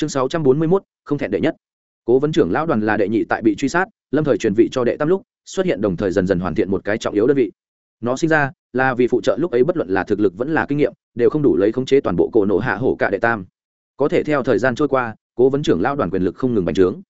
chương sáu trăm bốn mươi mốt, không thẹn đệ nhất. Cố vấn trưởng lão đoàn là đệ nhị tại bị truy sát, lâm thời truyền vị cho đệ tam lúc, xuất hiện đồng thời dần dần hoàn thiện một cái trọng yếu đơn vị. Nó sinh ra là vì phụ trợ lúc ấy bất luận là thực lực vẫn là kinh nghiệm, đều không đủ lấy khống chế toàn bộ cổ nổ hạ hổ cả đệ tam. Có thể theo thời gian trôi qua, cố vấn trưởng lão đoàn quyền lực không ngừng bành trướng.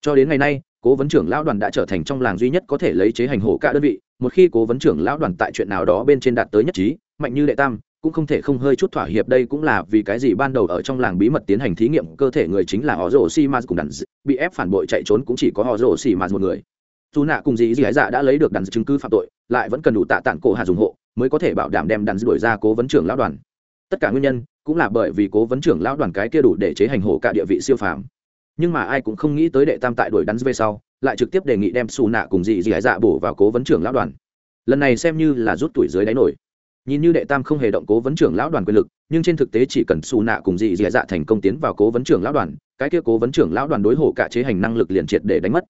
Cho đến ngày nay, cố vấn trưởng lão đoàn đã trở thành trong làng duy nhất có thể lấy chế hành hổ cả đơn vị một khi cố vấn trưởng lão đoàn tại chuyện nào đó bên trên đạt tới nhất trí, mạnh như đệ tam, cũng không thể không hơi chút thỏa hiệp, đây cũng là vì cái gì ban đầu ở trong làng bí mật tiến hành thí nghiệm, cơ thể người chính là họ rồ xi ma cùng đàn bị ép phản bội chạy trốn cũng chỉ có họ rồ si ma một người. Dù nạ cùng dì dì gái dạ đã lấy được đàn chứng cứ phạm tội, lại vẫn cần đủ tạ tản cổ hạ dùng hộ, mới có thể bảo đảm đem đàn đuổi ra cố vấn trưởng lão đoàn. Tất cả nguyên nhân cũng là bởi vì cố vấn trưởng lão đoàn cái kia đủ để chế hành hộ cả địa vị siêu phàm. Nhưng mà ai cũng không nghĩ tới đệ tam tại đuổi đắn về sau lại trực tiếp đề nghị đem xù nạ cùng Dị Dị dạ bổ vào cố vấn trưởng lão đoàn. Lần này xem như là rút tuổi dưới đáy nổi. Nhìn như đệ tam không hề động cố vấn trưởng lão đoàn quyền lực, nhưng trên thực tế chỉ cần xù nạ cùng dị dị dạ thành công tiến vào cố vấn trưởng lão đoàn, cái kia cố vấn trưởng lão đoàn đối hộ cả chế hành năng lực liền triệt để đánh mất.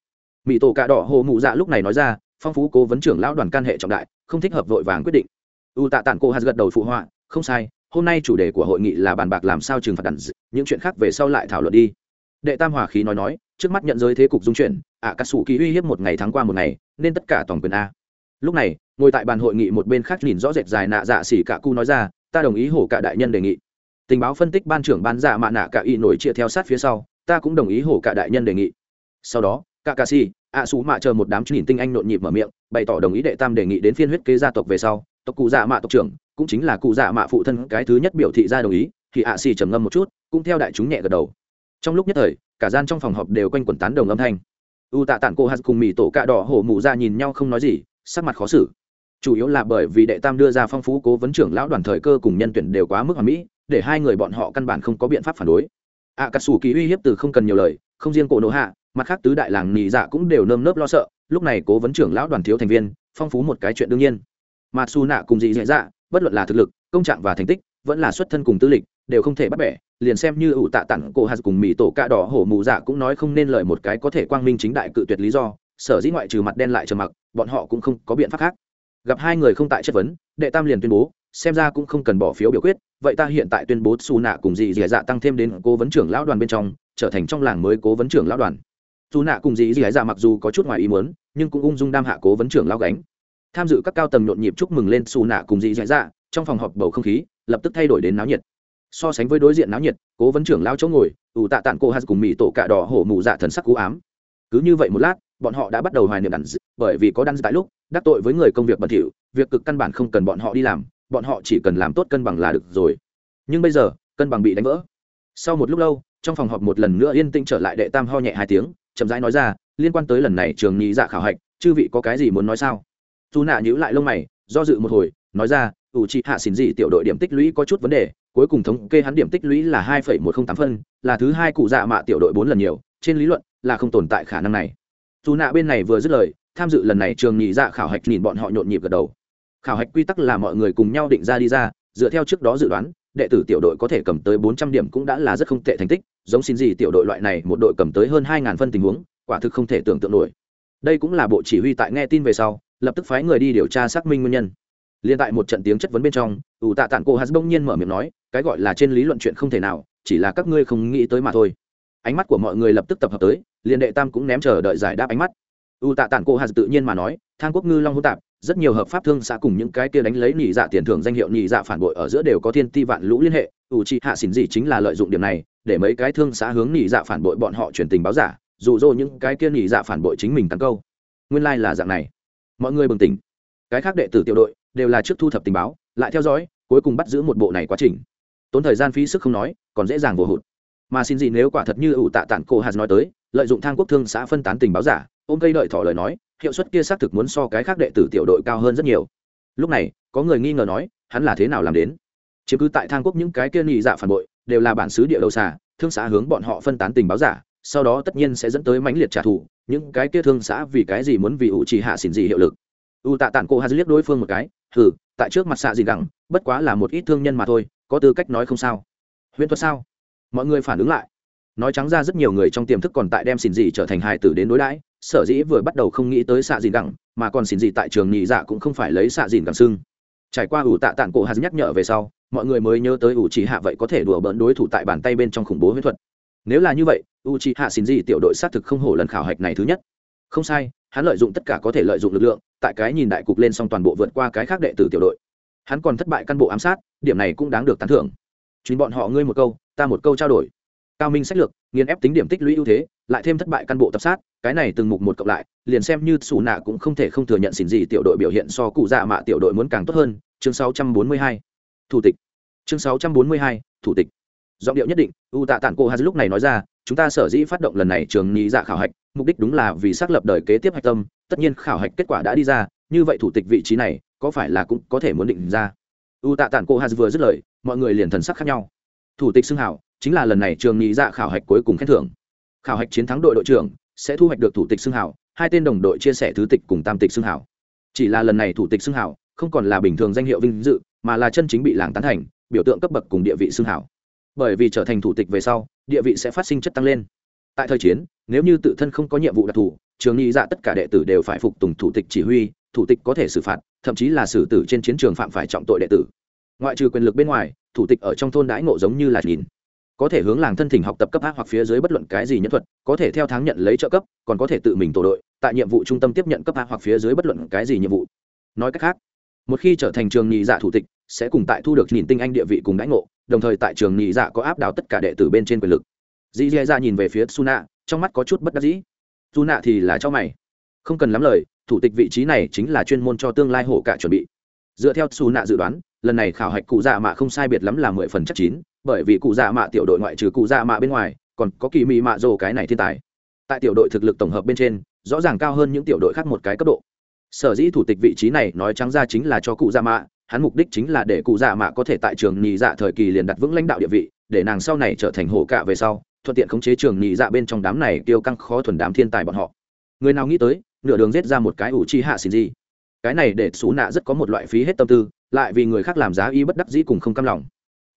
Mỹ tổ cạ đỏ hồ mụ dạ lúc này nói ra, phong phú cố vấn trưởng lão đoàn can hệ trọng đại, không thích hợp vội vàng quyết định. U tạ tản cô hạt gật đầu phụ họa, không sai, hôm nay chủ đề của hội nghị là bàn bạc làm sao trừng phạt đàn những chuyện khác về sau lại thảo luận đi đệ tam hòa khí nói nói trước mắt nhận giới thế cục dung chuyển ạ à, cà sủ kỳ uy hiếp một ngày tháng qua một ngày nên tất cả toàn quyền a. Lúc này ngồi tại bàn hội nghị một bên khác nhìn rõ rệt dài nạ dạ xỉ cả cu nói ra ta đồng ý hổ cả đại nhân đề nghị. Tình báo phân tích ban trưởng ban dạ mạ nạ cả y nổi chia theo sát phía sau ta cũng đồng ý hổ cả đại nhân đề nghị. Sau đó cả cà si ạ xú mạ chờ một đám nhìn tinh anh nộn nhịp mở miệng bày tỏ đồng ý đệ tam đề nghị đến phiên huyết kế gia tộc về sau. Tộc cụ dạ mạ tộc trưởng cũng chính là cụ dạ mạ phụ thân cái thứ nhất biểu thị ra đồng ý thì ạ xỉ trầm ngâm một chút cũng theo đại chúng nhẹ gật đầu trong lúc nhất thời, cả gian trong phòng họp đều quanh quẩn tán đồng âm thanh. U tạ tản cô hạt cùng mì tổ cạ đỏ hổ mụ ra nhìn nhau không nói gì, sắc mặt khó xử. Chủ yếu là bởi vì đệ tam đưa ra phong phú cố vấn trưởng lão đoàn thời cơ cùng nhân tuyển đều quá mức hoàn mỹ, để hai người bọn họ căn bản không có biện pháp phản đối. Ạ cà sủ kỳ uy hiếp từ không cần nhiều lời, không riêng cổ nổ hạ, mặt khác tứ đại làng nị dạ cũng đều nơm nớp lo sợ, lúc này cố vấn trưởng lão đoàn thiếu thành viên, phong phú một cái chuyện đương nhiên. Mà su nạ cùng dị dạ dạ bất luận là thực lực, công trạng và thành tích, vẫn là xuất thân cùng tư lịch, đều không thể bắt bẻ liền xem như ủ tạ tặng cô hạt cùng mỹ tổ cạ đỏ hổ mù dạ cũng nói không nên lời một cái có thể quang minh chính đại cự tuyệt lý do, sở dĩ ngoại trừ mặt đen lại trầm mặc, bọn họ cũng không có biện pháp khác. Gặp hai người không tại chất vấn, đệ tam liền tuyên bố, xem ra cũng không cần bỏ phiếu biểu quyết, vậy ta hiện tại tuyên bố xù nạ cùng dì dì dạ tăng thêm đến cố vấn trưởng lão đoàn bên trong, trở thành trong làng mới cố vấn trưởng lão đoàn. Dù nạ cùng dì dì dạ mặc dù có chút ngoài ý muốn, nhưng cũng ung dung đam hạ cố vấn trưởng lão gánh. Tham dự các cao tầng nhộn nhịp chúc mừng lên xù nạ cùng dì dì dạ trong phòng họp bầu không khí, lập tức thay đổi đến náo nhiệt so sánh với đối diện náo nhiệt, cố vấn trưởng lão chỗ ngồi, ủ tạ tản cô hát cùng mỹ tổ cạ đỏ hổ mù dạ thần sắc cú ám. Cứ như vậy một lát, bọn họ đã bắt đầu hoài niệm đàn dự, bởi vì có đan tại lúc, đắc tội với người công việc bẩn thỉu, việc cực căn bản không cần bọn họ đi làm, bọn họ chỉ cần làm tốt cân bằng là được rồi. Nhưng bây giờ, cân bằng bị đánh vỡ. Sau một lúc lâu, trong phòng họp một lần nữa yên tĩnh trở lại đệ tam ho nhẹ hai tiếng, chậm rãi nói ra, liên quan tới lần này trường nhị dạ khảo hạch, chư vị có cái gì muốn nói sao? Dù nạ nhữ lại lông mày, do dự một hồi, nói ra, ủ trị hạ xỉn dị tiểu đội điểm tích lũy có chút vấn đề cuối cùng thống kê hắn điểm tích lũy là hai phẩy một không tám phân, là thứ hai cụ dạ mạ tiểu đội bốn lần nhiều, trên lý luận là không tồn tại khả năng này. Dù nạ bên này vừa dứt lời, tham dự lần này trường nhị dạ khảo hạch nhìn bọn họ nhộn nhịp gật đầu. Khảo hạch quy tắc là mọi người cùng nhau định ra đi ra, dựa theo trước đó dự đoán, đệ tử tiểu đội có thể cầm tới bốn trăm điểm cũng đã là rất không tệ thành tích, giống xin gì tiểu đội loại này, một đội cầm tới hơn hai ngàn phân tình huống, quả thực không thể tưởng tượng nổi. Đây cũng là bộ chỉ huy tại nghe tin về sau, lập tức phái người đi điều tra xác minh nguyên nhân liên tại một trận tiếng chất vấn bên trong, ủ tạ tản cô hát bỗng nhiên mở miệng nói, cái gọi là trên lý luận chuyện không thể nào, chỉ là các ngươi không nghĩ tới mà thôi. Ánh mắt của mọi người lập tức tập hợp tới liên đệ tam cũng ném chờ đợi giải đáp ánh mắt. U tạ tản cô hạt tự nhiên mà nói, thang quốc ngư long hỗn tạp, rất nhiều hợp pháp thương xã cùng những cái kia đánh lấy nhị dạ tiền thưởng danh hiệu nhị dạ phản bội ở giữa đều có thiên ti vạn lũ liên hệ, ủ trị hạ xỉn gì chính là lợi dụng điểm này, để mấy cái thương xã hướng nhị dạ phản bội bọn họ truyền tình báo giả dụ dỗ những cái kia nhị dạ phản bội chính mình tấn câu nguyên lai là dạng này. Mọi người bừng tỉnh. Cái khác đệ tử tiểu đội đều là trước thu thập tình báo, lại theo dõi, cuối cùng bắt giữ một bộ này quá trình. Tốn thời gian phí sức không nói, còn dễ dàng vô hụt. Mà xin gì nếu quả thật như ủ tạ tản cô hạt nói tới, lợi dụng thang quốc thương xã phân tán tình báo giả, ôm cây đợi thỏ lời nói, hiệu suất kia xác thực muốn so cái khác đệ tử tiểu đội cao hơn rất nhiều. Lúc này, có người nghi ngờ nói, hắn là thế nào làm đến? Chứ cứ tại thang quốc những cái kia nhị dạ phản bội, đều là bản xứ địa đầu xà, thương xã hướng bọn họ phân tán tình báo giả, sau đó tất nhiên sẽ dẫn tới mãnh liệt trả thù, những cái kia thương xã vì cái gì muốn vì ủ trì hạ xỉn gì hiệu lực? U tạ tản cô hà liếc đối phương một cái thử tại trước mặt xạ gì gẳng, bất quá là một ít thương nhân mà thôi, có tư cách nói không sao. Huyễn thuật sao? Mọi người phản ứng lại. Nói trắng ra rất nhiều người trong tiềm thức còn tại đem xỉn gì trở thành hài tử đến đối đãi, sở dĩ vừa bắt đầu không nghĩ tới xạ dìn gẳng, mà còn xỉn gì tại trường nhị dạ cũng không phải lấy xạ dìn gẳng xưng. Trải qua ủ tạ tạng cổ hạt nhắc nhở về sau, mọi người mới nhớ tới ủ chỉ hạ vậy có thể đùa bỡn đối thủ tại bàn tay bên trong khủng bố huyết thuật. Nếu là như vậy u c hạ xin gì tiểu đội xác thực không hổ lần khảo hạch này thứ nhất. Không sai hắn lợi dụng tất cả có thể lợi dụng lực lượng tại cái nhìn đại cục lên xong toàn bộ vượt qua cái khác đệ tử tiểu đội. Hắn còn thất bại căn bộ ám sát điểm này cũng đáng được tán thưởng. Chính bọn họ ngươi một câu ta một câu trao đổi. Cao minh sách lược nghiền ép tính điểm tích lũy ưu thế lại thêm thất bại căn bộ tập sát cái này từng mục một cộng lại liền xem như xù nạ cũng không thể không thừa nhận xỉn gì tiểu đội biểu hiện so cụ dạ mạ tiểu đội muốn càng tốt hơn. Chương 642. thủ tịch. Chương 642, thủ tịch. Giọng điệu nhất định u tạ tản cô hà lúc này nói ra chúng ta sở dĩ phát động lần này trường nghĩ dạ khảo hạch mục đích đúng là vì xác lập đời kế tiếp hạch tâm, tất nhiên khảo hạch kết quả đã đi ra, như vậy thủ tịch vị trí này, có phải là cũng có thể muốn định ra? U tạ tản cô hà vừa dứt lời, mọi người liền thần sắc khác nhau. Thủ tịch xưng hảo, chính là lần này trường nghị dạ khảo hạch cuối cùng khen thưởng. Khảo hạch chiến thắng đội đội trưởng sẽ thu hoạch được thủ tịch xưng hảo, hai tên đồng đội chia sẻ thứ tịch cùng tam tịch xưng hảo. Chỉ là lần này thủ tịch xưng hảo, không còn là bình thường danh hiệu vinh dự, mà là chân chính bị làng tán thành, biểu tượng cấp bậc cùng địa vị xưng hảo. Bởi vì trở thành thủ tịch về sau, địa vị sẽ phát sinh chất tăng lên tại thời chiến, nếu như tự thân không có nhiệm vụ đặc thù, trường nghi dạ tất cả đệ tử đều phải phục tùng thủ tịch chỉ huy, thủ tịch có thể xử phạt, thậm chí là xử tử trên chiến trường phạm phải trọng tội đệ tử. Ngoại trừ quyền lực bên ngoài, thủ tịch ở trong thôn đãi ngộ giống như là nhìn. Có thể hướng làng thân thỉnh học tập cấp a hoặc phía dưới bất luận cái gì nhân thuật, có thể theo tháng nhận lấy trợ cấp, còn có thể tự mình tổ đội, tại nhiệm vụ trung tâm tiếp nhận cấp a hoặc phía dưới bất luận cái gì nhiệm vụ. Nói cách khác, một khi trở thành trường nhị dạ thủ tịch, sẽ cùng tại thu được nhìn tinh anh địa vị cùng đãi ngộ, đồng thời tại trường nhị dạ có áp đảo tất cả đệ tử bên trên quyền lực dì dì dạ nhìn về phía suna trong mắt có chút bất đắc dĩ. Suna thì là cho mày. Không cần lắm lời, thủ tịch vị trí này chính là chuyên môn cho tương lai hổ cả chuẩn bị. Dựa theo suna dự đoán, lần này khảo hạch cụ dạ mạ không sai biệt lắm là mười phần chắc chín, bởi vì cụ dạ mạ tiểu đội ngoại trừ cụ dạ mạ bên ngoài, còn có kỳ mị mạ rồ cái này thiên tài. Tại tiểu đội thực lực tổng hợp bên trên, rõ ràng cao hơn những tiểu đội khác một cái cấp độ. Sở dĩ thủ tịch vị trí này nói trắng ra chính là cho cụ dạ mạ, hắn mục đích chính là để cụ dạ mạ có thể tại trường nhì dạ thời kỳ liền đặt vững lãnh đạo địa vị, để nàng sau này trở thành hổ cạ về sau thuận tiện khống chế trường nhị dạ bên trong đám này tiêu căng khó thuần đám thiên tài bọn họ. Người nào nghĩ tới, nửa đường giết ra một cái ủ chi hạ xin gì. Cái này để xú nạ rất có một loại phí hết tâm tư, lại vì người khác làm giá y bất đắc dĩ cùng không cam lòng.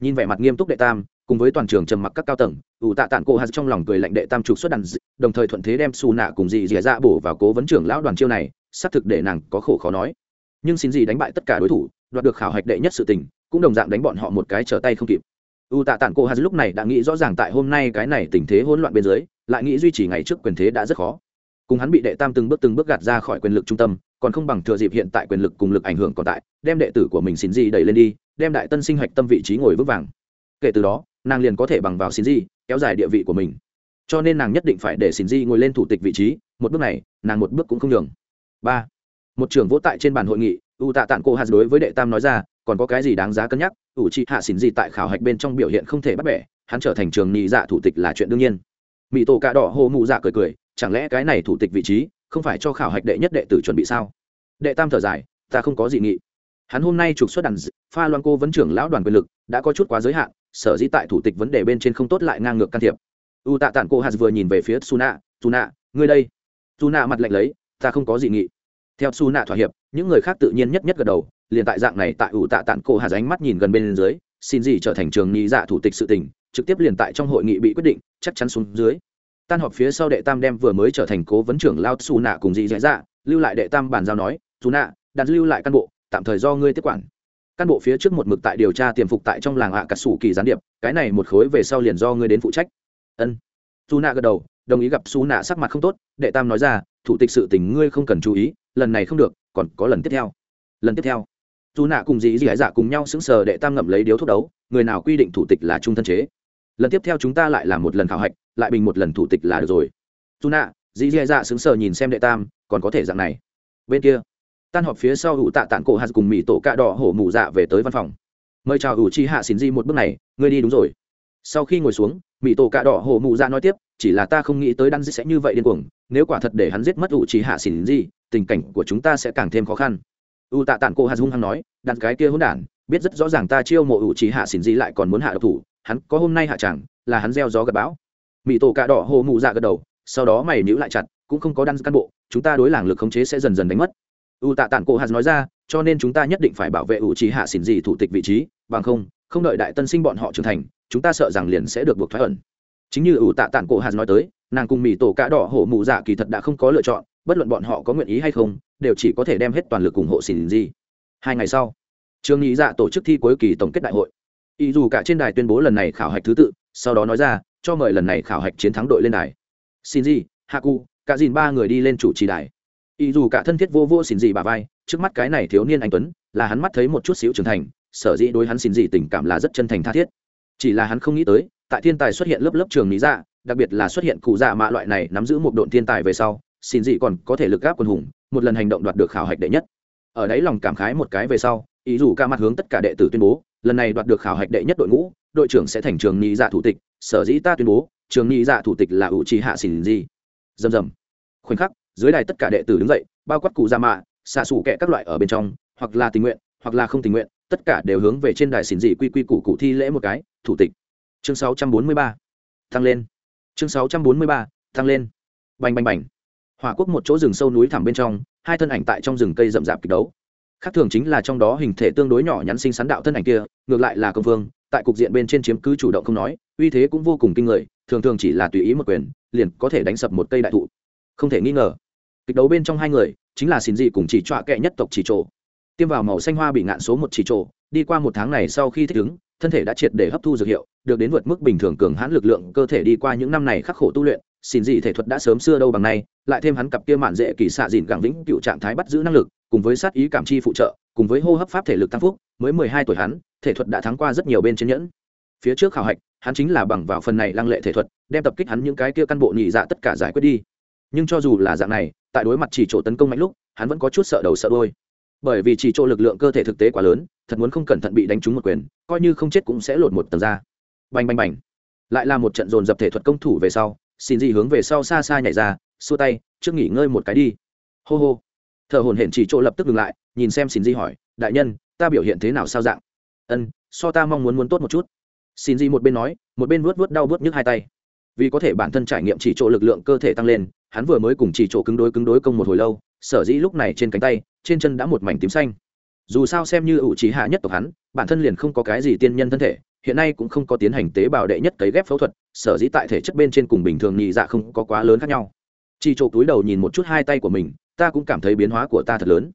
Nhìn vẻ mặt nghiêm túc đệ tam, cùng với toàn trường trầm mặc các cao tầng, ủ tạ tản cổ hạt trong lòng cười lạnh đệ tam trục xuất đàn đồng thời thuận thế đem xù nạ cùng dì dìa dạ bổ vào cố vấn trưởng lão đoàn chiêu này, xác thực để nàng có khổ khó nói. Nhưng xin gì đánh bại tất cả đối thủ, đoạt được khảo hạch đệ nhất sự tình, cũng đồng dạng đánh bọn họ một cái trở tay không kịp u tạ tản cổ hạt lúc này đã nghĩ rõ ràng tại hôm nay cái này tình thế hỗn loạn bên dưới, lại nghĩ duy trì ngày trước quyền thế đã rất khó. Cùng hắn bị đệ tam từng bước từng bước gạt ra khỏi quyền lực trung tâm, còn không bằng thừa dịp hiện tại quyền lực cùng lực ảnh hưởng còn tại, đem đệ tử của mình xin Di đẩy lên đi, đem đại tân sinh hạch tâm vị trí ngồi vững vàng. Kể từ đó, nàng liền có thể bằng vào xin Di, kéo dài địa vị của mình. Cho nên nàng nhất định phải để xin Di ngồi lên thủ tịch vị trí, một bước này, nàng một bước cũng không nhường. Ba. Một trưởng vỗ tại trên bàn hội nghị, u tạ tản cô hạt đối với đệ tam nói ra còn có cái gì đáng giá cân nhắc? Ủ trị hạ xỉn gì tại khảo hạch bên trong biểu hiện không thể bắt bẻ, hắn trở thành trường nhị dạ thủ tịch là chuyện đương nhiên. Mỹ tổ cà đỏ hồ mụ dạ cười cười, chẳng lẽ cái này thủ tịch vị trí không phải cho khảo hạch đệ nhất đệ tử chuẩn bị sao? Đệ tam thở dài, ta không có gì nghị. Hắn hôm nay trục xuất đàn pha loan cô vấn trưởng lão đoàn quyền lực, đã có chút quá giới hạn, sở dĩ tại thủ tịch vấn đề bên trên không tốt lại ngang ngược can thiệp. U tạ tản cô hạt vừa nhìn về phía suna suna, ngươi đây. Suna mặt lạnh lấy, ta không có gì nghị. Theo suna thỏa hiệp, những người khác tự nhiên nhất nhất gật đầu liền tại dạng này tại ủ tạ tản cô hạt ánh mắt nhìn gần bên dưới, xin gì trở thành trường nhị dạ thủ tịch sự tình, trực tiếp liền tại trong hội nghị bị quyết định, chắc chắn xuống dưới. Tan họp phía sau đệ tam đem vừa mới trở thành cố vấn trưởng lao xù nạ cùng dị dạ dạ lưu lại đệ tam bàn giao nói dù nạ, đặt lưu lại căn bộ, tạm thời do ngươi tiếp quản. Căn bộ phía trước một mực tại điều tra tiềm phục tại trong làng hạ cả sủ kỳ gián điệp, cái này một khối về sau liền do ngươi đến phụ trách. Ân. Dù nạ gật đầu, đồng ý gặp xù nạ sắc mặt không tốt, đệ tam nói ra, thủ tịch sự tình ngươi không cần chú ý, lần này không được, còn có lần tiếp theo. Lần tiếp theo dù nạ cùng dì dì hải dạ cùng nhau sững sờ đệ tam ngậm lấy điếu thuốc đấu, người nào quy định thủ tịch là trung thân chế. Lần tiếp theo chúng ta lại làm một lần khảo hạch, lại bình một lần thủ tịch là được rồi. Dù nạ dì dì dạ sững sờ nhìn xem đệ tam, còn có thể dạng này. Bên kia, tan họp phía sau hữu tạ tạng cổ hạt cùng mỹ tổ cạ đỏ hổ mù dạ về tới văn phòng. Mời chào hữu chi hạ xin di một bước này, ngươi đi đúng rồi. Sau khi ngồi xuống mỹ tổ cạ đỏ hổ mù dạ nói tiếp, chỉ là ta không nghĩ tới đan di sẽ như vậy điên cuồng, nếu quả thật để hắn giết mất hữu chi hạ xin di, tình cảnh của chúng ta sẽ càng thêm khó khăn u tạ tản cô hạt dung hăng nói, đàn cái kia hỗn đản, biết rất rõ ràng ta chiêu mộ ủ trí hạ xỉn gì lại còn muốn hạ độc thủ, hắn có hôm nay hạ chẳng, là hắn gieo gió gặp bão. Mỹ tổ cạ đỏ hồ mụ dạ gật đầu, sau đó mày níu lại chặt, cũng không có đan cán bộ, chúng ta đối làng lực khống chế sẽ dần dần đánh mất. U tạ tản cô hạt nói ra, cho nên chúng ta nhất định phải bảo vệ ủ trí hạ xỉn gì thủ tịch vị trí, bằng không không đợi đại tân sinh bọn họ trưởng thành, chúng ta sợ rằng liền sẽ được buộc thoái ẩn. Chính như ủ tạ tản cổ hạt nói tới, nàng cùng mỹ tổ cá đỏ hổ mụ dạ kỳ thật đã không có lựa chọn bất luận bọn họ có nguyện ý hay không, đều chỉ có thể đem hết toàn lực ủng hộ xin gì hai ngày sau trường nghĩ dạ tổ chức thi cuối kỳ tổng kết đại hội. Ý dù cả trên đài tuyên bố lần này khảo hạch thứ tự, sau đó nói ra, cho mời lần này khảo hạch chiến thắng đội lên đài. Xin gì haku, cả dìn ba người đi lên chủ trì đài. Ý dù cả thân thiết vô vô xin gì bà vai, trước mắt cái này thiếu niên anh tuấn, là hắn mắt thấy một chút xíu trưởng thành, sở dĩ đối hắn xin gì tình cảm là rất chân thành tha thiết. Chỉ là hắn không nghĩ tới, tại thiên tài xuất hiện lớp lớp trường lý dạ đặc biệt là xuất hiện cụ dạ mạ loại này nắm giữ một độn thiên tài về sau xin gì còn có thể lực gáp quân hùng, một lần hành động đoạt được khảo hạch đệ nhất. Ở đấy lòng cảm khái một cái về sau, ý dù ca mặt hướng tất cả đệ tử tuyên bố, lần này đoạt được khảo hạch đệ nhất đội ngũ, đội trưởng sẽ thành trường nhị dạ thủ tịch, sở dĩ ta tuyên bố, trường nhị dạ thủ tịch là ủ trì hạ xỉn gì. Dầm dầm. Khoảnh khắc, dưới đài tất cả đệ tử đứng dậy, bao quát cụ ra mạ, xạ xủ kẹ các loại ở bên trong, hoặc là tình nguyện, hoặc là không tình nguyện, tất cả đều hướng về trên đài xỉn dị quy quy củ cụ thi lễ một cái, thủ tịch. Chương 643. tăng lên. Chương 643. tăng lên. Bành bành bành hỏa quốc một chỗ rừng sâu núi thẳm bên trong, hai thân ảnh tại trong rừng cây rậm rạp kịch đấu. Khác thường chính là trong đó hình thể tương đối nhỏ nhắn sinh sắn đạo thân ảnh kia, ngược lại là công vương, tại cục diện bên trên chiếm cứ chủ động không nói, uy thế cũng vô cùng kinh người, thường thường chỉ là tùy ý một quyền, liền có thể đánh sập một cây đại thụ. Không thể nghi ngờ, kịch đấu bên trong hai người, chính là xin dị cùng chỉ trọa kệ nhất tộc chỉ trổ. Tiêm vào màu xanh hoa bị ngạn số một chỉ trổ, đi qua một tháng này sau khi thích ứng, thân thể đã triệt để hấp thu dược hiệu, được đến vượt mức bình thường cường hãn lực lượng cơ thể đi qua những năm này khắc khổ tu luyện xin dị thể thuật đã sớm xưa đâu bằng nay, lại thêm hắn cặp kia mạn dễ kỳ xạ dìn gẳng vĩnh cựu trạng thái bắt giữ năng lực, cùng với sát ý cảm chi phụ trợ, cùng với hô hấp pháp thể lực tăng phúc, mới mười hai tuổi hắn, thể thuật đã thắng qua rất nhiều bên trên nhẫn. Phía trước khảo hạch, hắn chính là bằng vào phần này lăng lệ thể thuật, đem tập kích hắn những cái kia căn bộ nhị dạ tất cả giải quyết đi. Nhưng cho dù là dạng này, tại đối mặt chỉ chỗ tấn công mạnh lúc, hắn vẫn có chút sợ đầu sợ đôi bởi vì chỉ chỗ lực lượng cơ thể thực tế quá lớn, thật muốn không cẩn thận bị đánh trúng một quyền, coi như không chết cũng sẽ lột một tầng ra. Bành bành bành. Lại là một trận dồn dập thể thuật công thủ về sau xin gì hướng về sau xa xa nhảy ra, xua tay, trước nghỉ ngơi một cái đi. Hô hô. Thợ hồn hển chỉ chỗ lập tức ngừng lại, nhìn xem xin di hỏi, đại nhân, ta biểu hiện thế nào sao dạng? Ân, so ta mong muốn muốn tốt một chút. Xin di một bên nói, một bên vuốt vuốt đau vuốt nhức hai tay. Vì có thể bản thân trải nghiệm chỉ chỗ lực lượng cơ thể tăng lên, hắn vừa mới cùng chỉ chỗ cứng đối cứng đối công một hồi lâu, sở dĩ lúc này trên cánh tay, trên chân đã một mảnh tím xanh dù sao xem như ủ trí hạ nhất tộc hắn, bản thân liền không có cái gì tiên nhân thân thể, hiện nay cũng không có tiến hành tế bào đệ nhất cấy ghép phẫu thuật, sở dĩ tại thể chất bên trên cùng bình thường nhị dạ không có quá lớn khác nhau. Chỉ chỗ túi đầu nhìn một chút hai tay của mình, ta cũng cảm thấy biến hóa của ta thật lớn.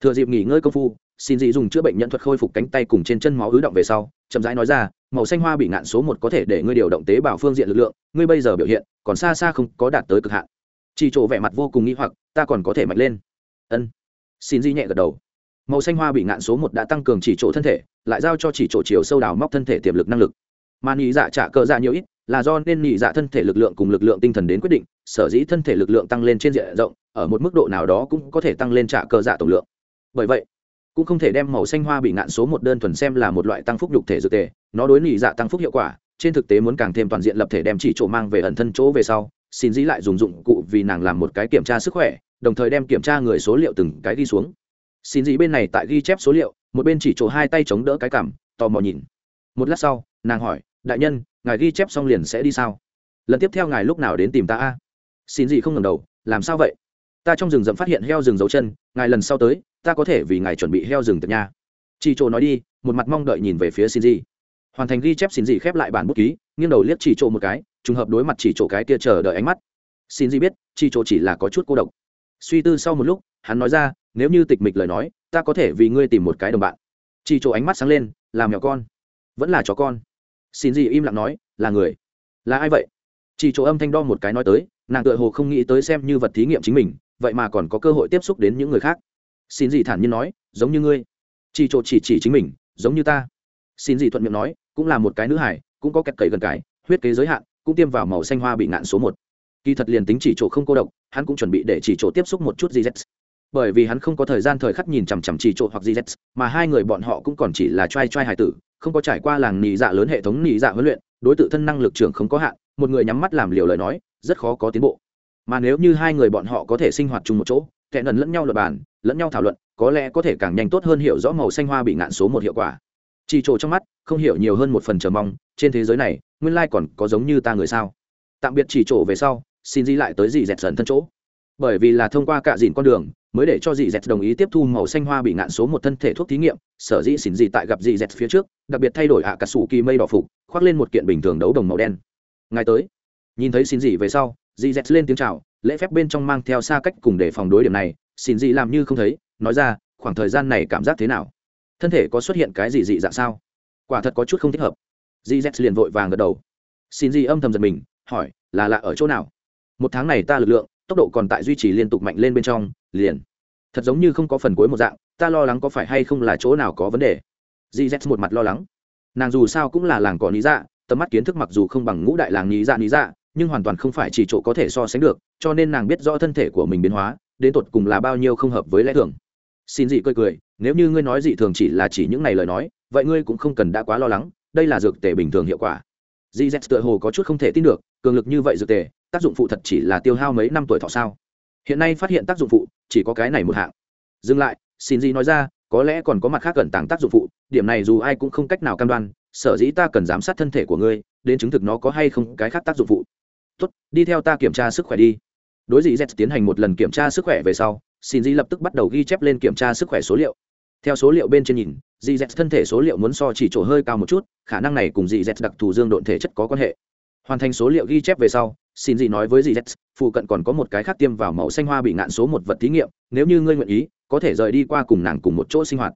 Thừa dịp nghỉ ngơi công phu, xin dị dùng chữa bệnh nhân thuật khôi phục cánh tay cùng trên chân máu ứ động về sau, chậm rãi nói ra, màu xanh hoa bị ngạn số một có thể để ngươi điều động tế bào phương diện lực lượng, ngươi bây giờ biểu hiện còn xa xa không có đạt tới cực hạn. Chỉ chỗ vẻ mặt vô cùng nghi hoặc, ta còn có thể mạnh lên. Ân. Xin dị nhẹ gật đầu màu xanh hoa bị ngạn số một đã tăng cường chỉ chỗ thân thể, lại giao cho chỉ chỗ chiều sâu đào móc thân thể tiềm lực năng lực. Mà nhị dạ trả cờ dạ nhiều ít, là do nên nhị dạ thân thể lực lượng cùng lực lượng tinh thần đến quyết định, sở dĩ thân thể lực lượng tăng lên trên diện rộng, ở một mức độ nào đó cũng có thể tăng lên trả cờ dạ tổng lượng. Bởi vậy, cũng không thể đem màu xanh hoa bị ngạn số một đơn thuần xem là một loại tăng phúc nhục thể dược tề, nó đối nhị dạ tăng phúc hiệu quả, trên thực tế muốn càng thêm toàn diện lập thể đem chỉ chỗ mang về ẩn thân chỗ về sau, xin dĩ lại dùng dụng cụ vì nàng làm một cái kiểm tra sức khỏe, đồng thời đem kiểm tra người số liệu từng cái đi xuống xin dị bên này tại ghi chép số liệu, một bên chỉ chỗ hai tay chống đỡ cái cảm, tò mò nhìn. Một lát sau, nàng hỏi, đại nhân, ngài ghi chép xong liền sẽ đi sao? Lần tiếp theo ngài lúc nào đến tìm ta a? Xin gì không ngầm đầu, làm sao vậy? Ta trong rừng rậm phát hiện heo rừng dấu chân, ngài lần sau tới, ta có thể vì ngài chuẩn bị heo rừng tiệc nha chị chỗ nói đi, một mặt mong đợi nhìn về phía xin gì. Hoàn thành ghi chép xin gì khép lại bản bút ký, nghiêng đầu liếc chỉ chỗ một cái, trùng hợp đối mặt chỉ chỗ cái kia chờ đợi ánh mắt. Xin gì biết, chỉ chỗ chỉ là có chút cô độc suy tư sau một lúc, hắn nói ra, nếu như tịch mịch lời nói, ta có thể vì ngươi tìm một cái đồng bạn. Chỉ chỗ ánh mắt sáng lên, là mèo con. Vẫn là chó con. Xin gì im lặng nói, là người. Là ai vậy? Chỉ chỗ âm thanh đo một cái nói tới, nàng tựa hồ không nghĩ tới xem như vật thí nghiệm chính mình, vậy mà còn có cơ hội tiếp xúc đến những người khác. Xin gì thản nhiên nói, giống như ngươi. Chỉ chỗ chỉ chỉ chính mình, giống như ta. Xin gì thuận miệng nói, cũng là một cái nữ hải, cũng có kẹt cậy gần cái, huyết kế giới hạn, cũng tiêm vào màu xanh hoa bị ngạn số một kỳ thật liền tính chỉ chỗ không cô độc, hắn cũng chuẩn bị để chỉ chỗ tiếp xúc một chút gz bởi vì hắn không có thời gian thời khắc nhìn chằm chằm chỉ chỗ hoặc gz mà hai người bọn họ cũng còn chỉ là trai trai hải tử, không có trải qua làng nị dạ lớn hệ thống nị dạ huấn luyện, đối tự thân năng lực trưởng không có hạn, một người nhắm mắt làm liều lời nói, rất khó có tiến bộ. Mà nếu như hai người bọn họ có thể sinh hoạt chung một chỗ, kẻ nần lẫn nhau luật bàn, lẫn nhau thảo luận, có lẽ có thể càng nhanh tốt hơn hiểu rõ màu xanh hoa bị ngạn số một hiệu quả. Chỉ chỗ trong mắt, không hiểu nhiều hơn một phần chờ mong, trên thế giới này, nguyên lai còn có giống như ta người sao? Tạm biệt chỉ chỗ về sau, xin di lại tới dì dẹt dần thân chỗ. Bởi vì là thông qua cạ dìn con đường, mới để cho dì dẹt đồng ý tiếp thu màu xanh hoa bị ngạn số một thân thể thuốc thí nghiệm, sở dĩ xỉn dị tại gặp dì dẹt phía trước, đặc biệt thay đổi ạ à cà sủ kỳ mây đỏ phục, khoác lên một kiện bình thường đấu đồng màu đen. Ngài tới. Nhìn thấy xin dị về sau, dì dẹt lên tiếng chào, lễ phép bên trong mang theo xa cách cùng để phòng đối điểm này, xin dị làm như không thấy, nói ra, khoảng thời gian này cảm giác thế nào? Thân thể có xuất hiện cái gì dị dạng sao? Quả thật có chút không thích hợp. Dì dẹt liền vội vàng gật đầu. Xin dì âm thầm giật mình hỏi, là lạ ở chỗ nào? Một tháng này ta lực lượng, tốc độ còn tại duy trì liên tục mạnh lên bên trong, liền. Thật giống như không có phần cuối một dạng, ta lo lắng có phải hay không là chỗ nào có vấn đề. Gz một mặt lo lắng. Nàng dù sao cũng là làng cỏ lý dạ tầm mắt kiến thức mặc dù không bằng ngũ đại làng lý dạ lý dạ nhưng hoàn toàn không phải chỉ chỗ có thể so sánh được, cho nên nàng biết rõ thân thể của mình biến hóa, đến tột cùng là bao nhiêu không hợp với lẽ thường. Xin dị cười cười, nếu như ngươi nói dị thường chỉ là chỉ những này lời nói, vậy ngươi cũng không cần đã quá lo lắng, đây là dược tề bình thường hiệu quả gz tựa hồ có chút không thể tin được, cường lực như vậy dược tề, tác dụng phụ thật chỉ là tiêu hao mấy năm tuổi thọ sao? Hiện nay phát hiện tác dụng phụ, chỉ có cái này một hạng. Dừng lại, xin gì nói ra, có lẽ còn có mặt khác cần tàng tác dụng phụ, điểm này dù ai cũng không cách nào cam đoan, sở dĩ ta cần giám sát thân thể của ngươi, đến chứng thực nó có hay không cái khác tác dụng phụ. Tốt, đi theo ta kiểm tra sức khỏe đi. Đối dị z tiến hành một lần kiểm tra sức khỏe về sau, xin di lập tức bắt đầu ghi chép lên kiểm tra sức khỏe số liệu. Theo số liệu bên trên nhìn dì z thân thể số liệu muốn so chỉ chỗ hơi cao một chút, khả năng này cùng dì z đặc thù dương độn thể chất có quan hệ. Hoàn thành số liệu ghi chép về sau, xin dì nói với dì z phụ cận còn có một cái khác tiêm vào màu xanh hoa bị ngạn số một vật thí nghiệm, nếu như ngươi nguyện ý, có thể rời đi qua cùng nàng cùng một chỗ sinh hoạt.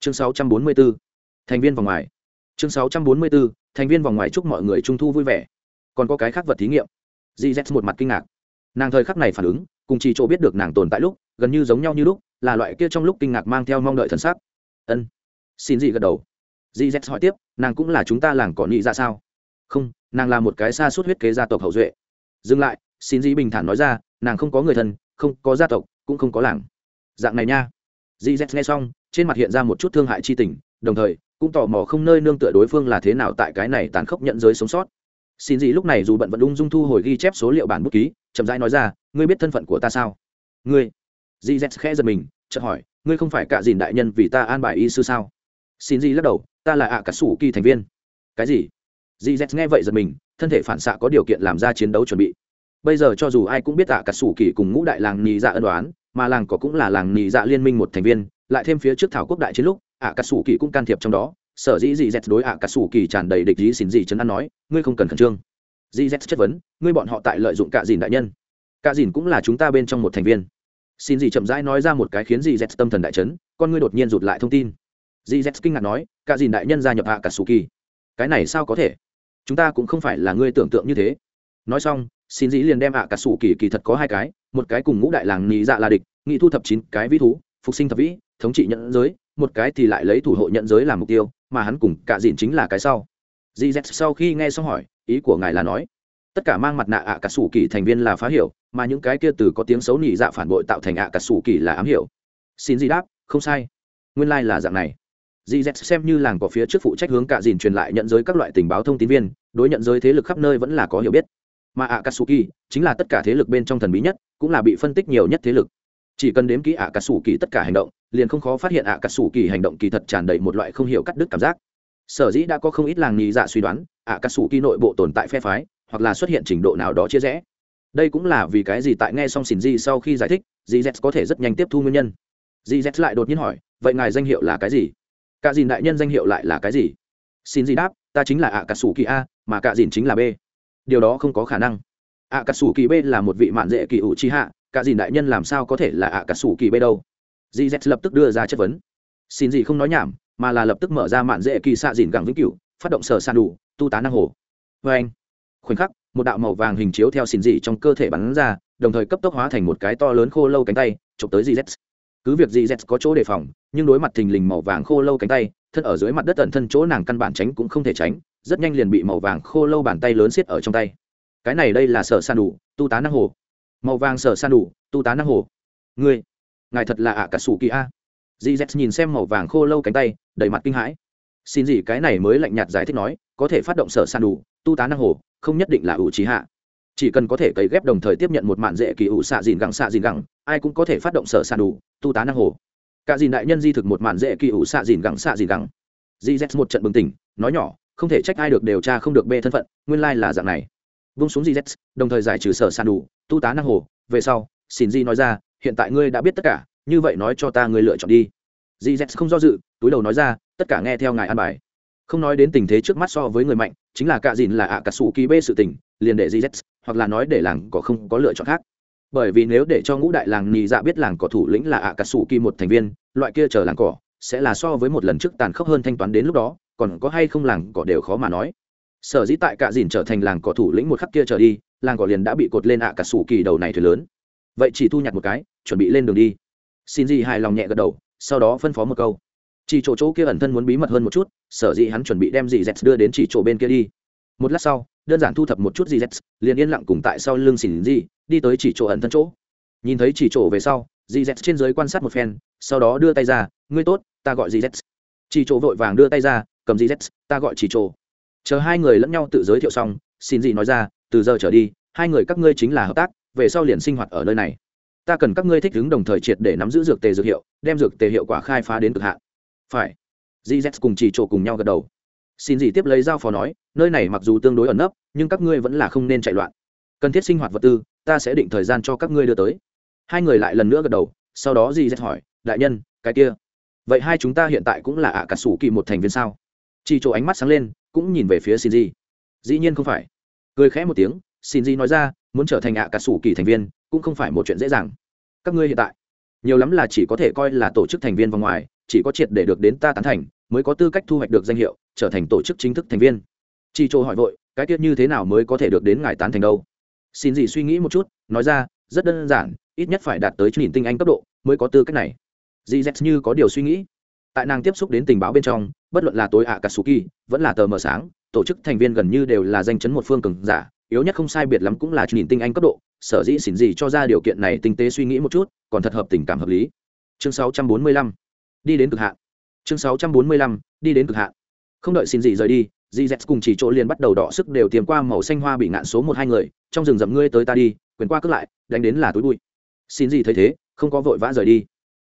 Chương 644 thành viên vòng ngoài. Chương 644 thành viên vòng ngoài chúc mọi người trung thu vui vẻ. Còn có cái khác vật thí nghiệm. Gz một mặt kinh ngạc. Nàng thời khắc này phản ứng, cùng chỉ chỗ biết được nàng tồn tại lúc, gần như giống nhau như lúc, là loại kia trong lúc kinh ngạc mang theo mong đợi thần sắc. Ân xin dị gật đầu. Dị z hỏi tiếp, nàng cũng là chúng ta làng cỏ nhị ra dạ sao? Không, nàng là một cái xa suốt huyết kế gia tộc hậu duệ. Dừng lại, xin dị bình thản nói ra, nàng không có người thân, không có gia tộc, cũng không có làng. Dạng này nha. Dị z nghe xong, trên mặt hiện ra một chút thương hại chi tình, đồng thời, cũng tò mò không nơi nương tựa đối phương là thế nào tại cái này tàn khốc nhận giới sống sót. Xin dị lúc này dù bận vận ung dung thu hồi ghi chép số liệu bản bút ký, chậm rãi nói ra, ngươi biết thân phận của ta sao? Ngươi. Dị z khẽ giật mình, chợt hỏi, ngươi không phải cả dìn đại nhân vì ta an bài y sư sao? Xin gì lắc đầu, ta là ạ cả sủ kỳ thành viên. Cái gì? Gz nghe vậy giật mình, thân thể phản xạ có điều kiện làm ra chiến đấu chuẩn bị. Bây giờ cho dù ai cũng biết ạ cả sủ kỳ cùng ngũ đại làng nhì dạ ân đoán mà làng có cũng là làng nhì dạ liên minh một thành viên, lại thêm phía trước thảo quốc đại chiến lúc, ạ cả sủ kỳ cũng can thiệp trong đó. Sở dĩ dị z đối ạ cả sủ kỳ tràn đầy địch ý xin gì chấn an nói, ngươi không cần khẩn trương. Dị z chất vấn, ngươi bọn họ tại lợi dụng cả dìn đại nhân. Cả dìn cũng là chúng ta bên trong một thành viên. Xin gì chậm rãi nói ra một cái khiến dị z tâm thần đại chấn, con ngươi đột nhiên rụt lại thông tin dị kinh ngạc nói, cả dìn đại nhân gia nhập hạ cả sủ kỳ cái này sao có thể? Chúng ta cũng không phải là ngươi tưởng tượng như thế. Nói xong, xin dĩ liền đem hạ cả sủ kỳ kỳ thật có hai cái, một cái cùng ngũ đại làng nhị dạ là địch, nghị thu thập chín cái vĩ thú, phục sinh thập vĩ, thống trị nhận giới, một cái thì lại lấy thủ hộ nhận giới làm mục tiêu, mà hắn cùng cả dìn chính là cái sau. Gz sau khi nghe xong hỏi, ý của ngài là nói, tất cả mang mặt nạ ạ cả sủ kỳ thành viên là phá hiểu, mà những cái kia từ có tiếng xấu nhị dạ phản bội tạo thành ạ cả sủ kỳ là ám hiểu. Xin gì đáp, không sai. Nguyên lai、like、là dạng này gz xem như làng của phía trước phụ trách hướng cả dìn truyền lại nhận giới các loại tình báo thông tin viên, đối nhận giới thế lực khắp nơi vẫn là có hiểu biết. Mà ạ chính là tất cả thế lực bên trong thần bí nhất, cũng là bị phân tích nhiều nhất thế lực. Chỉ cần đếm kỹ ạ tất cả hành động, liền không khó phát hiện ạ hành động kỳ thật tràn đầy một loại không hiểu cắt đứt cảm giác. Sở dĩ đã có không ít làng nhì dạ suy đoán ạ nội bộ tồn tại phe phái, hoặc là xuất hiện trình độ nào đó chia rẽ. Đây cũng là vì cái gì tại nghe xong xin di sau khi giải thích gz có thể rất nhanh tiếp thu nguyên nhân. Gz lại đột nhiên hỏi, vậy ngài danh hiệu là cái gì? Cả dìn đại nhân danh hiệu lại là cái gì? Xin gì đáp, ta chính là ạ cả sủ kỳ a, mà cả dìn chính là b. Điều đó không có khả năng. Ạ cả sủ kỳ b là một vị mạn dễ kỳ ủ chi hạ, cả dìn đại nhân làm sao có thể là ạ cả sủ kỳ b đâu? Dì z lập tức đưa ra chất vấn. Xin gì không nói nhảm, mà là lập tức mở ra mạn dễ kỳ xạ dìn gẳng vĩnh cửu, phát động sở san đủ, tu tá năng hồ. Vê anh, khoảnh khắc, một đạo màu vàng hình chiếu theo xin dị trong cơ thể bắn ra, đồng thời cấp tốc hóa thành một cái to lớn khô lâu cánh tay, chụp tới dì z cứ việc gz có chỗ đề phòng, nhưng đối mặt thình lình màu vàng khô lâu cánh tay, thân ở dưới mặt đất tận thân chỗ nàng căn bản tránh cũng không thể tránh, rất nhanh liền bị màu vàng khô lâu bàn tay lớn xiết ở trong tay. Cái này đây là sở san đủ, tu tá năng hồ. Màu vàng sở san đủ, tu tá năng hồ. Ngươi, ngài thật là ạ cả sủ kỳ a. Dì nhìn xem màu vàng khô lâu cánh tay, đầy mặt kinh hãi. Xin gì cái này mới lạnh nhạt giải thích nói, có thể phát động sở san đủ, tu tá năng hồ, không nhất định là ủ trí hạ chỉ cần có thể cấy ghép đồng thời tiếp nhận một mạn dễ kỳ ủ xạ dìn gẳng xạ dìn gẳng, ai cũng có thể phát động sở sàn đủ, tu tá năng hồ. Cả dìn đại nhân di thực một mạn dễ kỳ ủ xạ dìn gẳng xạ dìn gẳng. Dì một trận bừng tỉnh, nói nhỏ, không thể trách ai được điều tra không được bê thân phận, nguyên lai là dạng này. Vung xuống dì đồng thời giải trừ sở sàn đủ, tu tá năng hồ, về sau, xin di nói ra, hiện tại ngươi đã biết tất cả, như vậy nói cho ta ngươi lựa chọn đi. Di z không do dự, túi đầu nói ra, tất cả nghe theo ngài an bài. Không nói đến tình thế trước mắt so với người mạnh, chính là cạ dìn là ạ à cà sủ kỳ bê sự tình, liền để dì z hoặc là nói để làng cỏ không có lựa chọn khác. Bởi vì nếu để cho ngũ đại làng nhì dạ biết làng cỏ thủ lĩnh là ạ cà sủ kỳ một thành viên, loại kia chờ làng cỏ sẽ là so với một lần trước tàn khốc hơn thanh toán đến lúc đó, còn có hay không làng cỏ đều khó mà nói. Sở dĩ tại cạ dìn trở thành làng cỏ thủ lĩnh một khắc kia trở đi, làng cỏ liền đã bị cột lên ạ cả sủ kỳ đầu này thuyền lớn. Vậy chỉ thu nhặt một cái, chuẩn bị lên đường đi. Xin gì hài lòng nhẹ gật đầu, sau đó phân phó một câu. Chỉ chỗ chỗ kia ẩn thân muốn bí mật hơn một chút, sở dĩ hắn chuẩn bị đem dì dẹt đưa đến chỉ chỗ bên kia đi. Một lát sau đơn giản thu thập một chút gì z liền yên lặng cùng tại sau lưng xỉn gì, đi tới chỉ chỗ ẩn thân chỗ. Nhìn thấy chỉ chỗ về sau dì z trên dưới quan sát một phen, sau đó đưa tay ra, ngươi tốt, ta gọi dì z chỉ chỗ vội vàng đưa tay ra, cầm dì z ta gọi chỉ chỗ. Chờ hai người lẫn nhau tự giới thiệu xong xin gì nói ra, từ giờ trở đi, hai người các ngươi chính là hợp tác, về sau liền sinh hoạt ở nơi này. Ta cần các ngươi thích ứng đồng thời triệt để nắm giữ dược tề dược hiệu, đem dược tề hiệu quả khai phá đến cực hạn. Phải. Gz cùng chỉ chỗ cùng nhau gật đầu xin gì tiếp lấy dao phó nói, nơi này mặc dù tương đối ẩn nấp, nhưng các ngươi vẫn là không nên chạy loạn. Cần thiết sinh hoạt vật tư, ta sẽ định thời gian cho các ngươi đưa tới. Hai người lại lần nữa gật đầu, sau đó gz hỏi, đại nhân, cái kia, vậy hai chúng ta hiện tại cũng là ạ cả sủ kỳ một thành viên sao? Chỉ chỗ ánh mắt sáng lên, cũng nhìn về phía xin gì dĩ nhiên không phải. Cười khẽ một tiếng, xin gì nói ra, muốn trở thành ạ cả sủ kỳ thành viên, cũng không phải một chuyện dễ dàng. Các ngươi hiện tại, nhiều lắm là chỉ có thể coi là tổ chức thành viên vòng ngoài, chỉ có triệt để được đến ta tán thành mới có tư cách thu hoạch được danh hiệu, trở thành tổ chức chính thức thành viên. Chi chỗ hỏi vội, cái tiết như thế nào mới có thể được đến ngài tán thành đâu? Xin gì suy nghĩ một chút, nói ra, rất đơn giản, ít nhất phải đạt tới nhìn tinh anh cấp độ mới có tư cách này. Gz như có điều suy nghĩ. Tại nàng tiếp xúc đến tình báo bên trong, bất luận là tối ạ katsuki, vẫn là tờ mờ sáng, tổ chức thành viên gần như đều là danh chấn một phương cường giả, yếu nhất không sai biệt lắm cũng là nhìn tinh anh cấp độ. Sở dĩ xỉn gì cho ra điều kiện này tinh tế suy nghĩ một chút, còn thật hợp tình cảm hợp lý. Chương 645 đi đến cực hạn chương 645 đi đến cực hạn. Không đợi xin gì rời đi gz cùng chỉ chỗ liền bắt đầu đỏ sức đều tiềm qua màu xanh hoa bị ngạn số một hai người, trong rừng rậm ngươi tới ta đi, quyền qua cướp lại, đánh đến là túi bụi. Xin gì thấy thế, không có vội vã rời đi.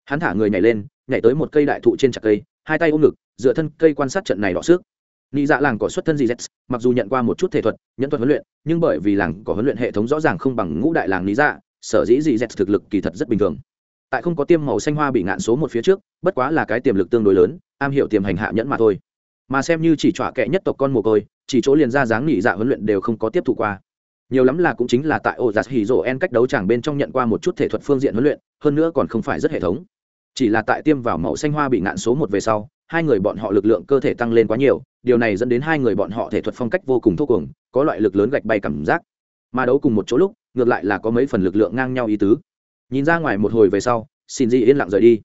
Hắn thả người nhảy lên, nhảy tới một cây đại thụ trên chặt cây, hai tay ôm ngực, dựa thân cây quan sát trận này đỏ sức. Nghĩ dạ làng có xuất thân gì z mặc dù nhận qua một chút thể thuật nhân thuật huấn luyện, nhưng bởi vì làng có huấn luyện hệ thống rõ ràng không bằng ngũ đại làng lý dạ sở dĩ gì z thực lực kỳ thật rất bình thường tại không có tiêm màu xanh hoa bị ngạn số một phía trước, bất quá là cái tiềm lực tương đối lớn, am hiểu tiềm hành hạ nhẫn mà thôi. Mà xem như chỉ trọa kệ nhất tộc con mồ côi, chỉ chỗ liền ra dáng nghỉ dạ huấn luyện đều không có tiếp thụ qua. Nhiều lắm là cũng chính là tại ô giặt hỉ rổ en cách đấu chẳng bên trong nhận qua một chút thể thuật phương diện huấn luyện, hơn nữa còn không phải rất hệ thống. Chỉ là tại tiêm vào màu xanh hoa bị ngạn số một về sau, hai người bọn họ lực lượng cơ thể tăng lên quá nhiều, điều này dẫn đến hai người bọn họ thể thuật phong cách vô cùng thô cùng có loại lực lớn gạch bay cảm giác. Mà đấu cùng một chỗ lúc, ngược lại là có mấy phần lực lượng ngang nhau ý tứ nhìn ra ngoài một hồi về sau, xin dị yên lặng rời đi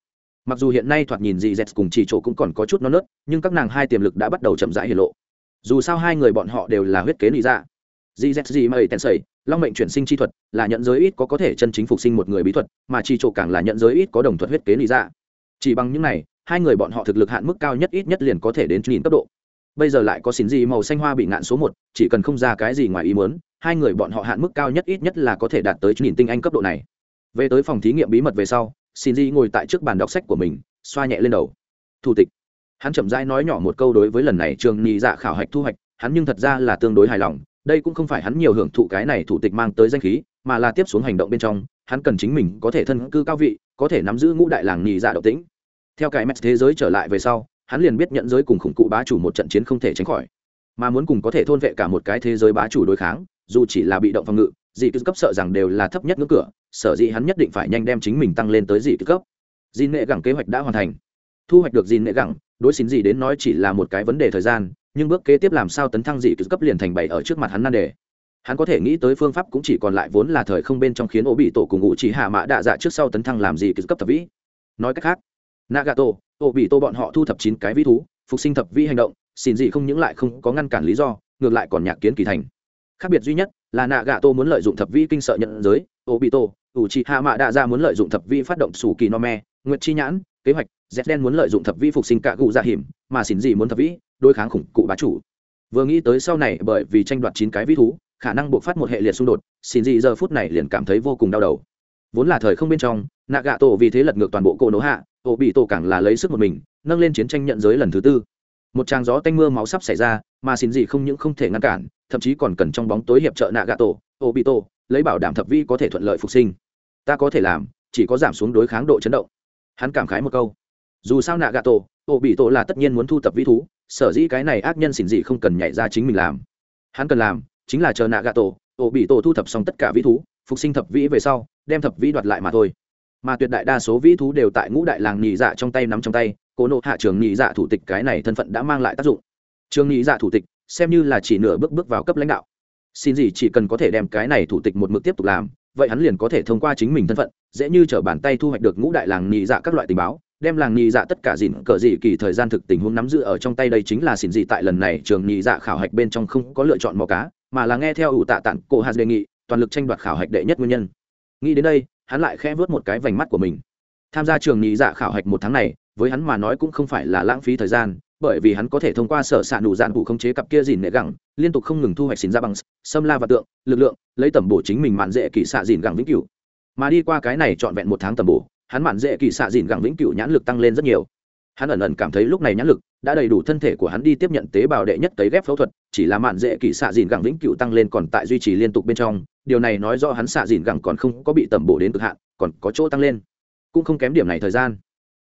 mặc dù hiện nay thoạt nhìn dị dẹt cùng chỉ chỗ cũng còn có chút non nớt, nhưng các nàng hai tiềm lực đã bắt đầu chậm rãi hiển lộ dù sao hai người bọn họ đều là huyết kế lý giả. dị dẹt gì mây tèn sầy long mệnh chuyển sinh chi thuật là nhận giới ít có có thể chân chính phục sinh một người bí thuật, mà chỉ chỗ càng là nhận giới ít có đồng thuật huyết kế lý giả. Dạ. chỉ bằng những này, hai người bọn họ thực lực hạn mức cao nhất ít nhất liền có thể đến nhìn cấp độ bây giờ lại có xin gì màu xanh hoa bị ngạn số một, chỉ cần không ra cái gì ngoài ý muốn, hai người bọn họ hạn mức cao nhất ít nhất là có thể đạt tới nhìn tinh anh cấp độ này về tới phòng thí nghiệm bí mật về sau xin di ngồi tại trước bàn đọc sách của mình, xoa nhẹ lên đầu. Thủ tịch. Hắn chậm rãi nói nhỏ một câu đối với lần này trường nhị dạ khảo hạch thu hoạch, hắn nhưng thật ra là tương đối hài lòng, đây cũng không phải hắn nhiều hưởng thụ cái này thủ tịch mang tới danh khí, mà là tiếp xuống hành động bên trong, hắn cần chính mình có thể thân cư cao vị, có thể nắm giữ ngũ đại làng nhị dạ độc tĩnh theo cái mẹt thế giới trở lại về sau, hắn liền biết nhận giới cùng khủng cụ bá chủ một trận chiến không thể tránh khỏi. Mà muốn cùng có thể thôn vệ cả một cái thế giới bá chủ đối kháng, dù chỉ là bị động phòng ngự dị cứ cấp sợ rằng đều là thấp nhất ngưỡng cửa, sở dĩ hắn nhất định phải nhanh đem chính mình tăng lên tới dị cứ cấp. Dị nệ gẳng kế hoạch đã hoàn thành. Thu hoạch được dị nệ gẳng, đối xin gì đến nói chỉ là một cái vấn đề thời gian, nhưng bước kế tiếp làm sao tấn thăng dị cứ cấp liền thành bày ở trước mặt hắn nan đề. Hắn có thể nghĩ tới phương pháp cũng chỉ còn lại vốn là thời không bên trong khiến ổ bị tổ cùng ngụ chỉ hạ mã đạ dạ trước sau tấn thăng làm gì cứ cấp thập vĩ. Nói cách khác, nagato ổ bị tổ bọn họ thu thập chín cái vĩ thú, phục sinh thập vĩ hành động, xin gì không những lại không có ngăn cản lý do, ngược lại còn nhạc kiến kỳ thành. Khác biệt duy nhất là nạ gạ tô muốn lợi dụng thập vi kinh sợ nhận giới ô bị tô ủ trị hạ mạ đạ ra muốn lợi dụng thập vi phát động sủ kỳ no me, nguyệt chi nhãn, kế hoạch z đen muốn lợi dụng thập vi phục sinh cả cụ dạ hiểm, mà xin gì muốn thập vi đối kháng khủng cụ bá chủ. Vừa nghĩ tới sau này bởi vì tranh đoạt chín cái vi thú, khả năng buộc phát một hệ liệt xung đột xin gì giờ phút này liền cảm thấy vô cùng đau đầu. Vốn là thời không bên trong, nạ gạ tổ vì thế lật ngược toàn bộ cỗ nỗ hạ ô bị tổ càng là lấy sức một mình, nâng lên chiến tranh nhận giới lần thứ tư một tràng gió tanh mưa máu sắp xảy ra, mà xin gì không những không thể ngăn cản, thậm chí còn cần trong bóng tối hiệp trợ nạ gà tổ ô bị tổ lấy bảo đảm thập vi có thể thuận lợi phục sinh. Ta có thể làm, chỉ có giảm xuống đối kháng độ chấn động. Hắn cảm khái một câu. Dù sao nạ gà tổ ô bị tổ là tất nhiên muốn thu tập vi thú, sở dĩ cái này ác nhân xỉn gì không cần nhảy ra chính mình làm. Hắn cần làm, chính là chờ nạ gà tổ ô bị tổ thu thập xong tất cả vi thú, phục sinh thập vĩ về sau, đem thập vĩ đoạt lại mà thôi. Mà tuyệt đại đa số vĩ thú đều tại ngũ đại làng nhị dạ trong tay nắm trong tay cố nộ hạ trường nhị dạ thủ tịch cái này thân phận đã mang lại tác dụng. Trường nhị dạ thủ tịch, xem như là chỉ nửa bước bước vào cấp lãnh đạo. Xin gì chỉ cần có thể đem cái này thủ tịch một mực tiếp tục làm, vậy hắn liền có thể thông qua chính mình thân phận, dễ như t bàn tay thu hoạch được ngũ đại làng nhị dạ các loại tình báo, đem làng nhị dạ tất cả dịn cờ dị kỳ thời gian thực tình huống nắm giữ ở trong tay đây chính là xin gì tại lần này trường nhị dạ khảo hạch bên trong không có lựa chọn mò cá, mà là nghe theo ủ tạ tặng cô hạt đề nghị, toàn lực tranh đoạt khảo hạch đệ nhất nguyên nhân. Nghĩ đến đây, hắn lại khẽ vớt một cái vành mắt của mình. Tham gia trường nhị dạ khảo hạch một tháng này với hắn mà nói cũng không phải là lãng phí thời gian, bởi vì hắn có thể thông qua sở s ạ nụ dạn vụ khống chế cặp kia dìn nệ gẳng, liên tục không ngừng thu hoạch xin ra bằng xâm la và tượng, lực lượng, lấy tẩm bổ chính mình mạn dễ kỳ xạ dìn gẳng vĩnh cửu. Mà đi qua cái này trọn vẹn một tháng tẩm bổ, hắn mạn dễ kỳ xạ dìn gẳng vĩnh cửu nhãn lực tăng lên rất nhiều. Hắn ẩn ẩn cảm thấy lúc này nhãn lực đã đầy đủ thân thể của hắn đi tiếp nhận tế bào đệ nhất tấy ghép phẫu thuật, chỉ là mạn dễ kỳ xạ dìn gẳng vĩnh cửu tăng lên còn tại duy trì liên tục bên trong, điều này nói do hắn xạ dìn gẳng còn không có bị tẩm bổ đến cực hạn, còn có chỗ tăng lên. Cũng không kém điểm này thời gian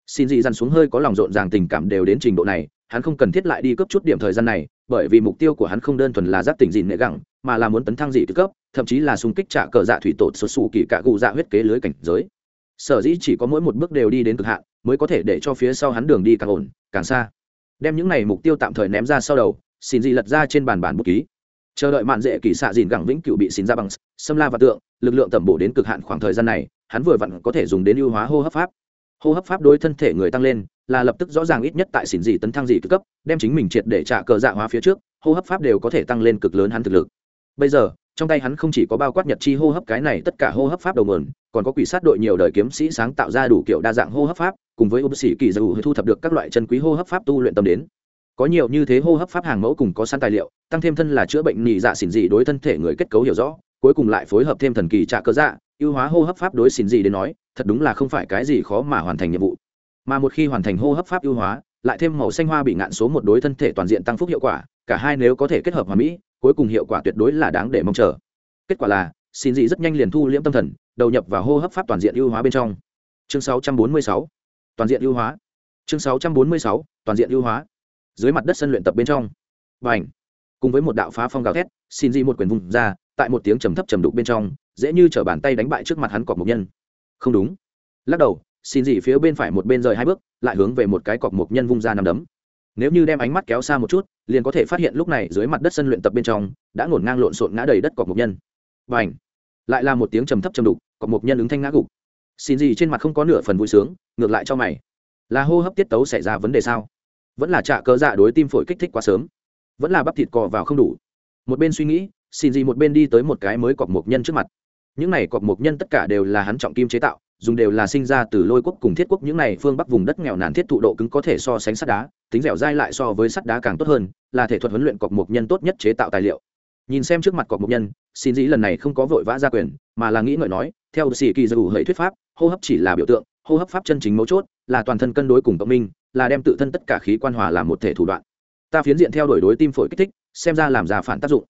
xin dị dằn xuống hơi có lòng rộn ràng tình cảm đều đến trình độ này, hắn không cần thiết lại đi cấp chút điểm thời gian này, bởi vì mục tiêu của hắn không đơn thuần là giáp tỉnh dị nệ gẳng, mà là muốn tấn thăng dị tư cấp, thậm chí là xung kích trả cờ dạ thủy tột xuất xù kỳ cả cụ dạ huyết kế lưới cảnh giới. Sở dĩ chỉ có mỗi một bước đều đi đến cực hạn, mới có thể để cho phía sau hắn đường đi càng ổn, càng xa. Đem những này mục tiêu tạm thời ném ra sau đầu, xin dị lật ra trên bàn bản bút ký. Chờ đợi mạn dễ kỳ xạ dìn gẳng vĩnh cựu bị xin ra bằng xâm la và tượng, lực lượng tẩm bổ đến cực hạn khoảng thời gian này, hắn vừa vặn có thể dùng đến ưu hóa hô hấp pháp hô hấp pháp đối thân thể người tăng lên, là lập tức rõ ràng ít nhất tại xỉn dị tấn thăng dị cực cấp, đem chính mình triệt để trả cờ dạ hóa phía trước, hô hấp pháp đều có thể tăng lên cực lớn hắn thực lực. Bây giờ, trong tay hắn không chỉ có bao quát nhật chi hô hấp cái này tất cả hô hấp pháp đầu nguồn, còn có quỷ sát đội nhiều đời kiếm sĩ sáng tạo ra đủ kiểu đa dạng hô hấp pháp, cùng với ưu sĩ kỳ dầu thu thập được các loại chân quý hô hấp pháp tu luyện tâm đến. Có nhiều như thế hô hấp pháp hàng mẫu cùng có săn tài liệu, tăng thêm thân là chữa bệnh nhị dạ xỉn dị đối thân thể người kết cấu hiểu rõ, cuối cùng lại phối hợp thêm thần kỳ trả cơ dạ ưu hóa hô hấp pháp đối xỉn dị đến nói thật đúng là không phải cái gì khó mà hoàn thành nhiệm vụ. Mà một khi hoàn thành hô hấp pháp ưu hóa, lại thêm màu xanh hoa bị ngạn số một đối thân thể toàn diện tăng phúc hiệu quả, cả hai nếu có thể kết hợp hòa mỹ, cuối cùng hiệu quả tuyệt đối là đáng để mong chờ. Kết quả là, xin dị rất nhanh liền thu liễm tâm thần, đầu nhập vào hô hấp pháp toàn diện ưu hóa bên trong. Chương 646 toàn diện ưu hóa. Chương 646 toàn diện ưu hóa. Dưới mặt đất sân luyện tập bên trong. Và ảnh cùng với một đạo phá phong gào thét, xin dị một quyền vùng ra, tại một tiếng trầm thấp trầm đục bên trong, dễ như t bàn tay đánh bại trước mặt hắn cọp một nhân không đúng. Lắc đầu, xin dị phía bên phải một bên rời hai bước, lại hướng về một cái cọc một nhân vung ra nằm đấm. Nếu như đem ánh mắt kéo xa một chút, liền có thể phát hiện lúc này dưới mặt đất sân luyện tập bên trong, đã ngổn ngang lộn xộn ngã đầy đất cọc một nhân. Và ảnh lại là một tiếng trầm thấp trầm đục, cọc một nhân ứng thanh ngã gục. Xin gì trên mặt không có nửa phần vui sướng, ngược lại cho mày. Là hô hấp tiết tấu xảy ra vấn đề sao? Vẫn là trả cơ dạ đối tim phổi kích thích quá sớm. Vẫn là bắp thịt cò vào không đủ. Một bên suy nghĩ, xin gì một bên đi tới một cái mới cọc một nhân trước mặt những này cọc mộc nhân tất cả đều là hắn trọng kim chế tạo, dùng đều là sinh ra từ lôi quốc cùng thiết quốc. Những này phương bắc vùng đất nghèo nàn thiết thụ độ cứng có thể so sánh sắt đá, tính dẻo dai lại so với sắt đá càng tốt hơn, là thể thuật huấn luyện cọc mục nhân tốt nhất chế tạo tài liệu. Nhìn xem trước mặt cọc mục nhân, xin dĩ lần này không có vội vã ra quyền, mà là nghĩ ngợi nói, theo sĩ kỳ dù hệ thuyết pháp, hô hấp chỉ là biểu tượng, hô hấp pháp chân chính mấu chốt, là toàn thân cân đối cùng cộng minh, là đem tự thân tất cả khí quan hòa làm một thể thủ đoạn. Ta phiến diện theo đổi đối tim phổi kích thích, xem ra làm ra phản tác dụng.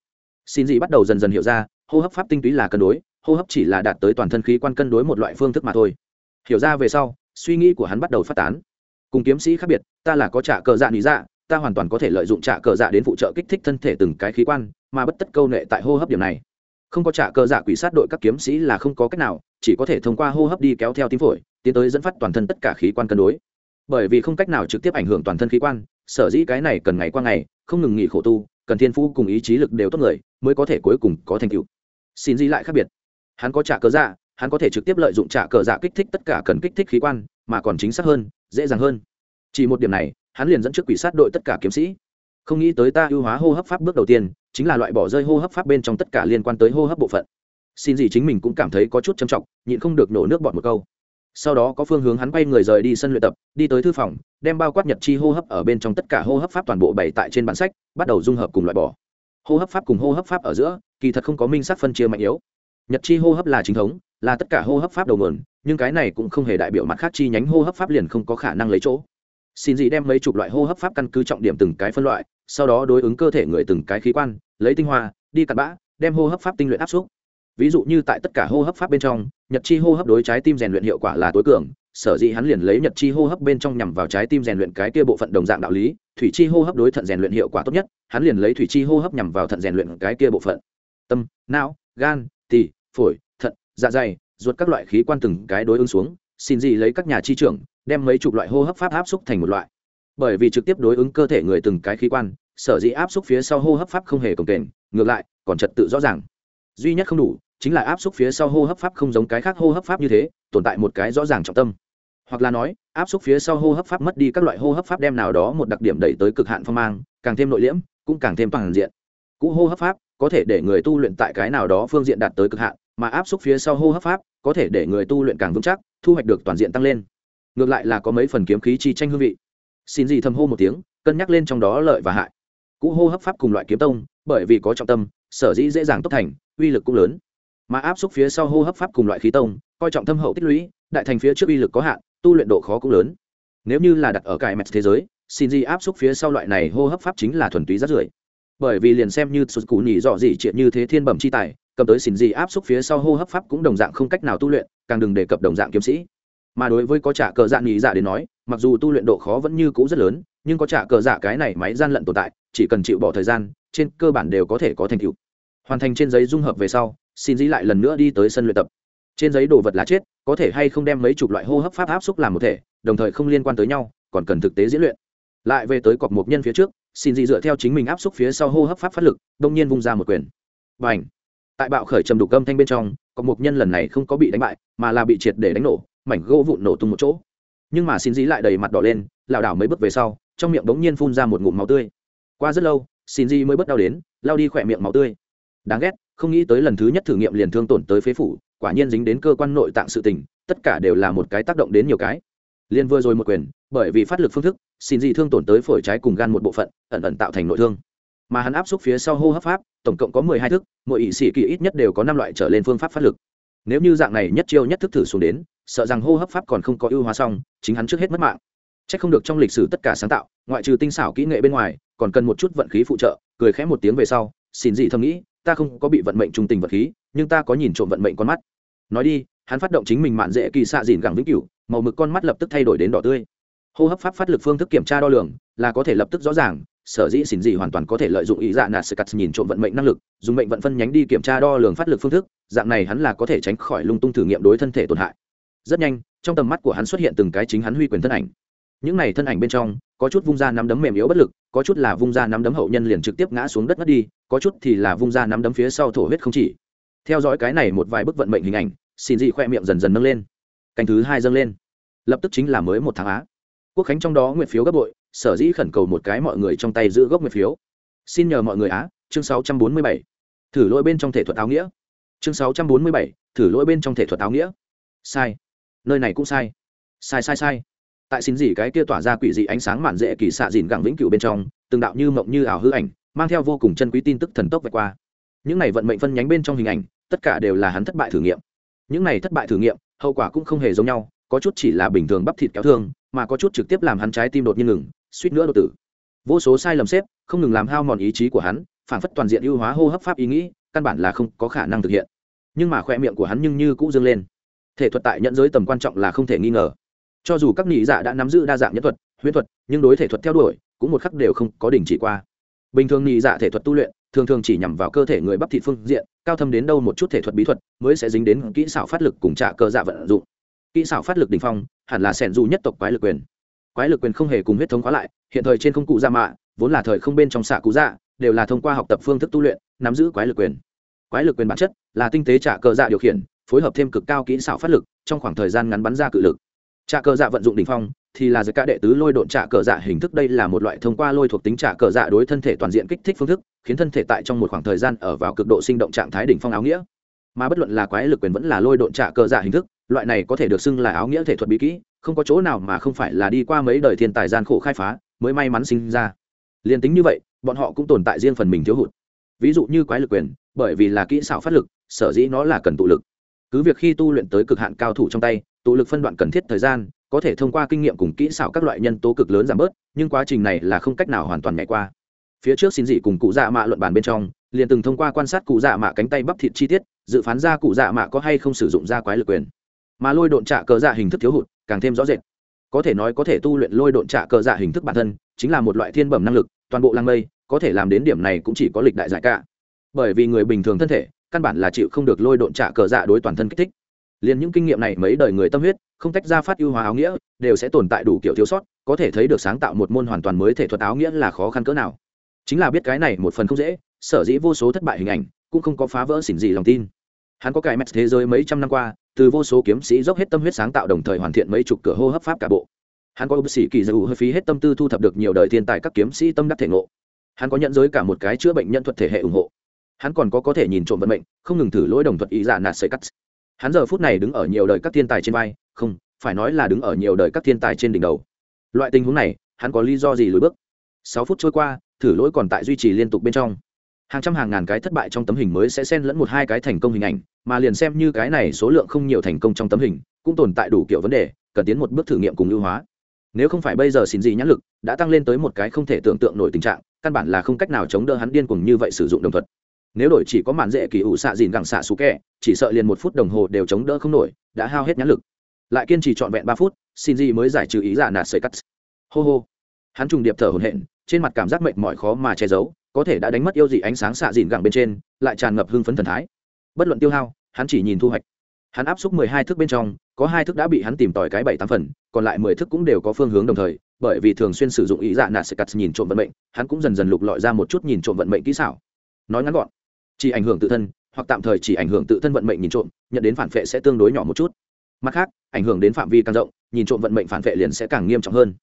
Xin dĩ bắt đầu dần dần hiểu ra hô hấp pháp tinh túy là cân đối, hô hấp chỉ là đạt tới toàn thân khí quan cân đối một loại phương thức mà thôi. Hiểu ra về sau, suy nghĩ của hắn bắt đầu phát tán. Cùng kiếm sĩ khác biệt, ta là có trả cờ dạ lý dạ ta hoàn toàn có thể lợi dụng trả cờ dạ đến phụ trợ kích thích thân thể từng cái khí quan, mà bất tất câu nệ tại hô hấp điểm này. Không có trả cờ dạ quỷ sát đội các kiếm sĩ là không có cách nào, chỉ có thể thông qua hô hấp đi kéo theo tim phổi, tiến tới dẫn phát toàn thân tất cả khí quan cân đối. Bởi vì không cách nào trực tiếp ảnh hưởng toàn thân khí quan, sở dĩ cái này cần ngày qua ngày, không ngừng nghỉ khổ tu, cần thiên phú cùng ý chí lực đều tốt người, mới có thể cuối cùng có thành tựu xin gì lại khác biệt. Hắn có trả cờ dạ hắn có thể trực tiếp lợi dụng trả cờ dạ kích thích tất cả cần kích thích khí quan, mà còn chính xác hơn, dễ dàng hơn. Chỉ một điểm này, hắn liền dẫn trước quỷ sát đội tất cả kiếm sĩ. Không nghĩ tới ta ưu hóa hô hấp pháp bước đầu tiên, chính là loại bỏ rơi hô hấp pháp bên trong tất cả liên quan tới hô hấp bộ phận. Xin gì chính mình cũng cảm thấy có chút trầm trọng, nhịn không được nổ nước bọt một câu. Sau đó có phương hướng hắn quay người rời đi sân luyện tập, đi tới thư phòng, đem bao quát nhật chi hô hấp ở bên trong tất cả hô hấp pháp toàn bộ bày tại trên bản sách, bắt đầu dung hợp cùng loại bỏ. Hô hấp pháp cùng hô hấp pháp ở giữa kỳ thật không có minh sắc phân chia mạnh yếu nhật chi hô hấp là chính thống là tất cả hô hấp pháp đầu nguồn nhưng cái này cũng không hề đại biểu mặt khác chi nhánh hô hấp pháp liền không có khả năng lấy chỗ xin dị đem mấy chục loại hô hấp pháp căn cứ trọng điểm từng cái phân loại sau đó đối ứng cơ thể người từng cái khí quan lấy tinh hoa đi cặn bã đem hô hấp pháp tinh luyện áp xúc ví dụ như tại tất cả hô hấp pháp bên trong nhật chi hô hấp đối trái tim rèn luyện hiệu quả là tối cường sở dĩ hắn liền lấy nhật chi hô hấp bên trong nhằm vào trái tim rèn luyện cái kia bộ phận đồng dạng đạo lý thủy chi hô hấp đối thận rèn luyện hiệu quả tốt nhất hắn liền lấy thủy chi hô hấp nhằm vào thận rèn luyện cái kia bộ phận tâm, não, gan, tỳ, phổi, thận dạ dày, ruột các loại khí quan từng cái đối ứng xuống, xin gì lấy các nhà chi trưởng, đem mấy chục loại hô hấp pháp áp xúc thành một loại. Bởi vì trực tiếp đối ứng cơ thể người từng cái khí quan, sở dĩ áp xúc phía sau hô hấp pháp không hề cồng kềnh, ngược lại, còn trật tự rõ ràng. Duy nhất không đủ, chính là áp xúc phía sau hô hấp pháp không giống cái khác hô hấp pháp như thế, tồn tại một cái rõ ràng trọng tâm. Hoặc là nói, áp xúc phía sau hô hấp pháp mất đi các loại hô hấp pháp đem nào đó một đặc điểm đẩy tới cực hạn phong mang, càng thêm nội liễm, cũng càng thêm toàn diện. Cũ hô hấp pháp có thể để người tu luyện tại cái nào đó phương diện đạt tới cực hạn, mà áp xúc phía sau hô hấp pháp, có thể để người tu luyện càng vững chắc, thu hoạch được toàn diện tăng lên. Ngược lại là có mấy phần kiếm khí chi tranh hương vị. Xin gì thầm hô một tiếng, cân nhắc lên trong đó lợi và hại. Cũ hô hấp pháp cùng loại kiếm tông, bởi vì có trọng tâm, sở dĩ dễ dàng tốc thành, uy lực cũng lớn. Mà áp xúc phía sau hô hấp pháp cùng loại khí tông, coi trọng thâm hậu tích lũy, đại thành phía trước uy lực có hạn, tu luyện độ khó cũng lớn. Nếu như là đặt ở cải mẹt thế giới, xin gì áp xúc phía sau loại này hô hấp pháp chính là thuần túy rất rưởi bởi vì liền xem như sụt cụ nhị dọ dị triệt như thế thiên bẩm chi tài, cầm tới xin gì áp xúc phía sau hô hấp pháp cũng đồng dạng không cách nào tu luyện, càng đừng đề cập đồng dạng kiếm sĩ. Mà đối với có trả cờ dạ nhị dạ đến nói, mặc dù tu luyện độ khó vẫn như cũ rất lớn, nhưng có trả cờ dạ cái này máy gian lận tồn tại, chỉ cần chịu bỏ thời gian, trên cơ bản đều có thể có thành tựu. Hoàn thành trên giấy dung hợp về sau xin dĩ lại lần nữa đi tới sân luyện tập. Trên giấy đồ vật là chết, có thể hay không đem mấy chục loại hô hấp pháp áp xúc làm một thể, đồng thời không liên quan tới nhau, còn cần thực tế diễn luyện. Lại về tới cọc mục nhân phía trước xin dị dựa theo chính mình áp xúc phía sau hô hấp pháp phát lực, đông nhiên vung ra một quyền. Và ảnh tại bạo khởi trầm đục âm thanh bên trong, có một nhân lần này không có bị đánh bại, mà là bị triệt để đánh nổ, mảnh gỗ vụn nổ tung một chỗ. Nhưng mà xin dĩ lại đầy mặt đỏ lên, lảo đảo mấy bước về sau, trong miệng bỗng nhiên phun ra một ngụm máu tươi. Qua rất lâu, xin dĩ mới bớt đau đến lao đi khỏe miệng máu tươi. Đáng ghét, không nghĩ tới lần thứ nhất thử nghiệm liền thương tổn tới phế phủ, quả nhiên dính đến cơ quan nội tạng sự tình, tất cả đều là một cái tác động đến nhiều cái liên vừa rồi một quyền, bởi vì phát lực phương thức, xin gì thương tổn tới phổi trái cùng gan một bộ phận, ẩn ẩn tạo thành nội thương. Mà hắn áp xúc phía sau hô hấp pháp, tổng cộng có mười hai thức, mỗi ỵ sĩ kỳ ít nhất đều có năm loại trở lên phương pháp phát lực. Nếu như dạng này nhất chiêu nhất thức thử xuống đến, sợ rằng hô hấp pháp còn không có ưu hóa xong, chính hắn trước hết mất mạng. C h ắ c không được trong lịch sử tất cả sáng tạo, ngoại trừ tinh xảo kỹ nghệ bên ngoài, còn cần một chút vận khí phụ trợ, cười khẽ một tiếng về sau, xin dị thầm nghĩ, ta không có bị vận mệnh trung tình vật khí, nhưng ta có nhìn trộm vận mệnh con mắt. Nói đi hắn phát động chính mình mạn dễ kỳ xạ dìn gẳng vĩnh cửu, màu mực con mắt lập tức thay đổi đến đỏ tươi. Hô hấp pháp phát lực phương thức kiểm tra đo lường, là có thể lập tức rõ ràng, sở dĩ xỉn dị hoàn toàn có thể lợi dụng ý dạ nạt scat nhìn trộm vận mệnh năng lực, dùng mệnh vận phân nhánh đi kiểm tra đo lường phát lực phương thức, dạng này hắn là có thể tránh khỏi lung tung thử nghiệm đối thân thể tổn hại. Rất nhanh, trong tầm mắt của hắn xuất hiện từng cái chính hắn huy quyền thân ảnh. Những này thân ảnh bên trong, có chút vung ra nắm đấm mềm yếu bất lực, có chút là vung ra nắm đấm hậu nhân liền trực tiếp ngã xuống đất mất đi, có chút thì là vung ra nắm đấm phía sau thổ huyết không chỉ. Theo dõi cái này một vài bức vận mệnh hình ảnh xin dị khoe miệng dần dần nâng lên. Canh thứ hai dâng lên. Lập tức chính là mới một tháng á. Quốc khánh trong đó nguyện phiếu gấp bội sở dĩ khẩn cầu một cái mọi người trong tay giữ gốc nguyện phiếu. Xin nhờ mọi người á chương 647. thử lỗi bên trong thể thuật áo nghĩa. Chương 647, thử lỗi bên trong thể thuật áo nghĩa. Sai. Nơi này cũng sai. Sai sai sai. Tại xin gì cái kia tỏa ra quỷ dị ánh sáng mạn dễ kỳ xạ dìn gẳng vĩnh cửu bên trong từng đạo như mộng như ảo hư ảnh mang theo vô cùng chân quý tin tức thần tốc vạch qua. Những này vận mệnh phân nhánh bên trong hình ảnh tất cả đều là hắn thất bại thử nghiệm những này thất bại thử nghiệm, hậu quả cũng không hề giống nhau, có chút chỉ là bình thường bắp thịt kéo thương, mà có chút trực tiếp làm hắn trái tim đột nhiên ngừng, suýt nữa đột tử. Vô số sai lầm xếp, không ngừng làm hao mòn ý chí của hắn, phản phất toàn diện ưu hóa hô hấp pháp ý nghĩ, căn bản là không có khả năng thực hiện. Nhưng mà khoe miệng của hắn nhưng như cũ dâng lên. Thể thuật tại nhận giới tầm quan trọng là không thể nghi ngờ. Cho dù các nghị giả dạ đã nắm giữ đa dạng nhân thuật, huyễn thuật, nhưng đối thể thuật theo đuổi, cũng một khắc đều không có đình chỉ qua. Bình thường nghị giả dạ thể thuật tu luyện thường thường chỉ nhằm vào cơ thể người bắp thị phương diện, cao thâm đến đâu một chút thể thuật bí thuật mới sẽ dính đến kỹ xảo phát lực cùng trạ cơ dạ vận dụng. Kỹ xảo phát lực đình phong, hẳn là sẻn dù nhất tộc quái lực quyền. Quái lực quyền không hề cùng huyết thống khóa lại, hiện thời trên không cụ gia mạ, vốn là thời không bên trong xạ cụ dạ đều là thông qua học tập phương thức tu luyện, nắm giữ quái lực quyền. Quái lực quyền bản chất là tinh tế trả cơ dạ điều khiển, phối hợp thêm cực cao kỹ xảo phát lực, trong khoảng thời gian ngắn bắn ra cự lực. Trả cơ dạ vận dụng đ ỉ n h phong thì là giới cả đệ tứ lôi độn trả cờ dạ hình thức. Đây là một loại thông qua lôi thuộc tính trả cờ dạ đối thân thể toàn diện kích thích phương thức, khiến thân thể tại trong một khoảng thời gian ở vào cực độ sinh động trạng thái đỉnh phong áo nghĩa. Mà bất luận là quái lực quyền vẫn là lôi độn trả cờ dạ hình thức, loại này có thể được xưng là áo nghĩa thể thuật bí kỹ, không có chỗ nào mà không phải là đi qua mấy đời thiên tài gian khổ khai phá mới may mắn sinh ra. Liền tính như vậy, bọn họ cũng tồn tại riêng phần mình thiếu hụt. Ví dụ như quái lực quyền, bởi vì là kỹ xảo phát lực, sở dĩ nó là cần tụ lực. Cứ việc khi tu luyện tới cực hạn cao thủ trong tay tụ lực phân đoạn cần thiết thời gian, có thể thông qua kinh nghiệm cùng kỹ xảo các loại nhân tố cực lớn giảm bớt, nhưng quá trình này là không cách nào hoàn toàn nhảy qua. Phía trước xin dị cùng cụ dạ mạ luận bàn bên trong, liền từng thông qua quan sát cụ dạ mạ cánh tay bắp thịt chi tiết, dự phán ra cụ dạ mạ có hay không sử dụng ra quái lực quyền. Mà lôi độn trạ cờ dạ hình thức thiếu hụt, càng thêm rõ rệt. Có thể nói có thể tu luyện lôi độn trạ cờ dạ hình thức bản thân, chính là một loại thiên bẩm năng lực, toàn bộ làng mây, có thể làm đến điểm này cũng chỉ có lịch đại giải cả. Bởi vì người bình thường thân thể, căn bản là chịu không được lôi độn trạ cờ dạ đối toàn thân kích thích liền những kinh nghiệm này mấy đời người tâm huyết, không tách ra phát ưu hóa áo nghĩa, đều sẽ tồn tại đủ kiểu thiếu sót, có thể thấy được sáng tạo một môn hoàn toàn mới thể thuật áo nghĩa là khó khăn cỡ nào. Chính là biết cái này một phần không dễ, sở dĩ vô số thất bại hình ảnh cũng không có phá vỡ xỉn gì lòng tin. Hắn có cải mẹt thế giới mấy trăm năm qua, từ vô số kiếm sĩ dốc hết tâm huyết sáng tạo đồng thời hoàn thiện mấy chục cửa hô hấp pháp cả bộ. Hắn có ưu sĩ kỳ dầu hơi phí hết tâm tư thu thập được nhiều đời thiên tài các kiếm sĩ tâm đắc thể ngộ. Hắn có nhận giới cả một cái chữa bệnh nhân thuật thể hệ ủng hộ. Hắn còn có có thể nhìn trộm vận mệnh, không ngừng thử lỗi đồng thuật ý giả nạt sợi cắt hắn giờ phút này đứng ở nhiều đời các thiên tài trên vai, không, phải nói là đứng ở nhiều đời các thiên tài trên đỉnh đầu. Loại tình huống này, hắn có lý do gì lùi bước? Sáu phút trôi qua, thử lỗi còn tại duy trì liên tục bên trong. Hàng trăm hàng ngàn cái thất bại trong tấm hình mới sẽ xen lẫn một hai cái thành công hình ảnh, mà liền xem như cái này số lượng không nhiều thành công trong tấm hình, cũng tồn tại đủ kiểu vấn đề, cần tiến một bước thử nghiệm cùng ưu hóa. Nếu không phải bây giờ xin gì nhãn lực, đã tăng lên tới một cái không thể tưởng tượng nổi tình trạng, căn bản là không cách nào chống đỡ hắn điên cuồng như vậy sử dụng đồng thuật nếu đổi chỉ có màn dễ kỳ ủ xạ dìn gẳng xạ xú kẹ, chỉ sợ liền một phút đồng hồ đều chống đỡ không nổi, đã hao hết nhãn lực. Lại kiên trì trọn vẹn ba phút xin gì mới giải trừ ý giả nạt sợi cắt. Hô hô. Hắn trùng điệp thở hổn hển, trên mặt cảm giác mệt mỏi khó mà che giấu, có thể đã đánh mất yêu dị ánh sáng xạ dìn gẳng bên trên, lại tràn ngập hưng phấn thần thái. Bất luận tiêu hao, hắn chỉ nhìn thu hoạch. Hắn áp xúc mười hai thước bên trong, có hai thước đã bị hắn tìm tòi cái bảy tám phần, còn lại mười thước cũng đều có phương hướng đồng thời, bởi vì thường xuyên sử dụng ý dạ nạt sẽ cắt nhìn trộm vận mệnh, hắn cũng dần dần lục lọi ra một chút nhìn trộm vận mệnh kỹ xảo. Nói ngắn gọn chỉ ảnh hưởng tự thân, hoặc tạm thời chỉ ảnh hưởng tự thân vận mệnh nhìn trộm, nhận đến phản vệ sẽ tương đối nhỏ một chút. Mặt khác, ảnh hưởng đến phạm vi càng rộng, nhìn trộm vận mệnh phản vệ liền sẽ càng nghiêm trọng hơn.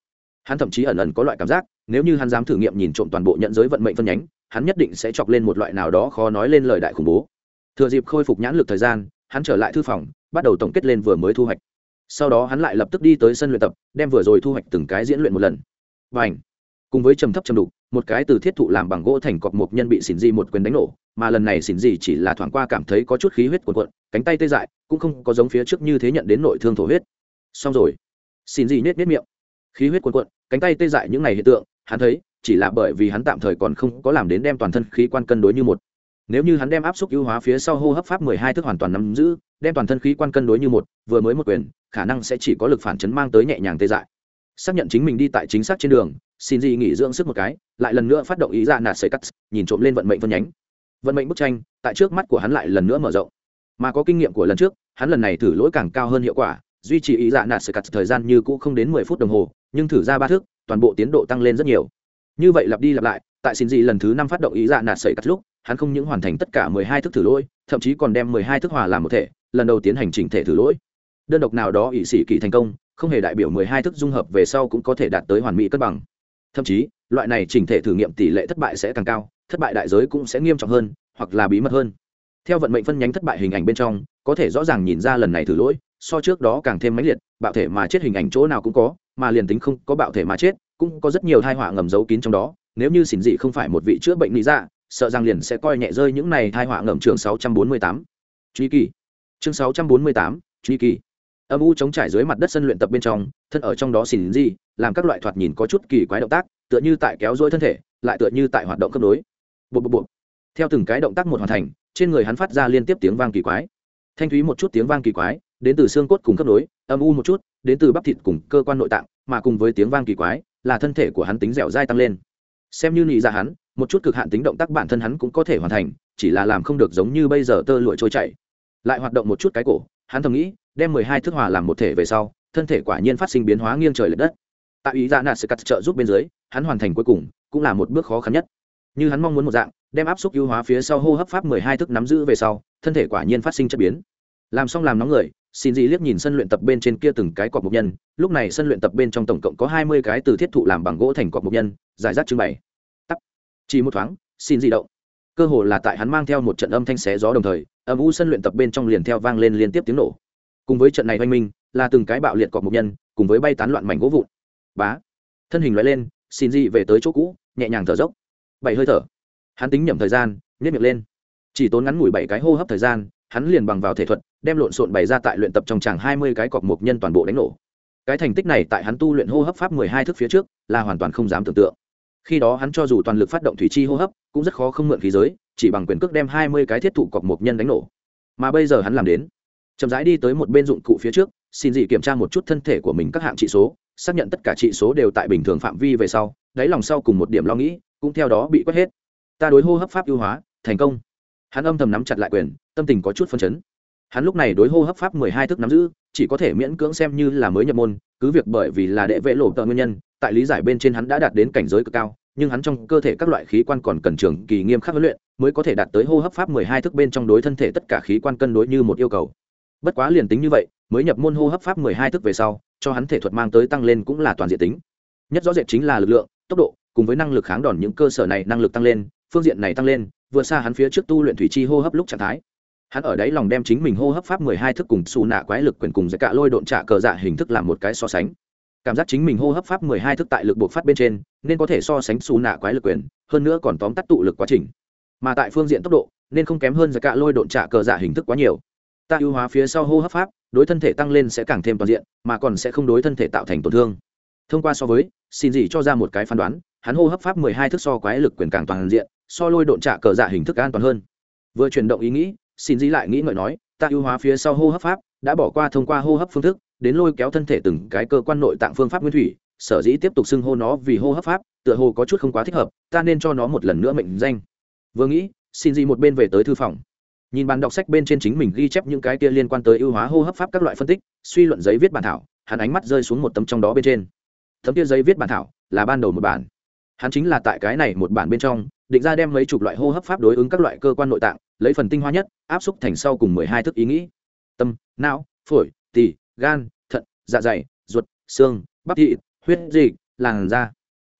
Hắn thậm chí ẩn ẩn có loại cảm giác, nếu như hắn dám thử nghiệm nhìn trộm toàn bộ nhận giới vận mệnh phân nhánh, hắn nhất định sẽ chọc lên một loại nào đó khó nói lên lời đại khủng bố. Thừa dịp khôi phục nhãn lực thời gian, hắn trở lại thư phòng, bắt đầu tổng kết lên vừa mới thu hoạch. Sau đó hắn lại lập tức đi tới sân luyện tập, đem vừa rồi thu hoạch từng cái diễn luyện một lần. Và ảnh cùng với trầm thấp trầm đục, một cái từ thiết thụ làm bằng gỗ thành cọc một nhân bị xỉn di một quyền đánh nổ mà lần này xỉn gì chỉ là thoảng qua cảm thấy có chút khí huyết cuộn cuộn, cánh tay tê dại, cũng không có giống phía trước như thế nhận đến nội thương thổ huyết. Xong rồi. Xỉn gì nết nết miệng. Khí huyết cuộn cuộn, cánh tay tê dại những ngày hiện tượng, hắn thấy, chỉ là bởi vì hắn tạm thời còn không có làm đến đem toàn thân khí quan cân đối như một. Nếu như hắn đem áp suất ưu hóa phía sau hô hấp pháp mười hai thức hoàn toàn nắm giữ, đem toàn thân khí quan cân đối như một, vừa mới một quyền, khả năng sẽ chỉ có lực phản chấn mang tới nhẹ nhàng tê dại. Xác nhận chính mình đi tại chính xác trên đường, xin gì nghỉ dưỡng sức một cái, lại lần nữa phát động ý ra nạt sợi cắt, nhìn trộm lên vận mệnh phân nhánh vận mệnh bức tranh tại trước mắt của hắn lại lần nữa mở rộng. Mà có kinh nghiệm của lần trước hắn lần này thử lỗi càng cao hơn hiệu quả duy trì ý dạ nạt sợi cắt thời gian như cũ không đến mười phút đồng hồ nhưng thử ra ba thước, toàn bộ tiến độ tăng lên rất nhiều. Như vậy lặp đi lặp lại tại xin gì lần thứ năm phát động ý dạ nạt sợi cắt lúc hắn không những hoàn thành tất cả mười hai thức thử lỗi thậm chí còn đem mười hai thức hòa làm một thể lần đầu tiến hành chỉnh thể thử lỗi. Đơn độc nào đó ỵ sĩ kỳ thành công không hề đại biểu mười hai thức dung hợp về sau cũng có thể đạt tới hoàn mỹ cân bằng. Thậm chí loại này chỉnh thể thử nghiệm tỷ lệ thất bại sẽ càng cao thất bại đại giới cũng sẽ nghiêm trọng hơn hoặc là bí mật hơn theo vận mệnh phân nhánh thất bại hình ảnh bên trong có thể rõ ràng nhìn ra lần này thử lỗi so trước đó càng thêm mãnh liệt bạo thể mà chết hình ảnh chỗ nào cũng có mà liền tính không có bạo thể mà chết cũng có rất nhiều thai họa ngầm giấu kín trong đó nếu như xỉn dị không phải một vị chữa bệnh lý dạ sợ rằng liền sẽ coi nhẹ rơi những này thai họa ngầm trường 648. Truy kỳ. Chương 648, Truy kỳ. Âm u chống trải dưới mặt đất sân luyện tập bên trong, thân ở trong đó xỉn dị, làm các loại thoạt nhìn có chút kỳ quái động tác, tựa như tại kéo duỗi thân thể, lại tựa như tại hoạt động cấp đối. Bộ bộ bộ. Theo từng cái động tác một hoàn thành, trên người hắn phát ra liên tiếp tiếng vang kỳ quái. Thanh thúy một chút tiếng vang kỳ quái, đến từ xương cốt cùng cấp nối âm u một chút, đến từ bắp thịt cùng cơ quan nội tạng, mà cùng với tiếng vang kỳ quái, là thân thể của hắn tính dẻo dai tăng lên. Xem như nhị ra hắn, một chút cực hạn tính động tác bản thân hắn cũng có thể hoàn thành chỉ là làm không được giống như bây giờ tơ lụa trôi chảy lại hoạt động một chút cái cổ hắn thầm nghĩ đem mười hai thước hòa làm một thể về sau thân thể quả nhiên phát sinh biến hóa nghiêng trời l ệ đất tại ý dạ nạt sự cắt trợ giúp bên dưới hắn hoàn thành cuối cùng cũng là một bước khó khăn nhất như hắn mong muốn một dạng, đem áp suất ưu hóa phía sau hô hấp pháp mười hai thức nắm giữ về sau, thân thể quả nhiên phát sinh chất biến. Làm xong làm nóng người, xin dị liếc nhìn sân luyện tập bên trên kia từng cái cọc mục nhân, lúc này sân luyện tập bên trong tổng cộng có hai mươi cái từ thiết thụ làm bằng gỗ thành cọc mục nhân, giải rác trưng bày chỉ một thoáng, xin dị động. Cơ hồ là tại hắn mang theo một trận âm thanh xé gió đồng thời, âm u sân luyện tập bên trong liền theo vang lên liên tiếp tiếng nổ. Cùng với trận này oanh minh, là từng cái bạo liệt cọp mục nhân, cùng với bay tán loạn mảnh gỗ vụn. Bá. Thân hình loại lên, xin dị về tới chỗ cũ, nhẹ nhàng thở dốc bảy hơi thở. Hắn tính nhầm thời gian nhét miệng lên. Chỉ tốn ngắn ngủi bảy cái hô hấp thời gian, hắn liền bằng vào thể thuật, đem lộn xộn bày ra tại luyện tập trong tràng hai mươi cái cọc mục nhân toàn bộ đánh nổ. Cái thành tích này tại hắn tu luyện hô hấp pháp mười hai thước phía trước, là hoàn toàn không dám tưởng tượng. Khi đó hắn cho dù toàn lực phát động thủy chi hô hấp, cũng rất khó không mượn khí giới, chỉ bằng quyền cước đem hai mươi cái thiết thụ cọc mục nhân đánh nổ. Mà bây giờ hắn làm đến. Chậm rãi đi tới một bên dụng cụ phía trước, xin dị kiểm tra một chút thân thể của mình các hạng trị số, xác nhận tất cả trị số đều tại bình thường phạm vi về sau, đáy lòng sau cùng một điểm lo nghĩ cũng theo đó bị quét hết. Ta đối hô hấp pháp ưu hóa, thành công. Hắn âm thầm nắm chặt lại quyền, tâm tình có chút phân chấn. Hắn lúc này đối hô hấp pháp mười hai thức nắm giữ, chỉ có thể miễn cưỡng xem như là mới nhập môn, cứ việc bởi vì là đệ vệ lộ tờ nguyên nhân, tại lý giải bên trên hắn đã đạt đến cảnh giới cực cao, nhưng hắn trong cơ thể các loại khí quan còn cần trường kỳ nghiêm khắc huấn luyện, mới có thể đạt tới hô hấp pháp mười hai thức bên trong đối thân thể tất cả khí quan cân đối như một yêu cầu. Bất quá liền tính như vậy, mới nhập môn hô hấp pháp mười hai thức về sau, cho hắn thể thuật mang tới tăng lên cũng là toàn diện tính. Nhất rõ rệt chính là lực lượng, tốc độ cùng với năng lực kháng đòn những cơ sở này năng lực tăng lên, phương diện này tăng lên, vừa xa hắn phía trước tu luyện thủy chi hô hấp lúc trạng thái. Hắn ở đấy lòng đem chính mình hô hấp pháp mười hai thức cùng xù nạ quái lực quyền cùng giải cả lôi độn trả cờ dạ hình thức làm một cái so sánh. Cảm giác chính mình hô hấp pháp mười hai thức tại lực buộc phát bên trên, nên có thể so sánh xù nạ quái lực quyền, hơn nữa còn tóm tắt tụ lực quá trình. Mà tại phương diện tốc độ, nên không kém hơn giải cả lôi độn trả cờ dạ hình thức quá nhiều. Ta ưu hóa phía sau hô hấp pháp, đối thân thể tăng lên sẽ càng thêm toàn diện, mà còn sẽ không đối thân thể tạo thành tổn thương. Thông qua so với, xin gì cho ra một cái phán đoán hắn hô hấp pháp mười hai thức so quái lực quyền càng toàn diện, so lôi độn trả cờ dạ hình thức an toàn hơn. Vừa chuyển động ý nghĩ, xin dĩ lại nghĩ ngợi nói, ta ưu hóa phía sau hô hấp pháp, đã bỏ qua thông qua hô hấp phương thức, đến lôi kéo thân thể từng cái cơ quan nội tạng phương pháp nguyên thủy, sở dĩ tiếp tục xưng hô nó vì hô hấp pháp, tựa hồ có chút không quá thích hợp, ta nên cho nó một lần nữa mệnh danh. Vừa nghĩ, xin dĩ một bên về tới thư phòng. Nhìn bàn đọc sách bên trên chính mình ghi chép những cái kia liên quan tới ưu hóa hô hấp pháp các loại phân tích, suy luận giấy viết bản thảo, hắn ánh mắt rơi xuống một tấm trong đó bên trên. Tấm kia giấy viết bản thảo là ban đầu một bản hắn chính là tại cái này một bản bên trong, định ra đem mấy chục loại hô hấp pháp đối ứng các loại cơ quan nội tạng, lấy phần tinh hoa nhất, áp xúc thành sau cùng mười hai thức ý nghĩ. Tâm, não, phổi, tỳ, gan, thận dạ dày, ruột, xương, bắp thị huyết dịch, làn da.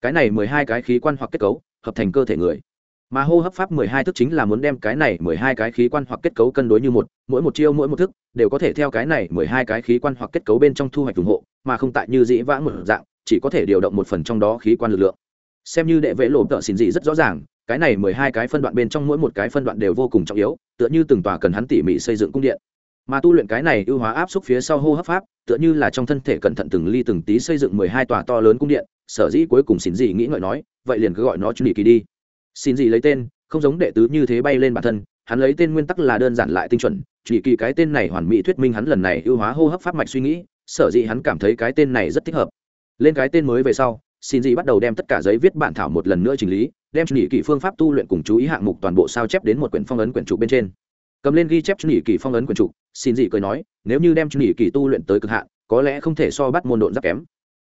Cái này mười hai cái khí quan hoặc kết cấu, hợp thành cơ thể người. Mà hô hấp pháp mười hai thức chính là muốn đem cái này mười hai cái khí quan hoặc kết cấu cân đối như một, mỗi một chiêu, mỗi một thức, đều có thể theo cái này mười hai cái khí quan hoặc kết cấu bên trong thu hoạch ủng hộ, mà không tại như dĩ vãng một dạng, chỉ có thể điều động một phần trong đó khí quan lực lượng xem như đệ vệ lộ tợ xin dị rất rõ ràng, cái này mười hai cái phân đoạn bên trong mỗi một cái phân đoạn đều vô cùng trọng yếu, tựa như từng tòa cần hắn tỉ mỉ xây dựng cung điện. Mà tu luyện cái này ưu hóa áp xúc phía sau hô hấp pháp, tựa như là trong thân thể cẩn thận từng ly từng tí xây dựng mười hai tòa to lớn cung điện, sở dĩ cuối cùng xin gì nghĩ ngợi nói, vậy liền cứ gọi nó chu kỳ đi. Xin gì lấy tên, không giống đệ tứ như thế bay lên bản thân, hắn lấy tên nguyên tắc là đơn giản lại tinh chuẩn chỉ kỳ cái tên này hoàn mỹ thuyết minh hắn lần này ưu hóa hô hấp pháp mạch suy nghĩ, sở dĩ hắn cảm thấy cái tên này rất thích hợp. Lên cái tên mới về sau xin gì bắt đầu đem tất cả giấy viết bản thảo một lần nữa chỉnh lý, đem nhị kỳ phương pháp tu luyện cùng chú ý hạng mục toàn bộ sao chép đến một quyển phong ấn quyển trục bên trên. Cầm lên ghi chép nhị kỳ phong ấn quyển trục xin gì cười nói, nếu như đem nhị kỳ tu luyện tới cực hạn, có lẽ không thể so bắt môn độn giáp kém.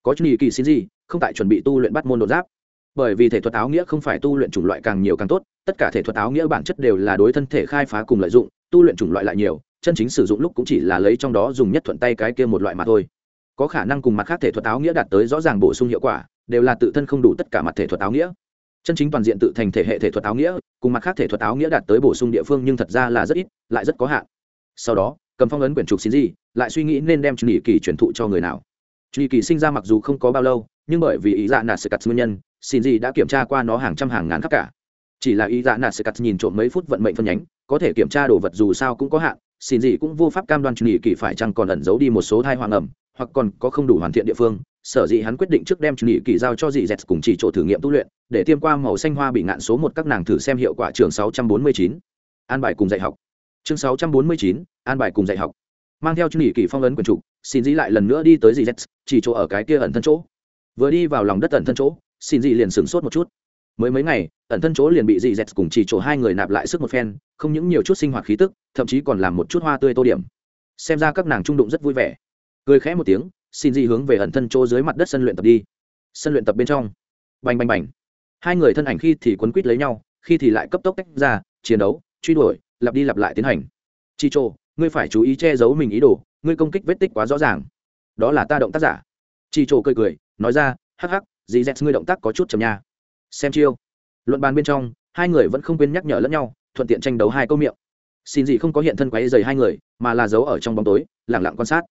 Có nhị kỳ xin gì, không tại chuẩn bị tu luyện bắt môn độn giáp. Bởi vì thể thuật áo nghĩa không phải tu luyện chủng loại càng nhiều càng tốt, tất cả thể thuật áo nghĩa bản chất đều là đối thân thể khai phá cùng lợi dụng, tu luyện chủng loại lại nhiều, chân chính sử dụng lúc cũng chỉ là lấy trong đó dùng nhất thuận tay cái kia một loại mà thôi. Có khả năng cùng mặt khác thể thuật áo nghĩa đạt tới rõ ràng bổ sung hiệu quả đều là tự thân không đủ tất cả mặt thể thuật áo nghĩa. Chân chính toàn diện tự thành thể hệ thể thuật áo nghĩa, cùng mặt khác thể thuật áo nghĩa đạt tới bổ sung địa phương nhưng thật ra là rất ít, lại rất có hạn. Sau đó, cầm phong ấn quyển trục xin gì, lại suy nghĩ nên đem truy kỳ truyền thụ cho người nào. Truy kỳ sinh ra mặc dù không có bao lâu, nhưng bởi vì ý dạ nạt sự cắt nguyên nhân, xin gì đã kiểm tra qua nó hàng trăm hàng ngàn khắp cả. Chỉ là ý dạ nạt sự cắt nhìn trộm mấy phút vận mệnh phân nhánh, có thể kiểm tra đồ vật dù sao cũng có hạn, xin gì cũng vô pháp cam đoan truy kỳ phải chăng còn ẩn giấu đi một số thai hoàng ẩm hoặc còn có không đủ hoàn thiện địa phương sở dĩ hắn quyết định trước đem nhị kỳ giao cho dì z cùng chỉ chỗ thử nghiệm tu luyện để tiêm qua màu xanh hoa bị ngạn số một các nàng thử xem hiệu quả trường 649. an bài cùng dạy học. Chương 649, an bài cùng dạy học. Mang theo nhị kỳ phong ấn quyền trục xin dĩ lại lần nữa đi tới dì z chỉ chỗ ở cái kia ẩn thân chỗ. Vừa đi vào lòng đất ẩn thân chỗ xin dĩ liền sửng sốt một chút. Mới mấy ngày ẩn thân chỗ liền bị dì z cùng chỉ chỗ hai người nạp lại sức một phen không những nhiều chút sinh hoạt khí tức thậm chí còn làm một chút hoa tươi tô điểm. Xem ra các nàng trung đụng rất vui vẻ cười khẽ một tiếng, xin dị hướng về ẩn thân chỗ dưới mặt đất sân luyện tập đi. Sân luyện tập bên trong. Bành bành bành. Hai người thân ảnh khi thì quấn quýt lấy nhau, khi thì lại cấp tốc tách ra, chiến đấu, truy đuổi, lặp đi lặp lại tiến hành. Chi trô, ngươi phải chú ý che giấu mình ý đồ, ngươi công kích vết tích quá rõ ràng. Đó là ta động tác giả. Chi trô cười cười, nói ra, hắc hắc, dì z ngươi động tác có chút chầm nha. Xem chiêu. Luận bàn bên trong, hai người vẫn không quên nhắc nhở lẫn nhau, thuận tiện tranh đấu hai câu miệng. Xin gì không có hiện thân quấy dày hai người, mà là giấu ở trong bóng tối lẳng lặng quan sát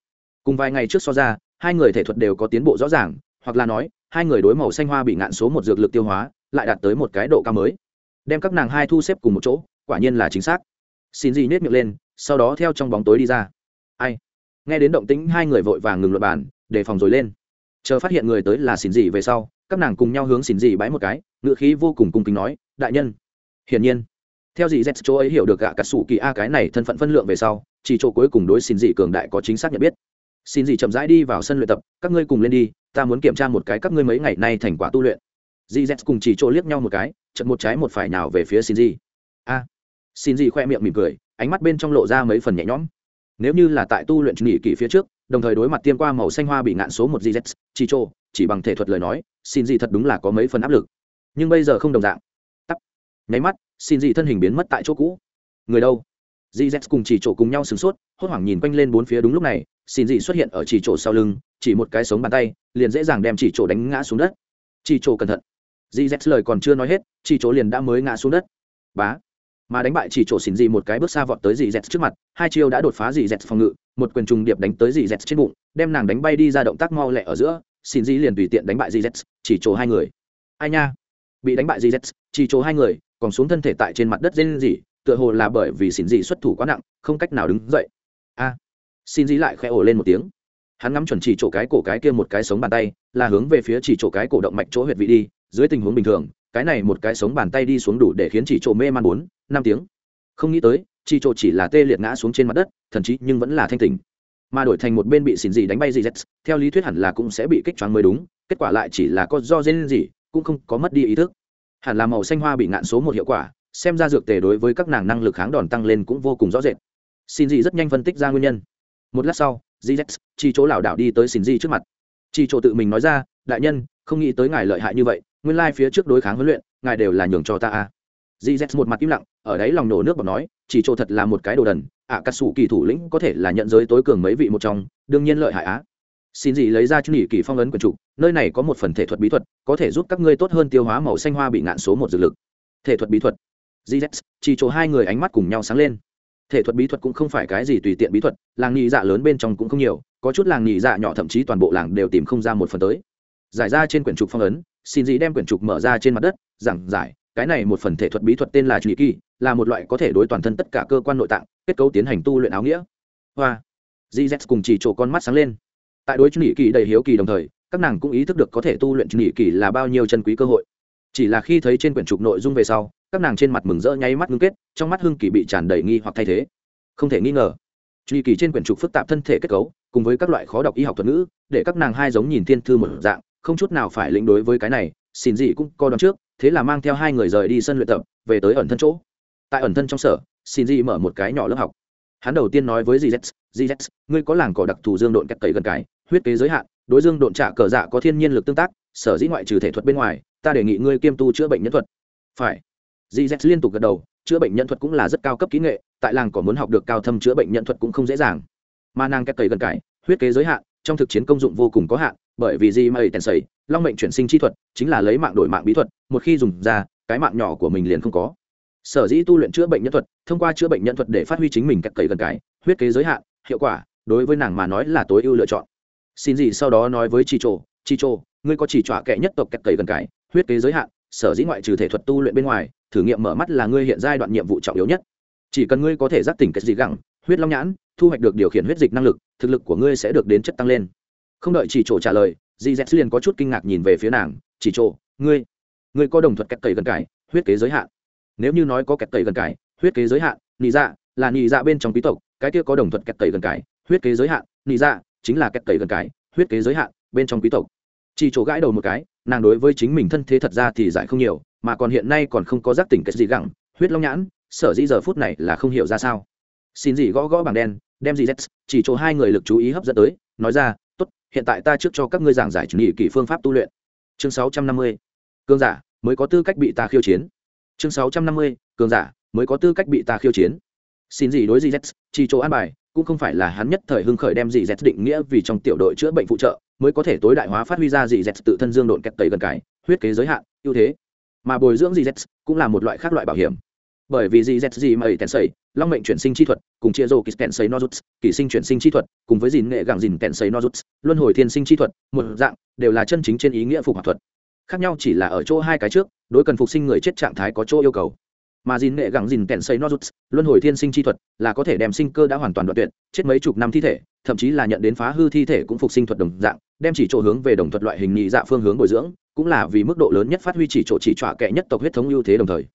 cùng vài ngày trước so ra, hai người thể thuật đều có tiến bộ rõ ràng, hoặc là nói, hai người đối màu xanh hoa bị ngạn số một dược lực tiêu hóa, lại đạt tới một cái độ cao mới. Đem các nàng hai thu xếp cùng một chỗ, quả nhiên là chính xác. Xin gì nết miệng lên, sau đó theo trong bóng tối đi ra. Ai? Nghe đến động tĩnh, hai người vội vàng ngừng luật bàn, đề phòng rồi lên. Chờ phát hiện người tới là xin gì về sau, các nàng cùng nhau hướng xin gì bãi một cái ngựa khí vô cùng cung kính nói, đại nhân. Hiển nhiên, theo gì z chỗ ấy hiểu được gạ cả sủ kỳ a cái này thân phận phân lượng về sau, chỉ chỗ cuối cùng đối xin gì cường đại có chính xác nhận biết xin dì chậm rãi đi vào sân luyện tập, các ngươi cùng lên đi, ta muốn kiểm tra một cái các ngươi mấy ngày nay thành quả tu luyện. Dì z cùng chỉ chỗ liếc nhau một cái chật một trái một phải nào về phía xin dì a, xin dì khoe miệng mỉm cười, ánh mắt bên trong lộ ra mấy phần nhẹ nhõm. Nếu như là tại tu luyện nghỉ kỳ phía trước, đồng thời đối mặt tiêm qua màu xanh hoa bị ngạn số một gz chỉ chỗ, chỉ bằng thể thuật lời nói, xin dì thật đúng là có mấy phần áp lực. Nhưng bây giờ không đồng dạng. Tắt. Nháy mắt, xin dị thân hình biến mất tại chỗ cũ. Người đâu? Dì z cùng chỉ chỗ cùng nhau sửng sốt, hốt hoảng nhìn quanh lên bốn phía đúng lúc này, xin dị xuất hiện ở chỉ chỗ sau lưng, chỉ một cái sống bàn tay, liền dễ dàng đem chỉ chỗ đánh ngã xuống đất. Chỉ chỗ cẩn thận. Dì z lời còn chưa nói hết, chỉ chỗ liền đã mới ngã xuống đất. Bá. Mà đánh bại chỉ chỗ xin dị một cái bước xa vọt tới dì z trước mặt, hai chiêu đã đột phá dì z phòng ngự, một quyền trùng điệp đánh tới dì z trên bụng, đem nàng đánh bay đi ra động tác mau lẹ ở giữa, xin dị liền tùy tiện đánh bại dì z chỉ chỗ hai người. Ai nha. Bị đánh bại dì z chỉ chỗ hai người, còn xuống thân thể tại trên mặt đất dên gì tựa hồ là bởi vì xin dị xuất thủ quá nặng, không cách nào đứng dậy. A, xin dị lại khẽ ổ lên một tiếng. Hắn ngắm chuẩn chỉ chỗ cái cổ cái kia một cái sống bàn tay, là hướng về phía chỉ chỗ cái cổ động mạch chỗ huyệt vị đi, dưới tình huống bình thường, cái này một cái sống bàn tay đi xuống đủ để khiến chỉ chỗ mê man bốn, năm tiếng. Không nghĩ tới, chỉ chỗ chỉ là tê liệt ngã xuống trên mặt đất, thần chí nhưng vẫn là thanh tình mà đổi thành một bên bị xỉn gì đánh bay gì z theo lý thuyết hẳn là cũng sẽ bị kích choáng mới đúng, kết quả lại chỉ là có do dên gì, cũng không có mất đi ý thức. Hẳn là màu xanh hoa bị ngạn số một hiệu quả xem ra dược tề đối với các nàng năng lực kháng đòn tăng lên cũng vô cùng rõ rệt. Xin dị rất nhanh phân tích ra nguyên nhân. Một lát sau gz chỉ chỗ lảo đảo đi tới xin dị trước mặt. Chỉ chỗ tự mình nói ra đại nhân không nghĩ tới ngài lợi hại như vậy nguyên lai phía trước đối kháng huấn luyện ngài đều là nhường cho ta a. Gz một mặt im lặng ở đấy lòng nổ nước bọc nói chỉ chỗ thật là một cái đồ đần ạ à, cắt xù kỳ thủ lĩnh có thể là nhận giới tối cường mấy vị một trong đương nhiên lợi hại á. Xin gì lấy ra chút nghỉ kỳ phong ấn quần trục nơi này có một phần thể thuật bí thuật có thể giúp các ngươi tốt hơn tiêu hóa màu xanh hoa bị ngạn số một dược lực. Thể thuật bí thuật? Gz chỉ chỗ hai người ánh mắt cùng nhau sáng lên. Thể thuật bí thuật cũng không phải cái gì tùy tiện bí thuật, làng nhị dạ lớn bên trong cũng không nhiều, có chút làng nhị dạ nhỏ thậm chí toàn bộ làng đều tìm không ra một phần tới. Giải ra trên quyển trục phong ấn, xin dị đem quyển trục mở ra trên mặt đất, giảng giải, cái này một phần thể thuật bí thuật tên là trụy kỳ, là một loại có thể đối toàn thân tất cả cơ quan nội tạng, kết cấu tiến hành tu luyện áo nghĩa. Hoa. Gz cùng chỉ chỗ con mắt sáng lên. Tại đối trụy kỳ đầy hiếu kỳ đồng thời, các nàng cũng ý thức được có thể tu luyện trụy kỳ là bao nhiêu chân quý cơ hội chỉ là khi thấy trên quyển trục nội dung về sau, các nàng trên mặt mừng rỡ nháy mắt ngưng kết, trong mắt hưng kỳ bị tràn đầy nghi hoặc thay thế. Không thể nghi ngờ truy kỳ trên quyển trục phức tạp thân thể kết cấu, cùng với các loại khó đọc y học thuật ngữ, để các nàng hai giống nhìn thiên thư một dạng, không chút nào phải lĩnh đối với cái này, xin gì cũng co đón trước, thế là mang theo hai người rời đi sân luyện tập, về tới ẩn thân chỗ. Tại ẩn thân trong sở, xin gì mở một cái nhỏ lớp học. Hắn đầu tiên nói với gz gz ngươi có làng cỏ đặc thù dương độn cách cấy gần cái, huyết kế giới hạn, đối dương độn trả cờ dạ có thiên nhiên lực tương tác, sở dĩ ngoại trừ thể thuật bên ngoài ta đề nghị ngươi kiêm tu chữa bệnh nhân thuật. Phải. Gz liên tục gật đầu, chữa bệnh nhân thuật cũng là rất cao cấp kỹ nghệ, tại làng có muốn học được cao thâm chữa bệnh nhân thuật cũng không dễ dàng. Mà nàng kẹt cầy gần cải, huyết kế giới hạn, trong thực chiến công dụng vô cùng có hạn, bởi vì di mây tèn sầy, long mệnh chuyển sinh chi thuật, chính là lấy mạng đổi mạng bí thuật, một khi dùng ra, cái mạng nhỏ của mình liền không có. Sở dĩ tu luyện chữa bệnh nhân thuật, thông qua chữa bệnh nhân thuật để phát huy chính mình kẹt cầy gần cái huyết kế giới hạn, hiệu quả, đối với nàng mà nói là tối ưu lựa chọn. Xin gì sau đó nói với chi trô chi trô, ngươi có chỉ trọa kệ nhất tộc kẹt cầy gần cái huyết kế giới hạn, sở dĩ ngoại trừ thể thuật tu luyện bên ngoài, thử nghiệm mở mắt là ngươi hiện giai đoạn nhiệm vụ trọng yếu nhất. Chỉ cần ngươi có thể giác tỉnh cái gì gẳng, huyết long nhãn, thu hoạch được điều khiển huyết dịch năng lực, thực lực của ngươi sẽ được đến chất tăng lên. Không đợi chỉ trổ trả lời, di z liền có chút kinh ngạc nhìn về phía nàng, chỉ trổ, ngươi ngươi có đồng thuật kẹt cầy gần cải, huyết kế giới hạn? Nếu như nói có kẹt cầy gần cải, huyết kế giới hạn, nị dạ là nị dạ bên trong quý tộc, cái kia có đồng thuật kẹt cầy gần cải, huyết kế giới hạn, nị dạ chính là kẹt cầy gần cải, huyết kế giới hạn, bên trong quý tộc chỉ chỗ gãi đầu một cái, nàng đối với chính mình thân thế thật ra thì giải không nhiều, mà còn hiện nay còn không có giác tỉnh cái gì gẳng, huyết long nhãn, sở dĩ giờ phút này là không hiểu ra sao xin gì gõ gõ bảng đen, đem gì z, chỉ chỗ hai người lực chú ý hấp dẫn tới, nói ra, tốt, hiện tại ta trước cho các ngươi giảng giải chuẩn nghị kỷ phương pháp tu luyện chương 650. cương giả mới có tư cách bị ta khiêu chiến chương 650. cường giả mới có tư cách bị ta khiêu chiến xin gì đối gì z, chỉ chỗ an bài, cũng không phải là hắn nhất thời hưng khởi đem gì z định nghĩa vì trong tiểu đội chữa bệnh phụ trợ mới có thể tối đại hóa phát huy ra dị z tự thân dương độn kẹt tẩy gần cái, huyết kế giới hạn, ưu thế. Mà bồi dưỡng dị z cũng là một loại khác loại bảo hiểm. Bởi vì dị z gì mà tèn sầy, long mệnh chuyển sinh chi thuật, cùng chia rô kịch tèn sầy nozuts kỷ sinh chuyển sinh chi thuật, cùng với dìn nghệ gẳng dìn tèn sầy nozuts luân hồi thiên sinh chi thuật, một dạng, đều là chân chính trên ý nghĩa phục hoạt thuật. Khác nhau chỉ là ở chỗ hai cái trước, đối cần phục sinh người chết trạng thái có chỗ yêu cầu mà dìn nghệ gẳng dìn kẹn xây nozuts luân hồi thiên sinh chi thuật là có thể đem sinh cơ đã hoàn toàn đoạn tuyệt, chết mấy chục năm thi thể, thậm chí là nhận đến phá hư thi thể cũng phục sinh thuật đồng dạng, đem chỉ chỗ hướng về đồng thuật loại hình nhị dạ phương hướng bồi dưỡng, cũng là vì mức độ lớn nhất phát huy chỉ chỗ chỉ trọa kệ nhất tộc huyết thống ưu thế đồng thời.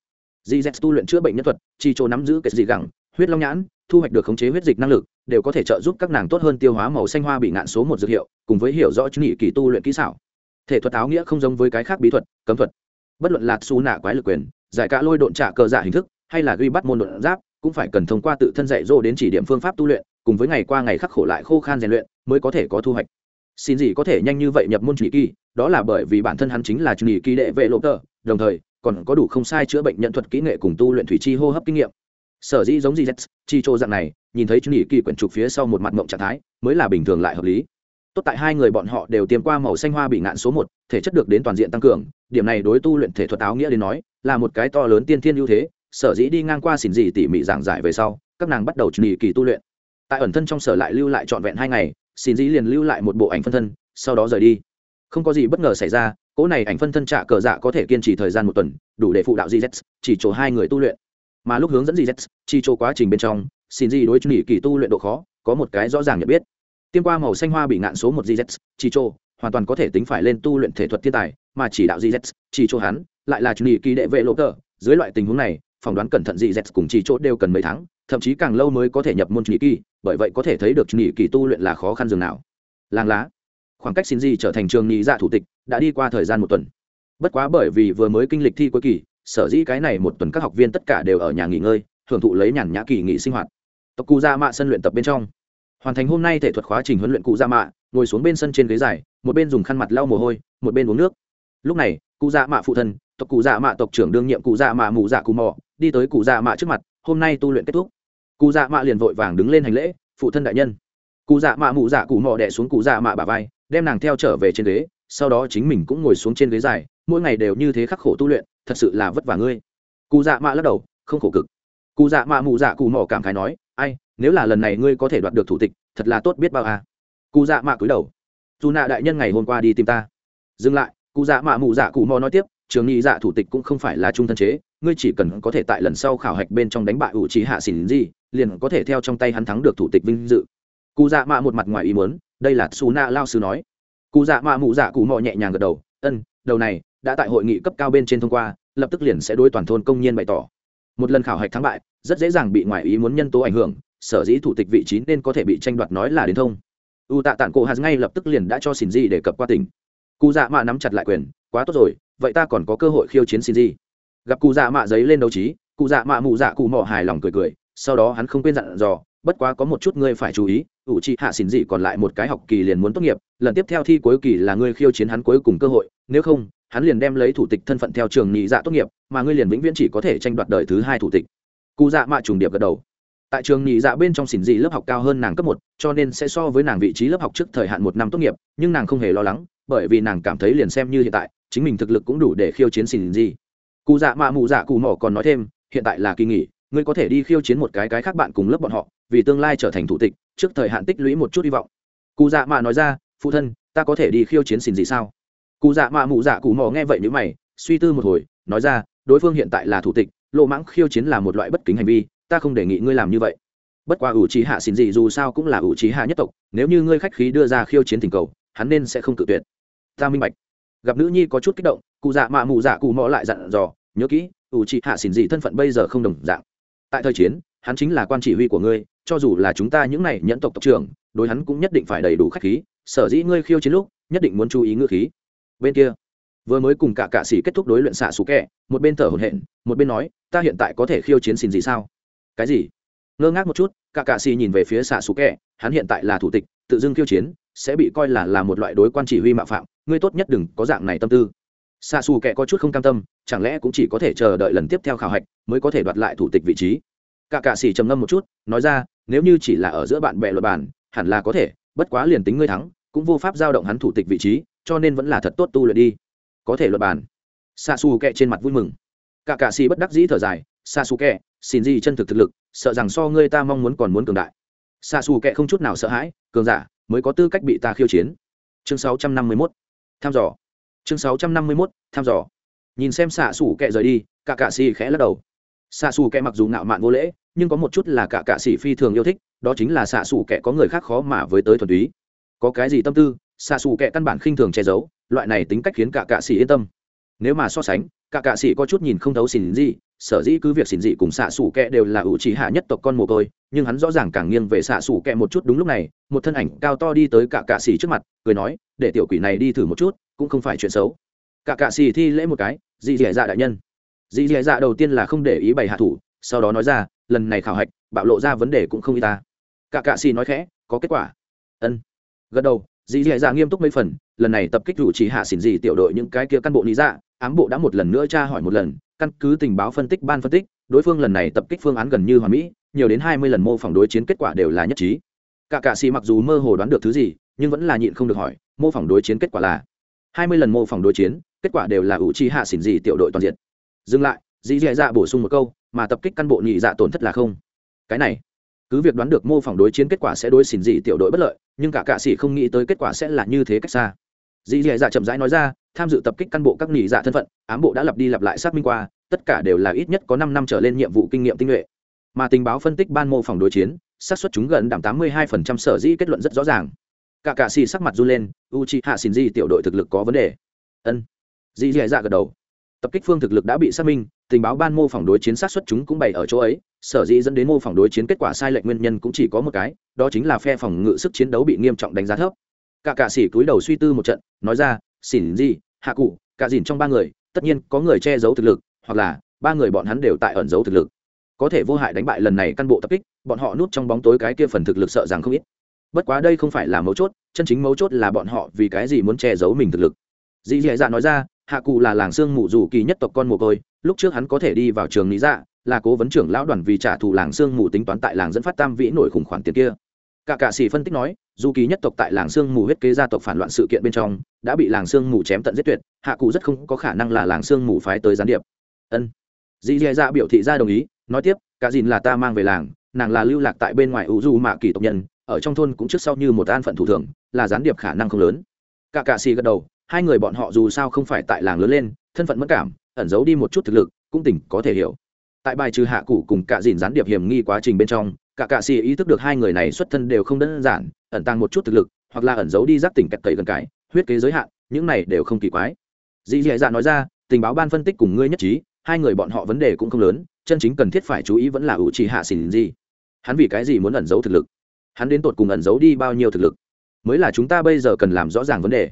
Gz tu luyện chữa bệnh nhất thuật, chỉ chỗ nắm giữ kệ dị gẳng, huyết long nhãn, thu hoạch được khống chế huyết dịch năng lực, đều có thể trợ giúp các nàng tốt hơn tiêu hóa màu xanh hoa bị ngạn số một dược hiệu, cùng với hiểu rõ chữ nghị kỳ tu luyện kỹ xảo. Thể thuật áo nghĩa không giống với cái khác bí thuật, cấm thuật. Bất luận là xu nạ quái lực quyền giải cả lôi độn trả cờ giả hình thức, hay là ghi bắt môn độn giáp, cũng phải cần thông qua tự thân dạy dỗ đến chỉ điểm phương pháp tu luyện, cùng với ngày qua ngày khắc khổ lại khô khan rèn luyện, mới có thể có thu hoạch. Xin gì có thể nhanh như vậy nhập môn trụy kỳ, đó là bởi vì bản thân hắn chính là chủ kỳ đệ vệ lộ tờ, đồng thời, còn có đủ không sai chữa bệnh nhận thuật kỹ nghệ cùng tu luyện thủy chi hô hấp kinh nghiệm. Sở dĩ giống gì z, chi chô dạng này, nhìn thấy chủ kỳ quyển trục phía sau một mặt mộng trạng thái, mới là bình thường lại hợp lý tốt tại hai người bọn họ đều tiêm qua màu xanh hoa bị ngạn số một, thể chất được đến toàn diện tăng cường. Điểm này đối tu luyện thể thuật áo nghĩa đến nói, là một cái to lớn tiên thiên ưu thế. Sở dĩ đi ngang qua xỉn gì tỉ mỉ giảng giải về sau, các nàng bắt đầu chuẩn bị kỳ tu luyện. Tại ẩn thân trong sở lại lưu lại trọn vẹn hai ngày, xỉn dĩ liền lưu lại một bộ ảnh phân thân, sau đó rời đi. Không có gì bất ngờ xảy ra, cỗ này ảnh phân thân trạ cờ dạ có thể kiên trì thời gian một tuần, đủ để phụ đạo gz chỉ chỗ hai người tu luyện. Mà lúc hướng dẫn gz chỉ chỗ quá trình bên trong xin Dĩ đối chuẩn kỳ tu luyện độ khó, có một cái rõ ràng nhận biết tiêm qua màu xanh hoa bị ngạn số một gz chi chô hoàn toàn có thể tính phải lên tu luyện thể thuật thiên tài, mà chỉ đạo gz chi chô hắn, lại là chuẩn kỳ đệ vệ lộ tờ. Dưới loại tình huống này, phỏng đoán cẩn thận gz cùng chi chô đều cần mấy tháng, thậm chí càng lâu mới có thể nhập môn chuẩn kỳ, bởi vậy có thể thấy được chuẩn kỳ tu luyện là khó khăn dường nào. Làng lá. Khoảng cách xin di trở thành trường nghị dạ thủ tịch, đã đi qua thời gian một tuần. Bất quá bởi vì vừa mới kinh lịch thi cuối kỳ, sở dĩ cái này một tuần các học viên tất cả đều ở nhà nghỉ ngơi, hưởng thụ lấy nhàn nhã kỳ nghỉ sinh hoạt. Tộc cụ ra mạ sân luyện tập bên trong hoàn thành hôm nay thể thuật khóa trình huấn luyện cụ Dạ mạ, ngồi xuống bên sân trên ghế dài, một bên dùng khăn mặt lau mồ hôi, một bên uống nước. Lúc này, cụ Dạ mạ phụ thân, tộc cụ Dạ mạ tộc trưởng đương nhiệm cụ Dạ mạ mù dạ cụ mò, đi tới cụ Dạ mạ trước mặt, hôm nay tu luyện kết thúc. Cụ Dạ mạ liền vội vàng đứng lên hành lễ, phụ thân đại nhân. Cụ dạ mạ mù dạ cụ mò đẻ xuống cụ dạ mạ bà vai, đem nàng theo trở về trên ghế, sau đó chính mình cũng ngồi xuống trên ghế dài, mỗi ngày đều như thế khắc khổ tu luyện, thật sự là vất vả ngươi. Cụ dạ mạ lắc đầu, không khổ cực. Cụ dạ mạ mù dạ cụ mỏ cảm khái nói nếu là lần này ngươi có thể đoạt được thủ tịch, thật là tốt biết bao à. cụ dạ mạ cúi đầu. Dù nạ đại nhân ngày hôm qua đi tìm ta. Dừng lại, cụ dạ mạ mụ dạ cụ mò nói tiếp, trường nghị dạ thủ tịch cũng không phải là trung thân chế, ngươi chỉ cần có thể tại lần sau khảo hạch bên trong đánh bại ủ trí hạ xỉn gì, liền có thể theo trong tay hắn thắng được thủ tịch vinh dự. Cụ dạ mạ một mặt ngoài ý muốn, đây là su na lao sư nói. Cụ dạ mạ mụ dạ cụ mò nhẹ nhàng gật đầu, ân, đầu này đã tại hội nghị cấp cao bên trên thông qua, lập tức liền sẽ đối toàn thôn công nhân bày tỏ. Một lần khảo hạch thắng bại, rất dễ dàng bị ngoại ý muốn nhân tố ảnh hưởng sở dĩ thủ tịch vị trí nên có thể bị tranh đoạt nói là đến thông. U tạ tản cổ hạt ngay lập tức liền đã cho xin di để cập qua tỉnh cụ dạ mạ nắm chặt lại quyền, quá tốt rồi, vậy ta còn có cơ hội khiêu chiến xin di gặp cụ dạ mạ giấy lên đấu trí cụ dạ mạ mụ dạ cụ mọ hài lòng cười cười, sau đó hắn không quên dặn dò, bất quá có một chút ngươi phải chú ý, ủ trị hạ xỉn dị còn lại một cái học kỳ liền muốn tốt nghiệp, lần tiếp theo thi cuối kỳ là ngươi khiêu chiến hắn cuối cùng cơ hội, nếu không, hắn liền đem lấy thủ tịch thân phận theo trường nhị dạ tốt nghiệp, mà ngươi liền vĩnh viễn chỉ có thể tranh đoạt đời thứ hai thủ tịch. Cụ dạ mạ trùng điệp gật đầu tại trường nhị dạ bên trong xỉn dị lớp học cao hơn nàng cấp một, cho nên sẽ so với nàng vị trí lớp học trước thời hạn một năm tốt nghiệp, nhưng nàng không hề lo lắng, bởi vì nàng cảm thấy liền xem như hiện tại, chính mình thực lực cũng đủ để khiêu chiến xỉn dị. Cụ dạ mạ mụ dạ cụ mỏ còn nói thêm, hiện tại là kỳ nghỉ, ngươi có thể đi khiêu chiến một cái cái khác bạn cùng lớp bọn họ, vì tương lai trở thành thủ tịch, trước thời hạn tích lũy một chút hy vọng. Cụ dạ mạ nói ra, phụ thân, ta có thể đi khiêu chiến xỉn gì sao? Cụ dạ mạ mụ dạ cụ mỏ nghe vậy n mày, suy tư một hồi, nói ra, đối phương hiện tại là thủ tịch lộ mãng khiêu chiến là một loại bất kính hành vi ta không đề nghị ngươi làm như vậy. Bất quá ủ trí hạ xin gì dù sao cũng là ủ trí hạ nhất tộc, nếu như ngươi khách khí đưa ra khiêu chiến tình cầu, hắn nên sẽ không cự tuyệt. Ta minh bạch. Gặp nữ nhi có chút kích động, cụ dạ mạ mụ dạ cụ mò lại dặn dò, nhớ kỹ, ủ trí hạ xin gì thân phận bây giờ không đồng dạng. Tại thời chiến, hắn chính là quan chỉ huy của ngươi, cho dù là chúng ta những này nhẫn tộc tộc trưởng, đối hắn cũng nhất định phải đầy đủ khách khí, sở dĩ ngươi khiêu chiến lúc, nhất định muốn chú ý ngữ khí. Bên kia, vừa mới cùng cả cạ sĩ kết thúc đối luyện xạ xú kẹ, một bên thở hổn hển, một bên nói, ta hiện tại có thể khiêu chiến xin gì sao? Cái gì? Ngơ ngác một chút, cả cạ xì nhìn về phía xạ xú kẹ, hắn hiện tại là thủ tịch, tự dưng khiêu chiến, sẽ bị coi là là một loại đối quan chỉ huy mạo phạm, ngươi tốt nhất đừng có dạng này tâm tư. Xạ xù kẹ có chút không cam tâm, chẳng lẽ cũng chỉ có thể chờ đợi lần tiếp theo khảo hạch mới có thể đoạt lại thủ tịch vị trí? Cả cạ xì trầm ngâm một chút, nói ra, nếu như chỉ là ở giữa bạn bè luật bản hẳn là có thể, bất quá liền tính ngươi thắng, cũng vô pháp giao động hắn thủ tịch vị trí, cho nên vẫn là thật tốt tu luyện đi. Có thể luật bản xa xù kẹ trên mặt vui mừng cả cạ sĩ bất đắc dĩ thở dài xa xù kẹ xin gì chân thực thực lực sợ rằng so ngươi ta mong muốn còn muốn cường đại. Xa xù kẹ không chút nào sợ hãi cường giả mới có tư cách bị ta khiêu chiến. Chương 651. tham dò. Chương 651, tham dò. Nhìn xem xạ xù kẹ rời đi cả cạ sĩ khẽ lắc đầu. Xạ xù kẹ mặc dù ngạo mạn vô lễ nhưng có một chút là cả cạ sĩ phi thường yêu thích đó chính là xạ xù kẹ có người khác khó mà với tới thuần túy. Có cái gì tâm tư xạ xù kẹ căn bản khinh thường che giấu loại này tính cách khiến cả cạ sĩ yên tâm nếu mà so sánh, cả cạ sĩ có chút nhìn không thấu xỉn gì sở dĩ cứ việc xỉn dị cùng xạ xù kẹ đều là ủ trí hạ nhất tộc con mồ côi, nhưng hắn rõ ràng càng nghiêng về xạ xù kẹ một chút đúng lúc này, một thân ảnh cao to đi tới cả cạ sĩ trước mặt, cười nói, để tiểu quỷ này đi thử một chút, cũng không phải chuyện xấu. Cả cạ sĩ thi lễ một cái dị dẻ dạ đại nhân. Dị dẻ dạ đầu tiên là không để ý bày hạ thủ, sau đó nói ra, lần này khảo hạch, bạo lộ ra vấn đề cũng không y ta. Cả cạ xì nói khẽ, có kết quả. Ân. Gật đầu dị dì dạ nghiêm túc mấy phần, lần này tập kích ủ chỉ hạ xỉn gì tiểu đội những cái kia căn bộ lý dạ ám bộ đã một lần nữa tra hỏi một lần, căn cứ tình báo phân tích ban phân tích, đối phương lần này tập kích phương án gần như hoàn mỹ, nhiều đến hai mươi lần mô phỏng đối chiến kết quả đều là nhất trí. Cả cạ xì mặc dù mơ hồ đoán được thứ gì, nhưng vẫn là nhịn không được hỏi, mô phỏng đối chiến kết quả là? Hai mươi lần mô phỏng đối chiến, kết quả đều là ủ chi hạ xỉn gì tiểu đội toàn diện. Dừng lại dị dạ dạ bổ sung một câu, mà tập kích căn bộ nhị dạ tổn thất là không. Cái này, cứ việc đoán được mô phỏng đối chiến kết quả sẽ đối xỉn dị tiểu đội bất lợi, nhưng cả cạ sĩ không nghĩ tới kết quả sẽ là như thế cách xa dĩ dì dạ chậm rãi nói ra, tham dự tập kích căn bộ các nghỉ dạ thân phận, ám bộ đã lặp đi lặp lại xác minh qua, tất cả đều là ít nhất có năm năm trở lên nhiệm vụ kinh nghiệm tinh nhuệ. Mà tình báo phân tích ban mô phỏng đối chiến, xác suất chúng gần đảm tám mươi hai phần trăm sở dĩ kết luận rất rõ ràng. Cả cạ xì sắc mặt run lên u chi hạ xin di tiểu đội thực lực có vấn đề. Ân. Dì dì dạ gật đầu. Tập kích phương thực lực đã bị xác minh, tình báo ban mô phỏng đối chiến sát xuất chúng cũng bày ở chỗ ấy, sở dĩ dẫn đến mô phỏng đối chiến kết quả sai lệch nguyên nhân cũng chỉ có một cái, đó chính là phe phòng ngự sức chiến đấu bị nghiêm trọng đánh giá thấp cả cạ sĩ cúi đầu suy tư một trận nói ra xỉn gì, hạ cụ cả dìn trong ba người tất nhiên có người che giấu thực lực hoặc là ba người bọn hắn đều tại ẩn giấu thực lực. Có thể vô hại đánh bại lần này căn bộ tập kích bọn họ núp trong bóng tối cái kia phần thực lực sợ rằng không ít. Bất quá đây không phải là mấu chốt chân chính mấu chốt là bọn họ vì cái gì muốn che giấu mình thực lực. Dì dì dạ nói ra hạ cụ là làng xương mù dù kỳ nhất tộc con mồ côi lúc trước hắn có thể đi vào trường lý dạ là cố vấn trưởng lão đoàn vì trả thù làng xương mù tính toán tại làng dẫn phát tam vĩ nổi khủng khoản tiền kia cả cạ sĩ phân tích nói, dù kỳ nhất tộc tại làng sương mù huyết kế gia tộc phản loạn sự kiện bên trong, đã bị làng sương mù chém tận giết tuyệt, hạ cụ rất không có khả năng là làng sương mù phái tới gián điệp. Ân. Dì dè dạ biểu thị ra đồng ý, nói tiếp, cả dìn là ta mang về làng, nàng là lưu lạc tại bên ngoài ủ du mạ kỳ tộc nhân, ở trong thôn cũng trước sau như một an phận thủ thường, là gián điệp khả năng không lớn. Cả cạ sĩ gật đầu, hai người bọn họ dù sao không phải tại làng lớn lên, thân phận mất cảm, ẩn giấu đi một chút thực lực, cũng tỉnh có thể hiểu. Tại bài trừ hạ cụ cùng cả dìn gián điệp hiểm nghi quá trình bên trong cả cạ xì ý thức được hai người này xuất thân đều không đơn giản, ẩn tăng một chút thực lực, hoặc là ẩn giấu đi giác tỉnh kẹt cậy gần cái, huyết kế giới hạn, những này đều không kỳ quái. Dì dì dạ nói ra, tình báo ban phân tích cùng ngươi nhất trí, hai người bọn họ vấn đề cũng không lớn, chân chính cần thiết phải chú ý vẫn là ủ trì hạ xỉn gì. Hắn vì cái gì muốn ẩn giấu thực lực? Hắn đến tột cùng ẩn giấu đi bao nhiêu thực lực? Mới là chúng ta bây giờ cần làm rõ ràng vấn đề.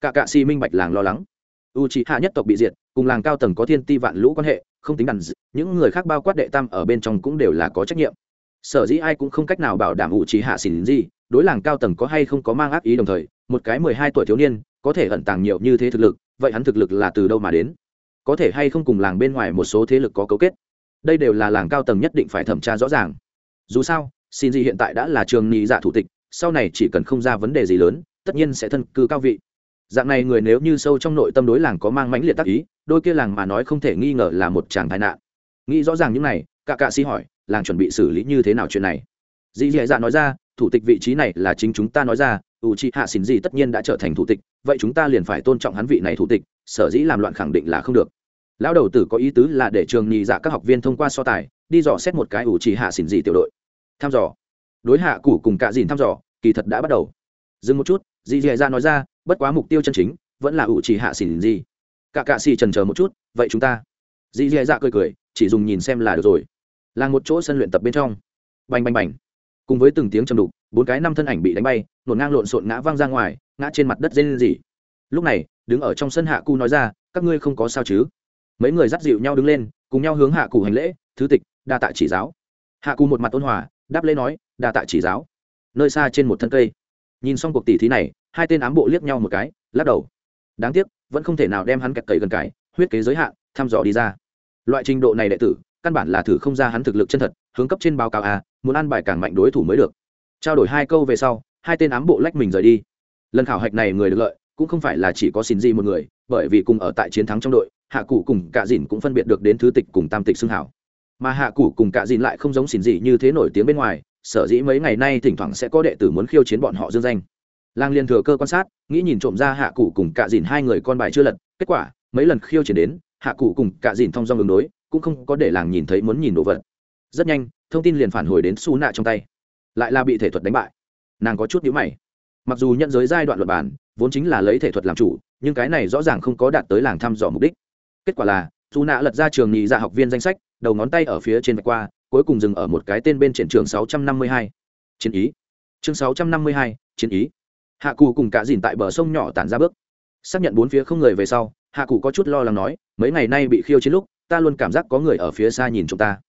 Cả cạ xì minh bạch làng lo lắng. U trì hạ nhất tộc bị diệt, cùng làng cao tầng có thiên ti vạn lũ quan hệ, không tính đàn những người khác bao quát đệ tam ở bên trong cũng đều là có trách nhiệm sở dĩ ai cũng không cách nào bảo đảm u trí hạ xỉn gì, đối làng cao tầng có hay không có mang ác ý đồng thời, một cái mười hai tuổi thiếu niên, có thể ẩn tàng nhiều như thế thực lực, vậy hắn thực lực là từ đâu mà đến? Có thể hay không cùng làng bên ngoài một số thế lực có cấu kết? Đây đều là làng cao tầng nhất định phải thẩm tra rõ ràng. Dù sao xin gì hiện tại đã là trường nhị dạ thủ tịch, sau này chỉ cần không ra vấn đề gì lớn, tất nhiên sẽ thân cư cao vị. Dạng này người nếu như sâu trong nội tâm đối làng có mang mãnh liệt tác ý, đôi kia làng mà nói không thể nghi ngờ là một chàng tai nạn. Nghĩ rõ ràng những này cả cạ sĩ hỏi làng chuẩn bị xử lý như thế nào chuyện này? Dì dì dạ, dạ nói ra thủ tịch vị trí này là chính chúng ta nói ra ủ i hạ xỉn gì tất nhiên đã trở thành thủ tịch vậy chúng ta liền phải tôn trọng hắn vị này thủ tịch sở dĩ làm loạn khẳng định là không được. Lão đầu tử có ý tứ là để trường nhì dạ các học viên thông qua so tài đi dò xét một cái ủ i hạ xỉn gì tiểu đội. Thăm dò. Đối hạ củ cùng cả dìn thăm dò kỳ thật đã bắt đầu. Dừng một chút dì dì ra nói ra bất quá mục tiêu chân chính vẫn là ủ i hạ xỉn gì, cả cạ xì trần chờ một chút vậy chúng ta. Dì dì ra cười cười chỉ dùng nhìn xem là được rồi là một chỗ sân luyện tập bên trong. Bành bành bành. Cùng với từng tiếng trầm đục, bốn cái năm thân ảnh bị đánh bay nổn ngang lộn xộn ngã văng ra ngoài, ngã trên mặt đất dê lên gì lúc này, đứng ở trong sân hạ cu nói ra, các ngươi không có sao chứ? Mấy người dắt dịu nhau đứng lên, cùng nhau hướng hạ cụ hành lễ, thứ tịch, đa tạ chỉ giáo. Hạ cụ một mặt ôn hòa, đáp lễ nói, đa tạ chỉ giáo. Nơi xa trên một thân cây, nhìn xong cuộc tỉ thí này, hai tên ám bộ liếc nhau một cái, lắc đầu. Đáng tiếc, vẫn không thể nào đem hắn kẹt cầy gần cải, huyết kế giới hạn, thăm dò đi ra. Loại trình độ này đệ tử căn bản là thử không ra hắn thực lực chân thật, hướng cấp trên báo cáo a, muốn ăn bài càng mạnh đối thủ mới được. Trao đổi hai câu về sau, hai tên ám bộ lách mình rời đi. Lần khảo hạch này người được lợi, cũng không phải là chỉ có xin gì một người, bởi vì cùng ở tại chiến thắng trong đội, hạ cụ cùng cả dìn cũng phân biệt được đến thứ tịch cùng tam tịch xưng hảo. Mà hạ cụ cùng cả dìn lại không giống xin gì như thế nổi tiếng bên ngoài, sở dĩ mấy ngày nay thỉnh thoảng sẽ có đệ tử muốn khiêu chiến bọn họ dương danh. Lang liên thừa cơ quan sát, nghĩ nhìn trộm ra hạ cụ cùng cả dìn hai người con bài chưa lật, kết quả, mấy lần khiêu chiến đến, hạ cụ cùng cả dìn thông dong ứng đối cũng không có để làng nhìn thấy muốn nhìn đồ vật. Rất nhanh thông tin liền phản hồi đến su nạ trong tay. Lại là bị thể thuật đánh bại. Nàng có chút nhíu mày. Mặc dù nhận giới giai đoạn luật bản vốn chính là lấy thể thuật làm chủ nhưng cái này rõ ràng không có đạt tới làng thăm dò mục đích. Kết quả là Su nạ lật ra trường nghị ra dạ học viên danh sách đầu ngón tay ở phía trên vạch qua cuối cùng dừng ở một cái tên bên triển trường 652. chiến ý. Chương 652, chiến ý. Hạ cù cùng cả dìn tại bờ sông nhỏ tản ra bước. Xác nhận bốn phía không người về sau hạ cụ có chút lo lắng nói mấy ngày nay bị khiêu chiến lúc ta luôn cảm giác có người ở phía xa nhìn chúng ta.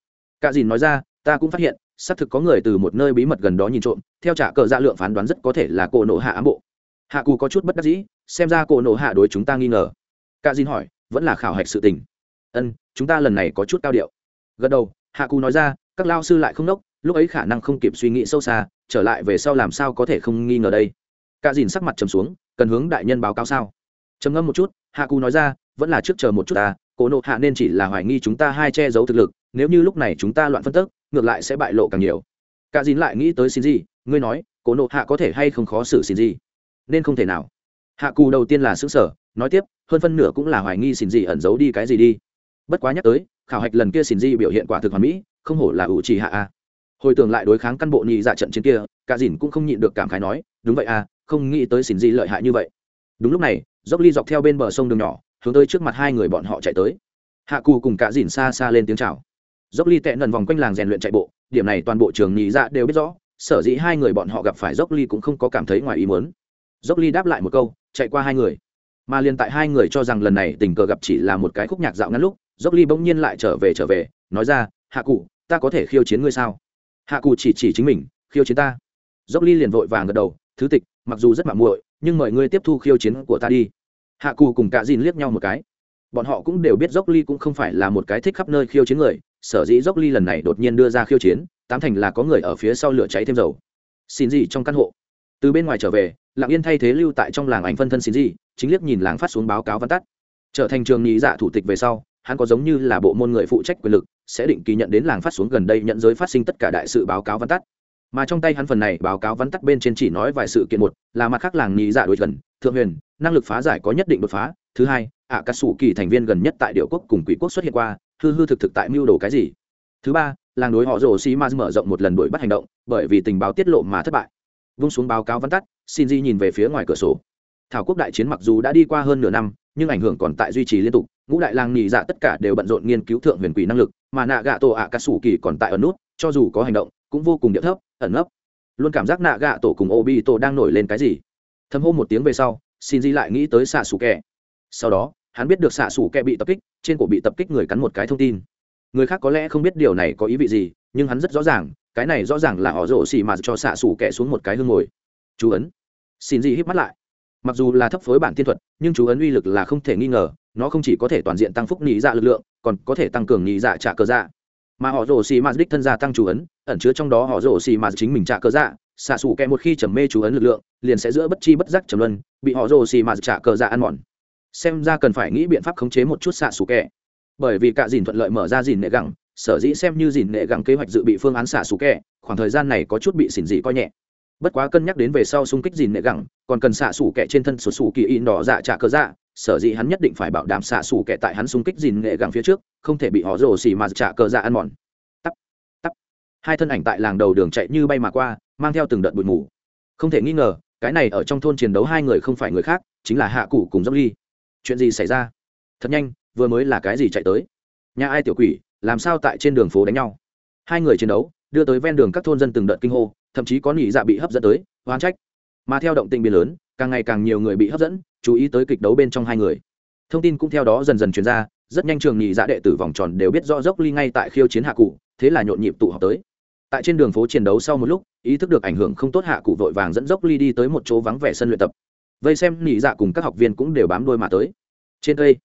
Cả dìn nói ra, ta cũng phát hiện, xác thực có người từ một nơi bí mật gần đó nhìn trộm, theo trả cờ dạ lượng phán đoán rất có thể là cổ nộ hạ ám bộ. Hạ cù có chút bất đắc dĩ, xem ra cổ nộ hạ đối chúng ta nghi ngờ. Cả dìn hỏi, vẫn là khảo hạch sự tình. Ân, chúng ta lần này có chút cao điệu. Gật đầu, hạ cù nói ra, các lao sư lại không nốc lúc ấy khả năng không kịp suy nghĩ sâu xa, trở lại về sau làm sao có thể không nghi ngờ đây? Cả dìn sắc mặt trầm xuống, cần hướng đại nhân báo cáo sao? Trầm ngâm một chút, hạ cù nói ra, vẫn là trước chờ một chút ta cổ nộ hạ nên chỉ là hoài nghi chúng ta hai che giấu thực lực, nếu như lúc này chúng ta loạn phân tức, ngược lại sẽ bại lộ càng nhiều. Cả dìn lại nghĩ tới xin gì ngươi nói cổ nộ hạ có thể hay không khó xử xin gì nên không thể nào. Hạ cù đầu tiên là xứng sở nói tiếp, hơn phân nửa cũng là hoài nghi xin gì ẩn giấu đi cái gì đi. Bất quá nhắc tới, khảo hạch lần kia xin gì biểu hiện quả thực hoàn mỹ, không hổ là ủ trì hạ a. Hồi tưởng lại đối kháng căn bộ nhị dạ trận chiến kia, cả dìn cũng không nhịn được cảm khái nói, đúng vậy a, không nghĩ tới xin gì lợi hại như vậy. Đúng lúc này, dốc ly dọc theo bên bờ sông đường nhỏ hướng tới trước mặt hai người bọn họ chạy tới. Hạ cù cùng cả dìn xa xa lên tiếng chào. Dốc ly tệ nần vòng quanh làng rèn luyện chạy bộ, điểm này toàn bộ trường nhị dạ đều biết rõ, sở dĩ hai người bọn họ gặp phải dốc ly cũng không có cảm thấy ngoài ý muốn. Dốc ly đáp lại một câu, chạy qua hai người. Mà liền tại hai người cho rằng lần này tình cờ gặp chỉ là một cái khúc nhạc dạo ngắn lúc, dốc ly bỗng nhiên lại trở về trở về, nói ra, hạ cụ ta có thể khiêu chiến ngươi sao? Hạ cụ chỉ chỉ chính mình, khiêu chiến ta. Dốc ly liền vội vàng gật đầu, thứ tịch, mặc dù rất mạng muội, nhưng mời ngươi tiếp thu khiêu chiến của ta đi hạ cù cùng cả dìn liếc nhau một cái. Bọn họ cũng đều biết dốc ly cũng không phải là một cái thích khắp nơi khiêu chiến người, sở dĩ dốc ly lần này đột nhiên đưa ra khiêu chiến, tám thành là có người ở phía sau lửa cháy thêm dầu. Xin gì trong căn hộ. Từ bên ngoài trở về, lặng yên thay thế lưu tại trong làng ảnh phân thân xin gì chính liếc nhìn làng phát xuống báo cáo văn tắt. Trở thành trường nhị dạ thủ tịch về sau, hắn có giống như là bộ môn người phụ trách quyền lực, sẽ định kỳ nhận đến làng phát xuống gần đây nhận giới phát sinh tất cả đại sự báo cáo văn tắt mà trong tay hắn phần này báo cáo văn tắt bên trên chỉ nói vài sự kiện một, là mặt khác làng nhị dạ đối gần, thượng huyền, năng lực phá giải có nhất định đột phá. Thứ hai ạ cà sủ kỳ thành viên gần nhất tại điệu quốc cùng quỷ quốc xuất hiện qua, hư hư thực thực tại mưu đồ cái gì? Thứ ba, làng đối họ rồ xi ma mở rộng một lần đuổi bắt hành động, bởi vì tình báo tiết lộ mà thất bại. Vung xuống báo cáo văn tắt xin di nhìn về phía ngoài cửa sổ. Thảo quốc đại chiến mặc dù đã đi qua hơn nửa năm, nhưng ảnh hưởng còn tại duy trì liên tục. Ngũ đại làng nhị dạ tất cả đều bận rộn nghiên cứu thượng huyền quỷ năng lực, mà nạ gạ tổ ạ cà sủ kỳ còn tại ẩn nút, cho dù có hành động, cũng vô cùng địa thấp ẩn nấp. Luôn cảm giác nạ gạ tổ cùng ô bi tổ đang nổi lên cái gì. Thâm hô một tiếng về sau xin di lại nghĩ tới xạ xù kẹ. Sau đó, hắn biết được xạ xù kẹ bị tập kích, trên cổ bị tập kích người cắn một cái thông tin. Người khác có lẽ không biết điều này có ý vị gì, nhưng hắn rất rõ ràng, cái này rõ ràng là họ rổ xì mà cho xạ xù kẹ xuống một cái hương ngồi. Chú ấn. Xin di hít mắt lại. Mặc dù là thấp phối bản tiên thuật, nhưng chú ấn uy lực là không thể nghi ngờ, nó không chỉ có thể toàn diện tăng phúc nhị dạ lực lượng, còn có thể tăng cường nhị dạ trả cơ dạ mà họ rồ xì mà đích thân gia tăng chú ấn, ẩn chứa trong đó họ rồ xì mà chính mình trả cờ dạ. Xạ xù kẹ một khi trầm mê chú ấn lực lượng, liền sẽ giữa bất chi bất giác trầm luân, bị họ rồ xì mà trả cờ dạ ăn mòn. Xem ra cần phải nghĩ biện pháp khống chế một chút xạ xù kẹ bởi vì cả dìn thuận lợi mở ra dìn nệ gẳng, sở dĩ xem như dìn nệ gẳng kế hoạch dự bị phương án xạ xù kẹ khoảng thời gian này có chút bị xỉn dị coi nhẹ. Bất quá cân nhắc đến về sau xung kích dìn nệ gẳng, còn cần xạ xù kẹ trên thân sổ xù kỳ in đỏ dạ trả cờ dạ sở dĩ hắn nhất định phải bảo đảm xạ xù kẻ tại hắn xung kích dìn nghệ gẳng phía trước, không thể bị họ rồ xì mà trả cờ dạ ăn mòn. Tắp tắp. Hai thân ảnh tại làng đầu đường chạy như bay mà qua, mang theo từng đợt bụi mù. Không thể nghi ngờ, cái này ở trong thôn chiến đấu hai người không phải người khác, chính là hạ cụ cùng dốc ly. Chuyện gì xảy ra? Thật nhanh, vừa mới là cái gì chạy tới? Nhà ai tiểu quỷ, làm sao tại trên đường phố đánh nhau? Hai người chiến đấu, đưa tới ven đường các thôn dân từng đợt kinh hô, thậm chí có nỉ dạ bị hấp dẫn tới, oán trách. Mà theo động tình biến lớn, càng ngày càng nhiều người bị hấp dẫn chú ý tới kịch đấu bên trong hai người. Thông tin cũng theo đó dần dần chuyển ra, rất nhanh trường nhị dạ đệ tử vòng tròn đều biết rõ dốc ly ngay tại khiêu chiến hạ cụ, thế là nhộn nhịp tụ họp tới. Tại trên đường phố chiến đấu sau một lúc, ý thức được ảnh hưởng không tốt hạ cụ vội vàng dẫn dốc ly đi tới một chỗ vắng vẻ sân luyện tập. Vây xem nỉ dạ cùng các học viên cũng đều bám đôi mà tới. Trên đây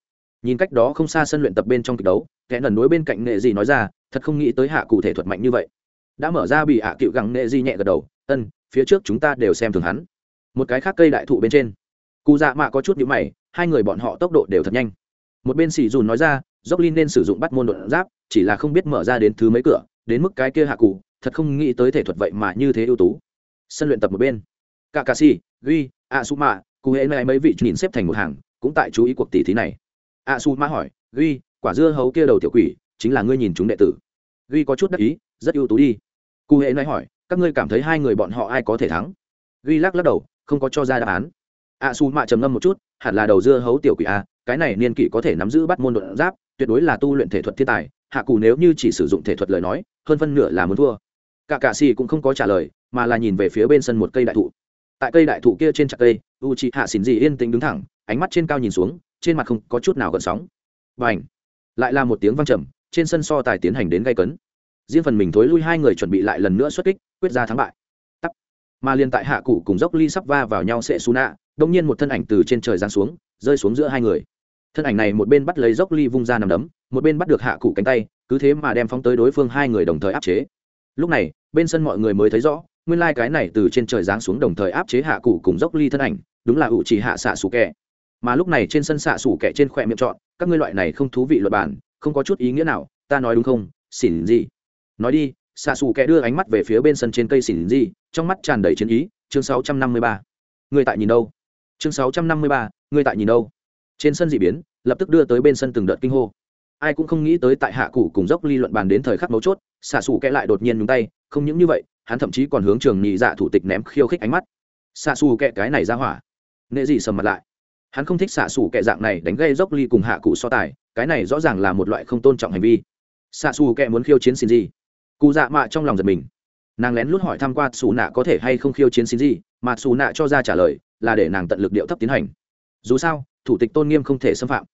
nhìn cách đó không xa sân luyện tập bên trong kịch đấu, kẻ lần núi bên cạnh nghệ gì nói ra, thật không nghĩ tới hạ cụ thể thuật mạnh như vậy. Đã mở ra bị hạ cựu gặng nghệ di nhẹ gật đầu, ân, phía trước chúng ta đều xem thường hắn. Một cái khác cây đại thụ bên trên cụ dạ mạ có chút nhữ mày, hai người bọn họ tốc độ đều thật nhanh. Một bên xì dùn nói ra, dốc linh nên sử dụng bắt môn đột giáp, chỉ là không biết mở ra đến thứ mấy cửa, đến mức cái kia hạ cụ, thật không nghĩ tới thể thuật vậy mà như thế ưu tú. Sân luyện tập một bên. Cả cà xì ghi a su mạ cụ hệ này mấy vị nhìn xếp thành một hàng, cũng tại chú ý cuộc tỷ thí này. Asuma hỏi ghi quả dưa hấu kia đầu tiểu quỷ, chính là ngươi nhìn chúng đệ tử. Ghi có chút đắc ý, rất ưu tú đi. Cụ hệ này hỏi, các ngươi cảm thấy hai người bọn họ ai có thể thắng? Ghi lắc lắc đầu, không có cho ra đáp án. A xuống mạ trầm ngâm một chút, hẳn là đầu dưa hấu tiểu quỷ a, cái này niên kỷ có thể nắm giữ bắt môn đột giáp, tuyệt đối là tu luyện thể thuật thiên tài, hạ cù nếu như chỉ sử dụng thể thuật lời nói, hơn phân nửa là muốn thua. Cả cạ xì cũng không có trả lời, mà là nhìn về phía bên sân một cây đại thụ. Tại cây đại thụ kia trên chặt cây u chị hạ xỉn dị yên tĩnh đứng thẳng, ánh mắt trên cao nhìn xuống, trên mặt không có chút nào gần sóng. Và ảnh lại là một tiếng văng trầm, trên sân so tài tiến hành đến gây cấn. Riêng phần mình thối lui hai người chuẩn bị lại lần nữa xuất kích, quyết ra thắng bại mà liên tại hạ cụ cùng dốc ly sắp va vào nhau sẽ xú nạ, đông nhiên một thân ảnh từ trên trời giáng xuống, rơi xuống giữa hai người. Thân ảnh này một bên bắt lấy dốc ly vung ra nằm đấm, một bên bắt được hạ cụ cánh tay, cứ thế mà đem phóng tới đối phương hai người đồng thời áp chế. Lúc này, bên sân mọi người mới thấy rõ, nguyên lai、like、cái này từ trên trời giáng xuống đồng thời áp chế hạ cụ cùng dốc ly thân ảnh, đúng là ủ chỉ hạ xạ xù kẹ mà lúc này trên sân xạ xù kẹ trên khỏe miệng trọn, các ngươi loại này không thú vị luật bản, không có chút ý nghĩa nào, ta nói đúng không? Xỉn gì? Nói đi xạ xù kẹ đưa ánh mắt về phía bên sân trên cây xỉn gì, trong mắt tràn đầy chiến ý, chương sáu trăm năm mươi ba. Người tại nhìn đâu? Chương sáu trăm năm mươi ba, người tại nhìn đâu? Trên sân dị biến, lập tức đưa tới bên sân từng đợt kinh hô. Ai cũng không nghĩ tới tại hạ cụ cùng dốc ly luận bàn đến thời khắc mấu chốt xạ xù kẻ lại đột nhiên nhúng tay, không những như vậy, hắn thậm chí còn hướng trường nhị dạ thủ tịch ném khiêu khích ánh mắt. Xạ xù kẻ cái này ra hỏa. Nệ dị sầm mặt lại. Hắn không thích xạ xù kẻ dạng này đánh gây dốc ly cùng hạ cụ so tài, cái này rõ ràng là một loại không tôn trọng hành vi. Xạ xù kẻ muốn khiêu chiến xin gì? Cụ dạ mạ trong lòng giật mình. Nàng lén lút hỏi thăm qua xù nạ có thể hay không khiêu chiến xin gì mà xù nạ cho ra trả lời là để nàng tận lực điệu thấp tiến hành. Dù sao, thủ tịch tôn nghiêm không thể xâm phạm.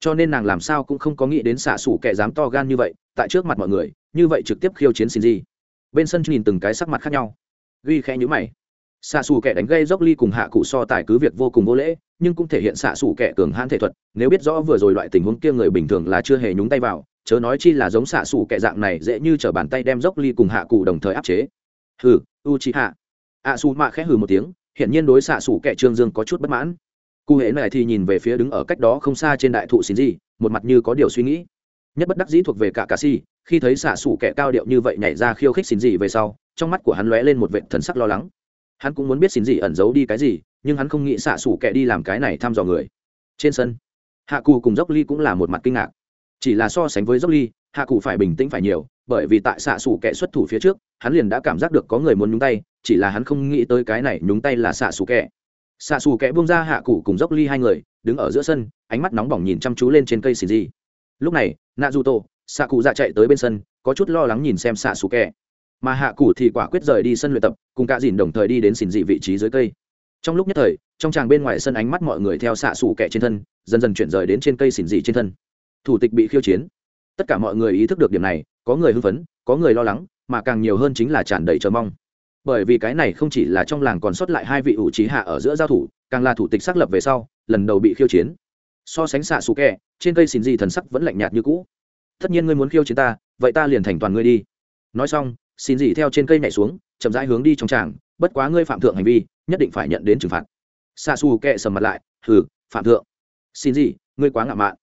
Cho nên nàng làm sao cũng không có nghĩ đến xạ xù kẻ dám to gan như vậy, tại trước mặt mọi người, như vậy trực tiếp khiêu chiến xin gì bên sân nhìn từng cái sắc mặt khác nhau. Ghi khẽ nhữ mày. Xạ xù kẻ đánh gây dốc ly cùng hạ cụ so tài cứ việc vô cùng vô lễ, nhưng cũng thể hiện xạ xù kẻ cường hãn thể thuật. Nếu biết rõ vừa rồi loại tình huống kia người bình thường là chưa hề nhúng tay vào chớ nói chi là giống xạ xù kẻ dạng này dễ như t bàn tay đem dốc ly cùng hạ cụ đồng thời áp chế. Hừ u chi hạ ạ xù mạ khẽ hừ một tiếng hiện nhiên đối xạ xù kẻ trương dương có chút bất mãn. Cụ hễ này thì nhìn về phía đứng ở cách đó không xa trên đại thụ xin gì một mặt như có điều suy nghĩ. Nhất bất đắc dĩ thuộc về cả cà si, khi thấy xạ xù kẻ cao điệu như vậy nhảy ra khiêu khích xin gì về sau, trong mắt của hắn lóe lên một vệ thần sắc lo lắng. Hắn cũng muốn biết xin gì ẩn giấu đi cái gì, nhưng hắn không nghĩ xạ xù kẻ đi làm cái này thăm dò người. Trên sân, hạ cù cùng dốc ly cũng là một mặt kinh ngạc chỉ là so sánh với dốc ly hạ cụ phải bình tĩnh phải nhiều bởi vì tại xạ xù kẻ xuất thủ phía trước hắn liền đã cảm giác được có người muốn nhúng tay chỉ là hắn không nghĩ tới cái này nhúng tay là xạ xù kẻ. Xạ xù Kẻ buông ra hạ cụ cùng dốc ly hai người đứng ở giữa sân ánh mắt nóng bỏng nhìn chăm chú lên trên cây xì di. Lúc này nạ du tô xạ cụ dạ chạy tới bên sân có chút lo lắng nhìn xem xạ xù Kẻ, mà hạ cụ thì quả quyết rời đi sân luyện tập cùng cả dìn đồng thời đi đến xìn dị vị trí dưới cây. Trong lúc nhất thời trong tràng bên ngoài sân ánh mắt mọi người theo xạ xù Kẻ trên thân dần dần chuyển rời đến trên cây xìn dị trên thân thủ tịch bị khiêu chiến. Tất cả mọi người ý thức được điểm này, có người hưng phấn, có người lo lắng, mà càng nhiều hơn chính là tràn đầy chờ mong. Bởi vì cái này không chỉ là trong làng còn sót lại hai vị ủ trí hạ ở giữa giao thủ, càng là thủ tịch xác lập về sau, lần đầu bị khiêu chiến. So sánh xạ xù kẹ, trên cây xin gì thần sắc vẫn lạnh nhạt như cũ. Tất nhiên ngươi muốn khiêu chiến ta, vậy ta liền thành toàn ngươi đi. Nói xong xin gì theo trên cây nhảy xuống, chậm rãi hướng đi trong tràng, bất quá ngươi phạm thượng hành vi, nhất định phải nhận đến trừng phạt. Xạ xù kẹ sầm mặt lại, hừ, phạm thượng. Xin gì, ngươi quá ngạo mạn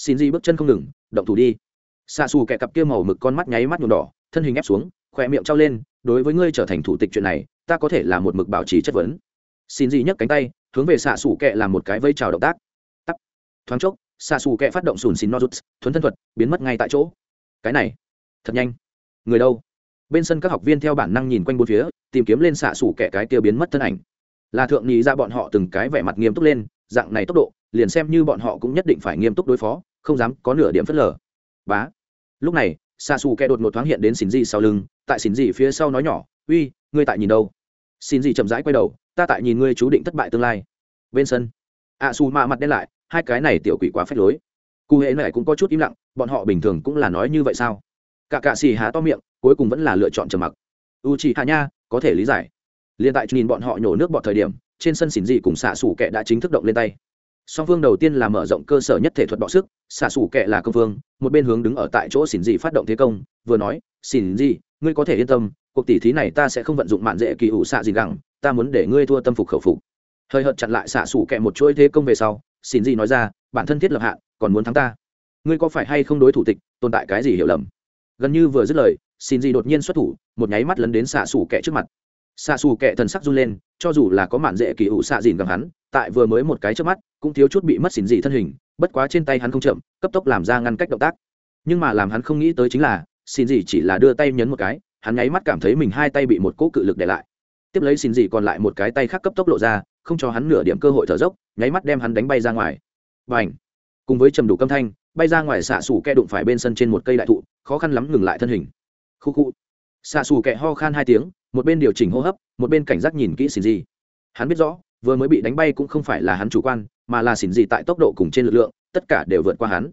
xin di bước chân không ngừng, động thủ đi. Xa xù kẹ cặp kia màu mực con mắt nháy mắt nhuộm đỏ, thân hình ép xuống, khỏe miệng trao lên, đối với ngươi trở thành thủ tịch chuyện này, ta có thể là một mực bảo trì chất vấn. Xin di nhấc cánh tay, hướng về xạ xù kẹ làm một cái vây trào động tác. Tắt. Thoáng chốc xạ xù kẹ phát động sùn xin nozuts thuấn thân thuật, biến mất ngay tại chỗ. Cái này, thật nhanh. Người đâu? Bên sân các học viên theo bản năng nhìn quanh bốn phía, tìm kiếm lên xạ xù kẹ cái kia biến mất thân ảnh. Là thượng nhị ra bọn họ từng cái vẻ mặt nghiêm túc lên, dạng này tốc độ liền xem như bọn họ cũng nhất định phải nghiêm túc đối phó không dám có nửa điểm phớt lờ. Bá. Lúc này xa xù kẻ đột một thoáng hiện đến xin gì sau lưng tại xin gì phía sau nói nhỏ uy ngươi tại nhìn đâu? Xin gì chậm rãi quay đầu ta tại nhìn ngươi chú định thất bại tương lai. Bên sân ạ à, xù mạ mặt đen lại hai cái này tiểu quỷ quá phép lối. Cụ hệ này cũng có chút im lặng bọn họ bình thường cũng là nói như vậy sao? Cả cạ xì há to miệng cuối cùng vẫn là lựa chọn trầm mặc. U chị hạ nha có thể lý giải. Liền tại nhìn bọn họ nhổ nước bọn thời điểm trên sân xỉn dị cùng xạ xủ kệ đã chính thức động lên tay song phương đầu tiên là mở rộng cơ sở nhất thể thuật bọ sức xạ sủ kệ là công phương, một bên hướng đứng ở tại chỗ xỉn dị phát động thế công, vừa nói xỉn dị ngươi có thể yên tâm, cuộc tỷ thí này ta sẽ không vận dụng mạn dễ kỳ ủ xạ gì gẳng, ta muốn để ngươi thua tâm phục khẩu phục. Hơi hợt chặn lại xạ sủ kệ một chuỗi thế công về sau xỉn gì nói ra, bản thân thiết lập hạ còn muốn thắng ta. Ngươi có phải hay không đối thủ tịch, tồn tại cái gì hiểu lầm? Gần như vừa dứt lời xin gì đột nhiên xuất thủ, một nháy mắt lấn đến xạ xù kệ trước mặt. Xạ xù kệ thần sắc run lên cho dù là có mạn dễ kỳ ủ xạ dìn gặp hắn, tại vừa mới một cái trước mắt, cũng thiếu chút bị mất xỉn dị thân hình, bất quá trên tay hắn không chậm, cấp tốc làm ra ngăn cách động tác. Nhưng mà làm hắn không nghĩ tới chính là, xỉn dị chỉ là đưa tay nhấn một cái, hắn nháy mắt cảm thấy mình hai tay bị một cỗ cự lực để lại. Tiếp lấy xỉn dị còn lại một cái tay khác cấp tốc lộ ra, không cho hắn nửa điểm cơ hội thở dốc, nháy mắt đem hắn đánh bay ra ngoài. Và ảnh cùng với trầm đủ câm thanh, bay ra ngoài xạ xù kẹ đụng phải bên sân trên một cây đại thụ, khó khăn lắm ngừng lại thân hình. Khu khu. Xạ xù kẹ ho khan hai tiếng, một bên điều chỉnh hô hấp một bên cảnh giác nhìn kỹ xin gì hắn biết rõ, vừa mới bị đánh bay cũng không phải là hắn chủ quan, mà là xin gì tại tốc độ cùng trên lực lượng, tất cả đều vượt qua hắn.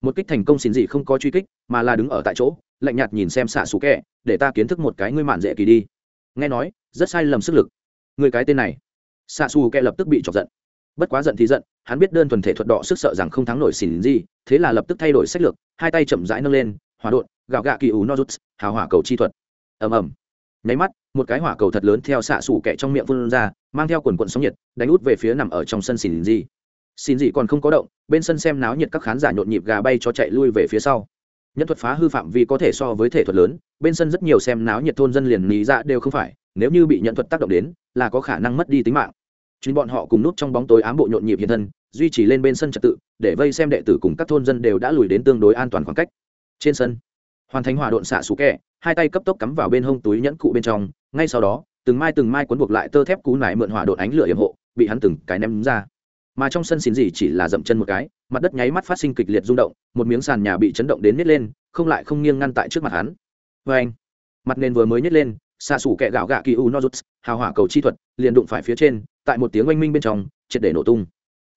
Một kích thành công xin gì không có truy kích, mà là đứng ở tại chỗ, lạnh nhạt nhìn xem xạ xù kẹ để ta kiến thức một cái ngươi mạn dễ kỳ đi. Nghe nói, rất sai lầm sức lực. Người cái tên này. Xạ xù kẹ lập tức bị chọc giận. Bất quá giận thì giận, hắn biết đơn thuần thể thuật đỏ sức sợ rằng không thắng nổi xỉn gì thế là lập tức thay đổi sách lược, hai tay chậm rãi nâng lên, hòa đột gạo gạ kỳ ủ nozuts hào hỏa cầu chi thuật. Ầm ầm. Nháy mắt một cái hỏa cầu thật lớn theo xạ xủ kẹ trong miệng phun ra, mang theo quần quận sóng nhiệt, đánh út về phía nằm ở trong sân xin gì xin gì còn không có động, bên sân xem náo nhiệt các khán giả nhộn nhịp gà bay cho chạy lui về phía sau. Nhân thuật phá hư phạm vi có thể so với thể thuật lớn, bên sân rất nhiều xem náo nhiệt thôn dân liền lý ra đều không phải, nếu như bị nhận thuật tác động đến, là có khả năng mất đi tính mạng. Chính bọn họ cùng núp trong bóng tối ám bộ nhộn nhịp hiện thân, duy trì lên bên sân trật tự, để vây xem đệ tử cùng các thôn dân đều đã lùi đến tương đối an toàn khoảng cách. Trên sân, hoàn thành hỏa độn xạ xú kẹ, hai tay cấp tốc cắm vào bên hông túi nhẫn cụ bên trong ngay sau đó, từng mai từng mai cuốn buộc lại tơ thép cú nải mượn hỏa đột ánh lửa hiểm hộ, bị hắn từng cái ném ra. Mà trong sân xin gì chỉ là dậm chân một cái, mặt đất nháy mắt phát sinh kịch liệt rung động, một miếng sàn nhà bị chấn động đến nít lên, không lại không nghiêng ngăn tại trước mặt hắn. Vê anh, mặt nền vừa mới nhét lên xa xủ kẹ gạo gạ kỳ u nozuts hào hỏa cầu chi thuật, liền đụng phải phía trên, tại một tiếng oanh minh bên trong, triệt để nổ tung.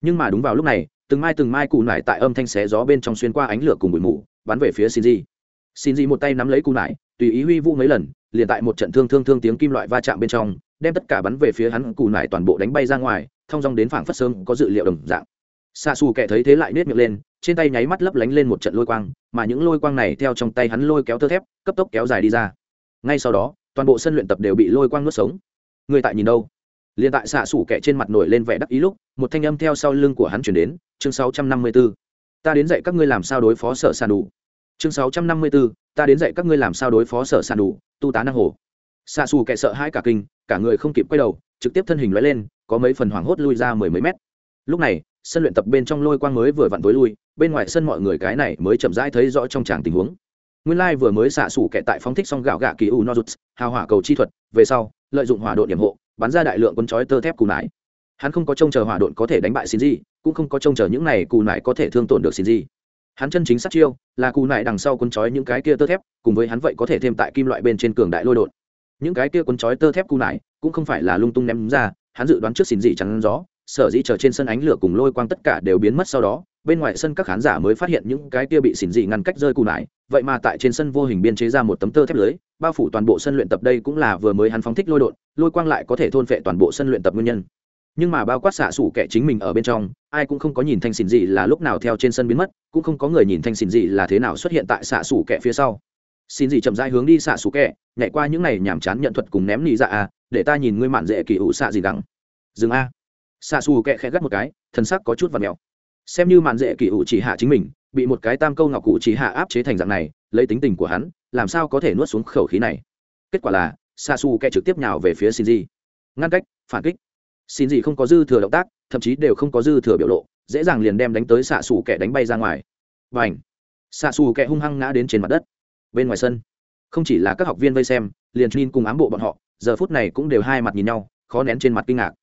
Nhưng mà đúng vào lúc này, từng mai từng mai cụ nải tại âm thanh xé gió bên trong xuyên qua ánh lửa cùng bụi mù, bắn về phía xin gì. Xin gì một tay nắm lấy cụ nải, tùy ý huy vũ mấy lần liền tại một trận thương thương thương tiếng kim loại va chạm bên trong, đem tất cả bắn về phía hắn cù nải toàn bộ đánh bay ra ngoài, thong dong đến phảng phất sớm có dự liệu đồng dạng. Xa xù kẻ thấy thế lại nết miệng lên, trên tay nháy mắt lấp lánh lên một trận lôi quang, mà những lôi quang này theo trong tay hắn lôi kéo tơ thép, cấp tốc kéo dài đi ra. Ngay sau đó, toàn bộ sân luyện tập đều bị lôi quang nuốt sống. Người tại nhìn đâu? Liền tại xạ xủ kẻ trên mặt nổi lên vẻ đắc ý lúc, một thanh âm theo sau lưng của hắn chuyển đến, chương 654. ta đến dạy các ngươi làm sao đối phó sở sàn đủ chương 654. ta đến dạy các ngươi làm sao đối phó sở sàn đủ tu tá năng hồ. Xạ xù kệ sợ hai cả kinh, cả người không kịp quay đầu, trực tiếp thân hình lóe lên, có mấy phần hoảng hốt lui ra mười mấy mét. Lúc này, sân luyện tập bên trong lôi quang mới vừa vặn tối lui, bên ngoài sân mọi người cái này mới chậm rãi thấy rõ trong tràng tình huống. Nguyên lai vừa mới xạ xủ kẻ tại phóng thích xong gạo gạ kỳ u nozuts hào hỏa cầu chi thuật, về sau, lợi dụng hỏa độn điểm hộ, bắn ra đại lượng quân chói tơ thép cù nải. Hắn không có trông chờ hỏa độn có thể đánh bại xin gì cũng không có trông chờ những này cù nải có thể thương tổn được xin gì hắn chân chính sát chiêu là cù nải đằng sau quân chói những cái kia tơ thép, cùng với hắn vậy có thể thêm tại kim loại bên trên cường đại lôi đột. Những cái kia quân chói tơ thép cù nải cũng không phải là lung tung ném ra, hắn dự đoán trước xin gì chẳng gió, sở dĩ chờ trên sân ánh lửa cùng lôi quang tất cả đều biến mất sau đó, bên ngoài sân các khán giả mới phát hiện những cái kia bị xỉn dị ngăn cách rơi cù nải vậy mà tại trên sân vô hình biên chế ra một tấm tơ thép lưới, bao phủ toàn bộ sân luyện tập đây cũng là vừa mới hắn phóng thích lôi đột, lôi quang lại có thể thôn phệ toàn bộ sân luyện tập nguyên nhân nhưng mà bao quát xạ xủ kẻ chính mình ở bên trong, ai cũng không có nhìn thanh xỉn dị là lúc nào theo trên sân biến mất, cũng không có người nhìn thanh xỉn dị là thế nào xuất hiện tại xạ xủ kẻ phía sau. Xin dị chậm rãi hướng đi xạ xủ kẻ, nhảy qua những này nhàm chán nhận thuật cùng ném nị dạ à để ta nhìn ngươi mạn dễ kỳ ủ xạ gì đắng dừng a. Xạ xù kẹ khẽ gắt một cái thân sắc có chút và mèo xem như mạn dễ kỳ ủ chỉ hạ chính mình, bị một cái tam câu ngọc cụ chỉ hạ áp chế thành dạng này, lấy tính tình của hắn, làm sao có thể nuốt xuống khẩu khí này? Kết quả là, xạ xù kẹ trực tiếp nhào về phía xin gì ngăn cách, phản kích xin gì không có dư thừa động tác thậm chí đều không có dư thừa biểu lộ dễ dàng liền đem đánh tới xạ xù kẹ đánh bay ra ngoài. Và ảnh xạ xù kẹ hung hăng ngã đến trên mặt đất. Bên ngoài sân. Không chỉ là các học viên vây xem liền nhìn cùng ám bộ bọn họ giờ phút này cũng đều hai mặt nhìn nhau khó nén trên mặt kinh ngạc.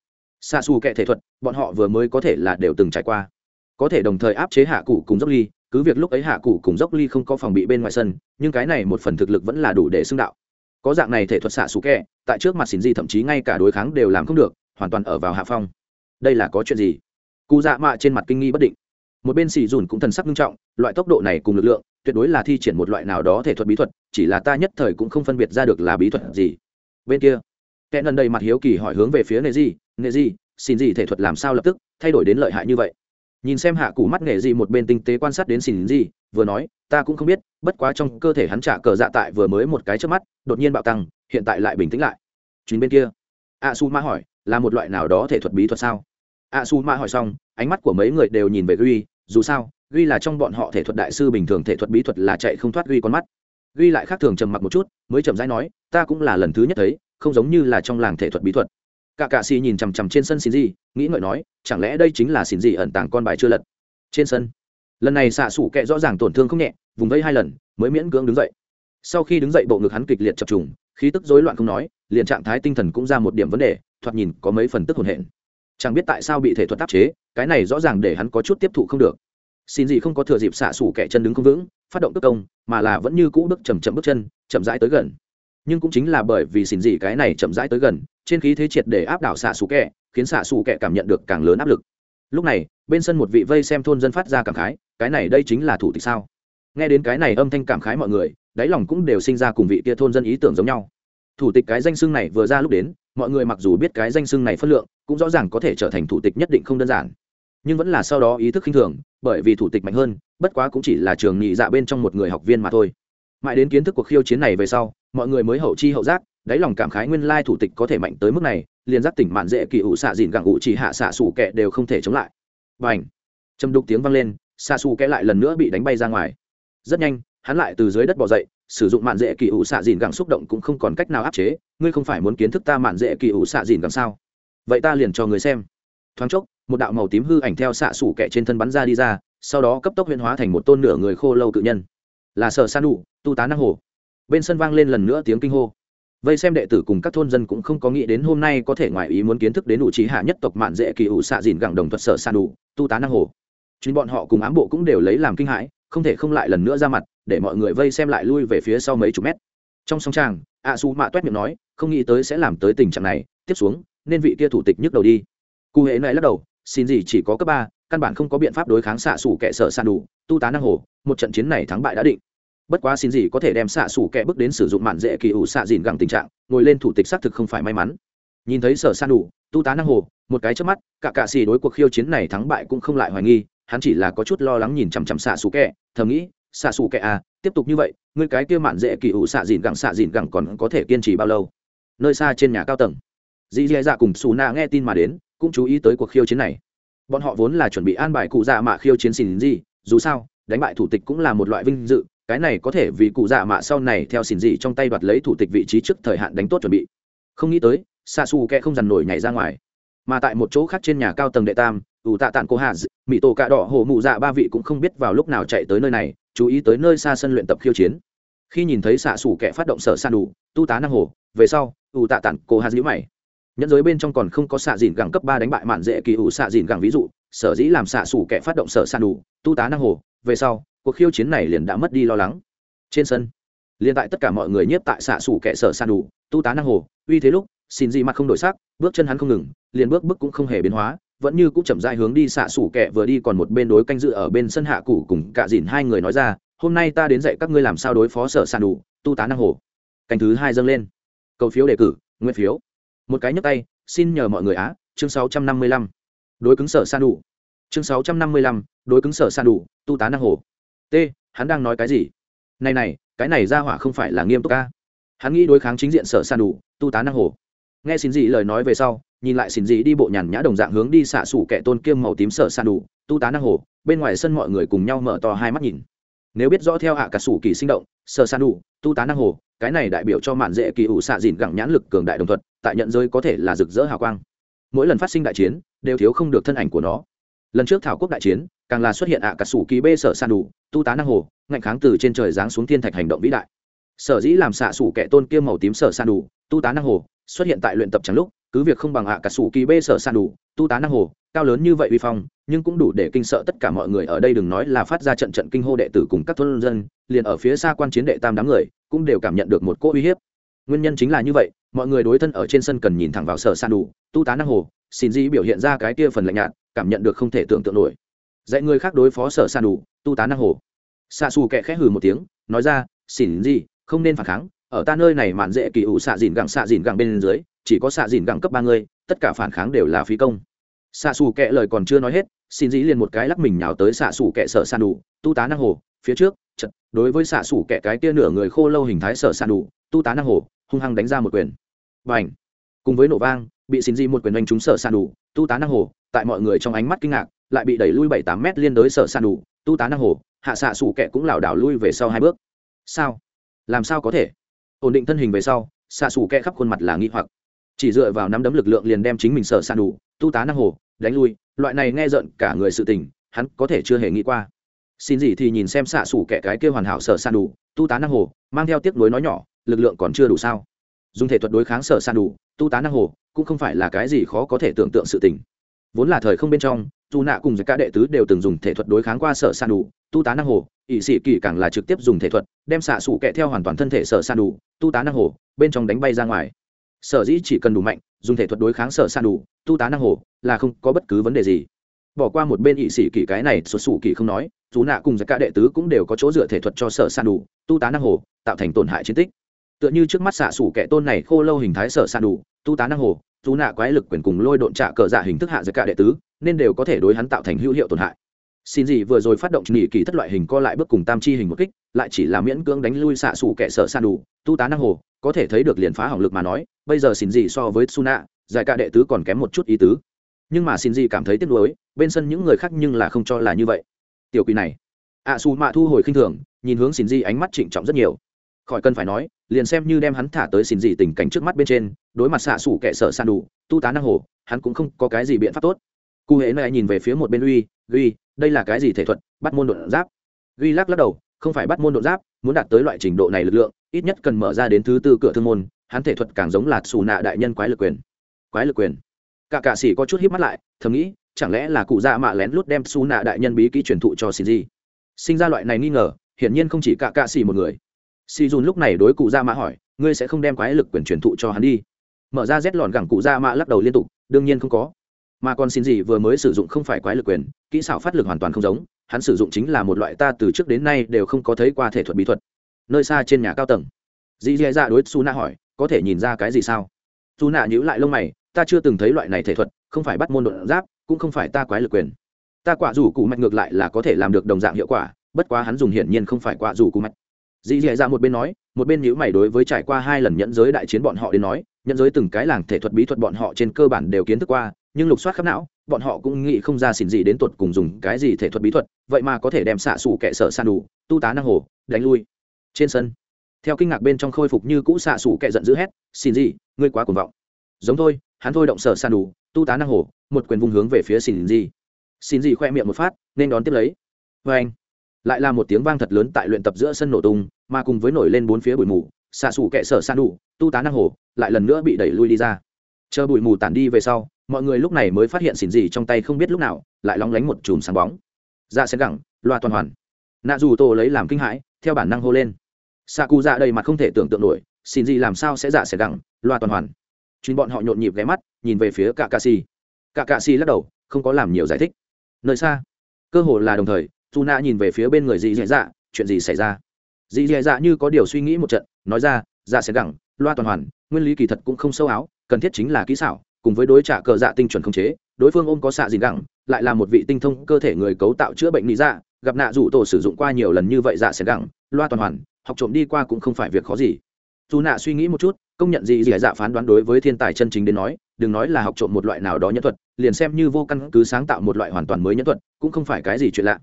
Xạ xù kẻ thể thuật bọn họ vừa mới có thể là đều từng trải qua. Có thể đồng thời áp chế hạ cụ cùng dốc ly cứ việc lúc ấy hạ cụ cùng dốc ly không có phòng bị bên ngoài sân nhưng cái này một phần thực lực vẫn là đủ để xưng đạo. Có dạng này thể thuật xạ xù kẹ, tại trước mặt xin di thậm chí ngay cả đối kháng đều làm không được hoàn toàn ở vào hạ phong. Đây là có chuyện gì? Cụ dạ mạ trên mặt kinh nghi bất định. Một bên xì dùn cũng thần sắc nghiêm trọng, loại tốc độ này cùng lực lượng, tuyệt đối là thi triển một loại nào đó thể thuật bí thuật, chỉ là ta nhất thời cũng không phân biệt ra được là bí thuật gì. Bên kia, kẻ nần đầy mặt hiếu kỳ hỏi hướng về phía nệ di nệ di, xin gì thể thuật làm sao lập tức thay đổi đến lợi hại như vậy? Nhìn xem hạ củ mắt nghệ di một bên tinh tế quan sát đến xin gì, vừa nói, ta cũng không biết, bất quá trong cơ thể hắn trả cờ dạ tại vừa mới một cái trước mắt, đột nhiên bạo tăng, hiện tại lại bình tĩnh lại. Chuyến bên kia, a su ma hỏi là một loại nào đó thể thuật bí thuật sao? A su ma hỏi xong, ánh mắt của mấy người đều nhìn về ghi dù sao ghi là trong bọn họ thể thuật đại sư bình thường thể thuật bí thuật là chạy không thoát ghi con mắt. Ghi lại khác thường trầm mặc một chút, mới chậm rãi nói, ta cũng là lần thứ nhất thấy, không giống như là trong làng thể thuật bí thuật. Cả cạ xì nhìn chằm chằm trên sân xin gì nghĩ ngợi nói, chẳng lẽ đây chính là xin gì ẩn tàng con bài chưa lật? Trên sân, lần này xạ xủ kệ rõ ràng tổn thương không nhẹ, vùng vây hai lần, mới miễn cưỡng đứng dậy. Sau khi đứng dậy, bộ ngực hắn kịch liệt chập trùng, khí tức rối loạn không nói, liền trạng thái tinh thần cũng ra một điểm vấn đề thoạt nhìn có mấy phần tức hồn hển. Chẳng biết tại sao bị thể thuật áp chế, cái này rõ ràng để hắn có chút tiếp thụ không được. Xin gì không có thừa dịp xạ xủ kẻ chân đứng không vững, phát động tức công, mà là vẫn như cũ bước chầm chậm bước chân, chậm rãi tới gần. Nhưng cũng chính là bởi vì xin gì cái này chậm rãi tới gần, trên khí thế triệt để áp đảo xạ xù kẹ khiến xạ xù kẹ cảm nhận được càng lớn áp lực. Lúc này, bên sân một vị vây xem thôn dân phát ra cảm khái, cái này đây chính là thủ tịch sao? Nghe đến cái này âm thanh cảm khái mọi người, đáy lòng cũng đều sinh ra cùng vị kia thôn dân ý tưởng giống nhau. Thủ tịch cái danh xưng này vừa ra lúc đến mọi người mặc dù biết cái danh xưng này phân lượng cũng rõ ràng có thể trở thành thủ tịch nhất định không đơn giản. Nhưng vẫn là sau đó ý thức khinh thường bởi vì thủ tịch mạnh hơn bất quá cũng chỉ là trường nhị dạ bên trong một người học viên mà thôi. Mãi đến kiến thức cuộc khiêu chiến này về sau mọi người mới hậu chi hậu giác đáy lòng cảm khái nguyên lai thủ tịch có thể mạnh tới mức này liền giác tỉnh mạn dễ kỳ ủ xạ dìn gặng ủ chỉ hạ xạ xù kẹ đều không thể chống lại. Bành, ảnh châm đục tiếng vang lên xạ xù kẹ lại lần nữa bị đánh bay ra ngoài. Rất nhanh hắn lại từ dưới đất bỏ dậy, sử dụng mạn dễ kỳ ủ xạ dìn gặng xúc động cũng không còn cách nào áp chế, ngươi không phải muốn kiến thức ta mạn dễ kỳ ủ xạ dìn gặng sao? Vậy ta liền cho người xem. Thoáng chốc, một đạo màu tím hư ảnh theo xạ xủ kẹ trên thân bắn ra đi ra, sau đó cấp tốc huyễn hóa thành một tôn nửa người khô lâu cự nhân. Là sở san đủ tu tá năng hồ. Bên sân vang lên lần nữa tiếng kinh hô. Vây xem đệ tử cùng các thôn dân cũng không có nghĩ đến hôm nay có thể ngoài ý muốn kiến thức đến đủ trí hạ nhất tộc mạn dễ kỳ ủ xạ dìn gẳng đồng thuật sở san đủ tu tá năng hồ. Chính bọn họ cùng ám bộ cũng đều lấy làm kinh hãi không thể không lại lần nữa ra mặt để mọi người vây xem lại lui về phía sau mấy chục mét. Trong song tràng, a su mạ toét miệng nói không nghĩ tới sẽ làm tới tình trạng này tiếp xuống nên vị kia thủ tịch nhức đầu đi. Cụ hệ này lắc đầu xin gì chỉ có cấp ba căn bản không có biện pháp đối kháng xạ xủ kẻ sở san đủ tu tá năng hồ một trận chiến này thắng bại đã định. Bất quá xin gì có thể đem xạ xủ kẻ bước đến sử dụng mạn dễ kỳ ủ xạ dìn gẳng tình trạng ngồi lên thủ tịch xác thực không phải may mắn. Nhìn thấy sở san đủ tu tá năng hồ một cái trước mắt cả cạ xì đối cuộc khiêu chiến này thắng bại cũng không lại hoài nghi hắn chỉ là có chút lo lắng nhìn chằm chằm xạ xù kẹ, thầm nghĩ, xạ xù kẹ à tiếp tục như vậy người cái kia mạn dễ kỳ ủ xạ dìn gẳng, xạ dìn gẳng còn có thể kiên trì bao lâu? Nơi xa trên nhà cao tầng, dì dì dạ cùng xù nạ nghe tin mà đến, cũng chú ý tới cuộc khiêu chiến này. Bọn họ vốn là chuẩn bị an bài cụ dạ mạ khiêu chiến xin gì dù sao, đánh bại thủ tịch cũng là một loại vinh dự, cái này có thể vì cụ dạ mạ sau này theo xin gì trong tay đoạt lấy thủ tịch vị trí trước thời hạn đánh tốt chuẩn bị. Không nghĩ tới xa xù kẹ không dằn nổi nhảy ra ngoài. Mà tại một chỗ khác trên nhà cao tầng đệ tam ủ tạ tản cô hà mỹ tổ cạ đỏ hồ mụ dạ ba vị cũng không biết vào lúc nào chạy tới nơi này, chú ý tới nơi xa sân luyện tập khiêu chiến. Khi nhìn thấy xạ xủ kẻ phát động sở san đủ, tu tá năng hồ, về sau, ủ tạ tản cô hà nhữ mày. Nhẫn giới bên trong còn không có xạ dìn gẳng cấp ba đánh bại mạn dễ kỳ ủ xạ dìn gẳng ví dụ, sở dĩ làm xạ xủ kẻ phát động sở san đủ, tu tá năng hồ, về sau, cuộc khiêu chiến này liền đã mất đi lo lắng. Trên sân, liền tại tất cả mọi người nhiếp tại xạ xủ kẻ sở san đủ, tu tá năng hồ, uy thế lúc, xin gì mặt không đổi sắc, bước chân hắn không ngừng, liền bước bước cũng không hề biến hóa vẫn như cũng chậm rãi hướng đi, xạ sủ kẻ vừa đi còn một bên đối canh dự ở bên sân hạ cụ cùng cả dìn hai người nói ra, hôm nay ta đến dạy các ngươi làm sao đối phó sở sàn đủ, tu tá năng hồ. Canh thứ hai dâng lên. Cầu phiếu đề cử, nguyên phiếu. Một cái nhấp tay, xin nhờ mọi người á, chương sáu trăm năm mươi lăm. Đối cứng sở san đủ. Chương sáu trăm năm mươi lăm, đối cứng sở san đủ, tu tá năng hồ. T, hắn đang nói cái gì? Này này, cái này ra hỏa không phải là nghiêm túc ca hắn nghĩ đối kháng chính diện sở san đủ, tu tá năng hồ. Nghe xin gì lời nói về sau nhìn lại xin gì đi bộ nhàn nhã đồng dạng hướng đi xạ xủ kẻ tôn kiêm màu tím sở san đủ, tu tá năng hồ, bên ngoài sân mọi người cùng nhau mở to hai mắt nhìn. Nếu biết rõ theo hạ cả sủ kỳ sinh động, sở san đủ, tu tá năng hồ, cái này đại biểu cho mạn dễ kỳ ủ xạ dìn gẳng nhãn lực cường đại đồng thuận, tại nhận giới có thể là rực rỡ hào quang. Mỗi lần phát sinh đại chiến, đều thiếu không được thân ảnh của nó. Lần trước thảo quốc đại chiến, càng là xuất hiện ạ cả sủ kỳ bê sở san đủ, tu tá năng hồ, ngạnh kháng từ trên trời giáng xuống thiên thạch hành động vĩ đại. Sở dĩ làm xạ sủ kẻ tôn kia màu tím sở san đủ, tu tá năng hồ, xuất hiện tại luyện tập trắng lúc cứ việc không bằng ạ cả sủ kỳ bê sở san đủ, tu tá năng hồ, cao lớn như vậy uy phong, nhưng cũng đủ để kinh sợ tất cả mọi người ở đây đừng nói là phát ra trận trận kinh hô đệ tử cùng các thôn dân, liền ở phía xa quan chiến đệ tam đám người, cũng đều cảm nhận được một cỗ uy hiếp. Nguyên nhân chính là như vậy, mọi người đối thân ở trên sân cần nhìn thẳng vào sở san đủ, tu tá năng hồ, xin di biểu hiện ra cái kia phần lạnh nhạt, cảm nhận được không thể tưởng tượng nổi. Dạy người khác đối phó sở san đủ, tu tá năng hồ. Xa xù kẹ khẽ hừ một tiếng, nói ra, xin di không nên phản kháng, ở ta nơi này mạn dễ kỳ ủ xạ dìn gẳng xạ dìn gẳng bên dưới chỉ có xạ dìn gẳng cấp ba người, tất cả phản kháng đều là phí công. Xạ xù kệ lời còn chưa nói hết, xin dĩ liền một cái lắc mình nhào tới xạ xù kệ sở san đủ tu tá năng hồ, phía trước, chật, đối với xạ xù kệ cái tia nửa người khô lâu hình thái sở san đủ tu tá năng hồ, hung hăng đánh ra một quyền. Và ảnh cùng với nổ vang, bị xin dĩ một quyền đánh trúng sở san đủ tu tá năng hồ, tại mọi người trong ánh mắt kinh ngạc, lại bị đẩy lui bảy tám mét liên đối sở san đủ tu tá năng hồ, hạ xạ xù kệ cũng lảo đảo lui về sau hai bước. Sao? Làm sao có thể? Ổn định thân hình về sau, xạ xù kệ khắp khuôn mặt là nghi hoặc chỉ dựa vào nắm đấm lực lượng liền đem chính mình sở san đủ, tu tá năng hồ, đánh lui, loại này nghe giận cả người sự tình, hắn có thể chưa hề nghĩ qua. Xin gì thì nhìn xem xạ xủ kẻ cái kia hoàn hảo sở san đủ, tu tá năng hồ, mang theo tiếc nuối nói nhỏ, lực lượng còn chưa đủ sao? Dùng thể thuật đối kháng sở san đủ, tu tá năng hồ, cũng không phải là cái gì khó có thể tưởng tượng sự tình. Vốn là thời không bên trong dù nạ cùng với các đệ tứ đều từng dùng thể thuật đối kháng qua sở san đủ, tu tá năng hồ ỵ sĩ kỳ càng là trực tiếp dùng thể thuật, đem xạ xủ kẹ theo hoàn toàn thân thể sở san đủ, tu tá năng hồ, bên trong đánh bay ra ngoài sở dĩ chỉ cần đủ mạnh, dùng thể thuật đối kháng sở san đủ, tu tá năng hồ, là không có bất cứ vấn đề gì. Bỏ qua một bên ỵ sĩ kỳ cái này, xuất xù kỳ không nói, dù nạ cùng cả đệ tứ cũng đều có chỗ dựa thể thuật cho sở san đủ, tu tá năng hồ, tạo thành tổn hại chiến tích. Tựa như trước mắt xạ sủ kẻ tôn này khô lâu hình thái sở san đủ, tu tá năng hồ, dù nạ quái lực quyền cùng lôi độn trả cờ giả hình thức hạ giải cả đệ tứ, nên đều có thể đối hắn tạo thành hữu hiệu tổn hại. Xin gì vừa rồi phát động nghỉ kỳ thất loại hình co lại bước cùng tam chi hình một kích, lại chỉ là miễn cưỡng đánh lui xạ sủ kẻ sở san đủ, tu tá năng hồ có thể thấy được liền phá hỏng lực mà nói, bây giờ xin gì so với suna, giải cả đệ tứ còn kém một chút ý tứ. Nhưng mà xin gì cảm thấy tiếc nuối, bên sân những người khác nhưng là không cho là như vậy. Tiểu quỷ này. Ạ xù mạ thu hồi khinh thường, nhìn hướng xin gì ánh mắt trịnh trọng rất nhiều. Khỏi cần phải nói, liền xem như đem hắn thả tới xin gì tình cảnh trước mắt bên trên, đối mặt xạ xù kẻ sợ san đủ, tu tá năng hồ, hắn cũng không có cái gì biện pháp tốt. Cụ hễ này nhìn về phía một bên uy uy đây là cái gì thể thuật? Bắt môn đột giáp. Uy lắc lắc đầu, không phải bắt môn đột giáp muốn đạt tới loại trình độ này lực lượng, ít nhất cần mở ra đến thứ tư cửa thương môn, hắn thể thuật càng giống là xù nạ đại nhân quái lực quyền. Quái lực quyền. Cả cạ sĩ có chút híp mắt lại, thầm nghĩ, chẳng lẽ là cụ già mạ lén lút đem xù nạ đại nhân bí kỹ truyền thụ cho xin gì sinh ra loại này nghi ngờ, hiển nhiên không chỉ cả cạ sĩ một người. Si dùn lúc này đối cụ già mạ hỏi, ngươi sẽ không đem quái lực quyền truyền thụ cho hắn đi? Mở ra rét lọn gẳng cụ già mạ lắc đầu liên tục, đương nhiên không có. Mà còn xin gì vừa mới sử dụng không phải quái lực quyền, kỹ xảo phát lực hoàn toàn không giống hắn sử dụng chính là một loại ta từ trước đến nay đều không có thấy qua thể thuật bí thuật. Nơi xa trên nhà cao tầng. Dì dì dạ đối su nạ hỏi, có thể nhìn ra cái gì sao? Su nạ nhữ lại lông mày, ta chưa từng thấy loại này thể thuật, không phải bắt môn đột giáp, cũng không phải ta quái lực quyền. Ta quả rủ cụ mạch ngược lại là có thể làm được đồng dạng hiệu quả, bất quá hắn dùng hiển nhiên không phải quả rủ cụ mạch. Dì dì dạ một bên nói, một bên nhữ mày đối với trải qua hai lần nhẫn giới đại chiến bọn họ đến nói, nhẫn giới từng cái làng thể thuật bí thuật bọn họ trên cơ bản đều kiến thức qua nhưng lục soát khắp não, bọn họ cũng nghĩ không ra xỉn gì đến tuột cùng dùng cái gì thể thuật bí thuật, vậy mà có thể đem xạ xù kẻ sở san đủ tu tá năng hồ, đánh lui. Trên sân, theo kinh ngạc bên trong khôi phục như cũ xạ xù kẻ giận dữ hét, xỉn gì, ngươi quá cuồng vọng. Giống thôi, hắn thôi động sở san đủ tu tá năng hồ, một quyền vung hướng về phía xỉn gì. Xỉn gì khoe miệng một phát, nên đón tiếp lấy. Vê anh, lại là một tiếng vang thật lớn tại luyện tập giữa sân nổ tung, mà cùng với nổi lên bốn phía bụi mù, xạ xù kẻ sở san đủ tu tá năng hồ, lại lần nữa bị đẩy lui đi ra. Chờ bụi mù tản đi về sau mọi người lúc này mới phát hiện xỉn gì trong tay không biết lúc nào, lại lóng lánh một chùm sáng bóng. Ra sẽ gẳng, loa toàn hoàn. Nạ dù Tô lấy làm kinh hãi, theo bản năng hô lên. Xạ cụ dạ đầy mặt không thể tưởng tượng nổi xin gì làm sao sẽ dạ sẽ gẳng, loa toàn hoàn. Chuyến bọn họ nhộn nhịp ghé mắt, nhìn về phía cả cà si cả cà si lắc đầu, không có làm nhiều giải thích. Nơi xa, cơ hồ là đồng thời dù nạ nhìn về phía bên người dì dì dạ chuyện gì xảy ra? Dì dì dạ như có điều suy nghĩ một trận, nói ra dạ sẽ gẳng, loa toàn hoàn, nguyên lý kỳ thật cũng không sâu áo, cần thiết chính là kỹ xảo cùng với đối trả cờ dạ tinh chuẩn không chế, đối phương ôm có xạ gì gẳng, lại là một vị tinh thông cơ thể người cấu tạo chữa bệnh lý dạ gặp nạ rủ tổ sử dụng qua nhiều lần như vậy dạ sẽ gẳng, loa toàn hoàn, học trộm đi qua cũng không phải việc khó gì. Dù nạ suy nghĩ một chút, công nhận gì gì dạ phán đoán đối với thiên tài chân chính đến nói, đừng nói là học trộm một loại nào đó nhân thuật, liền xem như vô căn cứ sáng tạo một loại hoàn toàn mới nhân thuật, cũng không phải cái gì chuyện lạ.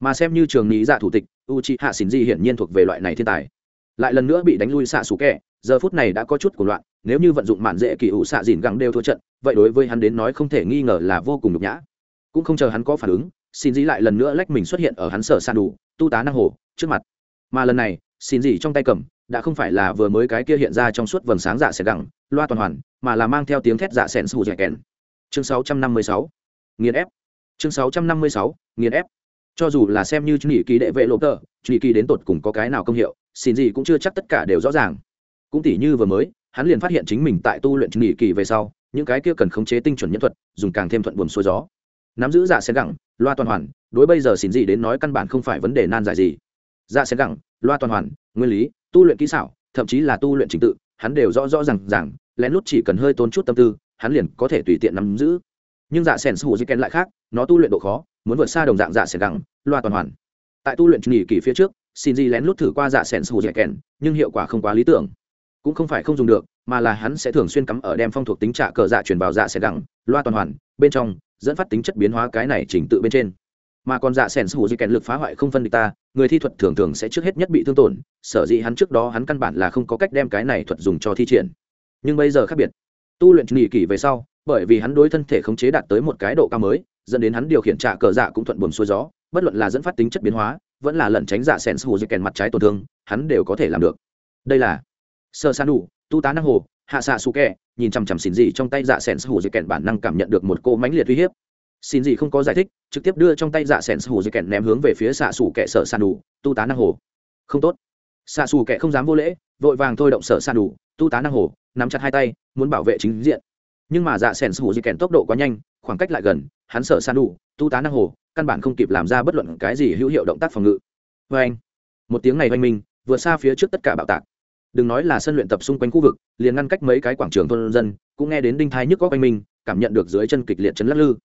Mà xem như trường lý dạ thủ tịch u chi hạ xỉn di hiển nhiên thuộc về loại này thiên tài lại lần nữa bị đánh lui xạ xù kẹ. Giờ phút này đã có chút cuộc loạn, nếu như vận dụng mạn dễ kỳ ủ xạ dìn gẳng đều thua trận, vậy đối với hắn đến nói không thể nghi ngờ là vô cùng nhục nhã. Cũng không chờ hắn có phản ứng, xin dĩ lại lần nữa lách mình xuất hiện ở hắn sở san đủ, tu tá năng hồ, trước mặt. Mà lần này, xin dĩ trong tay cầm, đã không phải là vừa mới cái kia hiện ra trong suốt vầng sáng dạ sẽ gẳng, loa toàn hoàn, mà là mang theo tiếng thét dạ sẻn sù dẻ kèn chương 656 nghiền ép. Chương 656 nghiền ép. Cho dù là xem như nghỉ kỳ đệ vệ lộ tờ nghỉ kỳ đến tột cùng có cái nào công hiệu xin gì cũng chưa chắc tất cả đều rõ ràng. Cũng tỉ như vừa mới, hắn liền phát hiện chính mình tại tu luyện nghỉ kỳ về sau, những cái kia cần khống chế tinh chuẩn nhân thuật, dùng càng thêm thuận buồm xuôi gió. Nắm giữ dạ xén gẳng, loa toàn hoàn, đối bây giờ xin gì đến nói căn bản không phải vấn đề nan giải gì. Dạ xén gẳng, loa toàn hoàn, nguyên lý, tu luyện kỹ xảo, thậm chí là tu luyện trình tự, hắn đều rõ rõ r à n g rằng lén lút chỉ cần hơi tốn chút tâm tư, hắn liền có thể tùy tiện nắm giữ. Nhưng dạ sen sù di kén lại khác, nó tu luyện độ khó, muốn vượt xa đồng dạng dạ sen gẳng, loa toàn hoàn. Tại tu luyện nghỉ kỳ phía trước xin di lén lút thử qua dạ sẻn sù dẻ kèn, nhưng hiệu quả không quá lý tưởng. Cũng không phải không dùng được, mà là hắn sẽ thường xuyên cắm ở đem phong thuộc tính trả cờ dạ chuyển vào dạ sẽ đẳng, loa toàn hoàn, bên trong, dẫn phát tính chất biến hóa cái này trình tự bên trên. Mà còn dạ sẻn sù dẻ kèn lực phá hoại không phân địch ta, người thi thuật thường thường sẽ trước hết nhất bị thương tổn, sở dĩ hắn trước đó hắn căn bản là không có cách đem cái này thuật dùng cho thi triển. Nhưng bây giờ khác biệt. Tu luyện nghỉ kỷ về sau, bởi vì hắn đối thân thể khống chế đạt tới một cái độ cao mới, dẫn đến hắn điều khiển trả cờ dạ cũng thuận buồm xuôi gió, bất luận là dẫn phát tính chất biến hóa vẫn là lẩn tránh giả sẻn sù di kèn mặt trái tổn thương, hắn đều có thể làm được. Đây là sơ san đủ tu tá năng hồ, hạ xạ su kẹ nhìn chằm chằm xin gì trong tay dạ sẻn hù dây kèn bản năng cảm nhận được một cô mãnh liệt uy hiếp. Xin gì không có giải thích, trực tiếp đưa trong tay dạ sẻn hù dây kèn ném hướng về phía xạ xù kẹ sở san đủ tu tá năng hồ. Không tốt. Xạ xù kẹ không dám vô lễ, vội vàng thôi động sở san đủ tu tá năng hồ, nắm chặt hai tay, muốn bảo vệ chính diện. Nhưng mà dạ sẻn hù dây kèn tốc độ quá nhanh, khoảng cách lại gần, hắn sở san đủ tu tá năng hồ, căn bản không kịp làm ra bất luận cái gì hữu hiệu động tác phòng ngự. Vê anh, một tiếng này oanh minh, vừa xa phía trước tất cả bạo tạc. Đừng nói là sân luyện tập xung quanh khu vực, liền ngăn cách mấy cái quảng trường thôn dân, cũng nghe đến đinh thai nhức có oanh mình cảm nhận được dưới chân kịch liệt chấn lắc lư.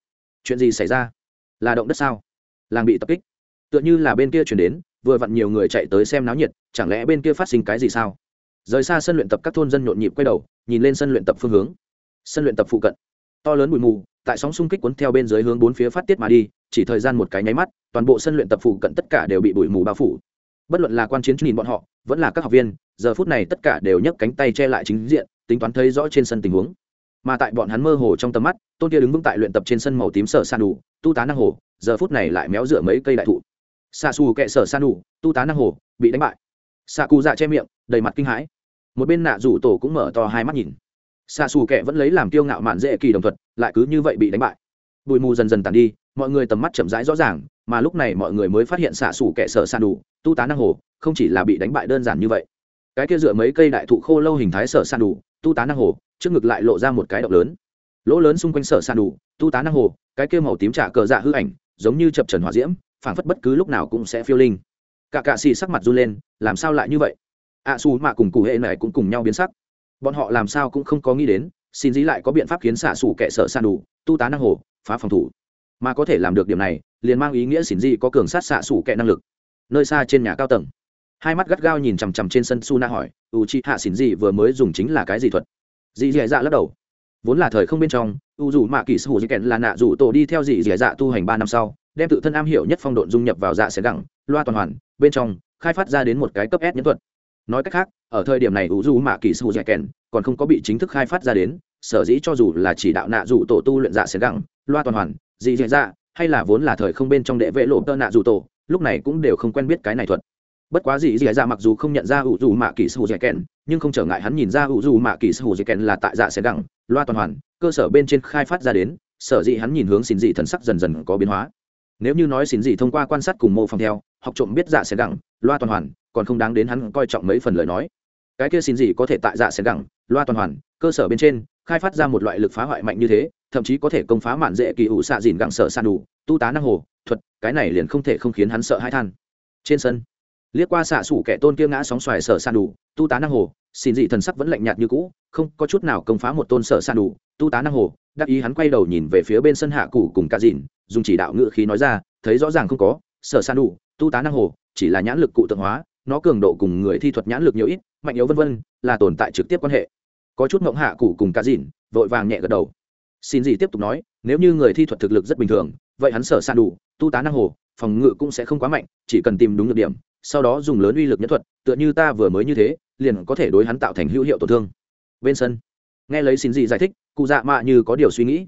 Chuyện gì xảy ra? Là động đất sao? Làng bị tập kích. Tựa như là bên kia chuyển đến, vừa vặn nhiều người chạy tới xem náo nhiệt, chẳng lẽ bên kia phát sinh cái gì sao? Rời xa sân luyện tập các thôn dân nhộn nhịp quay đầu, nhìn lên sân luyện tập phương hướng. Sân luyện tập phụ cận to lớn bụi mù, tại sóng xung kích cuốn theo bên dưới hướng bốn phía phát tiết mà đi, chỉ thời gian một cái nháy mắt, toàn bộ sân luyện tập phụ cận tất cả đều bị bụi mù bao phủ. Bất luận là quan chiến nhìn bọn họ, vẫn là các học viên, giờ phút này tất cả đều nhấc cánh tay che lại chính diện, tính toán thấy rõ trên sân tình huống. Mà tại bọn hắn mơ hồ trong tầm mắt, tôn kia đứng vững tại luyện tập trên sân màu tím sở san đủ, tu tá năng hồ, giờ phút này lại méo rửa mấy cây đại thụ. Xa xù kệ sở san đủ, tu tá năng hồ, bị đánh bại. Xạ cụ dạ che miệng, đầy mặt kinh hãi. Một bên nạ rủ tổ cũng mở to hai mắt nhìn xạ xù kệ vẫn lấy làm kiêu ngạo mạn dễ kỳ đồng thuật lại cứ như vậy bị đánh bại. Bụi mù dần dần tàn đi mọi người tầm mắt chậm rãi rõ ràng mà lúc này mọi người mới phát hiện xạ xù kệ sở san đủ tu tá năng hồ không chỉ là bị đánh bại đơn giản như vậy. Cái kia dựa mấy cây đại thụ khô lâu hình thái sở san đủ tu tá năng hồ trước ngực lại lộ ra một cái động lớn. Lỗ lớn xung quanh sở san đủ tu tá năng hồ cái kia màu tím trả cờ dạ hư ảnh giống như chập trần hỏa diễm phảng phất bất cứ lúc nào cũng sẽ phiêu linh. Cả cạ xì sắc mặt run lên làm sao lại như vậy? Ạ à, xù mạ cùng cụ hệ này cũng cùng nhau biến sắc bọn họ làm sao cũng không có nghĩ đến, xin dĩ lại có biện pháp khiến xạ xù kệ sợ san đủ, tu tá năng hồ, phá phòng thủ. Mà có thể làm được điểm này, liền mang ý nghĩa xin dĩ có cường sát xạ xù kệ năng lực. Nơi xa trên nhà cao tầng. Hai mắt gắt gao nhìn chằm chằm trên sân su na hỏi u chi hạ xỉn dí vừa mới dùng chính là cái gì thuật? Dì dì dạ lắc đầu. Vốn là thời không bên trong u dù mạ kỳ sư hù di kèn là nạ dù tổ đi theo dì dì dạ tu hành ba năm sau, đem tự thân am hiểu nhất phong độn dung nhập vào dạ sẽ gẳng, loa toàn hoàn, bên trong, khai phát ra đến một cái cấp s nhẫn thuật nói cách khác, ở thời điểm này u du mạ kỳ sư dạy kèn còn không có bị chính thức khai phát ra đến, sở dĩ cho dù là chỉ đạo nạ dù tổ tu luyện dạ sẽ gẳng, loa toàn hoàn, dị dạy dạ hay là vốn là thời không bên trong đệ vệ lộ tơ nạ dù tổ, lúc này cũng đều không quen biết cái này thuật. Bất quá dị dì dạ mặc dù không nhận ra ủ du mạ kỳ sư dạy kèn, nhưng không trở ngại hắn nhìn ra ủ du mạ kỳ sư dạy kèn là tại dạ sẽ đẳng loa toàn hoàn, cơ sở bên trên khai phát ra đến, sở dĩ hắn nhìn hướng xin dị thần sắc dần dần có biến hóa. Nếu như nói xin dị thông qua quan sát cùng mô phỏng theo, học trộm biết dạ sẽ đẳng loa toàn hoàn còn không đáng đến hắn coi trọng mấy phần lời nói. Cái kia xin gì có thể tại dạ sẽ đẳng loa toàn hoàn, cơ sở bên trên, khai phát ra một loại lực phá hoại mạnh như thế, thậm chí có thể công phá mạn dễ kỳ ủ xạ dìn gẳng sở san đủ tu tá năng hồ, thuật, cái này liền không thể không khiến hắn sợ hãi than. Trên sân, liếc qua xạ xủ kẻ tôn kia ngã sóng xoài sở san đủ tu tá năng hồ, xin dị thần sắc vẫn lạnh nhạt như cũ, không có chút nào công phá một tôn sở san đủ tu tá năng hồ, đắc ý hắn quay đầu nhìn về phía bên sân hạ cụ cùng cả dìn, dùng chỉ đạo ngự khí nói ra, thấy rõ ràng không có, sở san đủ tu tá năng hồ, chỉ là nhãn lực cụ tượng hóa nó cường độ cùng người thi thuật nhãn lực nhiều ít, mạnh yếu vân vân, là tồn tại trực tiếp quan hệ. Có chút ngộng hạ cụ cùng cả dìn vội vàng nhẹ gật đầu. Xin gì tiếp tục nói, nếu như người thi thuật thực lực rất bình thường, vậy hắn sở san đủ, tu tá năng hồ, phòng ngự cũng sẽ không quá mạnh, chỉ cần tìm đúng được điểm, sau đó dùng lớn uy lực nhất thuật, tựa như ta vừa mới như thế, liền có thể đối hắn tạo thành hữu hiệu tổn thương. Bên sân, nghe lấy xin gì giải thích, cụ dạ mạ như có điều suy nghĩ.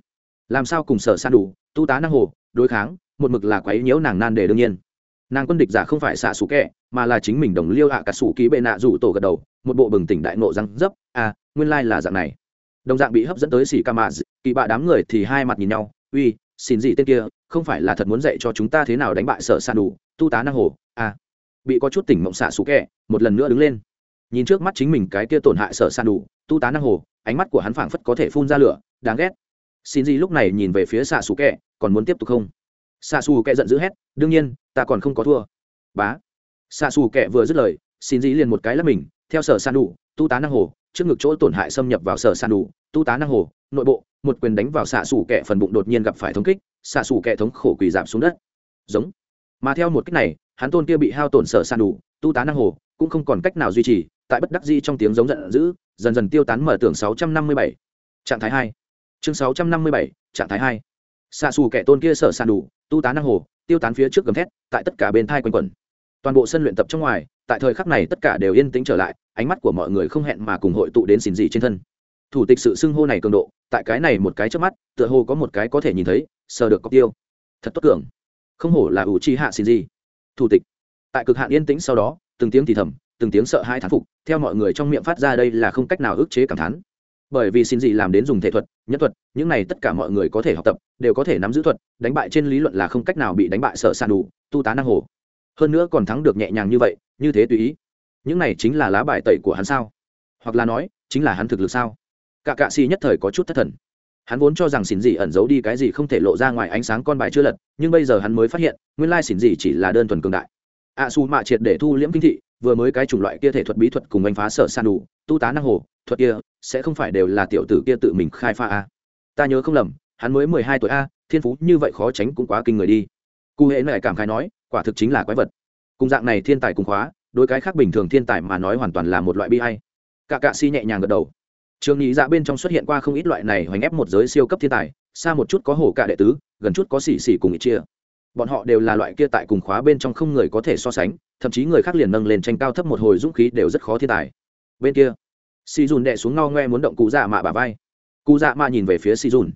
Làm sao cùng sở san đủ, tu tá năng hồ, đối kháng, một mực là quấy nhiễu nàng nan đề đương nhiên nàng quân địch giả không phải xạ xù kẹ mà là chính mình đồng liêu hạ cả xù ký bệ nạ rủ tổ gật đầu, một bộ bừng tỉnh đại nộ răng dấp à nguyên lai là dạng này. Đồng dạng bị hấp dẫn tới xì ca mạ kỳ bạ đám người thì hai mặt nhìn nhau, uy, xin gì tên kia, không phải là thật muốn dạy cho chúng ta thế nào đánh bại sở san đủ tu tá năng hồ à. Bị có chút tỉnh mộng xạ xù kẹ một lần nữa đứng lên. Nhìn trước mắt chính mình cái kia tổn hại sở san đủ tu tá năng hồ, ánh mắt của hắn phảng phất có thể phun ra lửa, đáng ghét. Xin gì lúc này nhìn về phía xạ xù kẹ còn muốn tiếp tục không? Xạ xù kẹ giận dữ hét đương nhiên ta còn không có thua. Bá. Xạ xù kẹ vừa dứt lời xin dĩ liền một cái là mình theo sở san đủ tu tá năng hồ trước ngực chỗ tổn hại xâm nhập vào sở san đủ tu tá năng hồ nội bộ một quyền đánh vào xạ xù kẹ phần bụng đột nhiên gặp phải thống kích xạ xù kẹ thống khổ quỳ giảm xuống đất. Giống. Mà theo một cách này hắn tôn kia bị hao tổn sở san đủ tu tá năng hồ cũng không còn cách nào duy trì tại bất đắc di trong tiếng giống giận dữ dần dần tiêu tán mở tưởng 657. trạng thái hai. Chương 657, trạng thái hai xạ xù kẻ tôn kia sở sàn đủ tu tá năng hồ, tiêu tán phía trước gầm thét, tại tất cả bên thai quanh quẩn. Toàn bộ sân luyện tập trong ngoài, tại thời khắc này tất cả đều yên tĩnh trở lại, ánh mắt của mọi người không hẹn mà cùng hội tụ đến xin gì trên thân. Thủ tịch sự xưng hô này cường độ, tại cái này một cái trước mắt, tựa hồ có một cái có thể nhìn thấy, sờ được cọc tiêu. Thật tốt cường không hổ là ủ chi hạ xin gì thủ tịch. Tại cực hạn yên tĩnh sau đó, từng tiếng thì thầm, từng tiếng sợ hai thán phục, theo mọi người trong miệng phát ra đây là không cách nào ức chế cảm thán bởi vì xin gì làm đến dùng thể thuật nhất thuật, những này tất cả mọi người có thể học tập, đều có thể nắm giữ thuật, đánh bại trên lý luận là không cách nào bị đánh bại sợ sàn đủ, tu tá năng hồ. Hơn nữa còn thắng được nhẹ nhàng như vậy, như thế tùy ý. Những này chính là lá bài tẩy của hắn sao? Hoặc là nói, chính là hắn thực lực sao? Cả cạ xì nhất thời có chút thất thần. Hắn vốn cho rằng xỉn dị ẩn giấu đi cái gì không thể lộ ra ngoài ánh sáng con bài chưa lật, nhưng bây giờ hắn mới phát hiện, nguyên lai xỉn dị chỉ là đơn thuần cường đại. Ạ xù mạ triệt để thu liễm kinh thị vừa mới cái chủng loại kia thể thuật bí thuật cùng anh phá sở san đủ, tu tá năng hồ, thuật kia, sẽ không phải đều là tiểu tử kia tự mình khai pha a. Ta nhớ không lầm, hắn mới mười hai tuổi a, thiên phú như vậy khó tránh cũng quá kinh người đi. Cụ hệ lại cảm khai nói, quả thực chính là quái vật. Cùng dạng này thiên tài cùng khóa đôi cái khác bình thường thiên tài mà nói hoàn toàn là một loại bi hay cả cạ si nhẹ nhàng gật đầu. Trường nhị dạ bên trong xuất hiện qua không ít loại này hoành ép một giới siêu cấp thiên tài, xa một chút có hổ cả đệ tứ, gần chút có xỉ xỉ cùng ít chia. Bọn họ đều là loại kia tại cùng khóa bên trong không người có thể so sánh thậm chí người khác liền nâng lên tranh cao thấp một hồi dũng khí đều rất khó thiên tài. Bên kia si dùn đệ xuống ngao ngoe muốn động cụ dạ mạ bà vai. Cụ dạ mạ nhìn về phía si dùn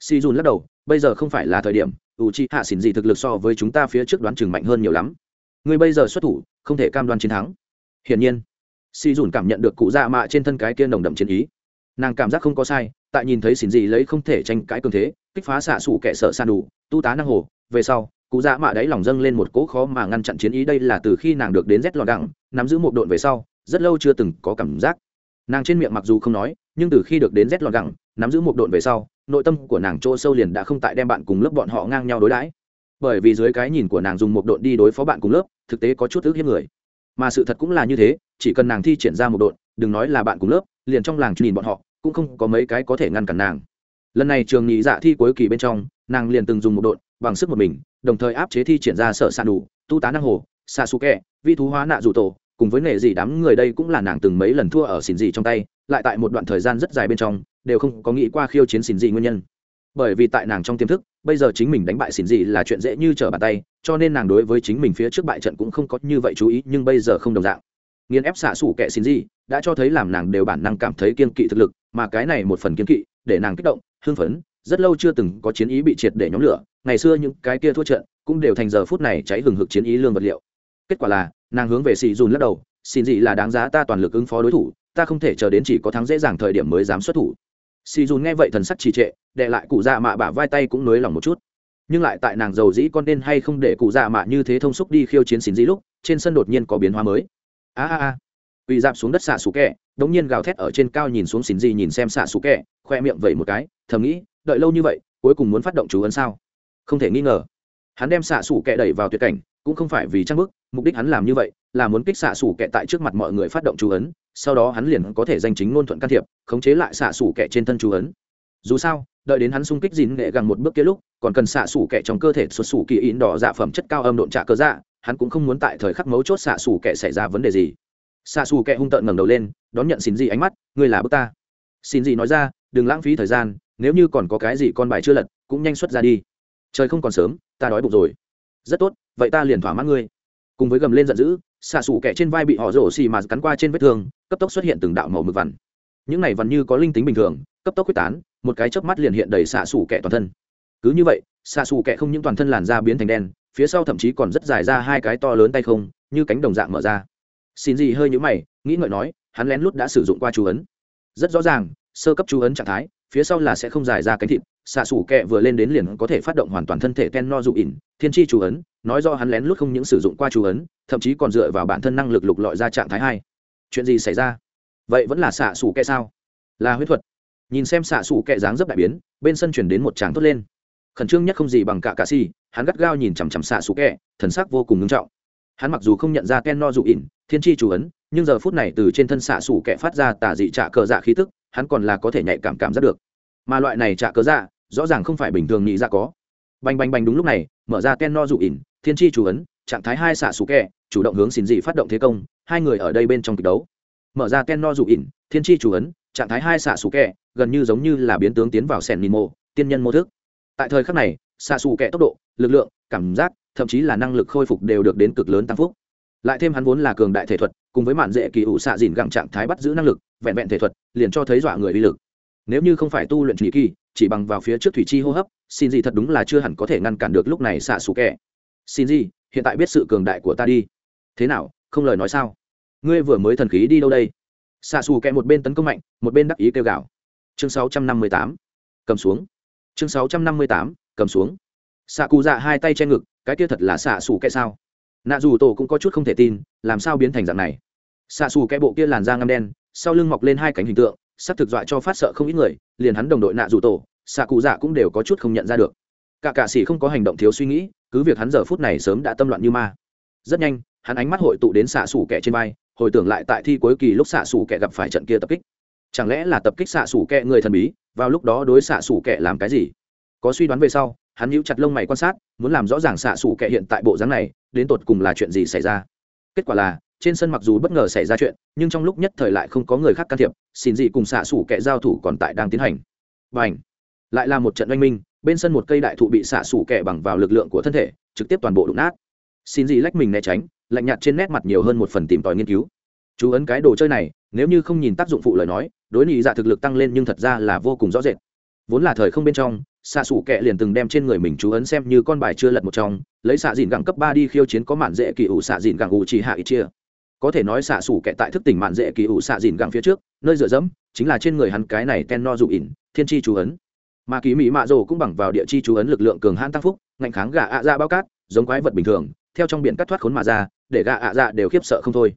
si dùn lắc đầu, bây giờ không phải là thời điểm u chi hạ xỉn gì thực lực so với chúng ta phía trước đoán chừng mạnh hơn nhiều lắm. Người bây giờ xuất thủ, không thể cam đoan chiến thắng. Hiển nhiên si dùn cảm nhận được cụ dạ mạ trên thân cái kia nồng đậm chiến ý. Nàng cảm giác không có sai, tại nhìn thấy xỉn gì lấy không thể tranh cãi cường thế, kích phá xạ xủ kẻ sợ san đủ tu tá năng hồ, về sau cụ dạ mạ đáy lòng dâng lên một cỗ khó mà ngăn chặn chiến ý, đây là từ khi nàng được đến rét lò đặng nắm giữ một độn về sau, rất lâu chưa từng có cảm giác. Nàng trên miệng mặc dù không nói, nhưng từ khi được đến rét lò đặng nắm giữ một độn về sau, nội tâm của nàng chỗ sâu liền đã không tại đem bạn cùng lớp bọn họ ngang nhau đối đãi. Bởi vì dưới cái nhìn của nàng dùng một độn đi đối phó bạn cùng lớp, thực tế có chút ước hiếp người. Mà sự thật cũng là như thế, chỉ cần nàng thi triển ra một độn, đừng nói là bạn cùng lớp, liền trong làng nhìn bọn họ, cũng không có mấy cái có thể ngăn cản nàng. Lần này trường nghỉ dạ thi cuối kỳ bên trong, nàng liền từng dùng một độn, bằng sức một mình đồng thời áp chế thi triển ra sở sạn đủ tu tá năng hồ xa su kẹ vi thú hóa nạ dù tổ, cùng với nghề gì đám người đây cũng là nàng từng mấy lần thua ở xỉn dị trong tay, lại tại một đoạn thời gian rất dài bên trong, đều không có nghĩ qua khiêu chiến xỉn dị nguyên nhân. Bởi vì tại nàng trong tiềm thức, bây giờ chính mình đánh bại xỉn dị là chuyện dễ như trở bàn tay, cho nên nàng đối với chính mình phía trước bại trận cũng không có như vậy chú ý, nhưng bây giờ không đồng dạng. Nghiên ép xạ xủ kệ xỉn dị đã cho thấy làm nàng đều bản năng cảm thấy kiên kỵ thực lực, mà cái này một phần kiên kỵ, để nàng kích động, hưng phấn rất lâu chưa từng có chiến ý bị triệt để nhóm lửa, ngày xưa những cái kia thua trận cũng đều thành giờ phút này cháy hừng hực chiến ý lương vật liệu. Kết quả là, nàng hướng về xì dùn lắc đầu xin gì là đáng giá ta toàn lực ứng phó đối thủ, ta không thể chờ đến chỉ có thắng dễ dàng thời điểm mới dám xuất thủ. Xì dùn nghe vậy thần sắc trì trệ, đệ lại cụ dạ mạ bả vai tay cũng nới lòng một chút. Nhưng lại tại nàng giàu dĩ con nên hay không để cụ dạ mạ như thế thông xúc đi khiêu chiến xin dĩ lúc, trên sân đột nhiên có biến hóa mới. A a a. Uy dạp xuống đất xạ xù kẹ, đống nhiên gào thét ở trên cao nhìn xuống xin gì nhìn xem xạ xù kẹ, khoe miệng vẩy một cái, thầm nghĩ đợi lâu như vậy, cuối cùng muốn phát động chú ấn sao? Không thể nghi ngờ. Hắn đem xạ xủ kẹ đẩy vào tuyệt cảnh, cũng không phải vì trang bức, mục đích hắn làm như vậy là muốn kích xạ xủ kẹ tại trước mặt mọi người phát động chú ấn, sau đó hắn liền có thể danh chính ngôn thuận can thiệp, khống chế lại xạ xủ kẹ trên thân chú ấn. Dù sao, đợi đến hắn xung kích dìn nghệ gần một bước kia lúc, còn cần xạ xủ kẹ trong cơ thể xuất xủ kỳ in đỏ dạ phẩm chất cao âm độn trả cơ dạ hắn cũng không muốn tại thời khắc mấu chốt xạ xủ kẹ xảy ra vấn đề gì. Xạ xù kẹ hung tợn ngẩng đầu lên, đón nhận xin gì ánh mắt, ngươi là bức ta. Xin gì nói ra, đừng lãng phí thời gian nếu như còn có cái gì con bài chưa lật, cũng nhanh xuất ra đi. Trời không còn sớm, ta đói bụng rồi. Rất tốt, vậy ta liền thỏa mãn ngươi. Cùng với gầm lên giận dữ, xạ xù kẻ trên vai bị họ rổ xì mà cắn qua trên vết thương, cấp tốc xuất hiện từng đạo màu mực vằn. Những này vằn như có linh tính bình thường, cấp tốc quyết tán, một cái chớp mắt liền hiện đầy xạ xù kẻ toàn thân. Cứ như vậy, xạ xù kẻ không những toàn thân làn da biến thành đen, phía sau thậm chí còn rất dài ra hai cái to lớn tay không, như cánh đồng dạng mở ra. Xin gì hơi nhũ mày, nghĩ ngợi nói, hắn lén lút đã sử dụng qua chú ấn. Rất rõ ràng, sơ cấp chú ấn trạng thái phía sau là sẽ không dài ra cánh thịt, xạ xủ kẹ vừa lên đến liền có thể phát động hoàn toàn thân thể ken no dụ ỉn, thiên tri chú ấn, nói do hắn lén lút không những sử dụng qua chú ấn, thậm chí còn dựa vào bản thân năng lực lục lọi ra trạng thái hai. Chuyện gì xảy ra? Vậy vẫn là xạ xủ kẹ sao? Là huyết thuật. Nhìn xem xạ xủ kẹ dáng dấp đại biến, bên sân chuyển đến một tràng thốt lên. Khẩn trương nhất không gì bằng cả cà si, hắn gắt gao nhìn chằm chằm xạ xủ kẹ, thần sắc vô cùng ngưng trọng. Hắn mặc dù không nhận ra ken no dụ ỉn, thiên tri chú ấn, nhưng giờ phút này từ trên thân xạ xủ kẹ phát ra tà dị trả cờ dạ khí tức hắn còn là có thể nhạy cảm cảm giác được. Mà loại này trả cớ dạ rõ ràng không phải bình thường nghĩ ra dạ có. Bành bành bành đúng lúc này, mở ra ken no dụ ỉn, thiên tri chủ ấn, trạng thái hai xạ xù kẹ, chủ động hướng xin dị phát động thế công, hai người ở đây bên trong kịch đấu. Mở ra ken no dụ ỉn, thiên tri chủ ấn, trạng thái hai xạ xù kẹ, gần như giống như là biến tướng tiến vào sẻn mìn mộ tiên nhân mô thức. Tại thời khắc này, xạ xù kẹ tốc độ, lực lượng, cảm giác, thậm chí là năng lực khôi phục đều được đến cực lớn tăng phúc lại thêm hắn vốn là cường đại thể thuật cùng với mạn dễ kỳ ủ xạ dìn gặng trạng thái bắt giữ năng lực vẹn vẹn thể thuật liền cho thấy dọa người uy lực. Nếu như không phải tu luyện nhị kỳ chỉ bằng vào phía trước thủy chi hô hấp xin gì thật đúng là chưa hẳn có thể ngăn cản được lúc này xạ xù kẹ xin gì hiện tại biết sự cường đại của ta đi. Thế nào không lời nói sao? Ngươi vừa mới thần khí đi đâu đây? Xạ xù kẹ một bên tấn công mạnh một bên đắc ý kêu gào. Chương 658. cầm xuống. Chương 658, cầm xuống. Xạ cụ dạ hai tay che ngực cái kia thật là xạ xù kẹ sao? Nạ dù tổ cũng có chút không thể tin, làm sao biến thành dạng này? Xạ xù kẹ bộ kia làn da ngăm đen, sau lưng mọc lên hai cánh hình tượng, sắp thực dọa cho phát sợ không ít người, liền hắn đồng đội nạ dù tổ, xạ cụ dạ cũng đều có chút không nhận ra được. Cả cạ sĩ không có hành động thiếu suy nghĩ, cứ việc hắn giờ phút này sớm đã tâm loạn như ma. Rất nhanh, hắn ánh mắt hội tụ đến xạ xù kẻ trên vai, hồi tưởng lại tại thi cuối kỳ lúc xạ xù kẻ gặp phải trận kia tập kích. Chẳng lẽ là tập kích xạ xù kẻ người thần bí, vào lúc đó đối xạ xù kẻ làm cái gì? Có suy đoán về sau, hắn nhíu chặt lông mày quan sát, muốn làm rõ ràng xạ xù kẻ hiện tại bộ dáng này đến tột cùng là chuyện gì xảy ra? Kết quả là, trên sân mặc dù bất ngờ xảy ra chuyện, nhưng trong lúc nhất thời lại không có người khác can thiệp, xin gì cùng xạ xủ kẻ giao thủ còn tại đang tiến hành. Và ảnh lại là một trận oanh minh, bên sân một cây đại thụ bị xạ xủ kẻ bằng vào lực lượng của thân thể, trực tiếp toàn bộ đụng nát. Xin gì lách mình né tránh, lạnh nhạt trên nét mặt nhiều hơn một phần tìm tòi nghiên cứu. Chú ấn cái đồ chơi này, nếu như không nhìn tác dụng phụ lời nói, đối nghị dạ thực lực tăng lên nhưng thật ra là vô cùng rõ rệt. Vốn là thời không bên trong xạ xủ kệ liền từng đem trên người mình chú ấn xem như con bài chưa lật một trong, lấy xạ dìn gẳng cấp ba đi khiêu chiến có mạn dễ kỳ ủ xạ dìn gẳng ủ chỉ hạ ít chia. Có thể nói xạ xủ kệ tại thức tỉnh mạn dễ kỳ ủ xạ dìn gẳng phía trước, nơi dựa dẫm, chính là trên người hắn cái này ten no dụ ỉn, thiên chi chú ấn. Mà kỳ mỹ mạ rồ cũng bằng vào địa chi chú ấn lực lượng cường hãn tăng phúc, ngạnh kháng gà ạ ra dạ bao cát, giống quái vật bình thường, theo trong biển cắt thoát khốn mà ra, để gà ạ ra dạ đều khiếp sợ không thôi.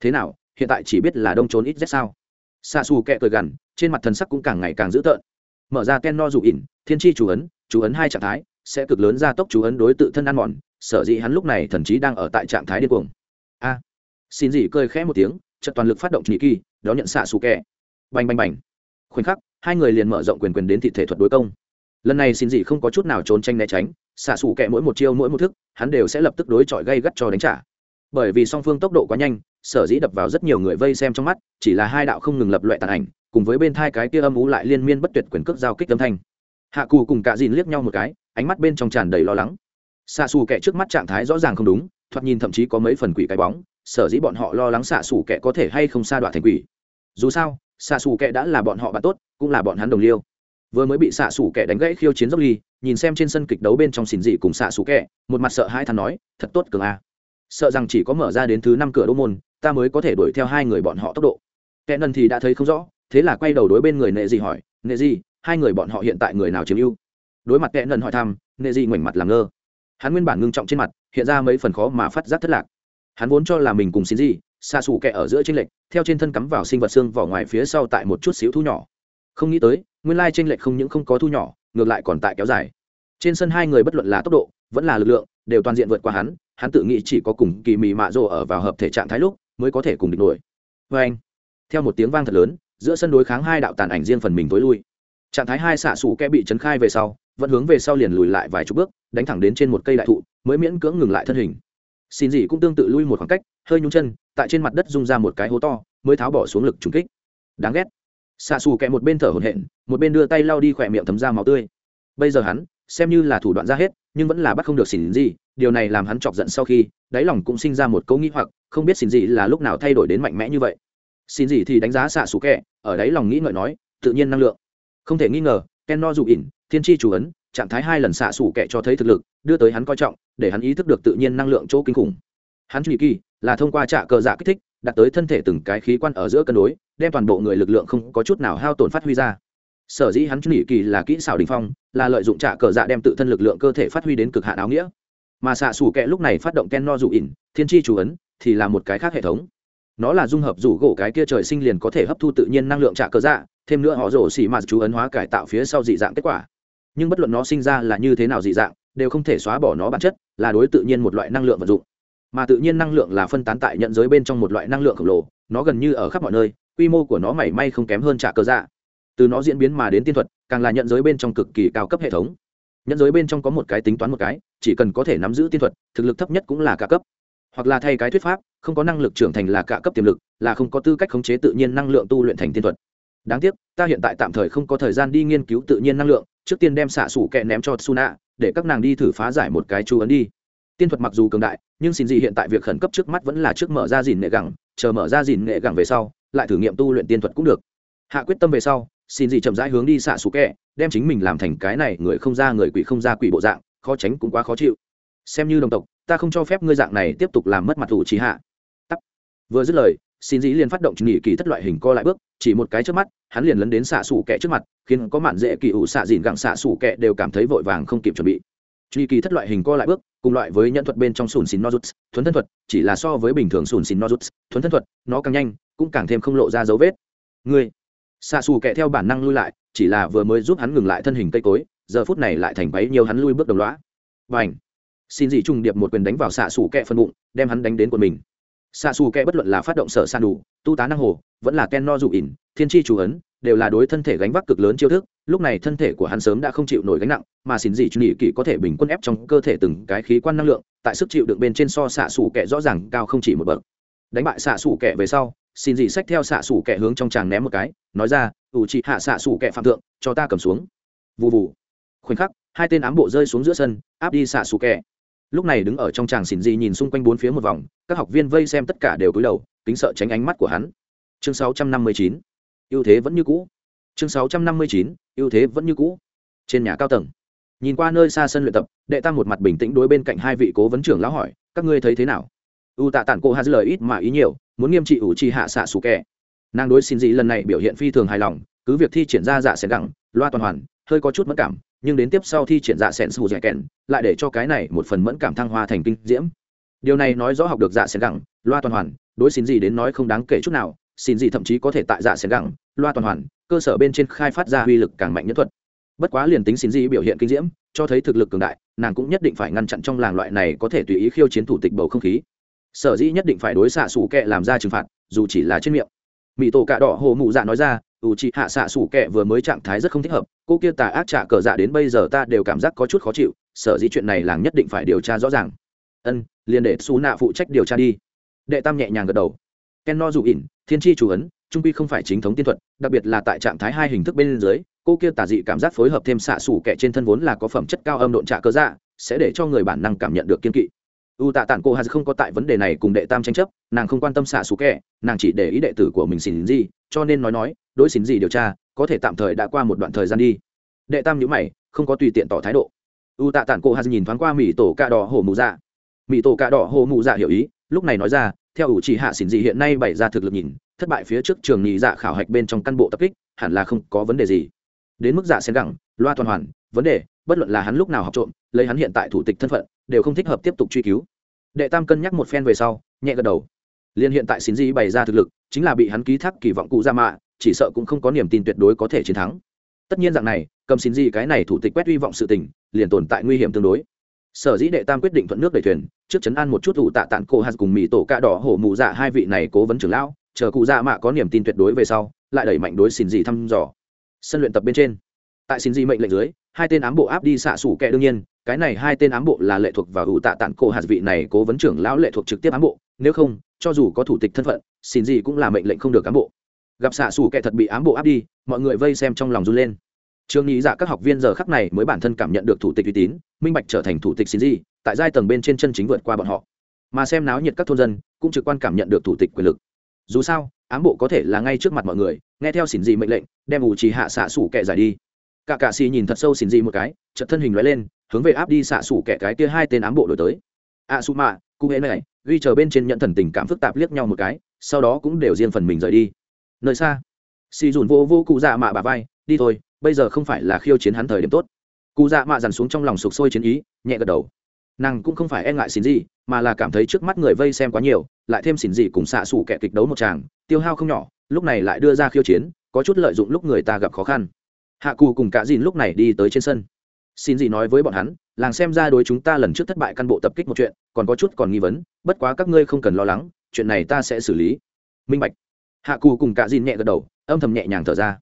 Thế nào, hiện tại chỉ biết là đông trốn ít rét sao? Xa xù kẹ cười gằn, trên mặt thần sắc cũng càng ngày càng dữ tợn. Mở ra ken no dụ ỉn thiên chi chú ấn chú ấn hai trạng thái, sẽ cực lớn gia tốc chú ấn đối tự thân ăn mòn, sở dĩ hắn lúc này thần chí đang ở tại trạng thái điên cuồng. A. Xin dị cười khẽ một tiếng trận toàn lực phát động nhị kỳ đó nhận xạ xù kẹ. Bành bành bành. Khoảnh khắc, hai người liền mở rộng quyền quyền đến thị thể thuật đối công. Lần này xin dị không có chút nào trốn tranh né tránh, xạ xù kẹ mỗi một chiêu mỗi một thức, hắn đều sẽ lập tức đối chọi gây gắt cho đánh trả. Bởi vì song phương tốc độ quá nhanh, sở dĩ đập vào rất nhiều người vây xem trong mắt, chỉ là hai đạo không ngừng lập loại tàn ảnh, cùng với bên thai cái kia âm ú lại liên miên bất tuyệt quyền cước giao kích âm thanh hạ cù cùng cả dìn liếc nhau một cái, ánh mắt bên trong tràn đầy lo lắng. Xạ xù kẻ trước mắt trạng thái rõ ràng không đúng, thoạt nhìn thậm chí có mấy phần quỷ cái bóng, sở dĩ bọn họ lo lắng xạ xù kẻ có thể hay không xa đoạn thành quỷ. Dù sao, xạ xù kẻ đã là bọn họ bạn tốt, cũng là bọn hắn đồng liêu. Vừa mới bị xạ xù kẻ đánh gãy khiêu chiến dốc ly, nhìn xem trên sân kịch đấu bên trong xỉn dị cùng xạ xù kẻ, một mặt sợ hai thằng nói, thật tốt cường a. Sợ rằng chỉ có mở ra đến thứ năm cửa Đô môn, ta mới có thể đuổi theo hai người bọn họ tốc độ. Kẻ nần thì đã thấy không rõ, thế là quay đầu đối bên người nệ dị hỏi, nệ dị hai người bọn họ hiện tại người nào chiếm ưu? Đối mặt kẻ nần hỏi thăm, nệ dị ngoảnh mặt làm ngơ. Hắn nguyên bản ngưng trọng trên mặt, hiện ra mấy phần khó mà phát giác thất lạc. Hắn vốn cho là mình cùng xin gì xa xù kẹ ở giữa tranh lệch, theo trên thân cắm vào sinh vật xương vỏ ngoài phía sau tại một chút xíu thu nhỏ. Không nghĩ tới, nguyên lai tranh lệch không những không có thu nhỏ, ngược lại còn tại kéo dài. Trên sân hai người bất luận là tốc độ, vẫn là lực lượng, đều toàn diện vượt qua hắn hắn tự nghĩ chỉ có cùng kỳ mị mạ rồ ở vào hợp thể trạng thái lúc, mới có thể cùng địch nổi. Vê anh theo một tiếng vang thật lớn, giữa sân đối kháng hai đạo tàn ảnh riêng phần mình tối lui trạng thái hai xạ xù kẽ bị chấn khai về sau, vẫn hướng về sau liền lùi lại vài chục bước, đánh thẳng đến trên một cây đại thụ, mới miễn cưỡng ngừng lại thân hình. Xin gì cũng tương tự lui một khoảng cách, hơi nhung chân, tại trên mặt đất rung ra một cái hố to, mới tháo bỏ xuống lực trùng kích. Đáng ghét. Xạ xù kẹ một bên thở hổn hển, một bên đưa tay lau đi khỏe miệng thấm ra máu tươi. Bây giờ hắn, xem như là thủ đoạn ra hết, nhưng vẫn là bắt không được xin gì điều này làm hắn chọc giận sau khi, đáy lòng cũng sinh ra một câu nghĩ hoặc, không biết xin gì là lúc nào thay đổi đến mạnh mẽ như vậy. Xin gì thì đánh giá xạ xù kẹ ở đáy lòng nghĩ ngợi nói, tự nhiên năng lượng không thể nghi ngờ, ken no dù ỉn, thiên tri chủ ấn, trạng thái hai lần xạ xủ kẻ cho thấy thực lực, đưa tới hắn coi trọng, để hắn ý thức được tự nhiên năng lượng chỗ kinh khủng. Hắn truy kỳ, là thông qua trạ cờ dạ kích thích đặt tới thân thể từng cái khí quan ở giữa cân đối, đem toàn bộ người lực lượng không có chút nào hao tổn phát huy ra. Sở dĩ hắn truy kỳ là kỹ xảo đình phong, là lợi dụng trạ cờ dạ đem tự thân lực lượng cơ thể phát huy đến cực hạn áo nghĩa. Mà xạ xủ kẹ lúc này phát động ken no dù ỉn, thiên tri chủ ấn, thì là một cái khác hệ thống. Nó là dung hợp rủ gỗ cái kia trời sinh liền có thể hấp thu tự nhiên năng lượng trạ cờ dạ thêm nữa họ rổ xỉ mà chú ấn hóa cải tạo phía sau dị dạng kết quả. Nhưng bất luận nó sinh ra là như thế nào dị dạng, đều không thể xóa bỏ nó bản chất, là đối tự nhiên một loại năng lượng vận dụng. Mà tự nhiên năng lượng là phân tán tại nhận giới bên trong một loại năng lượng khổng lồ, nó gần như ở khắp mọi nơi, quy mô của nó mảy may không kém hơn trả cơ dạ. Từ nó diễn biến mà đến tiên thuật, càng là nhận giới bên trong cực kỳ cao cấp hệ thống. Nhận giới bên trong có một cái tính toán một cái, chỉ cần có thể nắm giữ tiên thuật, thực lực thấp nhất cũng là cả cấp. Hoặc là thay cái thuyết pháp, không có năng lực trưởng thành là cả cấp tiềm lực, là không có tư cách khống chế tự nhiên năng lượng tu luyện thành tiên thuật đáng tiếc, ta hiện tại tạm thời không có thời gian đi nghiên cứu tự nhiên năng lượng, trước tiên đem xạ sủ kẹ ném cho suna để các nàng đi thử phá giải một cái chú ấn đi. Tiên thuật mặc dù cường đại, nhưng xin gì hiện tại việc khẩn cấp trước mắt vẫn là trước mở ra dìn nghệ gẳng, chờ mở ra dìn nghệ gẳng về sau, lại thử nghiệm tu luyện tiên thuật cũng được. Hạ quyết tâm về sau, xin gì chậm rãi hướng đi xạ sủ kẹ, đem chính mình làm thành cái này người không ra người quỷ không ra quỷ bộ dạng, khó tránh cũng quá khó chịu. Xem như đồng tộc, ta không cho phép ngươi dạng này tiếp tục làm mất mặt thủ trí hạ. Tắt. Vừa dứt lời, xin dĩ liền phát động nghỉ kỳ thất loại hình co lại bước chỉ một cái trước mắt, hắn liền lấn đến xạ xù kẹ trước mặt, khiến có mạn dễ kỳ ủ xạ dìn gặng xạ xù kẹ đều cảm thấy vội vàng không kịp chuẩn bị. Truy kỳ thất loại hình co lại bước, cùng loại với nhận thuật bên trong sùn xin nozuts, thuấn thân thuật, chỉ là so với bình thường sùn xin nozuts, thuấn thân thuật, nó càng nhanh, cũng càng thêm không lộ ra dấu vết. Người xạ xù kẹ theo bản năng lui lại, chỉ là vừa mới giúp hắn ngừng lại thân hình cây cối, giờ phút này lại thành bấy nhiều hắn lui bước đồng loá và ảnh xin dị trùng điệp một quyền đánh vào xạ xù kẹ phân bụng, đem hắn đánh đến quần mình xạ xù kẹ bất luận là phát động sở san đủ tu tá năng hồ, vẫn là ken no dụ ỉn thiên tri chủ ấn, đều là đối thân thể gánh vác cực lớn chiêu thức, lúc này thân thể của hắn sớm đã không chịu nổi gánh nặng, mà xin gì dị nhị kỳ có thể bình quân ép trong cơ thể từng cái khí quan năng lượng, tại sức chịu đựng bên trên so xạ xù kẻ rõ ràng cao không chỉ một bậc. Đánh bại xạ xù kẻ về sau, xin gì sách theo xạ xù kẻ hướng trong tràng ném một cái, nói ra, ủ chị hạ xạ xù kẻ phạm thượng, cho ta cầm xuống. Vụ vụ khoảnh khắc, hai tên ám bộ rơi xuống giữa sân, áp đi xạ xù kẻ lúc này đứng ở trong tràng xỉn dị nhìn xung quanh bốn phía một vòng, các học viên vây xem tất cả đều cúi đầu, kính sợ tránh ánh mắt của hắn chương 659. ưu thế vẫn như cũ chương 659. ưu thế vẫn như cũ trên nhà cao tầng, nhìn qua nơi xa sân luyện tập, đệ tam một mặt bình tĩnh đối bên cạnh hai vị cố vấn trưởng lão hỏi, các ngươi thấy thế nào u tạ tản cô hà lời ít mà ý nhiều, muốn nghiêm trị ủ trì hạ xạ xù kẹ nàng đối xin dị lần này biểu hiện phi thường hài lòng, cứ việc thi triển ra dạ sẽ gẳng, loa toàn hoàn, hơi có chút mất cảm nhưng đến tiếp sau thi triển dạ sẻn sù dẻ kèn, lại để cho cái này một phần mẫn cảm thăng hoa thành kinh diễm. Điều này nói rõ học được dạ sẻn gẳng, loa toàn hoàn, đối xin gì đến nói không đáng kể chút nào, xin gì thậm chí có thể tại dạ sẻn gẳng, loa toàn hoàn, cơ sở bên trên khai phát ra uy lực càng mạnh nhất thuật. Bất quá liền tính xin gì biểu hiện kinh diễm, cho thấy thực lực cường đại, nàng cũng nhất định phải ngăn chặn trong làng loại này có thể tùy ý khiêu chiến thủ tịch bầu không khí. Sở dĩ nhất định phải đối xạ xù kẹ làm ra trừng phạt, dù chỉ là trên miệng. Mỹ tổ cạ đỏ hồ mụ dạ nói ra ủ chị hạ xạ sủ kẹ vừa mới trạng thái rất không thích hợp, cô kia tà ác trả cờ dạ đến bây giờ ta đều cảm giác có chút khó chịu, sở dĩ chuyện này làng nhất định phải điều tra rõ ràng. Ân, liền để xù nạ phụ trách điều tra đi. Đệ tam nhẹ nhàng gật đầu. Ken no dù ỉn, thiên tri chủ ấn, trung quy không phải chính thống tiên thuật, đặc biệt là tại trạng thái hai hình thức bên dưới, cô kia tà dị cảm giác phối hợp thêm xạ sủ kẹ trên thân vốn là có phẩm chất cao âm độn trả cờ dạ sẽ để cho người bản năng cảm nhận được kiên kỵ u tạ tản cô hà không có tại vấn đề này cùng đệ tam tranh chấp, nàng không quan tâm xạ xù kẹ nàng chỉ để ý đệ tử của mình xin gì cho nên nói nói, đối xin gì điều tra, có thể tạm thời đã qua một đoạn thời gian đi. Đệ tam nhữ mày, không có tùy tiện tỏ thái độ. U tạ tản cô hà nhìn thoáng qua mỹ tổ cà đỏ hồ mù dạ. Mỹ tổ cà đỏ hồ mù dạ hiểu ý, lúc này nói ra, theo ủ chỉ hạ xin gì hiện nay bày ra thực lực nhìn, thất bại phía trước trường nhị dạ khảo hạch bên trong căn bộ tập kích, hẳn là không có vấn đề gì. Đến mức dạ xen gẳng loa toàn hoàn, vấn đề bất luận là hắn lúc nào học trộm, lấy hắn hiện tại thủ tịch thân phận, đều không thích hợp tiếp tục truy cứu. Đệ tam cân nhắc một phen về sau, nhẹ gật đầu. Liên hiện tại xin di bày ra thực lực, chính là bị hắn ký thác kỳ vọng cụ ra mạ, chỉ sợ cũng không có niềm tin tuyệt đối có thể chiến thắng. Tất nhiên dạng này, cầm xin di cái này thủ tịch quét hy vọng sự tình, liền tồn tại nguy hiểm tương đối. Sở dĩ đệ tam quyết định thuận nước đẩy thuyền, trước chấn an một chút thủ tạ tản cô hạt cùng mỹ tổ cạ đỏ hổ mù dạ hai vị này cố vấn trưởng lão, chờ cụ dạ mạ có niềm tin tuyệt đối về sau, lại đẩy mạnh đối xin gì thăm dò. Sân luyện tập bên trên. Tại xin gì mệnh lệnh dưới hai tên ám bộ áp đi xạ xủ kẻ đương nhiên, cái này hai tên ám bộ là lệ thuộc và hữu tạ tản cổ hạt vị này cố vấn trưởng lão lệ thuộc trực tiếp ám bộ, nếu không, cho dù có thủ tịch thân phận, xin gì cũng là mệnh lệnh không được ám bộ. Gặp xạ xủ kẻ thật bị ám bộ áp đi, mọi người vây xem trong lòng run lên. Trường nghĩ dạ các học viên giờ khắc này mới bản thân cảm nhận được thủ tịch uy tín, minh bạch trở thành thủ tịch xin gì, tại giai tầng bên trên chân chính vượt qua bọn họ. Mà xem náo nhiệt các thôn dân, cũng trực quan cảm nhận được thủ tịch quyền lực. Dù sao, ám bộ có thể là ngay trước mặt mọi người, nghe theo xỉn gì mệnh lệnh, đem ủ trì hạ xạ xủ kẻ giải đi cả cạ xì nhìn thật sâu xỉn dị một cái, chợt thân hình loại lên, hướng về áp đi xạ xủ kẻ cái kia hai tên ám bộ đổi tới. À, A su mạ, cụ hễ này ghi chờ bên trên nhận thần tình cảm phức tạp liếc nhau một cái, sau đó cũng đều riêng phần mình rời đi. Nơi xa, xì dùn vô vô cụ dạ mạ bà vai, đi thôi, bây giờ không phải là khiêu chiến hắn thời điểm tốt. Cụ dạ mạ dằn xuống trong lòng sục sôi chiến ý, nhẹ gật đầu. Nàng cũng không phải e ngại xin gì mà là cảm thấy trước mắt người vây xem quá nhiều, lại thêm xin gì cùng xạ xủ kẻ kịch đấu một chàng, tiêu hao không nhỏ, lúc này lại đưa ra khiêu chiến, có chút lợi dụng lúc người ta gặp khó khăn hạ cù cùng cả dìn lúc này đi tới trên sân. Xin gì nói với bọn hắn, làng xem ra đối chúng ta lần trước thất bại căn bộ tập kích một chuyện, còn có chút còn nghi vấn, bất quá các ngươi không cần lo lắng, chuyện này ta sẽ xử lý. Minh bạch. Hạ cù cùng cả dìn nhẹ gật đầu, âm thầm nhẹ nhàng thở ra.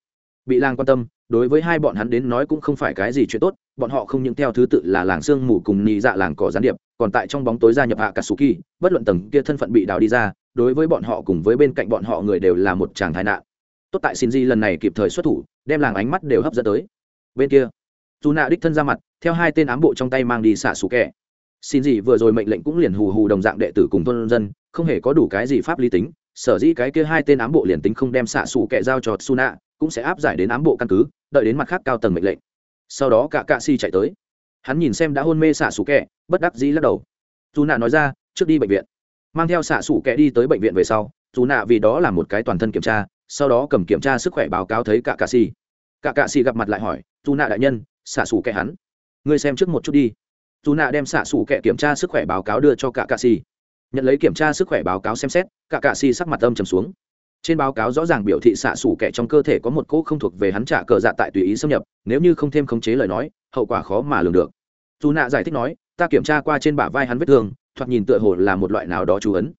Bị làng quan tâm, đối với hai bọn hắn đến nói cũng không phải cái gì chuyện tốt, bọn họ không những theo thứ tự là làng sương mù cùng nhị dạ làng cỏ gián điệp, còn tại trong bóng tối gia nhập hạ cả suki bất luận tầng kia thân phận bị đào đi ra, đối với bọn họ cùng với bên cạnh bọn họ người đều là một chàng thái nạn. Tốt tại xin di lần này kịp thời xuất thủ đem làng ánh mắt đều hấp dẫn tới. Bên kia dù nạ đích thân ra mặt, theo hai tên ám bộ trong tay mang đi xả sủ kẹ. Xin gì vừa rồi mệnh lệnh cũng liền hù hù đồng dạng đệ tử cùng thôn dân, không hề có đủ cái gì pháp lý tính, sở dĩ cái kia hai tên ám bộ liền tính không đem xạ sủ kẹ giao cho su nạ cũng sẽ áp giải đến ám bộ căn cứ, đợi đến mặt khác cao tầng mệnh lệnh. Sau đó cả cạ si chạy tới. Hắn nhìn xem đã hôn mê xạ sủ kẹ, bất đắc dĩ lắc đầu. Dù nạ nói ra, trước đi bệnh viện. Mang theo xạ sủ kẹ đi tới bệnh viện về sau dù nạ vì đó là một cái toàn thân kiểm tra sau đó cầm kiểm tra sức khỏe báo cáo thấy cả cạ si cả cạ si gặp mặt lại hỏi dù nạ đại nhân, xạ xù kẻ hắn? Ngươi xem trước một chút đi. Dù nạ đem xạ xù kẻ kiểm tra sức khỏe báo cáo đưa cho cả cạ xì nhận lấy kiểm tra sức khỏe báo cáo xem xét cả cạ xì sắc mặt âm trầm xuống. Trên báo cáo rõ ràng biểu thị xạ xù kẻ trong cơ thể có một cỗ không thuộc về hắn trả cờ dạ tại tùy ý xâm nhập, nếu như không thêm khống chế lời nói, hậu quả khó mà lường được. Dù nạ giải thích nói, ta kiểm tra qua trên bả vai hắn vết thương, thoạt nhìn tựa hồ là một loại nào đó chú ấn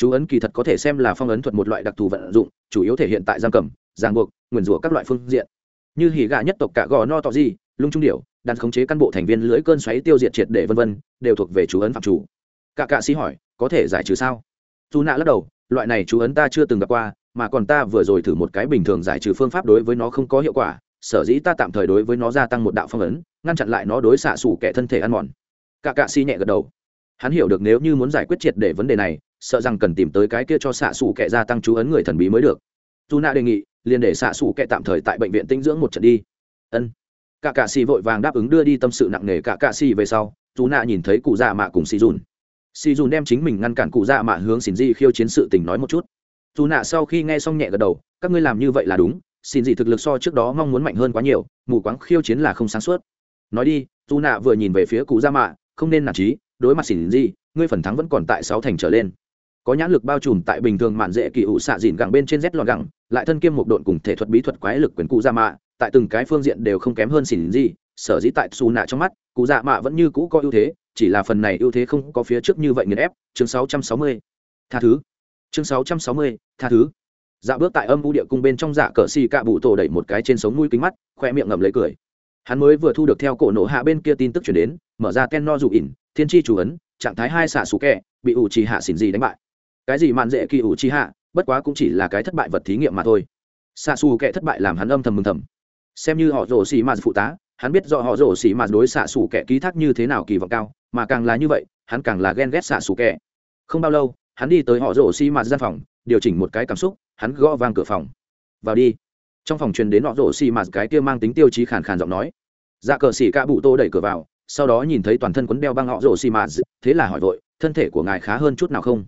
chú ấn kỳ thật có thể xem là phong ấn thuật một loại đặc thù vận dụng chủ yếu thể hiện tại giam cầm giang buộc nguyền rủa các loại phương diện. Như hỉ gà nhất tộc cả gò no tọ gì lung trung điểu, đàn khống chế cán bộ thành viên lưỡi cơn xoáy tiêu diệt triệt để vân vân đều thuộc về chú ấn phạm chủ. Cả cạ sĩ hỏi có thể giải trừ sao? Dù nạ lắc đầu loại này chú ấn ta chưa từng gặp qua mà còn ta vừa rồi thử một cái bình thường giải trừ phương pháp đối với nó không có hiệu quả sở dĩ ta tạm thời đối với nó gia tăng một đạo phong ấn ngăn chặn lại nó đối xạ xủ kẻ thân thể ăn mòn. Cả cạ si nhẹ gật đầu. Hắn hiểu được nếu như muốn giải quyết triệt để vấn đề này sợ rằng cần tìm tới cái kia cho xạ xù kệ gia tăng chú ấn người thần bí mới được. Dù nạ đề nghị, liền để xạ xù kệ tạm thời tại bệnh viện tinh dưỡng một trận đi. Ân. Cả cạ xì vội vàng đáp ứng đưa đi tâm sự nặng nề cả cạ xì về sau dù nạ nhìn thấy cụ già mạ cùng xì dùn. Xì dùn đem chính mình ngăn cản cụ già mạ hướng xin di khiêu chiến sự tình nói một chút. Dù nạ sau khi nghe xong nhẹ gật đầu, các ngươi làm như vậy là đúng, xin gì thực lực so trước đó mong muốn mạnh hơn quá nhiều, mù quáng khiêu chiến là không sáng suốt. Nói đi dù nạ vừa nhìn về phía cụ già mạ, không nên nản trí, đối mặt xin gì ngươi phần thắng vẫn còn tại sáu thành trở lên có nhãn lực bao trùm tại bình thường mạn dễ kỳ ủ xạ dìn gẳng bên trên rét lọt gẳng lại thân kiêm một độn cùng thể thuật bí thuật quái lực quyền cụ dạ mạ tại từng cái phương diện đều không kém hơn xỉn gì sở dĩ tại xù nạ trong mắt cụ dạ mạ vẫn như cũ có ưu thế chỉ là phần này ưu thế không có phía trước như vậy nghiền ép. Chương 660. tha thứ. Chương 660, tha thứ. Dạ bước tại âm u địa cung bên trong dạ cờ xì cạ bụ tổ đẩy một cái trên sống mũi kính mắt khoe miệng ngậm lấy cười. Hắn mới vừa thu được theo cổ nổ hạ bên kia tin tức chuyển đến mở ra ken no dụ ỉn thiên tri chủ ấn trạng thái hai xạ xú kẹ bị ủ trì hạ xỉn gì đánh bại cái gì mạn dễ kỳ ủ chi hạ, bất quá cũng chỉ là cái thất bại vật thí nghiệm mà thôi. Xa xù kệ thất bại làm hắn âm thầm mừng thầm. Xem như họ rổ xì mà phụ tá, hắn biết do họ rổ xì mà đối xạ xù kệ ký thác như thế nào kỳ vọng cao, mà càng là như vậy, hắn càng là ghen ghét xạ xù kệ. không bao lâu, hắn đi tới họ rổ xì mạt gian phòng, điều chỉnh một cái cảm xúc, hắn gõ vang cửa phòng. Vào đi. Trong phòng truyền đến họ rổ xì mạt cái kia mang tính tiêu chí khàn khàn giọng nói. Dạ cờ xì ca bụ tô đẩy cửa vào, sau đó nhìn thấy toàn thân quấn đeo băng họ rổ xì mạt thế là hỏi vội, thân thể của ngài khá hơn chút nào không?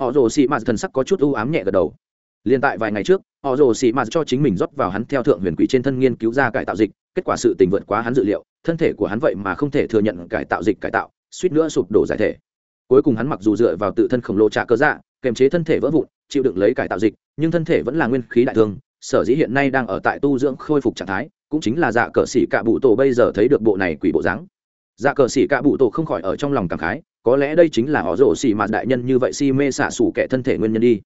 Họ rổ xi mạt thần sắc có chút ưu ám nhẹ gật đầu. Liên tại vài ngày trước, họ rồ xì mạt cho chính mình rót vào hắn theo thượng huyền quỷ trên thân nghiên cứu ra cải tạo dịch, kết quả sự tình vượt quá hắn dự liệu, thân thể của hắn vậy mà không thể thừa nhận cải tạo dịch cải tạo, suýt nữa sụp đổ giải thể. Cuối cùng hắn mặc dù dựa vào tự thân khổng lồ trả cơ dạ kềm chế thân thể vỡ vụn, chịu đựng lấy cải tạo dịch, nhưng thân thể vẫn là nguyên khí đại thương, sở dĩ hiện nay đang ở tại tu dưỡng khôi phục trạng thái, cũng chính là dạ cờ xỉ cạ bụ tổ bây giờ thấy được bộ này quỷ bộ dáng. Dạ cờ xỉ cạ bụ tổ không khỏi ở trong lòng cảm khái có lẽ đây chính là họ rồ xì mạt đại nhân như vậy si mê xả sủ kẻ thân thể nguyên nhân đi.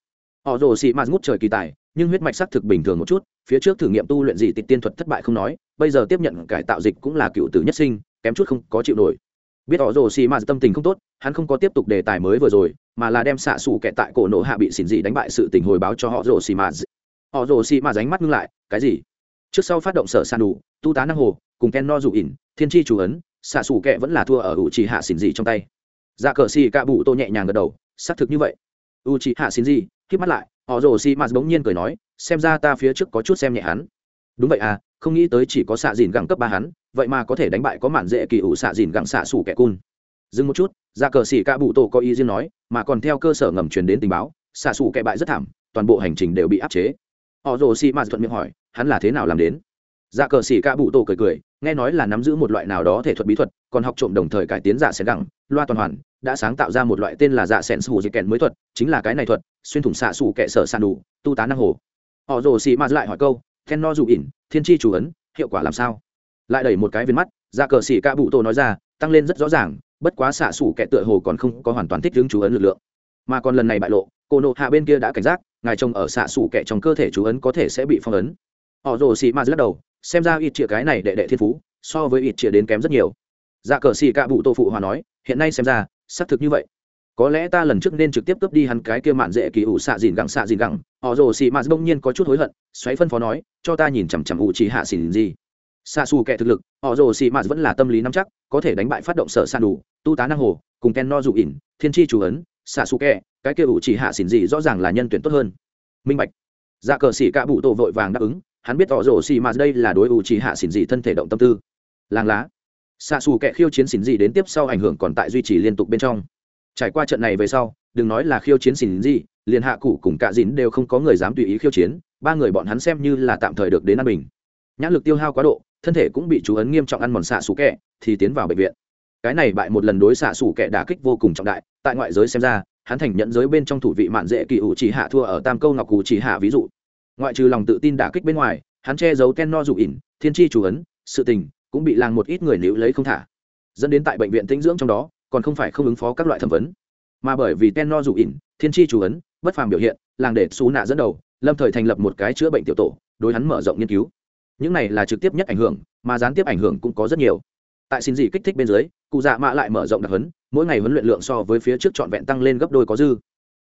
Họ rồ xì mạt ngút trời kỳ tài, nhưng huyết mạch sắc thực bình thường một chút, phía trước thử nghiệm tu luyện gì tịch tiên thuật thất bại không nói, bây giờ tiếp nhận cải tạo dịch cũng là cựu tử nhất sinh, kém chút không có chịu nổi. Biết họ rồ xì mạt tâm tình không tốt, hắn không có tiếp tục đề tài mới vừa rồi, mà là đem xạ xù kẻ tại cổ nổ hạ bị xỉn dị đánh bại sự tình hồi báo cho họ rồ xì mạt. họ rồ xì mạt ránh mắt ngưng lại, cái gì? Trước sau phát động sở san đủ, tu tá năng hồ, cùng ken no dù ỉn, thiên tri chủ ấn xạ xù kẻ vẫn là thua ở ủ trì hạ xỉn dị trong tay dạ cờ xì cạ bụ tô nhẹ nhàng gật đầu xác thực như vậy. U chị hạ xin gì, khi mắt lại họ rồ xì mà bỗng nhiên cười nói xem ra ta phía trước có chút xem nhẹ hắn. Đúng vậy à không nghĩ tới chỉ có xạ dìn gẳng cấp ba hắn vậy mà có thể đánh bại có mạn dễ kỳ ủ xạ dìn gẳng xạ xù kẻ cun. Dừng một chút ra cờ xỉ ca bụ tổ có ý riêng nói mà còn theo cơ sở ngầm truyền đến tình báo xạ xù kẻ bại rất thảm toàn bộ hành trình đều bị áp chế. Họ rồ xì mạt thuận miệng hỏi hắn là thế nào làm đến? Dạ cờ xỉ ca bụ tổ cười cười nghe nói là nắm giữ một loại nào đó thể thuật bí thuật còn học trộm đồng thời cải tiến dạ sẽ gẳng loa toàn hoàn đã sáng tạo ra một loại tên là dạ xẻn sù dị kèn mới thuật, chính là cái này thuật, xuyên thủng xạ sủ kệ sở sàn đủ, tu tá năng hồ. Họ rồ xỉ mạt lại hỏi câu ken no dù ỉn, thiên tri chủ ấn, hiệu quả làm sao? Lại đẩy một cái viên mắt ra cờ xỉ ca bụ tổ nói ra, tăng lên rất rõ ràng, bất quá xạ xủ kẻ tựa hồ còn không có hoàn toàn thích hướng chú ấn lực lượng. Mà còn lần này bại lộ, cô nộ hạ bên kia đã cảnh giác, ngài trông ở xạ xủ kẻ trong cơ thể chú ấn có thể sẽ bị phong ấn. Họ rồ xì ma lắc đầu, xem ra ít chĩa cái này đệ đệ thiên phú, so với ít chĩa đến kém rất nhiều. Dạ cờ xì ca bụ tô phụ hòa nói, hiện nay xem ra xác thực như vậy. Có lẽ ta lần trước nên trực tiếp cướp đi hắn cái kia mạn dễ kỳ ủ xạ dìn gẳng xạ dìn gẳng. Họ rồ xì mạn bỗng nhiên có chút hối hận, xoáy phân phó nói, cho ta nhìn chằm chằm ủ chỉ hạ xỉn gì. Xa xù kẻ thực lực, họ rồ xì mạt vẫn là tâm lý nắm chắc, có thể đánh bại phát động sở san đủ, tu tá năng hồ, cùng ken no dụ ỉn, thiên tri chủ ấn, xạ xù kẻ, cái kia ủ chỉ hạ xỉn gì rõ ràng là nhân tuyển tốt hơn. Minh bạch. Dạ cờ xỉ cả bụ tổ vội vàng đáp ứng, hắn biết họ rồ xì mạt đây là đối ủ chỉ hạ xỉn gì thân thể động tâm tư. Làng lá xạ xù kẻ khiêu chiến xỉn gì đến tiếp sau ảnh hưởng còn tại duy trì liên tục bên trong. Trải qua trận này về sau, đừng nói là khiêu chiến xỉn gì liền hạ cụ cùng cả dìn đều không có người dám tùy ý khiêu chiến, ba người bọn hắn xem như là tạm thời được đến an bình. Nhãn lực tiêu hao quá độ, thân thể cũng bị chú ấn nghiêm trọng ăn mòn xạ xù kẹ thì tiến vào bệnh viện. Cái này bại một lần đối xạ xù kẹ đả kích vô cùng trọng đại, tại ngoại giới xem ra, hắn thành nhận giới bên trong thủ vị mạn dễ kỳ ủ chỉ hạ thua ở tam câu ngọc cụ chỉ hạ ví dụ. Ngoại trừ lòng tự tin đả kích bên ngoài, hắn che giấu ten no dụ ỉn, thiên tri chú ấn, sự tình cũng bị làng một ít người níu lấy không thả. Dẫn đến tại bệnh viện tĩnh dưỡng trong đó còn không phải không ứng phó các loại thẩm vấn. Mà bởi vì ten no dù ỉn thiên tri chủ ấn bất phàm biểu hiện làng để xú nạ dẫn đầu lâm thời thành lập một cái chữa bệnh tiểu tổ đối hắn mở rộng nghiên cứu. Những này là trực tiếp nhất ảnh hưởng mà gián tiếp ảnh hưởng cũng có rất nhiều. Tại xin gì kích thích bên dưới cụ dạ mạ lại mở rộng đặc hấn, mỗi ngày huấn luyện lượng so với phía trước trọn vẹn tăng lên gấp đôi có dư.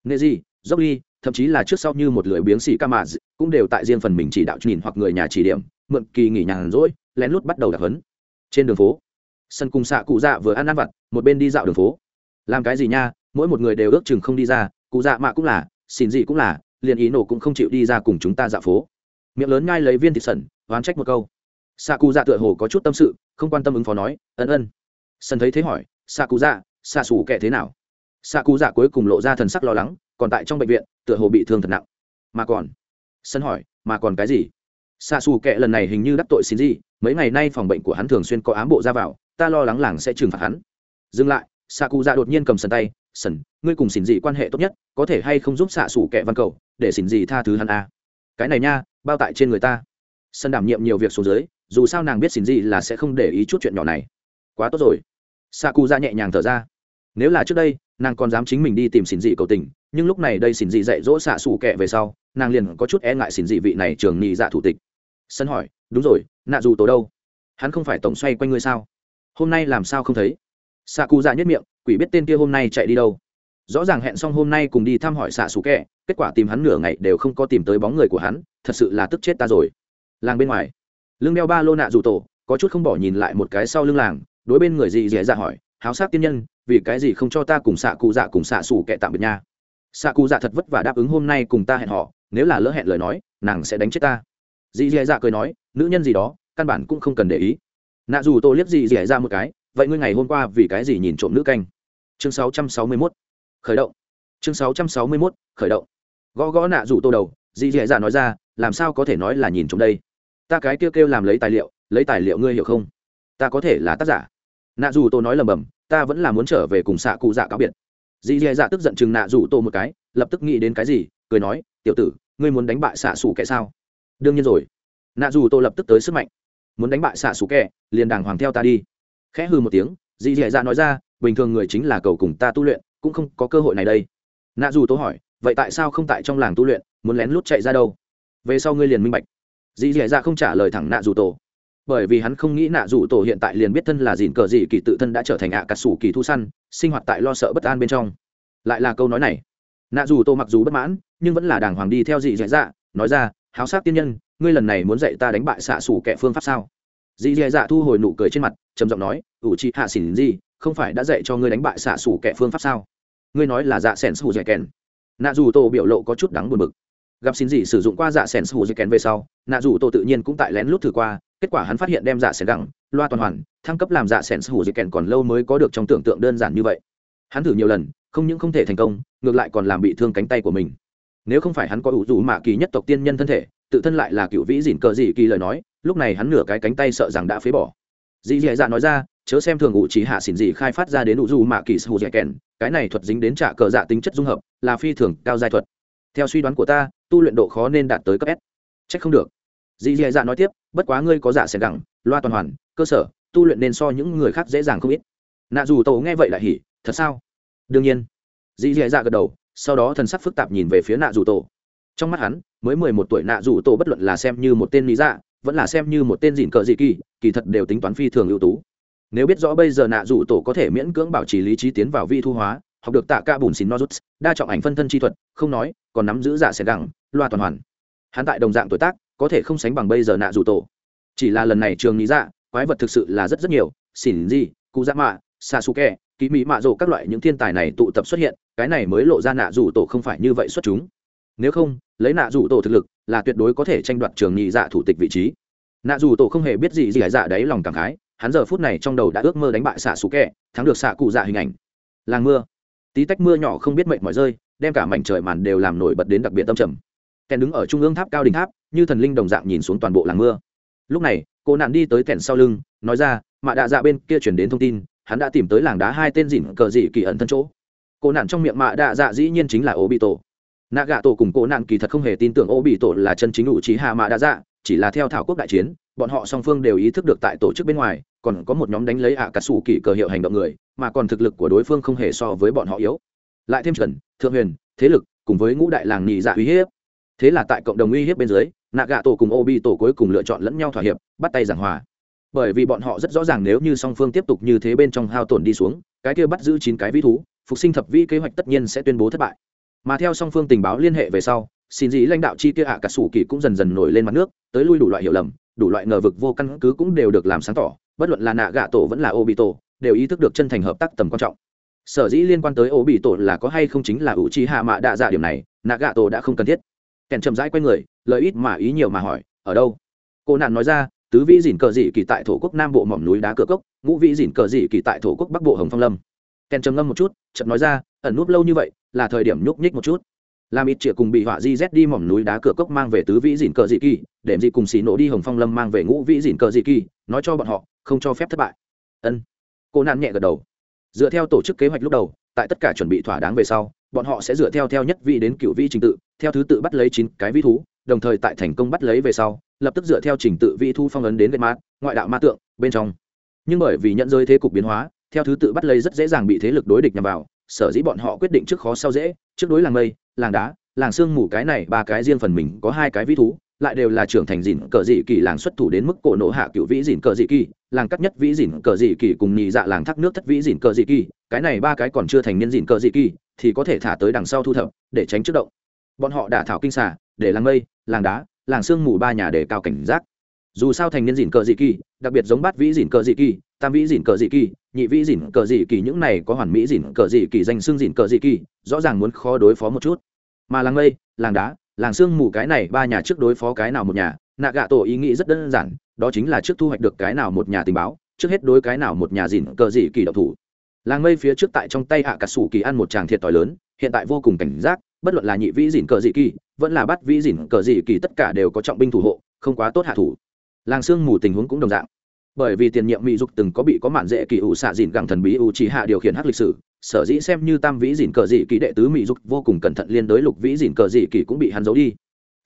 Nghệ gì dốc ly thậm chí là trước sau như một lưỡi biếng xì ca mà cũng đều tại riêng phần mình chỉ đạo nhìn hoặc người nhà chỉ điểm mượn kỳ nghỉ nhàn rỗi lén lút bắt đầu đặc hấn trên đường phố, sân cùng xạ cụ dạ vừa ăn ăn vặt, một bên đi dạo đường phố. Làm cái gì nha, mỗi một người đều ước chừng không đi ra, cụ dạ mạ cũng là xin gì cũng là, liền ý nổ cũng không chịu đi ra cùng chúng ta dạo phố. Miệng lớn ngay lấy viên thịt sẩn oán trách một câu. Xạ cụ dạ tựa hồ có chút tâm sự, không quan tâm ứng phó nói, ân ân. Sân thấy thế hỏi, xạ cụ dạ xạ xù kẻ thế nào? Xạ cụ dạ cuối cùng lộ ra thần sắc lo lắng, còn tại trong bệnh viện, tựa hồ bị thương thật nặng. Mà còn? Sân hỏi, mà còn cái gì? Xạ xù kệ lần này hình như đắc tội xin gì mấy ngày nay phòng bệnh của hắn thường xuyên có ám bộ ra vào, ta lo lắng làng sẽ trừng phạt hắn. Dừng lại xạ cụ dạ đột nhiên cầm sần tay, sần, ngươi cùng xin Dị quan hệ tốt nhất, có thể hay không giúp xạ xủ kệ văn cầu, để xin Dị tha thứ hắn à. cái này nha, bao tại trên người ta. Sân đảm nhiệm nhiều việc xuống dưới, dù sao nàng biết xin Dị là sẽ không để ý chút chuyện nhỏ này. Quá tốt rồi. Xạ cụ dạ nhẹ nhàng thở ra. Nếu là trước đây, nàng còn dám chính mình đi tìm xin dị cầu tình, nhưng lúc này đây xin dị dạy dỗ xạ xủ kệ về sau, nàng liền có chút e ngại xin dị vị này trường nghị dạ thủ tịch. Sân hỏi đúng rồi, nạ dù tổ đâu? Hắn không phải tổng xoay quanh ngươi sao? Hôm nay làm sao không thấy? Xạ cụ dạ nhất miệng, quỷ biết tên kia hôm nay chạy đi đâu? Rõ ràng hẹn xong hôm nay cùng đi thăm hỏi xạ xù kẹ kết quả tìm hắn nửa ngày đều không có tìm tới bóng người của hắn, thật sự là tức chết ta rồi. Làng bên ngoài, lưng đeo ba lô nạ dù tổ, có chút không bỏ nhìn lại một cái sau lưng làng, đối bên người gì dễ dạ hỏi, háo sát tiên nhân, vì cái gì không cho ta cùng xạ cụ dạ cùng xạ xù kẹ tạm biệt nha? Xạ cụ dạ thật vất vả đáp ứng hôm nay cùng ta hẹn họ nếu là lỡ hẹn lời nói, nàng sẽ đánh chết ta dì dì dạ cười nói nữ nhân gì đó căn bản cũng không cần để ý. Nạ dù tô liếc dì dì dạ một cái vậy ngươi ngày hôm qua vì cái gì nhìn trộm nữ canh? Chương 661. khởi động. Chương 661, khởi động. Gõ gõ nạ dù tô đầu dì dì dạ nói ra làm sao có thể nói là nhìn trộm đây? Ta cái kêu kêu làm lấy tài liệu lấy tài liệu ngươi hiểu không? Ta có thể là tác giả. Nạ dù tô nói lầm bầm ta vẫn là muốn trở về cùng xạ cụ dạ cáo biệt. Dì dì dạ tức giận chừng nạ dù tô một cái lập tức nghĩ đến cái gì cười nói tiểu tử ngươi muốn đánh bại xạ xù kẻ sao? Đương nhiên rồi. Nạ dù tô lập tức tới sức mạnh. Muốn đánh bại xạ xù kẹ, liền đàng hoàng theo ta đi. Khẽ hư một tiếng dì dì dạ nói ra bình thường người chính là cầu cùng ta tu luyện cũng không có cơ hội này đây. Nạ dù tô hỏi vậy tại sao không tại trong làng tu luyện muốn lén lút chạy ra đâu? Về sau ngươi liền minh bạch. Dì dì dạ không trả lời thẳng nạ dù tổ bởi vì hắn không nghĩ nạ dù tổ hiện tại liền biết thân là dìn cờ dị kỳ tự thân đã trở thành ạ à cà sủ kỳ thu săn sinh hoạt tại lo sợ bất an bên trong. Lại là câu nói này. Nạ dù tô mặc dù bất mãn nhưng vẫn là đàng hoàng đi theo dì dì dạ nói ra háo sát tiên nhân, ngươi lần này muốn dạy ta đánh bại xạ xủ kẻ phương pháp sao? Dì dì dạ thu hồi nụ cười trên mặt, trầm giọng nói, ủ chị hạ xỉn gì, không phải đã dạy cho ngươi đánh bại xạ xủ kẻ phương pháp sao? Ngươi nói là dạ sẻn sủ dẻ kèn. Nạ dù tổ biểu lộ có chút đắng buồn bực. Gặp xin gì sử dụng qua dạ sẻn sủ dẻ kèn về sau, nạ dù tổ tự nhiên cũng tại lén lút thử qua, kết quả hắn phát hiện đem dạ sẻn gẳng, loa toàn hoàn, thăng cấp làm dạ sẻn sủ dẻ kèn còn lâu mới có được trong tưởng tượng đơn giản như vậy. Hắn thử nhiều lần, không những không thể thành công, ngược lại còn làm bị thương cánh tay của mình nếu không phải hắn có ủ dù mạ kỳ nhất tộc tiên nhân thân thể, tự thân lại là cựu vĩ dỉn cờ dị kỳ lời nói, lúc này hắn nửa cái cánh tay sợ rằng đã phế bỏ. Dị dạ dạ nói ra, chớ xem thường ủ trí hạ xỉn dị khai phát ra đến ủ dù mạ kỳ sù dạ kèn, cái này thuật dính đến trả cờ dạ tính chất dung hợp, là phi thường cao giai thuật. Theo suy đoán của ta, tu luyện độ khó nên đạt tới cấp s. Trách không được. Dị dạ dạ nói tiếp, bất quá ngươi có dạ xẻ gẳng, loa toàn hoàn, cơ sở, tu luyện nên so những người khác dễ dàng không ít. Nạ dù tổ nghe vậy lại hỉ, thật sao? Đương nhiên. Dị dạ dạ gật đầu sau đó thần sắc phức tạp nhìn về phía nạ dù tổ. Trong mắt hắn, mới mười một tuổi nạ dù tổ bất luận là xem như một tên lý dạ vẫn là xem như một tên dịn cờ dị kỳ kỳ thật đều tính toán phi thường ưu tú. Nếu biết rõ bây giờ nạ dù tổ có thể miễn cưỡng bảo trì lý trí tiến vào vi thu hóa, học được tạ ca bùn xin nozuts đa trọng ảnh phân thân chi thuật, không nói, còn nắm giữ dạ giả xẻ gẳng, loa toàn hoàn. Hắn tại đồng dạng tuổi tác, có thể không sánh bằng bây giờ nạ dù tổ. Chỉ là lần này trường lý dạ quái vật thực sự là rất rất nhiều xỉn gì cụ dạ mạ xà su kè kỳ mỹ mạ rộ các loại những thiên tài này tụ tập xuất hiện, cái này mới lộ ra nạ rủ tổ không phải như vậy xuất chúng. Nếu không, lấy nạ rủ tổ thực lực là tuyệt đối có thể tranh đoạt trường nhị dạ thủ tịch vị trí. Nạ rủ tổ không hề biết gì gì hải dạ đấy lòng cảm khái, hắn giờ phút này trong đầu đã ước mơ đánh bại xạ xú kẹ, thắng được xạ cụ dạ hình ảnh. Làng mưa. Tí tách mưa nhỏ không biết mệnh mỏi rơi, đem cả mảnh trời màn đều làm nổi bật đến đặc biệt tâm trầm. Kèn đứng ở trung ương tháp cao đỉnh tháp, như thần linh đồng dạng nhìn xuống toàn bộ làng mưa. Lúc này, cô nạn đi tới kèn sau lưng, nói ra, mạ đạ dạ bên kia chuyển đến thông tin hắn đã tìm tới làng đá hai tên dỉn cờ dị kỳ ẩn thân chỗ. Cô nạn trong miệng mạ đạ dạ dĩ nhiên chính là ô bị tổ nạ gạ tổ cùng cô nạn kỳ thật không hề tin tưởng ô bị tổ là chân chính ủ trí hạ mạ đạ dạ chỉ là theo thảo quốc đại chiến, bọn họ song phương đều ý thức được tại tổ chức bên ngoài, còn có một nhóm đánh lấy ạ cà sủ kỳ cờ hiệu hành động người, mà còn thực lực của đối phương không hề so với bọn họ yếu. Lại thêm trần, thượng huyền, thế lực, cùng với ngũ đại làng nhị dạ uy hiếp. Thế là tại cộng đồng uy hiếp bên dưới nạ gạ tổ cùng obi tổ cuối cùng lựa chọn lẫn nhau thỏa hiệp, bắt tay giảng hòa bởi vì bọn họ rất rõ ràng nếu như song phương tiếp tục như thế bên trong hao tổn đi xuống, cái kia bắt giữ chín cái vĩ thú, phục sinh thập vĩ kế hoạch tất nhiên sẽ tuyên bố thất bại. Mà theo song phương tình báo liên hệ về sau, xin dĩ lãnh đạo chi kia ạ cả sủ kỳ cũng dần dần nổi lên mặt nước, tới lui đủ loại hiểu lầm, đủ loại ngờ vực vô căn cứ cũng đều được làm sáng tỏ, bất luận là nạ gạ tổ vẫn là ô bị tổ đều ý thức được chân thành hợp tác tầm quan trọng. Sở dĩ liên quan tới ô bị tổ là có hay không chính là ủ chi hạ mạ đạ dạ điểm này, nạ gạ tổ đã không cần thiết. Kèn chậm rãi q u a y người, lời ít mà ý nhiều mà hỏi, ở đâu? Cô nạn nói ra tứ vĩ dìn cờ dị kỳ tại thổ quốc nam bộ mỏm núi đá cửa cốc, ngũ vĩ dìn cờ dị kỳ tại thổ quốc bắc bộ hồng phong lâm. Kèn trầm ngâm một chút chậm nói ra, ẩn núp lâu như vậy, là thời điểm nhúc nhích một chút. Làm ít triệu cùng bị họa di z đi mỏm núi đá cửa cốc mang về tứ vĩ dìn cờ dị kỳ đệm dị cùng xì nổ đi hồng phong lâm mang về ngũ vĩ dìn cờ dị kỳ, nói cho bọn họ, không cho phép thất bại. Ân. Cô nạn nhẹ gật đầu. Dựa theo tổ chức kế hoạch lúc đầu, tại tất cả chuẩn bị thỏa đáng về sau, bọn họ sẽ dựa theo theo nhất vị đến cựu vi trình tự, theo thứ tự bắt lấy chín cái vĩ thú đồng thời tại thành công bắt lấy về sau, lập tức dựa theo trình tự vĩ thu phong ấn đến gạch mát ngoại đạo ma tượng, bên trong. Nhưng bởi vì nhận rơi thế cục biến hóa, theo thứ tự bắt lấy rất dễ dàng bị thế lực đối địch nhằm vào, sở dĩ bọn họ quyết định trước khó sau dễ, trước đối làng mây, làng đá, làng sương mù cái này ba cái riêng phần mình có hai cái vĩ thú, lại đều là trưởng thành dìn cờ dị kỳ làng xuất thủ đến mức cổ nộ hạ cựu vĩ dìn cờ dị kỳ, làng cắt nhất vĩ dìn cờ dị kỳ cùng nhị dạ làng thác nước thất vĩ dìn cờ dị kỳ, cái này ba cái còn chưa thành niên dìn cờ dị kỳ, thì có thể thả tới đằng sau thu thập, để tránh trước động. Bọn họ đả thảo kinh xà để làng mây, làng đá, làng sương mù ba nhà để cao cảnh giác. Dù sao thành niên dìn cờ dị kỳ, đặc biệt giống bát vĩ dìn cờ dị kỳ, tam vĩ dìn cờ dị kỳ, nhị vĩ dìn cờ dị kỳ, những này có hoàn mỹ dìn cờ dị kỳ, danh xương dìn cờ dị kỳ, rõ ràng muốn khó đối phó một chút. Mà làng mây, làng đá, làng sương mù cái này ba nhà trước đối phó cái nào một nhà, nạ gạ tổ ý nghĩ rất đơn giản, đó chính là trước thu hoạch được cái nào một nhà tình báo, trước hết đối cái nào một nhà dìn cờ dị kỳ độc thủ. Làng mây phía trước tại trong tay hạ cả sủ kỳ ăn một tràng thiệt t lớn, hiện tại vô cùng cảnh giác bất luận là nhị vĩ dìn cờ dị kỳ vẫn là bắt vĩ dìn cờ dị kỳ tất cả đều có trọng binh thủ hộ không quá tốt hạ thủ. Làng sương mù tình huống cũng đồng dạng. Bởi vì tiền nhiệm mỹ dục từng có bị có mạn dễ kỳ ủ xạ dìn gẳng thần bí ủ chỉ hạ điều khiển hắc lịch sử sở dĩ xem như tam vĩ dìn cờ dị kỳ đệ tứ mỹ dục vô cùng cẩn thận liên đối lục vĩ dìn cờ dị kỳ cũng bị hắn giấu đi.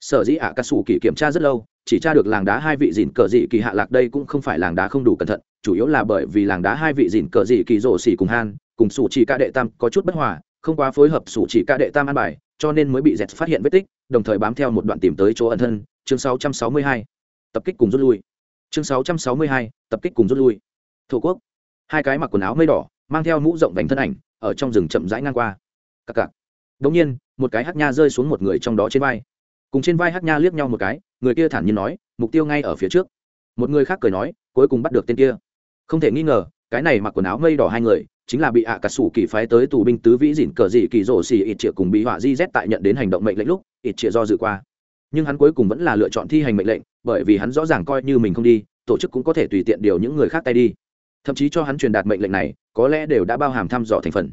Sở dĩ ạ à, ca sủ kỳ kiểm tra rất lâu chỉ tra được làng đá hai vị dìn cờ dị kỳ hạ lạc đây cũng không phải làng đá không đủ cẩn thận chủ yếu là bởi vì làng đá hai vị dìn cờ dị kỳ rổ xỉ cùng han cùng sủ chỉ ca đệ tam có chút bất hòa không quá phối hợp sủ chỉ ca đệ tam an bài, cho nên mới bị dẹt phát hiện vết tích, đồng thời bám theo một đoạn tìm tới chỗ ẩn thân, chương 662. tập kích cùng rút lui. Chương 662. tập kích cùng rút lui. Thổ quốc. Hai cái mặc quần áo mây đỏ, mang theo mũ rộng vành thân ảnh, ở trong rừng chậm rãi ngang qua. Cặc cặc. Đống nhiên, một cái hắc nha rơi xuống một người trong đó trên vai. Cùng trên vai hắc nha liếc nhau một cái, người kia thản nhiên nói, mục tiêu ngay ở phía trước. Một người khác cười nói, cuối cùng bắt được tên kia. Không thể nghi ngờ, cái này mặc quần áo mây đỏ hai người chính là bị ạ à cà sủ kỳ phái tới tù binh tứ vĩ dỉn cờ dị kỳ rổ xì ít triệu cùng bị họa di z tại nhận đến hành động mệnh lệnh lúc ít triệu do dự qua. Nhưng hắn cuối cùng vẫn là lựa chọn thi hành mệnh lệnh bởi vì hắn rõ ràng coi như mình không đi tổ chức cũng có thể tùy tiện điều những người khác tay đi. Thậm chí cho hắn truyền đạt mệnh lệnh này có lẽ đều đã bao hàm thăm dò thành phần.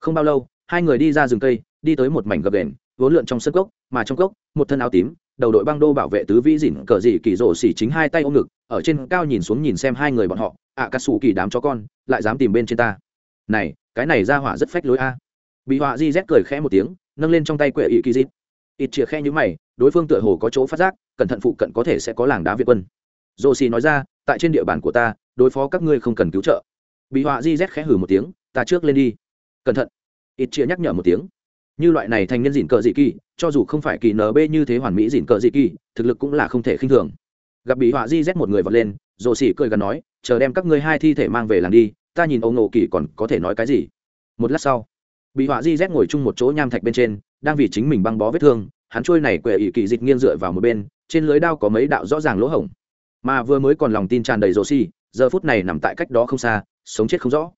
Không bao lâu hai người đi ra rừng cây đi tới một mảnh gập đền vốn lượn trong sân cốc mà trong cốc một thân áo tím đầu đội băng đô bảo vệ tứ vĩ dỉn cờ dị kỳ rổ xỉ chính hai tay ôm ngực ở trên cao nhìn xuống nhìn xem hai người bọn họ ạ à, cà sủ kỳ đám chó con lại dám tìm bên trên ta này, cái này ra hỏa rất phách lối a. Bị họa di z cười khẽ một tiếng, nâng lên trong tay quệ ỵ kỳ dít ít chĩa khe như mày, đối phương tựa hồ có chỗ phát giác, cẩn thận phụ cận có thể sẽ có làng đá việt quân. Dô xì nói ra, tại trên địa bàn của ta, đối phó các ngươi không cần cứu trợ. Bị họa di z khẽ hử một tiếng, ta trước lên đi. Cẩn thận. Ít chia nhắc nhở một tiếng. Như loại này thành nhân dịn cờ dị kỳ, cho dù không phải kỳ nb như thế hoàn mỹ dịn cờ dị kỳ, thực lực cũng là không thể khinh thường. Gặp bị họa di z một người vọt lên dồ xỉ cười gần nói, chờ đem các ngươi hai thi thể mang về làng đi ta nhìn ông ngộ kỳ còn có thể nói cái gì? Một lát sau bị họa di z ngồi chung một chỗ nham thạch bên trên, đang vì chính mình băng bó vết thương, hắn trôi này quệ ỵ kỳ dịch nghiêng dựa vào một bên, trên lưới đao có mấy đạo rõ ràng lỗ hổng. Mà vừa mới còn lòng tin tràn đầy rồ xỉ giờ phút này nằm tại cách đó không xa, sống chết không rõ.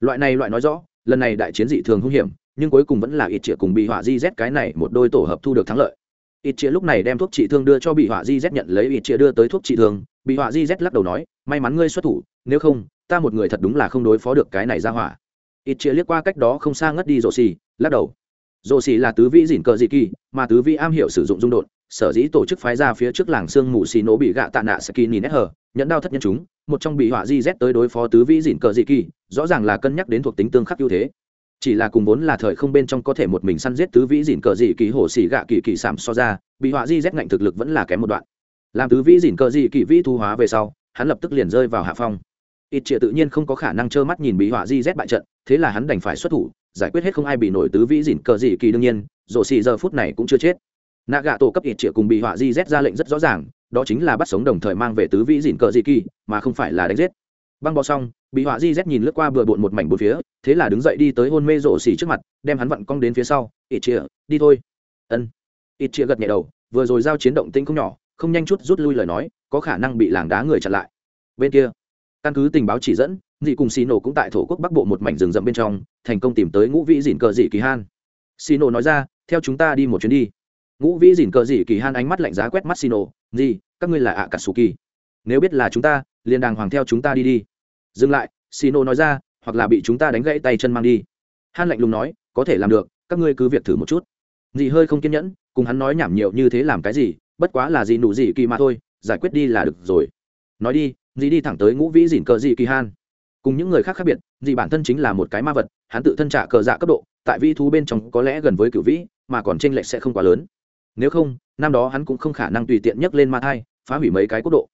Loại này loại nói rõ, lần này đại chiến dị thường hung hiểm, nhưng cuối cùng vẫn là ít chĩa cùng bị họa di z cái này một đôi tổ hợp thu được thắng lợi. Ít chĩa lúc này đem thuốc trị thương đưa cho bị họa di z nhận lấy, ít chĩa đưa tới thuốc trị thương. Bị họa di z lắc đầu nói, may mắn ngươi xuất thủ, nếu không ta một người thật đúng là không đối phó được cái này ra hỏa. Ít chia liếc qua cách đó không xa ngất đi rổ xì, lắc đầu. Rổ xì là tứ vĩ dỉn cờ dị kỳ, mà tứ vĩ am hiểu sử dụng dung đột sở dĩ tổ chức phái ra phía trước làng sương mù xì nổ bị gạ tạ nạ saki nhìn nét hờ nhận đao thất nhân chúng, một trong bị họa di z tới đối phó tứ vĩ dỉn cờ dị kỳ, rõ ràng là cân nhắc đến thuộc tính tương khắc ưu thế. Chỉ là cùng vốn là thời không bên trong có thể một mình săn giết tứ vĩ dỉn cờ dị kỳ hổ xỉ gạ kỳ kỳ sảm so ra, bị họa di z ngạnh thực lực vẫn là kém một đoạn. Làm tứ vĩ dỉn cờ dị kỳ vĩ thu hóa về sau, hắn lập tức liền rơi vào hạ phong ít chia tự nhiên không có khả năng trơ mắt nhìn bị họa di z bại trận, thế là hắn đành phải xuất thủ, giải quyết hết không ai bị nổi tứ vĩ dỉn cờ dị kỳ đương nhiên rổ xì giờ phút này cũng chưa chết. Nạ gạ tổ cấp ít chia cùng bị họa di z ra lệnh rất rõ ràng, đó chính là bắt sống đồng thời mang về tứ vĩ dỉn cờ dị kỳ, mà không phải là đánh giết. Băng bò xong bị họa di z nhìn lướt qua bừa bộn một mảnh bốn phía, thế là đứng dậy đi tới hôn mê rổ xì trước mặt, đem hắn vặn cong đến phía sau, ít chia đi thôi. Ân. Ít chia gật nhẹ đầu, vừa rồi giao chiến động tinh không nhỏ, không nhanh chút rút lui lời nói, có khả năng bị làng đá người chặn lại. Bên kia căn cứ tình báo chỉ dẫn, dị cùng xì nổ cũng tại thổ quốc bắc bộ một mảnh rừng rậm bên trong, thành công tìm tới ngũ vĩ dìn cờ dị kỳ han. Xì nổ nói ra, theo chúng ta đi một chuyến đi. Ngũ vĩ dìn cờ dị kỳ han ánh mắt lạnh giá quét mắt xì nổ gì các ngươi là ạ cả sù kỳ nếu biết là chúng ta, liền đàng hoàng theo chúng ta đi đi. Dừng lại, xì nổ nói ra, hoặc là bị chúng ta đánh gãy tay chân mang đi. Han lạnh lùng nói, có thể làm được, các ngươi cứ việc thử một chút. Dì hơi không kiên nhẫn, cùng hắn nói nhảm nhiều như thế làm cái gì, bất quá là gì nụ gì kỳ mà thôi, giải quyết đi là được rồi. Nói đi dì đi thẳng tới ngũ vĩ dìn cờ dị kỳ han. Cùng những người khác khác biệt dì bản thân chính là một cái ma vật, hắn tự thân trả cờ dạ cấp độ, tại vi thú bên trong có lẽ gần với cựu vĩ, mà còn tranh lệch sẽ không quá lớn. Nếu không, năm đó hắn cũng không khả năng tùy tiện nhấc lên ma thai, phá hủy mấy cái quốc độ.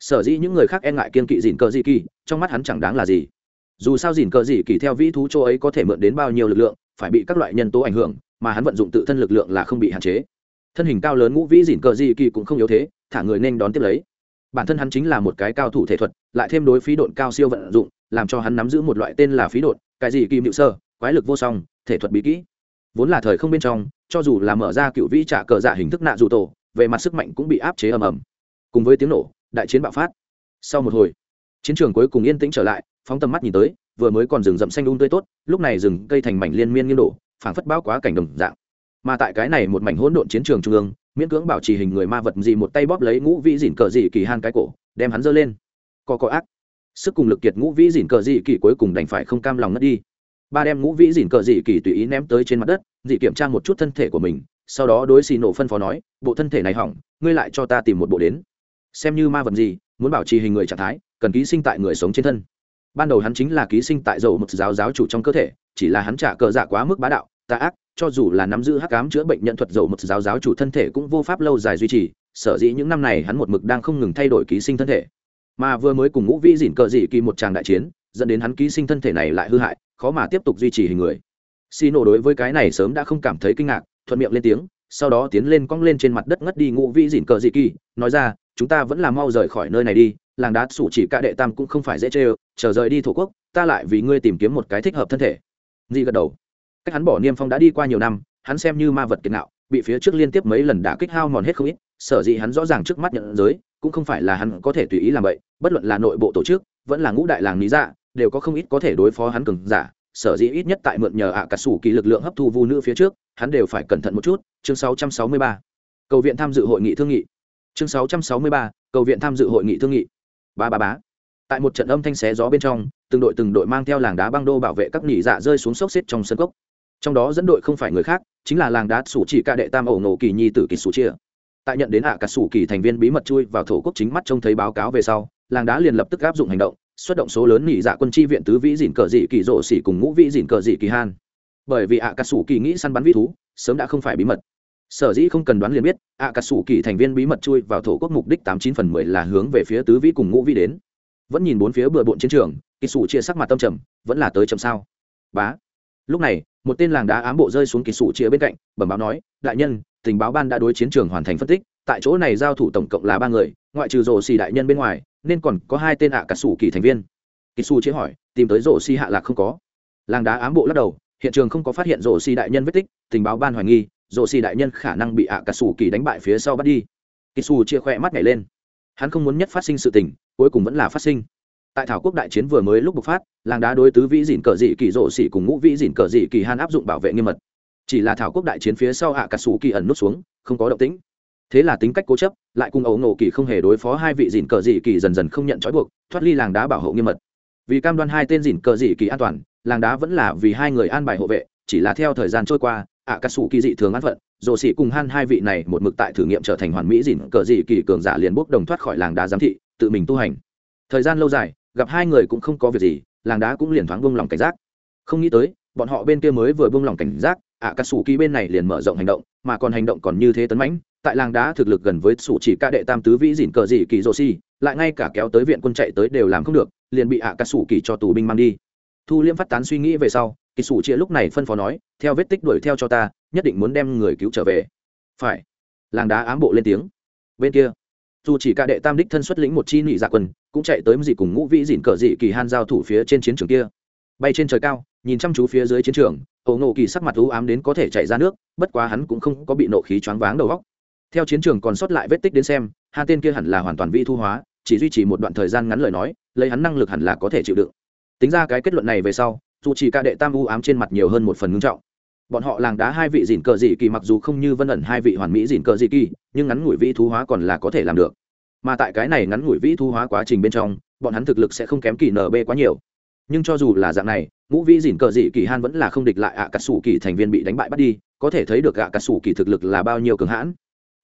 Sở dĩ những người khác e ngại kiên kỵ dìn cờ dị kỳ, trong mắt hắn chẳng đáng là gì. Dù sao dìn cờ dị kỳ theo vĩ thú chỗ ấy có thể mượn đến bao nhiêu lực lượng, phải bị các loại nhân tố ảnh hưởng, mà hắn vận dụng tự thân lực lượng là không bị hạn chế. Thân hình cao lớn ngũ vĩ dìn cờ dị kỳ cũng không yếu thế, thả người nên đón tiếp lấy bản thân hắn chính là một cái cao thủ thể thuật, lại thêm đối phí độn cao siêu vận dụng, làm cho hắn nắm giữ một loại tên là phí độn, cái gì kim hữu sơ, quái lực vô song, thể thuật bí kỹ. Vốn là thời không bên trong, cho dù là mở ra cựu vĩ trả cờ giả hình thức nạ dù tổ, về mặt sức mạnh cũng bị áp chế ầm ầm. Cùng với tiếng nổ, đại chiến bạo phát. Sau một hồi, chiến trường cuối cùng yên tĩnh trở lại, phóng tầm mắt nhìn tới, vừa mới còn rừng rậm xanh đun tươi tốt, lúc này rừng cây thành mảnh liên miên nghiêng đổ, phảng phất bao quá cảnh đồng dạng. Mà tại cái này một mảnh hỗn độn chiến trường trung ương miễn cưỡng bảo trì hình người ma vật gì một tay bóp lấy ngũ vĩ dỉn cờ dị kỳ han cái cổ, đem hắn giơ lên. Co co ác. Sức cùng lực kiệt ngũ vĩ dỉn cờ dị kỳ cuối cùng đành phải không cam lòng ngất đi. Ba đem ngũ vĩ dỉn cờ dị kỳ tùy ý ném tới trên mặt đất, dị kiểm tra một chút thân thể của mình, sau đó đối xì nổ phân phó nói, bộ thân thể này hỏng, ngươi lại cho ta tìm một bộ đến. Xem như ma vật gì, muốn bảo trì hình người trạng thái, cần ký sinh tại người sống trên thân. Ban đầu hắn chính là ký sinh tại dầu một giáo giáo chủ trong cơ thể, chỉ là hắn trả cờ giả quá mức bá đạo tà ác cho dù là nắm giữ hắc ám chữa bệnh nhận thuật dầu một giáo giáo chủ thân thể cũng vô pháp lâu dài duy trì, sở dĩ những năm này hắn một mực đang không ngừng thay đổi ký sinh thân thể. Mà vừa mới cùng ngũ vĩ dỉn cờ dị kỳ một tràng đại chiến, dẫn đến hắn ký sinh thân thể này lại hư hại, khó mà tiếp tục duy trì hình người. Xi nổ đối với cái này sớm đã không cảm thấy kinh ngạc, thuận miệng lên tiếng, sau đó tiến lên cong lên trên mặt đất ngất đi ngũ vĩ dỉn cờ dị kỳ, nói ra, chúng ta vẫn là mau rời khỏi nơi này đi, làng đá sủ chỉ cả đệ tam cũng không phải dễ chơi, chờ rời đi thổ quốc, ta lại vì ngươi tìm kiếm một cái thích hợp thân thể. Di gật đầu cách hắn bỏ niêm phong đã đi qua nhiều năm hắn xem như ma vật kiệt nạo bị phía trước liên tiếp mấy lần đã kích hao mòn hết không ít sở dĩ hắn rõ ràng trước mắt nhận giới cũng không phải là hắn có thể tùy ý làm vậy bất luận là nội bộ tổ chức vẫn là ngũ đại làng lý dạ đều có không ít có thể đối phó hắn cường giả sở dĩ ít nhất tại mượn nhờ ạ à cả sủ kỳ lực lượng hấp thu vu nữ phía trước hắn đều phải cẩn thận một chút chương 663. cầu viện tham dự hội nghị thương nghị. Chương 663, cầu viện tham dự hội nghị thương nghị. Ba ba bá tại một trận âm thanh xé gió bên trong từng đội từng đội mang theo làng đá băng đô bảo vệ các nỉ dạ rơi xuống sốc xếp trong sân cốc trong đó dẫn đội không phải người khác, chính là làng đá sủ chỉ ca đệ tam ổ ngộ kỳ nhi tử kỳ sủ chia. Tại nhận đến hạ cả sủ kỳ thành viên bí mật chui vào thổ quốc chính mắt trông thấy báo cáo về sau, làng đá liền lập tức áp dụng hành động, xuất động số lớn nghỉ dạ quân chi viện tứ vĩ dìn cờ dị kỳ rộ xỉ cùng ngũ vĩ dìn cờ dị kỳ han. Bởi vì ạ cả sủ kỳ nghĩ săn bắn vĩ thú, sớm đã không phải bí mật. Sở dĩ không cần đoán liền biết, ạ cả sủ kỳ thành viên bí mật chui vào thổ quốc mục đích tám chín phần mười là hướng về phía tứ vĩ cùng ngũ vĩ đến. Vẫn nhìn bốn phía bừa bộn chiến trường, kỳ sủ chia sắc mặt tâm trầm, vẫn là tới chậm sao. Bá lúc này, một tên làng đá ám bộ rơi xuống kỳ sụ chia bên cạnh, bẩm báo nói, đại nhân, tình báo ban đã đối chiến trường hoàn thành phân tích, tại chỗ này giao thủ tổng cộng là ba người, ngoại trừ rổ xì đại nhân bên ngoài, nên còn có hai tên ạ cả sủ kỳ thành viên. Kỳ sụ chia hỏi, tìm tới rổ xì hạ lạc không có? Làng đá ám bộ lắc đầu, hiện trường không có phát hiện rổ xì đại nhân vết tích, tình báo ban hoài nghi, rổ xì đại nhân khả năng bị ạ cả sủ kỳ đánh bại phía sau bắt đi. Kỳ sụ chia khỏe mắt nhảy lên. Hắn không muốn nhất phát sinh sự tình, cuối cùng vẫn là phát sinh tại thảo quốc đại chiến vừa mới lúc bộc phát, làng đá đối tứ vĩ dìn cờ dị kỳ rộ xỉ cùng ngũ vĩ dìn cờ dị kỳ han áp dụng bảo vệ nghiêm mật. Chỉ là thảo quốc đại chiến phía sau hạ cà sủ kỳ ẩn nút xuống, không có động tĩnh. Thế là tính cách cố chấp, lại cùng ấu nổ kỳ không hề đối phó hai vị dìn cờ dị kỳ dần dần không nhận trói buộc, thoát ly làng đá bảo hộ nghiêm mật. Vì cam đoan hai tên dìn cờ dị kỳ an toàn, làng đá vẫn là vì hai người an bài hộ vệ, chỉ là theo thời gian trôi qua ạ cà sủ kỳ dị thường an phận rồ sĩ cùng han hai vị này một mực tại thử nghiệm trở thành hoàn mỹ dìn cờ dị kỳ cường giả liền bốc đồng thoát khỏi làng đá giám thị, tự mình tu hành. Thời gian lâu dài gặp hai người cũng không có việc gì, làng đá cũng liền thoáng buông lòng cảnh giác. Không nghĩ tới, bọn họ bên kia mới vừa buông lòng cảnh giác ạ cà sủ kỳ bên này liền mở rộng hành động, mà còn hành động còn như thế tấn mãnh, tại làng đá thực lực gần với sủ chỉ ca đệ tam tứ vĩ dìn cờ dị kỳ rô si lại ngay cả kéo tới viện quân chạy tới đều làm không được, liền bị ạ cà sủ kỳ cho tù binh mang đi. Thu liêm phát tán suy nghĩ về sau, kỳ sủ chia lúc này phân phó nói, theo vết tích đuổi theo cho ta, nhất định muốn đem người cứu trở về. Phải. Làng đá ám bộ lên tiếng. Bên kia, dù chỉ cả đệ tam đích thân xuất lĩnh một chi nị dạ quân cũng chạy tới dị cùng ngũ vĩ dịn cờ dị kỳ han giao thủ phía trên chiến trường kia. Bay trên trời cao, nhìn chăm chú phía dưới chiến trường ổ nộ kỳ sắc mặt u ám đến có thể chạy ra nước, bất quá hắn cũng không có bị nộ khí choáng váng đầu góc theo chiến trường còn sót lại vết tích đến xem, hai tên kia hẳn là hoàn toàn vi thu hóa, chỉ duy trì một đoạn thời gian ngắn lời nói, lấy hắn năng lực hẳn là có thể chịu đựng. Tính ra cái kết luận này về sau, dù chỉ ca đệ tam u ám trên mặt nhiều hơn một phần ngưng trọng. Bọn họ làng đá hai vị dìn cờ dị kỳ mặc dù không như vân ẩn hai vị hoàn mỹ dìn cờ dị kỳ, nhưng ngắn ngủi vi thú hóa còn là có thể làm được mà tại cái này ngắn ngủi vĩ thu hóa quá trình bên trong, bọn hắn thực lực sẽ không kém kỳ nb quá nhiều. Nhưng cho dù là dạng này, ngũ vĩ dìn cờ dị kỳ han vẫn là không địch lại ạ à cà sủ kỳ thành viên bị đánh bại bắt đi, có thể thấy được ạ cà sủ kỳ thực lực là bao nhiêu cường hãn.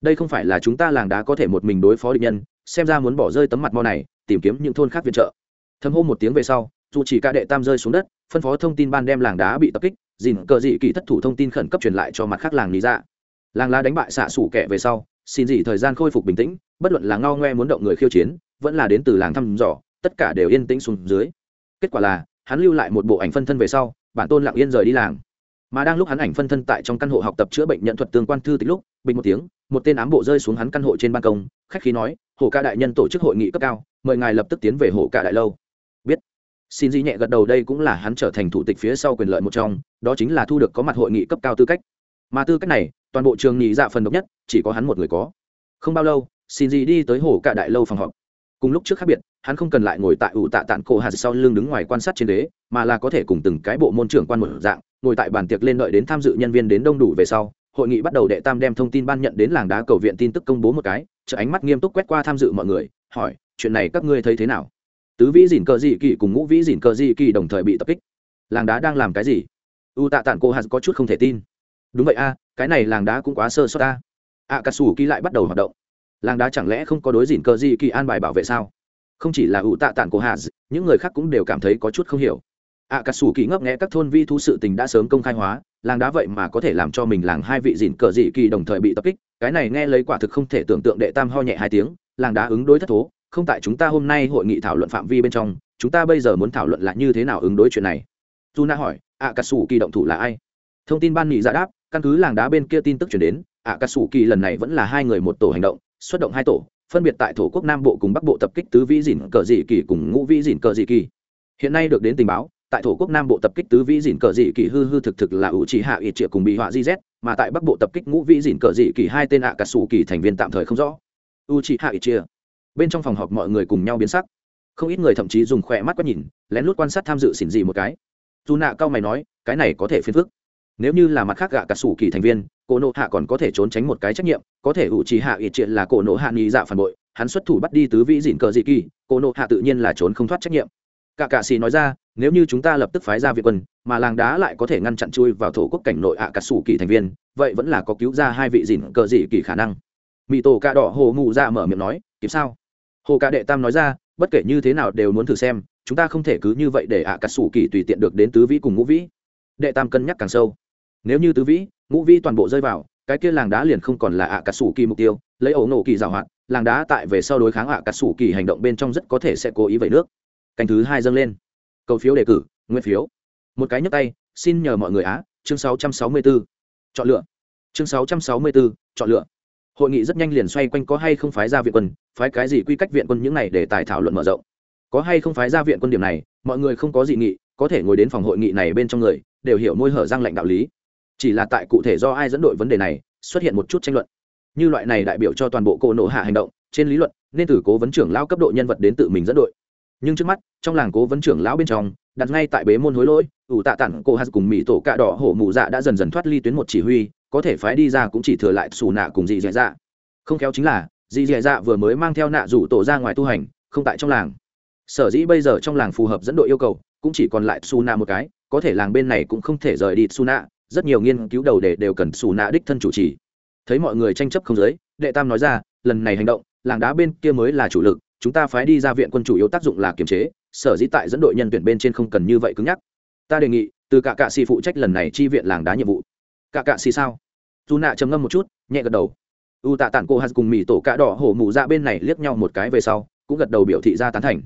Đây không phải là chúng ta làng đá có thể một mình đối phó địch nhân, xem ra muốn bỏ rơi tấm mặt mò này, tìm kiếm những thôn khác viện trợ. Thâm hô một tiếng về sau, dù chỉ ca đệ tam rơi xuống đất, phân phó thông tin ban đem làng đá bị tập kích dìn cờ dị kỳ thất thủ thông tin khẩn cấp truyền lại cho mặt khác làng lý ra làng lá đánh bại xạ xủ kẻ về sau xin dị thời gian khôi phục bình tĩnh, bất luận là ngao ngoe muốn động người khiêu chiến, vẫn là đến từ làng thăm dò, tất cả đều yên tĩnh xuống dưới. Kết quả là, hắn lưu lại một bộ ảnh phân thân về sau, bản tôn lặng yên rời đi làng. Mà đang lúc hắn ảnh phân thân tại trong căn hộ học tập chữa bệnh nhận thuật tương quan thư tích lúc, bình một tiếng, một tên ám bộ rơi xuống hắn căn hộ trên ban công, khách khí nói, hồ ca đại nhân tổ chức hội nghị cấp cao, mời ngài lập tức tiến về hồ ca đại lâu. Biết. Xin di nhẹ gật đầu đây cũng là hắn trở thành thủ tịch phía sau quyền lợi một trong, đó chính là thu được có mặt hội nghị cấp cao tư cách. Mà tư cách này toàn bộ trường nhị dạ phần độc nhất, chỉ có hắn một người có. Không bao lâu xin gì đi tới hồ ca đại lâu phòng họp. Cùng lúc trước khác biệt, hắn không cần lại ngồi tại ủ tạ tạn cổ hạt sau lưng đứng ngoài quan sát trên đế mà là có thể cùng từng cái bộ môn trưởng quan một dạng, ngồi tại bàn tiệc lên đợi đến tham dự nhân viên đến đông đủ về sau, hội nghị bắt đầu đệ tam đem thông tin ban nhận đến làng đá cầu viện tin tức công bố một cái, chợ ánh mắt nghiêm túc quét qua tham dự mọi người, hỏi, chuyện này các ngươi thấy thế nào? Tứ vĩ dìn cờ dị kỳ cùng ngũ vĩ dìn cờ dị kỳ đồng thời bị tập kích. Làng đá đang làm cái gì? U tạ tản cô hạt có chút không thể tin đúng vậy a, cái này làng đá cũng quá sơ sót ta. A cà sủ kỳ lại bắt đầu hoạt động. Làng đá chẳng lẽ không có đối dỉn cờ gì kỳ an bài bảo vệ sao? Không chỉ là ủ tạ tản của hà những người khác cũng đều cảm thấy có chút không hiểu. A cà sủ kỳ ngấp nghẽ các thôn vi thu sự tình đã sớm công khai hóa, làng đá vậy mà có thể làm cho mình làng hai vị dìn cờ dị kỳ đồng thời bị tập kích. Cái này nghe lấy quả thực không thể tưởng tượng đệ tam ho nhẹ hai tiếng, làng đá ứng đối thất thố. Không tại chúng ta hôm nay hội nghị thảo luận phạm vi bên trong, chúng ta bây giờ muốn thảo luận là như thế nào ứng đối chuyện này? Tu na hỏi ạ cà sủ kỳ động thủ là ai? Thông tin ban nghị giả đáp căn cứ làng đá bên kia tin tức chuyển đến ạ cà sủ kỳ lần này vẫn là hai người một tổ hành động, xuất động hai tổ, phân biệt tại thổ quốc nam bộ cùng bắc bộ tập kích tứ vĩ dìn cờ dị kỳ cùng ngũ vĩ dìn cờ dị kỳ. Hiện nay được đến tình báo, tại thổ quốc nam bộ tập kích tứ vĩ dìn cờ dị kỳ hư hư thực thực là ủ trì hạ ít triệu cùng bị họa di z, mà tại bắc bộ tập kích ngũ vĩ dìn cờ dị kỳ hai tên ạ cà sủ kỳ thành viên tạm thời không rõ. U trì hạ ít chia bên trong phòng họp mọi người cùng nhau biến sắc. Không ít người thậm chí dùng khỏe mắt quét nhìn, lén lút quan sát tham dự xỉn gì một cái. Dù nạ cao mày nói, cái này có thể phiền phức nếu như là mặt khác gạ cả sủ kỳ thành viên, cổ nộ hạ còn có thể trốn tránh một cái trách nhiệm, có thể ủ trì hạ ít triệt là cổ nộ hạ nghi dạ phản bội, hắn xuất thủ bắt đi tứ vĩ dịn cờ dị kỳ, cổ nộ hạ tự nhiên là trốn không thoát trách nhiệm. Cả cạ xì nói ra, nếu như chúng ta lập tức phái ra việt quân, mà làng đá lại có thể ngăn chặn chui vào thổ quốc cảnh nội hạ cả sủ kỳ thành viên, vậy vẫn là có cứu ra hai vị dịn cờ dị kỳ khả năng. Mỹ tổ cạ đỏ hồ ngụ ra dạ mở miệng nói, kịp sao? Hồ ca đệ tam nói ra, bất kể như thế nào đều muốn thử xem, chúng ta không thể cứ như vậy để ạ à cà sủ kỳ tùy tiện được đến tứ vĩ cùng ngũ vĩ. Đệ tam cân nhắc càng sâu nếu như tứ vĩ ngũ vĩ toàn bộ rơi vào cái kia làng đá liền không còn là ạ à cà sủ kỳ mục tiêu lấy ổ nổ kỳ giảo hoạt làng đá tại về sau đối kháng ạ à cà sủ kỳ hành động bên trong rất có thể sẽ cố ý vẩy nước. Canh thứ hai dâng lên. Cầu phiếu đề cử nguyên phiếu. Một cái nhấp tay xin nhờ mọi người á chương 664. chọn lựa. Chương 664, chọn lựa. Hội nghị rất nhanh liền xoay quanh có hay không phái ra viện quân phái cái gì quy cách viện quân những này để tài thảo luận mở rộng. Có hay không phái ra viện quân điểm này mọi người không có dị nghị có thể ngồi đến phòng hội nghị này bên trong người đều hiểu môi hở răng lệnh đạo lý chỉ là tại cụ thể do ai dẫn đội vấn đề này, xuất hiện một chút tranh luận. Như loại này đại biểu cho toàn bộ cỗ nộ hạ hành động, trên lý luận, nên từ cố vấn trưởng lão cấp độ nhân vật đến tự mình dẫn đội. Nhưng trước mắt, trong làng cố vấn trưởng lão bên trong, đặt ngay tại bế môn hối lỗi, ủ tạ tản cô hạt cùng mỹ tổ cạ đỏ hổ mụ dạ đã dần dần thoát ly tuyến một chỉ huy, có thể phái đi ra cũng chỉ thừa lại xù nạ cùng dị dạ dạ. Không khéo chính là, dị dạ dạ vừa mới mang theo nạ rủ tổ ra ngoài tu hành, không tại trong làng. Sở dĩ bây giờ trong làng phù hợp dẫn đội yêu cầu, cũng chỉ còn lại xù nạ một cái, có thể làng bên này cũng không thể rời đi xù nạ rất nhiều nghiên cứu đầu đề đều cần xù nạ đích thân chủ trì. Thấy mọi người tranh chấp không giới, đệ tam nói ra, lần này hành động, làng đá bên kia mới là chủ lực, chúng ta phái đi ra viện quân chủ yếu tác dụng là kiềm chế, sở dĩ tại dẫn đội nhân tuyển bên trên không cần như vậy cứng nhắc. Ta đề nghị, từ cả cạ xì phụ trách lần này chi viện làng đá nhiệm vụ. Cả cạ xì sao? Dù nạ trầm ngâm một chút, nhẹ gật đầu. U tạ tản cô hạt cùng mì tổ cạ đỏ hổ mụ ra dạ bên này liếc nhau một cái về sau, cũng gật đầu biểu thị ra tán thành.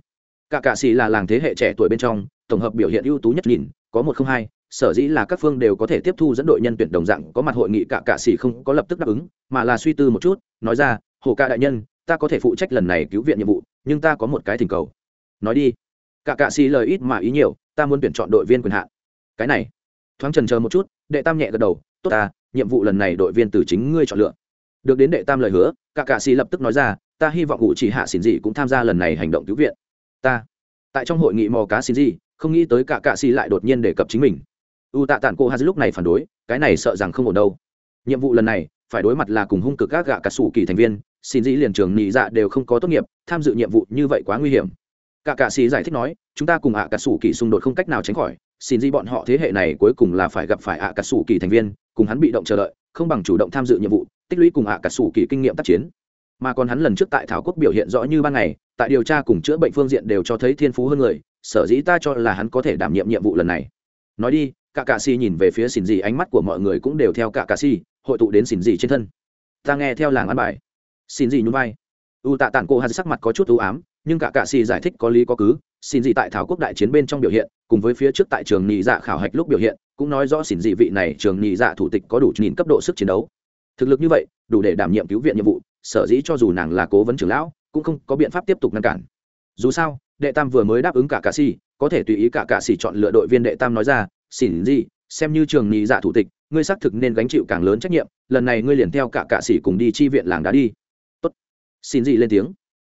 Cả cạ xì là làng thế hệ trẻ tuổi bên trong, tổng hợp biểu hiện ưu tú nhất nhìn, có một không hai sở dĩ là các phương đều có thể tiếp thu dẫn đội nhân tuyển đồng dạng, có mặt hội nghị cả cạ sĩ không có lập tức đáp ứng, mà là suy tư một chút, nói ra, hồ ca đại nhân, ta có thể phụ trách lần này cứu viện nhiệm vụ, nhưng ta có một cái thỉnh cầu. Nói đi. Cả cạ sĩ lời ít mà ý nhiều, ta muốn tuyển chọn đội viên quyền hạn. Cái này. Thoáng trần chờ một chút, đệ tam nhẹ gật đầu, tốt ta, nhiệm vụ lần này đội viên từ chính ngươi chọn lựa. Được đến đệ tam lời hứa, cả cạ sĩ lập tức nói ra, ta hy vọng ngụ chỉ hạ xỉn gì cũng tham gia lần này hành động cứu viện. Ta. Tại trong hội nghị mò cá xỉn gì, không nghĩ tới cả cạ sĩ lại đột nhiên đề cập chính mình u tạ tản cô hà lúc này phản đối, cái này sợ rằng không ổn đâu. Nhiệm vụ lần này, phải đối mặt là cùng hung cực các gạ cả sủ kỳ thành viên, xin dĩ liền trường nhị dạ đều không có tốt nghiệp, tham dự nhiệm vụ như vậy quá nguy hiểm. Cả cạ sĩ giải thích nói, chúng ta cùng ạ cả sủ kỳ xung đột không cách nào tránh khỏi, xin dĩ bọn họ thế hệ này cuối cùng là phải gặp phải ạ cả sủ kỳ thành viên, cùng hắn bị động chờ đợi, không bằng chủ động tham dự nhiệm vụ, tích lũy cùng ạ cả sủ kỳ kinh nghiệm tác chiến. Mà còn hắn lần trước tại thảo quốc biểu hiện rõ như ban ngày, tại điều tra cùng chữa bệnh phương diện đều cho thấy thiên phú hơn người, sở dĩ ta cho là hắn có thể đảm nhiệm nhiệm vụ lần này. Nói đi cả cạ xì nhìn về phía xỉn dị, ánh mắt của mọi người cũng đều theo cả cạ xì hội tụ đến xỉn dị trên thân. Ta nghe theo làng ăn bài. Xỉn dị nhún vai. U tạ tản cô hà sắc mặt có chút ưu ám, nhưng cả cạ xì giải thích có lý có cứ. Xỉn dị tại thảo quốc đại chiến bên trong biểu hiện, cùng với phía trước tại trường nhị dạ khảo hạch lúc biểu hiện, cũng nói rõ xỉn dị vị này trường nhị dạ thủ tịch có đủ nhìn cấp độ sức chiến đấu. Thực lực như vậy, đủ để đảm nhiệm cứu viện nhiệm vụ, sở dĩ cho dù nàng là cố vấn trưởng lão, cũng không có biện pháp tiếp tục ngăn cản. Dù sao, đệ tam vừa mới đáp ứng cả cạ xì có thể tùy ý cả cạ xì chọn lựa đội viên đệ tam nói ra xỉn gì, xem như trường nhị dạ thủ tịch, ngươi xác thực nên gánh chịu càng lớn trách nhiệm, lần này ngươi liền theo cả cạ sĩ cùng đi chi viện làng đá đi. Tốt. Xin gì lên tiếng.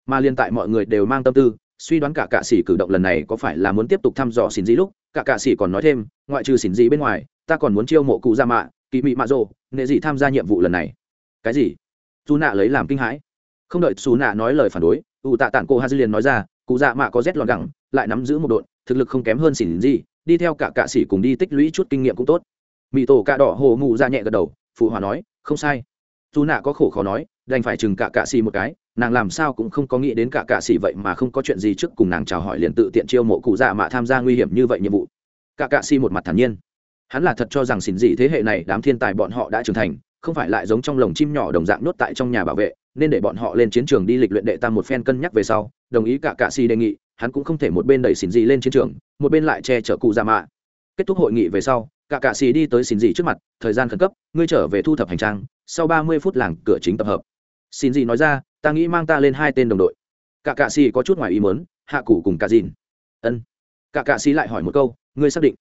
Mà liên tại mọi người đều mang tâm tư, suy đoán cả cạ sĩ cử động lần này có phải là muốn tiếp tục thăm dò xin gì lúc, cả cạ sĩ còn nói thêm, ngoại trừ xin gì bên ngoài, ta còn muốn chiêu mộ cụ gia mạ, kỳ mị mạ rồ nệ gì tham gia nhiệm vụ lần này. Cái gì? Dù nạ lấy làm kinh hãi. Không đợi xù nạ nói lời phản đối ủ tạ tản cô ha liền nói ra, cụ dạ mạ có rét lọt gẳng, lại nắm giữ một đội thực lực không kém hơn xỉn gì đi theo cả cạ sĩ cùng đi tích lũy chút kinh nghiệm cũng tốt. Mỹ tổ cạ đỏ hồ mụ ra nhẹ gật đầu, phụ hòa nói, không sai. Dù nạ có khổ khó nói, đành phải chừng cả cạ sĩ một cái, nàng làm sao cũng không có nghĩ đến cả cạ sĩ vậy mà không có chuyện gì trước cùng nàng chào hỏi liền tự tiện chiêu mộ cụ dạ mạ tham gia nguy hiểm như vậy nhiệm vụ. Cả cạ sĩ một mặt thản nhiên. Hắn là thật cho rằng xỉn dị thế hệ này đám thiên tài bọn họ đã trưởng thành, không phải lại giống trong lồng chim nhỏ đồng dạng nuốt tại trong nhà bảo vệ, nên để bọn họ lên chiến trường đi lịch luyện đệ tam một phen cân nhắc về sau, đồng ý cả cạ sĩ đề nghị hắn cũng không thể một bên đẩy xỉn dị lên chiến trường, một bên lại che chở cụ già mạ. Kết thúc hội nghị về sau, cả cạ xì đi tới xỉn dị trước mặt, thời gian khẩn cấp, ngươi trở về thu thập hành trang, sau ba mươi phút làng cửa chính tập hợp. Xỉn dị nói ra, ta nghĩ mang ta lên hai tên đồng đội. Cả cạ xì có chút ngoài ý mớn hạ cụ cùng cả dìn. Ân. Cả cạ xì lại hỏi một câu, ngươi xác định?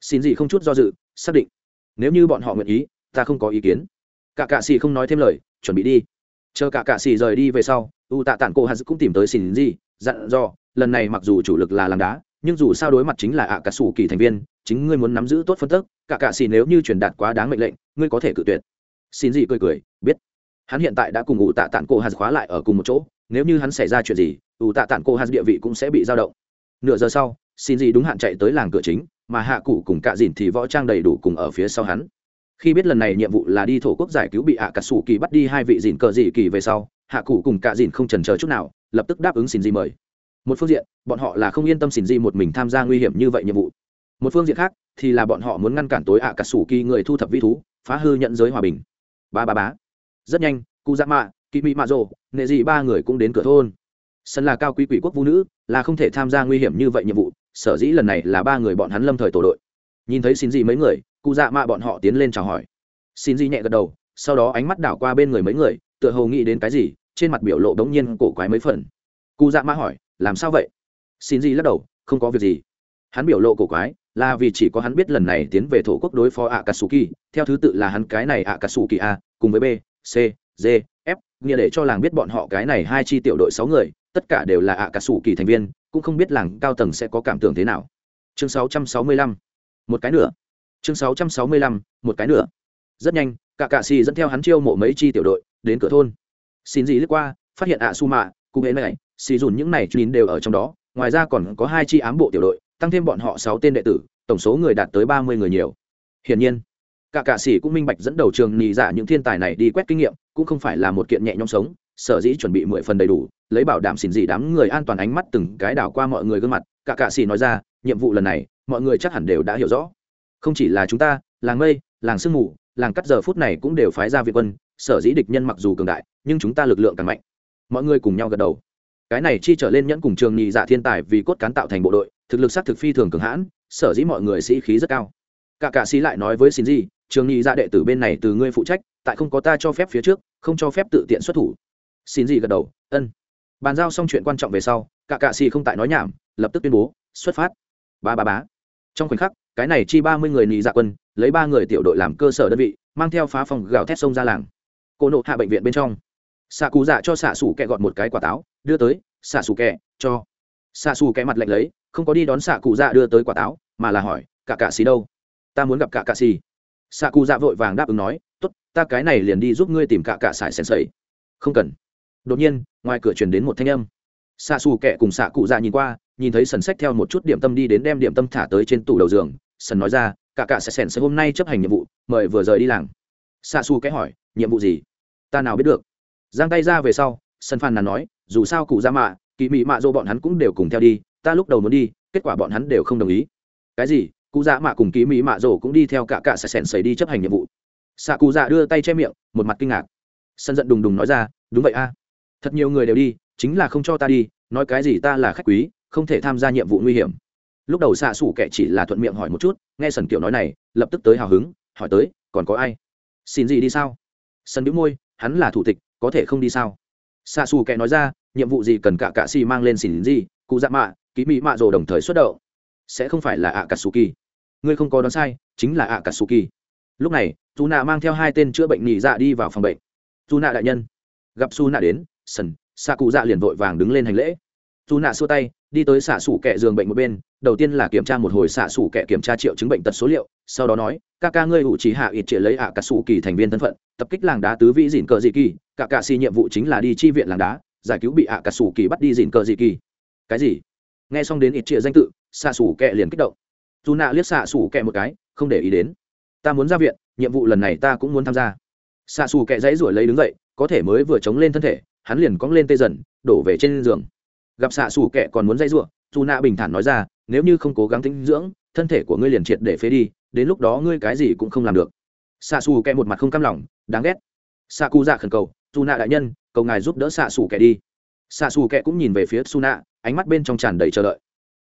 Xỉn dị không chút do dự, xác định. Nếu như bọn họ nguyện ý, ta không có ý kiến. Cả cạ xì không nói thêm lời, chuẩn bị đi. Chờ cả cạ xì rời đi về sau, u tạ tản cô hà cũng tìm tới xỉn dị dặn dò lần này mặc dù chủ lực là làng đá, nhưng dù sao đối mặt chính là ạ cả sủ kỳ thành viên, chính ngươi muốn nắm giữ tốt phân tức, cả cạ xì nếu như truyền đạt quá đáng mệnh lệnh, ngươi có thể cự tuyệt. Xin gì cười cười, biết. Hắn hiện tại đã cùng ủ tạ tản cô hạt khóa lại ở cùng một chỗ, nếu như hắn xảy ra chuyện gì ủ tạ tản cô hạt địa vị cũng sẽ bị dao động. Nửa giờ sau, xin gì đúng hạn chạy tới làng cửa chính, mà hạ cụ cùng cạ dìn thì võ trang đầy đủ cùng ở phía sau hắn. Khi biết lần này nhiệm vụ là đi thổ quốc giải cứu bị ạ cả sủ kỳ bắt đi hai vị dìn cờ dị kỳ về sau, hạ cụ cùng cạ dìn không trần chờ chút nào, lập tức đáp ứng xin gì mời một phương diện, bọn họ là không yên tâm xin di một mình tham gia nguy hiểm như vậy nhiệm vụ. Một phương diện khác, thì là bọn họ muốn ngăn cản tối ạ cả sủ kỳ người thu thập vi thú, phá hư nhận giới hòa bình. Ba ba bá rất nhanh cụ dạ mạ kỳ mỹ mạ rồ nệ dị ba người cũng đến cửa thôn. Sân là cao quý quỷ quốc vũ nữ, là không thể tham gia nguy hiểm như vậy nhiệm vụ, sở dĩ lần này là ba người bọn hắn lâm thời tổ đội. Nhìn thấy xin gì mấy người cụ dạ mạ bọn họ tiến lên chào hỏi. Xin gì nhẹ gật đầu, sau đó ánh mắt đảo qua bên người mấy người, tựa hồ nghĩ đến cái gì, trên mặt biểu lộ đống nhiên cổ quái mấy phần. Cụ dạ mạ hỏi làm sao vậy? Xin gì lắc đầu không có việc gì. Hắn biểu lộ cổ quái là vì chỉ có hắn biết lần này tiến về thổ quốc đối phó ạ katsuki theo thứ tự là hắn cái này ạ katsuki a cùng với b c d f nghĩa để cho làng biết bọn họ cái này hai chi tiểu đội sáu người tất cả đều là ạ katsuki thành viên cũng không biết làng cao tầng sẽ có cảm tưởng thế nào. Chương 665. một cái nữa chương 665, một cái nữa rất nhanh cả cạ xì dẫn theo hắn chiêu mộ mấy chi tiểu đội đến cửa thôn. Xin gì lướt qua phát hiện ạ su mạ cụ hễ này xì dùn những này chín đều ở trong đó, ngoài ra còn có hai chi ám bộ tiểu đội, tăng thêm bọn họ sáu tên đệ tử, tổng số người đạt tới ba mươi người nhiều. Hiển nhiên, cả cạ sĩ cũng minh bạch dẫn đầu trường nhị giả những thiên tài này đi quét kinh nghiệm, cũng không phải là một kiện nhẹ nhõm sống, sở dĩ chuẩn bị mười phần đầy đủ, lấy bảo đảm xỉn dị đám người an toàn ánh mắt từng cái đảo qua mọi người gương mặt, cả cạ sĩ nói ra, nhiệm vụ lần này, mọi người chắc hẳn đều đã hiểu rõ. Không chỉ là chúng ta, làng mây, làng sương mù, làng cắt giờ phút này cũng đều phái ra viện quân, sở dĩ địch nhân mặc dù cường đại, nhưng chúng ta lực lượng càng mạnh. Mọi người cùng nhau gật đầu cái này chi trở lên nhẫn cùng trường nhị dạ thiên tài vì cốt cán tạo thành bộ đội, thực lực s á c thực phi thường cường hãn, sở dĩ mọi người sĩ khí rất cao. Cả cạ sĩ lại nói với xin gì trường nhị dạ đệ tử bên này từ ngươi phụ trách, tại không có ta cho phép phía trước, không cho phép tự tiện xuất thủ. Xin gì gật đầu, ân. Bàn giao xong chuyện quan trọng về sau, cả cạ sĩ không tại nói nhảm, lập tức tuyên bố, xuất phát. Ba ba bá trong khoảnh khắc, cái này chi ba mươi người nhị dạ quân, lấy ba người tiểu đội làm cơ sở đơn vị, mang theo phá phòng gào thét sông ra làng. Cô nộ hạ bệnh viện bên trong xạ cụ dạ cho xạ xù kẹ gọt một cái quả táo, đưa tới, xạ xù kẹ, cho. Xạ xù kẹ mặt lạnh lấy, không có đi đón xạ cụ dạ đưa tới quả táo, mà là hỏi, cả cạ xì đâu? Ta muốn gặp cả cạ xì. Xạ cụ dạ vội vàng đáp ứng nói t ố t ta cái này liền đi giúp ngươi tìm cả cạ xài sèn sầy không cần. Đột nhiên, ngoài cửa truyền đến một thanh âm. Xạ xù kẹ cùng xạ cụ dạ nhìn qua, nhìn thấy sần sách theo một chút điểm tâm đi đến đem điểm tâm thả tới trên tủ đầu giường. Sần nói ra, cả cạ sẽ sèn sẽ hôm nay chấp hành nhiệm vụ, mời vừa rời đi làng. Xạ xù kẽ hỏi, nhiệm vụ gì? Ta nào biết được giang tay ra về sau, sân phan nàn nói, dù sao cụ ra mạ kỳ mị mạ dô bọn hắn cũng đều cùng theo đi, ta lúc đầu muốn đi, kết quả bọn hắn đều không đồng ý. Cái gì? Cụ dạ mạ cùng kỳ mỹ mạ dô cũng đi theo cả cả sẽ sèn sầy đi chấp hành nhiệm vụ. Xạ cụ dạ đưa tay che miệng, một mặt kinh ngạc. Sân giận đùng đùng nói ra, đúng vậy a. Thật nhiều người đều đi, chính là không cho ta đi, nói cái gì ta là khách quý, không thể tham gia nhiệm vụ nguy hiểm. Lúc đầu xạ xủ kệ chỉ là thuận miệng hỏi một chút, nghe sần kiểu nói này, lập tức tới hào hứng, hỏi tới, còn có ai? Xin gì đi sao? Sân đĩu môi, hắn là thủ tịch có thể không đi sao? Xa xù kệ nói ra, nhiệm vụ gì cần cả cạ xì mang lên xỉn gì, cụ dạ mạ, ký mỹ mạ rồ đồng thời xuất đậu sẽ không phải là ạ cà sù kỳ ngươi không có đoán sai, chính là ạ cà sù kỳ lúc này dù nạ mang theo hai tên chữa bệnh nhị dạ đi vào phòng bệnh. Dù nạ đại nhân. Gặp su nạ đến, sần xạ cụ dạ liền vội vàng đứng lên hành lễ dù nạ xua tay, đi tới xạ xủ kẻ giường bệnh một bên, đầu tiên là kiểm tra một hồi xạ xủ kẻ kiểm tra triệu chứng bệnh tật số liệu, sau đó nói ca ca ngươi ủ trí hạ ít triệt lấy ạ cà sủ kỳ thành viên thân phận, tập kích làng đá tứ vĩ dìn cờ dị kỳ cả cà xì nhiệm vụ chính là đi chi viện làng đá, giải cứu bị ạ cà sủ kỳ bắt đi dìn cờ dị kỳ. Cái gì? Nghe xong đến ít triệt danh tự, xạ xủ kẻ liền kích động. Dù nạ liếc xạ xủ kẻ một cái, không để ý đến. Ta muốn ra viện, nhiệm vụ lần này ta cũng muốn tham gia. Xạ xù kẻ dãy ruổi lấy đứng dậy, có thể mới vừa chống lên thân thể, hắn liền cong lên tê dần, đổ về trên giường gặp xạ xù kẹ còn muốn dây ruộng dù nạ bình thản nói ra, nếu như không cố gắng tinh dưỡng, thân thể của ngươi liền triệt để phế đi, đến lúc đó ngươi cái gì cũng không làm được. Xạ xù kẹ một mặt không cam lòng, đáng ghét. Xạ cụ dạ khẩn cầu, dù nạ đại nhân, cầu ngài giúp đỡ xạ xù kẹ đi. Xạ xù kẹ cũng nhìn về phía su nạ, ánh mắt bên trong tràn đầy chờ đợi.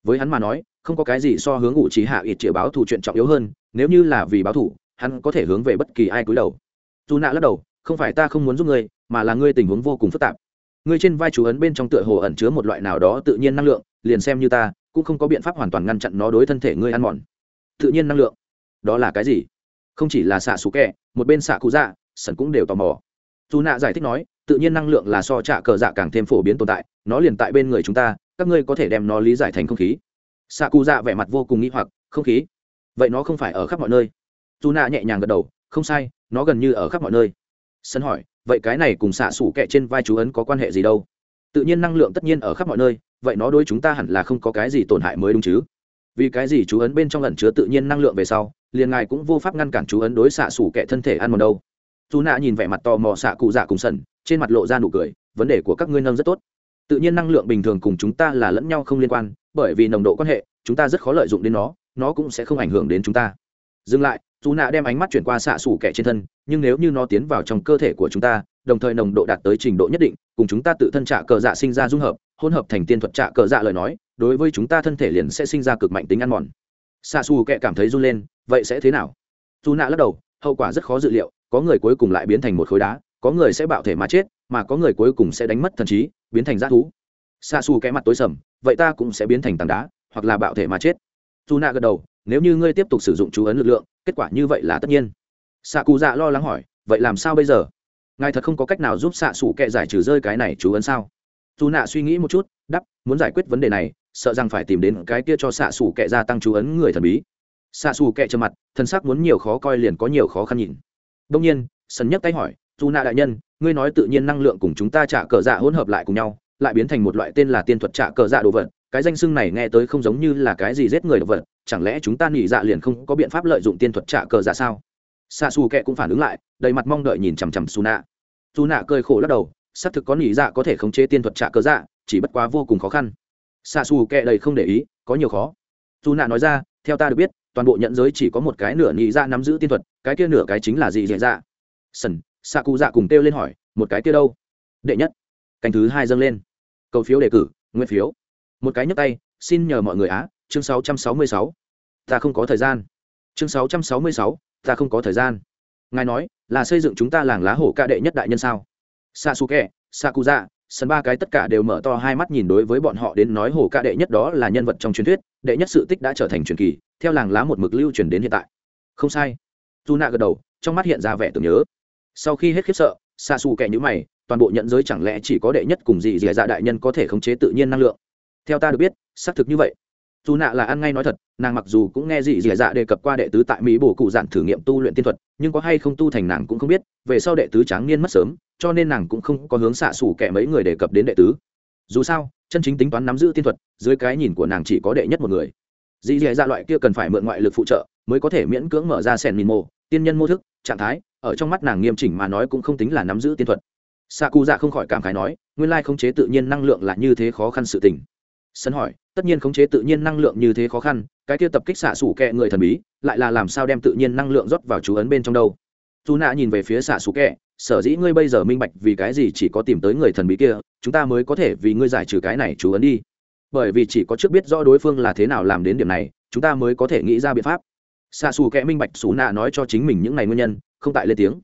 Với hắn mà nói, không có cái gì so hướng ủ trí hạ ít chĩa báo thủ chuyện trọng yếu hơn, nếu như là vì báo thủ hắn có thể hướng về bất kỳ ai cúi đầu. Dù nạ lắc đầu, không phải ta không muốn giúp ngươi, mà là ngươi tình huống vô cùng phức tạp ngươi trên vai chú ấn bên trong tựa hồ ẩn chứa một loại nào đó tự nhiên năng lượng, liền xem như ta, cũng không có biện pháp hoàn toàn ngăn chặn nó đối thân thể ngươi ăn mòn. Tự nhiên năng lượng? Đó là cái gì? Không chỉ là xạ xú kẹ, một bên xạ cụ dạ sẩn cũng đều tò mò. Dù nạ giải thích nói, tự nhiên năng lượng là so trạ cờ dạ càng thêm phổ biến tồn tại, nó liền tại bên người chúng ta, các ngươi có thể đem nó lý giải thành không khí. Xạ cụ dạ vẻ mặt vô cùng nghĩ hoặc, không khí? Vậy nó không phải ở khắp mọi nơi? Dù nạ nhẹ nhàng gật đầu, không sai, nó gần như ở khắp mọi nơi. Sân hỏi vậy cái này cùng xạ sủ kẹ trên vai chú ấn có quan hệ gì đâu? Tự nhiên năng lượng tất nhiên ở khắp mọi nơi, vậy nó đối chúng ta hẳn là không có cái gì tổn hại mới đúng chứ? Vì cái gì chú ấn bên trong lần chứa tự nhiên năng lượng về sau, liền ngài cũng vô pháp ngăn cản chú ấn đối xạ sủ kẹ thân thể ăn mòn đâu. Dù nạ nhìn vẻ mặt tò mò xạ cụ dạ cùng sần, trên mặt lộ ra nụ cười, vấn đề của các ngươi nâng rất tốt. Tự nhiên năng lượng bình thường cùng chúng ta là lẫn nhau không liên quan, bởi vì nồng độ quan hệ, chúng ta rất khó lợi dụng đến nó nó cũng sẽ không ảnh hưởng đến chúng ta. Dừng lại dù nạ đem ánh mắt chuyển qua xạ xủ kẻ trên thân, nhưng nếu như nó tiến vào trong cơ thể của chúng ta, đồng thời nồng độ đạt tới trình độ nhất định, cùng chúng ta tự thân trạ cờ dạ sinh ra dung hợp, hỗn hợp thành tiên thuật trạ cờ dạ lời nói, đối với chúng ta thân thể liền sẽ sinh ra cực mạnh tính ăn mòn. Xạ xù kệ cảm thấy run lên, vậy sẽ thế nào? Dù nạ lắc đầu, hậu quả rất khó dự liệu, có người cuối cùng lại biến thành một khối đá, có người sẽ bạo thể mà chết, mà có người cuối cùng sẽ đánh mất thần trí, biến thành g thú. Xạ xù kẽ mặt tối sầm, vậy ta cũng sẽ biến thành tảng đá, hoặc là bạo thể mà chết. Dù nạ gật đầu, nếu như ngươi tiếp tục sử dụng chú ấn lực lượng kết quả như vậy là tất nhiên. Xạ cụ dạ lo lắng hỏi, vậy làm sao bây giờ? Ngài thật không có cách nào giúp xạ xủ kệ giải trừ rơi cái này chú ấn sao? Dù nạ suy nghĩ một chút đắp muốn giải quyết vấn đề này, sợ rằng phải tìm đến cái kia cho xạ xủ kệ gia tăng chú ấn người thần bí. Xạ xù kệ trầm mặt, thân xác muốn nhiều khó coi liền có nhiều khó khăn nhìn. Đông nhiên sân nhấc tay hỏi, dù nạ đại nhân, ngươi nói tự nhiên năng lượng cùng chúng ta trả cờ dạ hỗn hợp lại cùng nhau, lại biến thành một loại tên là tiên thuật trả cờ dạ đồ vật cái danh xưng này nghe tới không giống như là cái gì giết người đồ vật, chẳng lẽ chúng ta nghỉ dạ liền không có biện pháp lợi dụng tiên thuật trả cờ dạ sao? Xa xù kệ cũng phản ứng lại, đầy mặt mong đợi nhìn chằm chằm xù nạ xù nạ cười khổ lắc đầu, xác thực có nghỉ dạ có thể khống chế tiên thuật trả cờ dạ chỉ bất quá vô cùng khó khăn. Xa xù kệ đầy không để ý, có nhiều khó. Xù nạ nói ra, theo ta được biết, toàn bộ nhận giới chỉ có một cái nửa nhị dạ nắm giữ tiên thuật, cái kia nửa cái chính là gì dễ dạ? Sần xa cụ dạ cùng kêu lên hỏi, một cái kia đâu? Đệ nhất. Canh thứ hai dâng lên. Cầu phiếu đề cử nguyên phiếu một cái nhấp tay xin nhờ mọi người á chương 666. ta không có thời gian. Chương 666, ta không có thời gian. Ngài nói là xây dựng chúng ta làng lá hổ ca đệ nhất đại nhân sao? Sa su sa sân ba cái tất cả đều mở to hai mắt nhìn đối với bọn họ đến nói hổ ca đệ nhất đó là nhân vật trong truyền thuyết đệ nhất sự tích đã trở thành truyền kỳ theo làng lá một mực lưu truyền đến hiện tại. Không sai. Dù nạ gật đầu trong mắt hiện ra vẻ tưởng nhớ. Sau khi hết khiếp sợ xa xù kẻ nhữ mày toàn bộ nhận giới chẳng lẽ chỉ có đệ nhất cùng dị dị dạ đại nhân có thể khống chế tự nhiên năng lượng? Theo ta được biết, xác thực như vậy. Dù nạ là ăn ngay nói thật, nàng mặc dù cũng nghe dị dị dạ đề cập qua đệ tứ tại mỹ bổ cụ dạn thử nghiệm tu luyện tiên thuật, nhưng có hay không tu thành nàng cũng không biết, về sau đệ tứ tráng niên mất sớm, cho nên nàng cũng không có hướng xạ xủ kẻ mấy người đề cập đến đệ tứ. Dù sao, chân chính tính toán nắm giữ tiên thuật, dưới cái nhìn của nàng chỉ có đệ nhất một người. Dị dị dạ loại kia cần phải mượn ngoại lực phụ trợ, mới có thể miễn cưỡng mở ra sèn mìn mô tiên nhân mô thức, trạng thái, ở trong mắt nàng nghiêm chỉnh mà nói cũng không tính là nắm giữ tiên thuật. Xạ cụ dạ không khỏi cảm khái nói, nguyên lai khống chế tự nhiên năng lượng là như thế khó khăn sự tình sân hỏi, tất nhiên khống chế tự nhiên năng lượng như thế khó khăn, cái kia tập kích xạ xủ kẹ người thần bí, lại là làm sao đem tự nhiên năng lượng rót vào chú ấn bên trong đâu. Dù nạ nhìn về phía xạ xủ kẹ, sở dĩ ngươi bây giờ minh bạch vì cái gì chỉ có tìm tới người thần bí kia, chúng ta mới có thể vì ngươi giải trừ cái này chú ấn đi. Bởi vì chỉ có trước biết rõ đối phương là thế nào làm đến điểm này, chúng ta mới có thể nghĩ ra biện pháp. Xạ xù kẽ minh bạch xù nạ nói cho chính mình những ngày nguyên nhân, không tại lên tiếng.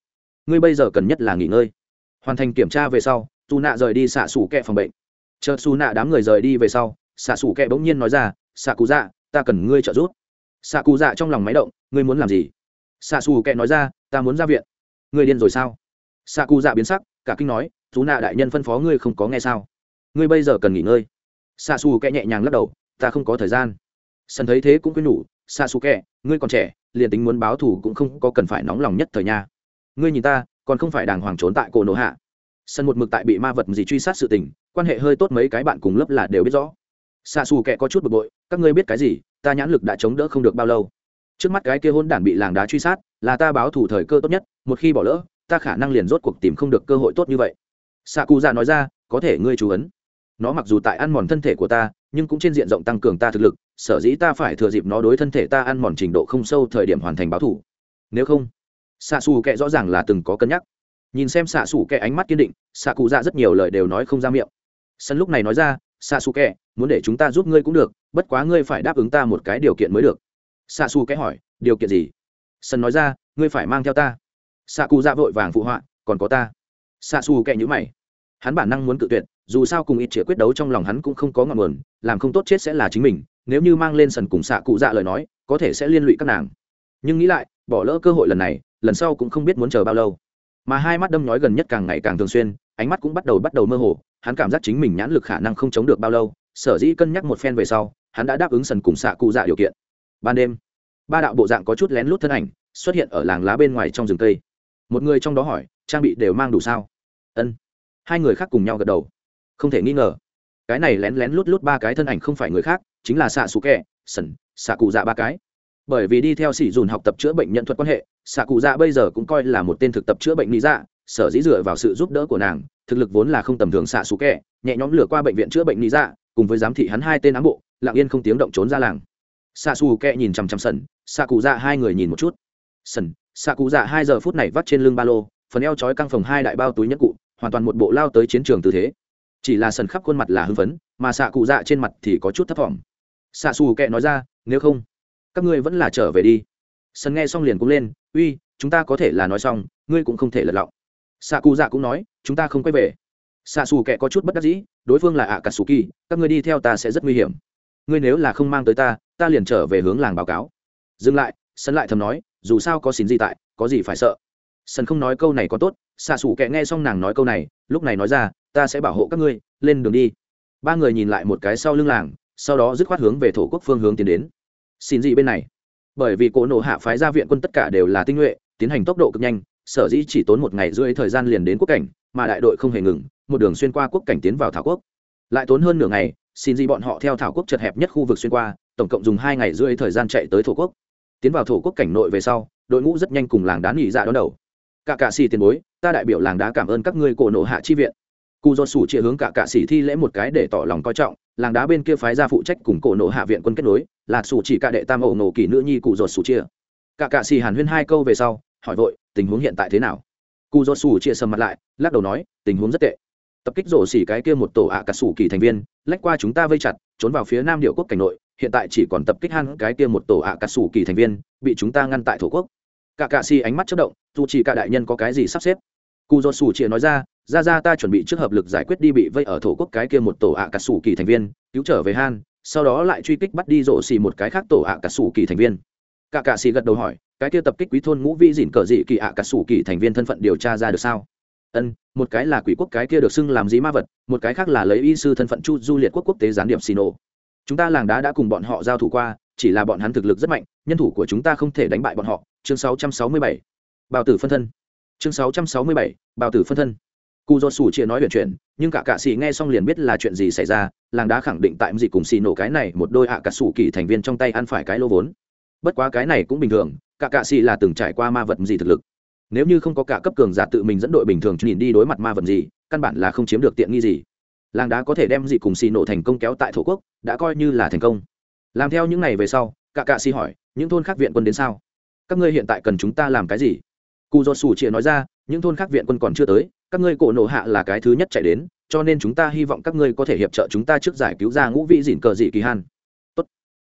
Ngươi bây giờ cần nhất là nghỉ ngơi. Hoàn thành kiểm tra về sau dù nạ rời đi xạ xù kẽ phòng bệnh. Chờ xù nạ đám người rời đi về sau xạ xù kẹ bỗng nhiên nói ra, xạ cụ dạ ta cần ngươi trợ giúp. Xạ cụ dạ trong lòng máy động, ngươi muốn làm gì? Xạ xù kẹ nói ra, ta muốn ra viện. Ngươi điên rồi sao? Xạ cụ dạ biến sắc, cả kinh nói, chú nạ đại nhân phân phó ngươi không có nghe sao? Ngươi bây giờ cần nghỉ ngơi. Xạ xù kẹ nhẹ nhàng lắc đầu, ta không có thời gian. Sân thấy thế cũng quên nhủ, xạ xù kẹ, ngươi còn trẻ, liền tính muốn báo thù cũng không có cần phải nóng lòng nhất thời nha. Ngươi nhìn ta, còn không phải đàng hoàng trốn tại cổ nổ hạ. Sân một mực tại bị ma vật gì truy sát sự tình, quan hệ hơi tốt mấy cái bạn cùng lớp là đều biết rõ xạ xù kẹ có chút bực bội, các ngươi biết cái gì, ta nhãn lực đã chống đỡ không được bao lâu. Trước mắt cái kia hôn đản bị làng đá truy sát, là ta báo thủ thời cơ tốt nhất, một khi bỏ lỡ, ta khả năng liền rốt cuộc tìm không được cơ hội tốt như vậy. Xạ cụ dạ nói ra, có thể ngươi chú ấn. Nó mặc dù tại ăn mòn thân thể của ta, nhưng cũng trên diện rộng tăng cường ta thực lực, sở dĩ ta phải thừa dịp nó đối thân thể ta ăn mòn trình độ không sâu thời điểm hoàn thành báo thủ. Nếu không, xạ xù kệ rõ ràng là từng có cân nhắc. Nhìn xem xạ xù kệ ánh mắt kiên định, xạ cụ dạ rất nhiều lời đều nói không ra miệng. Sân lúc này nói ra xạ xù kệ muốn để chúng ta giúp ngươi cũng được, bất quá ngươi phải đáp ứng ta một cái điều kiện mới được. Xạ xù kệ hỏi, điều kiện gì? Sân nói ra, ngươi phải mang theo ta. Xạ cụ dạ vội vàng phụ họa, còn có ta. Xạ xù kệ nhữ mày. Hắn bản năng muốn cự tuyệt, dù sao cùng ít chĩa quyết đấu trong lòng hắn cũng không có ngọn nguồn, làm không tốt chết sẽ là chính mình, nếu như mang lên sần cùng xạ cụ dạ lời nói, có thể sẽ liên lụy các nàng. Nhưng nghĩ lại, bỏ lỡ cơ hội lần này, lần sau cũng không biết muốn chờ bao lâu. Mà hai mắt đâm nhói gần nhất càng ngày càng thường xuyên ánh mắt cũng bắt đầu bắt đầu mơ hồ, hắn cảm giác chính mình nhãn lực khả năng không chống được bao lâu, sở dĩ cân nhắc một phen về sau, hắn đã đáp ứng sần cùng xạ cụ dạ điều kiện. Ban đêm, ba đạo bộ dạng có chút lén lút thân ảnh xuất hiện ở làng lá bên ngoài trong rừng cây. Một người trong đó hỏi, trang bị đều mang đủ sao? Ân. Hai người khác cùng nhau gật đầu. Không thể nghi ngờ, cái này lén lén lút lút ba cái thân ảnh không phải người khác, chính là xạ xù kẹ, sần, xạ cụ dạ ba cái. Bởi vì đi theo sỉ dùn học tập chữa bệnh nhận thuật quan hệ, xạ cụ dạ bây giờ cũng coi là một tên thực tập chữa bệnh lý dạ sở dĩ dựa vào sự giúp đỡ của nàng, thực lực vốn là không tầm thường xạ xù kẹ, nhẹ nhõm lửa qua bệnh viện chữa bệnh lý dạ cùng với giám thị hắn hai tên ám bộ, lặng yên không tiếng động trốn ra làng. Xạ xù kẹ nhìn chằm chằm sần, xạ cụ dạ hai người nhìn một chút. Sần, xạ cụ dạ hai giờ phút này vắt trên lưng ba lô, phần eo chói căng phòng hai đại bao túi nhất cụ, hoàn toàn một bộ lao tới chiến trường tư thế. Chỉ là sần khắp khuôn mặt là hưng phấn, mà xạ cụ dạ trên mặt thì có chút thấp t xạ xù Kẹ nói ra, nếu không, các ngươi vẫn là trở về đi. Sần nghe xong liền cũng lên, uy, chúng ta có thể là nói xong, ngươi cũng không thể lật lọng xạ cụ dạ cũng nói, chúng ta không quay về. Xạ xù kệ có chút bất đắc dĩ, đối phương là ạ cà sù kỳ các ngươi đi theo ta sẽ rất nguy hiểm. Ngươi nếu là không mang tới ta ta liền trở về hướng làng báo cáo. Dừng lại sân lại thầm nói, dù sao có xin gì tại, có gì phải sợ. Sân không nói câu này có tốt, xạ xù kệ nghe xong nàng nói câu này, lúc này nói ra, ta sẽ bảo hộ các ngươi, lên đường đi. Ba người nhìn lại một cái sau lưng làng, sau đó dứt khoát hướng về thổ quốc phương hướng tiến đến. Xin gì bên này? Bởi vì cỗ nổ hạ phái ra viện quân tất cả đều là tinh nhuệ, tiến hành tốc độ cực nhanh sở dĩ chỉ tốn một ngày rưỡi thời gian liền đến quốc cảnh, mà đại đội không hề ngừng, một đường xuyên qua quốc cảnh tiến vào thảo quốc. Lại tốn hơn nửa ngày, xin gì bọn họ theo thảo quốc chật hẹp nhất khu vực xuyên qua, tổng cộng dùng hai ngày rưỡi thời gian chạy tới thổ quốc. Tiến vào thổ quốc cảnh nội về sau, đội ngũ rất nhanh cùng làng đá nghỉ dạ đón đầu. Cả cạ xì tiền bối, ta đại biểu làng đá cảm ơn các ngươi cổ nổ hạ chi viện. Cụ do sủ chia hướng cả cạ xì thi lễ một cái để tỏ lòng coi trọng, làng đá bên kia phái ra phụ trách cùng cổ nộ hạ viện quân kết nối, là sủ chỉ cả đệ tam ổ nổ kỳ nữ nhi cụ ruột sủ chia. Cả cạ xì hàn huyên hai câu về sau, hỏi vội tình huống hiện tại thế nào? Cụ ruột sủ chia sầm mặt lại, lắc đầu nói, tình huống rất tệ. Tập kích rổ xỉ cái kia một tổ ạ à cà sủ kỳ thành viên, lách qua chúng ta vây chặt, trốn vào phía nam điệu quốc cảnh nội, hiện tại chỉ còn tập kích han cái kia một tổ ạ à cà sủ kỳ thành viên, bị chúng ta ngăn tại thổ quốc. Cả cạ xì ánh mắt chất động, dù chỉ cả đại nhân có cái gì sắp xếp? Cụ ruột sủ chia nói ra ra ra ta chuẩn bị trước hợp lực giải quyết đi bị vây ở thổ quốc cái kia một tổ ạ à cà sủ kỳ thành viên, cứu trở về han sau đó lại truy kích bắt đi rổ xỉ một cái khác tổ ạ cà sủ kỳ thành viên. Cả cạ xì gật đầu hỏi cái kia tập kích quý thôn ngũ vi dịn cờ dị kỳ ạ cà sủ kỳ thành viên thân phận điều tra ra được sao? Ân một cái là quỷ quốc cái kia được xưng làm dí ma vật một cái khác là lấy y sư thân phận chu du liệt quốc quốc tế gián điệp xì nổ. Chúng ta làng đá đã cùng bọn họ giao thủ qua chỉ là bọn hắn thực lực rất mạnh nhân thủ của chúng ta không thể đánh bại bọn họ. Chương 667. bào tử phân thân. Chương 667, bào tử phân thân. Cụ do sủ chia nói chuyện chuyện nhưng cả cạ sĩ nghe xong liền biết là chuyện gì xảy ra làng đá khẳng định tại gì cùng xì nổ cái này một đôi ạ à cà sủ kỳ thành viên trong tay ăn phải cái lô vốn. Bất quá cái này cũng bình thường cả cạ sĩ là từng trải qua ma vật gì thực lực. Nếu như không có cả cấp cường giả tự mình dẫn đội bình thường nhìn đi đối mặt ma vật gì, căn bản là không chiếm được tiện nghi gì. Làng đá có thể đem gì cùng xì nổ thành công kéo tại thổ quốc, đã coi như là thành công. Làm theo những ngày về sau, cả cạ sĩ hỏi, những thôn khác viện quân đến sao? Các ngươi hiện tại cần chúng ta làm cái gì? Cụ do sủ chia nói ra, những thôn khác viện quân còn chưa tới, các ngươi cổ nổ hạ là cái thứ nhất chạy đến, cho nên chúng ta hy vọng các ngươi có thể hiệp trợ chúng ta trước giải cứu ra ngũ vị dịn cờ dị kỳ han. Tốt.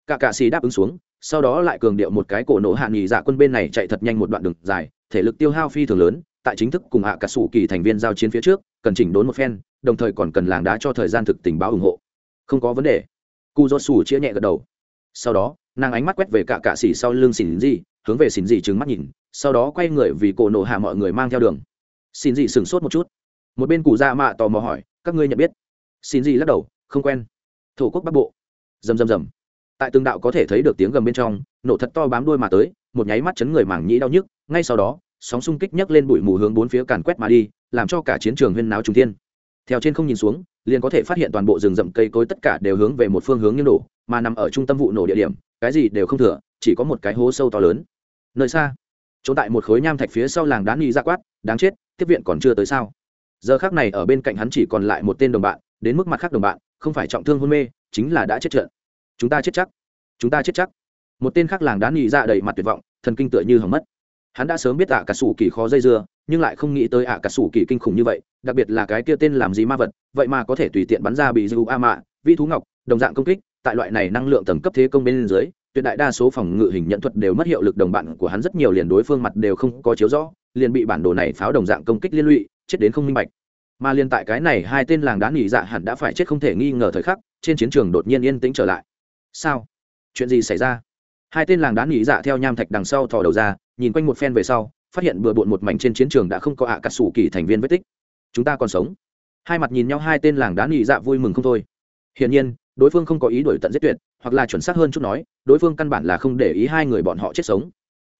Cả cạ xì đáp ứng xuống sau đó lại cường điệu một cái cổ nổ hạ nghỉ dạ quân bên này chạy thật nhanh một đoạn đường dài, thể lực tiêu hao phi thường lớn, tại chính thức cùng hạ cả sủ kỳ thành viên giao chiến phía trước, cần chỉnh đốn một phen, đồng thời còn cần làng đá cho thời gian thực tình báo ủng hộ. Không có vấn đề. Cu do sủ chia nhẹ gật đầu. Sau đó, nàng ánh mắt quét về cả cạ xỉ sau lưng xỉn gì hướng về xỉn gì trừng mắt nhìn, sau đó quay người vì cổ nổ hạ mọi người mang theo đường. Xỉn gì sửng sốt một chút. Một bên cụ dạ mạ tò mò hỏi, các ngươi nhận biết? Xỉn gì lắc đầu, không quen. Thổ quốc bắc bộ. Rầm rầm rầm tại từng đạo có thể thấy được tiếng gầm bên trong, nổ thật to bám đuôi mà tới, một nháy mắt chấn người mảng nhĩ đau nhức, ngay sau đó, sóng xung kích nhấc lên bụi mù hướng bốn phía càn quét mà đi, làm cho cả chiến trường huyên náo trùng thiên. Theo trên không nhìn xuống, liền có thể phát hiện toàn bộ rừng rậm cây cối tất cả đều hướng về một phương hướng như nổ mà nằm ở trung tâm vụ nổ địa điểm, cái gì đều không thừa, chỉ có một cái hố sâu to lớn. Nơi xa chỗ tại một khối nham thạch phía sau làng đán nghi ra dạ quát, đáng chết, tiếp viện còn chưa tới sao? Giờ khác này ở bên cạnh hắn chỉ còn lại một tên đồng bạn, đến mức mặt khác đồng bạn, không phải trọng thương hôn mê, chính là đã chết trận chúng ta chết chắc. Chúng ta chết chắc. Một tên khác làng đán nghỉ ra dạ đầy mặt tuyệt vọng, thần kinh tựa như hỏng mất. Hắn đã sớm biết ạ cả sủ kỳ khó dây dưa, nhưng lại không nghĩ tới ạ cả sủ kỳ kinh khủng như vậy, đặc biệt là cái kia tên làm gì ma vật, vậy mà có thể tùy tiện bắn ra bị dư a mạ, vi thú ngọc, đồng dạng công kích, tại loại này năng lượng tầng cấp thế công bên dưới, tuyệt đại đa số phòng ngự hình nhận thuật đều mất hiệu lực, đồng bạn của hắn rất nhiều liền đối phương mặt đều không có chiếu rõ, liền bị bản đồ này pháo đồng dạng công kích liên lụy, chết đến không minh bạch. Mà liên tại cái này hai tên làng đá nghỉ dạ hẳn đã phải chết không thể nghi ngờ thời khắc, trên chiến trường đột nhiên yên tĩnh trở lại sao? Chuyện gì xảy ra? Hai tên làng đá nghỉ dạ theo nham thạch đằng sau thò đầu ra, nhìn quanh một phen về sau, phát hiện bừa bộn một mảnh trên chiến trường đã không có ạ à cà sủ kỳ thành viên vết tích. Chúng ta còn sống. Hai mặt nhìn nhau hai tên làng đá nghỉ dạ vui mừng không thôi. Hiển nhiên, đối phương không có ý đổi tận giết tuyệt, hoặc là chuẩn xác hơn chút nói, đối phương căn bản là không để ý hai người bọn họ chết sống.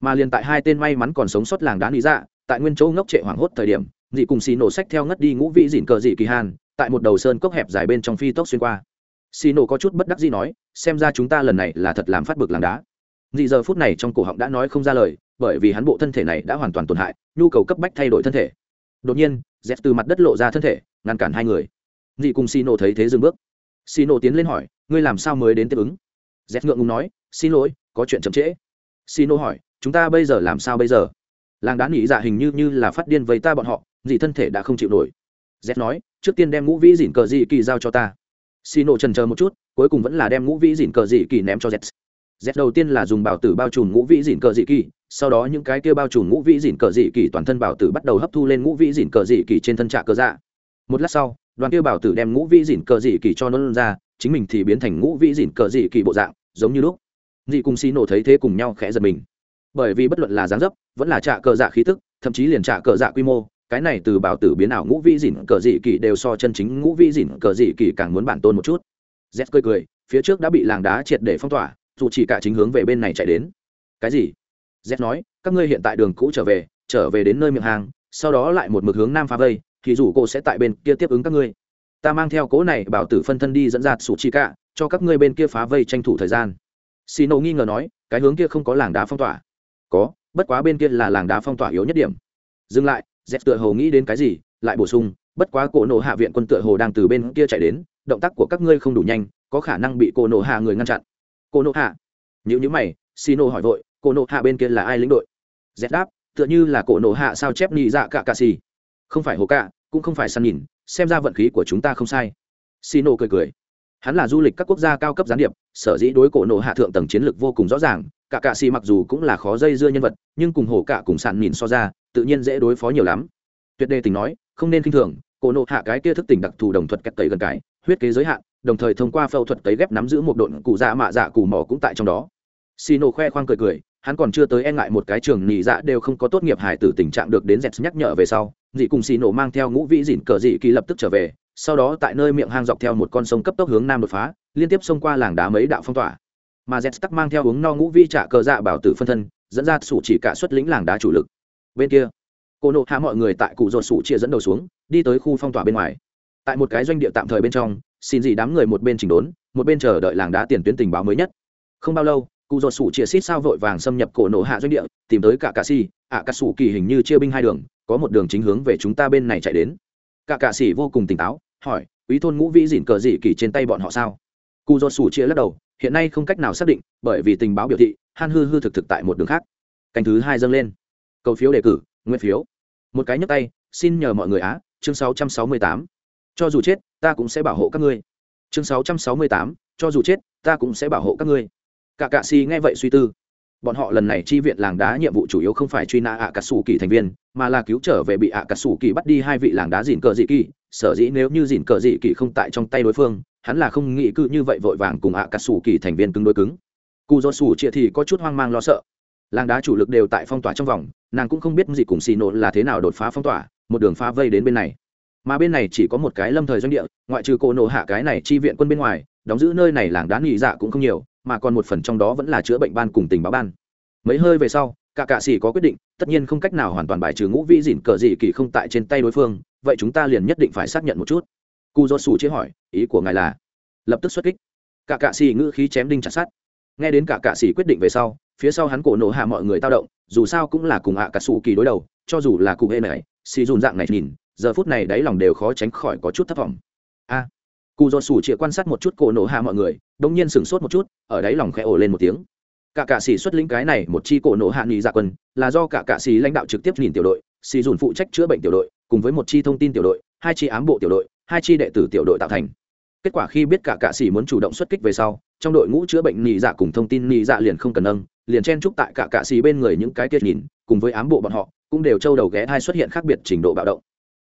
Mà liền tại hai tên may mắn còn sống sót làng đá nghỉ dạ tại nguyên châu ngốc trệ hoảng hốt thời điểm, dị cùng xì nổ sách theo ngất đi ngũ vị dịn cờ dị kỳ hàn, tại một đầu sơn cốc hẹp dài bên trong phi tốc xuyên qua xì nổ có chút bất đắc gì nói, xem ra chúng ta lần này là thật làm phát bực làng đá. Dị giờ phút này trong cổ họng đã nói không ra lời, bởi vì hắn bộ thân thể này đã hoàn toàn tổn hại, nhu cầu cấp bách thay đổi thân thể. Đột nhiên z từ mặt đất lộ ra thân thể, ngăn cản hai người. Dị cùng xì nổ thấy thế dừng bước. Xì nổ tiến lên hỏi, ngươi làm sao mới đến tiếp ứng? Z ngượng ngùng nói, xin lỗi, có chuyện chậm trễ. Xì nổ hỏi, chúng ta bây giờ làm sao bây giờ? Làng đá nghĩ dạ hình như như là phát điên với ta bọn họ dị thân thể đã không chịu nổi. Z nói, trước tiên đem ngũ vĩ dỉn cờ dị kỳ giao cho ta xì nổ trần chờ một chút, cuối cùng vẫn là đem ngũ vĩ dỉn cờ dị kỳ ném cho z z đầu tiên là dùng bảo tử bao trùm ngũ vĩ dỉn cờ dị kỳ, sau đó những cái kia bao trùm ngũ vĩ dỉn cờ dị kỳ toàn thân bảo tử bắt đầu hấp thu lên ngũ vĩ dỉn cờ dị kỳ trên thân trạ cờ dạ. Một lát sau, đoàn kia bảo tử đem ngũ vĩ dỉn cờ dị kỳ cho nó ra, chính mình thì biến thành ngũ vĩ dỉn cờ dị kỳ bộ dạng, giống như lúc. Dị cùng xì nổ thấy thế cùng nhau khẽ giật mình. Bởi vì bất luận là dáng dấp, vẫn là trạ cờ dạ khí tức, thậm chí liền trạ cờ dạ quy mô cái này từ bảo tử biến ảo ngũ vĩ dỉn cờ dị kỳ đều so chân chính ngũ vĩ dỉn cờ dị kỳ càng muốn bản tôn một chút. Z cười cười, phía trước đã bị làng đá triệt để phong tỏa, dù chỉ cả chính hướng về bên này chạy đến. Cái gì? Z nói, các ngươi hiện tại đường cũ trở về trở về đến nơi miệng hàng, sau đó lại một mực hướng nam phá vây, thì dù cô sẽ tại bên kia tiếp ứng các ngươi. Ta mang theo cố này bảo tử phân thân đi dẫn dạt sủ chi cả, cho các ngươi bên kia phá vây tranh thủ thời gian. Xì nổ nghi ngờ nói, cái hướng kia không có làng đá phong tỏa. Có, bất quá bên kia là làng đá phong tỏa yếu nhất điểm. Dừng lại dẹp tựa hồ nghĩ đến cái gì lại bổ sung bất quá cổ nổ hạ viện quân tựa hồ đang từ bên kia chạy đến động tác của các ngươi không đủ nhanh có khả năng bị cô nộ hạ người ngăn chặn. Cô nộ hạ? Nếu như, như mày xì nộ hỏi vội cô nộ hạ bên kia là ai lĩnh đội? Z đáp tựa như là cổ nộ hạ sao chép nhị dạ cả cà xì. Không phải hồ cạ cũng không phải săn nhìn xem ra vận khí của chúng ta không sai. Xì nộ cười cười hắn là du lịch các quốc gia cao cấp gián điệp sở dĩ đối cổ nộ hạ thượng tầng chiến lược vô cùng rõ ràng cả cạ xì mặc dù cũng là khó dây dưa nhân vật nhưng cùng hồ cạ cùng sàn nhìn so ra tự nhiên dễ đối phó nhiều lắm. Tuyệt đề tình nói, không nên k i n h thường, cổ nộ hạ cái kia thức tỉnh đặc thù đồng thuật cách tẩy gần cái, huyết kế giới hạn, đồng thời thông qua phẫu thuật cấy ghép nắm giữ một độn cụ dạ mạ dạ cù mỏ cũng tại trong đó. Xì nổ khoe khoang cười cười, hắn còn chưa tới e ngại một cái trường nhị dạ đều không có tốt nghiệp hải tử tình trạng được đến dẹt nhắc nhở về sau, dị cùng xì nổ mang theo ngũ vĩ dịn cờ dị kỳ lập tức trở về, sau đó tại nơi miệng hang dọc theo một con sông cấp tốc hướng nam đột phá, liên tiếp xông qua làng đá mấy đạo phong tỏa. Mà dẹt tắc mang theo uống no ngũ vĩ trả cờ dạ bảo tử phân thân, dẫn ra sủ chỉ cả xuất lĩnh làng đá chủ lực bên kia cô nộ hạ mọi người tại cụ ruột sủ chia dẫn đầu xuống đi tới khu phong tỏa bên ngoài tại một cái doanh địa tạm thời bên trong xin gì đám người một bên chỉnh đốn một bên chờ đợi làng đá tiền tuyến tình báo mới nhất không bao lâu cụ ruột sủ chia xít sao vội vàng xâm nhập cổ nộ hạ doanh địa tìm tới cả cà xì ạ cà sủ kỳ hình như chia binh hai đường có một đường chính hướng về chúng ta bên này chạy đến cả cà xì vô cùng tỉnh táo hỏi quý thôn ngũ vĩ dỉn cờ dị kỳ trên tay bọn họ sao cụ ruột sủ chia lắc đầu hiện nay không cách nào xác định bởi vì tình báo biểu thị han hư hư thực thực tại một đường khác canh thứ hai dâng lên cầu phiếu đề cử nguyên phiếu. Một cái nhấp tay xin nhờ mọi người á chương 668. cho dù chết ta cũng sẽ bảo hộ các ngươi. Chương 668, cho dù chết ta cũng sẽ bảo hộ các ngươi. Cả cạ si nghe vậy suy tư. Bọn họ lần này chi viện làng đá nhiệm vụ chủ yếu không phải truy nã ạ cà sủ kỳ thành viên mà là cứu trở về bị ạ cà sủ kỳ bắt đi hai vị làng đá dìn cờ dị kỳ. Sở dĩ nếu như dìn cờ dị kỳ không tại trong tay đối phương hắn là không nghĩ cư như vậy vội vàng cùng ạ cà sủ kỳ thành viên cứng đối cứng. Cụ do sủ chia thì có chút hoang mang lo sợ làng đá chủ lực đều tại phong tỏa trong vòng, nàng cũng không biết gì cùng xì nổ là thế nào đột phá phong tỏa, một đường phá vây đến bên này. Mà bên này chỉ có một cái lâm thời doanh địa, ngoại trừ cổ nổ hạ cái này chi viện quân bên ngoài, đóng giữ nơi này làng đá nghỉ dạ cũng không nhiều, mà còn một phần trong đó vẫn là chữa bệnh ban cùng tình báo ban. Mấy hơi về sau, cả cạ sĩ có quyết định, tất nhiên không cách nào hoàn toàn bài trừ ngũ vĩ dỉn cờ dị kỳ không tại trên tay đối phương, vậy chúng ta liền nhất định phải xác nhận một chút. Cu do sủ chế hỏi, ý của ngài là? Lập tức xuất kích. Cả cạ sĩ ngữ khí chém đinh chặt sát nghe đến cả cạ sĩ quyết định về sau phía sau hắn cổ nổ hạ mọi người tao động, dù sao cũng là cùng hạ cả sủ kỳ đối đầu, cho dù là cụ hệ này, xì dùn dạng này nhìn, giờ phút này đáy lòng đều khó tránh khỏi có chút thất vọng. A, cụ do sủ chĩa quan sát một chút cổ nổ hạ mọi người, đông nhiên sửng sốt một chút, ở đáy lòng khẽ ổ lên một tiếng. Cả cạ sĩ xuất lĩnh cái này một chi cổ nổ hạ nghị dạ quân, là do cả cạ sĩ lãnh đạo trực tiếp nhìn tiểu đội, xì dùn phụ trách chữa bệnh tiểu đội, cùng với một chi thông tin tiểu đội, hai chi ám bộ tiểu đội, hai chi đệ tử tiểu đội tạo thành. Kết quả khi biết cả cạ sĩ muốn chủ động xuất kích về sau trong đội ngũ chữa bệnh nhị dạ cùng thông tin nhị dạ liền không cần nâng, liền chen chúc tại cả cạ xì bên người những cái kia nhìn, cùng với ám bộ bọn họ, cũng đều trâu đầu ghé thai xuất hiện khác biệt trình độ bạo động.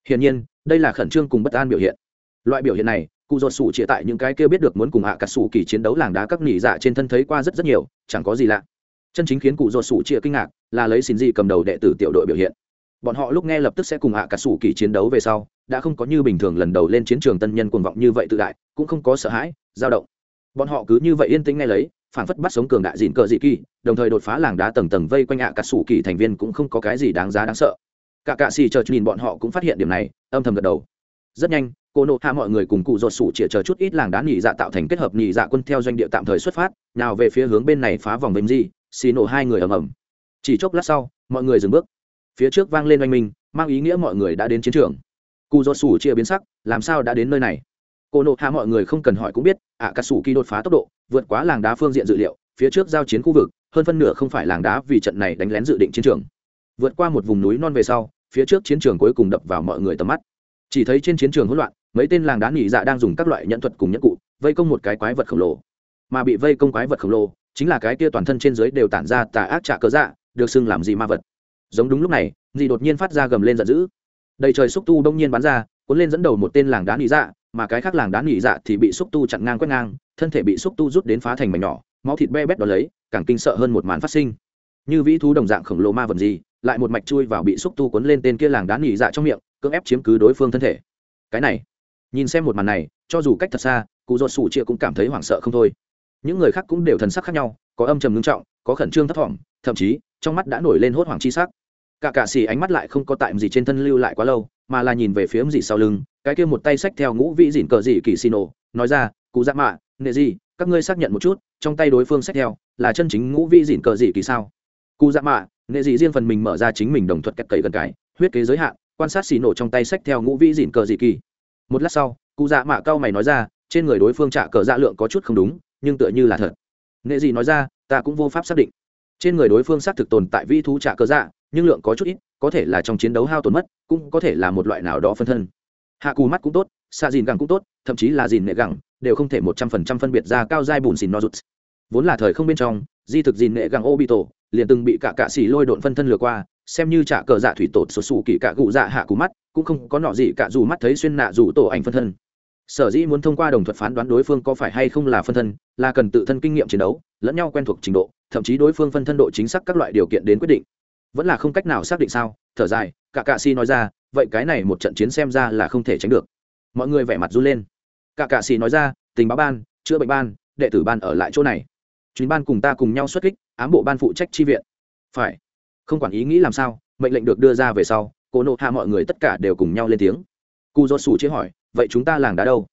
Hiển nhiên, đây là khẩn trương cùng bất an biểu hiện. Loại biểu hiện này, cụ ruột sủ chia tại những cái kia biết được muốn cùng hạ cả sủ kỳ chiến đấu làng đá các nhị dạ trên thân thấy qua rất rất nhiều, chẳng có gì lạ. Chân chính khiến cụ ruột sủ chia kinh ngạc là lấy xin gì cầm đầu đệ tử tiểu đội biểu hiện. Bọn họ lúc nghe lập tức sẽ cùng hạ cả sủ kỳ chiến đấu về sau, đã không có như bình thường lần đầu lên chiến trường tân nhân cuồng vọng như vậy tự đại, cũng không có sợ hãi, dao động bọn họ cứ như vậy yên tĩnh nghe lấy phản phất bắt sống cường đại dìn cờ dị kỳ, đồng thời đột phá làng đá tầng tầng vây quanh hạ cả sủ kỳ thành viên cũng không có cái gì đáng giá đáng sợ. Cả cạ xì chờ nhìn bọn họ cũng phát hiện điểm này, âm thầm gật đầu. Rất nhanh, cô nộ hạ mọi người cùng cụ ruột sủ chĩa chờ chút ít làng đá nhị dạ tạo thành kết hợp nhị dạ quân theo doanh địa tạm thời xuất phát, nào về phía hướng bên này phá vòng vinh di, xì nổ hai người ầm ầm. Chỉ chốc lát sau, mọi người dừng bước. Phía trước vang lên oanh minh, mang ý nghĩa mọi người đã đến chiến trường. Cụ ruột sủ chia biến sắc, làm sao đã đến nơi này? Cô nộ hạ mọi người không cần hỏi cũng biết ạ cà sủ kỳ đột phá tốc độ, vượt quá làng đá phương diện dự liệu, phía trước giao chiến khu vực, hơn phân nửa không phải làng đá vì trận này đánh lén dự định chiến trường. Vượt qua một vùng núi non về sau, phía trước chiến trường cuối cùng đập vào mọi người tầm mắt. Chỉ thấy trên chiến trường hỗn loạn, mấy tên làng đá nghỉ dạ đang dùng các loại nhẫn thuật cùng nhẫn cụ, vây công một cái quái vật khổng lồ. Mà bị vây công quái vật khổng lồ, chính là cái kia toàn thân trên dưới đều tản ra tà ác trả cớ dạ được xưng làm gì ma vật. Giống đúng lúc này dì đột nhiên phát ra gầm lên giận dữ. Đầy trời xúc tu đông nhiên bắn ra cuốn lên dẫn đầu một tên làng đá nghỉ dạ mà cái khác làng đá nghỉ dạ thì bị xúc tu chặn ngang quét ngang, thân thể bị xúc tu rút đến phá thành mảnh nhỏ, máu thịt be bét đó lấy, càng kinh sợ hơn một màn phát sinh. Như vĩ thú đồng dạng khổng lồ ma vật gì, lại một mạch chui vào bị xúc tu cuốn lên tên kia làng đá nghỉ dạ trong miệng, cưỡng ép chiếm cứ đối phương thân thể. Cái này, nhìn xem một màn này, cho dù cách thật xa, cụ ruột sủ chia cũng cảm thấy hoảng sợ không thôi. Những người khác cũng đều thần sắc khác nhau, có âm trầm ngưng trọng, có khẩn trương thấp thỏm, thậm chí, trong mắt đã nổi lên hốt hoảng chi sắc. Cả cạ xì ánh mắt lại không có tại gì trên thân lưu lại quá lâu mà là nhìn về phía gì sau lưng, cái kia một tay xách theo ngũ vị dịn cờ dị kỳ xì nổ, nói ra, cụ dạ mạ, nệ gì các ngươi xác nhận một chút, trong tay đối phương xách theo, là chân chính ngũ vị dịn cờ dị kỳ sao? Cụ dạ mạ, nệ gì riêng phần mình mở ra chính mình đồng thuận cách cậy gần cái, huyết kế giới hạn, quan sát xì nổ trong tay sách theo ngũ vĩ dịn cờ dị kỳ một lát sau, cụ dạ mạ cao mày nói ra, trên người đối phương trả cờ dạ lượng có chút không đúng, nhưng tựa như là thật. Nghệ gì nói ra, ta cũng vô pháp xác định trên người đối phương xác thực tồn tại vi thú trả cơ dạ nhưng lượng có chút ít, có thể là trong chiến đấu hao tổn mất, cũng có thể là một loại nào đó phân thân. Hạ cù mắt cũng tốt xa dìn gẳng cũng tốt, thậm chí là dìn nệ gẳng, đều không thể một trăm phần trăm phân biệt ra cao dai bùn xìn no rụt. Vốn là thời không bên trong, di thực dìn nệ gẳng ô bị tổ liền từng bị cả cạ xỉ lôi độn phân thân lừa qua, xem như trả cờ dạ thủy tột sụt sủ kỳ cạ cụ dạ hạ cù mắt, cũng không có nọ gì cả dù mắt thấy xuyên nạ dù tổ ảnh phân thân sở dĩ muốn thông qua đồng thuật phán đoán đối phương có phải hay không là phân thân, là cần tự thân kinh nghiệm chiến đấu, lẫn nhau quen thuộc trình độ, thậm chí đối phương phân thân độ chính xác các loại điều kiện đến quyết định. Vẫn là không cách nào xác định sao? Thở dài, cả cạ si nói ra, vậy cái này một trận chiến xem ra là không thể tránh được. Mọi người vẻ mặt run lên. Cả cạ si nói ra, tình báo ban, chữa bệnh ban, đệ tử ban ở lại chỗ này. Chuyến ban cùng ta cùng nhau xuất kích, ám bộ ban phụ trách chi viện. Phải. Không quản ý nghĩ làm sao, mệnh lệnh được đưa ra về sau cô nộ hạ mọi người tất cả đều cùng nhau lên tiếng. Cu do sủ chế hỏi vậy chúng ta làng đá đâu?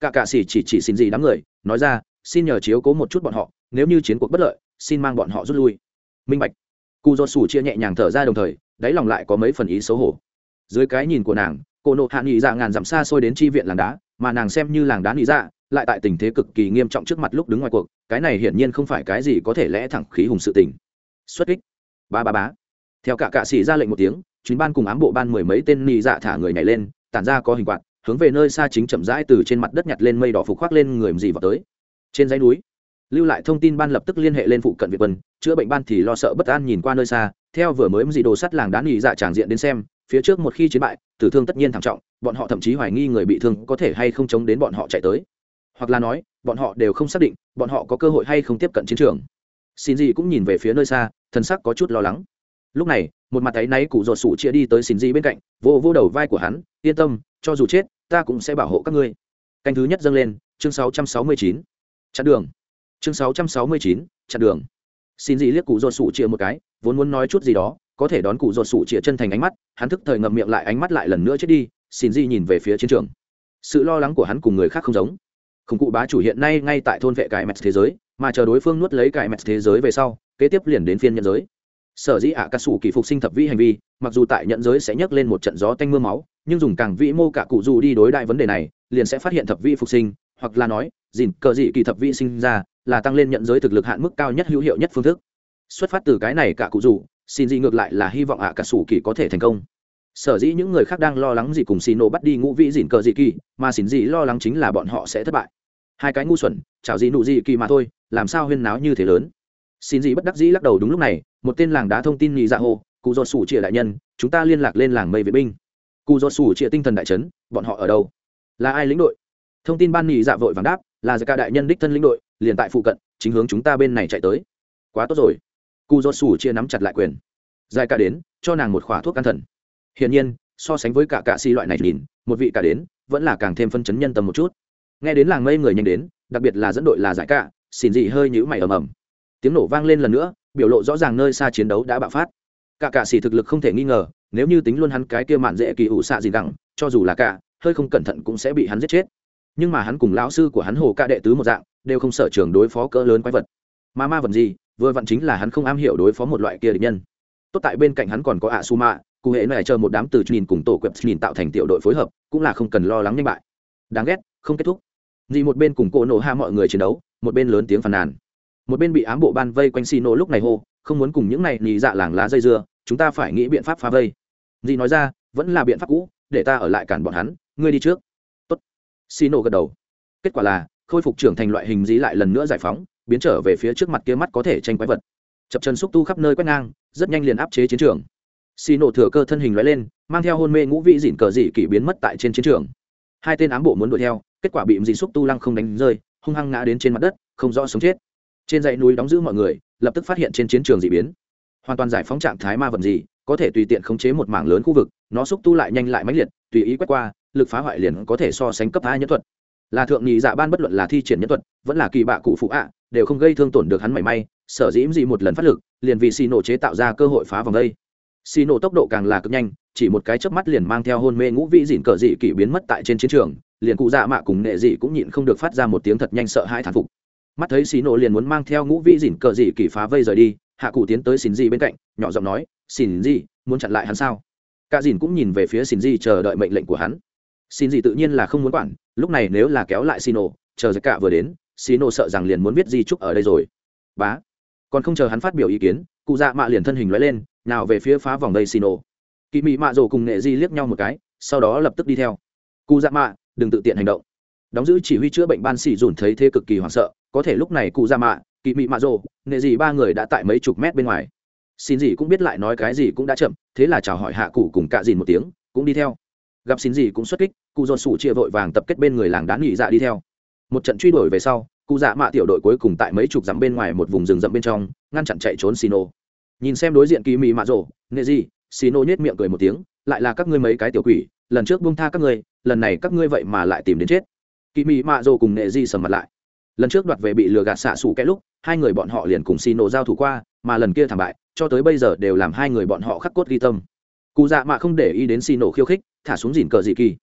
Cả cạ xỉ chỉ chỉ xin gì đám người, nói ra, xin nhờ chiếu cố một chút bọn họ, nếu như chiến cuộc bất lợi, xin mang bọn họ rút lui. Minh bạch. Cụ do sủ chia nhẹ nhàng thở ra đồng thời, đáy lòng lại có mấy phần ý xấu hổ. Dưới cái nhìn của nàng, cô nộ hạ nghị dạ ngàn dặm xa xôi đến tri viện làng đá, mà nàng xem như làng đá nghị dạ lại tại tình thế cực kỳ nghiêm trọng trước mặt lúc đứng ngoài cuộc, cái này hiển nhiên không phải cái gì có thể lẽ thẳng khí hùng sự tình. Xuất kích. Ba ba bá theo cả cạ sĩ ra lệnh một tiếng, chuyến ban cùng ám bộ ban mười mấy tên nghị dạ thả người nhảy lên, tản ra có hình quạt hướng về nơi xa chính chậm rãi từ trên mặt đất nhặt lên mây đỏ phục khoác lên người gì vào tới. Trên dãy núi, lưu lại thông tin ban lập tức liên hệ lên phụ cận việt quân, chữa bệnh ban thì lo sợ bất an nhìn qua nơi xa, theo vừa mới gì đồ sắt làng đá nghỉ dạ tràng diện đến xem, phía trước một khi chiến bại, tử thương tất nhiên thảm trọng, bọn họ thậm chí hoài nghi người bị thương có thể hay không chống đến bọn họ chạy tới. Hoặc là nói, bọn họ đều không xác định bọn họ có cơ hội hay không tiếp cận chiến trường. Xin gì cũng nhìn về phía nơi xa thân sắc có chút lo lắng. Lúc này, một mặt thấy náy cụ ruột sủ chia đi tới xin gì bên cạnh, vô vô đầu vai của hắn, yên tâm cho dù chết ta cũng sẽ bảo hộ các ngươi. Canh thứ nhất dâng lên chương 669. chặn đường. Chương 669, chặn đường. Xin dị liếc cụ ruột sủ chia một cái vốn muốn nói chút gì đó có thể đón cụ ruột sủ chia chân thành ánh mắt hắn thức thời ngậm miệng lại ánh mắt lại lần nữa chết đi xin dị nhìn về phía chiến trường. Sự lo lắng của hắn cùng người khác không giống. Khủng cụ bá chủ hiện nay ngay tại thôn vệ cải mẹt thế giới mà chờ đối phương nuốt lấy cải mẹt thế giới về sau kế tiếp liền đến phiên nhân giới. Sở dĩ ạ ca sủ kỳ phục sinh thập vi hành vi mặc dù tại nhận giới sẽ nhấc lên một trận gió tanh m ư a máu nhưng dùng càng vĩ mô cả cụ dù đi đối đại vấn đề này, liền sẽ phát hiện thập vi phục sinh, hoặc là nói dìn cờ dị kỳ thập vi sinh ra, là tăng lên nhận giới thực lực hạn mức cao nhất hữu hiệu nhất phương thức. Xuất phát từ cái này cả cụ dù, xin dị ngược lại là hy vọng ạ cả sủ kỳ có thể thành công. Sở dĩ những người khác đang lo lắng gì cùng xì nổ bắt đi ngũ vĩ dìn cờ dị kỳ, mà xin dị lo lắng chính là bọn họ sẽ thất bại. Hai cái ngu xuẩn, chảo dị nụ dị kỳ mà thôi, làm sao huyên náo như thế lớn? Xin dị bất đắc dĩ lắc đầu đúng lúc này, một tên làng đá thông tin nhị dạ hồ cụ do sủ chia đại nhân, chúng ta liên lạc lên làng mây vệ binh cụ do sủ chia tinh thần đại trấn bọn họ ở đâu? Là ai lĩnh đội? Thông tin ban nhị dạ vội vàng đáp, là giải ca đại nhân đích thân lĩnh đội, liền tại phụ cận, chính hướng chúng ta bên này chạy tới. Quá tốt rồi. Cụ do sủ chia nắm chặt lại quyền. Giải ca đến, cho nàng một khỏa thuốc can thần. Hiển nhiên, so sánh với cả cạ si loại này nhìn, một vị cả đến, vẫn là càng thêm phân chấn nhân tâm một chút. Nghe đến làng mây người nhanh đến, đặc biệt là dẫn đội là giải ca xin dị hơi nhữ mày ầm ầm. Tiếng nổ vang lên lần nữa, biểu lộ rõ ràng nơi xa chiến đấu đã bạo phát. Cả cạ xỉ thực lực không thể nghi ngờ nếu như tính luôn hắn cái kia mạn dễ kỳ ủ xạ gì đẳng cho dù là cả, hơi không cẩn thận cũng sẽ bị hắn giết chết. Nhưng mà hắn cùng lão sư của hắn hồ ca đệ tứ một dạng, đều không sở trường đối phó cỡ lớn quái vật. Mà ma vật gì, vừa vặn chính là hắn không am hiểu đối phó một loại kia địch nhân. Tốt tại bên cạnh hắn còn có ạ su mạ cụ hệ này chờ một đám từ nhìn cùng tổ quẹp nhìn tạo thành tiểu đội phối hợp, cũng là không cần lo lắng nhanh bại đáng ghét, không kết thúc. Gì một bên cùng cô nổ ha mọi người chiến đấu, một bên lớn tiếng phàn nàn. Một bên bị ám bộ ban vây quanh xi nổ lúc này hô, không muốn cùng những này nhì dạ làng lá dây dưa, chúng ta phải nghĩ biện pháp phá vây dì nói ra, vẫn là biện pháp cũ, để ta ở lại cản bọn hắn, ngươi đi trước. Tốt. Xì nổ gật đầu. Kết quả là, khôi phục trưởng thành loại hình dí lại lần nữa giải phóng, biến trở về phía trước mặt kia mắt có thể tranh quái vật. Chập chân xúc tu khắp nơi quét ngang, rất nhanh liền áp chế chiến trường. Xì nổ thừa cơ thân hình loại lên, mang theo hôn mê ngũ vị dịn cờ dị kỷ biến mất tại trên chiến trường. Hai tên ám bộ muốn đuổi theo, kết quả bị dị xúc tu lăng không đánh rơi, hung hăng ngã đến trên mặt đất, không rõ sống chết. Trên dãy núi đóng giữ mọi người, lập tức phát hiện trên chiến trường dị biến hoàn toàn giải phóng trạng thái ma vật gì, có thể tùy tiện khống chế một mảng lớn khu vực, nó xúc tu lại nhanh lại mãnh liệt, tùy ý quét qua, lực phá hoại liền có thể so sánh cấp hai nhân thuật. Là thượng nhị dạ ban bất luận là thi triển nhân thuật, vẫn là kỳ bạ cụ phụ ạ, đều không gây thương tổn được hắn mảy may, sở dĩ gì một lần phát lực, liền vì xì nổ chế tạo ra cơ hội phá vòng đây. Xì nổ tốc độ càng là cực nhanh, chỉ một cái chớp mắt liền mang theo hôn mê ngũ vị dịn cờ dị kỷ biến mất tại trên chiến trường, liền cụ dạ mạ cùng nệ dị cũng nhịn không được phát ra một tiếng thật nhanh sợ hãi thản phục. Mắt thấy xì nổ liền muốn mang theo ngũ vị dỉn cờ dị kỳ phá vây rời đi hạ cụ tiến tới xin Di bên cạnh nhỏ giọng nói xin Di, muốn chặn lại hắn sao? Cả dìn cũng nhìn về phía xin Di, chờ đợi mệnh lệnh của hắn. Xin Di tự nhiên là không muốn quản lúc này nếu là kéo lại xino chờ giặc cả vừa đến xino sợ rằng liền muốn viết di trúc ở đây rồi. Bá. Còn không chờ hắn phát biểu ý kiến cụ dạ mạ liền thân hình lóe lên nào về phía phá vòng đây xino kỳ mị mạ rồ cùng nghệ di liếc nhau một cái sau đó lập tức đi theo. Cụ dạ mạ đừng tự tiện hành động. Đóng giữ chỉ huy chữa bệnh ban xỉ dùn thấy thế cực kỳ hoảng sợ có thể lúc này cụ dạ mạ kỳ mị mạ rồ nghệ Dị ba người đã tại mấy chục mét bên ngoài. Xin gì cũng biết lại nói cái gì cũng đã chậm, thế là chào hỏi hạ cụ cùng cạ dìn một tiếng, cũng đi theo. Gặp xin gì cũng xuất kích, cụ dồn sủ chia vội vàng tập kết bên người làng đá nghỉ dạ đi theo. Một trận truy đuổi về sau, cụ dạ mạ tiểu đội cuối cùng tại mấy chục dặm bên ngoài một vùng rừng rậm bên trong, ngăn chặn chạy trốn xino nhìn xem đối diện kỳ mị mạ rồ nghệ gì ô nhét miệng cười một tiếng, lại là các ngươi mấy cái tiểu quỷ, lần trước buông tha các ngươi, lần này các ngươi vậy mà lại tìm đến chết. Kỳ mị mạ rồ cùng nghệ Dị sầm mặt lại lần trước đoạt về bị lừa gạt xạ xủ kẽ lúc, hai người bọn họ liền cùng xino giao thủ qua, mà lần kia thảm bại, cho tới bây giờ đều làm hai người bọn họ khắc cốt ghi tâm. Cụ dạ mạ không để ý đến xì nổ khiêu khích, thả xuống dìn cờ dị kỳ.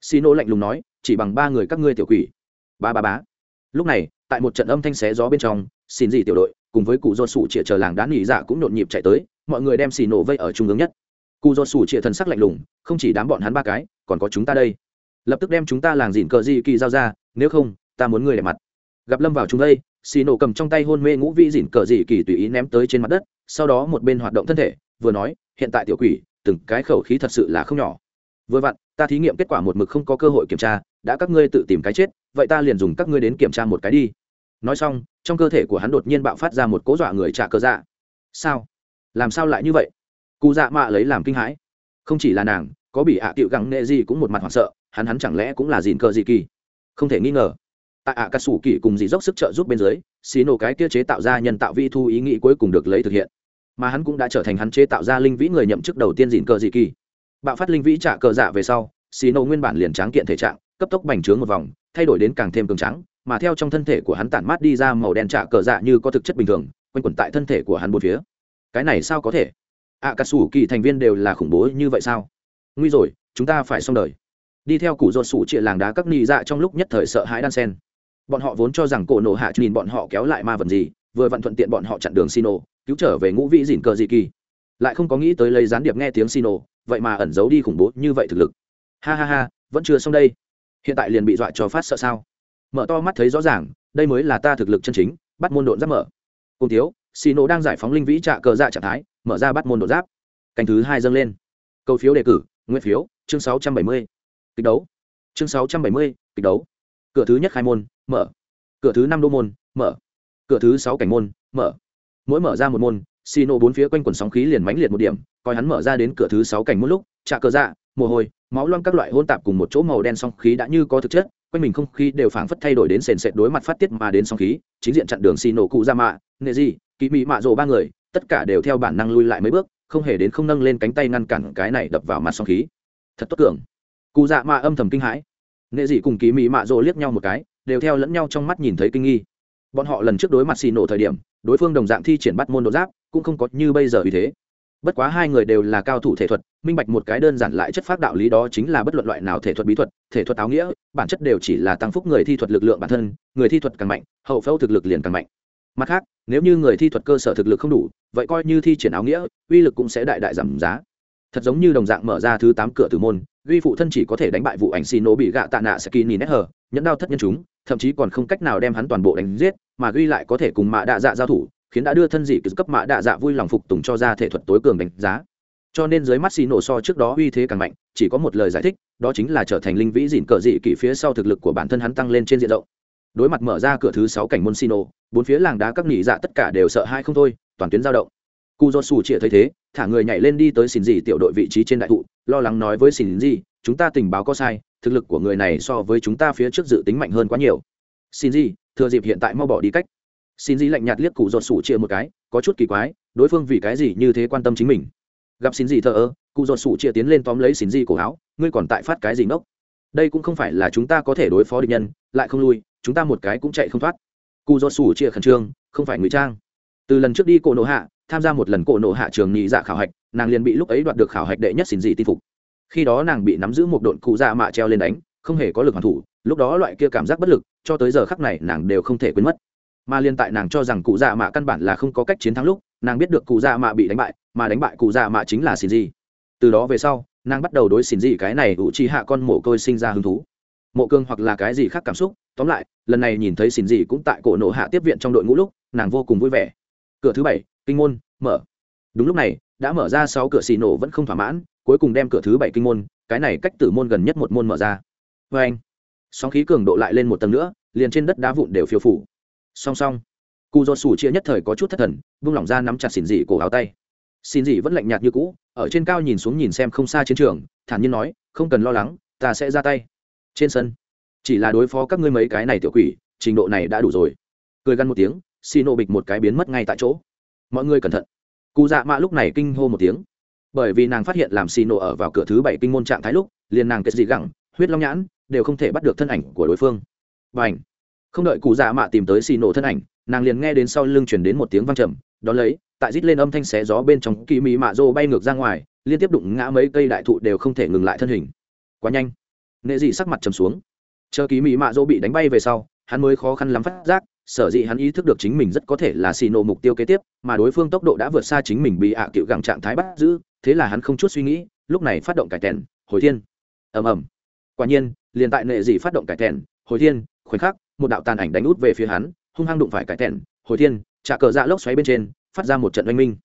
Xì nổ lạnh lùng nói, chỉ bằng ba người các ngươi tiểu quỷ. Ba ba bá lúc này, tại một trận âm thanh xé gió bên trong, xin dị tiểu đội, cùng với cụ do sủ chĩa chờ làng đá nghỉ dạ cũng nhộn nhịp chạy tới, mọi người đem xì nổ vây ở trung ương nhất. Cụ do sủ chĩa thần sắc lạnh lùng, không chỉ đám bọn hắn ba cái, còn có chúng ta đây. Lập tức đem chúng ta làng dìn cờ dị kỳ giao ra, nếu không, ta muốn người đẹp mặt gặp lâm vào chúng đây, xì nổ cầm trong tay hôn mê ngũ vị dìn cờ dị kỳ tùy ý ném tới trên mặt đất, sau đó một bên hoạt động thân thể, vừa nói, hiện tại tiểu quỷ, từng cái khẩu khí thật sự là không nhỏ. Vừa vặn, ta thí nghiệm kết quả một mực không có cơ hội kiểm tra, đã các ngươi tự tìm cái chết, vậy ta liền dùng các ngươi đến kiểm tra một cái đi. Nói xong, trong cơ thể của hắn đột nhiên bạo phát ra một cố dọa người trả cơ dạ. Sao? Làm sao lại như vậy? Cụ dạ mạ lấy làm kinh hãi. Không chỉ là nàng, có bị ạ à tiệu gắng nệ gì cũng một mặt hoảng sợ, hắn hắn chẳng lẽ cũng là dìn cờ gì kỳ? Không thể nghi ngờ tại ạ cà sủ kỳ cùng dì dốc sức trợ giúp bên dưới, xí nổ cái kia chế tạo ra nhân tạo vi thu ý nghĩ cuối cùng được lấy thực hiện. Mà hắn cũng đã trở thành hắn chế tạo ra linh vĩ người nhậm chức đầu tiên dìn cờ dị kỳ. Bạo phát linh vĩ trả cờ dạ về sau xì nổ nguyên bản liền tráng kiện thể trạng, cấp tốc bành trướng một vòng, thay đổi đến càng thêm cường trắng mà theo trong thân thể của hắn tản mát đi ra màu đen trả cờ dạ như có thực chất bình thường, quanh quẩn tại thân thể của hắn bốn phía. Cái này sao có thể? Ạ cà sủ kỳ thành viên đều là khủng bố như vậy sao? Nguy rồi, chúng ta phải xong đời. Đi theo củ ruột sủ trịa làng đá các ni dạ trong lúc nhất thời sợ hãi đan sen bọn họ vốn cho rằng cổ nổ hạ nhìn bọn họ kéo lại ma vật gì, vừa vặn thuận tiện bọn họ chặn đường xino cứu trở về ngũ vĩ dìn cờ dị kỳ. Lại không có nghĩ tới lấy gián điệp nghe tiếng xino vậy mà ẩn giấu đi khủng bố như vậy thực lực. Ha ha ha, vẫn chưa xong đây. Hiện tại liền bị dọa cho phát sợ sao? Mở to mắt thấy rõ ràng, đây mới là ta thực lực chân chính, bắt môn độn giáp mở. Cùng thiếu xino đang giải phóng linh vĩ trạ cờ dạ trạng thái, mở ra bắt môn độn giáp. Canh thứ hai dâng lên. Câu phiếu đề cử nguyên phiếu, chương sáu trăm bảy mươi. Kịch đấu. Chương sáu trăm bảy mươi, kịch đấu cửa thứ nhất khai môn, mở. Cửa thứ năm đô môn, mở. Cửa thứ sáu cảnh môn, mở. Mỗi mở ra một môn xì nổ bốn phía quanh quần sóng khí liền mãnh liệt một điểm, coi hắn mở ra đến cửa thứ sáu cảnh môn lúc trà cờ dạ mồ hôi, máu loang các loại hôn tạp cùng một chỗ màu đen sóng khí đã như có thực chất, quanh mình không khí đều phảng phất thay đổi đến sền sệt đối mặt phát tiết mà đến sóng khí, chính diện chặn đường xì nổ cụ ra mạ nệ gì kỳ mỹ mạ rồ ba người, tất cả đều theo bản năng lui lại mấy bước, không hề đến không nâng lên cánh tay ngăn cản cái này đập vào mặt sóng khí. Thật tốt cường cụ dạ mạ âm thầm kinh hãi nệ dị cùng kỳ mỹ mạ rồ liếc nhau một cái, đều theo lẫn nhau trong mắt nhìn thấy kinh nghi. Bọn họ lần trước đối mặt xì nổ thời điểm, đối phương đồng dạng thi triển bắt môn đột giáp, cũng không có như bây giờ vì thế. Bất quá hai người đều là cao thủ thể thuật, minh bạch một cái đơn giản lại chất phác đạo lý đó chính là bất luận loại nào thể thuật bí thuật, thể thuật áo nghĩa, bản chất đều chỉ là tăng phúc người thi thuật lực lượng bản thân, người thi thuật càng mạnh, hậu phẫu thực lực liền càng mạnh. Mặt khác, nếu như người thi thuật cơ sở thực lực không đủ, vậy coi như thi triển áo nghĩa, uy lực cũng sẽ đại đại giảm giá. Thật giống như đồng dạng mở ra thứ tám cửa tử môn ghi phụ thân chỉ có thể đánh bại vụ ảnh xì nổ bị gạ tạ nạ sẽ kỳ nhìn nét hờ nhẫn đao thất nhân chúng, thậm chí còn không cách nào đem hắn toàn bộ đánh giết, mà ghi lại có thể cùng mạ đạ dạ giao thủ, khiến đã đưa thân dị cấp mạ đạ dạ vui lòng phục tùng cho ra thể thuật tối cường đánh giá. Cho nên dưới mắt xì nổ so trước đó uy thế càng mạnh, chỉ có một lời giải thích, đó chính là trở thành linh vĩ dịn cờ dị kỷ phía sau thực lực của bản thân hắn tăng lên trên diện rộng. Đối mặt mở ra cửa thứ sáu cảnh môn xì nổ bốn phía làng đá các nỉ dạ tất cả đều sợ hai không thôi, toàn tuyến giao động. Cụ do Sủ chĩa thấy thế, thả người nhảy lên đi tới xin dị tiểu đội vị trí trên đại thụ, lo lắng nói với xin dị chúng ta tình báo có sai, thực lực của người này so với chúng ta phía trước dự tính mạnh hơn quá nhiều. Xin gì thừa dịp hiện tại mau bỏ đi cách. Xin gì lạnh nhạt liếc cụ Do sủ chia một cái, có chút kỳ quái, đối phương vì cái gì như thế quan tâm chính mình? Gặp xin gì thờ ơ cụ Do sủ chia tiến lên tóm lấy xin gì cổ áo, ngươi còn tại phát cái gì ngốc? Đây cũng không phải là chúng ta có thể đối phó địch nhân, lại không lui, chúng ta một cái cũng chạy không thoát. Cụ Do sủ chia khẩn trương, không phải ngụy trang. Từ lần trước đi cổ nổ hạ tham gia một lần cổ nổ hạ trường nhị dạ khảo hạch, nàng liền bị lúc ấy đoạt được khảo hạch đệ nhất xin dị tin phục. Khi đó nàng bị nắm giữ một độn cụ dạ mạ treo lên đánh, không hề có lực hoàn thủ, lúc đó loại kia cảm giác bất lực, cho tới giờ khắc này nàng đều không thể quên mất. Mà liên tại nàng cho rằng cụ dạ mạ căn bản là không có cách chiến thắng lúc, nàng biết được cụ dạ mạ bị đánh bại, mà đánh bại cụ dạ mạ chính là xin dị. từ đó về sau, nàng bắt đầu đối xin dị cái này ủ chi hạ con mổ côi sinh ra hứng thú. Mộ cương hoặc là cái gì khác cảm xúc, tóm lại, lần này nhìn thấy xin dị cũng tại cổ nộ hạ tiếp viện trong đội ngũ lúc, nàng vô cùng vui vẻ cửa thứ bảy, kinh môn, mở. Đúng lúc này, đã mở ra sáu cửa xì nổ vẫn không thỏa mãn, cuối cùng đem cửa thứ bảy kinh môn, cái này cách tử môn gần nhất một môn mở ra. Vê anh, sóng khí cường độ lại lên một tầng nữa, liền trên đất đá vụn đều phiêu phủ. Song song cụ do sủ chia nhất thời có chút thất thần, vung lỏng ra nắm chặt xỉn dị cổ áo tay. Xin dị vẫn lạnh nhạt như cũ, ở trên cao nhìn xuống nhìn xem không xa chiến trường, thản nhiên nói, không cần lo lắng, ta sẽ ra tay. Trên sân, chỉ là đối phó các ngươi mấy cái này tiểu quỷ, trình độ này đã đủ rồi. Cười gắn một tiếng xì nổ bịch một cái biến mất ngay tại chỗ. Mọi người cẩn thận. Cụ dạ mạ lúc này kinh hô một tiếng. Bởi vì nàng phát hiện làm xì nổ ở vào cửa thứ bảy kinh môn trạng thái lúc, liền nàng kết dị gẳng, huyết long nhãn, đều không thể bắt được thân ảnh của đối phương. Và ảnh không đợi cụ dạ mạ tìm tới xì nổ thân ảnh, nàng liền nghe đến sau lưng chuyển đến một tiếng văng trầm đón lấy, tại rít lên âm thanh xé gió bên trong kỳ mỹ mạ rô bay ngược ra ngoài, liên tiếp đụng ngã mấy cây đại thụ đều không thể ngừng lại thân hình. Quá nhanh. Nệ dị sắc mặt trầm xuống. Chờ kỳ mỹ mạ rô bị đánh bay về sau, hắn mới khó khăn lắm phát giác sở dĩ hắn ý thức được chính mình rất có thể là xì nổ mục tiêu kế tiếp, mà đối phương tốc độ đã vượt xa chính mình bị ạ à cựu gẳng trạng thái bắt giữ, thế là hắn không chút suy nghĩ, lúc này phát động cải tèn, hồi thiên. Ầm ầm. Quả nhiên, liền tại nệ dị phát động cải tèn, hồi thiên, khoảnh khắc, một đạo tàn ảnh đánh út về phía hắn, hung hăng đụng phải cải tèn, hồi thiên trả cờ dạ lốc xoáy bên trên, phát ra một trận oanh minh.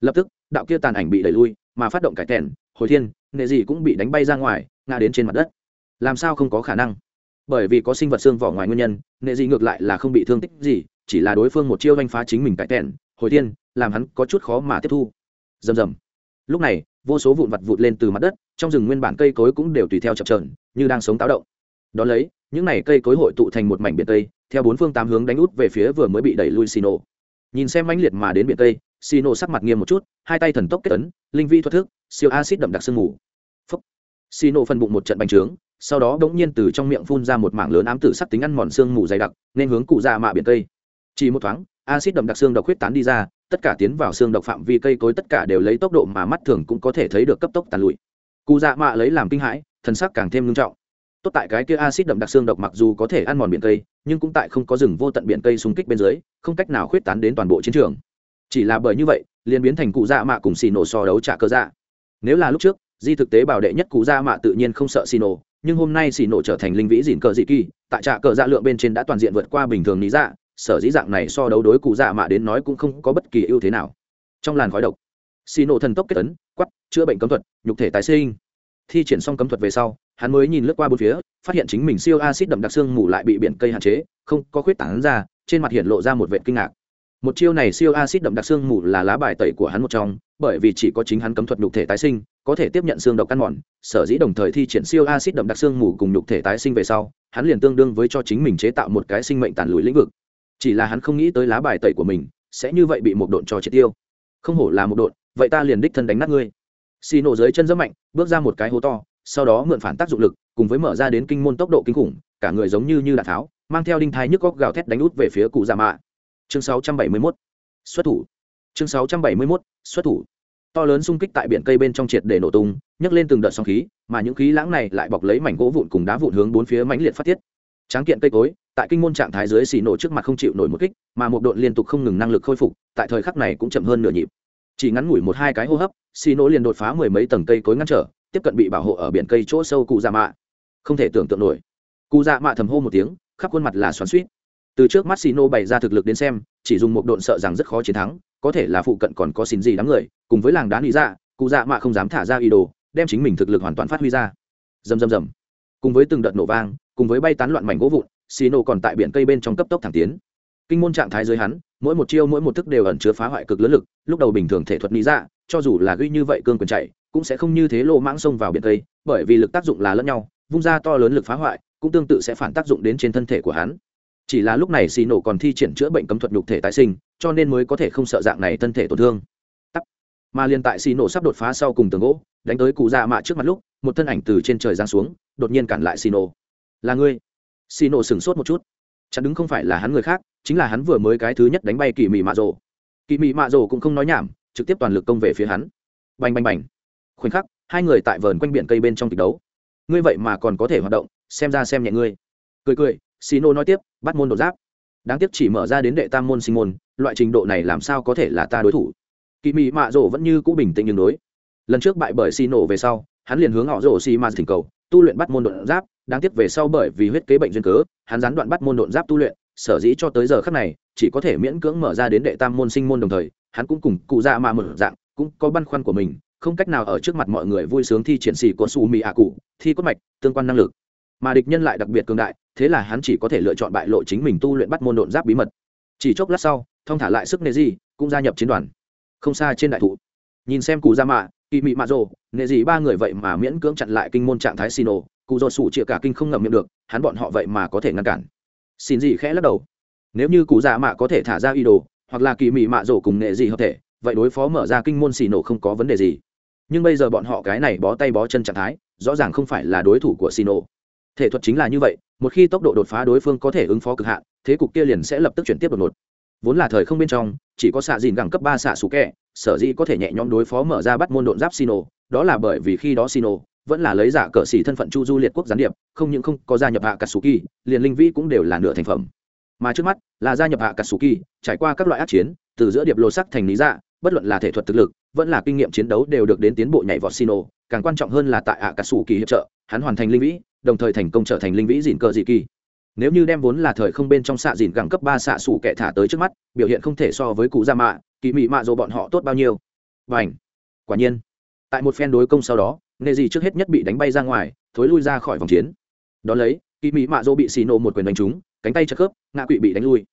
Lập tức, đạo kia tàn ảnh bị đẩy lui, mà phát động cải tèn, hồi thiên, nệ dị cũng bị đánh bay ra ngoài, ngã đến trên mặt đất. Làm sao không có khả năng? Bởi vì có sinh vật xương vỏ ngoài nguyên nhân, nệ dị ngược lại là không bị thương tích gì, chỉ là đối phương một chiêu đánh phá chính mình cải tẹn, hồi thiên làm hắn có chút khó mà tiếp thu. Rầm rầm. Lúc này, vô số vụn vặt vụt lên từ mặt đất, trong rừng nguyên bản cây cối cũng đều tùy theo chập trờn như đang sống táo động. Đ ó lấy, những n à y cây cối hội tụ thành một mảnh biển cây theo bốn phương tám hướng đánh út về phía vừa mới bị đẩy lui xì nổ nhìn xem mãnh liệt mà đến biển cây xì nổ sắc mặt nghiêm một chút, hai tay thần tốc kết ấn, linh vi thoát thức, siêu acid đậm đặc sương mù. Phấp xì nổ phân bụng một trận bành trướng sau đó bỗng nhiên từ trong miệng phun ra một mảng lớn ám tử sắc tính ăn mòn xương mù dày đặc, nên hướng cụ ra mạ biển cây. Chỉ một thoáng acid đậm đặc xương độc huyết tán đi ra, tất cả tiến vào xương độc phạm vi cây cối tất cả đều lấy tốc độ mà mắt thường cũng có thể thấy được cấp tốc tàn lụi. Cụ dạ mạ lấy làm kinh hãi thân sắc càng thêm nghiêm trọng. Tốt tại cái kia acid đậm đặc xương độc mặc dù có thể ăn mòn biển cây, nhưng cũng tại không có rừng vô tận biển cây xung kích bên dưới, không cách nào khuyết tán đến toàn bộ chiến trường. Chỉ là bởi như vậy, liền biến thành cụ dạ mạ cùng xì nổ so đấu trả cơ dạ. Nếu là lúc trước, di thực tế bảo đệ nhất cụ dạ mạ tự nhiên không sợ xì nổ nhưng hôm nay xì nổ trở thành linh vĩ dìn cờ dị kỳ, tại trạ cờ dạ lượng bên trên đã toàn diện vượt qua bình thường lý dạ sở dĩ dạng này so đấu đối cụ dạ mạ đến nói cũng không có bất kỳ ưu thế nào. Trong làn khói độc xì nổ thần tốc kết tấn quắp chữa bệnh cấm thuật, nhục thể tái sinh. Thi triển xong cấm thuật về sau, hắn mới nhìn lướt qua bốn phía, phát hiện chính mình siêu acid đậm đặc xương mù lại bị biển cây hạn chế, không có khuyết tảng ra, trên mặt hiện lộ ra một vệ kinh ngạc. Một chiêu này siêu acid đậm đặc xương mù là lá bài tẩy của hắn một trong bởi vì chỉ có chính hắn cấm thuật nhục thể tái sinh, có thể tiếp nhận xương độc căn mòn, sở dĩ đồng thời thi triển siêu acid đậm đặc xương mù cùng nhục thể tái sinh về sau, hắn liền tương đương với cho chính mình chế tạo một cái sinh mệnh tàn lùi lĩnh vực. Chỉ là hắn không nghĩ tới lá bài tẩy của mình sẽ như vậy bị một độn cho triệt tiêu. Không hổ là một độn, vậy ta liền đích thân đánh nát ngươi. Xì nổ dưới chân rất mạnh, bước ra một cái hố to, sau đó mượn phản tác dụng lực, cùng với mở ra đến kinh môn tốc độ kinh khủng, cả người giống như như đạn tháo, mang theo đinh thai nhức góc gào thét đánh út về phía cụ già mạ. Chương 671 xuất thủ chương 671 xuất thủ. To lớn xung kích tại biển cây bên trong triệt để nổ tung, nhấc lên từng đợt sóng khí, mà những khí lãng này lại bọc lấy mảnh gỗ vụn cùng đá vụn hướng bốn phía mãnh liệt phát tiết. Tráng kiện cây cối, tại kinh môn trạng thái dưới xì nổ trước mặt không chịu nổi một kích, mà một đội liên tục không ngừng năng lực khôi phục, tại thời khắc này cũng chậm hơn nửa nhịp. Chỉ ngắn ngủi một hai cái hô hấp, xì nổ liền đột phá mười mấy tầng cây cối ngăn trở, tiếp cận bị bảo hộ ở biển cây chỗ sâu cụ dạ mạ. Không thể tưởng tượng nổi. Cụ dạ mạ thầm hô một tiếng, khắp khuôn mặt là xoắn suýt từ trước mắt xì bày ra thực lực đến xem, chỉ dùng một độn sợ rằng rất khó chiến thắng, có thể là phụ cận còn có xin gì đám người, cùng với làng đá lý dạ cụ dạ mạ không dám thả ra ý đồ, đem chính mình thực lực hoàn toàn phát huy ra. Rầm rầm rầm. Cùng với từng đợt nổ vang, cùng với bay tán loạn mảnh gỗ vụn, Sino còn tại biển cây bên trong cấp tốc thẳng tiến. Kinh môn trạng thái dưới hắn, mỗi một chiêu mỗi một thức đều ẩn chứa phá hoại cực lớn lực, lúc đầu bình thường thể thuật lý dạ cho dù là ghi như vậy cương quyền chạy, cũng sẽ không như thế lô mãng xông vào biển cây, bởi vì lực tác dụng là lẫn nhau, vung ra to lớn lực phá hoại, cũng tương tự sẽ phản tác dụng đến trên thân thể của hắn chỉ là lúc này xì nổ còn thi triển chữa bệnh cấm thuật nhục thể tái sinh, cho nên mới có thể không sợ dạng này thân thể tổn thương. Tắc. mà liền tại xì nổ sắp đột phá sau cùng tường gỗ, đánh tới cụ dạ mạ trước mặt lúc, một thân ảnh từ trên trời giáng xuống, đột nhiên cản lại xì nổ. Là ngươi. Xì nổ sửng sốt một chút. Chắn đứng không phải là hắn người khác, chính là hắn vừa mới cái thứ nhất đánh bay kỳ mị mạ rồ. Kỳ mị mạ rồ cũng không nói nhảm, trực tiếp toàn lực công về phía hắn. Bành bành bành. Khoảnh khắc, hai người tại vườn quanh biển cây bên trong kịch đấu. Ngươi vậy mà còn có thể hoạt động, xem ra xem nhẹ ngươi. Cười cười, xì nô nói tiếp bắt môn đột giáp. Đáng tiếc chỉ mở ra đến đệ tam môn sinh môn, loại trình độ này làm sao có thể là ta đối thủ? Kỳ mị mạ rổ vẫn như cũ bình tĩnh nhưng đối. Lần trước bại bởi xì nổ về sau, hắn liền hướng họ rổ xì ma thỉnh cầu, tu luyện bắt môn đột giáp, đáng tiếc về sau bởi vì huyết kế bệnh duyên cớ, hắn gián đoạn bắt môn đột giáp tu luyện, sở dĩ cho tới giờ khắc này, chỉ có thể miễn cưỡng mở ra đến đệ tam môn sinh môn đồng thời, hắn cũng cùng cụ dạ mạ mở dạng, cũng có băn khoăn của mình, không cách nào ở trước mặt mọi người vui sướng thi triển xì của su mì ạ cụ, thi cốt mạch, tương quan năng lực mà địch nhân lại đặc biệt cường đại, thế là hắn chỉ có thể lựa chọn bại lộ chính mình tu luyện bắt môn độn giáp bí mật. Chỉ chốc lát sau, thông thả lại sức nệ di, cũng gia nhập chiến đoàn. Không xa trên đại thụ, nhìn xem cụ gia mạ kỳ mị mạ rồ, nệ dị ba người vậy mà miễn cưỡng chặn lại kinh môn trạng thái xin ồ cụ dột sủ chĩa cả kinh không ngậm miệng được, hắn bọn họ vậy mà có thể ngăn cản. Xin gì khẽ lắc đầu. Nếu như cụ già mạ có thể thả ra y đồ, hoặc là kỳ mị mạ rồ cùng nệ dị hợp thể, vậy đối phó mở ra kinh môn xì nổ không có vấn đề gì. Nhưng bây giờ bọn họ cái này bó tay bó chân trạng thái, rõ ràng không phải là đối thủ của xì nổ thể thuật chính là như vậy, một khi tốc độ đột phá đối phương có thể ứng phó cực hạn, thế cục kia liền sẽ lập tức chuyển tiếp đột ngột vốn là thời không bên trong, chỉ có xạ dìn gẳng cấp ba xạ sủ kẹ, sở dĩ có thể nhẹ nhõm đối phó mở ra bắt môn độn giáp Sino? đó là bởi vì khi đó Sino vẫn là lấy giả cờ xỉ thân phận chu du liệt quốc gián điệp, không những không có gia nhập hạ katsuki liền linh vĩ cũng đều là nửa thành phẩm mà trước mắt là gia nhập hạ katsuki trải qua các loại ác chiến, từ giữa điệp lô sắc thành lý dạ bất luận là thể thuật thực lực, vẫn là kinh nghiệm chiến đấu đều được đến tiến bộ nhảy vọt Sino. càng quan trọng hơn là tại hạ katsuki hiệp trợ, hắn hoàn thành linh vĩ đồng thời thành công trở thành linh vĩ dìn cờ dị kỳ. Nếu như đem vốn là thời không bên trong xạ dìn gẳng cấp ba xạ xù kẻ thả tới trước mắt, biểu hiện không thể so với cụ gia mạ, kỳ mị mạ dỗ bọn họ tốt bao nhiêu. Và ảnh quả nhiên. Tại một phen đối công sau đó nệ gì trước hết nhất bị đánh bay ra ngoài, thối lui ra khỏi vòng chiến. Đón lấy, kỳ mị mạ dỗ bị xì nổ một quyền đánh trúng, cánh tay chất khớp, ngã quỵ bị đánh lui.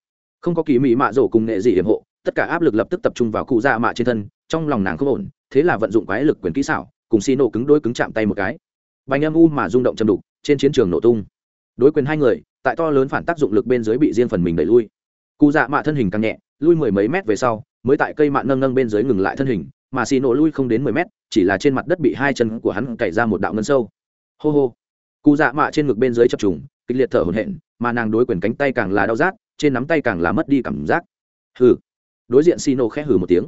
Không có kỳ mị mạ dỗ cùng nệ gì hiểm hộ, tất cả áp lực lập tức tập trung vào cụ gia mạ trên thân, trong lòng nàng không ổn, thế là vận dụng quái lực quyền kỹ xảo, cùng xì nổ cứng đôi cứng chạm tay một cái. Bánh âm u mà rung động chầm đục trên chiến trường nổ tung. Đối quyền hai người, tại to lớn phản tác dụng lực bên dưới bị riêng phần mình đẩy lui. Cụ dạ mạ thân hình càng nhẹ, lui mười mấy mét về sau, mới tại cây mạ nâng nâng bên dưới ngừng lại thân hình, mà xì nổ lui không đến mười mét, chỉ là trên mặt đất bị hai chân của hắn cày ra một đạo ngân sâu. Hô hô. Cụ dạ mạ trên ngực bên dưới chập trùng, kịch liệt thở hổn hển, mà nàng đối quyền cánh tay càng là đau rát, trên nắm tay càng là mất đi cảm giác. Hừ. Đối diện xì nổ khẽ hừ một tiếng.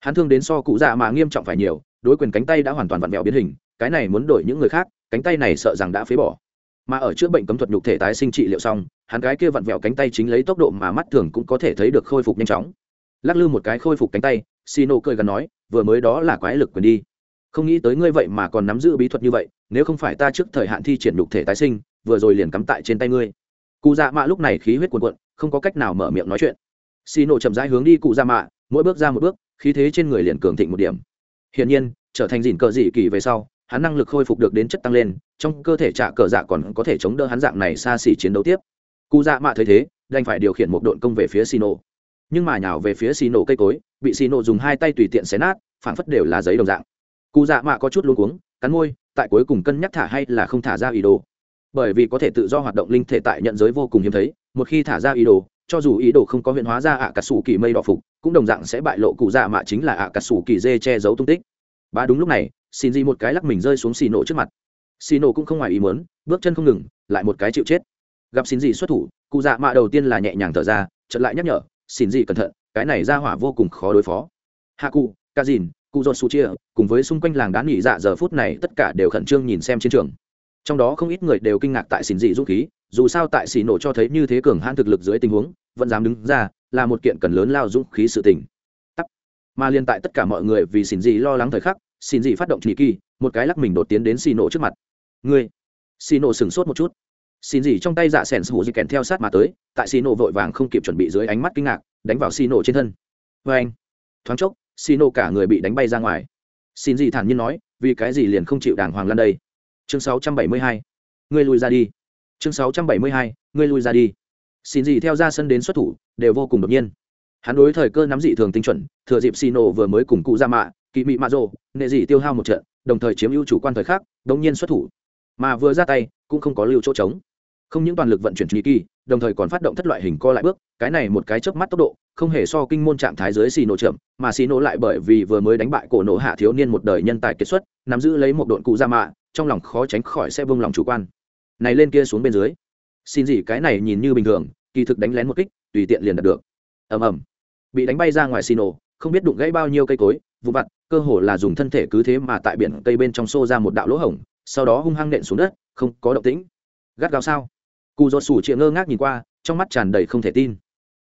Hắn thương đến so cụ dạ mạ nghiêm trọng phải nhiều, đối quyền cánh tay đã hoàn toàn vặn vẹo biến hình, cái này muốn đổi những người khác cánh tay này sợ rằng đã phế bỏ. Mà ở chữa bệnh cấm thuật nhục thể tái sinh trị liệu xong, hắn gái kia vặn vẹo cánh tay chính lấy tốc độ mà mắt thường cũng có thể thấy được khôi phục nhanh chóng. Lắc lư một cái khôi phục cánh tay xino cười gần nói, vừa mới đó là quái lực quyền đi. Không nghĩ tới ngươi vậy mà còn nắm giữ bí thuật như vậy, nếu không phải ta trước thời hạn thi triển nhục thể tái sinh, vừa rồi liền cắm tại trên tay ngươi. Cụ dạ mạ lúc này khí huyết cuồn cuộn, không có cách nào mở miệng nói chuyện. Xino chậm rãi hướng đi cụ dạ mạ mỗi bước ra một bước, khí thế trên người liền cường thịnh một điểm. Hiển nhiên, trở thành dìn cờ dị kỳ về sau hắn năng lực khôi phục được đến chất tăng lên, trong cơ thể trả cờ dạ còn có thể chống đỡ hắn dạng này xa xỉ chiến đấu tiếp. Cụ dạ mạ thấy thế, đành phải điều khiển một đội công về phía xì nổ nhưng mà nhào về phía xì nổ cây cối, bị xì nổ dùng hai tay tùy tiện xé nát, phản phất đều là giấy đồng dạng. Cụ dạ mạ có chút luôn cuống, cắn môi, tại cuối cùng cân nhắc thả hay là không thả ra ý đồ. Bởi vì có thể tự do hoạt động linh thể tại nhận giới vô cùng hiếm thấy, một khi thả ra ý đồ, cho dù ý đồ không có huyện hóa ra ạ à cà sủ kỳ mây đỏ phục, cũng đồng dạng sẽ bại lộ cụ dạ mạ chính là ạ à cà sủ kỳ dê che giấu tung tích ba đúng lúc này, xin gì một cái lắc mình rơi xuống xì nổ trước mặt. Xì nổ cũng không ngoài ý muốn, bước chân không ngừng, lại một cái chịu chết. Gặp xin gì xuất thủ, cụ dạ mạ đầu tiên là nhẹ nhàng thở ra, chợt lại nhắc nhở, xin gì cẩn thận, cái này ra hỏa vô cùng khó đối phó. Hạ cụ ca dìn cụ dột su chia cùng với xung quanh làng đá nghỉ dạ giờ phút này, tất cả đều khẩn trương nhìn xem chiến trường. Trong đó không ít người đều kinh ngạc tại xin dị dũng khí, dù sao tại xì nổ cho thấy như thế cường hãn thực lực dưới tình huống, vẫn dám đứng ra, là một kiện cần lớn lao dũng khí sự tình mà liên tại tất cả mọi người vì xin gì lo lắng thời khắc, xin gì phát động nhị kỳ, một cái lắc mình đột tiến đến xì nổ trước mặt. Ngươi, xì nổ sửng sốt một chút. Xin gì trong tay dạ sẻn sủ di kèn theo sát mà tới, tại xì nổ vội vàng không kịp chuẩn bị dưới ánh mắt kinh ngạc, đánh vào xì nổ trên thân. Vê anh, thoáng chốc, xì nổ cả người bị đánh bay ra ngoài. Xin gì thản nhiên nói, vì cái gì liền không chịu đàng hoàng lan đây? Chương 672. ngươi lùi ra đi. Chương 672. ngươi lùi ra đi. Xin gì theo ra sân đến xuất thủ, đều vô cùng đột nhiên hắn đối thời cơ nắm dị thường tinh chuẩn, thừa dịp xì nổ vừa mới cùng cụ ra mạ kỳ mị mạ rồ nệ dị tiêu hao một trận, đồng thời chiếm ưu chủ quan thời khắc, đống nhiên xuất thủ. Mà vừa ra tay, cũng không có lưu chỗ trống. Không những toàn lực vận chuyển truy kỳ đồng thời còn phát động thất loại hình co lại bước, cái này một cái chớp mắt tốc độ, không hề so kinh môn trạng thái dưới xì nổ chậm, mà xì nổ lại bởi vì vừa mới đánh bại cổ nổ hạ thiếu niên một đời nhân tài kết xuất, nắm giữ lấy một đội cụ ra mạ trong lòng khó tránh khỏi sẽ vương lòng chủ quan. Này lên kia xuống bên dưới. Xin gì cái này nhìn như bình thường, kỳ thực đánh lén một kích, tùy tiện liền đạt được. Ầm ầm bị đánh bay ra ngoài xì nổ, không biết đụng gãy bao nhiêu cây cối vụ vặt, cơ hồ là dùng thân thể cứ thế mà tại biển cây bên trong xô ra một đạo lỗ hổng, sau đó hung hăng nện xuống đất, không có động tĩnh. Gắt gao sao? Cụ dột sủ chịa ngơ ngác nhìn qua, trong mắt tràn đầy không thể tin.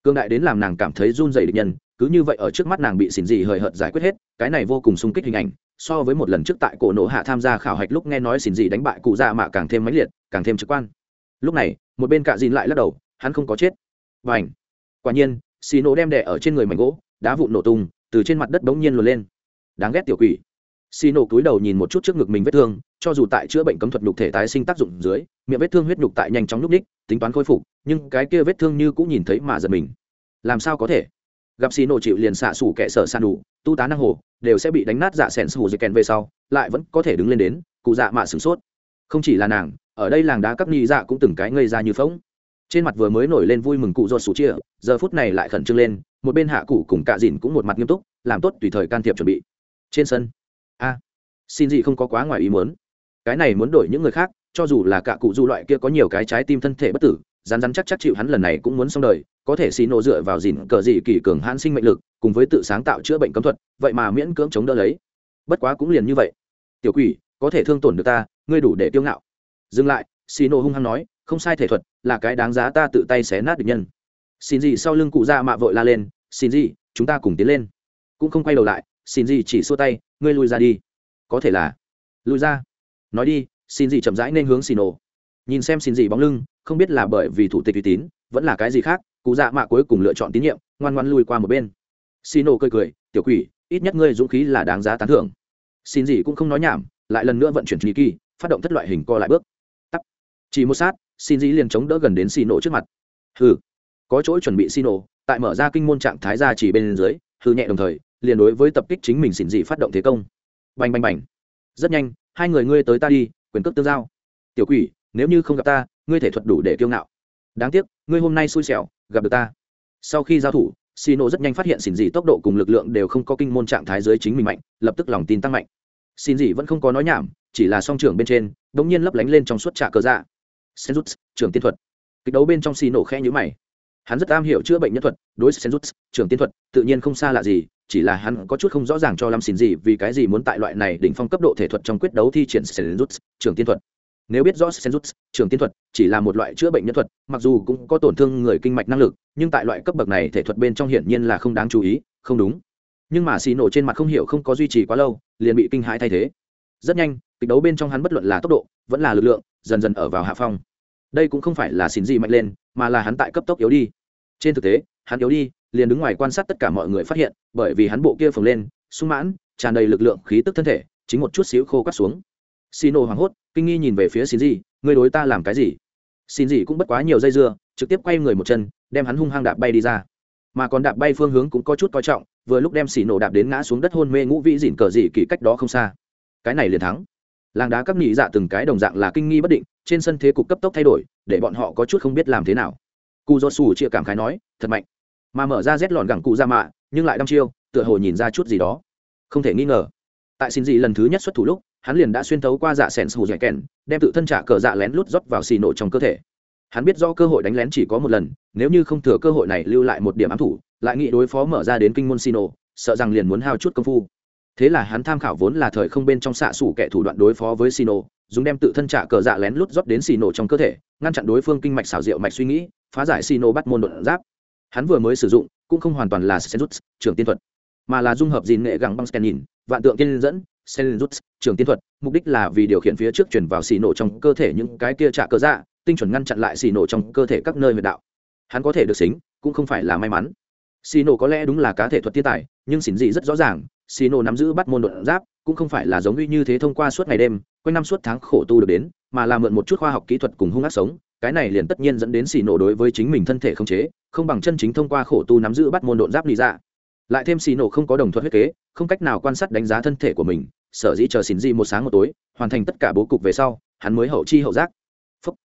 Cương đại đến làm nàng cảm thấy run dày địch nhân, cứ như vậy ở trước mắt nàng bị xỉn dị hời hợt giải quyết hết, cái này vô cùng sung kích hình ảnh, so với một lần trước tại cổ nổ hạ tham gia khảo hạch lúc nghe nói xỉn gì đánh bại cụ già mạ càng thêm mãnh liệt, càng thêm trực quan. Lúc này, một bên cạ dìn lại lắc đầu, hắn không có chết. Và ảnh quả nhiên xì nổ đem đẻ ở trên người mảnh gỗ, đá vụn nổ tung, từ trên mặt đất bỗng nhiên luồn lên. Đáng ghét tiểu quỷ. Xì nổ cúi đầu nhìn một chút trước ngực mình vết thương, cho dù tại chữa bệnh cấm thuật nhục thể tái sinh tác dụng dưới, miệng vết thương huyết nhục tại nhanh chóng nhúc ních tính toán khôi phục, nhưng cái kia vết thương như cũng nhìn thấy mà giật mình. Làm sao có thể? Gặp xì nổ chịu liền xạ xủ kẻ sở san đủ, tu tá năng hồ, đều sẽ bị đánh nát dạ sẻn sủ dây kèn về sau, lại vẫn có thể đứng lên đến, cụ dạ mạ sửng sốt. Không chỉ là nàng, ở đây làng đá các nghi dạ cũng từng cái ngây ra như phóng trên mặt vừa mới nổi lên vui mừng cụ do sủ chia, giờ phút này lại khẩn trương lên, một bên hạ cụ cùng cạ dìn cũng một mặt nghiêm túc, làm tốt tùy thời can thiệp chuẩn bị. Trên sân. A. Xin gì không có quá ngoài ý muốn. Cái này muốn đổi những người khác, cho dù là cạ cụ du loại kia có nhiều cái trái tim thân thể bất tử rán rán chắc chắc chịu hắn lần này cũng muốn xong đời, có thể xì nổ dựa vào dìn cờ gì kỳ cường hãn sinh mệnh lực, cùng với tự sáng tạo chữa bệnh cấm thuật, vậy mà miễn cưỡng chống đỡ lấy. Bất quá cũng liền như vậy. Tiểu quỷ, có thể thương tổn được ta, ngươi đủ để kiêu ngạo. Dừng lại xì nổ hung hăng nói không sai thể thuật, là cái đáng giá ta tự tay xé nát địch nhân. Xin gì sau lưng cụ ra mạ vội la lên, xin gì, chúng ta cùng tiến lên. Cũng không quay đầu lại, xin gì chỉ xua tay, ngươi lui ra đi. Có thể là, lui ra. Nói đi, xin gì chậm rãi nên hướng xin ồ nhìn xem xin gì bóng lưng, không biết là bởi vì thủ tịch uy tín, vẫn là cái gì khác, cụ dạ mạ cuối cùng lựa chọn tín nhiệm, ngoan ngoan lui qua một bên. Xin ồ cười cười, tiểu quỷ, ít nhất ngươi dũng khí là đáng giá tán thưởng. Xin gì cũng không nói nhảm, lại lần nữa vận chuyển trí kỳ phát động thất loại hình co lại bước. Tắt. Chỉ một sát xin dĩ liền chống đỡ gần đến xì nổ trước mặt. Hừ, có chỗ chuẩn bị xì nổ tại mở ra kinh môn trạng thái ra chỉ bên dưới, Hừ nhẹ đồng thời, liền đối với tập kích chính mình xin dị phát động thế công. Bành bành bành. Rất nhanh, hai người ngươi tới ta đi, quyền cước tương giao. Tiểu quỷ, nếu như không gặp ta, ngươi thể thuật đủ để kiêu ngạo. Đáng tiếc, ngươi hôm nay xui xẻo, gặp được ta. Sau khi giao thủ xì nổ rất nhanh phát hiện xin dị tốc độ cùng lực lượng đều không có kinh môn trạng thái dưới chính mình mạnh, lập tức lòng tin tăng mạnh. Xin dị vẫn không có nói nhảm, chỉ là song trưởng bên trên đ ỗ n g nhiên lấp lánh lên trong suốt trạ cờ dạ. Senjutsu, trưởng tiên thuật. Kịch đấu bên trong xì nổ khe nhữ mày. Hắn rất am hiểu chữa bệnh nhân thuật đối senjutsu trưởng tiên thuật tự nhiên không xa lạ gì chỉ là hắn có chút không rõ ràng cho lắm xin gì vì cái gì muốn tại loại này đỉnh phong cấp độ thể thuật trong quyết đấu thi triển Senjutsu, trưởng tiên thuật. Nếu biết rõ Senjutsu, trưởng tiên thuật chỉ là một loại chữa bệnh nhân thuật mặc dù cũng có tổn thương người kinh mạch năng lực nhưng tại loại cấp bậc này thể thuật bên trong hiển nhiên là không đáng chú ý không đúng. Nhưng mà xì nổ trên mặt không hiểu không có duy trì quá lâu liền bị kinh hãi thay thế. Rất nhanh kịch đấu bên trong hắn bất luận là tốc độ vẫn là lực lượng dần dần ở vào hạ phong đây cũng không phải là xin gì mạnh lên, mà là hắn tại cấp tốc yếu đi. Trên thực tế, hắn yếu đi, liền đứng ngoài quan sát tất cả mọi người phát hiện, bởi vì hắn bộ kia phồng lên, sung mãn, tràn đầy lực lượng khí tức thân thể, chính một chút xíu khô cắt xuống. Xin ô hoảng hốt, kinh nghi nhìn về phía xin gì người đối ta làm cái gì? Xin gì cũng bất quá nhiều dây dưa, trực tiếp quay người một chân, đem hắn hung hăng đạp bay đi ra. Mà còn đạp bay phương hướng cũng có chút coi trọng, vừa lúc đem xì nổ đạp đến ngã xuống đất hôn mê ngũ vĩ dỉn cờ dị kỳ cách đó không xa. Cái này liền thắng làng đá các nhị dạ từng cái đồng dạng là kinh nghi bất định, trên sân thế cục cấp tốc thay đổi, để bọn họ có chút không biết làm thế nào. Cụ do sủ chia cảm khái nói, thật mạnh. Mà mở ra rét lọn gẳng cụ ra mạ, nhưng lại đăm chiêu, tựa hồ nhìn ra chút gì đó. Không thể nghi ngờ. Tại xin gì lần thứ nhất xuất thủ lúc, hắn liền đã xuyên thấu qua dạ sẻn sù dạy kèn, đem tự thân trả cờ dạ lén lút rót vào xì nổ trong cơ thể. Hắn biết do cơ hội đánh lén chỉ có một lần, nếu như không thừa cơ hội này lưu lại một điểm ám thủ, lại nghĩ đối phó mở ra đến kinh môn xì nổ sợ rằng liền muốn hao chút công phu thế là hắn tham khảo vốn là thời không bên trong xạ xủ kẻ thủ đoạn đối phó với xì nổ dùng đem tự thân trả cờ dạ lén lút rót đến xì nổ trong cơ thể, ngăn chặn đối phương kinh mạch xảo diệu mạch suy nghĩ, phá giải xì nổ bắt môn đột giáp. Hắn vừa mới sử dụng, cũng không hoàn toàn là Senjutsu trường tiên thuật, mà là dung hợp dìn nghệ gẳng băng scan nhìn vạn tượng tiên dẫn, Senjutsu trường tiên thuật, mục đích là vì điều khiển phía trước chuyển vào xì nổ trong cơ thể những cái kia trả cờ dạ tinh chuẩn ngăn chặn lại xì nổ trong cơ thể các nơi huyệt đạo. Hắn có thể được xính, cũng không phải là may mắn. Xì nổ có lẽ đúng là cá thể thuật thiên tài, nhưng xỉn dị rất rõ ràng xì nổ nắm giữ bắt môn đột giáp, cũng không phải là giống uy như thế thông qua suốt ngày đêm, quanh năm suốt tháng khổ tu được đến, mà là mượn một chút khoa học kỹ thuật cùng hung ác sống, cái này liền tất nhiên dẫn đến xì nổ đối với chính mình thân thể không chế, không bằng chân chính thông qua khổ tu nắm giữ bắt môn đột giáp lý ra. Lại thêm xì nổ không có đồng thuận huyết kế, không cách nào quan sát đánh giá thân thể của mình, sở dĩ chờ xỉn di một sáng một tối, hoàn thành tất cả bố cục về sau, hắn mới hậu chi hậu giác. Phúc.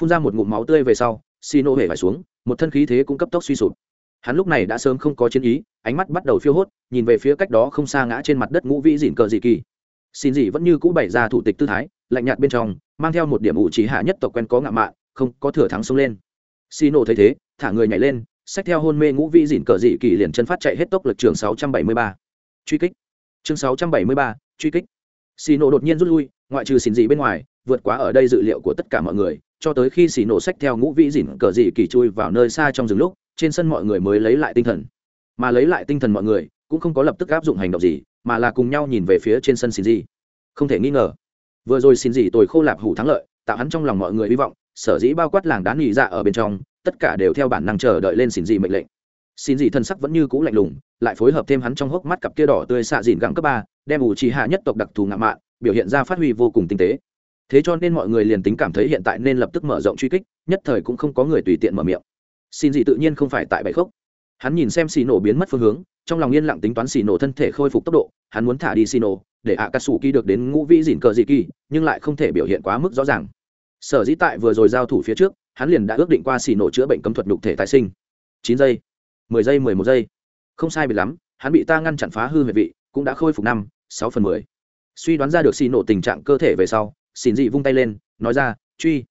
phun ra một ngụm máu tươi về sau xì nổ hề phải xuống, một thân khí thế cũng cấp tốc suy sụp. Hắn lúc này đã sớm không có chiến ý ánh mắt bắt đầu phiêu hốt nhìn về phía cách đó không xa ngã trên mặt đất ngũ vĩ dịn cờ dị kỳ. Xin dị vẫn như cũ bày ra thủ tịch tư thái lạnh nhạt bên trong mang theo một điểm ủ trí hạ nhất tộc quen có ngạo mạn không có thừa thắng xông lên. Xì nổ thấy thế thả người nhảy lên xách theo hôn mê ngũ vĩ dịn cờ dị kỳ liền chân phát chạy hết tốc lực trường 673. truy kích. Chương 673, truy kích. Xì nổ đột nhiên rút lui ngoại trừ xin dị bên ngoài vượt quá ở đây dự liệu của tất cả mọi người cho tới khi xì nổ sách theo ngũ vĩ dìn cờ dị kỳ chui vào nơi xa trong rừng lúc trên sân mọi người mới lấy lại tinh thần mà lấy lại tinh thần mọi người, cũng không có lập tức áp dụng hành động gì, mà là cùng nhau nhìn về phía trên sân xin gì không thể nghi ngờ, vừa rồi xin gì tôi khô lạp hủ thắng lợi, tạo hắn trong lòng mọi người hy vọng, sở dĩ bao quát làng đá nghỉ dạ ở bên trong, tất cả đều theo bản năng chờ đợi lên xin gì mệnh lệnh. Xin gì thân sắc vẫn như cũ lạnh lùng, lại phối hợp thêm hắn trong hốc mắt cặp kia đỏ tươi xạ dìn gẳng cấp ba, đem ủ trì hạ nhất tộc đặc thù ngạo mạn, biểu hiện ra phát huy vô cùng tinh tế. Thế cho nên mọi người liền tính cảm thấy hiện tại nên lập tức mở rộng truy kích, nhất thời cũng không có người tùy tiện mở miệng. Xin gì tự nhiên không phải tại bãi khốc hắn nhìn xem xì nổ biến mất phương hướng, trong lòng yên lặng tính toán xì nổ thân thể khôi phục tốc độ, hắn muốn thả đi xì nổ để ạ cà sủ kỳ được đến ngũ vĩ dỉn cờ dị kỳ, nhưng lại không thể biểu hiện quá mức rõ ràng. Sở dĩ tại vừa rồi giao thủ phía trước, hắn liền đã ước định qua xì nổ chữa bệnh cấm thuật nhục thể tái sinh. Chín giây, mười giây, mười một giây. Không sai bị lắm, hắn bị ta ngăn chặn phá hư huệ vị, cũng đã khôi phục năm, sáu phần mười. Suy đoán ra được xì nổ tình trạng cơ thể về sau, xin dị vung tay lên, nói ra, truy.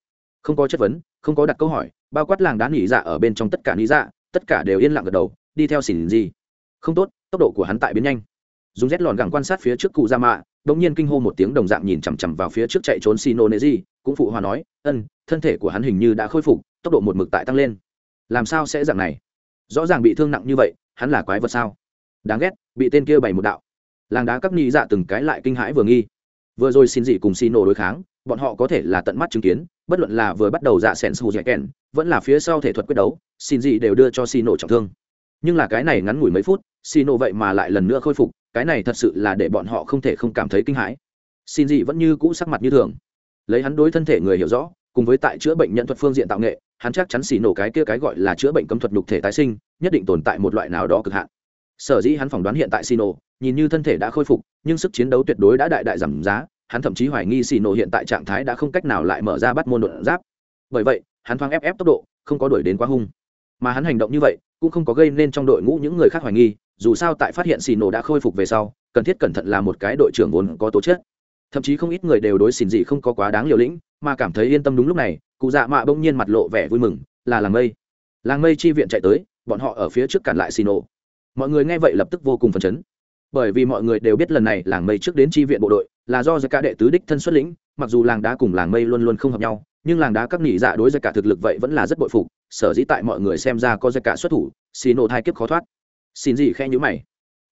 Không có chất vấn, không có đặt câu hỏi, bao quát làng đá nghỉ dạ ở bên trong tất cả lý dạ tất cả đều yên lặng gật đầu, đi theo xỉn gì không tốt, tốc độ của hắn tại biến nhanh. Dùng rét lòn gẳng quan sát phía trước cụ ra mạ đ ỗ n g nhiên kinh hô một tiếng đồng dạng nhìn chằm chằm vào phía trước chạy trốn xin ô nệ gì cũng phụ hòa nói, ân, thân thể của hắn hình như đã khôi phục, tốc độ một mực tại tăng lên. Làm sao sẽ dạng này? Rõ ràng bị thương nặng như vậy, hắn là quái vật sao? Đáng ghét, bị tên kia bày một đạo. Làng đá các nghi dạ từng cái lại kinh hãi vừa nghi. Vừa rồi xin dị cùng xin nổ đối kháng bọn họ có thể là tận mắt chứng kiến, bất luận là vừa bắt đầu dạ sẻn sù dẻ kèn vẫn là phía sau thể thuật quyết đấu, xin dị đều đưa cho xì nổ trọng thương. Nhưng là cái này ngắn ngủi mấy phút xì nổ vậy mà lại lần nữa khôi phục, cái này thật sự là để bọn họ không thể không cảm thấy kinh hãi. Xin dị vẫn như cũ sắc mặt như thường. Lấy hắn đối thân thể người hiểu rõ, cùng với tại chữa bệnh nhận thuật phương diện tạo nghệ, hắn chắc chắn xì nổ cái kia cái gọi là chữa bệnh cấm thuật nhục thể tái sinh, nhất định tồn tại một loại nào đó cực hạn. Sở dĩ hắn phỏng đoán hiện tại xì nổ nhìn như thân thể đã khôi phục, nhưng sức chiến đấu tuyệt đối đã đại đại giảm giá hắn thậm chí hoài nghi xì nổ hiện tại trạng thái đã không cách nào lại mở ra bắt môn đột giáp. Bởi vậy, hắn thoáng ép ép tốc độ, không có đuổi đến quá hung. Mà hắn hành động như vậy, cũng không có gây nên trong đội ngũ những người khác hoài nghi, dù sao tại phát hiện xì nổ đã khôi phục về sau, cần thiết cẩn thận là một cái đội trưởng vốn có tố chất. Thậm chí không ít người đều đối xìn gì không có quá đáng liều lĩnh, mà cảm thấy yên tâm đúng lúc này, cụ dạ mạ bỗng nhiên mặt lộ vẻ vui mừng, là làng mây. Làng mây chi viện chạy tới, bọn họ ở phía trước cản lại xì nổ. Mọi người nghe vậy lập tức vô cùng phấn chấn bởi vì mọi người đều biết lần này làng mây trước đến chi viện bộ đội là do giải cả đệ tứ đích thân xuất lĩnh, mặc dù làng đá cùng làng mây luôn luôn không hợp nhau, nhưng làng đá các nghỉ dạ đối giải cả thực lực vậy vẫn là rất bội phục, sở dĩ tại mọi người xem ra có giải cả xuất thủ, xì nổ thai kiếp khó thoát. Xin gì khe nhữ mày.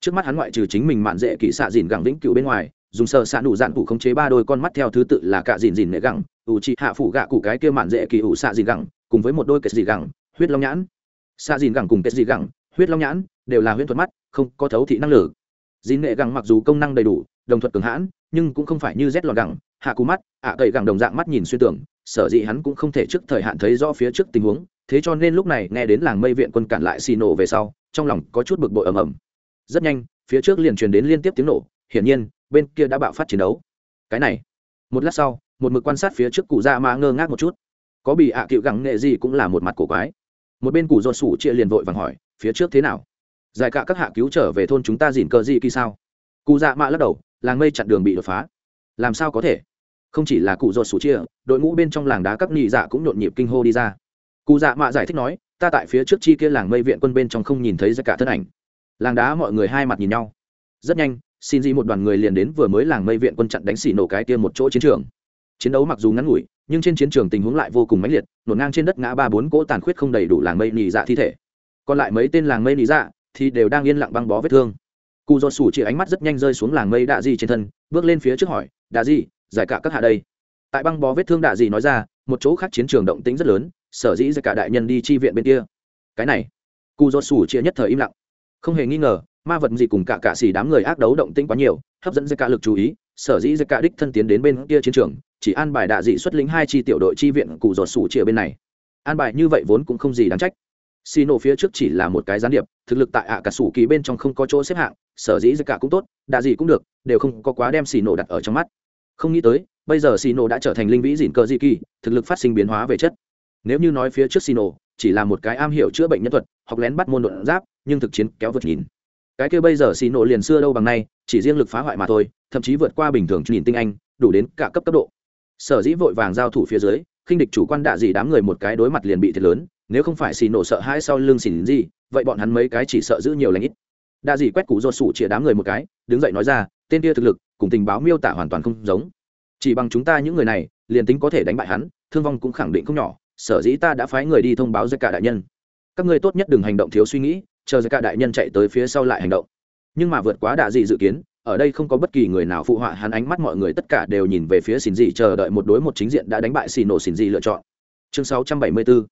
Trước mắt hắn ngoại trừ chính mình mạn dễ kỹ xạ dìn gẳng vĩnh cựu bên ngoài, dùng sợ xạ đủ dạn cụ khống chế ba đôi con mắt theo thứ tự là cả dìn dìn nệ gẳng, ủ trị hạ phủ gạ cụ cái kia mạn dễ kỳ ủ xạ dìn gẳng, cùng với một đôi kết dị gẳng, huyết long nhãn. Xạ dìn gẳng cùng kết dị gẳng, huyết long nhãn đều là huyễn thuật mắt, không có thấu thị năng lực dì nghệ gẳng mặc dù công năng đầy đủ, đồng thuật cường hãn, nhưng cũng không phải như rét lọt gẳng, hạ cú mắt, ạ à cậy gẳng đồng dạng mắt nhìn xuyên tưởng sở dĩ hắn cũng không thể trước thời hạn thấy rõ phía trước tình huống, thế cho nên lúc này nghe đến làng mây viện quân cản lại xì nổ về sau, trong lòng có chút bực bội ầm ầm. Rất nhanh, phía trước liền truyền đến liên tiếp tiếng nổ, hiển nhiên, bên kia đã bạo phát chiến đấu. Cái này, một lát sau, một mực quan sát phía trước cụ dạ ra mà ngơ ngác một chút. Có bị ạ à cựu gẳng nghệ gì cũng là một mặt cổ quái. Một bên cụ do sủ chia liền vội vàng hỏi, phía trước thế nào? Giải cả các hạ cứu trở về thôn chúng ta dìn cờ gì kỳ sao? Cụ dạ mạ lắc đầu, làng mây chặn đường bị đột phá. Làm sao có thể? Không chỉ là cụ ruột sủ chia, đội ngũ bên trong làng đá các nhị dạ cũng nhộn nhịp kinh hô đi ra. Cụ dạ mạ giải thích nói, ta tại phía trước chi kia làng mây viện quân bên trong không nhìn thấy ra cả thân ảnh. Làng đá mọi người hai mặt nhìn nhau. Rất nhanh, xin gì một đoàn người liền đến vừa mới làng mây viện quân chặn đánh xỉ nổ cái kia một chỗ chiến trường. Chiến đấu mặc dù ngắn ngủi, nhưng trên chiến trường tình huống lại vô cùng mãnh liệt, nổ ngang trên đất ngã ba bốn cỗ tàn khuyết không đầy đủ làng mây nỉ dạ thi thể. Còn lại mấy tên làng mây nỉ dạ thì đều đang yên lặng băng bó vết thương. Cụ dột sủ chỉ ánh mắt rất nhanh rơi xuống làng mây đạ di trên thân, bước lên phía trước hỏi, đạ di, giải cả các hạ đây. Tại băng bó vết thương đạ di nói ra, một chỗ khác chiến trường động tĩnh rất lớn, sở dĩ giải cả đại nhân đi chi viện bên kia. Cái này cụ dột sủ chia nhất thời im lặng. Không hề nghi ngờ, ma vật gì cùng cả cả xì đám người ác đấu động tĩnh quá nhiều, hấp dẫn giải cả lực chú ý, sở dĩ giải cả đích thân tiến đến bên kia chiến trường, chỉ an bài đạ dị xuất lĩnh hai chi tiểu đội chi viện cụ dột sủ chia bên này. An bài như vậy vốn cũng không gì đáng trách xì nổ phía trước chỉ là một cái gián điệp, thực lực tại ạ cả sủ kỳ bên trong không có chỗ xếp hạng, sở dĩ tất cả cũng tốt, đạ gì cũng được, đều không có quá đem xì nổ đặt ở trong mắt. Không nghĩ tới, bây giờ xì nổ đã trở thành linh vĩ dìn cờ di kỳ thực lực phát sinh biến hóa về chất. Nếu như nói phía trước xì nổ chỉ là một cái am hiểu chữa bệnh nhân thuật, học lén bắt môn đột giáp, nhưng thực chiến kéo vượt nhìn. Cái kia bây giờ xì nổ liền xưa đâu bằng nay, chỉ riêng lực phá hoại mà thôi, thậm chí vượt qua bình thường nhìn tinh anh, đủ đến cả cấp cấp độ. Sở dĩ vội vàng giao thủ phía dưới khinh địch chủ quan đạ gì đám người một cái đối mặt liền bị thiệt lớn, nếu không phải xì nổ sợ hãi sau lưng xỉn gì, vậy bọn hắn mấy cái chỉ sợ giữ nhiều lãnh ít. Đạ gì quét củ rột sủ chĩa đám người một cái, đứng dậy nói ra, tên kia thực lực, cùng tình báo miêu tả hoàn toàn không giống. Chỉ bằng chúng ta những người này, liền tính có thể đánh bại hắn, thương vong cũng khẳng định không nhỏ, sở dĩ ta đã phái người đi thông báo với cả đại nhân. Các ngươi tốt nhất đừng hành động thiếu suy nghĩ, chờ với cả đại nhân chạy tới phía sau lại hành động. Nhưng mà vượt quá đạ dị dự kiến ở đây không có bất kỳ người nào phụ họa, hắn ánh mắt mọi người tất cả đều nhìn về phía xin gì chờ đợi một đối một chính diện đã đánh bại xì nổ xin gì lựa chọn. Chương 674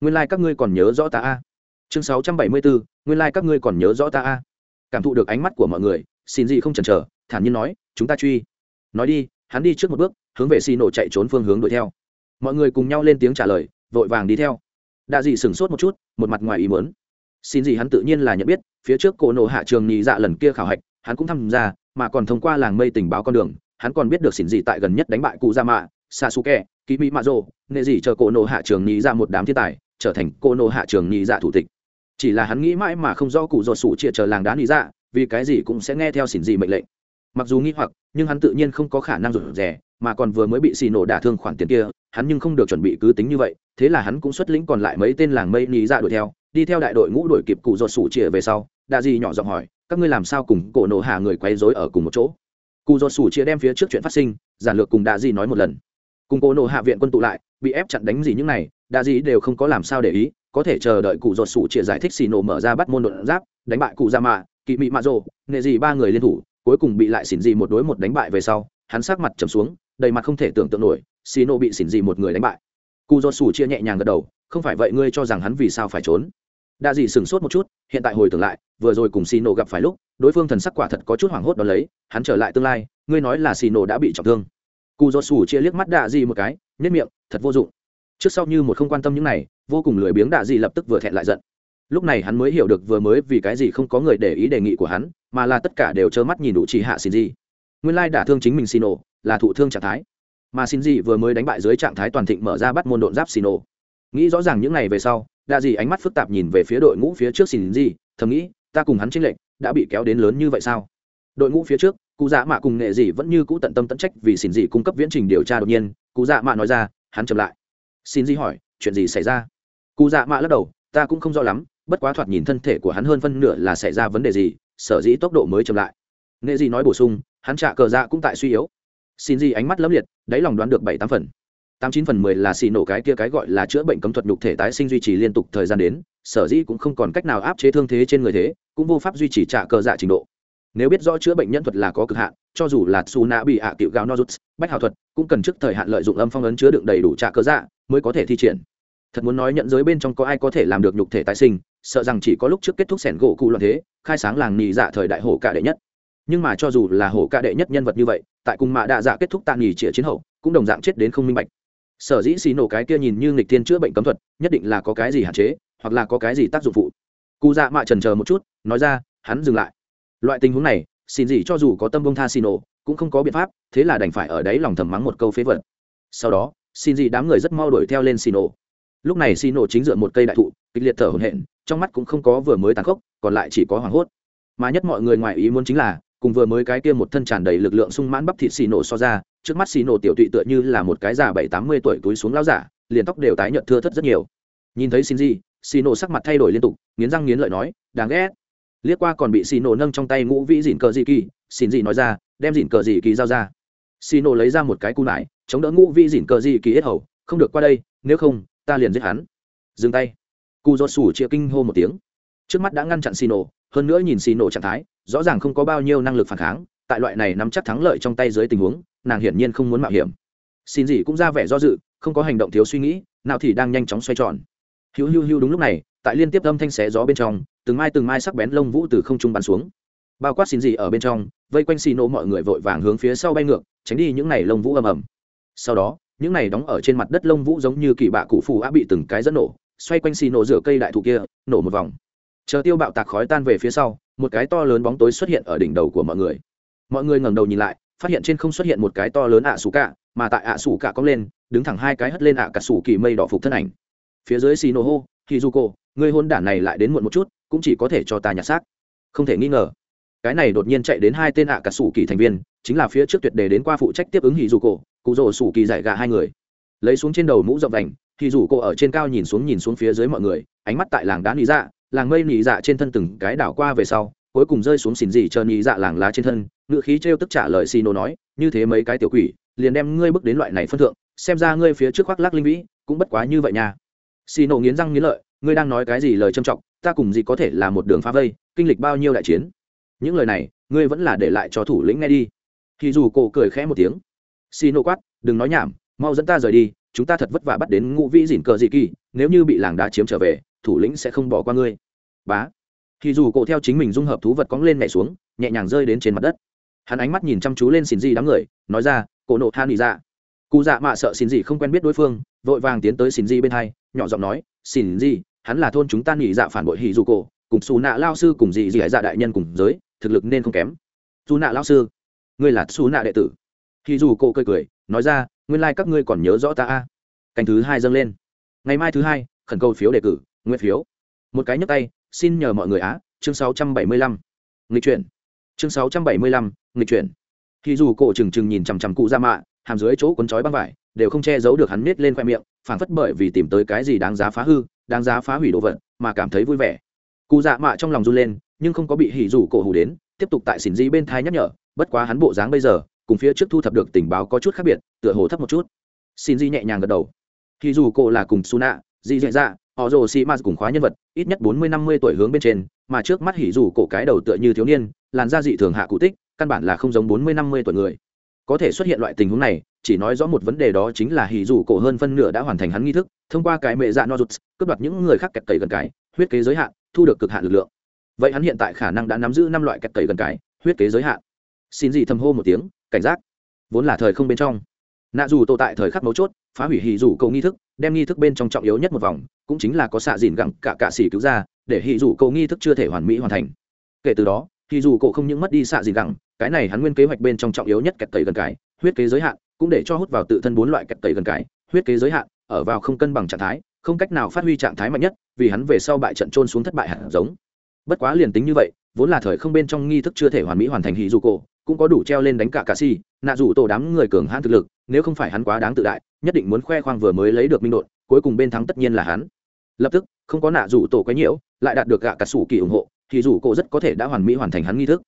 nguyên lai các ngươi còn nhớ rõ ta a. Chương 674 nguyên lai các ngươi còn nhớ rõ ta a. Cảm thụ được ánh mắt của mọi người xin gì không chần chờ, thản nhiên nói, chúng ta truy. Nói đi, hắn đi trước một bước, hướng về xì nổ chạy trốn phương hướng đuổi theo. Mọi người cùng nhau lên tiếng trả lời, vội vàng đi theo. Đa dị sửng sốt một chút, một mặt ngoài ý muốn. Xin gì hắn tự nhiên là nhận biết, phía trước cổ nổ hạ trường nhị dạ lần kia khảo hạch hắn cũng tham gia, mà còn thông qua làng mây tình báo con đường, hắn còn biết được xỉn gì tại gần nhất đánh bại cụ gia mạ, sasuke ký mỹ mạ rô nghệ gì chờ cổ nộ hạ trường nhị dạ một đám thiên tài, trở thành cô nộ hạ trường nhị dạ thủ tịch. Chỉ là hắn nghĩ mãi mà không do cụ ruột sủ chia chờ làng đá nhị dạ vì cái gì cũng sẽ nghe theo xỉn gì mệnh lệnh. Mặc dù nghĩ hoặc, nhưng hắn tự nhiên không có khả năng rụt rè, mà còn vừa mới bị xì nổ đả thương khoản tiền kia, hắn nhưng không được chuẩn bị cứ tính như vậy, thế là hắn cũng xuất lĩnh còn lại mấy tên làng mây nhị dạ đuổi theo, đi theo đại đội ngũ đuổi kịp cụ ruột sủ chia về sau đa di nhỏ giọng hỏi, các ngươi làm sao cùng cổ nổ hạ người quấy rối ở cùng một chỗ? Cụ dột sủ chia đem phía trước chuyện phát sinh, giản lược cùng đa di nói một lần. Cùng cổ nổ hạ viện quân tụ lại, bị ép chặn đánh gì những này, đa di đều không có làm sao để ý, có thể chờ đợi cụ dột sủ chia giải thích xì nổ mở ra bắt môn đột giáp, đánh bại cụ gia mạ, kỵ mị mạ rồ, nệ gì ba người liên thủ, cuối cùng bị lại xỉn gì một đối một đánh bại về sau, hắn sắc mặt trầm xuống, đầy mặt không thể tưởng tượng nổi, xì nổ bị xỉn gì một người đánh bại. Cụ dột sủ chia nhẹ nhàng gật đầu, không phải vậy, ngươi cho rằng hắn vì sao phải trốn? Đa dị sửng sốt một chút, hiện tại hồi tưởng lại vừa rồi cùng xì nổ gặp phải lúc, đối phương thần sắc quả thật có chút hoảng hốt đón lấy, hắn trở lại tương lai, ngươi nói là xì nổ đã bị trọng thương. Cụ dột sủ chia liếc mắt đạ dị một cái nếp miệng, thật vô dụng. Trước sau như một không quan tâm những này, vô cùng lười biếng đạ dị lập tức vừa thẹn lại giận. Lúc này hắn mới hiểu được vừa mới vì cái gì không có người để ý đề nghị của hắn, mà là tất cả đều trơ mắt nhìn đủ chỉ hạ xin gì nguyên lai đả thương chính mình xin nổ là thụ thương trạng thái. Mà xin gì vừa mới đánh bại dưới trạng thái toàn thịnh mở ra bắt môn độn giáp xin nổ nghĩ rõ ràng những ngày về sau đa gì ánh mắt phức tạp nhìn về phía đội ngũ phía trước xin gì thầm nghĩ ta cùng hắn chênh lệch, đã bị kéo đến lớn như vậy sao? Đội ngũ phía trước, cụ dạ mạ cùng nghệ gì vẫn như cũ tận tâm tận trách vì xin gì cung cấp viễn trình điều tra đột nhiên, cụ dạ mạ nói ra, hắn chậm lại. Xin gì hỏi, chuyện gì xảy ra? Cụ dạ mạ lắc đầu, ta cũng không rõ lắm, bất quá thoạt nhìn thân thể của hắn hơn phân nửa là xảy ra vấn đề gì, sở dĩ tốc độ mới chậm lại. Nghệ gì nói bổ sung, hắn trả cờ dạ cũng tại suy yếu. Xin gì ánh mắt lấm liệt, đáy lòng đoán được bảy tám phần tám chín phần mười là xì nổ cái kia cái gọi là chữa bệnh cấm thuật nhục thể tái sinh duy trì liên tục thời gian đến, sở dĩ cũng không còn cách nào áp chế thương thế trên người thế, cũng vô pháp duy trì trả cờ dạ trình độ. Nếu biết rõ chữa bệnh nhân thuật là có cực hạn, cho dù là su nạ bị hạ tiệu gạo nozuts bách hào thuật, cũng cần trước thời hạn lợi dụng âm phong ấn chứa đựng đầy đủ trả cờ dạ mới có thể thi triển. Thật muốn nói nhận giới bên trong có ai có thể làm được nhục thể tái sinh, sợ rằng chỉ có lúc trước kết thúc sẻn gỗ cụ loạn thế, khai sáng làng nì dạ thời đại hổ cả đệ nhất. Nhưng mà cho dù là hổ cả đệ nhất nhân vật như vậy, tại cùng mạ đạ dạ kết thúc tạ nghỉ trịa chiến hậu, cũng đồng dạng chết đến không minh bạch sở dĩ xì nổ cái kia nhìn như nghịch thiên chữa bệnh cấm thuật, nhất định là có cái gì hạn chế, hoặc là có cái gì tác dụng phụ. Cụ dạ mạ trần chờ một chút, nói ra, hắn dừng lại. Loại tình huống này xin gì cho dù có tâm bông tha xì nổ, cũng không có biện pháp, thế là đành phải ở đấy lòng thầm mắng một câu phế vật. Sau đó xin gì đám người rất mau đuổi theo lên xì nổ. Lúc này xì nổ chính dựa một cây đại thụ, kịch liệt thở hổn hển, trong mắt cũng không có vừa mới tàn khốc, còn lại chỉ có hoảng hốt. Mà nhất mọi người ngoài ý muốn chính là, cùng vừa mới cái kia một thân tràn đầy lực lượng sung mãn bắp thịt xì nổ so ra trước mắt xì nổ tiểu tụy tựa như là một cái già bảy tám mươi tuổi túi xuống lao giả, liền tóc đều tái nhợt thưa thất rất nhiều. Nhìn thấy xin gì xì nổ sắc mặt thay đổi liên tục, nghiến răng nghiến lợi nói, đáng ghét. Liếc qua còn bị xì nổ nâng trong tay ngũ vĩ dịn cờ dị kỳ xin gì nói ra, đem dịn cờ dị kỳ giao ra. Xì nổ lấy ra một cái cu nải, chống đỡ ngũ vĩ dịn cờ dị kỳ hết hầu, không được qua đây, nếu không, ta liền giết hắn. Dừng tay. Cu do sủ chia kinh hô một tiếng. Trước mắt đã ngăn chặn xì nổ, hơn nữa nhìn xì nổ trạng thái, rõ ràng không có bao nhiêu năng lực phản kháng tại loại này nắm chắc thắng lợi trong tay dưới tình huống, nàng hiển nhiên không muốn mạo hiểm. Xin gì cũng ra vẻ do dự, không có hành động thiếu suy nghĩ, nào thì đang nhanh chóng xoay tròn. Hữu hữu hữu đúng lúc này, tại liên tiếp âm thanh xé gió bên trong, từng mai từng mai sắc bén lông vũ từ không trung bắn xuống. Bao quát xin gì ở bên trong, vây quanh xì nổ mọi người vội vàng hướng phía sau bay ngược, tránh đi những này lông vũ ầm ầm. Sau đó, những này đóng ở trên mặt đất lông vũ giống như kỳ bạ cụ phù á bị từng cái dẫn nổ, xoay quanh xì nổ rửa cây đại thụ kia, nổ một vòng. Chờ tiêu bạo tạc khói tan về phía sau, một cái to lớn bóng tối xuất hiện ở đỉnh đầu của mọi người mọi người ngẩng đầu nhìn lại phát hiện trên không xuất hiện một cái to lớn ạ sủ cả, mà tại ạ sủ cả cong lên đứng thẳng hai cái hất lên ạ cả sủ kỳ mây đỏ phục thân ảnh. Phía dưới xì nổ hô khi du cô người hôn đản này lại đến muộn một chút cũng chỉ có thể cho ta nhặt xác. Không thể nghi ngờ cái này đột nhiên chạy đến hai tên ạ cả sủ kỳ thành viên chính là phía trước tuyệt đề đến qua phụ trách tiếp ứng hì dù cổ cụ rồ sủ kỳ giải gà hai người. Lấy xuống trên đầu mũ rộng vành hì dù cổ ở trên cao nhìn xuống nhìn xuống phía dưới mọi người ánh mắt tại làng đá nỉ dạ làng mây nỉ dạ trên thân từng cái đảo qua về sau cuối cùng rơi xuống xỉn dị chờ nhị dạ làng lá trên thân ngự khí trêu tức trả lời xì nô nói, như thế mấy cái tiểu quỷ, liền đem ngươi bước đến loại này phân thượng, xem ra ngươi phía trước khoác lác linh vĩ, cũng bất quá như vậy nha. Xì nổ nghiến răng nghiến lợi, ngươi đang nói cái gì lời trâm trọng, ta cùng gì có thể là một đường phá vây, kinh lịch bao nhiêu đại chiến? Những lời này, ngươi vẫn là để lại cho thủ lĩnh nghe đi. Thì dù cổ cười khẽ một tiếng xì nổ quát, đừng nói nhảm, mau dẫn ta rời đi, chúng ta thật vất vả bắt đến ngũ vĩ dỉn cờ dị kỳ, nếu như bị làng đá chiếm trở về, thủ lĩnh sẽ không bỏ qua ngươi. Bá thì dù cổ theo chính mình dung hợp thú vật cóng lên nhảy xuống, nhẹ nhàng rơi đến trên mặt đất. Hắn ánh mắt nhìn chăm chú lên xin gì đám người, nói ra, cổ nộ than đi dạ. ra cụ dạ mạ sợ xin gì không quen biết đối phương, vội vàng tiến tới xin gì bên hai, nhỏ giọng nói xin gì hắn là thôn chúng ta nghỉ dạ phản bội hì dù cổ, cùng xù nạ lao sư cùng dị dị dạ đại nhân cùng giới, thực lực nên không kém. Xù nạ lao sư? Ngươi là xù nạ đệ tử? Hì dù cổ cười cười, nói ra, nguyên lai các ngươi còn nhớ rõ ta a. Canh thứ hai dâng lên. Ngày mai thứ hai, khẩn cầu phiếu đề cử nguyên phiếu. Một cái nhấc tay xin nhờ mọi người á chương 675. nghịch chuyển. Chương 675, nghịch chuyển. Thì dù cổ trừng trừng nhìn chằm chằm cụ ra mạ hàm dưới chỗ cuốn chói băng vải đều không che giấu được hắn nết lên khoe miệng phảng phất bởi vì tìm tới cái gì đáng giá phá hư đáng giá phá hủy đồ vật mà cảm thấy vui vẻ. Cụ dạ mạ trong lòng run lên nhưng không có bị hỉ rủ cổ hủ đến tiếp tục tại xỉn di bên thai nhắc nhở bất quá hắn bộ dáng bây giờ cùng phía trước thu thập được tình báo có chút khác biệt tựa hồ thấp một chút. Xin di nhẹ nhàng gật đầu. Hỉ rủ cổ là cùng su nạ di dạy dạ, dạ họ rồ xì ma cùng khóa nhân vật, ít nhất bốn mươi năm mươi tuổi hướng bên trên, mà trước mắt hỉ rủ cổ cái đầu tựa như thiếu niên, làn da dị thường hạ cụ tích, căn bản là không giống bốn mươi năm mươi tuổi người. Có thể xuất hiện loại tình huống này, chỉ nói rõ một vấn đề đó chính là hỉ rủ cổ hơn phân nửa đã hoàn thành hắn nghi thức, thông qua cái mệ dạ nozuts cướp đoạt những người khác kẹt cầy gần cái, huyết kế giới hạn, thu được cực hạn lực lượng. Vậy hắn hiện tại khả năng đã nắm giữ năm loại kẹt cầy gần cái, huyết kế giới hạn. Xin gì thầm hô một tiếng, cảnh giác. Vốn là thời không bên trong. Nạ dù tồn tại thời khắc mấu chốt, phá hủy hỉ rủ cầu nghi thức, đem nghi thức bên trong trọng yếu nhất một vòng cũng chính là có xạ dìn gặng cả cạ xỉ cứu ra, để hỉ dù cầu nghi thức chưa thể hoàn mỹ hoàn thành. Kể từ đó, hỉ dù cổ không những mất đi xạ dìn gặng, cái này hắn nguyên kế hoạch bên trong trọng yếu nhất kẹt tẩy gần cái, huyết kế giới hạn, cũng để cho hút vào tự thân bốn loại kẹt tẩy gần cái, huyết kế giới hạn, ở vào không cân bằng trạng thái, không cách nào phát huy trạng thái mạnh nhất, vì hắn về sau bại trận trôn xuống thất bại hạt giống. Bất quá liền tính như vậy, vốn là thời không bên trong nghi thức chưa thể hoàn mỹ hoàn thành hỉ dù cổ, cũng có đủ treo lên đánh cả cà si nạ rủ tổ đám người cường hãn thực lực, nếu không phải hắn quá đáng tự đại, nhất định muốn khoe khoang vừa mới lấy được minh đột cuối cùng bên thắng tất nhiên là hắn lập tức, không có nạ rủ tổ quấy nhiễu, lại đạt được gạ cả sủ kỳ ủng hộ, thì rủ cổ rất có thể đã hoàn mỹ hoàn thành hắn nghi thức.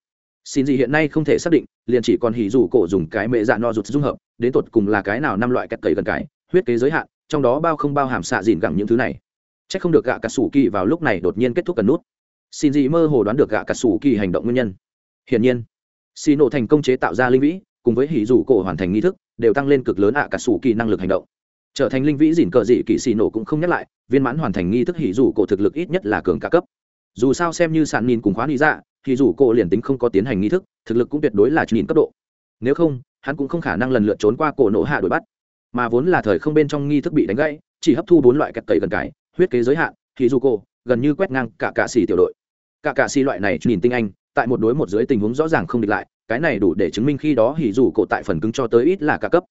Xin gì hiện nay không thể xác định, liền chỉ còn hỉ rủ cổ dùng cái mệ dạ no rụt dung hợp, đến tột cùng là cái nào năm loại kẹt cầy gần cái, huyết kế giới hạn, trong đó bao không bao hàm xạ dìn gẳng những thứ này. C h ắ c không được gạ cả sủ kỳ vào lúc này đột nhiên kết thúc cần nút. Xin gì mơ hồ đoán được gạ cả sủ kỳ hành động nguyên nhân. Hiển nhiên xì nổ thành công chế tạo ra linh vĩ, cùng với hỉ rủ cổ hoàn thành nghi thức, đều tăng lên cực lớn ạ cả sủ kỳ năng lực hành động trở thành linh vĩ dìn cờ dị kỳ xì nổ cũng không nhắc lại, viên mãn hoàn thành nghi thức hỉ rủ cổ thực lực ít nhất là cường cả cấp. Dù sao xem như sàn nhìn cùng khóa lý dạ thì rủ cổ liền tính không có tiến hành nghi thức, thực lực cũng tuyệt đối là nhìn cấp độ. Nếu không, hắn cũng không khả năng lần lượt trốn qua cổ nổ hạ đuổi bắt. Mà vốn là thời không bên trong nghi thức bị đánh gãy, chỉ hấp thu bốn loại cặp cậy gần cái huyết kế giới hạn thì dù cổ, gần như quét ngang cả cạ xì tiểu đội. Cả cạ xì loại này nhìn tinh anh, tại một đối một dưới tình huống rõ ràng không địch lại, cái này đủ để chứng minh khi đó hỉ dù cổ tại phần cứng cho tới ít là cả cấp.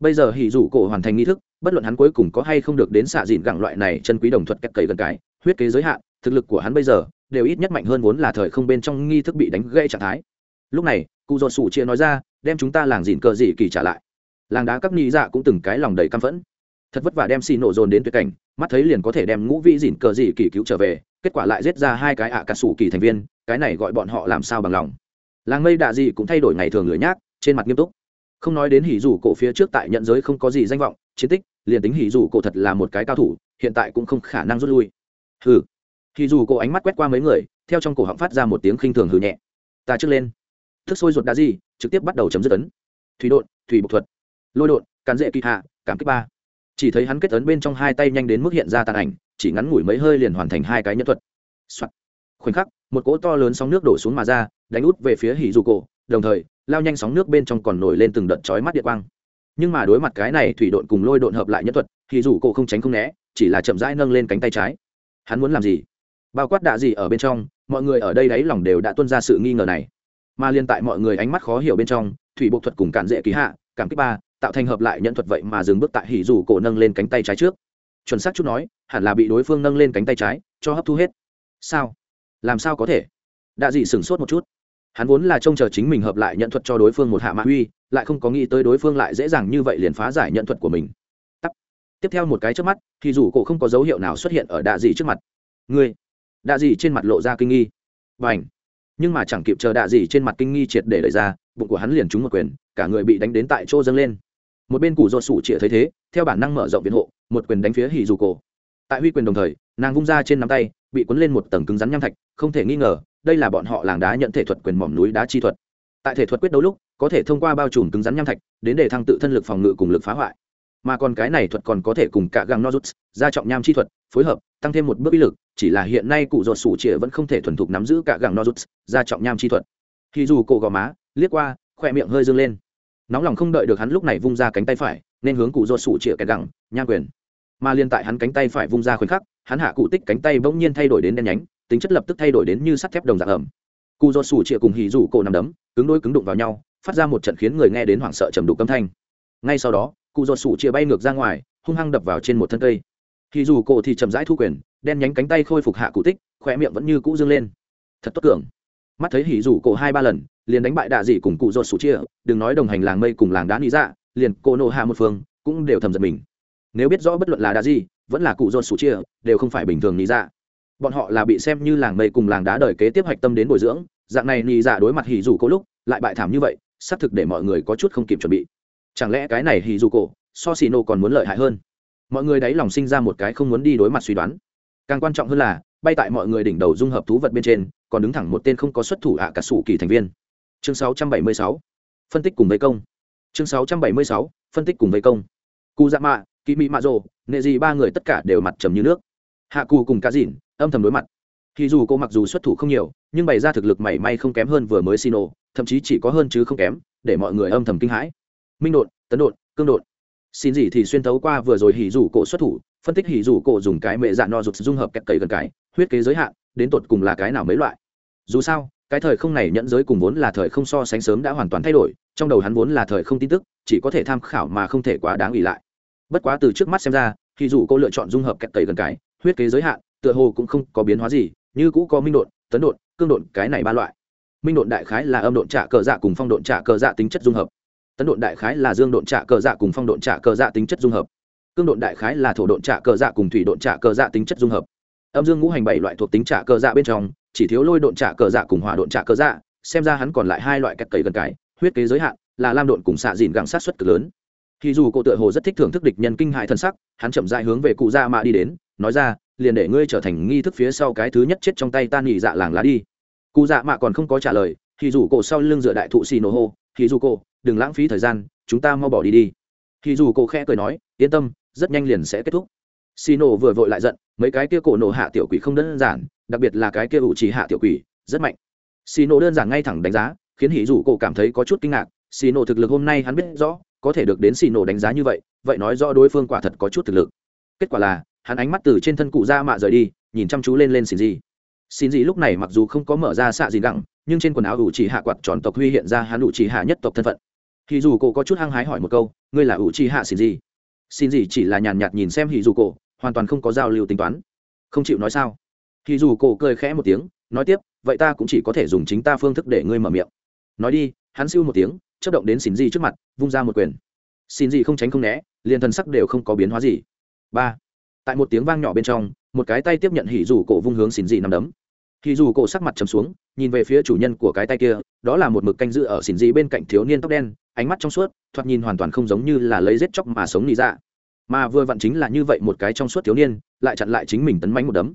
Bây giờ hỉ dù cổ hoàn thành nghi thức bất luận hắn cuối cùng có hay không được đến xạ dịn gặng loại này chân quý đồng thuật cách cầy gần cái, huyết kế giới hạn, thực lực của hắn bây giờ đều ít nhất mạnh hơn vốn là thời không bên trong nghi thức bị đánh gây trạng thái. Lúc này, cụ dột sủ chia nói ra, đem chúng ta làng dịn cờ dị kỳ trả lại. Làng đá các ni dạ cũng từng cái lòng đầy căm phẫn. Thật vất vả đem xì nổ dồn đến tuyệt cảnh, mắt thấy liền có thể đem ngũ vĩ dịn cờ dị kỳ cứu trở về, kết quả lại giết ra hai cái ạ à cà sủ kỳ thành viên, cái này gọi bọn họ làm sao bằng lòng. Làng mây đạ dị cũng thay đổi ngày thường lười nhác, trên mặt nghiêm túc. Không nói đến hỉ dù cổ phía trước tại nhận giới không có gì danh vọng chiến tích, liền tính hỉ dù cổ thật là một cái cao thủ, hiện tại cũng không khả năng rút lui. Hừ. Hỉ dù cổ ánh mắt quét qua mấy người, theo trong cổ họng phát ra một tiếng khinh thường hừ nhẹ. Ta trước lên. Thức sôi ruột đã gì, trực tiếp bắt đầu chấm dứt ấn. Thủy đột thủy bộc thuật. Lôi đột cán dễ kỳ hạ, cảm kích ba. Chỉ thấy hắn kết ấn bên trong hai tay nhanh đến mức hiện ra tàn ảnh, chỉ ngắn ngủi mấy hơi liền hoàn thành hai cái nhân thuật、Soạn. khoảnh khắc, một cỗ to lớn sóng nước đổ xuống mà ra, đánh út về phía hỉ dù cổ, đồng thời, lao nhanh sóng nước bên trong còn nổi lên từng đợt chói mắt điện quang nhưng mà đối mặt cái này thủy độn cùng lôi độn hợp lại nhân thuật, thì dù cổ không tránh không né, chỉ là chậm rãi nâng lên cánh tay trái. Hắn muốn làm gì? Bao quát đạ gì ở bên trong, mọi người ở đây đáy lòng đều đã tuân ra sự nghi ngờ này. Mà liên tại mọi người ánh mắt khó hiểu bên trong, thủy bộ thuật cùng cản dễ ký hạ, cảm kích ba, tạo thành hợp lại nhận thuật vậy mà dừng bước tại hỉ dù cổ nâng lên cánh tay trái trước. Chuẩn xác chút nói, hẳn là bị đối phương nâng lên cánh tay trái, cho hấp thu hết. Sao? Làm sao có thể? Đạ dị sửng sốt một chút. Hắn vốn là trông chờ chính mình hợp lại nhận thuật cho đối phương một hạ mạ uy lại không có nghĩ tới đối phương lại dễ dàng như vậy liền phá giải nhận thuật của mình. Tắc. tiếp theo một cái trước mắt, thì dù cổ không có dấu hiệu nào xuất hiện ở đạ dị trước mặt. Ngươi. Đạ dị trên mặt lộ ra kinh nghi. Và ảnh nhưng mà chẳng kịp chờ đạ dị trên mặt kinh nghi triệt để đẩy ra, bụng của hắn liền trúng một quyền, cả người bị đánh đến tại chỗ dâng lên. Một bên củ do sủ chĩa thấy thế, theo bản năng mở rộng viện hộ, một quyền đánh phía hì dù cổ. Tại huy quyền đồng thời, nàng vung ra trên nắm tay, bị cuốn lên một tầng cứng rắn nham thạch, không thể nghi ngờ, đây là bọn họ làng đá nhận thể thuật quyền mỏm núi đá chi thuật. Tại thể thuật quyết đấu lúc có thể thông qua bao trùm cứng rắn nham thạch đến để thăng tự thân lực phòng ngự cùng lực phá hoại. Mà còn cái này thuật còn có thể cùng cả găng nozuts ra trọng nham chi thuật, phối hợp, tăng thêm một bước ý lực, chỉ là hiện nay cụ ruột sủ chĩa vẫn không thể thuần thục nắm giữ cả găng nozuts ra trọng nham chi thuật. Thì dù cổ gò má, liếc qua, khoe miệng hơi dương lên. Nóng lòng không đợi được hắn lúc này vung ra cánh tay phải, nên hướng cụ ruột sủ chĩa cái gẳng nham quyền. Mà liên tại hắn cánh tay phải vung ra khoảnh khắc, hắn hạ cụ tích cánh tay bỗng nhiên thay đổi đến đen nhánh, tính chất lập tức thay đổi đến như sắt thép đồng dạng ẩm. Cụ ruột sủ chĩa cùng hì dù cổ nằm đấm, cứng đôi cứng đụng vào nhau phát ra một trận khiến người nghe đến hoảng sợ trầm đục âm thanh. Ngay sau đó, cụ giọt sủ chia bay ngược ra ngoài, hung hăng đập vào trên một thân cây. Thì dù cổ thì chậm rãi thu quyền, đen nhánh cánh tay khôi phục hạ cụ tích khỏe miệng vẫn như cũ dương lên. Thật tốt cường mắt thấy hỉ rủ cổ hai ba lần, liền đánh bại đạ dị cùng cụ giọt sủ chia đừng nói đồng hành làng mây cùng làng đá lý dạ liền cô nộ hạ một phương cũng đều thầm giật mình. Nếu biết rõ bất luận là đạ dị, vẫn là cụ giọt sủ chia đều không phải bình thường lý dạ. Bọn họ là bị xem như làng mây cùng làng đá đời kế tiếp hoạch tâm đến bồi dưỡng, dạng này lý dạ đối mặt hỉ rủ cổ lúc, lại bại thảm như vậy xác thực để mọi người có chút không kịp chuẩn bị. Chẳng lẽ cái này hì dù cổ so xì nổ còn muốn lợi hại hơn? Mọi người đáy lòng sinh ra một cái không muốn đi đối mặt suy đoán. Càng quan trọng hơn là, bay tại mọi người đỉnh đầu dung hợp thú vật bên trên, còn đứng thẳng một tên không có xuất thủ ạ cả sủ kỳ thành viên. Chương 676. phân tích cùng vây công. Chương 676. phân tích cùng vây công. Cụ dạ mạ kỳ mỹ mạ rồ nệ gì ba người tất cả đều mặt trầm như nước. Hạ cù cùng cá dìn âm thầm đối mặt. Thì dù cô mặc dù xuất thủ không nhiều, nhưng bày ra thực lực mảy may không kém hơn vừa mới xin ô thậm chí chỉ có hơn chứ không kém, để mọi người âm thầm kinh hãi. Minh đột, tấn đột, cương đột. Xin gì thì xuyên tấu qua vừa rồi hỉ rủ cổ xuất thủ, phân tích hỉ rủ cổ dùng cái mẹ dạ no rụt dung hợp kẹt cầy gần cái, huyết kế giới hạn, đến tột cùng là cái nào mấy loại. Dù sao, cái thời không này nhẫn giới cùng vốn là thời không so sánh sớm đã hoàn toàn thay đổi, trong đầu hắn vốn là thời không tin tức, chỉ có thể tham khảo mà không thể quá đáng ủy lại. Bất quá từ trước mắt xem ra khi dù cô lựa chọn dung hợp kẹt cầy gần cái, huyết kế giới hạn, tựa hồ cũng không có biến hóa gì, như cũ có minh đột, tấn đột, cương đột, cái này ba loại minh độn đại khái là âm độn trả cờ dạ cùng phong độn trả cờ dạ tính chất dung hợp. Tấn độn đại khái là dương độn trả cờ dạ cùng phong độn trả cờ dạ tính chất dung hợp. Cương độn đại khái là thổ độn trả cờ dạ cùng thủy độn trả cờ dạ tính chất dung hợp. Âm dương ngũ hành bảy loại thuộc tính trả cờ dạ bên trong, chỉ thiếu lôi độn trả cờ dạ cùng hỏa độn trả cờ dạ xem ra hắn còn lại hai loại cách cấy gần cái, huyết kế giới hạn, là lam độn cùng xạ dìn gặng sát xuất cực lớn. Thì dù cô tựa hồ rất thích thưởng thức địch nhân kinh hại thân sắc, hắn chậm dại hướng về cụ gia mạ đi đến, nói ra, liền để ngươi trở thành nghi thức phía sau cái thứ nhất chết trong tay tan nhị dạ làng lá đi cụ dạ mạ còn không có trả lời, thì dù cổ sau lưng dựa đại thụ xì nổ hô, thì dù cổ, đừng lãng phí thời gian, chúng ta mau bỏ đi đi. Thì dù cổ khẽ cười nói, yên tâm, rất nhanh liền sẽ kết thúc. Xì nổ vừa vội lại giận, mấy cái kia cổ nổ hạ tiểu quỷ không đơn giản, đặc biệt là cái kia ủ trì hạ tiểu quỷ, rất mạnh. Xì nổ đơn giản ngay thẳng đánh giá, khiến hỉ dù cổ cảm thấy có chút kinh ngạc. Xì nổ thực lực hôm nay hắn biết rõ, có thể được đến xì nổ đánh giá như vậy vậy nói rõ đối phương quả thật có chút thực lực. Kết quả là, hắn ánh mắt từ trên thân cụ ra mạ rời đi, nhìn chăm chú lên lên xì gì xin gì lúc này mặc dù không có mở ra xạ gì gặng, nhưng trên quần áo ủ chỉ hạ quạt tròn tộc huy hiện ra hắn ủ chỉ hạ nhất tộc thân phận. Khi dù cổ có chút hăng hái hỏi một câu, ngươi là ủ chỉ hạ xin gì? Xin gì chỉ là nhàn nhạt nhìn xem hì dù cổ hoàn toàn không có giao lưu tính toán. Không chịu nói sao? Hì dù cổ cười khẽ một tiếng, nói tiếp, vậy ta cũng chỉ có thể dùng chính ta phương thức để ngươi mở miệng. Nói đi, hắn siêu một tiếng chất động đến xin gì trước mặt, vung ra một quyền. Xin gì không tránh không né, liền thần sắc đều không có biến hóa gì. Ba. Tại một tiếng vang nhỏ bên trong một cái tay tiếp nhận hỉ dù cổ vung hướng xin dị nằm đấm. Hỉ dù cổ sắc mặt trầm xuống nhìn về phía chủ nhân của cái tay kia đó là một mực canh giữ ở xin dị bên cạnh thiếu niên tóc đen ánh mắt trong suốt thoạt nhìn hoàn toàn không giống như là lấy giết chóc mà sống nị dạ. Mà vừa vặn chính là như vậy một cái trong suốt thiếu niên lại chặn lại chính mình tấn mánh một đấm.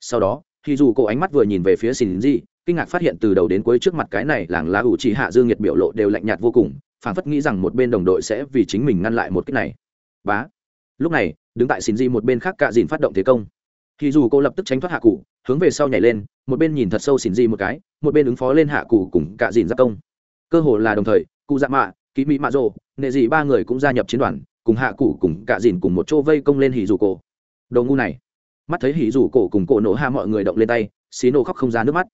Sau đó hỉ dù cổ ánh mắt vừa nhìn về phía xin dị, kinh ngạc phát hiện từ đầu đến cuối trước mặt cái này làng lá ủ chỉ hạ dương nhiệt biểu lộ đều lạnh nhạt vô cùng phảng phất nghĩ rằng một bên đồng đội sẽ vì chính mình ngăn lại một cái này. Bá. Lúc này đứng tại xin di một bên khác cạ dìn phát động thế công thì dù cô lập tức tránh thoát hạ cụ, hướng về sau nhảy lên, một bên nhìn thật sâu xỉn di một cái, một bên ứng phó lên hạ cụ cùng cạ dìn giáp công cơ hồ là đồng thời, cụ dạ mạ ký mỹ mạ rộ nệ dị ba người cũng gia nhập chiến đoàn, cùng hạ cụ cùng cạ dìn cùng một chỗ vây công lên hỉ dù cổ. Đồ ngu này. Mắt thấy hỉ dù cổ cùng cổ nổ hạ mọi người động lên tay, xí nổ khóc không ra nước mắt.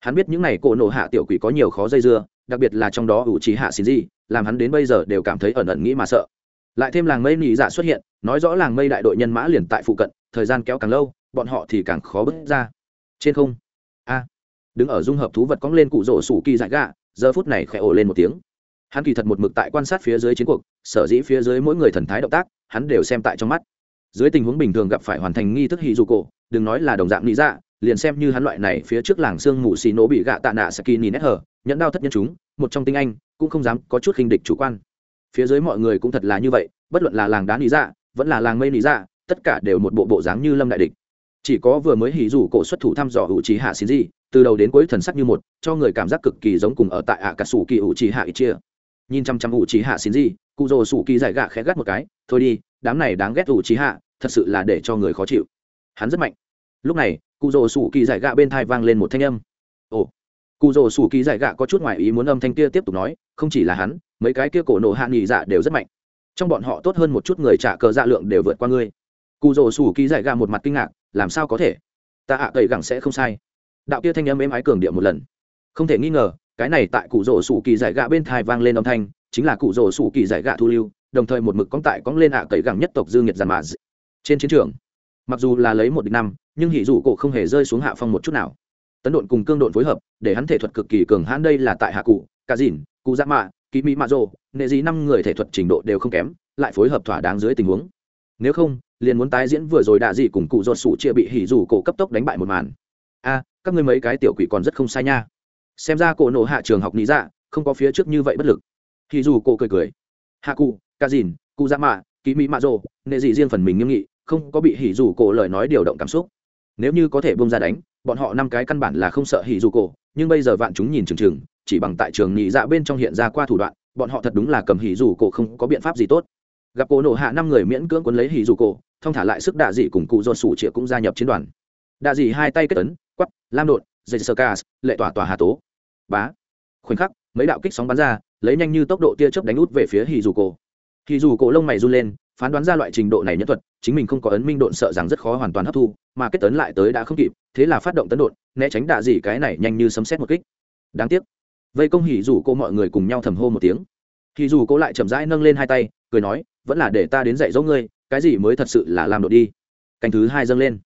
Hắn biết những n à y cổ nổ hạ tiểu quỷ có nhiều khó dây dưa, đặc biệt là trong đó ủ trí hạ xin gì làm hắn đến bây giờ đều cảm thấy ẩn ẩn nghĩ mà sợ. Lại thêm làng mây nị dạ xuất hiện, nói rõ làng mây đại đội nhân mã liền tại phụ cận, thời gian kéo càng lâu bọn họ thì càng khó bước ra. Trên không. A. Đứng ở dung hợp thú vật cóng lên cụ rổ sủ kỳ dại gạ, giờ phút này khẽ ổ lên một tiếng. Hắn kỳ thật một mực tại quan sát phía dưới chiến cuộc, sở dĩ phía dưới mỗi người thần thái động tác, hắn đều xem tại trong mắt. Dưới tình huống bình thường gặp phải hoàn thành nghi thức hì dù cổ, đừng nói là đồng dạng lý dạ liền xem như hắn loại này phía trước làng sương mù xì nổ bị gạ tạ nạ saki nhìn nét hở, nhẫn đao thất nhân chúng, một trong tinh anh, cũng không dám có chút khinh địch chủ quan. Phía dưới mọi người cũng thật là như vậy, bất luận là làng đá lý dạ vẫn là làng mây lý dạ tất cả đều một bộ bộ dáng như lâm đại địch chỉ có vừa mới hỉ rủ cổ xuất thủ thăm dò hữu trí hạ xin gì từ đầu đến cuối thần sắc như một, cho người cảm giác cực kỳ giống cùng ở tại ạ cà sủ kỳ hữu trí hạ ít chia nhìn chăm chăm hữu trí hạ xin gì cụ rồ sủ kỳ giải gạ khẽ gắt một cái, thôi đi, đám này đáng ghét hữu trí hạ, thật sự là để cho người khó chịu. Hắn rất mạnh. Lúc này cụ rồ sủ kỳ giải gạ bên thai vang lên một thanh âm. Ồ. Cụ rồ sủ kỳ giải gạ có chút ngoài ý muốn âm thanh kia tiếp tục nói, không chỉ là hắn, mấy cái kia cổ nộ hạ nghỉ dạ đều rất mạnh. Trong bọn họ tốt hơn một chút người trả cờ dạ lượng đều vượt qua ngươi cụ rổ sủ kỳ giải gà một mặt kinh ngạc, làm sao có thể? Ta ạ à cậy gẳng sẽ không sai. Đạo kia thanh âm êm ái cường điệu một lần. Không thể nghi ngờ, cái này tại cụ rổ sủ kỳ giải gà bên thai vang lên âm thanh, chính là cụ rổ sủ kỳ giải gà thu lưu, đồng thời một mực cong tại cong lên ạ à cậy gẳng nhất tộc dương nhiệt giàn mà trên chiến trường, mặc dù là lấy một địch năm, nhưng hỉ dù cổ không hề rơi xuống hạ phong một chút nào. Tấn độn cùng cương độn phối hợp, để hắn thể thuật cực kỳ cường hãn đây là tại hạ cụ, cả dìn, cụ dạ mạ ký mỹ mạ rô nệ dĩ năm người thể thuật trình độ đều không kém, lại phối hợp thỏa đáng dưới tình huống nếu không, liền muốn tái diễn vừa rồi đạ dị cùng cụ ruột sủ chia bị hỉ dù cổ cấp tốc đánh bại một màn. A, các ngươi mấy cái tiểu quỷ còn rất không sai nha. Xem ra cổ nộ hạ trường học lý dạ không có phía trước như vậy bất lực. Hỉ dù cổ cười cười. Hạ cụ, ca dìn, cụ dạ mạ ký mỹ mạ rồ, nệ dị riêng phần mình nghiêm nghị, không có bị hỉ dù cổ lời nói điều động cảm xúc. Nếu như có thể bông ra đánh, bọn họ năm cái căn bản là không sợ hỉ dù cổ, nhưng bây giờ vạn chúng nhìn chừng chừng, chỉ bằng tại trường nhị dạ bên trong hiện ra qua thủ đoạn, bọn họ thật đúng là cầm hỉ dù cổ không có biện pháp gì tốt gặp cổ nổ hạ năm người miễn cưỡng quấn lấy hỉ dù cổ thông thả lại sức đạ dị cùng cụ do sủ chĩa cũng gia nhập chiến đoàn. Đạ dị hai tay kết tấn quắp lam đột dây sơ ca lệ tỏa tỏa hà tố. Bá. Khoảnh khắc, mấy đạo kích sóng bắn ra, lấy nhanh như tốc độ tia chớp đánh út về phía hỉ dù cổ. Hỉ dù cổ lông mày run lên, phán đoán ra loại trình độ này nhân thuật, chính mình không có ấn minh độn sợ rằng rất khó hoàn toàn hấp thu, mà kết tấn lại tới đã không kịp, thế là phát động tấn độn, né tránh đạ dị cái này nhanh như sấm xét một kích. Đáng tiếc. Vây công hỉ dù cô mọi người cùng nhau thầm hô một tiếng. Hỉ dù cô lại chậm rãi nâng lên hai tay cười nói vẫn là để ta đến dạy dỗ ngươi cái gì mới thật sự là làm đội đi. Canh thứ hai dâng lên.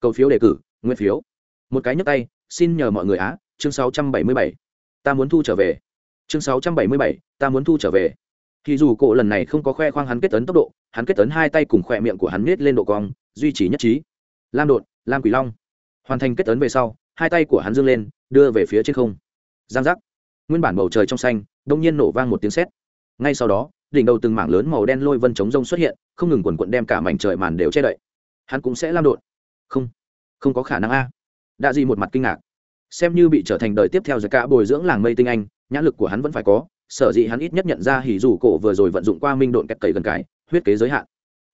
Cầu phiếu đề cử nguyên phiếu. Một cái nhấp tay xin nhờ mọi người á chương 677. ta muốn thu trở về. Chương 677, ta muốn thu trở về. Thì dù cổ lần này không có khoe khoang hắn kết tấn tốc độ hắn kết tấn hai tay cùng khoe miệng của hắn nết lên độ cong duy trì nhất trí. Lam đột lam quỷ long. Hoàn thành kết tấn về sau hai tay của hắn dương lên đưa về phía trên không. Giang giác. Nguyên bản bầu trời trong xanh đông nhiên nổ vang một tiếng sét. Ngay sau đó đỉnh đầu từng mảng lớn màu đen lôi vân chống rông xuất hiện, không ngừng quần quận đem cả mảnh trời màn đều che đậy. Hắn cũng sẽ lam đột. Không không có khả năng a. Đạ dị một mặt kinh ngạc. Xem như bị trở thành đời tiếp theo giải cả bồi dưỡng làng mây tinh anh, nhãn lực của hắn vẫn phải có, sở dĩ hắn ít nhất nhận ra hỉ dù cổ vừa rồi vận dụng qua minh độn kẹt cậy gần cái, huyết kế giới hạn.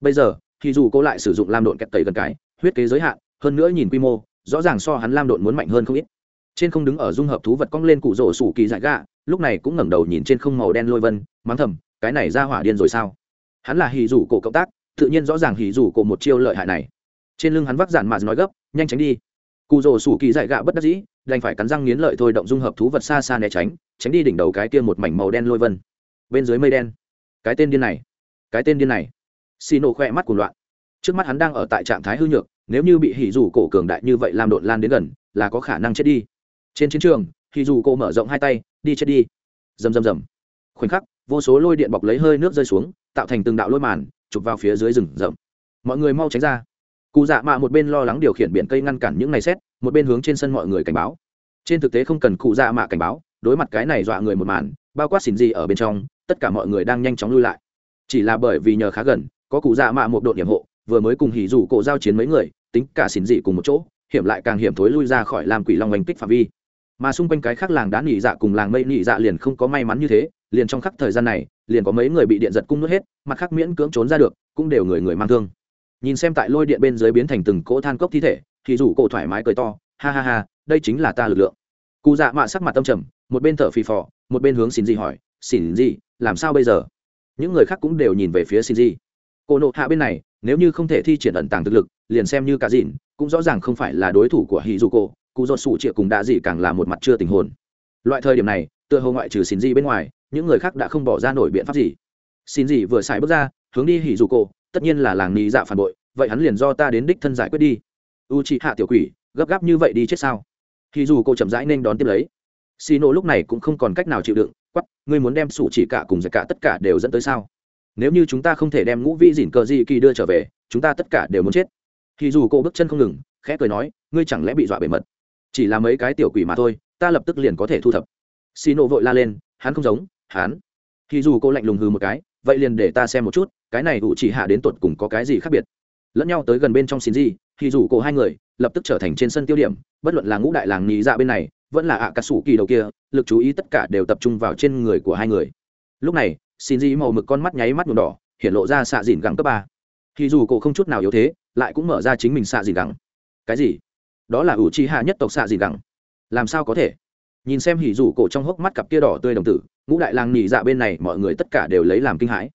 Bây giờ, hỉ dù cổ lại sử dụng lam độn kẹt cậy gần cái, huyết kế giới hạn, hơn nữa nhìn quy mô, rõ ràng so hắn lam độn muốn mạnh hơn không ít. Trên không đứng ở dung hợp thú vật cong lên cụ rổ sủ kỳ dại gạ, lúc này cũng ngẩng đầu nhìn trên không màu đen lôi vân, mắng thầm cái này ra hỏa điên rồi sao? Hắn là hì rủ cổ cộng tác, tự nhiên rõ ràng hì rủ cổ một chiêu lợi hại này. Trên lưng hắn vác giản mà nói gấp, nhanh tránh đi. Cụ rồ sủ kỳ dại gạ bất đắc dĩ, đành phải cắn răng nghiến lợi thôi động dung hợp thú vật xa xa né tránh tránh đi đỉnh đầu cái kia một mảnh màu đen lôi vân. Bên dưới mây đen. Cái tên điên này. Cái tên điên này. Xì nổ khỏe mắt của loạn. Trước mắt hắn đang ở tại trạng thái hư nhược, nếu như bị hỉ dù cổ cường đại như vậy làm đột lan đến gần, là có khả năng chết đi. Trên chiến trường, hỉ dù cổ mở rộng hai tay, đi chết đi. Rầm rầm rầm. Khoảnh khắc vô số lôi điện bọc lấy hơi nước rơi xuống, tạo thành từng đạo lôi màn, chụp vào phía dưới rừng rậm. Mọi người mau tránh ra. Cụ dạ mạ một bên lo lắng điều khiển biển cây ngăn cản những ngày xét, một bên hướng trên sân mọi người cảnh báo. Trên thực tế không cần cụ dạ mạ cảnh báo, đối mặt cái này dọa người một màn, bao quát xỉn gì ở bên trong, tất cả mọi người đang nhanh chóng lui lại. Chỉ là bởi vì nhờ khá gần, có cụ dạ mạ một đội điểm hộ, vừa mới cùng hỉ rủ cổ giao chiến mấy người, tính cả xỉn dị cùng một chỗ, hiểm lại càng hiểm thối lui ra khỏi làm quỷ long oanh kích phạm vi. Mà xung quanh cái khác làng đá nỉ dạ cùng làng mây nỉ dạ liền không có may mắn như thế liền trong khắc thời gian này, liền có mấy người bị điện giật cung nuốt hết, mặt khác miễn cưỡng trốn ra được, cũng đều người người mang thương. Nhìn xem tại lôi điện bên dưới biến thành từng cỗ than cốc thi thể, thì rủ cổ thoải mái cười to, ha ha ha, đây chính là ta lực lượng. Cụ dạ mạ sắc mặt tâm trầm, một bên thở phì phò, một bên hướng xin gì hỏi xin gì làm sao bây giờ? Những người khác cũng đều nhìn về phía xin gì cô nộ hạ bên này, nếu như không thể thi triển ẩn tàng thực lực, liền xem như cả dìn cũng rõ ràng không phải là đối thủ của hì dù cổ cụ dột sủ chịa cùng đã gì càng là một mặt chưa tình hồn. Loại thời điểm này tựa hồ ngoại trừ xin gì bên ngoài, những người khác đã không bỏ ra nổi biện pháp gì. Xin gì vừa xài bước ra, hướng đi hỉ dù cổ, tất nhiên là làng nhị dạ phản bội, vậy hắn liền do ta đến đích thân giải quyết đi. U chị hạ tiểu quỷ, gấp gáp như vậy đi chết sao? Hỉ dù cô chậm rãi nên đón tiếp lấy. Xì nổ lúc này cũng không còn cách nào chịu đựng quắp ngươi muốn đem sủ chỉ cả cùng giải cả tất cả đều dẫn tới sao? Nếu như chúng ta không thể đem ngũ vĩ dỉn cờ gì kỳ đưa trở về, chúng ta tất cả đều muốn chết. Thì dù cô bước chân không ngừng, khẽ cười nói, ngươi chẳng lẽ bị dọa bề mật? Chỉ là mấy cái tiểu quỷ mà thôi, ta lập tức liền có thể thu thập xì nổ vội la lên, hắn không giống, hắn. Thì dù cô lạnh lùng hừ một cái, vậy liền để ta xem một chút, cái này ủ chỉ hạ đến tột cùng có cái gì khác biệt. Lẫn nhau tới gần bên trong xin gì thì Dù cổ hai người lập tức trở thành trên sân tiêu điểm, bất luận là ngũ đại làng nhị dạ bên này, vẫn là ạ cà sủ kỳ đầu kia, lực chú ý tất cả đều tập trung vào trên người của hai người. Lúc này xin gì màu mực con mắt nháy mắt nhuộm đỏ, hiện lộ ra xạ dìn gẳng cấp ba. Thì dù cổ không chút nào yếu thế, lại cũng mở ra chính mình xạ dìn gẳng. Cái gì? Đó là ủ chi hạ nhất tộc xạ dìn gẳng. Làm sao có thể? Nhìn xem hỉ rủ cổ trong hốc mắt cặp kia đỏ tươi đồng tử, ngũ đại làng nhị dạ bên này mọi người tất cả đều lấy làm kinh hãi.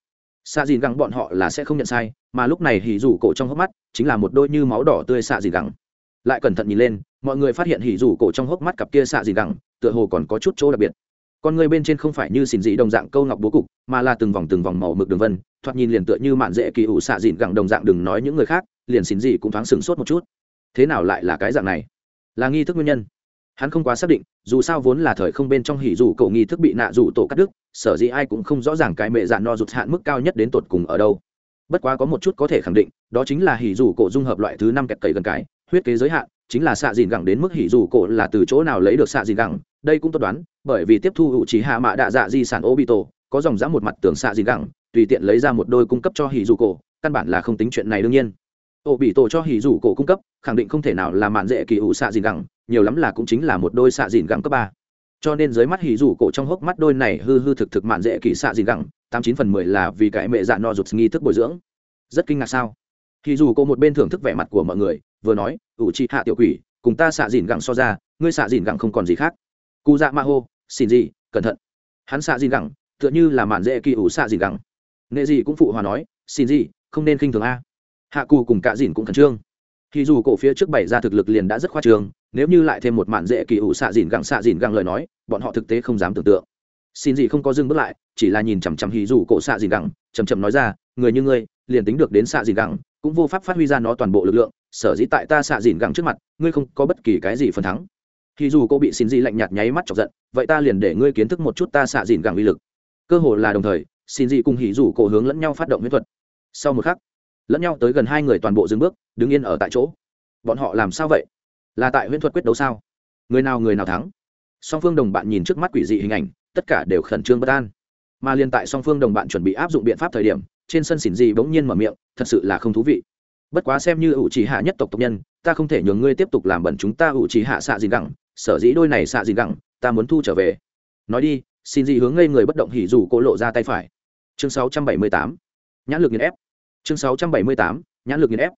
Xạ dìn gẳng bọn họ là sẽ không nhận sai, mà lúc này hỉ rủ cổ trong hốc mắt chính là một đôi như máu đỏ tươi xạ dìn gẳng. Lại cẩn thận nhìn lên, mọi người phát hiện hỉ rủ cổ trong hốc mắt cặp kia xạ dìn gẳng, tựa hồ còn có chút chỗ đặc biệt. Con người bên trên không phải như xìn dị đồng dạng câu ngọc bố cục, mà là từng vòng từng vòng màu mực đường vân, thoạt nhìn liền tựa như mạn dễ kỳ ủ xạ dìn gẳng đồng dạng, đừng nói những người khác, liền xìn dị cũng thoáng sửng sốt một chút. Thế nào lại là cái dạng này? Là nghi thức nguyên nhân hắn không quá xác định dù sao vốn là thời không bên trong hỉ dù cậu nghi thức bị nạ dù tổ cắt đứt sở dĩ ai cũng không rõ ràng cái mẹ dạn no rụt hạn mức cao nhất đến tột cùng ở đâu. Bất quá có một chút có thể khẳng định đó chính là hỉ dù cổ dung hợp loại thứ năm kẹt cầy gần cái huyết kế giới hạn chính là xạ dìn gẳng đến mức hỉ dù cổ là từ chỗ nào lấy được xạ dìn gẳng đây cũng tốt đoán bởi vì tiếp thu hữu trí hạ mạ đạ dạ di sản ô bi tổ, có dòng dã một mặt tường xạ dìn gẳng tùy tiện lấy ra một đôi cung cấp cho hỉ dù cổ căn bản là không tính chuyện này đương nhiên ổ bị tổ cho hỉ rủ cổ cung cấp, khẳng định không thể nào là mạn dễ kỳ ủ xạ dìn gẳng, nhiều lắm là cũng chính là một đôi xạ dìn gẳng cấp ba. Cho nên dưới mắt hỉ rủ cổ trong hốc mắt đôi này hư hư thực thực mạn dễ kỳ xạ dìn gẳng, tám chín phần mười là vì cái mẹ dạ no rụt nghi thức bồi dưỡng. Rất kinh ngạc sao? Hỉ rủ cổ một bên thưởng thức vẻ mặt của mọi người, vừa nói, ủ trị hạ tiểu quỷ, cùng ta xạ dìn gẳng so ra, ngươi xạ dìn gẳng không còn gì khác. Cụ dạ ma hô, xin gì, cẩn thận. Hắn xạ dìn gẳng, tựa như là mạn dễ kỳ ủ xạ dìn gẳng. Nghệ gì cũng phụ hòa nói, xin gì, không nên khinh thường a hạ cù cùng cả dìn cũng khẩn trương. Thì dù cổ phía trước bày ra thực lực liền đã rất khoa trương, nếu như lại thêm một mạn dễ kỳ ủ xạ dìn gẳng xạ dìn gẳng lời nói, bọn họ thực tế không dám tưởng tượng. Xin gì không có dừng bước lại, chỉ là nhìn chằm chằm hì dù cổ xạ dìn gẳng chầm chầm nói ra, người như ngươi, liền tính được đến xạ dìn gẳng cũng vô pháp phát huy ra nó toàn bộ lực lượng, sở dĩ tại ta xạ dìn gẳng trước mặt, ngươi không có bất kỳ cái gì phần thắng. Thì dù cô bị xin gì lạnh nhạt nháy mắt chọc giận, vậy ta liền để ngươi kiến thức một chút ta xạ dìn gẳng uy lực. Cơ hồ là đồng thời, xin gì cùng hỉ dù cổ hướng lẫn nhau phát động huyết thuật. Sau một khắc lẫn nhau tới gần hai người toàn bộ dừng bước, đứng yên ở tại chỗ. Bọn họ làm sao vậy? Là tại huyễn thuật quyết đấu sao? Người nào người nào thắng? Song phương đồng bạn nhìn trước mắt quỷ dị hình ảnh, tất cả đều khẩn trương bất an. Mà liên tại song phương đồng bạn chuẩn bị áp dụng biện pháp thời điểm, trên sân xỉn gì bỗng nhiên mở miệng, thật sự là không thú vị. Bất quá xem như ủ chỉ hạ nhất tộc tộc nhân, ta không thể nhường ngươi tiếp tục làm bẩn chúng ta ủ chỉ hạ xạ gì gẳng, sở dĩ đôi này xạ gì gẳng, ta muốn thu trở về. Nói đi, xin gì hướng ngây người bất động hỉ dù cô lộ ra tay phải. Chương 678. nhãn lực nghiền ép chương 678. nhãn lực nghiền ép.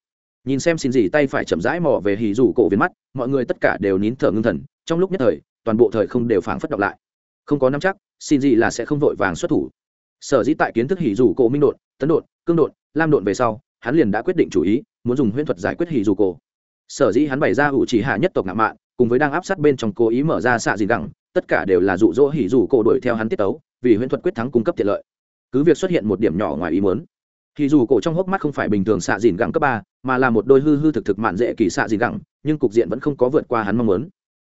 Nhìn xem xin gì tay phải chậm rãi mò về hỉ rủ cổ viên mắt, mọi người tất cả đều nín thở ngưng thần, trong lúc nhất thời, toàn bộ thời không đều phảng phất đọc lại. Không có nắm chắc, xin gì là sẽ không vội vàng xuất thủ. Sở dĩ tại kiến thức hỉ rủ cổ minh đột, tấn đột, cương đột, lam đột về sau, hắn liền đã quyết định chủ ý, muốn dùng huyễn thuật giải quyết hỉ rủ cổ. Sở dĩ hắn bày ra ủ chỉ hạ nhất tộc ngạo mạn, cùng với đang áp sát bên trong cố ý mở ra xạ gì gẳng, tất cả đều là dụ dỗ hỉ dù cổ đuổi theo hắn tiết tấu, vì huyễn thuật quyết thắng cung cấp tiện lợi. Cứ việc xuất hiện một điểm nhỏ ngoài ý muốn thì dù cổ trong hốc mắt không phải bình thường xạ dìn gẳng cấp ba, mà là một đôi hư hư thực thực mạn dễ kỳ xạ dìn gẳng, nhưng cục diện vẫn không có vượt qua hắn mong muốn.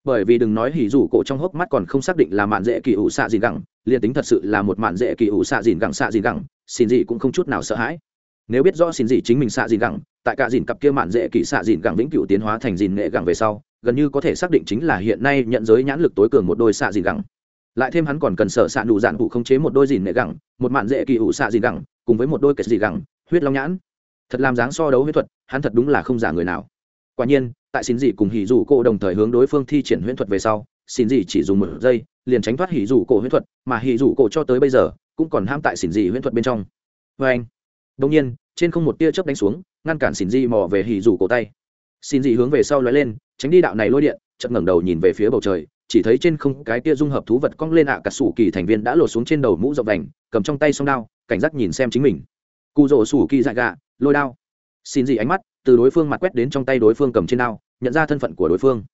Bởi vì đừng nói hỉ dù cổ trong hốc mắt còn không xác định là mạn dễ kỳ ủ xạ dìn gẳng, liền tính thật sự là một mạn dễ kỳ ủ xạ dìn gẳng xạ dìn gẳng, xin gì cũng không chút nào sợ hãi. Nếu biết rõ xin gì chính mình xạ dìn gẳng, tại cả dìn cặp kia mạn dễ kỳ xạ dìn gẳng vĩnh cửu tiến hóa thành dìn nghệ gẳng về sau, gần như có thể xác định chính là hiện nay nhận giới nhãn lực tối cường một đôi xạ dìn gẳng. Lại thêm hắn còn cần sở xạ đủ dạn cụ không chế một đôi dìn nghệ gẳng, một mạn dễ kỳ ủ xạ dìn gẳng cùng với một đôi kẹt dị gẳng, huyết long nhãn. Thật làm dáng so đấu huyết thuật, hắn thật đúng là không giả người nào. Quả nhiên, tại xin dị cùng hỉ dù cổ đồng thời hướng đối phương thi triển huyễn thuật về sau, xin dị chỉ dùng một giây, liền tránh thoát hỉ dù cổ huyễn thuật, mà hỉ dù cổ cho tới bây giờ, cũng còn ham tại xin dị huyễn thuật bên trong. Vê anh đông nhiên, trên không một tia chớp đánh xuống, ngăn cản xin dị mò về hỉ dù cổ tay. Xin dị hướng về sau lóe lên, tránh đi đạo này lôi điện chậm ngẩng đầu nhìn về phía bầu trời, chỉ thấy trên không cái tia dung hợp thú vật cong lên ạ, cả sủ kỳ thành viên đã lột xuống trên đầu mũ rộng vành, cầm trong tay song đao cảnh giác nhìn xem chính mình. Cụ rỗ sủ kỳ dại gạ lôi đao. Xin gì ánh mắt, từ đối phương mặt quét đến trong tay đối phương cầm trên đao, nhận ra thân phận của đối phương.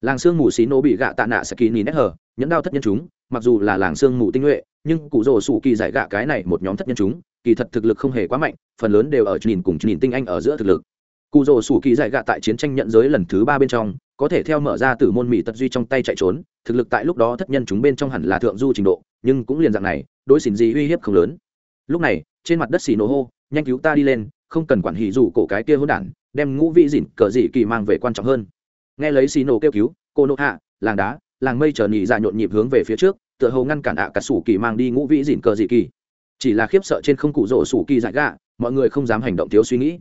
Làng sương mù xí nô bị gạ tạ nạ sẽ kỳ nhìn nét hở, nhẫn đao thất nhân chúng, mặc dù là làng sương mù tinh nhuệ, nhưng cụ rồ sủ kỳ dạ giải gạ cái này một nhóm thất nhân chúng, kỳ thật thực lực không hề quá mạnh, phần lớn đều ở nhìn cùng nhìn tinh anh ở giữa thực lực. Cụ rồ sủ kỳ dạ giải gạ tại chiến tranh nhận giới lần thứ ba bên trong, có thể theo mở ra từ môn mỹ tật duy trong tay chạy trốn, thực lực tại lúc đó thất nhân chúng bên trong hẳn là thượng du trình độ, nhưng cũng liền dạng này, đối xỉn gì uy hiếp không lớn lúc này, trên mặt đất xì nổ hô, nhanh cứu ta đi lên, không cần quản hỉ dù cổ cái kia hôn đản, đem ngũ vị dỉn cờ dị kỳ mang về quan trọng hơn. Nghe lấy xì nổ kêu cứu, cô nộ hạ, làng đá, làng mây trở nhị dạ nhộn nhịp hướng về phía trước, tựa hồ ngăn cản ạ cả sủ kỳ mang đi ngũ vị dỉn cờ dị kỳ. Chỉ là khiếp sợ trên không cụ rỗ sủ kỳ dại gạ, mọi người không dám hành động thiếu suy nghĩ.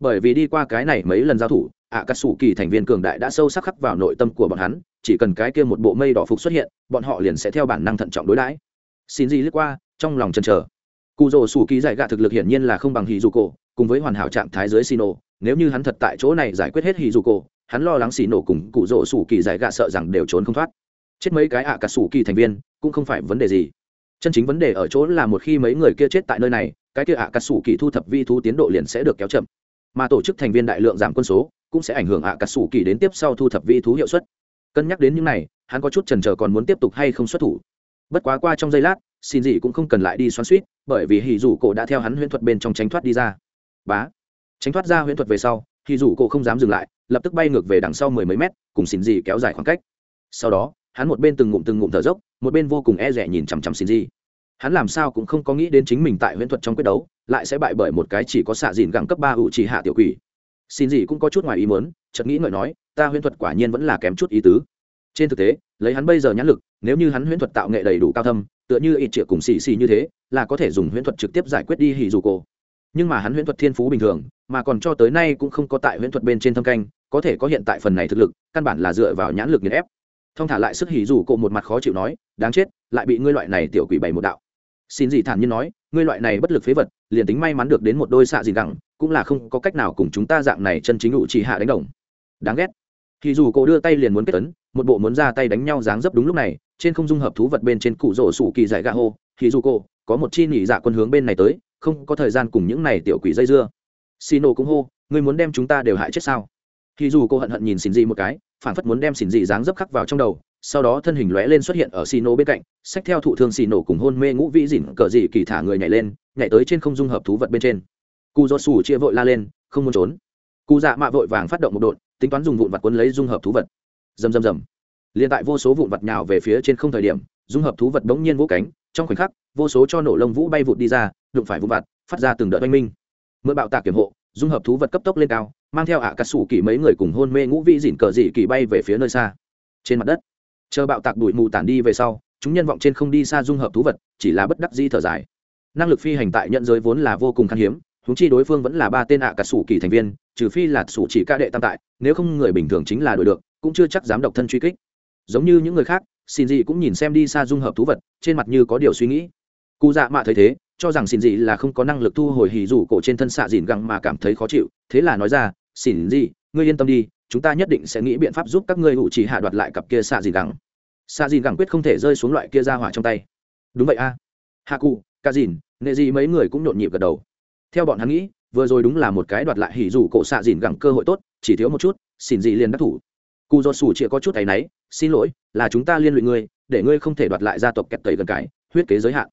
Bởi vì đi qua cái này mấy lần giao thủ, ạ cà sủ kỳ thành viên cường đại đã sâu sắc khắc vào nội tâm của bọn hắn, chỉ cần cái kia một bộ mây đỏ phục xuất hiện, bọn họ liền sẽ theo bản năng thận trọng đối đãi. Xin gì lướt qua, trong lòng chần chờ cụ rồ sủ kỳ giải gạ thực lực hiển nhiên là không bằng hì dù cổ cùng với hoàn hảo trạng thái dưới xì nổ nếu như hắn thật tại chỗ này giải quyết hết hì dù cổ hắn lo lắng xì nổ cùng cụ rồ sủ kỳ giải gạ sợ rằng đều trốn không thoát. Chết mấy cái ạ cả sủ kỳ thành viên, cũng không phải vấn đề gì. Chân chính vấn đề ở chỗ là một khi mấy người kia chết tại nơi này, cái kia ạ cà sủ kỳ thu thập vi thu tiến độ liền sẽ được kéo chậm. Mà tổ chức thành viên đại lượng giảm quân số, cũng sẽ ảnh hưởng ạ cà sủ kỳ đến tiếp sau thu thập vi thú hiệu suất. Cân nhắc đến những này, hắn có chút trần trờ còn muốn tiếp tục hay không xuất thủ. Bất quá qua trong giây lát xin gì cũng không cần lại đi xoắn suýt, bởi vì hì dù cổ đã theo hắn huyễn thuật bên trong tránh thoát đi ra. Bá. Tránh thoát ra huyễn thuật về sau hì dù cổ không dám dừng lại, lập tức bay ngược về đằng sau mười mấy mét, cùng xin gì kéo dài khoảng cách. Sau đó, hắn một bên từng ngụm từng ngụm thở dốc, một bên vô cùng e rẻ nhìn chằm chằm xin gì. Hắn làm sao cũng không có nghĩ đến chính mình tại huyễn thuật trong quyết đấu, lại sẽ bại bởi một cái chỉ có xạ dìn gẳng cấp ba ủ chỉ hạ tiểu quỷ. Xin gì cũng có chút ngoài ý muốn, chợt nghĩ ngợi nói, ta huyễn thuật quả nhiên vẫn là kém chút ý tứ. Trên thực tế, lấy hắn bây giờ nhãn lực, nếu như hắn huyễn thuật tạo nghệ đầy đủ cao thâm tựa như ít triệu cùng xì xì như thế, là có thể dùng huyễn thuật trực tiếp giải quyết đi hỉ dù cổ. Nhưng mà hắn huyễn thuật thiên phú bình thường, mà còn cho tới nay cũng không có tại huyễn thuật bên trên thâm canh, có thể có hiện tại phần này thực lực, căn bản là dựa vào nhãn lực nghiền ép. Thông thả lại sức hỉ dù cổ một mặt khó chịu nói, đáng chết, lại bị ngươi loại này tiểu quỷ bày một đạo. Xin gì thản nhiên nói, ngươi loại này bất lực phế vật, liền tính may mắn được đến một đôi xạ gì gẳng, cũng là không có cách nào cùng chúng ta dạng này chân chính ngụ chỉ hạ đánh đồng. Đáng ghét. Thì dù cô đưa tay liền muốn kết tấn một bộ muốn ra tay đánh nhau dáng dấp đúng lúc này trên không dung hợp thú vật bên trên cụ rổ sủ kỳ giải gà hô thì dù cô có một chi nỉ dạ quân hướng bên này tới, không có thời gian cùng những này tiểu quỷ dây dưa. Xì cũng hô, ngươi muốn đem chúng ta đều hại chết sao? Thì dù cô hận hận nhìn xin gì một cái, phản phất muốn đem xin gì dáng dấp khắc vào trong đầu, sau đó thân hình lóe lên xuất hiện ở xì bên cạnh, xách theo thụ thương xì cùng hôn mê ngũ vĩ dỉn cờ dị kỳ thả người nhảy lên, nhảy tới trên không dung hợp thú vật bên trên. Cụ do sủ chia vội la lên, không muốn trốn. Cụ dạ mạ vội vàng phát động một đột tính toán dùng vụn vặt quấn lấy dung hợp thú vật. Rầm rầm rầm liền tại vô số vụn vật nhào về phía trên không thời điểm, dung hợp thú vật bỗng nhiên vỗ cánh, trong khoảnh khắc, vô số cho nổ lông vũ bay vụt đi ra, đụng phải vụn vặt, phát ra từng đợt oanh minh. Mượn bạo tạc kiểm hộ, dung hợp thú vật cấp tốc lên cao, mang theo ạ à cà sủ kỳ mấy người cùng hôn mê ngũ vị dỉn cờ dị kỳ bay về phía nơi xa. Trên mặt đất, chờ bạo tạc đuổi mù tản đi về sau, chúng nhân vọng trên không đi xa dung hợp thú vật, chỉ là bất đắc di thở dài. Năng lực phi hành tại nhận giới vốn là vô cùng khan hiếm húng chi đối phương vẫn là ba tên ạ à cà sủ kỳ thành viên, trừ phi là sủ chỉ ca đệ tam tại, nếu không người bình thường chính là đổi được, cũng chưa chắc dám độc thân truy kích giống như những người khác xin dị cũng nhìn xem đi xa dung hợp thú vật, trên mặt như có điều suy nghĩ. Cụ dạ mạ thấy thế, cho rằng xin dị là không có năng lực thu hồi hì rủ cổ trên thân xạ dìn găng mà cảm thấy khó chịu. Thế là nói ra xin dị ngươi yên tâm đi, chúng ta nhất định sẽ nghĩ biện pháp giúp các ngươi hụ chỉ hạ đoạt lại cặp kia xạ dìn găng xạ dìn găng quyết không thể rơi xuống loại kia ra hỏa trong tay. Đúng vậy a. Hạ cụ ca dìn nệ dị mấy người cũng nhộn nhịp gật đầu. Theo bọn hắn nghĩ, vừa rồi đúng là một cái đoạt lại hỉ rủ cổ xạ dìn gẳng cơ hội tốt, chỉ thiếu một chút xin dị liền đắc thủ cụ do sủ chĩa có chút tay náy xin lỗi là chúng ta liên lụy ngươi để ngươi không thể đoạt lại gia tộc kẹt tẩy gần cái huyết kế giới hạn.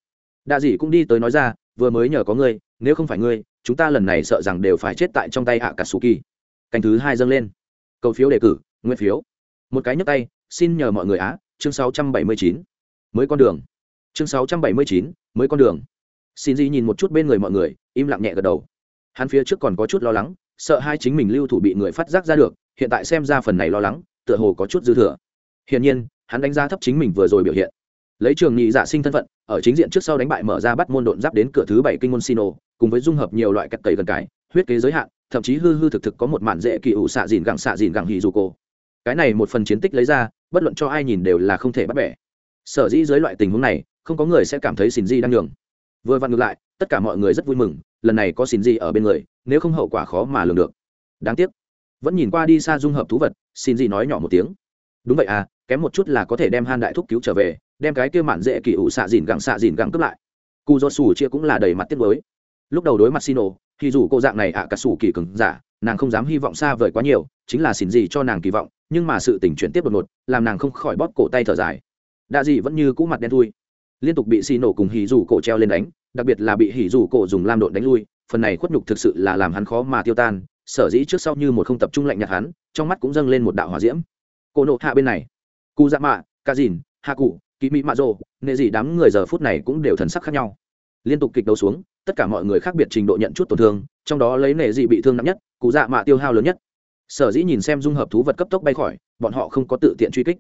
Đạ dị cũng đi tới nói ra vừa mới nhờ có ngươi nếu không phải ngươi chúng ta lần này sợ rằng đều phải chết tại trong tay hạ cả sù kỳ canh thứ hai dâng lên. Cầu phiếu đề cử nguyên phiếu. Một cái nhấp tay xin nhờ mọi người á chương 679. mới con đường. Chương 679, mới con đường. Xin Di nhìn một chút bên người mọi người im lặng nhẹ gật đầu. Hắn phía trước còn có chút lo lắng sợ hai chính mình lưu thủ bị người phát giác ra được hiện tại xem ra phần này lo lắng tựa hồ có chút dư thừa. Hiển nhiên, hắn đánh giá thấp chính mình vừa rồi biểu hiện. Lấy trường nhị dạ sinh thân phận, ở chính diện trước sau đánh bại mở ra bắt môn độn giáp đến cửa thứ bảy kinh môn sino, cùng với dung hợp nhiều loại cắt tẩy gần cái huyết kế giới hạn, thậm chí hư hư thực thực có một màn dễ kỳ ủ xạ dìn gặng xạ dìn gặng hì dù cô cái này một phần chiến tích lấy ra, bất luận cho ai nhìn đều là không thể bắt bẻ. Sở dĩ dưới loại tình huống này, không có người sẽ cảm thấy xin di đang nhường. Vừa vặn ngược lại, tất cả mọi người rất vui mừng, lần này có xin di ở bên người, nếu không hậu quả khó mà lường được. Đáng tiếc, vẫn nhìn qua đi xa dung hợp thú vật xin gì nói nhỏ một tiếng. Đúng vậy à kém một chút là có thể đem han đại thúc cứu trở về, đem cái kia mạn dễ kỳ ủ xạ dìn gặng xạ dìn gặng cướp lại. Cụ do sủ chia cũng là đầy mặt tiếc mới lúc đầu đối mặt xin ồ thì dù cô dạng này ạ à cả sủ kỳ cứng giả nàng không dám hy vọng xa vời quá nhiều, chính là xin gì cho nàng kỳ vọng, nhưng mà sự tình chuyển tiếp đột ngột, làm nàng không khỏi bóp cổ tay thở dài. Đa dị vẫn như cũ mặt đen thui. Liên tục bị xì nổ cùng hỉ rủ cổ treo lên đánh, đặc biệt là bị hỉ rủ cổ dùng lam độn đánh lui, phần này khuất nhục thực sự là làm hắn khó mà tiêu tan sở dĩ trước sau như một không tập trung lạnh nhạt hắn, trong mắt cũng dâng lên một đạo hỏa diễm. Cô nộ hạ bên này. Cụ dạ mạ, ca dìn, hạ cụ kỳ mỹ mạ rồ, nệ dị đám người giờ phút này cũng đều thần sắc khác nhau. Liên tục kịch đấu xuống, tất cả mọi người khác biệt trình độ nhận chút tổn thương, trong đó lấy nệ dị bị thương nặng nhất cụ dạ mạ tiêu hao lớn nhất. Sở dĩ nhìn xem dung hợp thú vật cấp tốc bay khỏi, bọn họ không có tự tiện truy kích.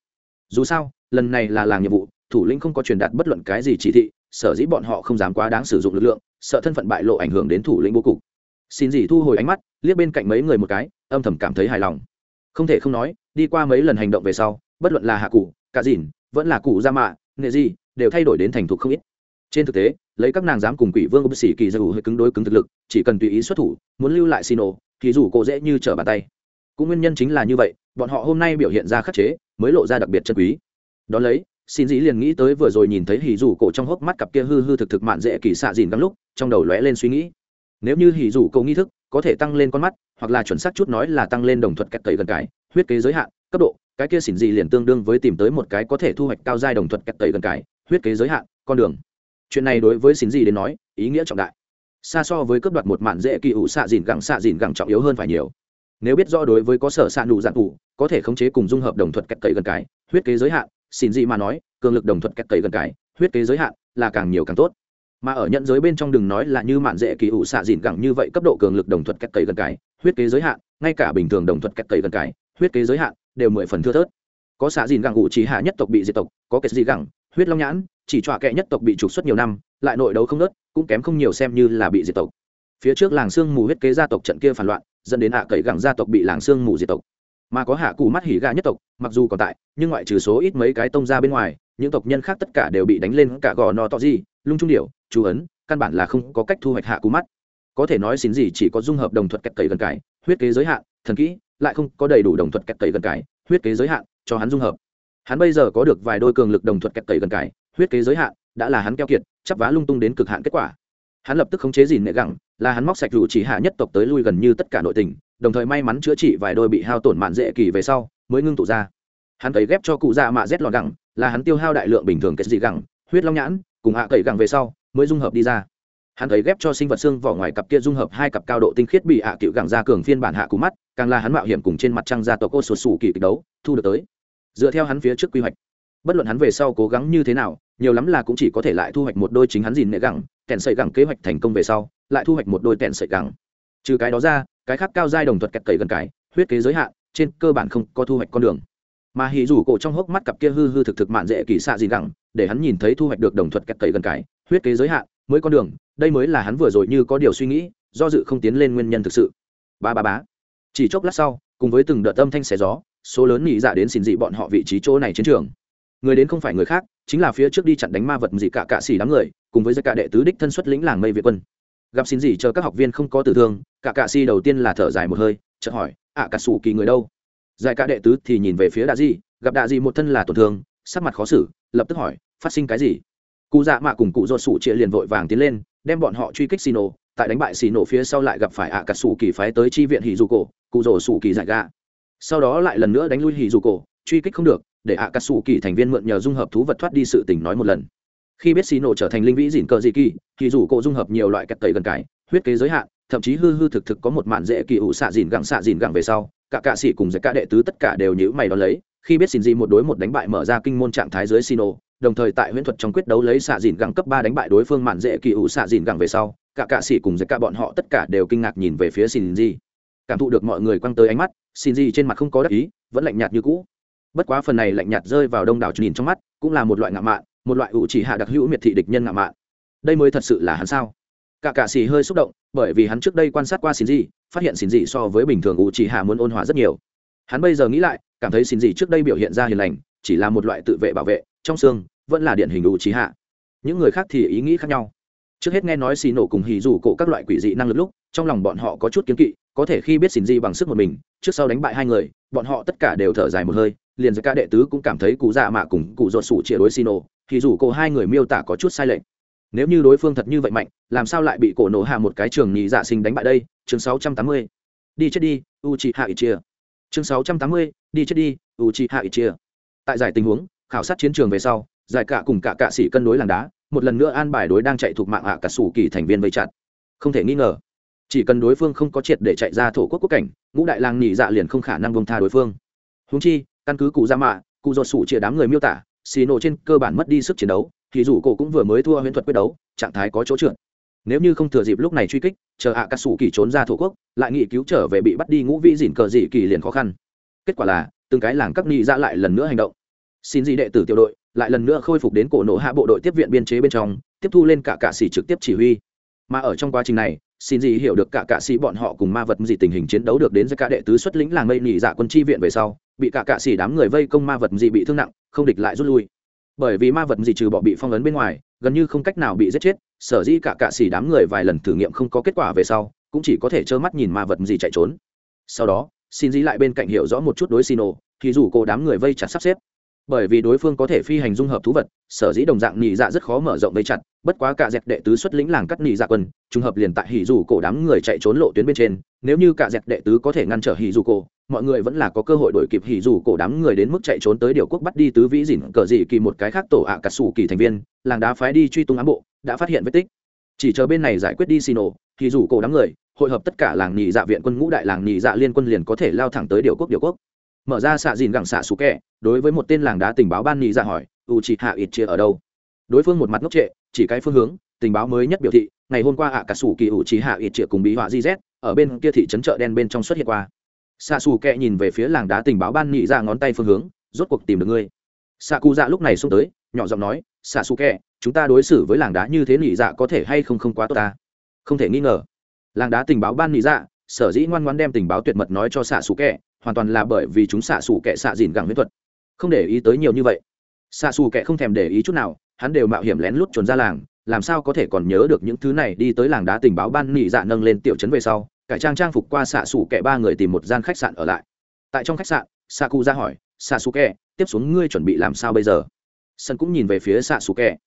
Dù sao, lần này là làng nhiệm vụ, thủ lĩnh không có truyền đạt bất luận cái gì chỉ thị, sở dĩ bọn họ không dám quá đáng sử dụng lực lượng, sợ thân phận bại lộ ảnh hưởng đến thủ lĩnh bố cục xin dì thu hồi ánh mắt, liếc bên cạnh mấy người một cái, âm thầm cảm thấy hài lòng. Không thể không nói, đi qua mấy lần hành động về sau, bất luận là hạ cụ, cả dìn, vẫn là cụ gia mạ, nghệ gì đều thay đổi đến thành thục không ít. Trên thực tế, lấy các nàng dám cùng quỷ vương bác sĩ kỳ dù hơi cứng đối cứng thực lực, chỉ cần tùy ý xuất thủ, muốn lưu lại xin ồ thì dù cô dễ như trở bàn tay. Cũng nguyên nhân chính là như vậy, bọn họ hôm nay biểu hiện ra khắc chế, mới lộ ra đặc biệt chân quý. Đón lấy, xin dĩ liền nghĩ tới vừa rồi nhìn thấy hỉ dù cổ trong hốc mắt cặp kia hư hư thực thực mạn dễ kỳ xạ dìn găng lúc, trong đầu lóe lên suy nghĩ nếu như hỉ dù cầu nghi thức, có thể tăng lên con mắt, hoặc là chuẩn xác chút nói là tăng lên đồng thuật cách tẩy gần cái, huyết kế giới hạn, cấp độ, cái kia xỉn gì liền tương đương với tìm tới một cái có thể thu hoạch cao giai đồng thuật cách tẩy gần cái, huyết kế giới hạn, con đường. Chuyện này đối với xỉn gì đến nói, ý nghĩa trọng đại. Xa so với cấp đoạt một mạn dễ kỳ ủ xạ dìn gẳng xạ dìn gẳng trọng yếu hơn phải nhiều. Nếu biết rõ đối với có sở xạ nụ dạng ủ, có thể khống chế cùng dung hợp đồng thuật cách tẩy gần cái, huyết kế giới hạn, xỉn gì mà nói, cường lực đồng thuật cách tẩy gần cái, huyết kế giới hạn là càng nhiều càng tốt mà ở nhận giới bên trong đừng nói là như mạn dễ kỳ ủ xạ dìn gẳng như vậy cấp độ cường lực đồng thuật cách cấy gần cái huyết kế giới hạn, ngay cả bình thường đồng thuật cách cấy gần cái huyết kế giới hạn đều mười phần thưa thớt. Có xạ dìn gẳng ủ chỉ hạ nhất tộc bị diệt tộc, có kết dị gẳng, huyết long nhãn, chỉ trọa kệ nhất tộc bị trục xuất nhiều năm, lại nội đấu không nớt, cũng kém không nhiều xem như là bị diệt tộc. Phía trước làng xương mù huyết kế gia tộc trận kia phản loạn, dẫn đến hạ cậy gẳng gia tộc bị làng xương mù diệt tộc. Mà có hạ cù mắt hỉ gà nhất tộc, mặc dù còn tại, nhưng ngoại trừ số ít mấy cái tông ra bên ngoài, những tộc nhân khác tất cả đều bị đánh lên cả gò no to gì lung trung điệu chú ấn, căn bản là không có cách thu hoạch hạ cú mắt. Có thể nói xin gì chỉ có dung hợp đồng thuật kẹt cậy gần cải, huyết kế giới hạn, thần kỹ, lại không có đầy đủ đồng thuật kẹt cậy gần cải, huyết kế giới hạn, cho hắn dung hợp. Hắn bây giờ có được vài đôi cường lực đồng thuật kẹt cậy gần cải, huyết kế giới hạn, đã là hắn keo kiệt, chắp vá lung tung đến cực hạn kết quả. Hắn lập tức khống chế dìn nệ gẳng, là hắn móc sạch rủ chỉ hạ nhất tộc tới lui gần như tất cả nội tình, đồng thời may mắn chữa trị vài đôi bị hao tổn mạn dễ kỳ về sau, mới ngưng tụ ra. Hắn cấy ghép cho cụ già mạ rét lọt gẳng, là hắn tiêu hao đại lượng bình thường kết dị gẳng, huyết long nhãn, cùng hạ cậy gẳng về sau mới dung hợp đi ra. Hắn thấy ghép cho sinh vật xương vỏ ngoài cặp kia dung hợp hai cặp cao độ tinh khiết bị hạ cựu gẳng ra cường phiên bản hạ cú mắt, càng là hắn mạo hiểm cùng trên mặt trăng gia tộc ô sột sủ kỳ kịch đấu, thu được tới. Dựa theo hắn phía trước quy hoạch, bất luận hắn về sau cố gắng như thế nào, nhiều lắm là cũng chỉ có thể lại thu hoạch một đôi chính hắn dìn nệ gẳng, kèn sợi gẳng kế hoạch thành công về sau, lại thu hoạch một đôi kèn sợi gẳng. Trừ cái đó ra, cái khác cao giai đồng thuật kẹt cậy gần cái, huyết kế giới hạn, trên cơ bản không có thu hoạch con đường. Mà hì rủ cổ trong hốc mắt cặp kia hư hư thực thực mạn dễ kỳ xạ dìn gẳng, để hắn nhìn thấy thu hoạch được đồng thuật kẹt cậy gần cái huyết kế giới hạn, mới con đường, đây mới là hắn vừa rồi như có điều suy nghĩ, do dự không tiến lên nguyên nhân thực sự. Ba ba bá chỉ chốc lát sau, cùng với từng đợt âm thanh xé gió, số lớn nhị dạ đến xin dị bọn họ vị trí chỗ này chiến trường. Người đến không phải người khác, chính là phía trước đi chặn đánh ma vật gì cả cạ xỉ đám người, cùng với giai cả đệ tứ đích thân xuất lĩnh làng mây việt quân. Gặp xin dị chờ các học viên không có tử thương, cả cạ xỉ đầu tiên là thở dài một hơi, chợt hỏi, ạ cả sủ kỳ người đâu? Giải cả đệ tứ thì nhìn về phía đạ di, gặp đạ di một thân là tổn thương, sắc mặt khó xử, lập tức hỏi, phát sinh cái gì? Cụ dạ mạ cùng cụ do sủ chia liền vội vàng tiến lên, đem bọn họ truy kích xì nổ. Tại đánh bại xì nổ phía sau lại gặp phải ạ cà sủ kỳ phái tới chi viện hì dù cổ cụ rổ sủ kỳ giải gà sau đó lại lần nữa đánh lui hì dù cổ truy kích không được, để ạ cà sủ kỳ thành viên mượn nhờ dung hợp thú vật thoát đi sự tình nói một lần. Khi biết xì nổ trở thành linh vĩ dìn cờ dị kỳ thì dù cổ dung hợp nhiều loại kẹt tẩy gần cái, huyết kế giới hạn, thậm chí hư hư thực thực có một màn dễ kỳ ủ xạ dìn gẳng xạ dìn gẳng về sau, cả cạ sĩ cùng giải cả đệ tứ tất cả đều nhữ mày đón lấy. Khi biết xin gì một đối một đánh bại mở ra kinh môn trạng thái dưới xino đồng thời tại huyễn thuật trong quyết đấu lấy xạ dìn gẳng cấp ba đánh bại đối phương mạn dễ kỳ ủ xạ dìn gẳng về sau, cả cạ sĩ cùng dạy cả bọn họ tất cả đều kinh ngạc nhìn về phía xin gì cảm thụ được mọi người quăng tới ánh mắt xin gì trên mặt không có đắc ý, vẫn lạnh nhạt như cũ. Bất quá phần này lạnh nhạt rơi vào đông đảo nhìn trong mắt, cũng là một loại ngạo mạn, một loại ủ chỉ hạ đặc hữu miệt thị địch nhân ngạo mạn. Đây mới thật sự là hắn sao? Cả cạ xì hơi xúc động, bởi vì hắn trước đây quan sát qua xin gì phát hiện xin gì so với bình thường ủ chỉ hạ muốn ôn hòa rất nhiều. Hắn bây giờ nghĩ lại, cảm thấy xin gì trước đây biểu hiện ra hiền lành, chỉ là một loại tự vệ bảo vệ trong xương vẫn là điển hình đủ trí hạ. Những người khác thì ý nghĩ khác nhau. Trước hết nghe nói xì nổ cùng hì dù cổ các loại quỷ dị năng lực lúc trong lòng bọn họ có chút kiến kỵ có thể khi biết xin di bằng sức một mình trước sau đánh bại hai người bọn họ tất cả đều thở dài một hơi liền giữa ca đệ tứ cũng cảm thấy cụ dạ mạ cùng cụ ruột sủ chia đối xì nổ hì dù cổ hai người miêu tả có chút sai lệch. Nếu như đối phương thật như vậy mạnh làm sao lại bị cổ nổ hạ một cái trường nhị dạ sinh đánh bại đây? Chương 680. đi chết đi u chị hạ ít chia chương 680, đi chết đi u chị hạ ít chia tại giải tình huống khảo sát chiến trường về sau, giải cả cùng cả cạ sĩ cân đối làng đá, một lần nữa an bài đối đang chạy thuộc mạng hạ cả sủ kỳ thành viên vây chặt. Không thể nghi ngờ, chỉ cần đối phương không có triệt để chạy ra thổ quốc quốc cảnh, ngũ đại làng nhị dạ liền không khả năng bông tha đối phương. Húng chi, căn cứ cụ gia mạ, cụ dột sủ chia đám người miêu tả, xì nổ trên cơ bản mất đi sức chiến đấu, thì dù cổ cũng vừa mới thua huyễn thuật quyết đấu, trạng thái có chỗ trượt. Nếu như không thừa dịp lúc này truy kích, chờ hạ à sủ kỳ trốn ra thổ quốc, lại nghị cứu trở về bị bắt đi ngũ vĩ dỉn cờ dị kỳ liền khó khăn. Kết quả là, từng cái làng các nghị ra dạ lại lần nữa hành động xin gì đệ tử tiểu đội, lại lần nữa khôi phục đến cổ nổ hạ bộ đội tiếp viện biên chế bên trong, tiếp thu lên cả cạ sĩ trực tiếp chỉ huy. Mà ở trong quá trình này, xin gì hiểu được cả cạ sĩ bọn họ cùng ma vật gì tình hình chiến đấu được đến với cả đệ tứ xuất lĩnh làng mây nhị dạ quân chi viện về sau, bị cả cạ sĩ đám người vây công ma vật gì bị thương nặng, không địch lại rút lui. Bởi vì ma vật gì trừ bỏ bị phong ấn bên ngoài, gần như không cách nào bị giết chết, sở dĩ cả cạ sĩ đám người vài lần thử nghiệm không có kết quả về sau, cũng chỉ có thể trơ mắt nhìn ma vật gì chạy trốn. Sau đó, xin dĩ lại bên cạnh hiểu rõ một chút đối xin ồ thì dù cô đám người vây chặt sắp xếp bởi vì đối phương có thể phi hành dung hợp thú vật, sở dĩ đồng dạng nhị dạ rất khó mở rộng vây chặt, bất quá cả dẹp đệ tứ xuất lĩnh làng cắt nhị dạ quân, trùng hợp liền tại hỉ dù cổ đám người chạy trốn lộ tuyến bên trên, nếu như cả dẹp đệ tứ có thể ngăn trở hỉ dù cổ, mọi người vẫn là có cơ hội đổi kịp hỉ dù cổ đám người đến mức chạy trốn tới điều quốc bắt đi tứ vĩ dỉn cờ dị kỳ một cái khác tổ ạ à cà sủ kỳ thành viên, làng đá phái đi truy tung ám bộ, đã phát hiện vết tích. Chỉ chờ bên này giải quyết đi xì nổ, hỉ dù cổ đám người, hội hợp tất cả làng nhị dạ viện quân ngũ đại làng nhị dạ liên quân liền có thể lao thẳng tới điều quốc điều quốc mở ra xạ dìn gẳng xạ xú kẹ, đối với một tên làng đá tình báo ban nhị ra hỏi, u chị hạ ít chia ở đâu? Đối phương một mặt ngốc trệ, chỉ cái phương hướng, tình báo mới nhất biểu thị, ngày hôm qua ạ cả sủ kỳ ủ trí hạ ít chia cùng bí họa gz ở bên kia thị trấn chợ đen bên trong xuất hiện qua. Xạ xù kẹ nhìn về phía làng đá tình báo ban nhị ra ngón tay phương hướng, rốt cuộc tìm được ngươi. Xạ cụ dạ lúc này xông tới, nhỏ giọng nói, xạ xù kẹ, chúng ta đối xử với làng đá như thế nhị dạ có thể hay không không quá tốt ta? Không thể nghi ngờ. Làng đá tình báo ban nhị dạ sở dĩ ngoan ngoan đem tình báo tuyệt mật nói cho xạ xù kẹ, hoàn toàn là bởi vì chúng xạ xù kẹ xạ dìn gẳng huyết thuật. Không để ý tới nhiều như vậy. Xạ xù kẹ không thèm để ý chút nào, hắn đều mạo hiểm lén lút trốn ra làng, làm sao có thể còn nhớ được những thứ này đi tới làng đá tình báo ban nị dạ nâng lên tiểu trấn về sau, cải trang trang phục qua xạ xù kẹ ba người tìm một gian khách sạn ở lại. Tại trong khách sạn, xạ cụ ra hỏi, xạ xù kẹ, tiếp xuống ngươi chuẩn bị làm sao bây giờ? Sân cũng nhìn về phía xạ xù kẹ.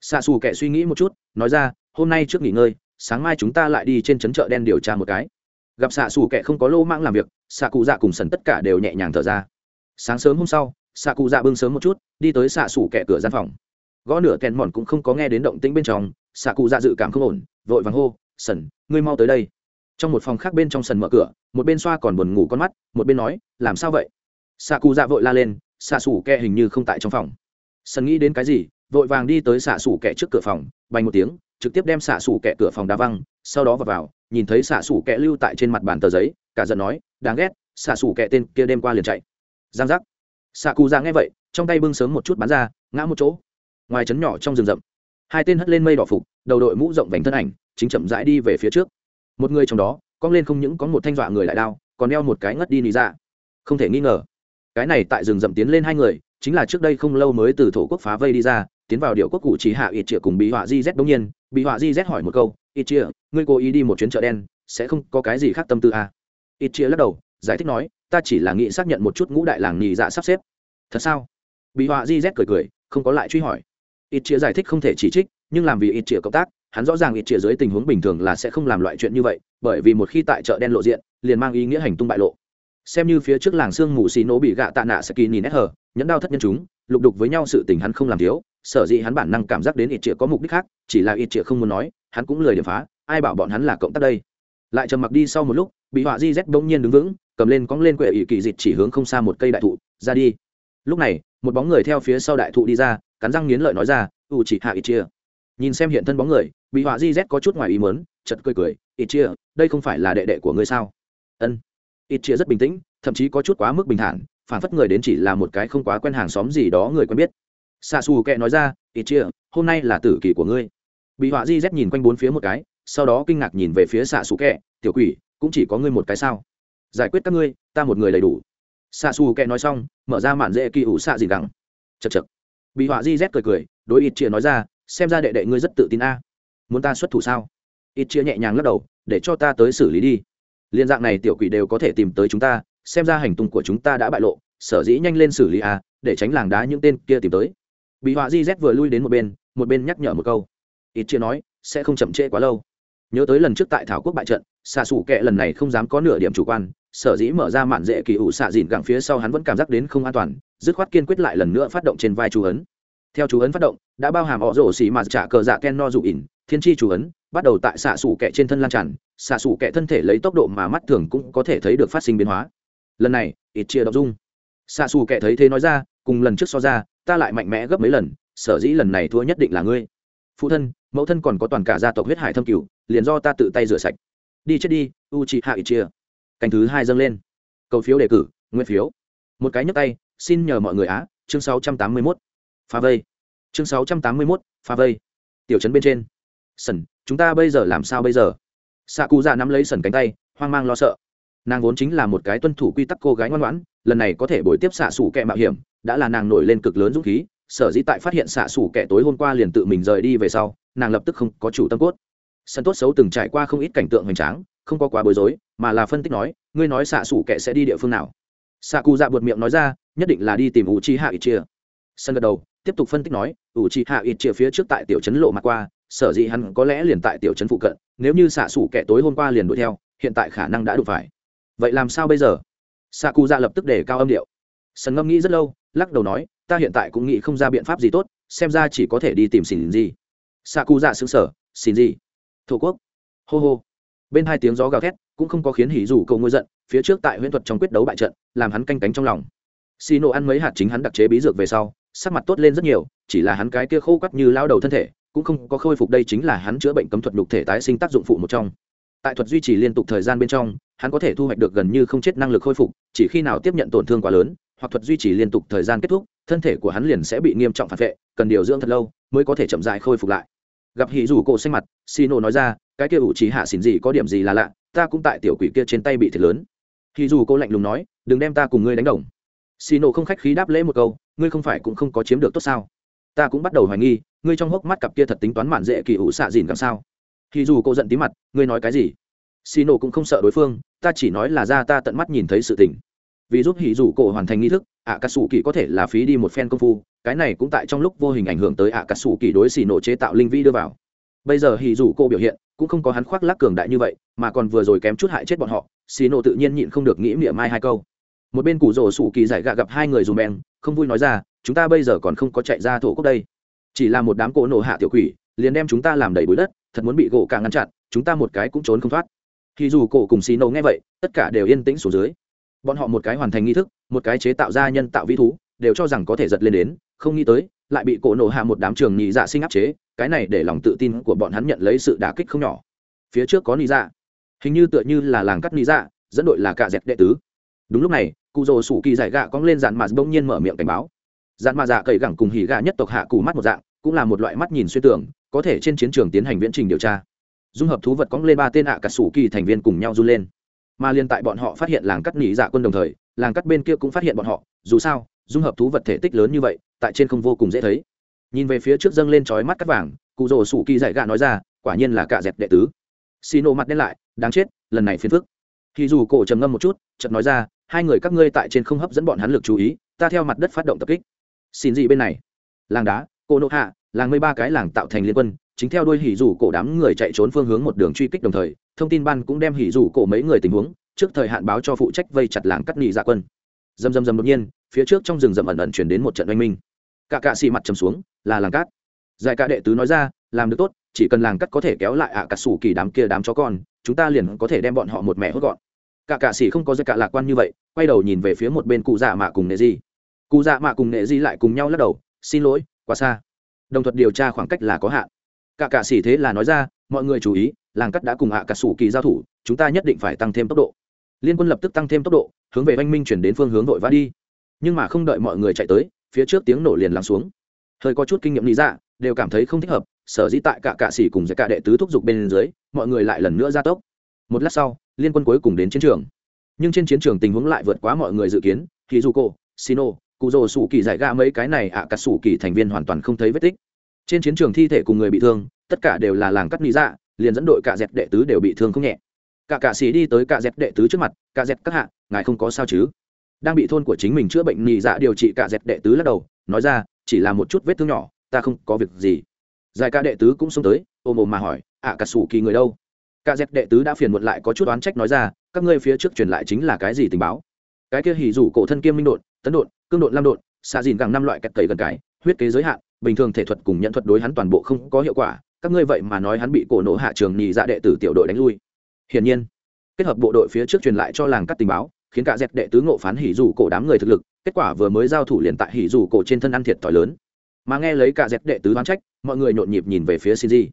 Xạ xù kẹ suy nghĩ một chút, nói ra, hôm nay trước nghỉ ngơi, sáng mai chúng ta lại đi trên trấn chợ đen điều tra một cái gặp xạ xù kệ không có lô mãng làm việc xạ cụ dạ cùng sần tất cả đều nhẹ nhàng thở ra. Sáng sớm hôm sau xạ cụ dạ bưng sớm một chút đi tới xạ xù kệ cửa gian phòng. Gõ nửa kèn mòn cũng không có nghe đến động tĩnh bên trong xạ cụ dạ dự cảm không ổn vội vàng hô sần ngươi mau tới đây. Trong một phòng khác bên trong sần mở cửa một bên xoa còn buồn ngủ con mắt một bên nói làm sao vậy? Xạ cụ dạ vội la lên xạ xù kệ hình như không tại trong phòng. Sần nghĩ đến cái gì vội vàng đi tới xạ xù kệ trước cửa phòng bay một tiếng trực tiếp đem xạ xù kệ cửa phòng đá văng sau đó vào, vào nhìn thấy xạ xủ kẹ lưu tại trên mặt bàn tờ giấy, cả giận nói, đáng ghét, xạ xủ kẹ tên kia đêm qua liền chạy. Giang giác. Xạ cụ ra nghe vậy, trong tay bưng sớm một chút bắn ra, ngã một chỗ. Ngoài trấn nhỏ trong rừng rậm, hai tên hất lên mây đỏ phục, đầu đội mũ rộng vành thân ảnh, chính chậm rãi đi về phía trước. Một người trong đó, cong lên không những có một thanh dọa người lại đao, còn đeo một cái ngất đi nị ra dạ. không thể nghi ngờ, cái này tại rừng rậm tiến lên hai người, chính là trước đây không lâu mới từ thổ quốc phá vây đi ra, tiến vào điệu quốc cụ chỉ hạ ít triệu cùng bị họa di z đông nhiên bị họa di z hỏi một câu ít chia, ngươi cố ý đi một chuyến chợ đen, sẽ không có cái gì khác tâm tư à. ít chia lắc đầu, giải thích nói, ta chỉ là nghĩ xác nhận một chút ngũ đại làng nhì dạ sắp xếp. Thật sao? Bị họa di z cười cười, không có lại truy hỏi. Ít chia giải thích không thể chỉ trích, nhưng làm vì ít chia cộng tác, hắn rõ ràng ít chia dưới tình huống bình thường là sẽ không làm loại chuyện như vậy, bởi vì một khi tại chợ đen lộ diện, liền mang ý nghĩa hành tung bại lộ. Xem như phía trước làng xương mù xì nổ bị gạ tạ nạ sẽ kỳ nhìn nét hờ, nhẫn đau thất nhân chúng, lục đục với nhau sự tình hắn không làm thiếu, sở dĩ hắn bản năng cảm giác đến ít chia có mục đích khác, chỉ là ít chia không muốn nói hắn cũng lười điểm phá, ai bảo bọn hắn là cộng tác đây? Lại trầm mặc đi sau một lúc, bị họa di z bỗng nhiên đứng vững, cầm lên cóng lên quệ ỵ kỳ dịch chỉ hướng không xa một cây đại thụ, ra đi. Lúc này, một bóng người theo phía sau đại thụ đi ra, cắn răng nghiến lợi nói ra, u chỉ hạ ít chia. Nhìn xem hiện thân bóng người, bị họa di z có chút ngoài ý mớn chật cười cười ít chia, đây không phải là đệ đệ của ngươi sao? Ân. Ít chia rất bình tĩnh, thậm chí có chút quá mức bình thản, phản phất người đến chỉ là một cái không quá quen hàng xóm gì đó người quen biết. Xa xù kệ nói ra ít chia, hôm nay là tử kỳ của ngươi bị họa di z nhìn quanh bốn phía một cái, sau đó kinh ngạc nhìn về phía xạ xù kẹ, tiểu quỷ, cũng chỉ có ngươi một cái sao? Giải quyết các ngươi, ta một người đầy đủ. Xạ xù kẹ nói xong, mở ra mạn dễ kỳ ủ xạ gì gắng chật chật bị họa di z cười cười, đối ít chia nói ra, xem ra đệ đệ ngươi rất tự tin a. Muốn ta xuất thủ sao? Ít chia nhẹ nhàng lắc đầu, để cho ta tới xử lý đi. Liên dạng này tiểu quỷ đều có thể tìm tới chúng ta, xem ra hành tung của chúng ta đã bại lộ, sở dĩ nhanh lên xử lý a, để tránh làng đá những tên kia tìm tới. Bị họa di z vừa lui đến một bên một bên nhắc nhở một câu ít chia nói, sẽ không chậm trễ quá lâu. Nhớ tới lần trước tại thảo quốc bại trận xạ xù kệ lần này không dám có nửa điểm chủ quan, sở dĩ mở ra mạn dễ kỳ ủ xạ dìn gặng phía sau hắn vẫn cảm giác đến không an toàn, dứt khoát kiên quyết lại lần nữa phát động trên vai chú ấn. Theo chú ấn phát động, đã bao hàm họ rổ xì mà trả cờ dạ ken no dụ ỉn, thiên tri chú ấn, bắt đầu tại xạ xù kệ trên thân lan tràn xạ xù kệ thân thể lấy tốc độ mà mắt thường cũng có thể thấy được phát sinh biến hóa. Lần này, ít chia đọc dung. Xạ xù kệ thấy thế nói ra, cùng lần trước so ra, ta lại mạnh mẽ gấp mấy lần, sở dĩ lần này thua nhất định là ngươi. Phụ thân mẫu thân còn có toàn cả gia tộc huyết hải thâm cửu liền do ta tự tay rửa sạch. Đi chết đi u chị hạ ít chia cành thứ hai dâng lên. Cầu phiếu đề cử nguyên phiếu. Một cái nhấp tay xin nhờ mọi người á chương 681. phá vây. Chương 681, phá vây. Tiểu trấn bên trên. Sần chúng ta bây giờ làm sao bây giờ? Xạ cụ dạ nắm lấy sần cánh tay hoang mang lo sợ. Nàng vốn chính là một cái tuân thủ quy tắc cô gái ngoan ngoãn lần này có thể buổi tiếp xạ xủ kẻ mạo hiểm đã là nàng nổi lên cực lớn dũng khí sở dĩ tại phát hiện xạ xủ kẻ tối hôm qua liền tự mình rời đi về sau nàng lập tức không có chủ tâm cốt. Sân tốt xấu từng trải qua không ít cảnh tượng hoành tráng, không có quá bối rối, mà là phân tích nói, ngươi nói xạ xủ kẻ sẽ đi địa phương nào? Xạ cụ dạ buột miệng nói ra, nhất định là đi tìm ủ chi hạ ít chia sân gật đầu, tiếp tục phân tích nói, ủ chi hạ ít chia phía trước tại tiểu trấn lộ mặt qua, sở dĩ hắn có lẽ liền tại tiểu trấn phụ cận, nếu như xạ xủ kẻ tối hôm qua liền đuổi theo, hiện tại khả năng đã đụng phải. Vậy làm sao bây giờ? Xạ cụ dạ lập tức để cao âm điệu. Sân ngâm nghĩ rất lâu, lắc đầu nói, ta hiện tại cũng nghĩ không ra biện pháp gì tốt, xem ra chỉ có thể đi tìm xỉn gì xạ cụ dạ xứng sở xin gì thổ quốc. Hô hô. Bên hai tiếng gió gào thét cũng không có khiến hỉ dù cầu ngôi giận, phía trước tại huyễn thuật trong quyết đấu bại trận, làm hắn canh cánh trong lòng. Xì nổ ăn mấy hạt chính hắn đặc chế bí dược về sau, sắc mặt tốt lên rất nhiều, chỉ là hắn cái kia khô quắt như lao đầu thân thể, cũng không có khôi phục đây chính là hắn chữa bệnh cấm thuật nhục thể tái sinh tác dụng phụ một trong. Tại thuật duy trì liên tục thời gian bên trong, hắn có thể thu hoạch được gần như không chết năng lực khôi phục, chỉ khi nào tiếp nhận tổn thương quá lớn, hoặc thuật duy trì liên tục thời gian kết thúc, thân thể của hắn liền sẽ bị nghiêm trọng phản vệ, cần điều dưỡng thật lâu mới có thể chậm dại khôi phục lại gặp hỉ dù cổ xanh mặt xì nổ nói ra, cái kia ủ trí hạ xỉn gì có điểm gì là lạ, ta cũng tại tiểu quỷ kia trên tay bị thiệt lớn. Hỉ dù cô lạnh lùng nói, đừng đem ta cùng ngươi đánh đồng. Xì nổ không khách khí đáp lễ một câu, ngươi không phải cũng không có chiếm được tốt sao? Ta cũng bắt đầu hoài nghi, ngươi trong hốc mắt cặp kia thật tính toán mạn dễ kỳ ủ xạ dìn càng sao? Hỉ dù cô giận tí mặt, ngươi nói cái gì? Xì nổ cũng không sợ đối phương, ta chỉ nói là ra ta tận mắt nhìn thấy sự tình. Vì giúp hỉ dù cổ hoàn thành nghi thức ạ cà sủ kỳ có thể là phí đi một phen công phu cái này cũng tại trong lúc vô hình ảnh hưởng tới ạ cà sủ kỳ đối xì nổ chế tạo linh vi đưa vào. Bây giờ hì dù cô biểu hiện cũng không có hắn khoác lác cường đại như vậy mà còn vừa rồi kém chút hại chết bọn họ xì nổ tự nhiên nhịn không được nghĩ miệng mai hai câu. Một bên củ rổ sủ kỳ giải gạ gặp hai người dùm men, không vui nói ra chúng ta bây giờ còn không có chạy ra thổ quốc đây. Chỉ là một đám cỗ nổ hạ tiểu quỷ liền đem chúng ta làm đầy bụi đất thật muốn bị gỗ càng ngăn chặn chúng ta một cái cũng trốn không thoát. Thì dù cổ cùng xì nổ nghe vậy tất cả đều yên tĩnh xuống dưới. Bọn họ một cái hoàn thành nghi thức một cái chế tạo ra nhân tạo vĩ thú, đều cho rằng có thể giật lên đến, không nghĩ tới, lại bị cổ nổ hạ một đám trường nhị dạ sinh áp chế, cái này để lòng tự tin của bọn hắn nhận lấy sự đả kích không nhỏ. Phía trước có nhị dạ. Hình như tựa như là làng cắt nhị dạ dẫn đội là cả dẹp đệ tứ. Đúng lúc này, cụ rồ sủ kỳ giải gạ cong lên dàn mà bỗng nhiên mở miệng cảnh báo. Dàn mà dạ cậy gẳng cùng hỉ gạ nhất tộc hạ cù mắt một dạng, cũng là một loại mắt nhìn xuyên tưởng có thể trên chiến trường tiến hành viễn trình điều tra. Dung hợp thú vật cong lên ba tên hạ cả sủ kỳ thành viên cùng nhau run lên. Mà liên tại bọn họ phát hiện làng cắt nhị dạ quân đồng thời làng cắt bên kia cũng phát hiện bọn họ, dù sao, dung hợp thú vật thể tích lớn như vậy, tại trên không vô cùng dễ thấy. Nhìn về phía trước dâng lên trói mắt cắt vàng, cụ rồ sủ kỳ dạy gạ nói ra, quả nhiên là cả dẹp đệ tứ. Xì nổ mặt đen lại, đáng chết, lần này phiền phức. Thì dù cổ trầm ngâm một chút, chợt nói ra, hai người các ngươi tại trên không hấp dẫn bọn hắn lực chú ý, ta theo mặt đất phát động tập kích. Xin gì bên này? Làng đá cô nộ hạ, làng mười ba cái làng tạo thành liên quân, chính theo đuôi hỉ rủ cổ đám người chạy trốn phương hướng một đường truy kích đồng thời, thông tin ban cũng đem hỉ rủ cổ mấy người tình huống trước thời hạn báo cho phụ trách vây chặt làng cắt nhị dạ quân. Dầm dầm dầm đột nhiên, phía trước trong rừng rậm ẩn ẩn chuyển đến một trận oanh minh. Cả cạ xì mặt trầm xuống, là làng cát giải ca đệ tứ nói ra, làm được tốt, chỉ cần làng cắt có thể kéo lại ạ à cà sủ kỳ đám kia đám chó con, chúng ta liền có thể đem bọn họ một mẹ hốt gọn. Cả cạ xì không có giải cả lạc quan như vậy, quay đầu nhìn về phía một bên cụ dạ mạ cùng nệ di. Cụ dạ mạ cùng nệ di lại cùng nhau lắc đầu, xin lỗi, quá xa. Đồng thuật điều tra khoảng cách là có hạn. Cả cạ xì thế là nói ra, mọi người chú ý, làng cắt đã cùng ạ cà sủ kỳ giao thủ, chúng ta nhất định phải tăng thêm tốc độ liên quân lập tức tăng thêm tốc độ, hướng về oanh minh chuyển đến phương hướng vội vã đi. Nhưng mà không đợi mọi người chạy tới, phía trước tiếng nổ liền lắng xuống. Hơi có chút kinh nghiệm lý dạ đều cảm thấy không thích hợp, sở dĩ tại cả cạ xỉ cùng giải cả đệ tứ thúc giục bên dưới, mọi người lại lần nữa ra tốc. Một lát sau, liên quân cuối cùng đến chiến trường. Nhưng trên chiến trường tình huống lại vượt quá mọi người dự kiến khi dù cô sino cụ rồ sủ kỳ giải ga mấy cái này ạ à cả sủ kỳ thành viên hoàn toàn không thấy vết tích. Trên chiến trường thi thể cùng người bị thương, tất cả đều là làng cắt lý dạ liền dẫn đội cả dẹp đệ tứ đều bị thương không nhẹ cả cạ sĩ đi tới cả dẹp đệ tứ trước mặt cả dẹp các hạ ngài không có sao chứ? Đang bị thôn của chính mình chữa bệnh nhị dạ điều trị cả dẹp đệ tứ lắc đầu nói ra chỉ là một chút vết thương nhỏ ta không có việc gì. Giải ca đệ tứ cũng xông tới ôm ôm mà hỏi ạ à, cả sủ kỳ người đâu? Cả dẹp đệ tứ đã phiền muộn lại có chút oán trách nói ra các ngươi phía trước truyền lại chính là cái gì tình báo? Cái kia hỉ rủ cổ thân kiêm minh đột tấn đột cương đột lam đột xạ dìn gẳng năm loại kẹt cầy gần cái huyết kế giới hạn bình thường thể thuật cùng nhận thuật đối hắn toàn bộ không có hiệu quả các ngươi vậy mà nói hắn bị cổ nổ hạ trường nhị dạ đệ tử tiểu đội đánh lui hiển nhiên. Kết hợp bộ đội phía trước truyền lại cho làng cắt tình báo, khiến cả dẹp đệ tứ ngộ phán hỉ dù cổ đám người thực lực, kết quả vừa mới giao thủ liền tại hỉ dù cổ trên thân ăn thiệt thòi lớn. Mà nghe lấy cả dẹp đệ tứ đoán trách, mọi người nhộn nhịp nhìn về phía xin gì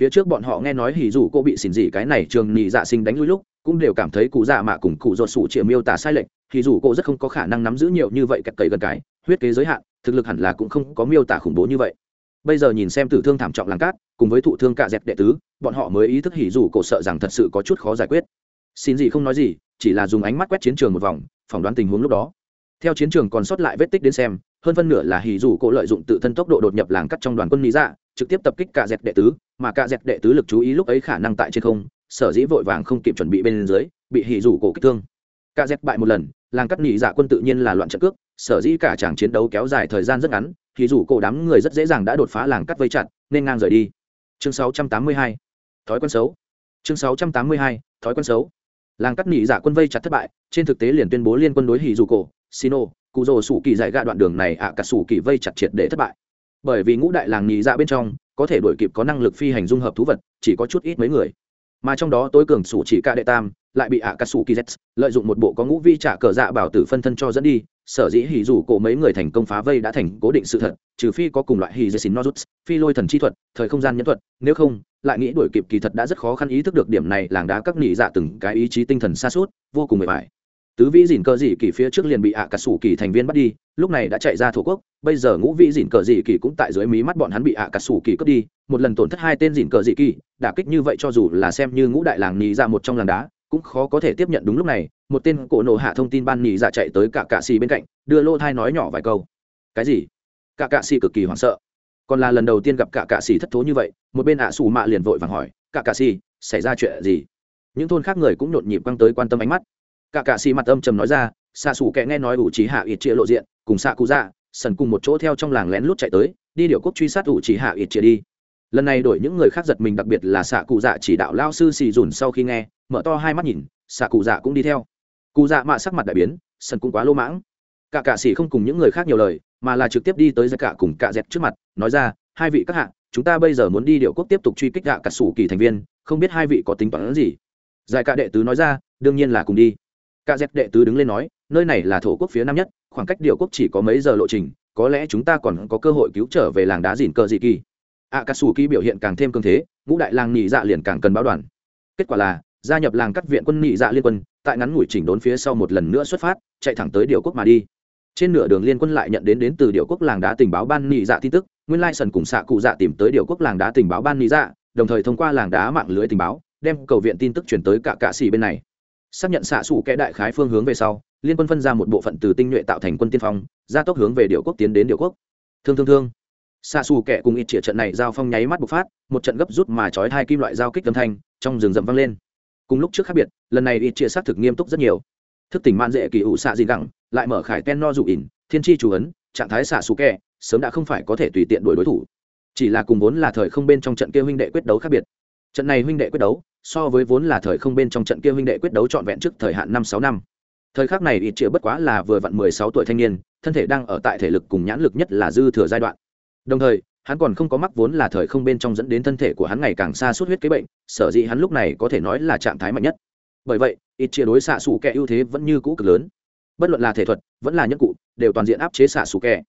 phía trước bọn họ nghe nói hỉ dù cô bị xin gì cái này trường nhị dạ sinh đánh lui lúc, cũng đều cảm thấy cụ dạ mạ cùng cụ ruột sủ chịa miêu tả sai lệch, hỉ dù cô rất không có khả năng nắm giữ nhiều như vậy cặp cầy gần cái, huyết kế giới hạn, thực lực hẳn là cũng không có miêu tả khủng bố như vậy bây giờ nhìn xem tử thương thảm trọng làng cát, cùng với thụ thương cạ dẹp đệ tứ, bọn họ mới ý thức hỉ dù cổ sợ rằng thật sự có chút khó giải quyết. Xin gì không nói gì, chỉ là dùng ánh mắt quét chiến trường một vòng, phỏng đoán tình huống lúc đó. Theo chiến trường còn sót lại vết tích đến xem, hơn phân nửa là hỉ dù cổ lợi dụng tự thân tốc độ đột nhập làng cắt trong đoàn quân lý dạ trực tiếp tập kích cạ dẹp đệ tứ, mà cạ dẹp đệ tứ lực chú ý lúc ấy khả năng tại trên không, sở dĩ vội vàng không kịp chuẩn bị bên dưới, bị hỉ dù cổ kích thương. Cạ dẹp bại một lần, làng cắt nỉ dạ quân tự nhiên là loạn trận cước, sở dĩ cả chàng chiến đấu kéo dài thời gian rất ngắn thì dù cổ đám người rất dễ dàng đã đột phá làng cắt vây chặt, nên ngang rời đi. Chương 682 thói quen xấu. Chương 682 thói quen xấu. Làng cắt nỉ giả quân vây chặt thất bại, trên thực tế liền tuyên bố liên quân đối hỉ dù cổ, sino cụ rồ sủ kỳ giải gạ đoạn đường này ạ cả sủ kỳ vây chặt triệt để thất bại. Bởi vì ngũ đại làng nỉ dạ bên trong, có thể đổi kịp có năng lực phi hành dung hợp thú vật, chỉ có chút ít mấy người. Mà trong đó tối cường sủ chỉ ca đệ tam lại bị ạ cà sủ kỳ z lợi dụng một bộ có ngũ vi trả cờ dạ bảo tử phân thân cho dẫn đi, sở dĩ hỉ dù cổ mấy người thành công phá vây đã thành cố định sự thật, trừ phi có cùng loại hỉ dê xin nozuts phi lôi thần chi thuật, thời không gian nhẫn thuật, nếu không, lại nghĩ đuổi kịp kỳ thật đã rất khó khăn ý thức được điểm này, làng đá các nỉ dạ từng cái ý chí tinh thần xa suốt, vô cùng mệt mỏi. Tứ vĩ dìn cờ dị kỳ phía trước liền bị ạ cà sủ kỳ thành viên bắt đi, lúc này đã chạy ra thổ quốc, bây giờ ngũ vĩ dìn cờ dị kỳ cũng tại dưới mí mắt bọn hắn bị ạ cà sủ kỳ cướp đi, một lần tổn thất hai tên dìn cờ dị kỳ, đả kích như vậy cho dù là xem như ngũ đại làng nỉ dạ một trong làng đá cũng khó có thể tiếp nhận đúng lúc này, một tên cổ nổ hạ thông tin ban nhị dạ chạy tới cả cạ xì bên cạnh, đưa lô thai nói nhỏ vài câu. Cái gì? Cả cạ xì cực kỳ hoảng sợ. Còn là lần đầu tiên gặp cả cạ xì thất thố như vậy, một bên ạ à xù mạ liền vội vàng hỏi, cả cạ xì, xảy ra chuyện gì? Những thôn khác người cũng nhộn nhịp quăng tới quan tâm ánh mắt. Cả cạ xì mặt âm trầm nói ra xa xù kẻ nghe nói ủ trí hạ ít chia lộ diện, cùng xạ cụ dạ sần cùng một chỗ theo trong làng lén lút chạy tới, đi điệu quốc truy sát ủ trí hạ ít chia đi. Lần này đổi những người khác giật mình, đặc biệt là xạ cụ dạ chỉ đạo lao sư xì dùn sau khi nghe mở to hai mắt nhìn, xạ cụ dạ cũng đi theo. Cụ dạ mạ sắc mặt đại biến, sân cũng quá lô mãng. Cả cạ xỉ không cùng những người khác nhiều lời, mà là trực tiếp đi tới giặc cả cùng cạ dẹt trước mặt, nói ra, hai vị các hạ, chúng ta bây giờ muốn đi điệu quốc tiếp tục truy kích gạ cả sủ kỳ thành viên, không biết hai vị có tính toán gì? Giải cả đệ tứ nói ra, đương nhiên là cùng đi. Cạ dẹt đệ tứ đứng lên nói, nơi này là thổ quốc phía nam nhất, khoảng cách điệu quốc chỉ có mấy giờ lộ trình, có lẽ chúng ta còn có cơ hội cứu trở về làng đá dìn cờ dị kỳ. Ạ cà sủ kỳ biểu hiện càng thêm cường thế, ngũ đại làng nhị dạ liền càng cần báo đoàn. Kết quả là gia nhập làng cắt viện quân nhị dạ liên quân, tại ngắn ngủi chỉnh đốn phía sau một lần nữa xuất phát, chạy thẳng tới điều quốc mà đi. Trên nửa đường liên quân lại nhận đến đến từ điều quốc làng đá tình báo ban nhị dạ tin tức, nguyên lai sần cùng xạ cụ dạ tìm tới điều quốc làng đá tình báo ban nhị dạ đồng thời thông qua làng đá mạng lưới tình báo, đem cầu viện tin tức chuyển tới cả cạ xỉ bên này. Xác nhận xạ xù kẽ đại khái phương hướng về sau, liên quân phân ra một bộ phận từ tinh nhuệ tạo thành quân tiên phong, gia tốc hướng về điều quốc tiến đến điều quốc. Thương thương thương. Xạ xù kẻ cùng ít trịa trận này giao phong nháy mắt bộc phát, một trận gấp rút mà trói hai kim loại giao kích âm thanh, trong rừng rậm vang lên cùng lúc trước khác biệt, lần này ít chia xác thực nghiêm túc rất nhiều. Thức tỉnh man dễ kỳ ủ xạ gì gẳng, lại mở khải ten no dụ ỉn, thiên tri chủ ấn, trạng thái xạ xù kẹ sớm đã không phải có thể tùy tiện đuổi đối thủ. Chỉ là cùng vốn là thời không bên trong trận kia huynh đệ quyết đấu khác biệt. Trận này huynh đệ quyết đấu, so với vốn là thời không bên trong trận kia huynh đệ quyết đấu trọn vẹn trước thời hạn năm sáu năm. Thời khắc này ít chia bất quá là vừa vặn mười sáu tuổi thanh niên, thân thể đang ở tại thể lực cùng nhãn lực nhất là dư thừa giai đoạn. Đồng thời hắn còn không có mắc vốn là thời không bên trong dẫn đến thân thể của hắn ngày càng xa suốt huyết kế bệnh, sở dĩ hắn lúc này có thể nói là trạng thái mạnh nhất. Bởi vậy, ít chia đối xạ xù kẹ ưu thế vẫn như cũ cực lớn. Bất luận là thể thuật, vẫn là nhất cụ, đều toàn diện áp chế xạ xù kẹ.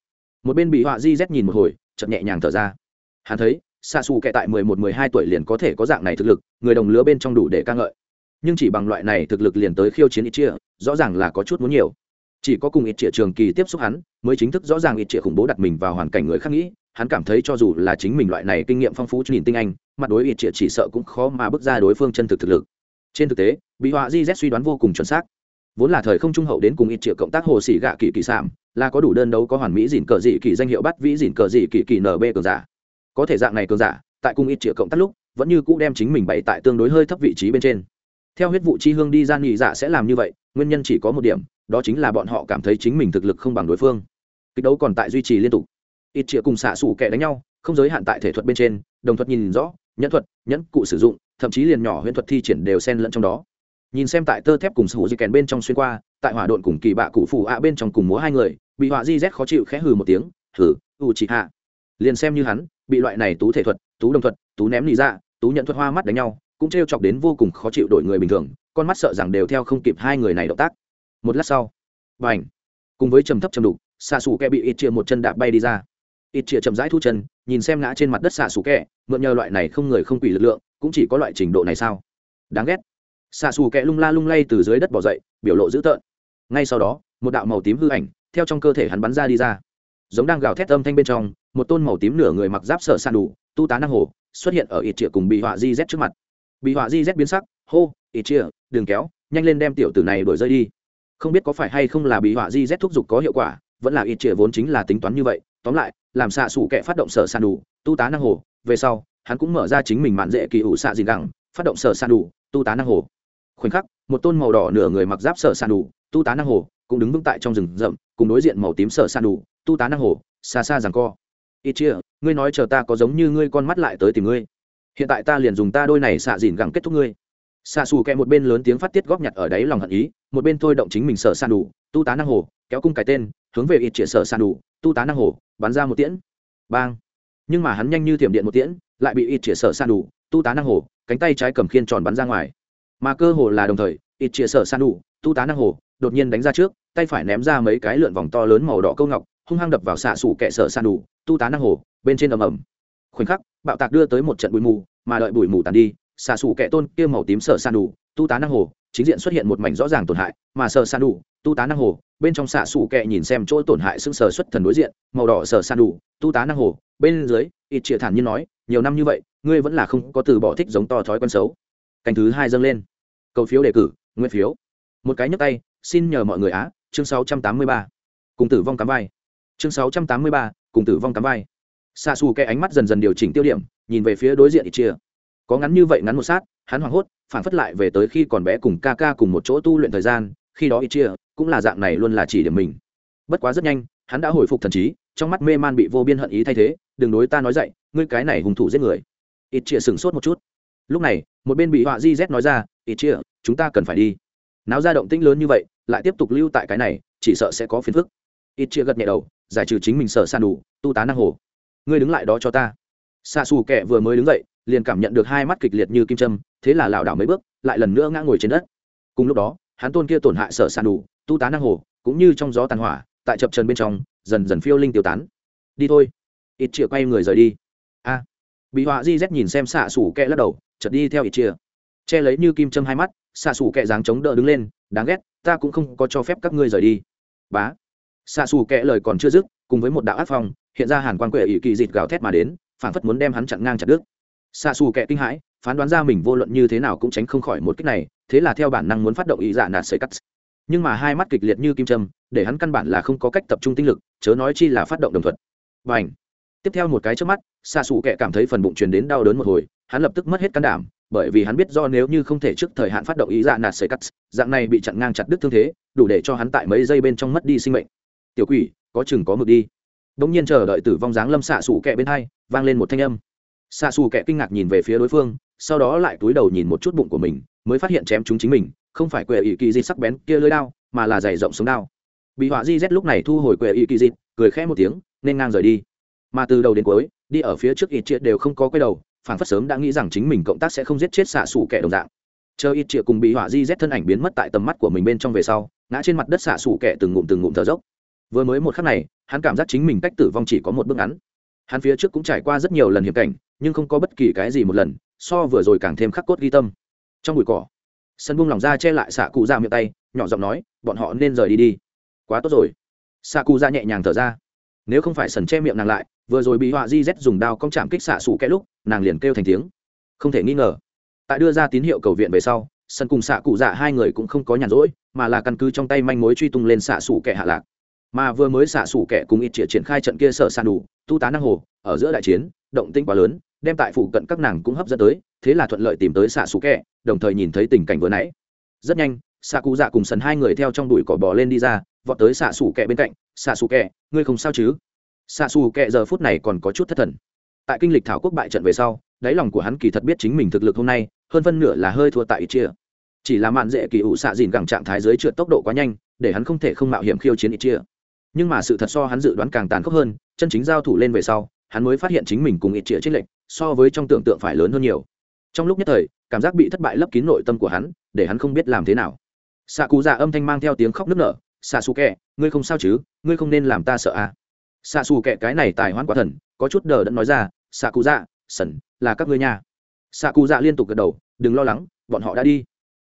Một bên bị họa di z nhìn một hồi chậm nhẹ nhàng thở ra. Hắn thấy, xạ xù kẹ tại mười một, mười hai tuổi liền có thể có dạng này thực lực, người đồng lứa bên trong đủ để ca ngợi. Nhưng chỉ bằng loại này thực lực liền tới khiêu chiến ít chia, rõ ràng là có chút muốn nhiều. Chỉ có cùng ít chia trường kỳ tiếp xúc hắn, mới chính thức rõ ràng ít chia khủng bố đặt mình vào hoàn cảnh người khác nghĩ hắn cảm thấy cho dù là chính mình loại này kinh nghiệm phong phú nhìn tinh anh, mặt đối ít triệt chỉ sợ cũng khó mà bước ra đối phương chân thực thực lực. Trên thực tế bị họa di z suy đoán vô cùng chuẩn xác. Vốn là thời không trung hậu đến cùng ít triệu cộng tác hồ sĩ gạ kỳ kỳ sảm là có đủ đơn đấu có hoàn mỹ dìn cờ dị kỳ danh hiệu bắt vĩ dìn cờ dị kỳ kỳ nb cường giả. Có thể dạng này cường giả, tại cùng ít triệu cộng tác lúc, vẫn như cũ đem chính mình bày tại tương đối hơi thấp vị trí bên trên. Theo huyết vụ chi hương đi ra nghỉ dạ sẽ làm như vậy, nguyên nhân chỉ có một điểm, đó chính là bọn họ cảm thấy chính mình thực lực không bằng đối phương. Kịch đấu còn tại duy trì liên tục ít chĩa cùng xạ xủ kẻ đánh nhau, không giới hạn tại thể thuật bên trên, đồng thuật nhìn rõ, nhẫn thuật, nhẫn cụ sử dụng, thậm chí liền nhỏ huyễn thuật thi triển đều xen lẫn trong đó. Nhìn xem tại tơ thép cùng sủ di kèn bên trong xuyên qua, tại hỏa độn cùng kỳ bạ cụ phủ ạ bên trong cùng múa hai người, bị họa di z khó chịu khẽ hừ một tiếng, hừ, u chị hạ. Liền xem như hắn, bị loại này tú thể thuật, tú đồng thuật, tú ném lì ra dạ, tú nhận thuật hoa mắt đánh nhau, cũng t chọc đến vô cùng khó chịu đổi người bình thường, con mắt sợ rằng đều theo không kịp hai người này động tác. Một lát sau b à n cùng với trầm thấp trầm đục, xạ xù kẹ bị ít chia một chân đạp bay đi ra ít chĩa chậm rãi thu chân, nhìn xem ngã trên mặt đất xạ xù kẹ, mượn nhờ loại này không người không quỷ lực lượng, cũng chỉ có loại trình độ này sao? Đáng ghét. Xạ xù kẹ lung la lung lay từ dưới đất bỏ dậy, biểu lộ dữ tợn. Ngay sau đó, một đạo màu tím hư ảnh theo trong cơ thể hắn bắn ra đi ra. Giống đang gào thét âm thanh bên trong, một tôn màu tím nửa người mặc giáp sở san đủ, tu tá năng hồ, xuất hiện ở ít triệu cùng bị họa di z trước mặt. Bị họa di z biến sắc, hô, ít triệu đừng kéo, nhanh lên đem tiểu tử này đuổi rơi đi. Không biết có phải hay không là bị họa di z thúc giục có hiệu quả vẫn là ít trịa vốn chính là tính toán như vậy. Tóm lại, làm xạ xủ kẻ phát động sở san đủ, tu tá năng hồ. Về sau, hắn cũng mở ra chính mình mạn dễ kỳ ủ xạ gì gẳng, phát động sở san đủ, tu tá năng hồ. Khoảnh khắc, một tôn màu đỏ nửa người mặc giáp sở san đủ, tu tá năng hồ, cũng đứng vững tại trong rừng rậm, cùng đối diện màu tím sở san đủ, tu tá năng hồ, xa xa rằng co. Ít chia ngươi nói chờ ta có giống như ngươi con mắt lại tới tìm ngươi. Hiện tại ta liền dùng ta đôi này xạ dìn gẳng kết thúc ngươi. Xạ xù kẹ một bên lớn tiếng phát tiết góp nhặt ở đáy lòng hận ý, một bên thôi động chính mình sở san đủ tu tá năng hồ, kéo cung cái tên, hướng về ít trịa sở san đủ, tu tá năng hồ, bắn ra một tiễn. Bang. Nhưng mà hắn nhanh như thiểm điện một tiễn, lại bị ít trịa sở san đủ, tu tá năng hồ, cánh tay trái cầm khiên tròn bắn ra ngoài. Mà cơ hồ là đồng thời ít trịa sở san đủ, tu tá năng hồ, đột nhiên đánh ra trước, tay phải ném ra mấy cái lượn vòng to lớn màu đỏ câu ngọc, hung hăng đập vào xạ sủ kẹ sở san đủ, tu tá năng hồ, bên trên ầm ầm. Khoảnh khắc, bạo tạc đưa tới một trận bụi mù, mà đợi bụi mù tàn đi, xạ sủ kẹ tôn kia màu tím sở san đủ, tu tá năng hồ chính diện xuất hiện một mảnh rõ ràng tổn hại mà sở san đủ tu tá năng hồ bên trong xạ xù kẹ nhìn xem chỗ tổn hại xưng sờ xuất thần đối diện màu đỏ sở san đủ tu tá năng hồ bên dưới ít triệt thản nhiên nói nhiều năm như vậy ngươi vẫn là không có từ bỏ thích giống to thói quen xấu. Cành thứ hai dâng lên. Cầu phiếu đề cử nguyên phiếu. Một cái nhấp tay xin nhờ mọi người á chương 683. cùng tử vong cắm vai. Chương 683, cùng tử vong cắm vai. Xa xù cái ánh mắt dần dần điều chỉnh tiêu điểm nhìn về phía đối diện ít chia có ngắn như vậy ngắn một sát hắn hoảng hốt phản phất lại về tới khi còn bé cùng ca ca cùng một chỗ tu luyện thời gian, khi đó ít chia cũng là dạng này luôn là chỉ điểm mình. Bất quá rất nhanh, hắn đã hồi phục thần trí, trong mắt mê man bị vô biên hận ý thay thế, đừng đối ta nói dậy, ngươi cái này hung thủ giết người. Ít chia sửng sốt một chút. Lúc này, một bên bị họa di z nói ra ít chia chúng ta cần phải đi. Náo ra động tĩnh lớn như vậy, lại tiếp tục lưu tại cái này, chỉ sợ sẽ có phiền phức. Ít chia gật nhẹ đầu, giải trừ chính mình sợ san đủ, tu tá năng hồ. Ngươi đứng lại đó cho ta. Xa xù kẹ vừa mới đứng dậy, liền cảm nhận được hai mắt kịch liệt như kim châm thế là lảo đảo mấy bước, lại lần nữa ngã ngồi trên đất. Cùng lúc đó, hắn tôn kia tổn hại sở san đủ, tu tá năng hồ, cũng như trong gió tàn hỏa, tại chập trần bên trong, dần dần phiêu linh tiêu tán. Đi thôi. Ít chia quay người rời đi. A. Bị họa di z nhìn xem xạ xủ kẹ lắc đầu, chợt đi theo ít chia che lấy như kim châm hai mắt, xạ xù kẹ dáng chống đỡ đứng lên, đáng ghét, ta cũng không có cho phép các ngươi rời đi. Bá. Xạ xù kẹ lời còn chưa dứt, cùng với một đạo ác phong, hiện ra hàn quan quệ ỷ kỳ dịt gào thét mà đến phản phất muốn đem hắn chặn ngang chặt đứt. Xạ xù kẹ kinh hãi phán đoán ra mình vô luận như thế nào cũng tránh không khỏi một cách này, thế là theo bản năng muốn phát động ý dạ nạt sợi cắt. Nhưng mà hai mắt kịch liệt như kim châm, để hắn căn bản là không có cách tập trung tinh lực, chớ nói chi là phát động đồng thuận và ảnh tiếp theo một cái trước mắt xa xù Kệ cảm thấy phần bụng truyền đến đau đớn một hồi, hắn lập tức mất hết can đảm, bởi vì hắn biết do nếu như không thể trước thời hạn phát động ý dạ nạt sợi cắt, dạng này bị chặn ngang chặt đứt thương thế, đủ để cho hắn tại mấy giây bên trong mất đi sinh mệnh. Tiểu quỷ, có chừng có mực đi. Bỗng nhiên chờ đợi tử vong dáng lâm xạ xù kẹ bên hai, vang lên một thanh âm. Xạ xù kẹ kinh ngạc nhìn về phía đối phương sau đó lại túi đầu nhìn một chút bụng của mình, mới phát hiện chém chúng chính mình, không phải quệ ý kỳ di sắc bén kia lưới đao, mà là dày rộng sống đao. Bị họa di z lúc này thu hồi quệ ý kỳ di cười khẽ một tiếng, nên ngang rời đi. Mà từ đầu đến cuối, đi ở phía trước ít triệt đều không có quay đầu phản phất sớm đã nghĩ rằng chính mình cộng tác sẽ không giết chết xạ xù kẻ đồng dạng. Chờ ít triệu cùng bị họa di z thân ảnh biến mất tại tầm mắt của mình bên trong về sau, ngã trên mặt đất xạ xù kẻ từng ngụm từng ngụm thở dốc. Vừa mới một khắc này, hắn cảm giác chính mình cách tử vong chỉ có một bước ngắn. Hắn phía trước cũng trải qua rất nhiều lần hiểm cảnh, nhưng không có bất kỳ cái gì một lần so vừa rồi càng thêm khắc cốt ghi tâm. Trong bụi cỏ, sân buông lỏng ra che lại xạ cụ ra miệng tay, nhỏ giọng nói, bọn họ nên rời đi đi. Quá tốt rồi. Xạ cụ ra nhẹ nhàng thở ra. Nếu không phải sần che miệng nàng lại, vừa rồi bị họa di z dùng đao cong chạm kích xạ xù kẽ lúc, nàng liền kêu thành tiếng. Không thể nghi ngờ. Tại đưa ra tín hiệu cầu viện về sau, sân cùng xạ cụ dạ hai người cũng không có nhàn rỗi, mà là căn cứ trong tay manh mối truy tung lên xạ xù kẻ hạ lạc. Mà vừa mới xạ xù kẻ cùng ít triệt triển khai trận kia sở sàn đủ, tu tá năng hồ, ở giữa đại chiến, động tĩnh quá lớn đem tại phụ cận các nàng cũng hấp dẫn tới, thế là thuận lợi tìm tới xạ xù kẹ, đồng thời nhìn thấy tình cảnh vừa nãy. Rất nhanh xạ cụ dạ cùng sần hai người theo trong đùi cỏ bò lên đi ra, vọt tới xạ xù kẹ bên cạnh. Xạ xù kẹ, ngươi không sao chứ? Xạ xù kệ giờ phút này còn có chút thất thần. Tại kinh lịch thảo quốc bại trận về sau, đáy lòng của hắn kỳ thật biết chính mình thực lực hôm nay, hơn phân nửa là hơi thua tại ít chia chỉ là mạn dễ kỳ ủ xạ dìn gẳng trạng thái dưới trượt tốc độ quá nhanh, để hắn không thể không mạo hiểm khiêu chiến ít chia nhưng mà sự thật so hắn dự đoán càng tàn khốc hơn, chân chính giao thủ lên về sau, hắn mới phát hiện chính mình cùng ít chia trích lệnh so với trong tưởng tượng phải lớn hơn nhiều. Trong lúc nhất thời, cảm giác bị thất bại lấp kín nội tâm của hắn, để hắn không biết làm thế nào. Xạ cụ già âm thanh mang theo tiếng khóc nức nở xạ xù kẹ, ngươi không sao chứ? Ngươi không nên làm ta sợ à? Xạ xù Kẹ cái này tài hoãn quá thần, có chút đờ đẫn nói ra xạ cụ dạ sẩn, là các ngươi nhà xạ cụ dạ liên tục gật đầu, đừng lo lắng, bọn họ đã đi.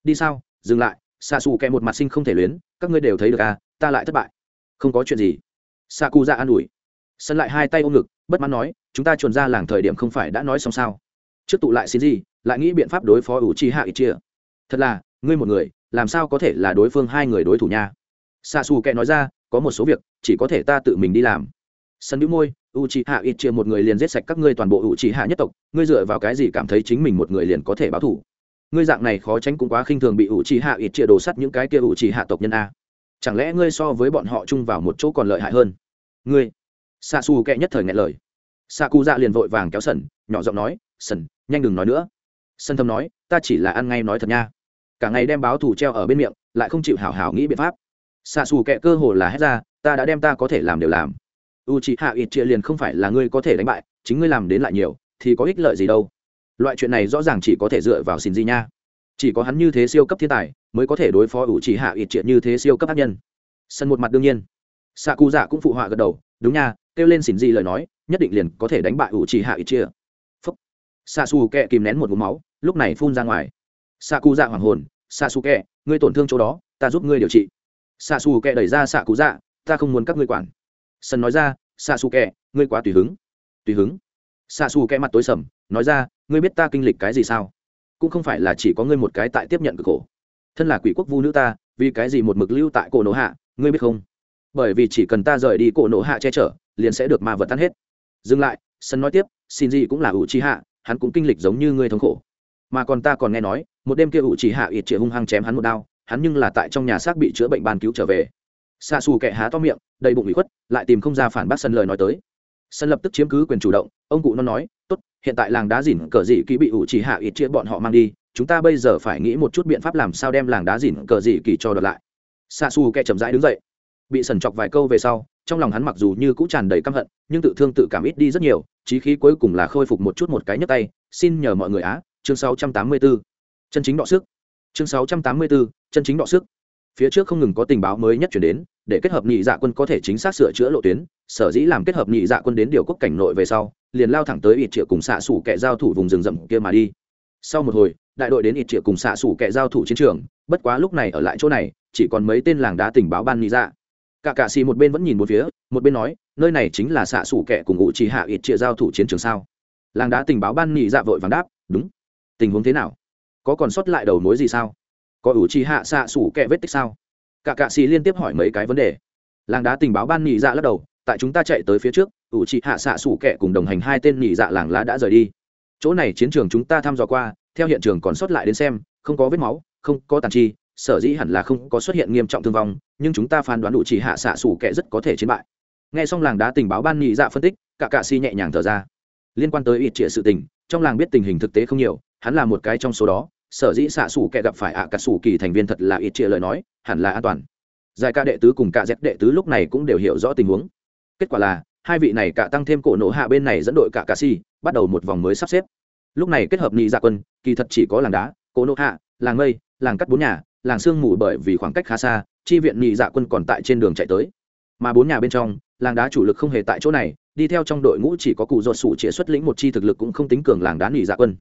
Đi sao? Dừng lại. Xạ xù Kẹ một mặt sinh không thể luyến, các ngươi đều thấy được à ta lại thất bại. Không có chuyện gì. Xạ cụ dạ an ủi. Sân lại hai tay ôm ngực, bất mãn nói chúng ta chuồn ra làng thời điểm không phải đã nói xong sao? Trước tụ lại xin gì, lại nghĩ biện pháp đối phó ủ chi hạ ít chia. Thật là, ngươi một người, làm sao có thể là đối phương hai người đối thủ nha? Xa xù kệ nói ra, có một số việc, chỉ có thể ta tự mình đi làm. Sân đĩu môi u chi hạ ít chia một người liền giết sạch các ngươi toàn bộ u chi hạ nhất tộc, ngươi dựa vào cái gì cảm thấy chính mình một người liền có thể báo thủ? Ngươi dạng này khó tránh cũng quá khinh thường bị u chi hạ ít chia đổ sắt những cái kia u chi hạ tộc nhân a. Chẳng lẽ ngươi so với bọn họ chung vào một chỗ còn lợi hại hơn? Ngươi. Xa xù kệ nhất thời nghe lời xạ cụ dạ liền vội vàng kéo sần, nhỏ giọng nói, sần, nhanh đừng nói nữa. Sân thâm nói, ta chỉ là ăn ngay nói thật nha. Cả ngày đem báo thù treo ở bên miệng, lại không chịu hảo hảo nghĩ biện pháp. Xạ xù kệ cơ hồ là hết ra, ta đã đem ta có thể làm đều làm. U chị hạ ít chia liền không phải là ngươi có thể đánh bại, chính ngươi làm đến lại nhiều, thì có ích lợi gì đâu. Loại chuyện này rõ ràng chỉ có thể dựa vào xin gì nha. Chỉ có hắn như thế siêu cấp thiên tài, mới có thể đối phó u chị hạ ít triệt như thế siêu cấp ác nhân. Sân một mặt đương nhiên. Xạ cụ dạ cũng phụ họa gật đầu, đúng nha, kêu lên xin gì lời nói nhất định liền có thể đánh bại ủ trì hạ ít chia. Phúc. Xa xù kẹ kìm nén một mũ máu, lúc này phun ra ngoài. Xa cụ dạ hoàng hồn xa xù kẹ, ngươi tổn thương chỗ đó, ta giúp ngươi điều trị. Xa xù kẹ đẩy ra xạ cụ dạ ta không muốn các ngươi quản. Sân nói ra xa xù kẹ, ngươi quá tùy hứng. Tùy hứng? Xa xù kẹ mặt tối sầm, nói ra, ngươi biết ta kinh lịch cái gì sao? Cũng không phải là chỉ có ngươi một cái tại tiếp nhận cực khổ. Thân là quỷ quốc vu nữ ta, vì cái gì một mực lưu tại cổ nổ hạ, ngươi biết không? Bởi vì chỉ cần ta rời đi cổ nổ hạ che chở, liền sẽ được ma vật tan hết dừng lại, sân nói tiếp, xin gì cũng là ủ trí hạ, hắn cũng kinh lịch giống như ngươi thống khổ. Mà còn ta còn nghe nói, một đêm kia ủ trí hạ ít chĩa hung hăng chém hắn một đao, hắn nhưng là tại trong nhà xác bị chữa bệnh ban cứu trở về. Xa xù kệ há to miệng, đầy bụng bị khuất, lại tìm không ra phản bác sân lời nói tới. Sân lập tức chiếm cứ quyền chủ động, ông cụ nó nói, tốt, hiện tại làng đá dỉn cờ dị kỳ bị ủ trí hạ ít chia bọn họ mang đi, chúng ta bây giờ phải nghĩ một chút biện pháp làm sao đem làng đá dỉn cờ dị kỳ cho đợt lại. Xa xù kệ chậm rãi đứng dậy, bị sần chọc vài câu về sau trong lòng hắn mặc dù như cũng tràn đầy căm hận nhưng tự thương tự cảm ít đi rất nhiều trí khí cuối cùng là khôi phục một chút một cái nhấc tay xin nhờ mọi người á chương 684. chân chính đọ sức. Chương 684, chân chính đọ sức. Phía trước không ngừng có tình báo mới nhất chuyển đến để kết hợp nhị dạ quân có thể chính xác sửa chữa lộ tuyến sở dĩ làm kết hợp nhị dạ quân đến điều quốc cảnh nội về sau liền lao thẳng tới ít triệu cùng xạ xủ kẻ giao thủ vùng rừng rậm kia mà đi. Sau một hồi đại đội đến ít triệu cùng xạ xủ kẻ giao thủ chiến trường bất quá lúc này ở lại chỗ này chỉ còn mấy tên làng đá tình báo ban nhị dạ cả cạ xì một bên vẫn nhìn một phía, một bên nói, nơi này chính là xạ xủ kẻ cùng ngụ chỉ hạ ít triệu giao thủ chiến trường sao? Làng đá tình báo ban nhị dạ vội vàng đáp, đúng. Tình huống thế nào? Có còn sót lại đầu mối gì sao? Có ủ trì hạ xạ sủ kẻ vết tích sao? Cả cạ xì liên tiếp hỏi mấy cái vấn đề. Làng đá tình báo ban nhị dạ lắc đầu, tại chúng ta chạy tới phía trước, ủ trì hạ xạ sủ kẻ cùng đồng hành hai tên nhị dạ làng lá đã rời đi. Chỗ này chiến trường chúng ta thăm dò qua, theo hiện trường còn sót lại đến xem, không có vết máu, không có tàn chi sở dĩ hẳn là không có xuất hiện nghiêm trọng thương vong, nhưng chúng ta phán đoán đủ chỉ hạ xạ sủ kệ rất có thể chiến bại. Nghe xong làng đá tình báo ban nhị dạ phân tích, cả cạ si nhẹ nhàng thở ra. Liên quan tới ít trịa sự tình, trong làng biết tình hình thực tế không nhiều, hắn là một cái trong số đó, sở dĩ xạ xù kẻ gặp phải ạ à cà xù kỳ thành viên thật là ít trịa lời nói, hẳn là an toàn. Giải ca đệ tứ cùng cả dép đệ tứ lúc này cũng đều hiểu rõ tình huống. Kết quả là, hai vị này cả tăng thêm cổ nổ hạ bên này dẫn đội cả cà si, bắt đầu một vòng mới sắp xếp. Lúc này kết hợp nhị dạ quân, kỳ thật chỉ có làng đá, cổ nổ hạ, làng mây, làng cắt bốn nhà làng sương mù bởi vì khoảng cách khá xa, chi viện nhị dạ quân còn tại trên đường chạy tới. Mà bốn nhà bên trong, làng đá chủ lực không hề tại chỗ này, đi theo trong đội ngũ chỉ có cụ ruột sủ chĩa xuất lĩnh một chi thực lực cũng không tính cường làng đá nhị dạ quân.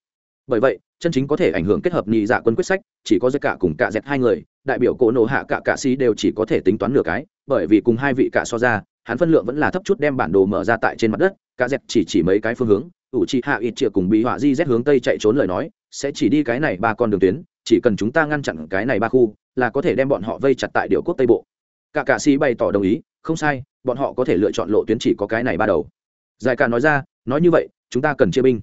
Bởi vậy, chân chính có thể ảnh hưởng kết hợp nhị dạ quân quyết sách, chỉ có giai cả cùng cả dẹt hai người, đại biểu cổ nổ hạ cả cạ sĩ đều chỉ có thể tính toán nửa cái, bởi vì cùng hai vị cả so ra, hắn phân lượng vẫn là thấp chút đem bản đồ mở ra tại trên mặt đất cả dẹt chỉ chỉ mấy cái phương hướng, ủ trị hạ ít triệu cùng bị họa di rét hướng tây chạy trốn lời nói, sẽ chỉ đi cái này ba con đường tuyến chỉ cần chúng ta ngăn chặn cái này ba khu, là có thể đem bọn họ vây chặt tại điệu quốc tây bộ. Cả cạ sĩ bày tỏ đồng ý, không sai, bọn họ có thể lựa chọn lộ tuyến chỉ có cái này ba đầu. Giải cả nói ra, nói như vậy, chúng ta cần chia binh.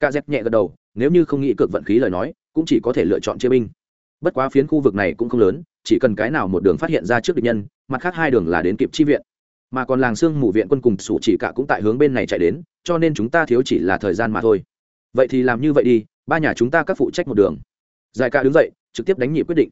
Cả dép nhẹ gật đầu, nếu như không nghĩ cược vận khí lời nói, cũng chỉ có thể lựa chọn chia binh. Bất quá phiến khu vực này cũng không lớn, chỉ cần cái nào một đường phát hiện ra trước địch nhân, mặt khác hai đường là đến kịp chi viện. Mà còn làng xương mù viện quân cùng sủ chỉ cả cũng tại hướng bên này chạy đến, cho nên chúng ta thiếu chỉ là thời gian mà thôi. Vậy thì làm như vậy đi, ba nhà chúng ta các phụ trách một đường giải ca đứng dậy, trực tiếp đánh nhị quyết định.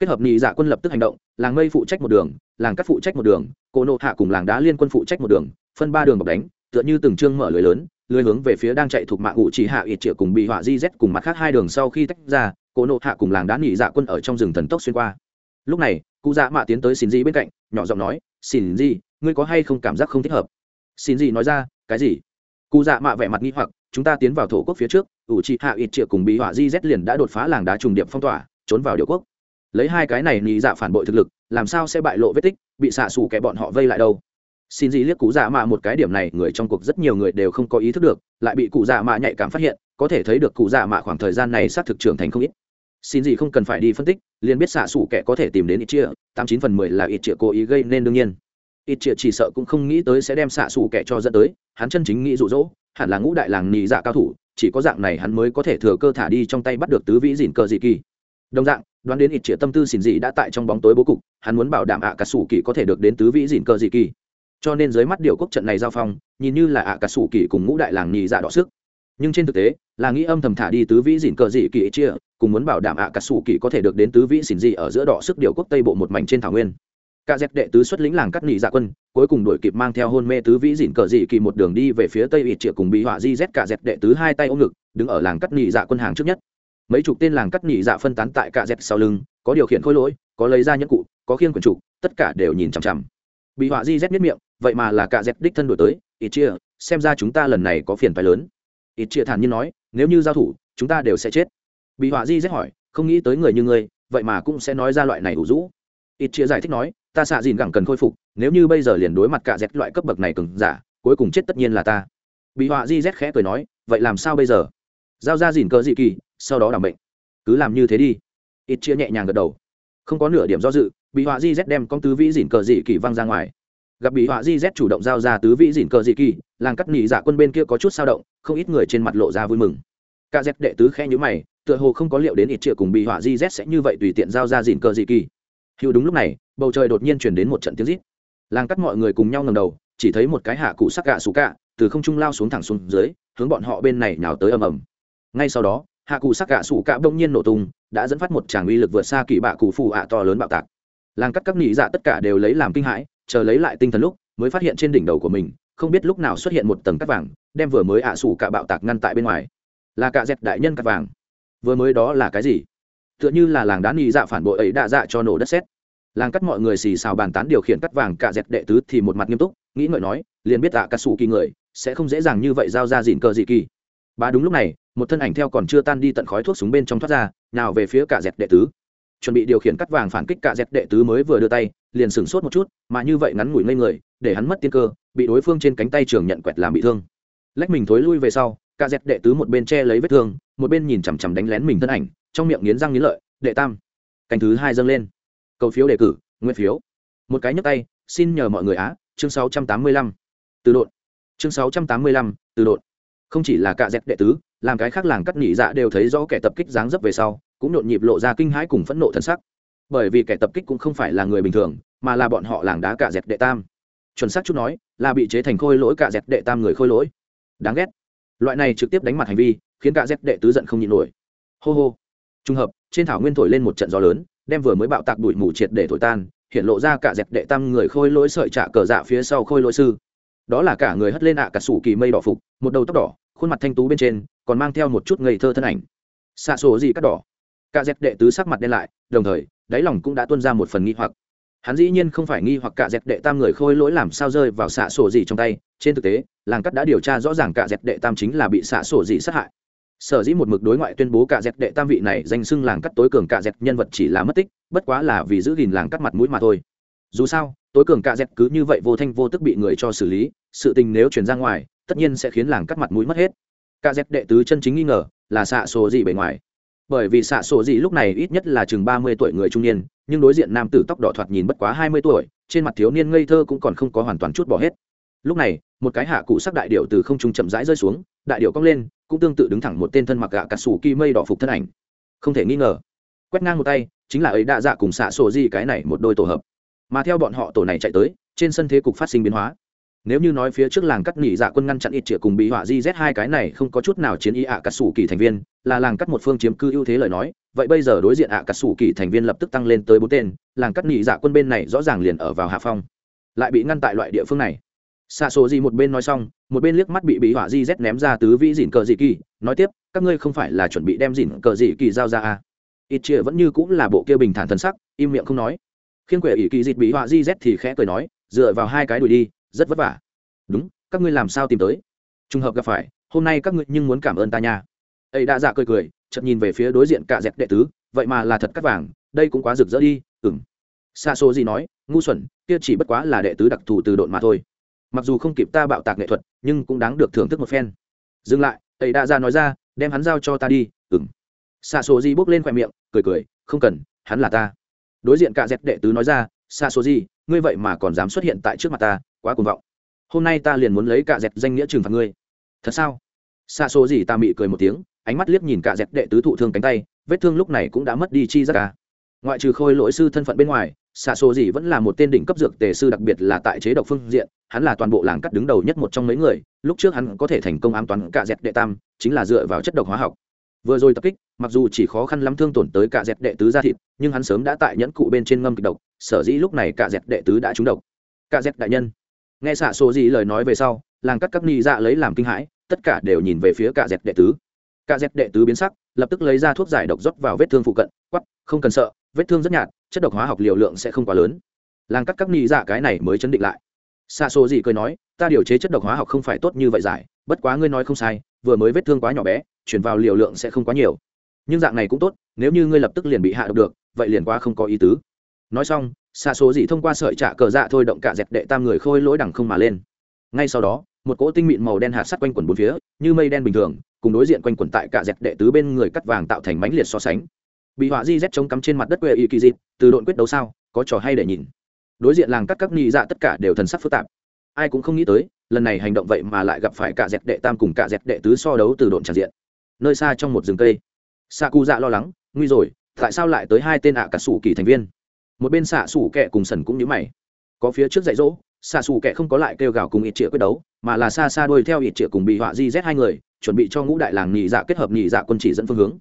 Kết hợp nhị dạ quân lập tức hành động, làng mây phụ trách một đường, làng cắt phụ trách một đường, cô nộ hạ cùng làng đá liên quân phụ trách một đường, phân ba đường bọc đánh, tựa như từng chương mở lưới lớn, lưới hướng về phía đang chạy thuộc mạng ngụ chỉ hạ ít triệu cùng bị họa di z cùng mặt khác hai đường sau khi tách ra, cô nộ hạ cùng làng đá nhị dạ quân ở trong rừng thần tốc xuyên qua. Lúc này, cụ dạ mạ tiến tới xin di bên cạnh, nhỏ giọng nói, xin di, ngươi có hay không cảm giác không thích hợp? Xin di nói ra, cái gì? Cụ dạ mạ vẻ mặt nghi hoặc chúng ta tiến vào thổ quốc phía trước, ủ trị hạ ít triệu cùng bị họa di z liền đã đột phá làng đá trùng điệp phong tỏa, trốn vào điệu quốc. Lấy hai cái này nghĩ dạ phản bội thực lực, làm sao sẽ bại lộ vết tích, bị xạ xù kẻ bọn họ vây lại đâu? Xin gì liếc cụ dạ mạ một cái điểm này, người trong cuộc rất nhiều người đều không có ý thức được, lại bị cụ dạ mạ nhạy cảm phát hiện, có thể thấy được cụ dạ mạ khoảng thời gian này xác thực trưởng thành không ít. Xin gì không cần phải đi phân tích, liền biết xạ xủ kẻ có thể tìm đến ít chia tám chín phần mười là ít chia cố ý gây nên đương nhiên. Ít chia chỉ sợ cũng không nghĩ tới sẽ đem xạ xủ kẻ cho dẫn tới, hắn chân chính nghĩ rụ rỗ hẳn là ngũ đại làng nhị dạ cao thủ, chỉ có dạng này hắn mới có thể thừa cơ thả đi trong tay bắt được tứ vĩ dìn cờ dị kỳ. Đồng dạng, đoán đến ít triệu tâm tư xin dị đã tại trong bóng tối bố cục, hắn muốn bảo đảm ạ cả sủ kỳ có thể được đến tứ vĩ dìn cờ dị kỳ. Cho nên dưới mắt điều quốc trận này giao phong, nhìn như là ạ cả sủ kỳ cùng ngũ đại làng nhị dạ đọ sức. Nhưng trên thực tế, là nghĩ âm thầm thả đi tứ vĩ dìn cờ dị kỳ chia, cùng muốn bảo đảm ạ cả sủ kỳ có thể được đến tứ vĩ xỉn dị ở giữa đọ sức điều quốc tây bộ một mảnh trên thảo nguyên cả dẹp đệ tứ xuất lĩnh làng cắt nhị dạ quân, cuối cùng đuổi kịp mang theo hôn mê tứ vĩ dìn cờ dị kỳ một đường đi về phía tây ít triệu cùng bị họa di z cả dẹp đệ tứ hai tay ôm ngực, đứng ở làng cắt nhị dạ quân hàng trước nhất. Mấy chục tên làng cắt nhị dạ phân tán tại cả dẹp sau lưng, có điều khiển khôi lỗi, có lấy ra nhẫn cụ, có khiên quần trục tất cả đều nhìn chằm chằm. Bị họa di z nhất miệng, vậy mà là cả dẹp đích thân đổi tới ít chia xem ra chúng ta lần này có phiền phái lớn. Ít chia thản nhiên nói, nếu như giao thủ, chúng ta đều sẽ chết. Bị họa di z hỏi, không nghĩ tới người như ngươi, vậy mà cũng sẽ nói ra loại này ủ rũ ít chia giải thích nói, ta xạ dìn gẳng cần khôi phục, nếu như bây giờ liền đối mặt cả dẹt loại cấp bậc này cứng giả, cuối cùng chết tất nhiên là ta. Bị họa di rét khẽ cười nói, vậy làm sao bây giờ? Giao ra dìn cờ dị kỳ, sau đó đảm bệnh cứ làm như thế đi. Ít chia nhẹ nhàng gật đầu. Không có nửa điểm do dự, bị họa di z đem con tứ vĩ dìn cờ dị kỳ văng ra ngoài. Gặp bị họa di z chủ động giao ra tứ vĩ dìn cờ dị kỳ, làng cắt nhị dạ quân bên kia có chút sao động, không ít người trên mặt lộ ra vui mừng. Cả dẹt đệ tứ khe nhữ mày, tựa hồ không có liệu đến ít chia cùng bị họa di z sẽ như vậy tùy tiện giao ra dìn cờ dị kỳ hữu đúng lúc này, bầu trời đột nhiên chuyển đến một trận tiếng rít. Làng cắt mọi người cùng nhau ngầm đầu, chỉ thấy một cái hạ cụ sắc gạ xù cạ, từ không trung lao xuống thẳng xuống dưới, hướng bọn họ bên này nhào tới ầm ầm. Ngay sau đó, hạ cụ sắc gạ xù cạ bỗng nhiên nổ tung, đã dẫn phát một tràng uy lực vượt xa kỳ bạ cụ phù ạ to lớn bạo tạc. Làng cắt các nị dạ tất cả đều lấy làm kinh hãi, chờ lấy lại tinh thần lúc, mới phát hiện trên đỉnh đầu của mình, không biết lúc nào xuất hiện một tầng cắt vàng, đem vừa mới ạ à xù bạo tạc ngăn tại bên ngoài. Là cả dẹt đại nhân cắt vàng. Vừa mới đó là cái gì? Tựa như là làng đá nị dạ phản bội ấy đạ dạ cho nổ đất xét làng cắt mọi người xì xào bàn tán điều khiển cắt vàng cả dẹp đệ tứ thì một mặt nghiêm túc, nghĩ ngợi nói, liền biết tạ cắt xù kỳ người, sẽ không dễ dàng như vậy giao ra dìn cờ dị kỳ. Bà đúng lúc này, một thân ảnh theo còn chưa tan đi tận khói thuốc súng bên trong thoát ra, nào về phía cả dẹp đệ tứ. Chuẩn bị điều khiển cắt vàng phản kích cả dẹp đệ tứ mới vừa đưa tay, liền sửng sốt một chút, mà như vậy ngắn ngủi ngây người, để hắn mất tiên cơ, bị đối phương trên cánh tay trường nhận quẹt làm bị thương. Lách mình thối lui về sau cả dẹp đệ tứ một bên che lấy vết thương, một bên nhìn chằm chằm đánh lén mình thân ảnh trong miệng nghiến răng nghiến lợi đệ tam. Cánh thứ hai dâng lên. Cầu phiếu đề cử nguyên phiếu. Một cái nhấp tay xin nhờ mọi người á chương 685. từ đột chương 685, từ đột không chỉ là cạ dẹp đệ tứ làm cái khác làng cắt nhị dạ đều thấy rõ kẻ tập kích dáng dấp về sau cũng nhộn nhịp lộ ra kinh hãi cùng phẫn nộ thân sắc. Bởi vì kẻ tập kích cũng không phải là người bình thường mà là bọn họ làng đá cạ dẹp đệ tam. Chuẩn xác chút nói là bị chế thành khôi lỗi cạ dẹp đệ tam người khôi lỗi. Đáng ghét. Loại này trực tiếp đánh mặt hành vi khiến cạ dẹp đệ tứ giận không nhịn nổi. Hô hô trùng hợp, trên thảo nguyên thổi lên một trận gió lớn, đem vừa mới bạo tạc đuổi mù triệt để thổi tan, hiện lộ ra cả dẹp đệ tam người khôi lỗi sợi trạ cờ dạ phía sau khôi lỗi sư. Đó là cả người hất lên ạ cả sủ kỳ mây đỏ phục, một đầu tóc đỏ, khuôn mặt thanh tú bên trên, còn mang theo một chút ngây thơ thân ảnh. Xạ sổ gì cắt đỏ. Cả dẹp đệ tứ sắc mặt đen lại, đồng thời, đáy lòng cũng đã tuân ra một phần nghi hoặc. Hắn dĩ nhiên không phải nghi hoặc cả dẹp đệ tam người khôi lỗi làm sao rơi vào xạ sổ gì trong tay, trên thực tế, làng cắt đã điều tra rõ ràng cả dẹp đệ tam chính là bị xạ sổ gì sát hại sở dĩ một mực đối ngoại tuyên bố cả dẹp đệ tam vị này danh xưng làng cắt tối cường cả dẹp nhân vật chỉ là mất tích, bất quá là vì giữ gìn làng cắt mặt mũi mà thôi. Dù sao, tối cường cả dẹp cứ như vậy vô thanh vô tức bị người cho xử lý, sự tình nếu truyền ra ngoài, tất nhiên sẽ khiến làng cắt mặt mũi mất hết. Cả dẹp đệ tứ chân chính nghi ngờ là xạ sổ gì bề ngoài. Bởi vì xạ sổ gì lúc này ít nhất là chừng ba mươi tuổi người trung niên, nhưng đối diện nam tử tóc đỏ thoạt nhìn bất quá hai mươi tuổi, trên mặt thiếu niên ngây thơ cũng còn không có hoàn toàn chút bỏ hết. Lúc này, một cái hạ cụ sắc đại điệu từ không trung chậm rãi rơi xuống, đại điệu cong lên cũng tương tự đứng thẳng một tên thân mặc gạ cà sủ kỳ mây đỏ phục thân ảnh. Không thể nghi ngờ, quét ngang một tay, chính là ấy đã dạ cùng xạ sổ gì cái này một đôi tổ hợp. Mà theo bọn họ tổ này chạy tới, trên sân thế cục phát sinh biến hóa. Nếu như nói phía trước làng cắt nghỉ dạ quân ngăn chặn ít triệu cùng bị họa di z hai cái này không có chút nào chiến ý ạ à cắt sủ kỳ thành viên, là làng cắt một phương chiếm cư ưu thế lời nói, vậy bây giờ đối diện ạ à cắt sủ kỳ thành viên lập tức tăng lên tới bốn tên, làng cắt nghỉ dạ quân bên này rõ ràng liền ở vào hạ phong. Lại bị ngăn tại loại địa phương này xa số gì một bên nói xong, một bên liếc mắt bị bị họa di z ném ra tứ vĩ dìn cờ dị kỳ, nói tiếp, các ngươi không phải là chuẩn bị đem dìn cờ dị kỳ giao ra à. ít chia vẫn như cũng là bộ kia bình thản thần sắc, im miệng không nói. Khiên quệ ỷ kỳ dịt bị họa di z thì khẽ cười nói, dựa vào hai cái đùi đi, rất vất vả. Đúng, các ngươi làm sao tìm tới? Trùng hợp gặp phải, hôm nay các ngươi nhưng muốn cảm ơn ta nha. Ấy đã dạ cười cười, chợt nhìn về phía đối diện cả dẹp đệ tứ, vậy mà là thật cắt vàng, đây cũng quá rực rỡ đi ừng xa số gì nói, ngu xuẩn, kia chỉ bất quá là đệ tứ đặc thù từ độn mà thôi mặc dù không kịp ta bạo tạc nghệ thuật, nhưng cũng đáng được thưởng thức một phen. Dừng lại ấy đã ra nói ra, đem hắn giao cho ta đi ừng xạ số gì bốc lên khoe miệng, cười cười, không cần, hắn là ta. Đối diện cả dẹp đệ tứ nói ra, xạ số gì ngươi vậy mà còn dám xuất hiện tại trước mặt ta, quá cuồng vọng. Hôm nay ta liền muốn lấy cả dẹp danh nghĩa trừng phạt ngươi. Thật sao? Xạ số gì ta mị cười một tiếng, ánh mắt liếc nhìn cả dẹp đệ tứ thụ thương cánh tay, vết thương lúc này cũng đã mất đi chi ra cả à. ngoại trừ khôi lỗi sư thân phận bên ngoài xạ số gì vẫn là một tên đỉnh cấp dược tề sư, đặc biệt là tại chế độc phương diện, hắn là toàn bộ làng cắt đứng đầu nhất một trong mấy người, lúc trước hắn có thể thành công ám toán cả dẹp đệ tam, chính là dựa vào chất độc hóa học. Vừa rồi tập kích, mặc dù chỉ khó khăn lắm thương tổn tới cả dẹp đệ tứ ra thịt, nhưng hắn sớm đã tại nhẫn cụ bên trên ngâm kịch độc, sở dĩ lúc này cả dẹp đệ tứ đã trúng độc. Cả dẹp đại nhân, nghe xạ số gì lời nói về sau, làng cắt các ni dạ lấy làm kinh hãi, tất cả đều nhìn về phía cả dẹp đệ tứ. Cả dẹp đệ tứ biến sắc, lập tức lấy ra thuốc giải độc rót vào vết thương phụ cận quắp không cần sợ, vết thương rất nhạt chất độc hóa học liều lượng sẽ không quá lớn. Làng cắt các ni dạ cái này mới chấn định lại. Xa số gì cười nói, ta điều chế chất độc hóa học không phải tốt như vậy giải, bất quá ngươi nói không sai, vừa mới vết thương quá nhỏ bé, chuyển vào liều lượng sẽ không quá nhiều. Nhưng dạng này cũng tốt, nếu như ngươi lập tức liền bị hạ độc được, vậy liền quá không có ý tứ. Nói xong xa số gì thông qua sợi trả cờ dạ thôi động cả dẹp đệ tam người khôi lỗi đẳng không mà lên. Ngay sau đó, một cỗ tinh mịn màu đen hạt sắt quanh quần bốn phía, như mây đen bình thường, cùng đối diện quanh quần tại cả dẹp đệ tứ bên người cắt vàng tạo thành mánh liệt so sánh bị họa di z chống cắm trên mặt đất quê y kỳ dịp từ đội quyết đấu sao, có trò hay để nhìn. Đối diện làng cắt các nghi dạ tất cả đều thần sắc phức tạp. Ai cũng không nghĩ tới, lần này hành động vậy mà lại gặp phải cả dẹp đệ tam cùng cả dẹp đệ tứ so đấu từ độn tràn diện. Nơi xa trong một rừng cây xạ cụ dạ lo lắng, nguy rồi, tại sao lại tới hai tên ạ cả sủ kỳ thành viên? Một bên xạ sủ kẹ cùng sần cũng nhớ mày. Có phía trước dạy dỗ, xạ sủ kẹ không có lại kêu gào cùng ít trịa quyết đấu, mà là xa xa đuôi theo ít trịa cùng bị họa di z hai người, chuẩn bị cho ngũ đại làng nhị dạ kết hợp nhị dạ quân chỉ dẫn phương hướng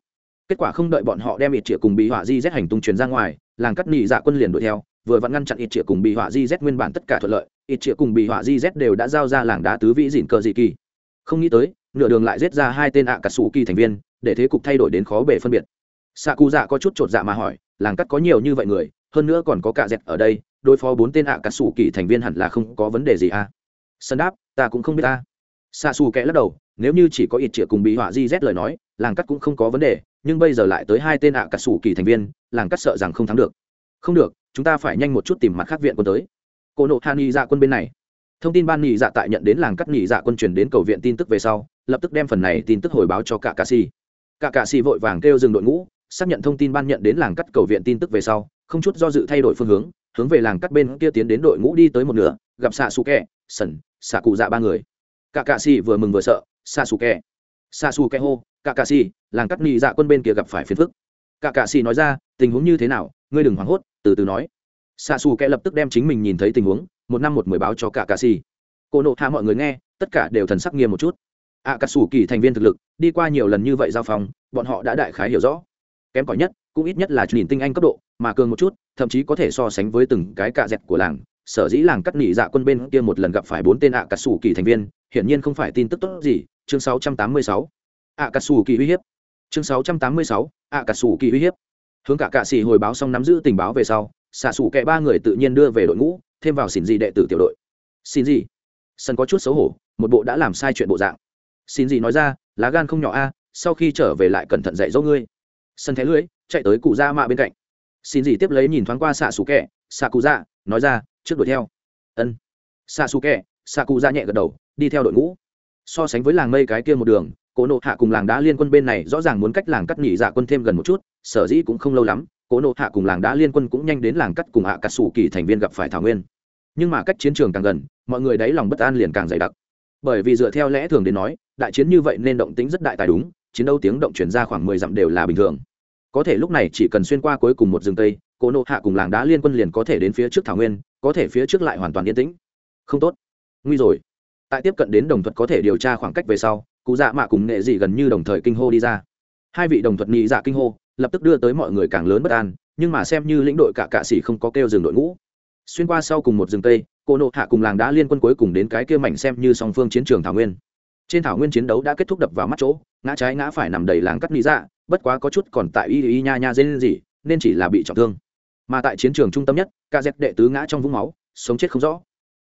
kết quả không đợi bọn họ đem ít trịa cùng bị họa di z hành tung truyền ra ngoài, làng cắt nỉ dạ quân liền đuổi theo, vừa vặn ngăn chặn ít trịa cùng bị họa di z nguyên bản tất cả thuận lợi. Ít trịa cùng bị họa di z đều đã giao ra làng đá tứ vĩ dịn cờ dị kỳ. Không nghĩ tới, nửa đường lại giết ra hai tên ạ cà sủ kỳ thành viên, để thế cục thay đổi đến khó bể phân biệt. Xạ cụ dạ có chút chột dạ mà hỏi, làng cắt có nhiều như vậy người, hơn nữa còn có cả dẹt ở đây, đối phó bốn tên ạ cà sủ kỳ thành viên hẳn là không có vấn đề gì à? Sân đáp, ta cũng không biết ta. Xạ xù kẽ lắc đầu, nếu như chỉ có ít trịa cùng bị họa di z lời nói, làng cắt cũng không có vấn đề nhưng bây giờ lại tới hai tên ạ cà sủ kỳ thành viên, làng cắt sợ rằng không thắng được. Không được, chúng ta phải nhanh một chút tìm mặt khác viện quân tới. Cô nộ hàn nghỉ dạ quân bên này. Thông tin ban nghỉ dạ tại nhận đến làng cắt nghỉ dạ quân truyền đến cầu viện tin tức về sau, lập tức đem phần này tin tức hồi báo cho cả cà si cả cà si vội vàng kêu dừng đội ngũ, xác nhận thông tin ban nhận đến làng cắt cầu viện tin tức về sau, không chút do dự thay đổi phương hướng hướng về làng cắt bên kia tiến đến đội ngũ đi tới một nửa, gặp xạ xù kẹ sần xạ cụ dạ ba người. Cả cà si vừa mừng vừa sợ xạ xù kẹ xạ xù kẹ hô cả cà si làng cắt nghị dạ quân bên kia gặp phải phiền phức. Cả cà si nói ra, tình huống như thế nào? Ngươi đừng hoảng hốt, từ từ nói. Xạ xù kẹ lập tức đem chính mình nhìn thấy tình huống, một năm một mười báo cho cả cà si cô nộ hạ mọi người nghe, tất cả đều thần sắc nghiêm một chút. Ạ cà sủ kỳ thành viên thực lực, đi qua nhiều lần như vậy giao phòng bọn họ đã đại khái hiểu rõ. Kém cỏi nhất, cũng ít nhất là nhìn tinh anh cấp độ, mà cường một chút, thậm chí có thể so sánh với từng cái cạ dẹt của làng. Sở dĩ làng cắt nỉ dạ quân bên kia một lần gặp phải bốn tên ạ cà sủ kỳ thành viên hiển nhiên không phải tin tức tốt gì. Chương 686. ạ cà sủ kỳ uy hiếp. Chương 686. ạ cà sủ kỳ uy hiếp. Hướng cả cạ xì hồi báo xong nắm giữ tình báo về sau, xạ sủ kệ ba người tự nhiên đưa về đội ngũ, thêm vào xin gì đệ tử tiểu đội. Xin gì? Sân có chút xấu hổ, một bộ đã làm sai chuyện bộ dạng. Xin gì nói ra, lá gan không nhỏ a, sau khi trở về lại cẩn thận dạy dỗ ngươi. Sân thé lưới chạy tới cụ ra mạ bên cạnh. Xin gì tiếp lấy nhìn thoáng qua xạ xù kẹ xạ cụ ra nói ra, trước đuổi theo. Ân. Xạ xù kẹ xạ cụ ra nhẹ gật đầu đi theo đội ngũ. So sánh với làng mây cái kia một đường, cố nộ hạ cùng làng đá liên quân bên này rõ ràng muốn cách làng cắt nhị dạ quân thêm gần một chút, sở dĩ cũng không lâu lắm, cố nộ hạ cùng làng đá liên quân cũng nhanh đến làng cắt cùng hạ cắt xù kỳ thành viên gặp phải thảo nguyên. Nhưng mà cách chiến trường càng gần, mọi người đáy lòng bất an liền càng dày đặc. Bởi vì dựa theo lẽ thường đến nói, đại chiến như vậy nên động tính rất đại tài đúng, chiến đấu tiếng động chuyển ra khoảng mười dặm đều là bình thường. Có thể lúc này chỉ cần xuyên qua cuối cùng một rừng tây, cố nộ hạ cùng làng đá liên quân liền có thể đến phía trước thảo nguyên, có thể phía trước lại hoàn toàn yên tĩnh. Không tốt. Nguy rồi tại tiếp cận đến đồng thuật có thể điều tra khoảng cách về sau, cụ dạ mạ cùng nghệ dị gần như đồng thời kinh hô đi ra. Hai vị đồng thuật nhị dạ kinh hô, lập tức đưa tới mọi người càng lớn bất an, nhưng mà xem như lĩnh đội cả cạ sĩ không có kêu dừng đội ngũ. Xuyên qua sau cùng một rừng tây, cô nộ hạ cùng làng đã liên quân cuối cùng đến cái kia mảnh xem như song phương chiến trường thảo nguyên. Trên thảo nguyên chiến đấu đã kết thúc đập vào mắt chỗ, ngã trái ngã phải nằm đầy làng cắt lý dạ bất quá có chút còn tại y y nha nha dên gì nên chỉ là bị trọng thương. Mà tại chiến trường trung tâm nhất ca dẹp đệ tứ ngã trong vũng máu, sống chết không rõ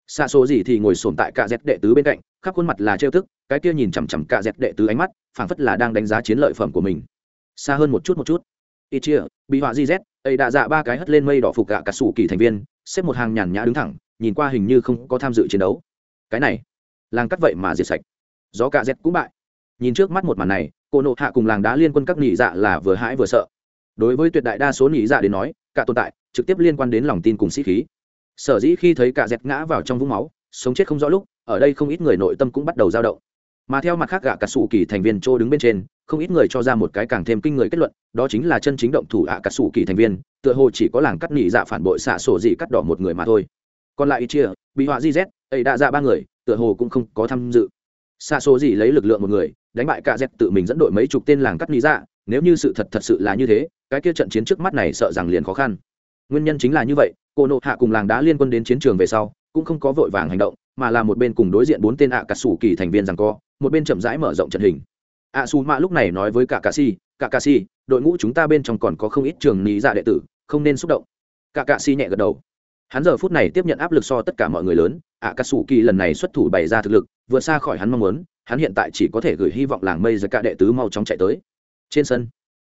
xa số gì thì ngồi sồn tại cạ dẹp đệ tứ bên cạnh, khắp khuôn mặt là trêu tức, cái kia nhìn chằm chằm cạ dẹp đệ tứ ánh mắt, phảng phất là đang đánh giá chiến lợi phẩm của mình. Xa hơn một chút một chút. Ít chia bị họa di z ấy đã dạ ba cái hất lên mây đỏ phục gạ cả sủ kỳ thành viên, xếp một hàng nhàn nhã đứng thẳng, nhìn qua hình như không có tham dự chiến đấu. Cái này, làng cắt vậy mà diệt sạch. Gió cạ dẹt cũng bại. Nhìn trước mắt một màn này cô nộ hạ cùng làng đá liên quân các nỉ dạ là vừa hãi vừa sợ. Đối với tuyệt đại đa số nỉ dạ đến nói, cả tồn tại trực tiếp liên quan đến lòng tin cùng sĩ khí sở dĩ khi thấy cả dẹt ngã vào trong vũng máu, sống chết không rõ lúc, ở đây không ít người nội tâm cũng bắt đầu dao động. Mà theo mặt khác gạ cả sủ kỳ thành viên chỗ đứng bên trên, không ít người cho ra một cái càng thêm kinh người kết luận, đó chính là chân chính động thủ ạ cả sủ kỳ thành viên, tựa hồ chỉ có làng cắt nỉ dạ phản bội xạ sổ dị cắt đỏ một người mà thôi. Còn lại ít chia bị họa di z ấy đã ra ba người, tựa hồ cũng không có tham dự. Xạ sổ dị lấy lực lượng một người, đánh bại cả z tự mình dẫn đội mấy chục tên làng cắt nỉ dạ nếu như sự thật thật sự là như thế, cái kia trận chiến trước mắt này sợ rằng liền khó khăn. Nguyên nhân chính là như vậy cô nộ hạ cùng làng đá liên quân đến chiến trường về sau, cũng không có vội vàng hành động, mà là một bên cùng đối diện bốn tên ạ cà sủ kỳ thành viên rằng co, một bên chậm rãi mở rộng trận hình. Ạ xù mạ lúc này nói với cả cà si cả cà si, đội ngũ chúng ta bên trong còn có không ít trường lý dạ đệ tử, không nên xúc động. Cả cà si nhẹ gật đầu. Hắn giờ phút này tiếp nhận áp lực so tất cả mọi người lớn, ạ cà sủ kỳ lần này xuất thủ bày ra thực lực, vượt xa khỏi hắn mong muốn, hắn hiện tại chỉ có thể gửi hy vọng làng mây ra cả đệ tứ mau chóng chạy tới. Trên sân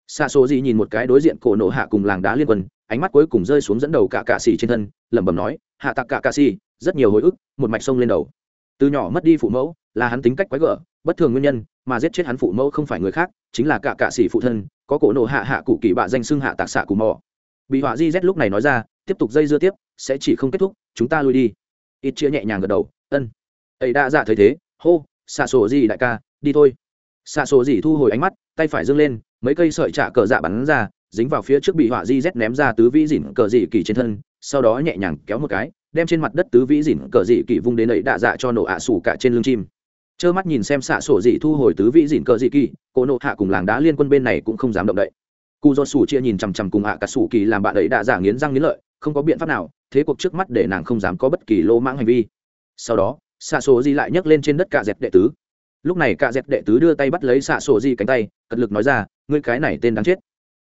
xa số gì nhìn một cái đối diện cổ nộ hạ cùng làng đá liên quân ánh mắt cuối cùng rơi xuống dẫn đầu cả cạ xỉ trên thân, lẩm bẩm nói, hạ tặc cả cạ xỉ rất nhiều hồi ức, một mạch sông lên đầu. Từ nhỏ mất đi phụ mẫu, là hắn tính cách quái gở, bất thường nguyên nhân, mà giết chết hắn phụ mẫu không phải người khác, chính là cả cạ sĩ phụ thân, có cổ nộ hạ hạ cụ kỳ bạ danh xưng hạ tạc xạ cù mò. Bị họa di z lúc này nói ra, tiếp tục dây dưa tiếp, sẽ chỉ không kết thúc, chúng ta lui đi. Ít chia nhẹ nhàng gật đầu, ân. Ấy đã dạ thấy thế, hô, xạ sổ gì đại ca, đi thôi. Xạ sổ gì thu hồi ánh mắt, tay phải dâng lên, mấy cây sợi trạ cờ dạ bắn ra dính vào phía trước bị họa di z ném ra tứ vĩ dỉn cờ dị kỳ trên thân, sau đó nhẹ nhàng kéo một cái, đem trên mặt đất tứ vĩ dỉn cờ dị kỳ vung đến ấy đạ dạ cho nổ ạ à sủ cả trên lưng chim. Trơ mắt nhìn xem xạ sổ dị thu hồi tứ vĩ dỉn cờ dị kỳ, cổ nộ hạ cùng làng đá liên quân bên này cũng không dám động đậy. Cụ do sủ chia nhìn chằm chằm cùng hạ cả sủ kỳ làm bạn ấy đạ dạ nghiến răng nghiến lợi, không có biện pháp nào, thế cuộc trước mắt để nàng không dám có bất kỳ lô mãng hành vi. Sau đó, xạ sổ dị lại nhấc lên trên đất cả dẹp đệ tứ. Lúc này cả dẹp đệ tứ đưa tay bắt lấy xạ sổ dị cánh tay, cật lực nói ra, ngươi cái này tên đáng chết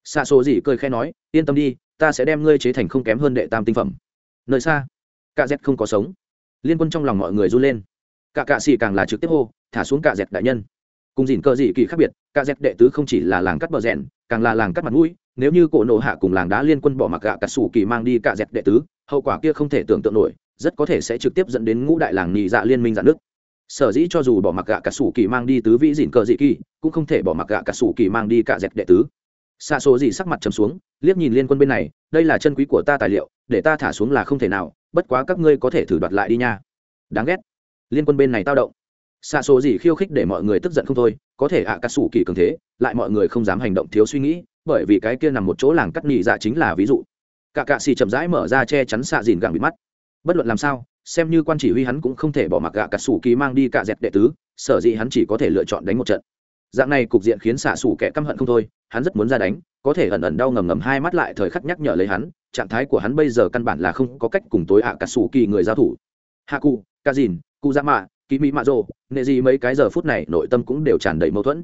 xạ sổ dị cười khẽ nói, yên tâm đi, ta sẽ đem ngươi chế thành không kém hơn đệ tam tinh phẩm. Nơi xa. Cả dẹt không có sống. Liên quân trong lòng mọi người run lên. Cả cạ xì càng là trực tiếp hô, thả xuống cả dẹt đại nhân. Cùng dìn cơ dị kỳ khác biệt, cả dẹt đệ tứ không chỉ là làng cắt bờ rèn, càng là làng cắt mặt mũi, nếu như cổ nộ hạ cùng làng đá liên quân bỏ mặc gạ cà sủ kỳ mang đi cả dẹt đệ tứ, hậu quả kia không thể tưởng tượng nổi, rất có thể sẽ trực tiếp dẫn đến ngũ đại làng nhị dạ liên minh dạ nước sở dĩ cho dù bỏ mặc gạ cà sủ kỳ mang đi tứ vĩ dìn cờ dị kỳ, cũng không thể bỏ mặc gạ cà sủ kỳ mang đi cả dẹt đệ tứ xa số gì sắc mặt trầm xuống, liếc nhìn liên quân bên này, đây là chân quý của ta tài liệu, để ta thả xuống là không thể nào, bất quá các ngươi có thể thử đoạt lại đi nha. Đáng ghét. Liên quân bên này tao động. Xa số gì khiêu khích để mọi người tức giận không thôi, có thể ạ à cà sủ kỳ cường thế, lại mọi người không dám hành động thiếu suy nghĩ, bởi vì cái kia nằm một chỗ làng cắt nhị dạ chính là ví dụ. Cả cạ xì chậm rãi mở ra che chắn xạ dìn gẳng bị mắt. Bất luận làm sao, xem như quan chỉ huy hắn cũng không thể bỏ mặc gạ cà sủ kỳ mang đi cả dẹp đệ tứ, sở dĩ hắn chỉ có thể lựa chọn đánh một trận dạng này cục diện khiến xạ sủ kẻ căm hận không thôi, hắn rất muốn ra đánh, có thể ẩn ẩn đau ngầm ngầm hai mắt lại thời khắc nhắc nhở lấy hắn, trạng thái của hắn bây giờ căn bản là không có cách cùng tối ạ cà sủ kỳ người giao thủ. Hạ cụ ca dìn cụ dạ mạ kỳ mỹ mạ rồ nệ gì mấy cái giờ phút này nội tâm cũng đều tràn đầy mâu thuẫn.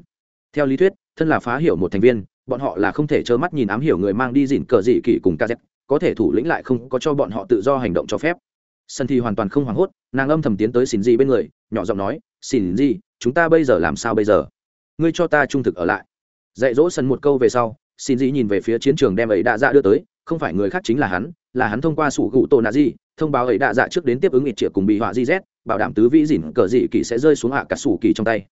Theo lý thuyết, thân là phá hiểu một thành viên, bọn họ là không thể trơ mắt nhìn ám hiểu người mang đi dìn cờ dị kỳ cùng kz có thể thủ lĩnh lại không có cho bọn họ tự do hành động cho phép. Sân thì hoàn toàn không hoảng hốt, nàng âm thầm tiến tới xin gì bên người, nhỏ giọng nói xin gì chúng ta bây giờ làm sao bây giờ? Ngươi cho ta trung thực ở lại. Dạy dỗ sân một câu về sau, xin dĩ nhìn về phía chiến trường đem ấy đạ dạ đưa tới, không phải người khác chính là hắn là hắn thông qua sủ gụ tổ nạ di thông báo ấy đạ dạ trước đến tiếp ứng ít triệu cùng bị họa di z bảo đảm tứ vĩ dỉn cờ dị kỳ sẽ rơi xuống hạ cả sủ kỳ trong tay.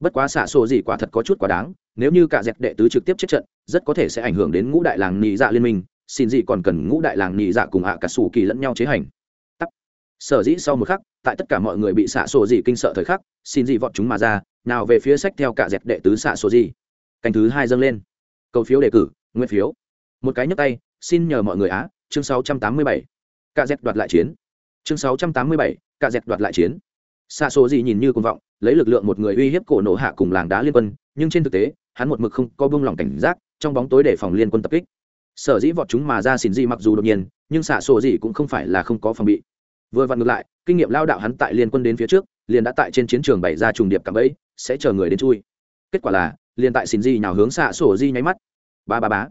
Bất quá xả sổ gì quả thật có chút quá đáng, nếu như cả dẹp đệ tứ trực tiếp chết trận, rất có thể sẽ ảnh hưởng đến ngũ đại làng nhị dạ liên minh, xin dị còn cần ngũ đại làng nhị dạ cùng hạ cả sủ kỳ lẫn nhau chế hành. Tắt sở dĩ sau một khắc, tại tất cả mọi người bị xả sổ gì kinh sợ thời khắc, xin dị vọt chúng mà ra nào về phía sách theo cả dẹp đệ tứ xạ số gì. Canh thứ hai dâng lên. Cầu phiếu đề cử nguyên phiếu. Một cái nhấc tay xin nhờ mọi người á chương 687. cả dẹp đoạt lại chiến. Chương 687, cả dẹp đoạt lại chiến. Xạ số gì nhìn như cuồng vọng lấy lực lượng một người uy hiếp cổ nổ hạ cùng làng đá liên quân nhưng trên thực tế hắn một mực không có buông lỏng cảnh giác trong bóng tối để phòng liên quân tập kích. Sở dĩ vọt chúng mà ra xỉn gì mặc dù đột nhiên nhưng xạ sổ gì cũng không phải là không có phòng bị. Vừa vặn ngược lại kinh nghiệm lao đạo hắn tại liên quân đến phía trước liền đã tại trên chiến trường bày ra trùng điệp cảm bẫy sẽ chờ người đến chui. Kết quả là, liền tại xin di nhào hướng xạ sổ di nháy mắt. Ba ba bá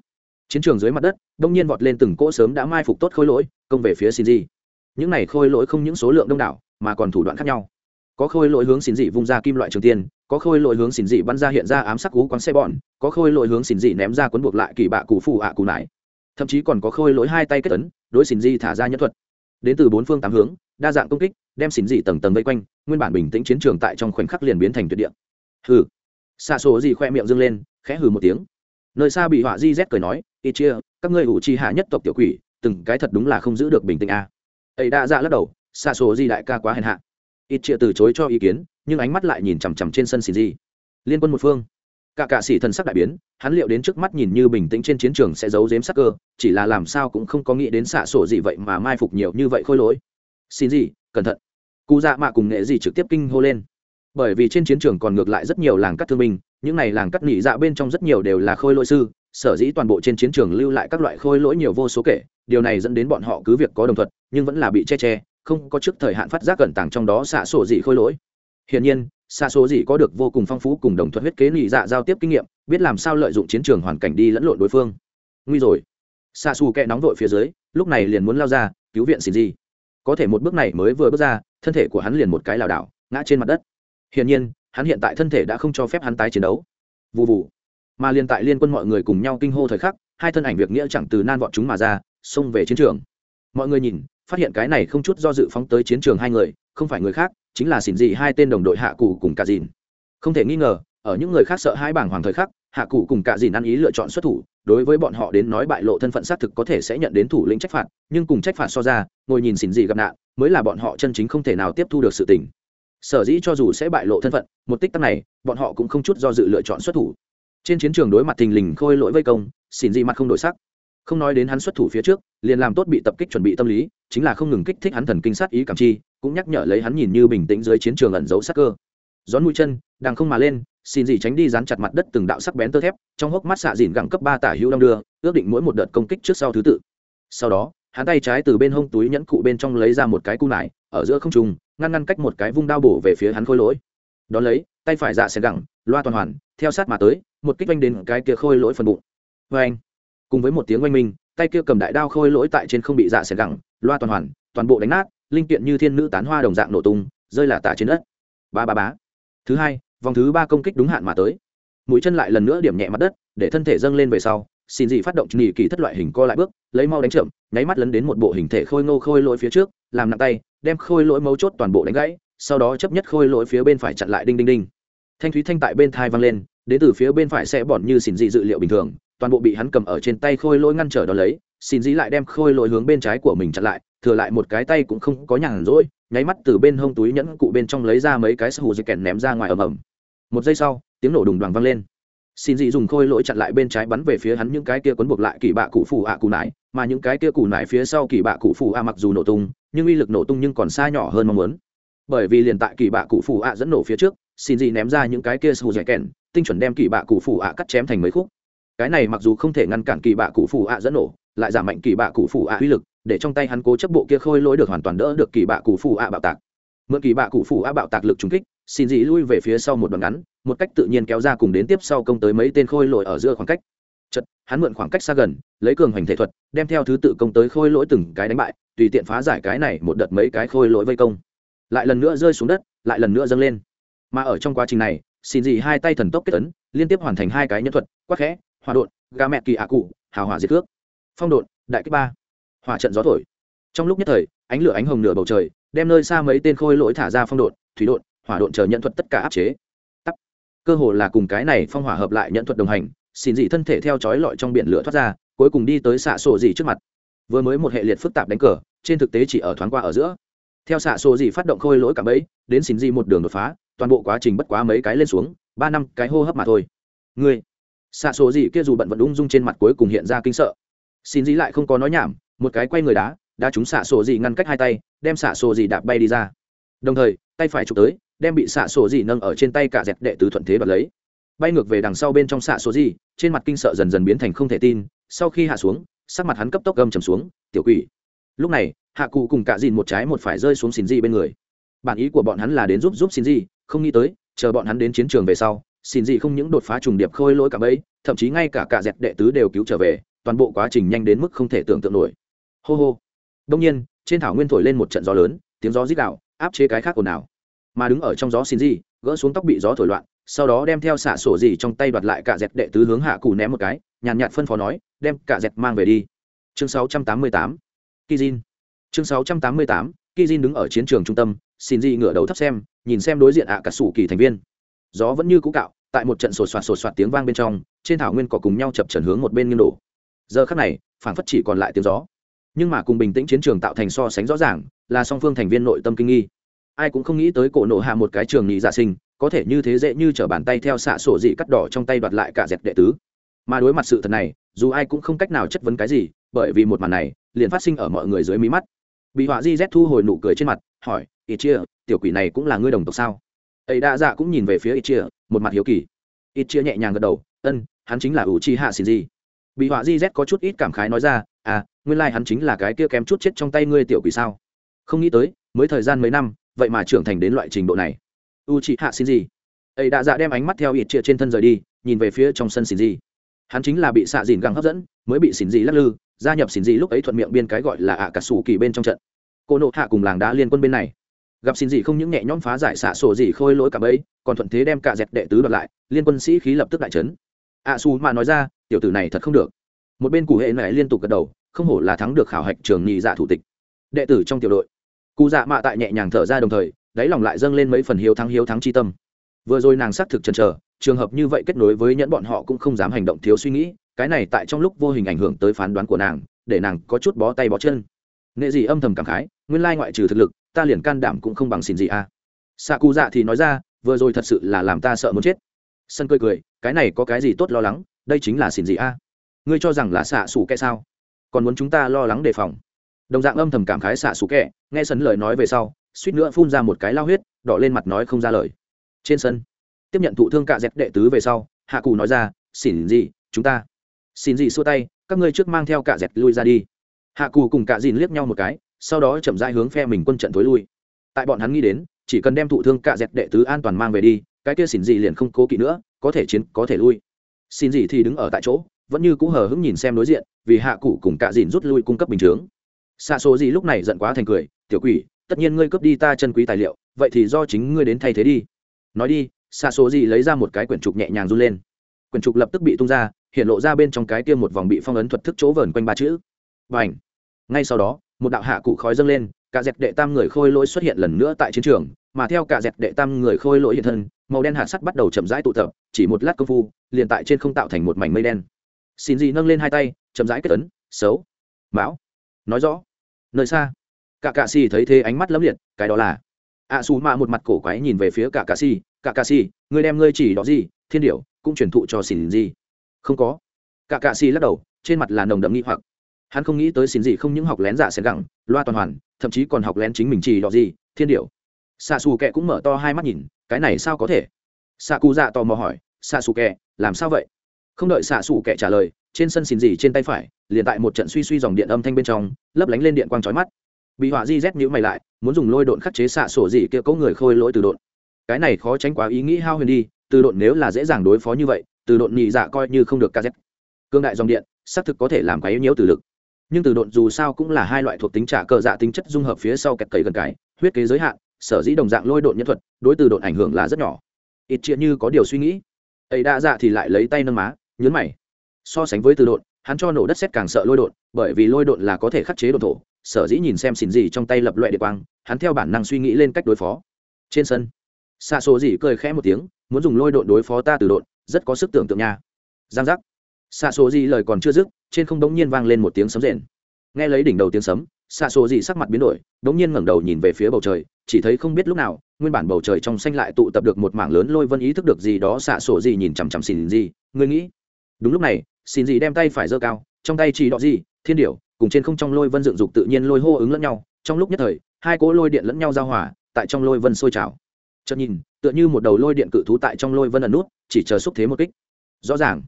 chiến trường dưới mặt đất, đông nhiên vọt lên từng cỗ sớm đã mai phục tốt khôi lỗi, công về phía xin di những này khôi lỗi không những số lượng đông đảo, mà còn thủ đoạn khác nhau. Có khôi lỗi hướng xin dị vung ra kim loại trường tiên, có khôi lỗi hướng xin dị bắn ra hiện ra ám sắc cú quán xe bọn, có khôi lỗi hướng xin dị ném ra cuốn buộc lại kỳ bạ cụ phù ạ cụ nải. Thậm chí còn có khôi lỗi hai tay kết tấn đối xin dị thả ra nhân thuật. Đến từ bốn phương tám hướng đa dạng công kích, đem xỉn dị tầng tầng vây quanh, nguyên bản bình tĩnh chiến trường tại trong khoảnh khắc liền biến thành tuyệt địa. Hừ. Xạ số gì khoe miệng dâng lên, khẽ hừ một tiếng. Nơi xa bị họa di z cười nói ít chia, các ngươi ủ chi hạ nhất tộc tiểu quỷ, từng cái thật đúng là không giữ được bình tĩnh a. À. ấy đã dạ lắc đầu, xạ số di đại ca quá hèn hạ. Ít chia từ chối cho ý kiến, nhưng ánh mắt lại nhìn chằm chằm trên sân xỉn dị. Liên quân một phương. Cả cạ sĩ thần sắc đại biến, hắn liệu đến trước mắt nhìn như bình tĩnh trên chiến trường sẽ giấu giếm sắc cơ, chỉ là làm sao cũng không có nghĩ đến xạ sổ gì vậy mà mai phục nhiều như vậy khôi lỗi xin gì, cẩn thận. Cụ dạ mạ cùng nghệ gì trực tiếp kinh hô lên. Bởi vì trên chiến trường còn ngược lại rất nhiều làng cắt thương binh, những này làng cắt nghỉ dạ bên trong rất nhiều đều là khôi lỗi sư, sở dĩ toàn bộ trên chiến trường lưu lại các loại khôi lỗi nhiều vô số kể, điều này dẫn đến bọn họ cứ việc có đồng thuận, nhưng vẫn là bị che che, không có trước thời hạn phát giác cẩn tàng trong đó xạ sổ dị khôi lỗi. Hiển nhiên, xạ số dị có được vô cùng phong phú cùng đồng thuận huyết kế nghỉ dạ giao tiếp kinh nghiệm, biết làm sao lợi dụng chiến trường hoàn cảnh đi lẫn lộn đối phương. Nguy rồi. Xa xù kẹ nóng vội phía dưới, lúc này liền muốn lao ra, cứu viện xin gì có thể một bước này mới vừa bước ra, thân thể của hắn liền một cái lảo đảo, ngã trên mặt đất. Hiển nhiên, hắn hiện tại thân thể đã không cho phép hắn tái chiến đấu. Vụ vụ mà liền tại liên quân mọi người cùng nhau kinh hô thời khắc, hai thân ảnh việc nghĩa chẳng từ nan vọt chúng mà ra, xông về chiến trường. Mọi người nhìn, phát hiện cái này không chút do dự phóng tới chiến trường hai người, không phải người khác, chính là xỉn dị hai tên đồng đội hạ cụ cùng cả dìn. Không thể nghi ngờ, ở những người khác sợ hai bảng hoàng thời khắc, hạ cụ cùng cả dìn ăn ý lựa chọn xuất thủ đối với bọn họ đến nói bại lộ thân phận xác thực có thể sẽ nhận đến thủ lĩnh trách phạt, nhưng cùng trách phạt so ra, ngồi nhìn xỉn gì gặp nạn, mới là bọn họ chân chính không thể nào tiếp thu được sự tình. Sở dĩ cho dù sẽ bại lộ thân phận, một tích tắc này, bọn họ cũng không chút do dự lựa chọn xuất thủ. Trên chiến trường đối mặt thình lình khôi lỗi vây công, xỉn gì mặt không đổi sắc. Không nói đến hắn xuất thủ phía trước, liền làm tốt bị tập kích chuẩn bị tâm lý, chính là không ngừng kích thích hắn thần kinh sát ý cảm chi, cũng nhắc nhở lấy hắn nhìn như bình tĩnh dưới chiến trường ẩn giấu sắc cơ gión mũi chân đang không mà lên, xin gì tránh đi dán chặt mặt đất từng đạo sắc bén tơ thép, trong hốc mắt xạ dìn gẳng cấp ba tả hữu đong đưa, ước định mỗi một đợt công kích trước sau thứ tự. Sau đó, hắn tay trái từ bên hông túi nhẫn cụ bên trong lấy ra một cái cung nải, ở giữa không trùng ngăn ngăn cách một cái vung đao bổ về phía hắn khôi lỗi. Đón lấy, tay phải dạ xẻ gẳng, loa toàn hoàn, theo sát mà tới, một kích vanh đến cái kia khôi lỗi phần bụng. Vê anh cùng với một tiếng oanh minh, tay kia cầm đại đao khôi lỗi tại trên không bị dạ xẻ gẳng, loa toàn hoàn, toàn bộ đánh nát, linh kiện như thiên nữ tán hoa đồng dạng nổ tung, rơi là tả trên đất. Ba ba bá thứ hai, vòng thứ ba công kích đúng hạn mà tới. Mũi chân lại lần nữa điểm nhẹ mặt đất, để thân thể dâng lên về sau xin dị phát động nghỉ kỳ thất loại hình co lại bước, lấy mau đánh chậm, nháy mắt lấn đến một bộ hình thể khôi ngô khôi lỗi phía trước, làm nặng tay, đem khôi lỗi mấu chốt toàn bộ đánh gãy, sau đó chấp nhất khôi lỗi phía bên phải chặn lại đinh đinh đinh. Thanh thúy thanh tại bên thai văng lên, đến từ phía bên phải sẽ bỏn như xin dị dự liệu bình thường, toàn bộ bị hắn cầm ở trên tay khôi lỗi ngăn trở đó lấy xin dị lại đem khôi lỗi hướng bên trái của mình chặn lại thừa lại một cái tay cũng không có nhàn rỗi, nháy mắt từ bên hông túi nhẫn cụ bên trong lấy ra mấy cái sơ hù dây kèn ném ra ngoài ầm ầm. Một giây sau, tiếng nổ đùng đoàn vang lên. Xin dị dùng khôi lỗi chặn lại bên trái bắn về phía hắn những cái kia quấn buộc lại kỳ bạ cụ phủ ạ cụ nải, mà những cái kia cụ nải phía sau kỳ bạ cụ phủ ạ mặc dù nổ tung, nhưng uy lực nổ tung nhưng còn xa nhỏ hơn mong muốn. Bởi vì liền tại kỳ bạ cụ phủ ạ dẫn nổ phía trước, xin dị ném ra những cái kia sù dẻ kèn tinh chuẩn đem kỳ bạ cụ phủ ạ cắt chém thành mấy khúc. Cái này mặc dù không thể ngăn cản kỳ bạ cụ phủ ạ dẫn nổ, lại giảm mạnh kỳ bạ cụ phủ ạ uy lực để trong tay hắn cố chấp bộ kia khôi lỗi được hoàn toàn đỡ được kỳ bạ cụ phủ ạ bạo tạc. Mượn kỳ bạ cụ phủ ạ bạo tạc lực trúng kích, xin dị lui về phía sau một đoạn ngắn, một cách tự nhiên kéo ra cùng đến tiếp sau công tới mấy tên khôi lỗi ở giữa khoảng cách. Chật hắn mượn khoảng cách xa gần, lấy cường hành thể thuật, đem theo thứ tự công tới khôi lỗi từng cái đánh bại, tùy tiện phá giải cái này một đợt mấy cái khôi lỗi vây công. Lại lần nữa rơi xuống đất, lại lần nữa dâng lên. Mà ở trong quá trình này, xin dị hai tay thần tốc kết tấn liên tiếp hoàn thành hai cái nhân thuật, quắc khẽ, hòa đột ga mẹ kỳ ạ cụ, hào hòa diệt cước. Phong độn, đại kích ba hỏa trận gió thổi. Trong lúc nhất thời, ánh lửa ánh hồng nửa bầu trời, đem nơi xa mấy tên khôi lỗi thả ra phong độn, thủy độn, hỏa độn chờ nhận thuật tất cả áp chế. Tắt cơ hồ là cùng cái này phong hỏa hợp lại nhận thuật đồng hành, xin dị thân thể theo chói lọi trong biển lửa thoát ra, cuối cùng đi tới xạ sổ dị trước mặt. Vừa mới một hệ liệt phức tạp đánh cờ, trên thực tế chỉ ở thoáng qua ở giữa. Theo xạ sổ dị phát động khôi lỗi cả bẫy, đến xin dị một đường đột phá, toàn bộ quá trình bất quá mấy cái lên xuống, ba năm cái hô hấp mà thôi. Ngươi. Xạ sổ dị kia dù bận vận ung dung trên mặt cuối cùng hiện ra kinh sợ. Xin dị lại không có nói nhảm một cái quay người đá, đã trúng xạ sổ dị ngăn cách hai tay, đem xạ sổ dị đạp bay đi ra. Đồng thời, tay phải chụp tới, đem bị xạ sổ dị nâng ở trên tay cả dẹp đệ tứ thuận thế bật lấy. Bay ngược về đằng sau bên trong xạ sổ dị trên mặt kinh sợ dần dần biến thành không thể tin, sau khi hạ xuống, sắc mặt hắn cấp tốc gầm trầm xuống, tiểu quỷ. Lúc này, hạ cụ cùng cả dìn một trái một phải rơi xuống xin dị bên người. Bản ý của bọn hắn là đến giúp giúp xin dị không nghĩ tới, chờ bọn hắn đến chiến trường về sau xin dị không những đột phá trùng điệp khôi lỗi cả bấy thậm chí ngay cả cả dẹp đệ tứ đều cứu trở về, toàn bộ quá trình nhanh đến mức không thể tưởng tượng nổi hô hô. Đông nhiên, trên thảo nguyên thổi lên một trận gió lớn, tiếng gió rít đạo áp chế cái khác ồn ào. Mà đứng ở trong gió xin gì, gỡ xuống tóc bị gió thổi loạn, sau đó đem theo xả sổ gì trong tay đoạt lại cả dẹt đệ tứ hướng hạ cù ném một cái, nhàn nhạt phân phó nói, đem cả dẹt mang về đi. Chương 688 Kizin chương 688 kizin đứng ở chiến trường trung tâm, xin gì ngửa đầu thấp xem, nhìn xem đối diện ạ cả sủ kỳ thành viên. Gió vẫn như cũ cạo, tại một trận sột soạt sột soạt tiếng vang bên trong, trên thảo nguyên cỏ cùng nhau chập trần hướng một bên nghiêng đổ. Giờ khắc này, phảng phất chỉ còn lại tiếng gió nhưng mà cùng bình tĩnh chiến trường tạo thành so sánh rõ ràng, là song phương thành viên nội tâm kinh nghi. Ai cũng không nghĩ tới cổ nộ hạ một cái trường nhị dạ sinh, có thể như thế dễ như t r ở bàn tay theo xạ sổ dị cắt đỏ trong tay đoạt lại cả dẹp đệ tứ. Mà đối mặt sự thật này, dù ai cũng không cách nào chất vấn cái gì, bởi vì một màn này, liền phát sinh ở mọi người dưới mí mắt. Bị họa di z thu hồi nụ cười trên mặt, hỏi ít chia tiểu quỷ này cũng là ngươi đồng tộc sao? Ấy đa dạ cũng nhìn về phía ít chia một mặt hiếu kỳ. Ít chia nhẹ nhàng gật đầu, ân, hắn chính là ủ chi hạ xin gì bị họa di z có chút ít cảm khái nói ra à nguyên lai hắn chính là cái kia kém chút chết trong tay ngươi tiểu quỷ sao? Không nghĩ tới, mới thời gian mấy năm, vậy mà trưởng thành đến loại trình độ này. U chị hạ xin gì ấy đã dạ đem ánh mắt theo ít chia trên thân rời đi, nhìn về phía trong sân xin gì hắn chính là bị xạ dìn găng hấp dẫn, mới bị xin gì lắc lư, gia nhập xin gì lúc ấy thuận miệng biên cái gọi là ạ cả sủ kỳ bên trong trận. Cô nộ hạ cùng làng đá liên quân bên này. Gặp xin gì không những nhẹ nhõm phá giải xạ sổ gì khôi lỗi cả bấy còn thuận thế đem cả dẹt đệ tứ đoạt lại, liên quân sĩ khí lập tức đại trấn ạ xù mà nói ra, tiểu tử này thật không được một bên cụ hệ này liên tục gật đầu, không hổ là thắng được khảo hạch trường nhị dạ thủ tịch. Đệ tử trong tiểu đội. Cụ dạ mạ tại nhẹ nhàng thở ra đồng thời, đáy lòng lại dâng lên mấy phần hiếu thắng hiếu thắng chi tâm. Vừa rồi nàng xác thực chần chờ, trường hợp như vậy kết nối với nhẫn bọn họ cũng không dám hành động thiếu suy nghĩ, cái này tại trong lúc vô hình ảnh hưởng tới phán đoán của nàng, để nàng có chút bó tay bó chân. Nghệ gì âm thầm cảm khái, nguyên lai ngoại trừ thực lực, ta liền can đảm cũng không bằng xin gì a. À. xạ cụ dạ thì nói ra, vừa rồi thật sự là làm ta sợ muốn chết. Sân cười cười, cái này có cái gì tốt lo lắng, đây chính là xin gì a. à ngươi cho rằng là xạ xù kẹ sao? Còn muốn chúng ta lo lắng đề phòng. Đồng dạng âm thầm cảm khái xạ xù kẹ, nghe sấn lời nói về sau, suýt nữa phun ra một cái lao huyết, đỏ lên mặt nói không ra lời. Trên sân, tiếp nhận thụ thương cạ dẹp đệ tứ về sau, hạ cù nói ra xỉn gì, chúng ta. Xin gì, xua tay, các ngươi trước mang theo cạ dẹp lui ra đi. Hạ cù cùng cạ dìn liếc nhau một cái, sau đó chậm rãi hướng phe mình quân trận thối lui. Tại bọn hắn nghĩ đến, chỉ cần đem thụ thương cạ dẹp đệ tứ an toàn mang về đi, cái kia xỉn gì liền không cố kỵ nữa, có thể chiến, có thể lui. Xin gì thì đứng ở tại chỗ vẫn như cũ hờ hững nhìn xem đối diện, vì hạ cụ cùng cạ dìn rút lui cung cấp bình chướng. Xạ số gì lúc này giận quá thành cười, tiểu quỷ, tất nhiên ngươi cướp đi ta chân quý tài liệu, vậy thì do chính ngươi đến thay thế đi. Nói đi, xạ số gì lấy ra một cái quyển trục nhẹ nhàng run lên. Quyển trục lập tức bị tung ra, hiện lộ ra bên trong cái kia một vòng bị phong ấn thuật thức chỗ vờn quanh ba chữ. Và ảnh ngay sau đó, một đạo hạ cụ khói dâng lên, cả dẹp đệ tam người khôi lỗi xuất hiện lần nữa tại chiến trường, mà theo cả dẹp đệ tam người khôi lỗi hiện thân, màu đen hạ sắt bắt đầu chậm rãi tụ tập, chỉ một lát công phu, liền tại trên không tạo thành một mảnh mây đen xin gì nâng lên hai tay chậm rãi kết tấn, xấu. Mão. Nói rõ. Nơi xa. Cả cạ xì thấy thế ánh mắt lấm liệt cái đó là. Ạ xù mạ một mặt cổ quái nhìn về phía cả cạ xì. Cả cạ xì người đem ngươi chỉ đó gì thiên điệu cũng truyền thụ cho xin gì. Không có. Cả cạ xì lắc đầu trên mặt là nồng đậm nghi hoặc. Hắn không nghĩ tới xin gì không những học lén giả sẽ gẳng loa toàn hoàn thậm chí còn học lén chính mình chỉ đó gì thiên điệu xạ xù kẹ cũng mở to hai mắt nhìn cái này sao có thể? Xạ cụ dạ tò mò hỏi xạ xù kẹ làm sao vậy? Không đợi xạ xù kẻ trả lời, trên sân xin gì trên tay phải, liền tại một trận suy suy dòng điện âm thanh bên trong, lấp lánh lên điện quang trói mắt. Bị họa di rét nhữ mày lại, muốn dùng lôi độn khắc chế xạ sổ gì kia có người khôi lỗi từ độn. Cái này khó tránh quá ý nghĩ hao huyền đi, từ độn nếu là dễ dàng đối phó như vậy, từ độn nhị dạ coi như không được kz cương đại dòng điện, xác thực có thể làm cái yếu nhiễu từ lực. Nhưng từ độn dù sao cũng là hai loại thuộc tính trả cờ dạ tính chất dung hợp phía sau kẹt cấy gần cái, huyết kế giới hạn, sở dĩ đồng dạng lôi độn nhân thuật, đối từ độn ảnh hưởng là rất nhỏ. Ít chia như có điều suy nghĩ. Ấy đa dạ thì lại lấy tay nâng má nhấn mày. So sánh với từ độn, hắn cho nổ đất xét càng sợ lôi độn, bởi vì lôi độn là có thể khắc chế độn thổ. Sở dĩ nhìn xem xỉn gì trong tay lập loại địa quang, hắn theo bản năng suy nghĩ lên cách đối phó. Trên sân xa số gì cười khẽ một tiếng, muốn dùng lôi độn đối phó ta từ độn, rất có sức tưởng tượng nha. Giang giác. Xa số gì lời còn chưa dứt, trên không đống nhiên vang lên một tiếng sấm rền. Nghe lấy đỉnh đầu tiếng sấm xa số gì sắc mặt biến đổi đống nhiên ngẩng đầu nhìn về phía bầu trời, chỉ thấy không biết lúc nào, nguyên bản bầu trời trong xanh lại tụ tập được một mảng lớn lôi vân ý thức được gì đó xạ sổ gì nhìn chằm chằm xỉn gì, ngươi nghĩ đúng lúc này, xin gì đem tay phải giơ cao, trong tay chỉ đọ gì, thiên điểu, cùng trên không trong lôi vân dựng dục tự nhiên lôi hô ứng lẫn nhau. Trong lúc nhất thời, hai cỗ lôi điện lẫn nhau giao hòa, tại trong lôi vân sôi trào. Chợt nhìn, tựa như một đầu lôi điện cự thú tại trong lôi vân ẩn nút, chỉ chờ xúc thế một kích. Rõ ràng,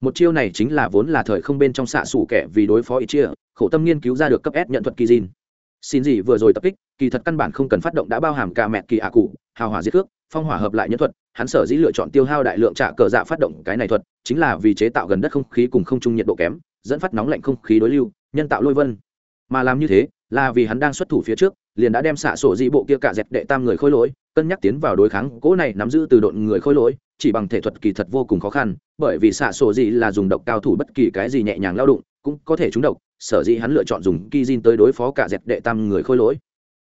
một chiêu này chính là vốn là thời không bên trong xạ sủ kẻ vì đối phó ít chia khổ tâm nghiên cứu ra được cấp s nhận thuật kỳ diên xin gì vừa rồi tập kích, kỳ thật căn bản không cần phát động đã bao hàm cả mẹ kỳ ạ cụ, hào hòa diệt cước phong hỏa hợp lại nhân thuật, hắn sở dĩ lựa chọn tiêu hao đại lượng trả cờ dạ phát động cái này thuật, chính là vì chế tạo gần đất không khí cùng không trung nhiệt độ kém, dẫn phát nóng lạnh không khí đối lưu, nhân tạo lôi vân. Mà làm như thế, là vì hắn đang xuất thủ phía trước, liền đã đem xạ sổ dị bộ kia cả dẹp đệ tam người khôi lỗi, cân nhắc tiến vào đối kháng cỗ này nắm giữ từ độn người khôi lỗi, chỉ bằng thể thuật kỳ thật vô cùng khó khăn, bởi vì xạ sổ dị là dùng độc cao thủ bất kỳ cái gì nhẹ nhàng lao đụng, cũng có thể trúng độc, sở dĩ hắn lựa chọn dùng ki tới đối phó cả dẹp đệ tam người khôi lỗi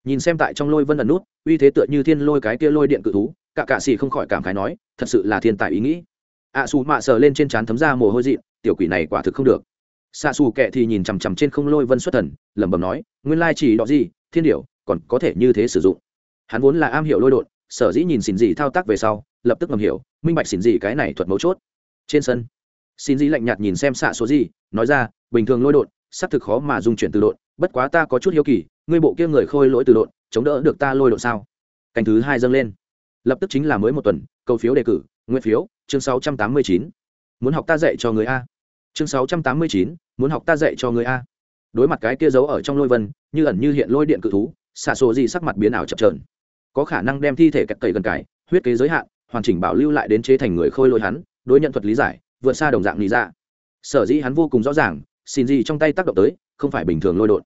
nhìn xem tại trong lôi vân ẩn nút, uy thế tựa như thiên lôi cái kia lôi điện cự thú, cả cạ xì không khỏi cảm khái nói, thật sự là thiên tài ý nghĩ. Ạ xù mạ sờ lên trên trán thấm ra mồ hôi dị tiểu quỷ này quả thực không được. Xạ xù kệ thì nhìn chằm chằm trên không lôi vân xuất thần, lẩm bẩm nói, nguyên lai chỉ đọ gì, thiên điểu, còn có thể như thế sử dụng. Hắn vốn là am hiểu lôi đột sở dĩ nhìn xin gì thao tác về sau, lập tức ngầm hiểu, minh bạch xin gì cái này thuật mấu chốt. Trên sân xin dĩ lạnh nhạt nhìn xem xạ số gì, nói ra, bình thường lôi đột xác thực khó mà dung chuyển từ độn bất quá ta có chút hiếu kỳ ngươi bộ kia người khôi lỗi từ độn chống đỡ được ta lôi độn sao? Canh thứ hai dâng lên. Lập tức chính là mới một tuần cầu phiếu đề cử nguyên phiếu chương 689. muốn học ta dạy cho người a. Chương 689, muốn học ta dạy cho người a. Đối mặt cái kia giấu ở trong lôi vân như ẩn như hiện lôi điện cự thú xạ sổ gì sắc mặt biến ảo chập trờn có khả năng đem thi thể kẹt cậy gần cải huyết kế giới hạn hoàn chỉnh bảo lưu lại đến chế thành người khôi lôi hắn đối nhận thuật lý giải vượt xa đồng dạng lý ra sở dĩ hắn vô cùng rõ ràng xin gì trong tay tác động tới, không phải bình thường lôi đột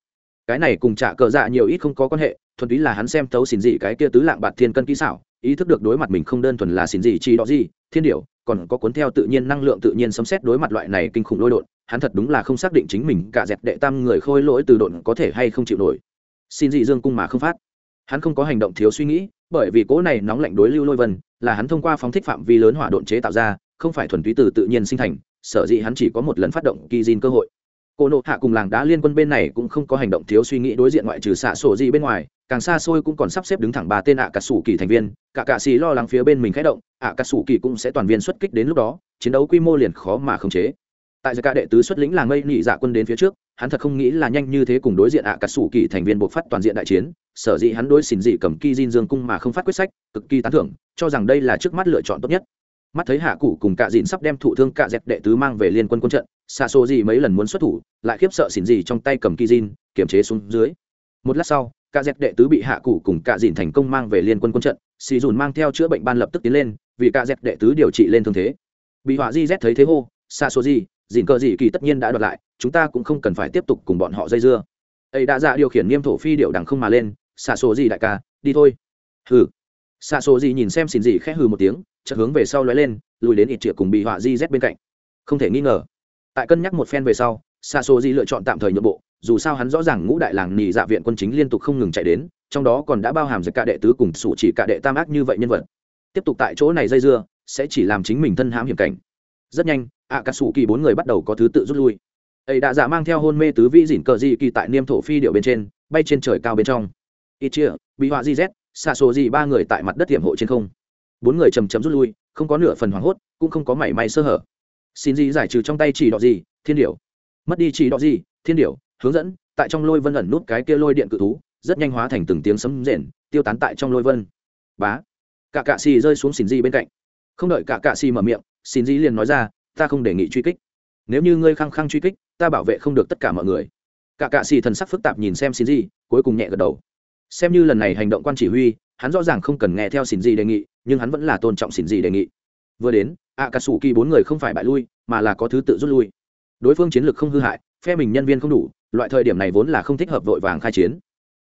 cái này cùng trả cờ dạ nhiều ít không có quan hệ, thuần túy là hắn xem thấu xin gì cái kia tứ lạng bạt thiên cân kỹ xảo, ý thức được đối mặt mình không đơn thuần là xin gì chi đó gì, thiên điệu còn có cuốn theo tự nhiên năng lượng tự nhiên sấm xét đối mặt loại này kinh khủng lôi đột hắn thật đúng là không xác định chính mình cả dẹp đệ tam người khôi lỗi từ độn có thể hay không chịu nổi. Xin dị dương cung mà không phát. Hắn không có hành động thiếu suy nghĩ, bởi vì cỗ này nóng lạnh đối lưu lôi vân, là hắn thông qua phóng thích phạm vi lớn hỏa độn chế tạo ra, không phải thuần túy từ tự nhiên sinh thành, sở dĩ hắn chỉ có một lần phát động kỳ diên cơ hội cô nộ hạ cùng làng đá liên quân bên này cũng không có hành động thiếu suy nghĩ đối diện ngoại trừ xạ sổ gì bên ngoài, càng xa xôi cũng còn sắp xếp đứng thẳng ba tên ạ cà sủ kỳ thành viên. Cả cà xì lo lắng phía bên mình khẽ động, ạ cà sủ kỳ cũng sẽ toàn viên xuất kích đến lúc đó, chiến đấu quy mô liền khó mà khống chế. Tại dạ giải ca đệ tứ xuất lĩnh làng mây nhị dạ quân đến phía trước, hắn thật không nghĩ là nhanh như thế cùng đối diện ạ cà sủ kỳ thành viên buộc phát toàn diện đại chiến. Sở dĩ hắn đối xỉn dị cầm ki diên dương cung mà không phát quyết sách, cực kỳ tán thưởng, cho rằng đây là trước mắt lựa chọn tốt nhất. Mắt thấy hạ cụ cùng cạ dịn sắp đem thụ thương cạ dẹp đệ tứ mang về liên quân quân trận xa xô gì mấy lần muốn xuất thủ, lại khiếp sợ xỉn gì trong tay cầm kỳ diên kiểm chế xuống dưới. Một lát sau, Cả dẹp đệ tứ bị hạ cụ cùng cả dìn thành công mang về liên quân quân trận, xì dùn mang theo chữa bệnh ban lập tức tiến lên, vì Cả dẹp đệ tứ điều trị lên thương thế. Bị họa di z thấy thế hô xa xô gì dìn cờ gì kỳ tất nhiên đã đoạt lại, chúng ta cũng không cần phải tiếp tục cùng bọn họ dây dưa. Ấy đã ra điều khiển nghiêm thổ phi điệu đằng không mà lên xa xô gì đại ca, đi thôi. Hừ. Xa xô gì nhìn xem xỉn gì khẽ hừ một tiếng, chợt hướng về sau lóe lên, lùi đến ít triệu cùng bị họa di z bên cạnh. Không thể nghi ngờ tại cân nhắc một phen về sau xa xô di lựa chọn tạm thời nhượng bộ, dù sao hắn rõ ràng ngũ đại làng nhì dạ viện quân chính liên tục không ngừng chạy đến, trong đó còn đã bao hàm giật cả đệ tứ cùng sủ chỉ cả đệ tam ác như vậy nhân vật. Tiếp tục tại chỗ này dây dưa, sẽ chỉ làm chính mình thân hãm hiểm cảnh. Rất nhanh ạ cà sủ kỳ bốn người bắt đầu có thứ tự rút lui. Ấy đã dạ mang theo hôn mê tứ vĩ dỉn cờ di kỳ tại niêm thổ phi điệu bên trên, bay trên trời cao bên trong. Ít chia bị họa di z xa số gì ba người tại mặt đất hiểm hộ trên không. Bốn người chầm chấm rút lui, không có nửa phần hoảng hốt, cũng không có mảy may sơ hở xin gì giải trừ trong tay chỉ đỏ gì, thiên điểu. Mất đi chỉ đỏ gì, thiên điểu, hướng dẫn, tại trong lôi vân ẩn nút cái kia lôi điện cự thú, rất nhanh hóa thành từng tiếng sấm rền, tiêu tán tại trong lôi vân. Bá. Cả cạ xì rơi xuống xin di bên cạnh. Không đợi cả cạ xì mở miệng, xin di liền nói ra, ta không đề nghị truy kích. Nếu như ngươi khăng khăng truy kích, ta bảo vệ không được tất cả mọi người. Cả cạ xì thần sắc phức tạp nhìn xem xin di cuối cùng nhẹ gật đầu. Xem như lần này hành động quan chỉ huy, hắn rõ ràng không cần nghe theo xin di đề nghị, nhưng hắn vẫn là tôn trọng xin di đề nghị. Vừa đến ạ cà sủ kỳ bốn người không phải bại lui, mà là có thứ tự rút lui. Đối phương chiến lược không hư hại, phe mình nhân viên không đủ, loại thời điểm này vốn là không thích hợp vội vàng khai chiến.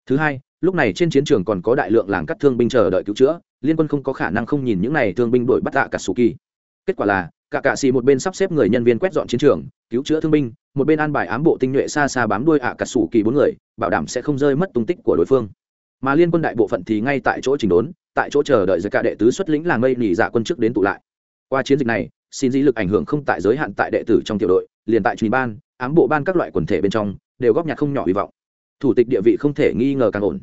Thứ hai, lúc này trên chiến trường còn có đại lượng làng cắt thương binh chờ đợi cứu chữa, liên quân không có khả năng không nhìn những này thương binh đuổi bắt ạ cà sủ kỳ. Kết quả là, cả cạ xì một bên sắp xếp người nhân viên quét dọn chiến trường, cứu chữa thương binh, một bên an bài ám bộ tinh nhuệ xa xa bám đuôi ạ cà sủ kỳ bốn người, bảo đảm sẽ không rơi mất tung tích của đối phương. Mà liên quân đại bộ phận thì ngay tại chỗ trình đốn, tại chỗ chờ đợi giới cả đệ tứ xuất lĩnh làng mây nỉ dạ quân chức đến tụ lại qua chiến dịch này, xin dĩ lực ảnh hưởng không tại giới hạn tại đệ tử trong tiểu đội, liền tại truy ban, ám bộ ban các loại quần thể bên trong, đều góp nhặt không nhỏ hy vọng. Thủ tịch địa vị không thể nghi ngờ càng ổn.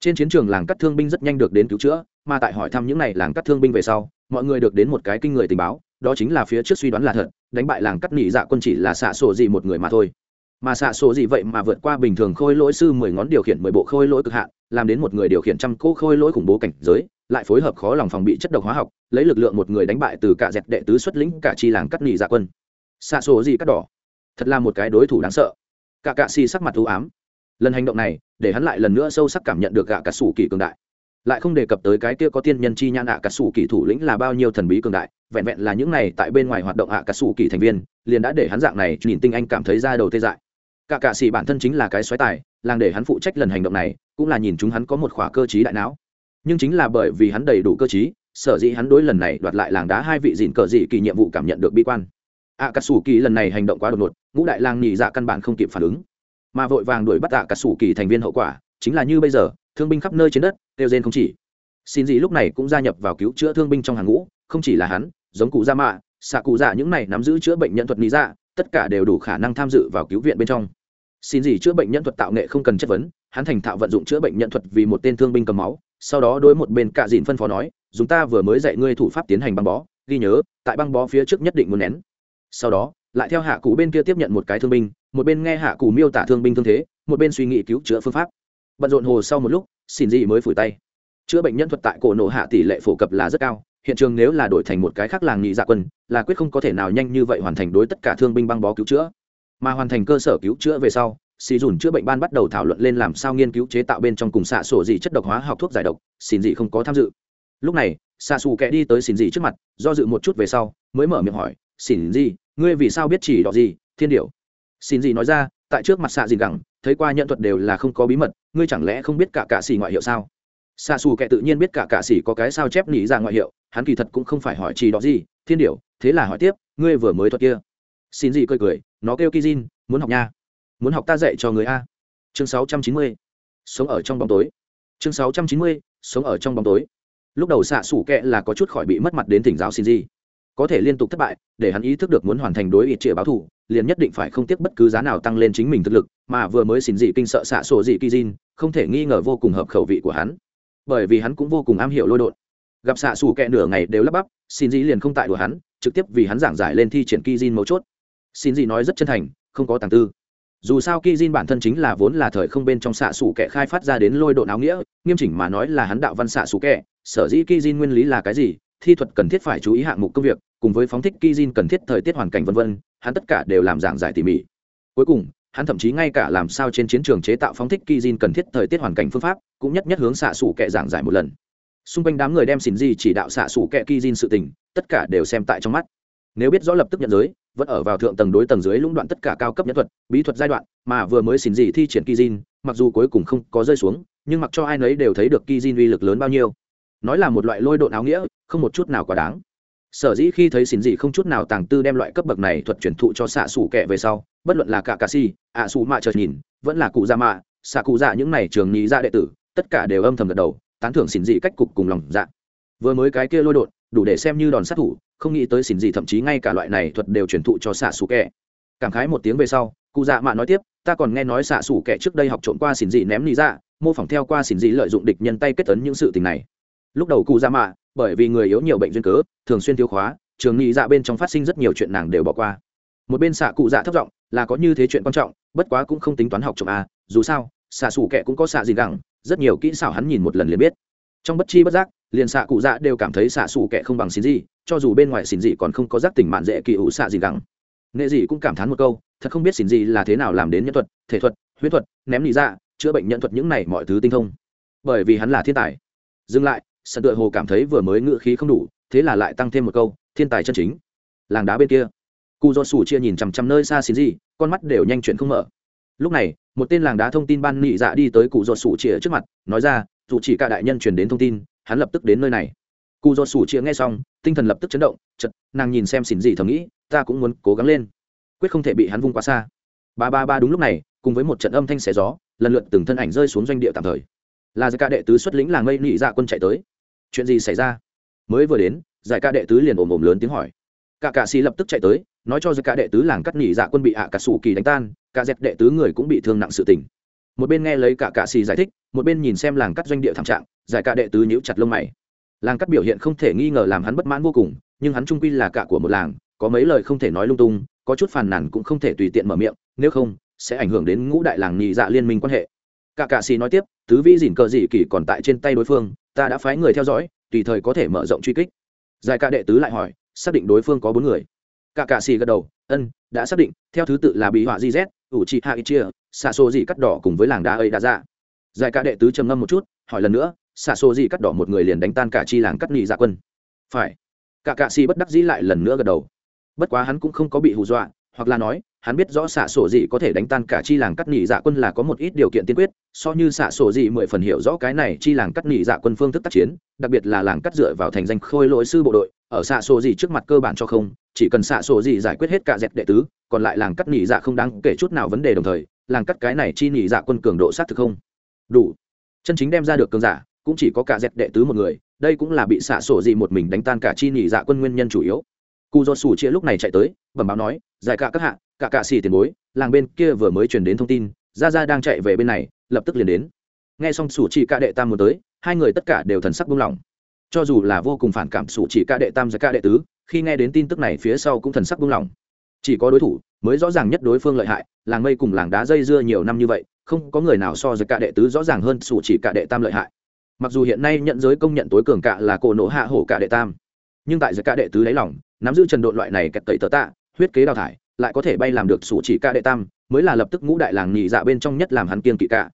Trên chiến trường làng cắt thương binh rất nhanh được đến cứu chữa, mà tại hỏi thăm những n à y làng cắt thương binh về sau, mọi người được đến một cái kinh người tình báo, đó chính là phía trước suy đoán là thật, đánh bại làng cắt nỉ dạ quân chỉ là xạ sổ gì một người mà thôi. Mà xạ sổ gì vậy mà vượt qua bình thường khôi lỗi sư mười ngón điều khiển mười bộ khôi lỗi cực hạn làm đến một người điều khiển trăm cỗ khôi lỗi khủng bố cảnh giới, lại phối hợp khó lòng phòng bị chất độc hóa học, lấy lực lượng một người đánh bại từ cả dẹt đệ tứ xuất lĩnh cả chi làng cắt nỉ dạ quân. Xạ sổ gì cắt đỏ. Thật là một cái đối thủ đáng sợ. Cả cạ xì sắc mặt thú ám. Lần hành động này, để hắn lại lần nữa sâu sắc cảm nhận được gạ cà sủ kỳ cường đại. Lại không đề cập tới cái kia có tiên nhân chi nhãn ạ cà sủ kỳ thủ lĩnh là bao nhiêu thần bí cường đại, vẹn vẹn là những này tại bên ngoài hoạt động ạ cà sủ kỳ thành viên, liền đã để hắn dạng này nhìn tinh anh cảm thấy ra đầu tê dại cả cạ sĩ bản thân chính là cái xoáy tài, làng để hắn phụ trách lần hành động này, cũng là nhìn chúng hắn có một khỏa cơ trí đại não. Nhưng chính là bởi vì hắn đầy đủ cơ trí, sở dĩ hắn đối lần này đoạt lại làng đá hai vị dịn cờ dị kỳ nhiệm vụ cảm nhận được bi quan. Ạ cà sủ kỳ lần này hành động quá đột ngột, ngũ đại lang nhị dạ căn bản không kịp phản ứng. Mà vội vàng đuổi bắt ạ cà sủ kỳ thành viên hậu quả, chính là như bây giờ, thương binh khắp nơi trên đất đều rên không chỉ. Xin dị lúc này cũng gia nhập vào cứu chữa thương binh trong hàng ngũ, không chỉ là hắn, giống cụ gia mạ xạ cụ dạ những này nắm giữ chữa bệnh nhân thuật lý dạ tất cả đều đủ khả năng tham dự vào cứu viện bên trong. Xin gì chữa bệnh nhân thuật tạo nghệ không cần chất vấn, hắn thành thạo vận dụng chữa bệnh nhân thuật vì một tên thương binh cầm máu, sau đó đối một bên cạ dìn phân phó nói chúng ta vừa mới dạy ngươi thủ pháp tiến hành băng bó, ghi nhớ, tại băng bó phía trước nhất định muốn nén. Sau đó, lại theo hạ cụ bên kia tiếp nhận một cái thương binh, một bên nghe hạ cụ miêu tả thương binh thương thế, một bên suy nghĩ cứu chữa phương pháp. Bận rộn hồ sau một lúc, xin gì mới phủi tay. Chữa bệnh nhân thuật tại cổ nổ hạ tỷ lệ phổ cập là rất cao hiện trường nếu là đổi thành một cái khác làng nghị dạ quân, là quyết không có thể nào nhanh như vậy hoàn thành đối tất cả thương binh băng bó cứu chữa. Mà hoàn thành cơ sở cứu chữa về sau, xì dùn chữa bệnh ban bắt đầu thảo luận lên làm sao nghiên cứu chế tạo bên trong cùng xạ sổ dị chất độc hóa học thuốc giải độc xin gì không có tham dự. Lúc này, xạ xù kẻ đi tới xin gì trước mặt, do dự một chút về sau, mới mở miệng hỏi xin gì ngươi vì sao biết chỉ đỏ gì, thiên điệu xin gì nói ra, tại trước mặt xạ gì gẳng, thấy qua nhận thuật đều là không có bí mật, ngươi chẳng lẽ không biết cả cạ xì ngoại hiệu sao? Xạ xù kẻ tự nhiên biết cả cạ xì có cái sao chép nỉ ra dạ ngoại hiệu hắn kỳ thật cũng không phải hỏi chỉ đó gì, thiên điệu thế là hỏi tiếp, ngươi vừa mới thuật kia. Xin gì cười cười, nó kêu kizin muốn học nha. Muốn học ta dạy cho người a. Chương 690. sống ở trong bóng tối. Chương 690. sống ở trong bóng tối. Lúc đầu xạ sủ kệ là có chút khỏi bị mất mặt đến thỉnh giáo xin gì có thể liên tục thất bại, để hắn ý thức được muốn hoàn thành đối ít trịa báo thù, liền nhất định phải không tiếc bất cứ giá nào tăng lên chính mình thực lực, mà vừa mới xin dị kinh sợ xạ sổ dị kizin không thể nghi ngờ vô cùng hợp khẩu vị của hắn. Bởi vì hắn cũng vô cùng am hiểu lôi đột gặp xạ xù kẹ nửa ngày đều lắp bắp, xin dĩ liền không tại đùa hắn, trực tiếp vì hắn giảng giải lên thi triển kizin mấu chốt. Xin dĩ nói rất chân thành, không có tàng tư. Dù sao kizin bản thân chính là vốn là thời không bên trong xạ xù kẹ khai phát ra đến lôi độn áo nghĩa, nghiêm chỉnh mà nói là hắn đạo văn xạ xù kẹ, sở dĩ kizin nguyên lý là cái gì, thi thuật cần thiết phải chú ý hạng mục công việc, cùng với phóng thích kizin cần thiết thời tiết hoàn cảnh vân vân, hắn tất cả đều làm giảng giải tỉ mỉ. Cuối cùng, hắn thậm chí ngay cả làm sao trên chiến trường chế tạo phóng thích kizin cần thiết thời tiết hoàn cảnh phương pháp, cũng nhất nhất hướng xạ xù kẹ giảng giải một lần xung quanh đám người đem xin gì chỉ đạo xạ xù kẹ kizin sự tình, tất cả đều xem tại trong mắt. Nếu biết rõ lập tức nhận giới, vẫn ở vào thượng tầng đối tầng dưới lũng đoạn tất cả cao cấp nhân thuật, bí thuật giai đoạn, mà vừa mới xin gì thi triển kizin mặc dù cuối cùng không có rơi xuống, nhưng mặc cho ai nấy đều thấy được kizin uy lực lớn bao nhiêu. Nói là một loại lôi độn áo nghĩa, không một chút nào quá đáng. Sở dĩ khi thấy xin gì không chút nào tàng tư đem loại cấp bậc này thuật chuyển thụ cho xạ xủ kẹ về sau, bất luận là cả cà si, ạ xù mạ chợt nhìn, vẫn là cụ gia mạ, xạ cụ dạ những này trường nghĩ ra dạ đệ tử, tất cả đều âm thầm gật đầu tán thưởng xỉn dị cách cục cùng lòng dạ. Vừa mới cái kia lôi đột, đủ để xem như đòn sát thủ, không nghĩ tới xỉn dị thậm chí ngay cả loại này thuật đều truyền thụ cho xạ xù kẻ. Cảm khái một tiếng về sau, cụ dạ mạ nói tiếp, ta còn nghe nói xạ xù kẻ trước đây học trộm qua xỉn dị ném lý dạ mô phỏng theo qua xỉn dị lợi dụng địch nhân tay kết tấn những sự tình này. Lúc đầu cụ dạ mạ, bởi vì người yếu nhiều bệnh duyên cớ, thường xuyên thiếu khóa, trường nghị dạ bên trong phát sinh rất nhiều chuyện nàng đều bỏ qua. Một bên xạ cụ dạ thất vọng là có như thế chuyện quan trọng, bất quá cũng không tính toán học trộm a dù sao, xạ xù kẻ cũng có xạ gì gẳng rất nhiều kỹ xảo hắn nhìn một lần liền biết. Trong bất chi bất giác, liền xạ cụ dạ đều cảm thấy xạ xù kẻ không bằng xin gì, cho dù bên ngoài xin gì còn không có giác tỉnh mạn dễ kỳ ủ xạ gì gẳng. Nghệ gì cũng cảm thán một câu, thật không biết xin gì là thế nào làm đến nhân thuật, thể thuật, huyết thuật, ném lý ra dạ, chữa bệnh nhân thuật những này mọi thứ tinh thông. Bởi vì hắn là thiên tài. Dừng lại sân tựa hồ cảm thấy vừa mới ngự khí không đủ, thế là lại tăng thêm một câu, thiên tài chân chính. Làng đá bên kia. Cụ do sủ chia nhìn chằm chằm nơi xa xin gì, con mắt đều nhanh chuyển không mở. Lúc này một tên làng đá thông tin ban nị dạ đi tới cụ do sủ chĩa trước mặt, nói ra, dù chỉ cả đại nhân truyền đến thông tin, hắn lập tức đến nơi này. Cụ do sủ chĩa nghe xong, tinh thần lập tức chấn động chật nàng nhìn xem xỉn gì thầm nghĩ, ta cũng muốn cố gắng lên. Quyết không thể bị hắn vung quá xa. Ba ba ba đúng lúc này, cùng với một trận âm thanh xé gió, lần lượt từng thân ảnh rơi xuống doanh địa tạm thời. Là giải ca đệ tứ xuất lĩnh làng mây nị dạ quân chạy tới. Chuyện gì xảy ra? Mới vừa đến, giải ca đệ tứ liền ồm ồm lớn tiếng hỏi. Cả cạ xì lập tức chạy tới nói cho giữa cả đệ tứ làng cắt nhị dạ quân bị ạ cà sủ kỳ đánh tan, cả dẹp đệ tứ người cũng bị thương nặng sự tình. Một bên nghe lấy cả cạ xì giải thích, một bên nhìn xem làng cắt doanh địa thảm trạng, giải cả đệ tứ nhíu chặt lông mày. Làng cắt biểu hiện không thể nghi ngờ làm hắn bất mãn vô cùng, nhưng hắn trung quy là cả của một làng, có mấy lời không thể nói lung tung, có chút phàn nàn cũng không thể tùy tiện mở miệng, nếu không, sẽ ảnh hưởng đến ngũ đại làng nhị dạ liên minh quan hệ. Cả cạ xì nói tiếp, tứ vĩ dỉn cờ dị kỳ còn tại trên tay đối phương, ta đã phái người theo dõi, tùy thời có thể mở rộng truy kích. Giải cả đệ tứ lại hỏi, xác định đối phương có bốn người cả cạ xì gật đầu, ân, đã xác định, theo thứ tự là bị họa gz ủ trị hạ ít chia, xạ xô dị cắt đỏ cùng với làng đá ấy đã ra. Giải ca đệ tứ trầm ngâm một chút, hỏi lần nữa, xạ xô dị cắt đỏ một người liền đánh tan cả chi làng cắt nghị dạ quân? Phải. Cả cạ xì bất đắc dĩ lại lần nữa gật đầu. Bất quá hắn cũng không có bị hù dọa, hoặc là nói hắn biết rõ xạ sổ dị có thể đánh tan cả chi làng cắt nỉ dạ quân là có một ít điều kiện tiên quyết, so như xạ sổ dị mười phần hiểu rõ cái này chi làng cắt nỉ dạ quân phương thức tác chiến, đặc biệt là làng cắt dựa vào thành danh khôi lỗi sư bộ đội, ở xạ sổ dị trước mặt cơ bản cho không, chỉ cần xạ sổ dị giải quyết hết cả dẹp đệ tứ, còn lại làng cắt nỉ dạ không đáng kể chút nào vấn đề đồng thời, làng cắt cái này chi nỉ dạ quân cường độ sát thực không. Đủ. Chân chính đem ra được cường giả, cũng chỉ có cả dẹp đệ tứ một người, đây cũng là bị xạ sổ gì một mình đánh tan cả chi nỉ dạ quân nguyên nhân chủ yếu. Cụ do sủ chia lúc này chạy tới, bẩm báo nói, giải cả các hạ cả cạ xì tiền bối, làng bên kia vừa mới truyền đến thông tin ra ra đang chạy về bên này, lập tức liền đến. Nghe xong sủ chỉ ca đệ tam muốn tới, hai người tất cả đều thần sắc buông lỏng. Cho dù là vô cùng phản cảm sủ chỉ ca đệ tam giải ca đệ tứ, khi nghe đến tin tức này phía sau cũng thần sắc buông lỏng. Chỉ có đối thủ mới rõ ràng nhất đối phương lợi hại, làng mây cùng làng đá dây dưa nhiều năm như vậy, không có người nào so với cả đệ tứ rõ ràng hơn sủ chỉ cả đệ tam lợi hại. Mặc dù hiện nay nhận giới công nhận tối cường cả là cổ nổ hạ hổ cả đệ tam, nhưng tại giới cả đệ tứ lấy lòng, nắm giữ trần độn loại này kẹt tẩy tờ tạ, huyết kế đào thải lại có thể bay làm được sủ chỉ ca đệ tam, mới là lập tức ngũ đại làng nhị dạ bên trong nhất làm hắn kiên kỵ cả.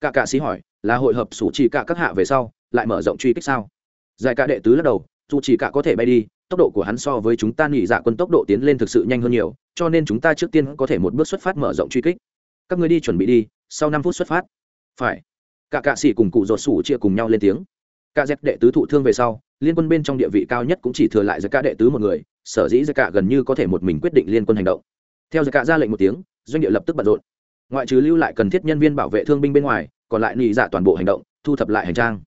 Cả cạ sĩ hỏi, là hội hợp sủ chỉ cả các hạ về sau, lại mở rộng truy kích sao? Giải cả đệ tứ lắc đầu, dù chỉ cả có thể bay đi, tốc độ của hắn so với chúng ta nhị dạ quân tốc độ tiến lên thực sự nhanh hơn nhiều, cho nên chúng ta trước tiên có thể một bước xuất phát mở rộng truy kích. Các người đi chuẩn bị đi, sau năm phút xuất phát. Phải. Cả cạ sĩ cùng cụ ruột sủ chia cùng nhau lên tiếng. Cả dẹp đệ tứ thụ thương về sau, liên quân bên trong địa vị cao nhất cũng chỉ thừa lại giải cả đệ tứ một người sở dĩ giải cả gần như có thể một mình quyết định liên quân hành động. Theo giải cả ra lệnh một tiếng, doanh địa lập tức bận rộn. Ngoại trừ lưu lại cần thiết nhân viên bảo vệ thương binh bên ngoài, còn lại nhị dạ toàn bộ hành động, thu thập lại hành trang.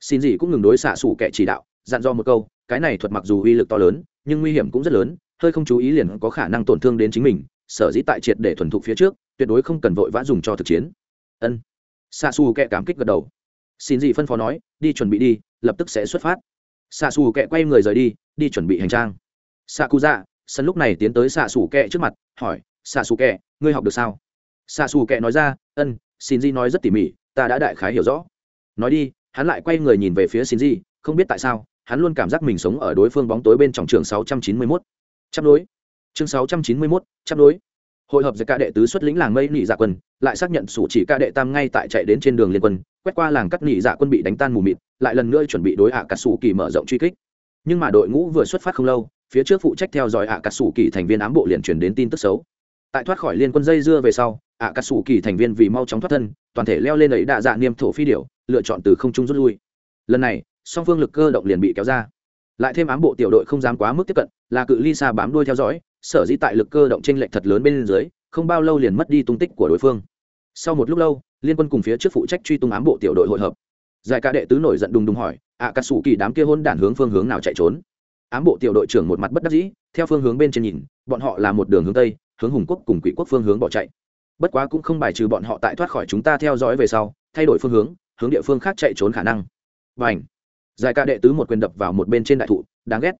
Xin gì cũng ngừng đối xạ xủ kẻ chỉ đạo, dặn do một câu, cái này thuật mặc dù uy lực to lớn, nhưng nguy hiểm cũng rất lớn, hơi không chú ý liền có khả năng tổn thương đến chính mình, sở dĩ tại triệt để thuần thục phía trước, tuyệt đối không cần vội vã dùng cho thực chiến. Ân. Xạ xù kẹ cảm kích gật đầu. Xin gì phân phó nói, đi chuẩn bị đi, lập tức sẽ xuất phát. Xạ xù kẹ quay người rời đi đi chuẩn bị hành trang xạ cụ dạ sân lúc này tiến tới xạ xù kẹ trước mặt hỏi xạ xù kẹ ngươi học được sao xạ xù kẹ nói ra ân xin di nói rất tỉ mỉ ta đã đại khái hiểu rõ nói đi hắn lại quay người nhìn về phía xin di không biết tại sao hắn luôn cảm giác mình sống ở đối phương bóng tối bên trong trường 691. Chấp đối. Chương 691, chấp đối. Hội hợp giữa cả đệ tứ xuất lĩnh làng mây nị dạ quân, lại xác nhận sủ chỉ ca đệ tam ngay tại chạy đến trên đường liên quân, quét qua làng cắt nị dạ quân bị đánh tan mù mịt, lại lần nữa chuẩn bị đối hạ cả sủ kỳ mở rộng truy kích. Nhưng mà đội ngũ vừa xuất phát không lâu, phía trước phụ trách theo dõi ạ cà sủ kỳ thành viên ám bộ liền truyền đến tin tức xấu. Tại thoát khỏi liên quân dây dưa về sau, ạ cà sủ kỳ thành viên vì mau chóng thoát thân, toàn thể leo lên ấy đạ dạ niêm thổ phi điểu, lựa chọn từ không trung rút lui. Lần này, song phương lực cơ động liền bị kéo ra lại thêm ám bộ tiểu đội không dám quá mức tiếp cận là cự ly xa bám đuôi theo dõi sở dĩ tại lực cơ động trên lệch thật lớn bên dưới không bao lâu liền mất đi tung tích của đối phương sau một lúc lâu liên quân cùng phía trước phụ trách truy tung ám bộ tiểu đội hội hợp giải ca đệ tứ nổi giận đùng đùng hỏi ạ à, cà sủ kỳ đám kia hôn đản hướng phương hướng nào chạy trốn ám bộ tiểu đội trưởng một mặt bất đắc dĩ theo phương hướng bên trên nhìn bọn họ là một đường hướng tây hướng hùng quốc cùng quỷ quốc phương hướng bỏ chạy. Bất quá cũng không bài trừ bọn họ tại thoát khỏi chúng ta theo dõi về sau thay đổi phương hướng hướng địa phương khác chạy trốn khả năng. Và ảnh giải ca đệ tứ một quyền đập vào một bên trên đại thụ đáng ghét.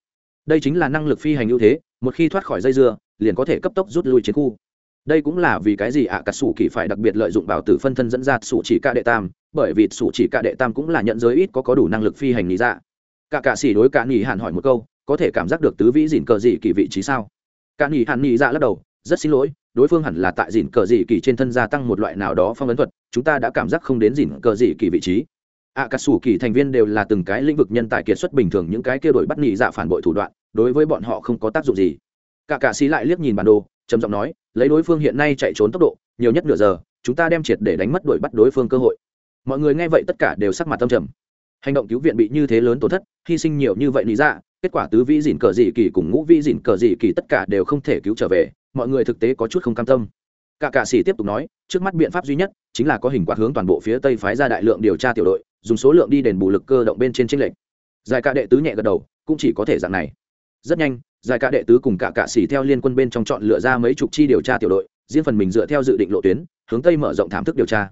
Đây chính là năng lực phi hành ưu thế một khi thoát khỏi dây dưa liền có thể cấp tốc rút lui chiến khu. Đây cũng là vì cái gì ạ à, cà sủ kỳ phải đặc biệt lợi dụng bảo tử phân thân dẫn ra sủ chỉ ca đệ tam bởi vì sủ chỉ ca đệ tam cũng là nhận giới ít có có đủ năng lực phi hành lý dạ. Cả cạ xỉ đối cả nghỉ hạn hỏi một câu có thể cảm giác được tứ vĩ dìn cờ dị kỳ vị trí sao? Cả nghỉ hạn nghỉ dạ lắc đầu, rất xin lỗi, đối phương hẳn là tại dìn cờ dị kỳ trên thân gia tăng một loại nào đó phong ấn thuật, chúng ta đã cảm giác không đến dìn cờ dị kỳ vị trí. Ạ cà sủ kỳ thành viên đều là từng cái lĩnh vực nhân tài kiệt xuất bình thường, những cái kia đổi bắt nhị dạ phản bội thủ đoạn, đối với bọn họ không có tác dụng gì. Cả cà xí lại liếc nhìn bản đồ, trầm giọng nói, lấy đối phương hiện nay chạy trốn tốc độ, nhiều nhất nửa giờ, chúng ta đem triệt để đánh mất đuổi bắt đối phương cơ hội. Mọi người nghe vậy tất cả đều sắc mặt tâm trầm. Hành động cứu viện bị như thế lớn tổn thất, hy sinh nhiều như vậy lý dạ kết quả tứ vĩ dìn cờ dị kỳ cùng ngũ vĩ dìn cờ dị kỳ tất cả đều không thể cứu trở về, mọi người thực tế có chút không cam tâm. Cả cạ sĩ tiếp tục nói, trước mắt biện pháp duy nhất chính là có hình quạt hướng toàn bộ phía tây phái ra đại lượng điều tra tiểu đội, dùng số lượng đi đền bù lực cơ động bên trên tranh lệch. Giải cả đệ tứ nhẹ gật đầu, cũng chỉ có thể dạng này. Rất nhanh, giải cả đệ tứ cùng cả cạ sĩ theo liên quân bên trong chọn lựa ra mấy chục chi điều tra tiểu đội, riêng phần mình dựa theo dự định lộ tuyến, hướng tây mở rộng thảm thức điều tra.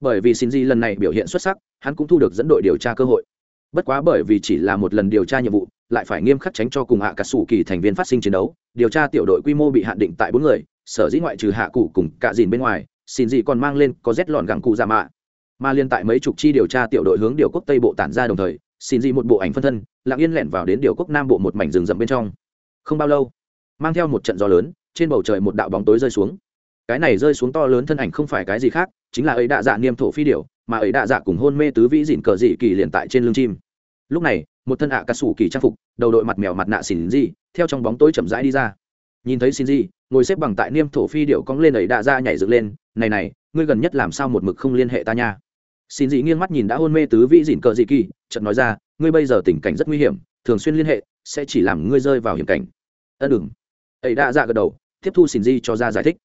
Bởi vì xin di lần này biểu hiện xuất sắc, hắn cũng thu được dẫn đội điều tra cơ hội bất quá bởi vì chỉ là một lần điều tra nhiệm vụ, lại phải nghiêm khắc tránh cho cùng hạ cả sủ kỳ thành viên phát sinh chiến đấu. Điều tra tiểu đội quy mô bị hạn định tại bốn người, sở dĩ ngoại trừ hạ cụ cùng cả dìn bên ngoài, xin gì còn mang lên có rét lọn gẳng cụ giả mạ. Mà liên tại mấy chục chi điều tra tiểu đội hướng điều quốc tây bộ tản ra đồng thời, xin gì một bộ ảnh phân thân, lặng yên lẻn vào đến điều quốc nam bộ một mảnh rừng rậm bên trong. Không bao lâu, mang theo một trận gió lớn, trên bầu trời một đạo bóng tối rơi xuống. Cái này rơi xuống to lớn thân ảnh không phải cái gì khác, chính là ấy đạ dạ niêm thổ phi điểu mà ấy đạ dạ cùng hôn mê tứ vĩ dịn cờ dị kỳ liền tại trên lưng chim. Lúc này, một thân ạ à cà sủ kỳ trang phục, đầu đội mặt mèo mặt nạ xỉn dị theo trong bóng tối chậm rãi đi ra. Nhìn thấy xin dị ngồi xếp bằng tại niêm thổ phi điệu cong lên ấy đạ dạ nhảy dựng lên, này này, ngươi gần nhất làm sao một mực không liên hệ ta nha? Xin dị nghiêng mắt nhìn đã hôn mê tứ vĩ dịn cờ dị kỳ, chợt nói ra, ngươi bây giờ tình cảnh rất nguy hiểm, thường xuyên liên hệ, sẽ chỉ làm ngươi rơi vào hiểm cảnh. Ân đừng. Ấy đạ dạ gật đầu, tiếp thu xin dị cho ra giải thích.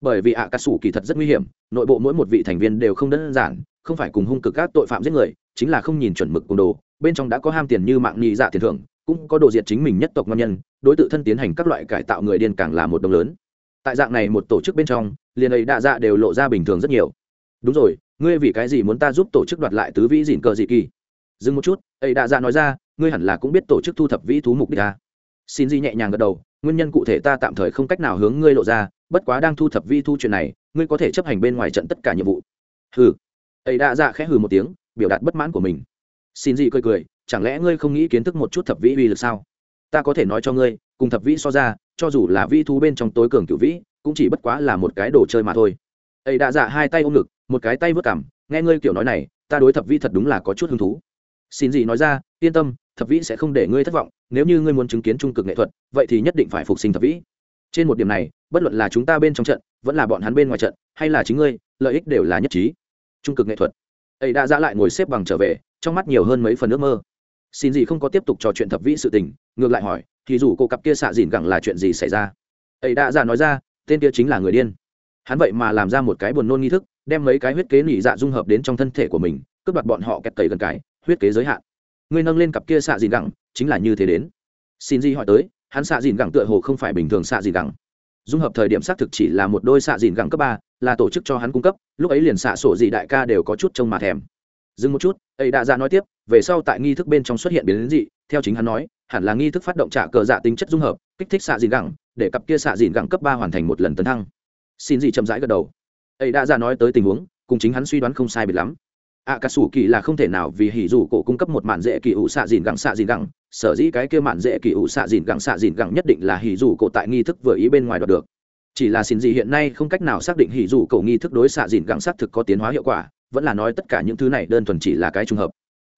Bởi vì ạ cà sủ kỳ thật rất nguy hiểm, nội bộ mỗi một vị thành viên đều không đơn giản không phải cùng hung cực các tội phạm giết người, chính là không nhìn chuẩn mực cùng đồ. Bên trong đã có ham tiền như mạng nhị dạ tiền thưởng, cũng có đồ diệt chính mình nhất tộc ngon nhân, đối tự thân tiến hành các loại cải tạo người điên càng là một đồng lớn. Tại dạng này một tổ chức bên trong, liền ấy đạ dạ đều lộ ra bình thường rất nhiều. Đúng rồi, ngươi vì cái gì muốn ta giúp tổ chức đoạt lại tứ vĩ dìn cờ dị kỳ? Dừng một chút, ấy đạ dạ nói ra, ngươi hẳn là cũng biết tổ chức thu thập vĩ thú mục đích ta à? xin di nhẹ nhàng gật đầu, nguyên nhân cụ thể ta tạm thời không cách nào hướng ngươi lộ ra, bất quá đang thu thập vi thu chuyện này, ngươi có thể chấp hành bên ngoài trận tất cả nhiệm vụ. Hừ ấy đã dạ khẽ hừ một tiếng, biểu đạt bất mãn của mình. Xin gì cười cười, chẳng lẽ ngươi không nghĩ kiến thức một chút thập vĩ uy lực sao? Ta có thể nói cho ngươi, cùng thập vĩ so ra, cho dù là vi thú bên trong tối cường cửu vĩ, cũng chỉ bất quá là một cái đồ chơi mà thôi. Ấy đã dạ hai tay ôm ngực, một cái tay vớt cảm nghe ngươi kiểu nói này, ta đối thập vĩ thật đúng là có chút hứng thú. Xin gì nói ra, yên tâm, thập vĩ sẽ không để ngươi thất vọng, nếu như ngươi muốn chứng kiến trung cực nghệ thuật, vậy thì nhất định phải phục sinh thập vĩ. Trên một điểm này, bất luận là chúng ta bên trong trận, vẫn là bọn hắn bên ngoài trận, hay là chính ngươi, lợi ích đều là nhất trí trung cực nghệ thuật. Ấy đã ra lại ngồi xếp bằng trở về, trong mắt nhiều hơn mấy phần ước mơ. Xin gì không có tiếp tục trò chuyện thập vĩ sự tình, ngược lại hỏi, thì dù cô cặp kia xạ dìn gẳng là chuyện gì xảy ra? Ấy đã ra nói ra, tên kia chính là người điên. Hắn vậy mà làm ra một cái buồn nôn nghi thức, đem mấy cái huyết kế nỉ dạ dung hợp đến trong thân thể của mình, cướp đoạt bọn họ kẹt cầy gần cái, huyết kế giới hạn. Ngươi nâng lên cặp kia xạ dìn gẳng, chính là như thế đến. Xin gì hỏi tới, hắn xạ dìn gẳng tựa hồ không phải bình thường xạ dìn gẳng dung hợp thời điểm xác thực chỉ là một đôi xạ dìn gẳng cấp ba, là tổ chức cho hắn cung cấp, lúc ấy liền xạ sổ dị đại ca đều có chút trông mà thèm. Dừng một chút, ấy đã ra nói tiếp, về sau tại nghi thức bên trong xuất hiện biến đến dị, theo chính hắn nói, hẳn là nghi thức phát động trả cờ dạ tính chất dung hợp, kích thích xạ dìn gẳng, để cặp kia xạ dìn gẳng cấp ba hoàn thành một lần tấn thăng. Xin gì chậm rãi gật đầu. Ấy đã ra nói tới tình huống, cùng chính hắn suy đoán không sai biệt lắm ạ cà sủ kỳ là không thể nào vì hỉ dù cổ cung cấp một mạn dễ kỳ ủ xạ dìn gẳng xạ dìn gẳng sở dĩ cái kia mạn dễ kỳ ủ xạ dìn gẳng xạ dìn gẳng nhất định là hỉ dù cổ tại nghi thức vừa ý bên ngoài đoạt được. Chỉ là xin gì hiện nay không cách nào xác định hỉ dù cổ nghi thức đối xạ dìn gẳng xác thực có tiến hóa hiệu quả, vẫn là nói tất cả những thứ này đơn thuần chỉ là cái trùng hợp.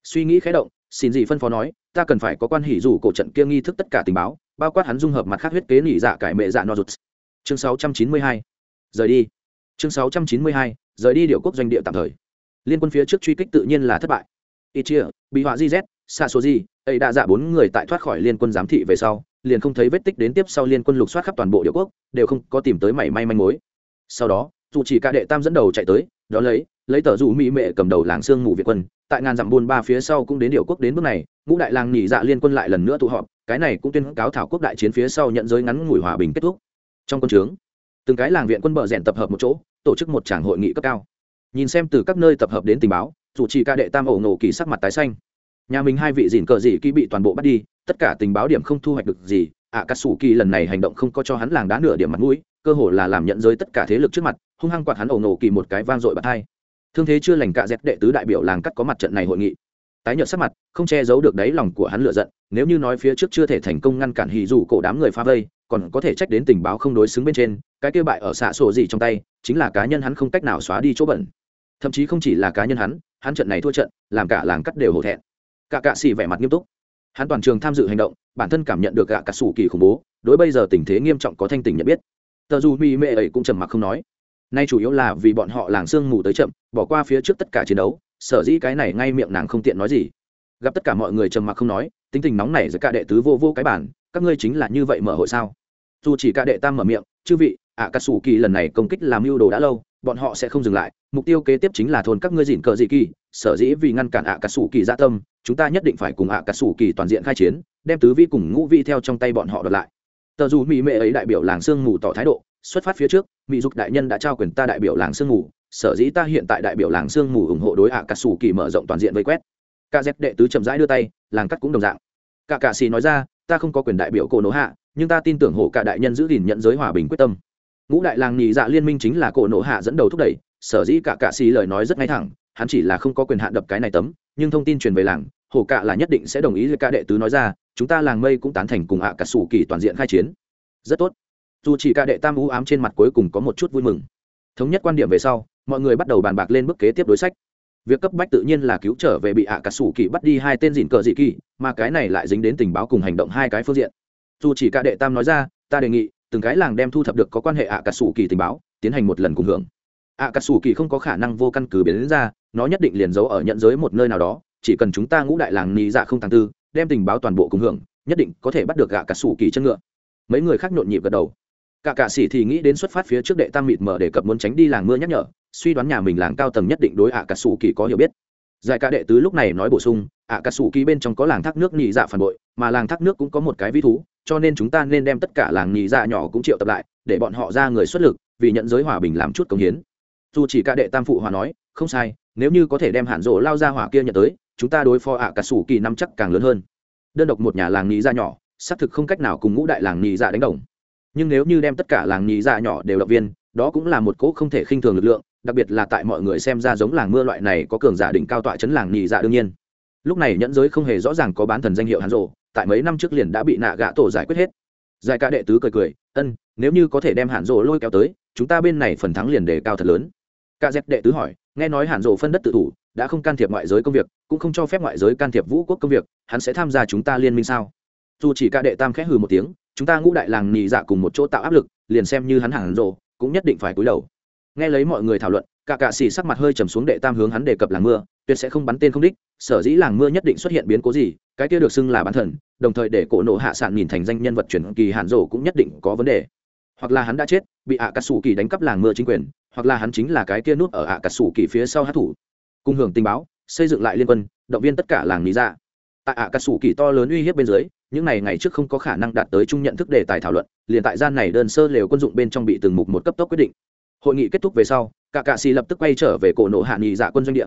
Suy nghĩ khái động, xin gì phân phó nói, ta cần phải có quan hỉ dù cổ trận kia nghi thức tất cả tình báo, bao quát hắn dung hợp mặt khác huyết kế nỉ dạ cải mệ dạ no rụt chương 692 rời đi. Chương 692 rời đi điệu quốc doanh địa tạm thời liên quân phía trước truy kích tự nhiên là thất bại. Ít chia bị họa gz xa số gì ấy đã dạ bốn người tại thoát khỏi liên quân giám thị về sau, liền không thấy vết tích đến tiếp sau liên quân lục soát khắp toàn bộ địa quốc, đều không có tìm tới mảy may manh mối. Sau đó, dù chỉ cả đệ tam dẫn đầu chạy tới, đó lấy lấy tờ dù mỹ mệ cầm đầu làng sương mù việt quân, tại ngàn dặm buôn ba phía sau cũng đến điệu quốc đến bước này, ngũ đại làng nhị dạ liên quân lại lần nữa tụ họp, cái này cũng tuyên cáo thảo quốc đại chiến phía sau nhận giới ngắn ngủi hòa bình kết thúc. Trong quân trướng, từng cái làng viện quân bờ rèn tập hợp một chỗ, tổ chức một tràng hội nghị cấp cao nhìn xem từ các nơi tập hợp đến tình báo, dù chỉ ca đệ tam ổ nổ kỳ sắc mặt tái xanh. Nhà mình hai vị dìn cờ dị kỹ bị toàn bộ bắt đi, tất cả tình báo điểm không thu hoạch được gì ạ cà sủ kỳ lần này hành động không có cho hắn làng đá nửa điểm mặt mũi, cơ hồ là làm nhận giới tất cả thế lực trước mặt, hung hăng quạt hắn ổ nổ kỳ một cái vang dội bạt hai. Thương thế chưa lành cạ dẹp đệ tứ đại biểu làng cắt có mặt trận này hội nghị. Tái nhợt sắc mặt, không che giấu được đáy lòng của hắn lựa giận, nếu như nói phía trước chưa thể thành công ngăn cản hì dù cổ đám người phá vây, còn có thể trách đến tình báo không đối xứng bên trên, cái kia bại ở xạ sổ gì trong tay, chính là cá nhân hắn không cách nào xóa đi chỗ bẩn thậm chí không chỉ là cá nhân hắn hắn trận này thua trận, làm cả làng cắt đều hổ thẹn. Cả cạ xỉ vẻ mặt nghiêm túc. Hắn toàn trường tham dự hành động, bản thân cảm nhận được gạ cà sủ kỳ khủng bố, đối bây giờ tình thế nghiêm trọng có thanh tình nhận biết. Tờ dù mỹ mệ ấy cũng trầm mặc không nói. Nay chủ yếu là vì bọn họ làng sương mù tới chậm, bỏ qua phía trước tất cả chiến đấu, sở dĩ cái này ngay miệng nàng không tiện nói gì. Gặp tất cả mọi người trầm mặc không nói, tính tình nóng này giữa cả đệ tứ vô vô cái bản, các ngươi chính là như vậy mở hội sao? Dù chỉ cả đệ tam mở miệng, chư vị, ạ cà sủ kỳ lần này công kích làm mưu đồ đã lâu, bọn họ sẽ không dừng lại mục tiêu kế tiếp chính là thôn các ngươi dịn cờ dị kỳ, sở dĩ vì ngăn cản ạ cà sủ kỳ gia tâm, chúng ta nhất định phải cùng ạ cà sủ kỳ toàn diện khai chiến, đem tứ vi cùng ngũ vi theo trong tay bọn họ đợt lại. Tờ dù mỹ mệ ấy đại biểu làng sương mù tỏ thái độ, xuất phát phía trước mỹ dục đại nhân đã trao quyền ta đại biểu làng sương mù, sở dĩ ta hiện tại đại biểu làng sương mù ủng hộ đối ạ cà sủ kỳ mở rộng toàn diện vây quét. Ca dép đệ tứ chậm rãi đưa tay, làng cắt cũng đồng dạng. Cả cà xì nói ra, ta không có quyền đại biểu cổ nỗ hạ, nhưng ta tin tưởng hộ cả đại nhân giữ gìn nhận giới hòa bình quyết tâm. Ngũ đại làng nhị dạ liên minh chính là cổ nộ hạ dẫn đầu thúc đẩy sở dĩ cả cạ xì lời nói rất ngay thẳng, hắn chỉ là không có quyền hạn đập cái này tấm, nhưng thông tin truyền về làng, hồ cạ là nhất định sẽ đồng ý với ca đệ tứ nói ra, chúng ta làng mây cũng tán thành cùng ạ cả sủ kỳ toàn diện khai chiến. Rất tốt. Dù chỉ ca đệ tam u ám trên mặt cuối cùng có một chút vui mừng. Thống nhất quan điểm về sau, mọi người bắt đầu bàn bạc lên bước kế tiếp đối sách. Việc cấp bách tự nhiên là cứu trở về bị ạ cả sủ kỳ bắt đi hai tên dịn cờ dị kỳ, mà cái này lại dính đến tình báo cùng hành động hai cái phương diện. Dù chỉ ca đệ tam nói ra, ta đề nghị, từng cái làng đem thu thập được có quan hệ ạ cả sủ kỳ tình báo, tiến hành một lần cùng hưởng ạ cà sủ kỳ không có khả năng vô căn cứ biến đến ra, nó nhất định liền giấu ở nhận giới một nơi nào đó, chỉ cần chúng ta ngũ đại làng nị dạ không tháng tư, đem tình báo toàn bộ cùng hưởng, nhất định có thể bắt được gạ cà sủ kỳ chân ngựa. Mấy người khác nhộn nhịp gật đầu. Cả cạ sĩ thì nghĩ đến xuất phát phía trước đệ tam mịt mở để cập muốn tránh đi làng mưa nhắc nhở, suy đoán nhà mình làng cao tầng nhất định đối ạ cà sủ kỳ có hiểu biết. Giải ca đệ tứ lúc này nói bổ sung ạ cà sủ kỳ bên trong có làng thác nước nhị dạ phản bội, mà làng thác nước cũng có một cái ví thú, cho nên chúng ta nên đem tất cả làng nhị dạ nhỏ cũng triệu tập lại, để bọn họ ra người xuất lực, vì nhận giới hòa bình làm chút công hiến dù chỉ ca đệ tam phụ hòa nói, không sai, nếu như có thể đem hạn rộ lao ra hỏa kia nhận tới, chúng ta đối phó ạ cà sủ kỳ năm chắc càng lớn hơn. Đơn độc một nhà làng nhị ra nhỏ, xác thực không cách nào cùng ngũ đại làng nhị dạ đánh đồng. Nhưng nếu như đem tất cả làng nhị dạ nhỏ đều động viên, đó cũng là một cỗ không thể khinh thường lực lượng, đặc biệt là tại mọi người xem ra giống làng mưa loại này có cường giả đỉnh cao tọa chấn làng nhị dạ đương nhiên. Lúc này nhẫn giới không hề rõ ràng có bán thần danh hiệu hàn rộ tại mấy năm trước liền đã bị nạ gạ tổ giải quyết hết. Giải ca đệ tứ cười cười, ân, nếu như có thể đem hạn rộ lôi kéo tới, chúng ta bên này phần thắng liền đề cao thật lớn. Cả dép đệ tứ hỏi, nghe nói hàn rộ phân đất tự thủ, đã không can thiệp ngoại giới công việc, cũng không cho phép ngoại giới can thiệp vũ quốc công việc, hắn sẽ tham gia chúng ta liên minh sao? Dù chỉ cả đệ tam khẽ hừ một tiếng, chúng ta ngũ đại làng nhị dạ cùng một chỗ tạo áp lực, liền xem như hắn hàn rộ cũng nhất định phải cúi đầu. Nghe lấy mọi người thảo luận, cả cạ xì sắc mặt hơi trầm xuống đệ tam hướng hắn đề cập làng mưa, tuyệt sẽ không bắn tên không đích, sở dĩ làng mưa nhất định xuất hiện biến cố gì, cái kia được xưng là bán thần, đồng thời để cổ nộ hạ sản nhìn thành danh nhân vật chuyển kỳ Hàn rổ cũng nhất định có vấn đề hoặc là hắn đã chết bị ạ cà sủ kỳ đánh cắp làng mưa chính quyền hoặc là hắn chính là cái kia nút ở ạ cà sủ kỳ phía sau hát thủ. Cùng hưởng tình báo xây dựng lại liên quân động viên tất cả làng lý ra tại ạ cà sủ kỳ to lớn uy hiếp bên dưới những ngày ngày trước không có khả năng đạt tới chung nhận thức đề tài thảo luận liền tại gian này đơn sơ lều quân dụng bên trong bị từng mục một cấp tốc quyết định. Hội nghị kết thúc về sau cả cạ xì lập tức quay trở về cổ nộ hạ nghị dạ quân doanh địa.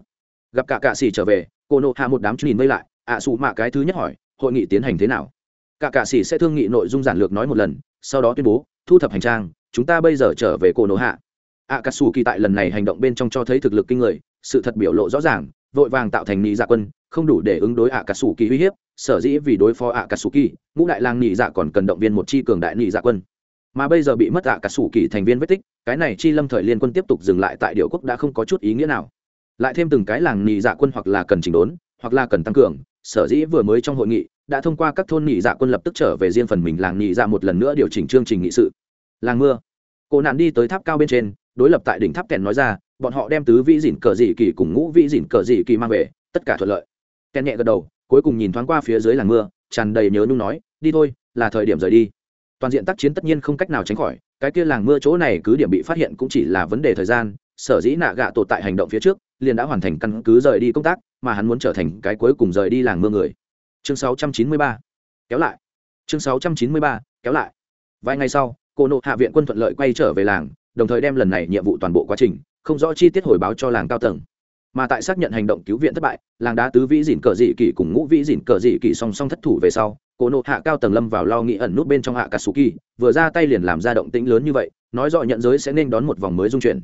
Gặp cả cạ xì trở về cổ nộ hạ một đám nhìn vây lại ạ à, xù mạ cái thứ nhất hỏi hội nghị tiến hành thế nào? Cả cạ xì sẽ thương nghị nội dung giản lược nói một lần sau đó tuyên bố thu thập hành trang, chúng ta bây giờ trở về cổ nổ hạ. A cà xù kỳ tại lần này hành động bên trong cho thấy thực lực kinh người, sự thật biểu lộ rõ ràng, vội vàng tạo thành nị dạ quân, không đủ để ứng đối A cà xù kỳ uy hiếp, sở dĩ vì đối phó A cà xù kỳ ngũ đại lang nị dạ còn cần động viên một chi cường đại nị dạ quân. Mà bây giờ bị mất A cà xù kỳ thành viên vết tích, cái này chi lâm thời liên quân tiếp tục dừng lại tại điệu quốc đã không có chút ý nghĩa nào. Lại thêm từng cái làng nhị dạ quân hoặc là cần chỉnh đốn, hoặc là cần tăng cường sở dĩ vừa mới trong hội nghị, đã thông qua các thôn nhị dạ quân lập tức trở về riêng phần mình làng nhị dạ một lần nữa điều chỉnh chương trình nghị sự. Làng mưa. Cô nạn đi tới tháp cao bên trên, đối lập tại đỉnh tháp kèn nói ra, bọn họ đem tứ vĩ dỉn cờ dị kỳ cùng ngũ vĩ dỉn cờ dị kỳ mang về, tất cả thuận lợi. Kèn nhẹ gật đầu, cuối cùng nhìn thoáng qua phía dưới làng mưa, tràn đầy nhớ nhung nói, đi thôi, là thời điểm rời đi. Toàn diện tác chiến tất nhiên không cách nào tránh khỏi, cái kia làng mưa chỗ này cứ điểm bị phát hiện cũng chỉ là vấn đề thời gian, sở dĩ nạ gạ tồn tại hành động phía trước, liền đã hoàn thành căn cứ rời đi công tác mà hắn muốn trở thành cái cuối cùng rời đi làng mưa người. Chương 693 kéo lại. Chương 693 kéo lại. Vài ngày sau, cô nộ hạ viện quân thuận lợi quay trở về làng, đồng thời đem lần này nhiệm vụ toàn bộ quá trình, không rõ chi tiết hồi báo cho làng cao tầng. Mà tại xác nhận hành động cứu viện thất bại, làng đá tứ vĩ dìn cờ dị kỳ cùng ngũ vĩ dìn cờ dị kỳ song song thất thủ về sau cổ nộ hạ cao tầng lâm vào lo nghĩ ẩn nút bên trong hạ cà sù kỳ vừa ra tay liền làm ra động tĩnh lớn như vậy, nói rõ nhận giới sẽ nên đón một vòng mới dung chuyển.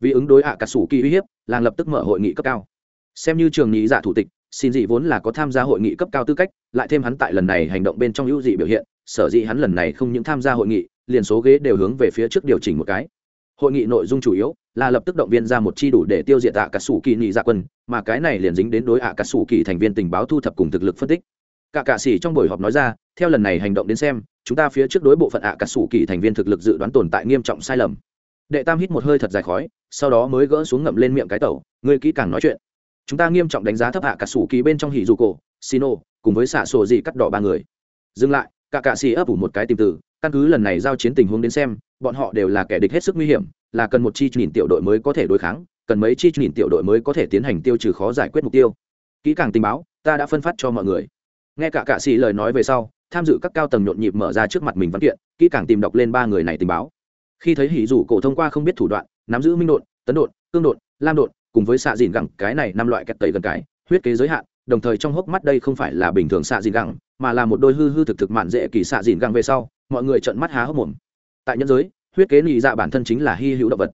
Vì ứng đối hạ cà sù kỳ uy hiếp, làng lập tức mở hội nghị cấp cao xem như trường nghị giả dạ thủ tịch, xin dị vốn là có tham gia hội nghị cấp cao tư cách, lại thêm hắn tại lần này hành động bên trong hữu dị biểu hiện, sở dĩ hắn lần này không những tham gia hội nghị, liền số ghế đều hướng về phía trước điều chỉnh một cái. Hội nghị nội dung chủ yếu là lập tức động viên ra một chi đủ để tiêu diệt ạ cà sủ kỳ nhị dạ quân, mà cái này liền dính đến đối ạ cà sủ kỳ thành viên tình báo thu thập cùng thực lực phân tích. Cả cạ sĩ trong buổi họp nói ra, theo lần này hành động đến xem, chúng ta phía trước đối bộ phận ạ cà sủ kỳ thành viên thực lực dự đoán tồn tại nghiêm trọng sai lầm. Đệ tam hít một hơi thật dài khói, sau đó mới gỡ xuống ngậm lên miệng cái tẩu, ngươi kỹ càng nói chuyện chúng ta nghiêm trọng đánh giá thấp hạ cả sủ kỳ bên trong hỉ dù cổ sino cùng với xạ sổ gì cắt đỏ ba người. Dừng lại, cả cạ xì ấp ủ một cái tìm từ, căn cứ lần này giao chiến tình huống đến xem, bọn họ đều là kẻ địch hết sức nguy hiểm, là cần một chi nhìn tiểu đội mới có thể đối kháng, cần mấy chi nhìn tiểu đội mới có thể tiến hành tiêu trừ khó giải quyết mục tiêu. Kỹ càng tình báo, ta đã phân phát cho mọi người. Nghe cả cạ xì lời nói về sau, tham dự các cao tầng nhộn nhịp mở ra trước mặt mình văn kiện, kỹ càng tìm đọc lên ba người này tình báo. Khi thấy hỉ dù cổ thông qua không biết thủ đoạn, nắm giữ minh đột tấn đột cương đột lam đột cùng với xạ dìn gẳng, cái này năm loại kẹt tẩy gần cái, huyết kế giới hạn, đồng thời trong hốc mắt đây không phải là bình thường xạ dìn gẳng, mà là một đôi hư hư thực thực mạn dễ kỳ xạ dìn gẳng về sau, mọi người trợn mắt há hốc mồm. Tại nhân giới, huyết kế nị dạ bản thân chính là hy hữu động vật.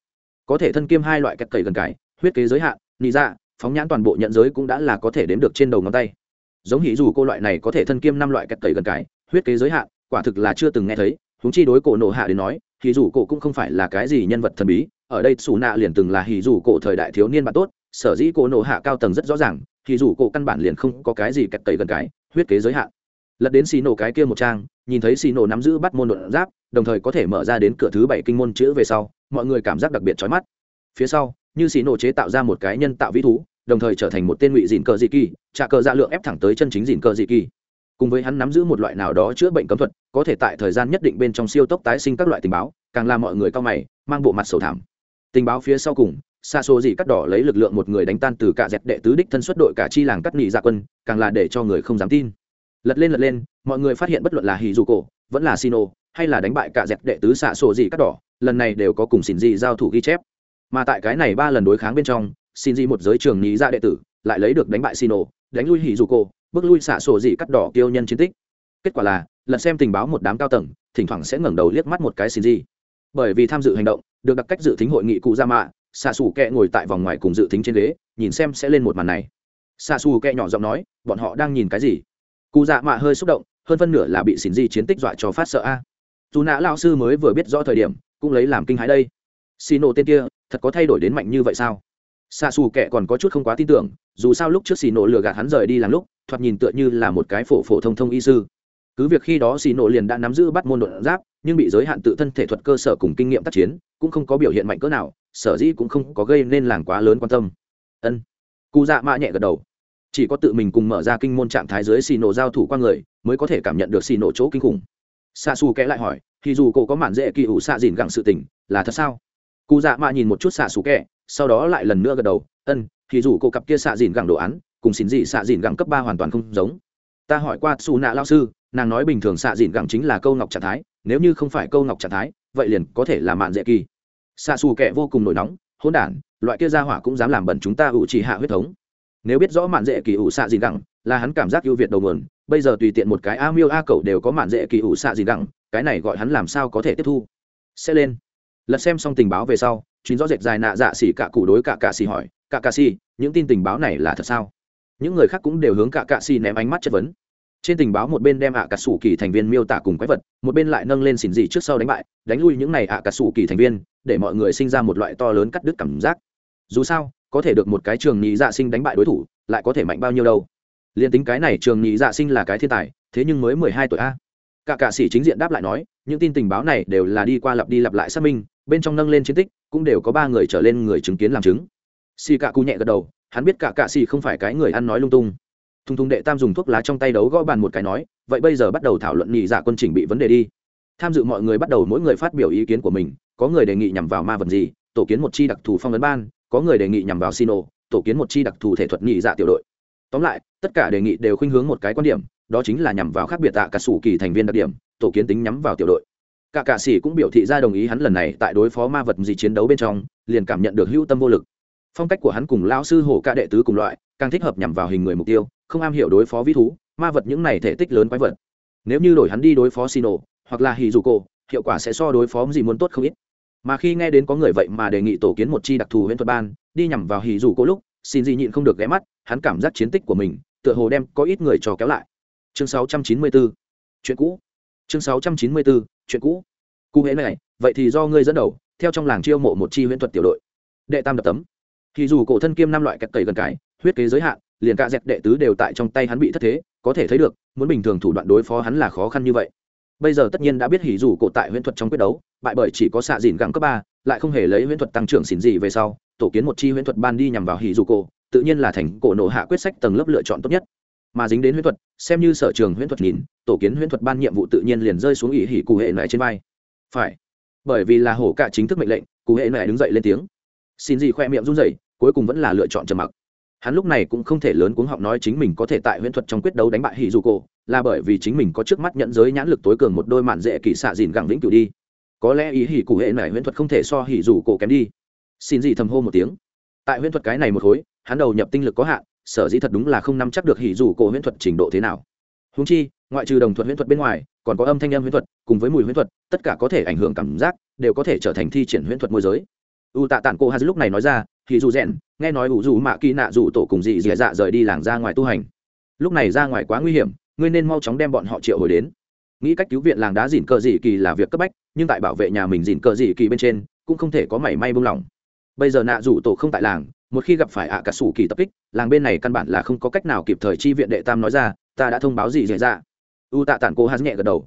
Có thể thân kiêm hai loại kẹt cầy gần cái, huyết kế giới hạn, nị dạ phóng nhãn toàn bộ nhận giới cũng đã là có thể đếm được trên đầu ngón tay. Giống hỉ dù cô loại này có thể thân kiêm năm loại kẹt cầy gần cái, huyết kế giới hạn, quả thực là chưa từng nghe thấy húng chi đối cổ nổ hạ đến nói, hỉ dù cổ cũng không phải là cái gì nhân vật thần bí ở đây xù nạ liền từng là hỉ dù cổ thời đại thiếu niên bạn tốt, sở dĩ cổ nổ hạ cao tầng rất rõ ràng, hỉ dù cổ căn bản liền không có cái gì kẹt tẩy gần cái, huyết kế giới hạn. Lật đến xì nổ cái kia một trang, nhìn thấy xì nổ nắm giữ bắt môn đột giáp, đồng thời có thể mở ra đến cửa thứ bảy kinh môn chữ về sau, mọi người cảm giác đặc biệt trói mắt. Phía sau, như xì nổ chế tạo ra một cái nhân tạo vĩ thú, đồng thời trở thành một tên ngụy dìn cờ dị kỳ, trả cờ dạ lượng ép thẳng tới chân chính dìn cờ dị kỳ. Cùng với hắn nắm giữ một loại nào đó chữa bệnh cấm thuật, có thể tại thời gian nhất định bên trong siêu tốc tái sinh các loại tình báo, càng làm mọi người cao mày, mang bộ mặt sầu thảm tình báo phía sau cùng xa số gì cắt đỏ lấy lực lượng một người đánh tan từ cả dẹp đệ tứ đích thân xuất đội cả chi làng cắt nị ra quân, càng là để cho người không dám tin. Lật lên lật lên, mọi người phát hiện bất luận là hì dù cổ, vẫn là sino, hay là đánh bại cả dẹp đệ tứ xạ sổ gì cắt đỏ, lần này đều có cùng xin gì giao thủ ghi chép. Mà tại cái này ba lần đối kháng bên trong xin gì một giới trường nhí ra dạ đệ tử, lại lấy được đánh bại sino, đánh lui hì dù cổ, bước lui xạ sổ gì cắt đỏ tiêu nhân chiến tích. Kết quả là, lần xem tình báo một đám cao tầng, thỉnh thoảng sẽ ngẩng đầu liếc mắt một cái xin gì bởi vì tham dự hành động, được đặc cách dự tính hội nghị cụ ra mạ xạ xù kẹ ngồi tại vòng ngoài cùng dự tính trên ghế, nhìn xem sẽ lên một màn này. Xạ xù kẹ nhỏ giọng nói, bọn họ đang nhìn cái gì? Cụ dạ mạ hơi xúc động, hơn phân nửa là bị xỉn di chiến tích dọa cho phát sợ a. Dù nã lao sư mới vừa biết rõ thời điểm, cũng lấy làm kinh hãi đây. Xì nổ tên kia, thật có thay đổi đến mạnh như vậy sao? Xạ xù kẹ còn có chút không quá tin tưởng, dù sao lúc trước xì nổ lừa gạt hắn rời đi làm lúc, thoạt nhìn tựa như là một cái phổ phổ thông thông y sư cứ việc khi đó xì nổ liền đã nắm giữ bắt môn đột giáp, nhưng bị giới hạn tự thân thể thuật cơ sở cùng kinh nghiệm tác chiến, cũng không có biểu hiện mạnh cỡ nào, sở dĩ cũng không có gây nên làng quá lớn quan tâm. Ân. Cụ dạ mạ nhẹ gật đầu. Chỉ có tự mình cùng mở ra kinh môn trạng thái dưới xì nổ giao thủ qua người, mới có thể cảm nhận được xì nổ chỗ kinh khủng. Xa xù kẽ lại hỏi thì dù cổ có mạn dễ kỳ ủ xạ dìn gặng sự tình, là thật sao? Cụ dạ mạ nhìn một chút xạ xù kẹ sau đó lại lần nữa gật đầu, ân thì dù cổ cặp kia xạ dìn gặng đồ án, cùng xin dị xạ dìn gặng cấp ba hoàn toàn không giống. Ta hỏi qua xù nạ lao sư nàng nói bình thường xạ dìn gẳng chính là câu ngọc trạng thái nếu như không phải câu ngọc trạng thái vậy liền có thể là mạn dễ kỳ. Xạ xù kẻ vô cùng nổi nóng hỗn đản loại kia ra hỏa cũng dám làm bẩn chúng ta ủ trì hạ huyết thống. Nếu biết rõ mạn dễ kỳ ủ xạ dìn gẳng, là hắn cảm giác ưu việt đầu nguồn bây giờ tùy tiện một cái a miêu a cậu đều có mạn dễ kỳ ủ xạ dìn gẳng, cái này gọi hắn làm sao có thể tiếp thu? Sẽ lên. Lật xem xong tình báo về sau chuyến rõ rệt dài nạ dạ xỉ cả cụ đối cả cạ xỉ hỏi cả cạ xỉ những tin tình báo này là thật sao? Những người khác cũng đều hướng cả cạ xỉ ném ánh mắt chất vấn trên tình báo một bên đem ạ à cà sủ kỳ thành viên miêu tả cùng quái vật, một bên lại nâng lên xỉn dị trước sau đánh bại, đánh lui những này ạ à cà sủ kỳ thành viên, để mọi người sinh ra một loại to lớn cắt đứt cảm giác. Dù sao, có thể được một cái trường nhị dạ sinh đánh bại đối thủ, lại có thể mạnh bao nhiêu đâu. Liền tính cái này trường nhị dạ sinh là cái thiên tài, thế nhưng mới mười hai tuổi a. Cả cạ sĩ chính diện đáp lại nói, những tin tình báo này đều là đi qua lặp đi lặp lại xác minh, bên trong nâng lên chiến tích, cũng đều có ba người trở lên người chứng kiến làm chứng. Xì cạ cụ nhẹ gật đầu, hắn biết cả cạ sĩ không phải cái người ăn nói lung tung thùng thùng đệ tam dùng thuốc lá trong tay đấu gõ bàn một cái nói, vậy bây giờ bắt đầu thảo luận nhị dạ quân chỉnh bị vấn đề đi. Tham dự mọi người bắt đầu mỗi người phát biểu ý kiến của mình, có người đề nghị nhằm vào ma vật gì, tổ kiến một chi đặc thù phong ấn ban, có người đề nghị nhằm vào sino, tổ kiến một chi đặc thù thể thuật nhị dạ tiểu đội. Tóm lại, tất cả đề nghị đều khuynh hướng một cái quan điểm, đó chính là nhằm vào khác biệt tạ cả sủ kỳ thành viên đặc điểm, tổ kiến tính nhắm vào tiểu đội. Cả cả sĩ cũng biểu thị ra đồng ý hắn lần này tại đối phó ma vật gì chiến đấu bên trong, liền cảm nhận được hữu tâm vô lực. Phong cách của hắn cùng lao sư hổ ca đệ tứ cùng loại, càng thích hợp nhằm vào hình người mục tiêu không am hiểu đối phó vĩ thú, ma vật những này thể tích lớn quái vật. Nếu như đổi hắn đi đối phó xì hoặc là hì dù cổ hiệu quả sẽ so đối phó gì muốn tốt không ít. Mà khi nghe đến có người vậy mà đề nghị tổ kiến một chi đặc thù huyễn thuật ban, đi nhằm vào hì dù cổ lúc xin gì nhịn không được ghé mắt, hắn cảm giác chiến tích của mình, tựa hồ đem có ít người trò kéo lại. Chương 694 chuyện cũ. Chương 694 chuyện cũ. Cụ hễ này, vậy thì do ngươi dẫn đầu, theo trong làng chiêu mộ một chi huyễn thuật tiểu đội. Đệ tam đập tấm. Thì dù cổ thân kiêm năm loại kẹt tẩy gần cái, huyết kế giới hạn liền cả dẹp đệ tứ đều tại trong tay hắn bị thất thế, có thể thấy được, muốn bình thường thủ đoạn đối phó hắn là khó khăn như vậy. Bây giờ tất nhiên đã biết hỉ dù cổ tại huyễn thuật trong quyết đấu, bại bởi chỉ có xạ dìn gắng cấp ba, lại không hề lấy huyễn thuật tăng trưởng xỉn gì về sau, tổ kiến một chi huyễn thuật ban đi nhằm vào hỉ dù cổ, tự nhiên là thành cổ nổ hạ quyết sách tầng lớp lựa chọn tốt nhất. Mà dính đến huyễn thuật, xem như sở trường huyễn thuật nhìn, tổ kiến huyễn thuật ban nhiệm vụ tự nhiên liền rơi xuống ỉ hỉ cụ hệ này trên vai. Phải. Bởi vì là hổ cả chính thức mệnh lệnh, cụ hệ này đứng dậy lên tiếng. Xin gì khoe miệng run rẩy, cuối cùng vẫn là lựa chọn trầm mặc hắn lúc này cũng không thể lớn cuống họng nói chính mình có thể tại huyễn thuật trong quyết đấu đánh bại hỉ dù cổ, là bởi vì chính mình có trước mắt nhận giới nhãn lực tối cường một đôi mạn dễ kỳ xạ dìn gẳng vĩnh cửu đi. Có lẽ ý hỉ cụ hệ này huyễn thuật không thể so hỉ dù cổ kém đi. Xin gì thầm hô một tiếng. Tại huyễn thuật cái này một khối, hắn đầu nhập tinh lực có hạn, sở dĩ thật đúng là không nắm chắc được hỉ dù cổ huyễn thuật trình độ thế nào. Húng chi, ngoại trừ đồng thuật huyễn thuật bên ngoài, còn có âm thanh âm huyễn thuật, cùng với mùi huyễn thuật, tất cả có thể ảnh hưởng cảm giác, đều có thể trở thành thi triển huyễn thuật môi giới. U tạ tản cô hà lúc này nói ra thì dù rèn nghe nói ủ dù mạ kỳ nạ dù tổ cùng dị dì dạ rời đi làng ra ngoài tu hành. Lúc này ra ngoài quá nguy hiểm, ngươi nên mau chóng đem bọn họ triệu hồi đến. Nghĩ cách cứu viện làng đá dìn cờ dị kỳ là việc cấp bách, nhưng tại bảo vệ nhà mình dìn cờ dị kỳ bên trên, cũng không thể có mảy may buông lỏng. Bây giờ nạ dù tổ không tại làng, một khi gặp phải ạ cả sủ kỳ tập kích, làng bên này căn bản là không có cách nào kịp thời chi viện đệ tam nói ra, ta đã thông báo gì dễ ra u tạ tản cô hát nhẹ gật đầu.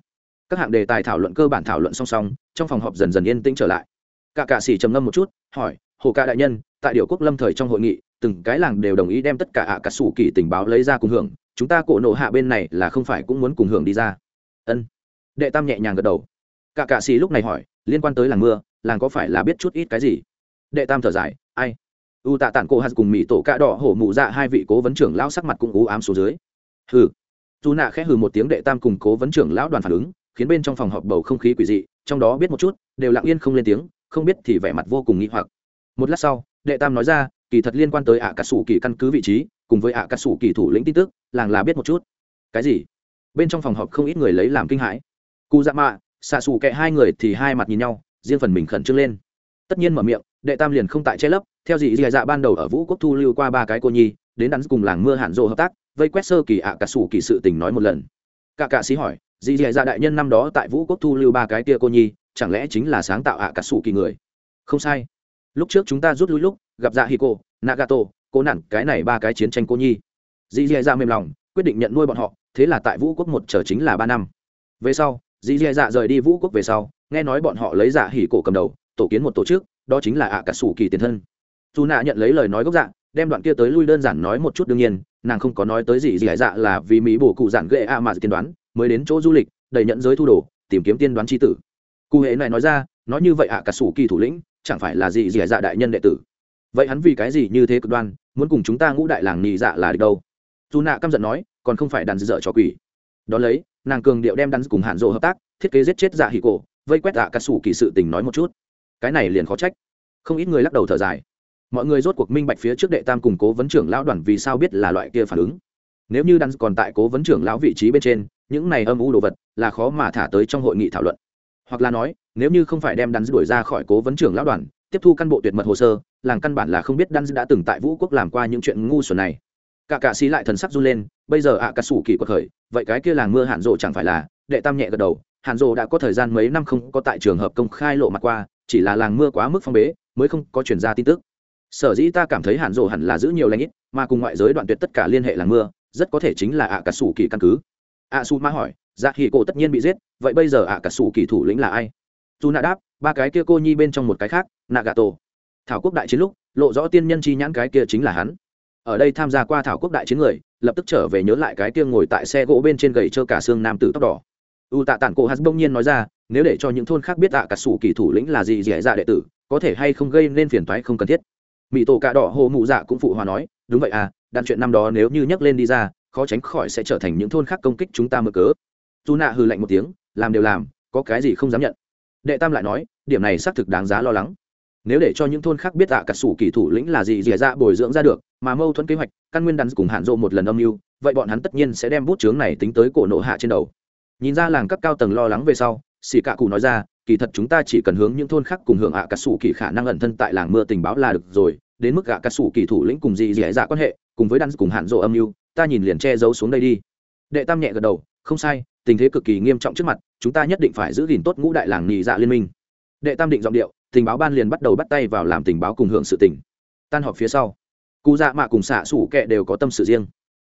Các hạng đề tài thảo luận cơ bản thảo luận song song, trong phòng họp dần dần yên tĩnh trở lại. Cả cạ xỉ trầm ngâm một chút, hỏi, hồ ca đại nhân tại điều quốc lâm thời trong hội nghị, từng cái làng đều đồng ý đem tất cả ạ cả sủ kỳ tình báo lấy ra cùng hưởng, chúng ta cổ nộ hạ bên này là không phải cũng muốn cùng hưởng đi ra. Ân. Đệ tam nhẹ nhàng gật đầu. Cả cạ xì lúc này hỏi, liên quan tới làng mưa, làng có phải là biết chút ít cái gì? Đệ tam thở dài, ai? U tạ tản cổ hạt cùng mỹ tổ cạ đỏ hổ mụ dạ hai vị cố vấn trưởng lão sắc mặt cũng ú ám xuống dưới. Hừ. Dù nạ khẽ hừ một tiếng đệ tam cùng cố vấn trưởng lão đoàn phản ứng, khiến bên trong phòng họp bầu không khí quỷ dị, trong đó biết một chút, đều lặng yên không lên tiếng, không biết thì vẻ mặt vô cùng nghi hoặc. Một lát sau đệ tam nói ra, kỳ thật liên quan tới ạ cà sủ kỳ căn cứ vị trí, cùng với ạ cà sủ kỳ thủ lĩnh tin tức, làng là biết một chút. Cái gì? Bên trong phòng họp không ít người lấy làm kinh hãi. Cụ dạ mạ, xạ xù kệ hai người thì hai mặt nhìn nhau, riêng phần mình khẩn trương lên. Tất nhiên mở miệng, đệ tam liền không tại che lấp, theo dị dạ dạ ban đầu ở vũ quốc thu lưu qua ba cái cô nhi, đến đắn cùng làng mưa hạn rộ hợp tác, vây quét sơ kỳ ạ cà cả sủ kỳ sự tình nói một lần. Cả cạ sĩ hỏi dị dạ dạ đại nhân năm đó tại vũ quốc thu lưu ba cái kia cô nhi, chẳng lẽ chính là sáng tạo ạ cả sủ kỳ người? Không sai lúc trước chúng ta rút lui lúc, gặp dạ hi cô, nagato cô nản, cái này ba cái chiến tranh cô nhi. Dị dì dạ mềm lòng, quyết định nhận nuôi bọn họ, thế là tại vũ quốc một chờ chính là ba năm. Về sau, dì dì dạ rời đi vũ quốc về sau, nghe nói bọn họ lấy dạ hỉ cổ cầm đầu, tổ kiến một tổ chức, đó chính là ạ cả sủ kỳ tiền thân. Dù nạ nhận lấy lời nói gốc dạ đem đoạn kia tới lui đơn giản nói một chút đương nhiên, nàng không có nói tới gì gì dạ là vì mỹ bổ cụ giản ghệ a mà tiên đoán, mới đến chỗ du lịch, đầy nhận giới thu đồ, tìm kiếm tiên đoán tri tử. Cụ hệ này nói ra, nói như vậy ạ cả sủ kỳ thủ lĩnh chẳng phải là gì gì dạ đại nhân đệ tử. Vậy hắn vì cái gì như thế cực đoan, muốn cùng chúng ta ngũ đại làng nhị dạ là được đâu? Dù nạ căm giận nói, còn không phải đàn dợ cho quỷ. Đón lấy, nàng cường điệu đem đắn cùng hạn rộ hợp tác, thiết kế giết chết dạ hỉ cổ, vây quét dạ cà sủ kỳ sự tình nói một chút. Cái này liền khó trách. Không ít người lắc đầu thở dài. Mọi người rốt cuộc minh bạch phía trước đệ tam cùng cố vấn trưởng lão đoàn vì sao biết là loại kia phản ứng. Nếu như đắn còn tại cố vấn trưởng lão vị trí bên trên, những này âm u đồ vật là khó mà thả tới trong hội nghị thảo luận. Hoặc là nói nếu như không phải đem đắn đuổi ra khỏi cố vấn trưởng lão đoàn, tiếp thu căn bộ tuyệt mật hồ sơ, làng căn bản là không biết đắn đã từng tại vũ quốc làm qua những chuyện ngu xuẩn này. Cả cạ xí lại thần sắc run lên, bây giờ ạ à cà sủ kỳ quật khởi, vậy cái kia làng mưa hạn rộ chẳng phải là, đệ tam nhẹ gật đầu hạn rộ đã có thời gian mấy năm không có tại trường hợp công khai lộ mặt qua, chỉ là làng mưa quá mức phong bế, mới không có chuyển ra tin tức. Sở dĩ ta cảm thấy hạn rộ hẳn là giữ nhiều lãnh ít, mà cùng ngoại giới đoạn tuyệt tất cả liên hệ làng mưa, rất có thể chính là ạ à cà sủ kỳ căn cứ. Ạ su ma hỏi dạ hỉ cổ tất nhiên bị giết, vậy bây giờ ạ cà sủ kỳ thủ lĩnh là ai? Dù nạ đáp, ba cái kia cô nhi bên trong một cái khác nạ gà tổ thảo quốc đại chiến lúc, lộ rõ tiên nhân chi nhãn cái kia chính là hắn. Ở đây tham gia qua thảo quốc đại chiến người, lập tức trở về nhớ lại cái kia ngồi tại xe gỗ bên trên gậy trơ cả xương nam tử tóc đỏ. U tạ tản cổ hát bỗng nhiên nói ra, nếu để cho những thôn khác biết tạ cả sủ kỳ thủ lĩnh là gì dẻ dạ đệ tử, có thể hay không gây nên phiền toái không cần thiết. Mỹ tổ cạ đỏ hồ mụ dạ cũng phụ hòa nói, đúng vậy à đạn chuyện năm đó nếu như nhắc lên đi ra, khó tránh khỏi sẽ trở thành những thôn khác công kích chúng ta mở cớ. Dù nạ hừ lạnh một tiếng, làm đều làm, có cái gì không dám nhận đệ tam lại nói, điểm này xác thực đáng giá lo lắng. Nếu để cho những thôn khác biết tạ cả sủ kỳ thủ lĩnh là gì, dìa ra bồi dưỡng ra được, mà mâu thuẫn kế hoạch, căn nguyên đắn cùng hạn rộ một lần âm mưu, vậy bọn hắn tất nhiên sẽ đem bút chướng này tính tới cổ nộ hạ trên đầu. Nhìn ra làng các cao tầng lo lắng về sau xì cạ cụ nói ra, kỳ thật chúng ta chỉ cần hướng những thôn khác cùng hưởng ạ, cả sủ kỳ khả năng ẩn thân tại làng mưa tình báo là được rồi, đến mức gạ cả sủ kỳ thủ lĩnh cùng gì, dìa ra quan hệ, cùng với đắn cùng hạn rộ âm mưu, ta nhìn liền che giấu xuống đây đi. Đệ tam nhẹ gật đầu, không sai, tình thế cực kỳ nghiêm trọng trước mặt chúng ta nhất định phải giữ gìn tốt ngũ đại làng nhị dạ liên minh. Đệ tam định giọng điệu tình báo ban liền bắt đầu bắt tay vào làm tình báo cùng hưởng sự tỉnh tan họp phía sau cụ dạ mạ cùng xạ xủ kệ đều có tâm sự riêng.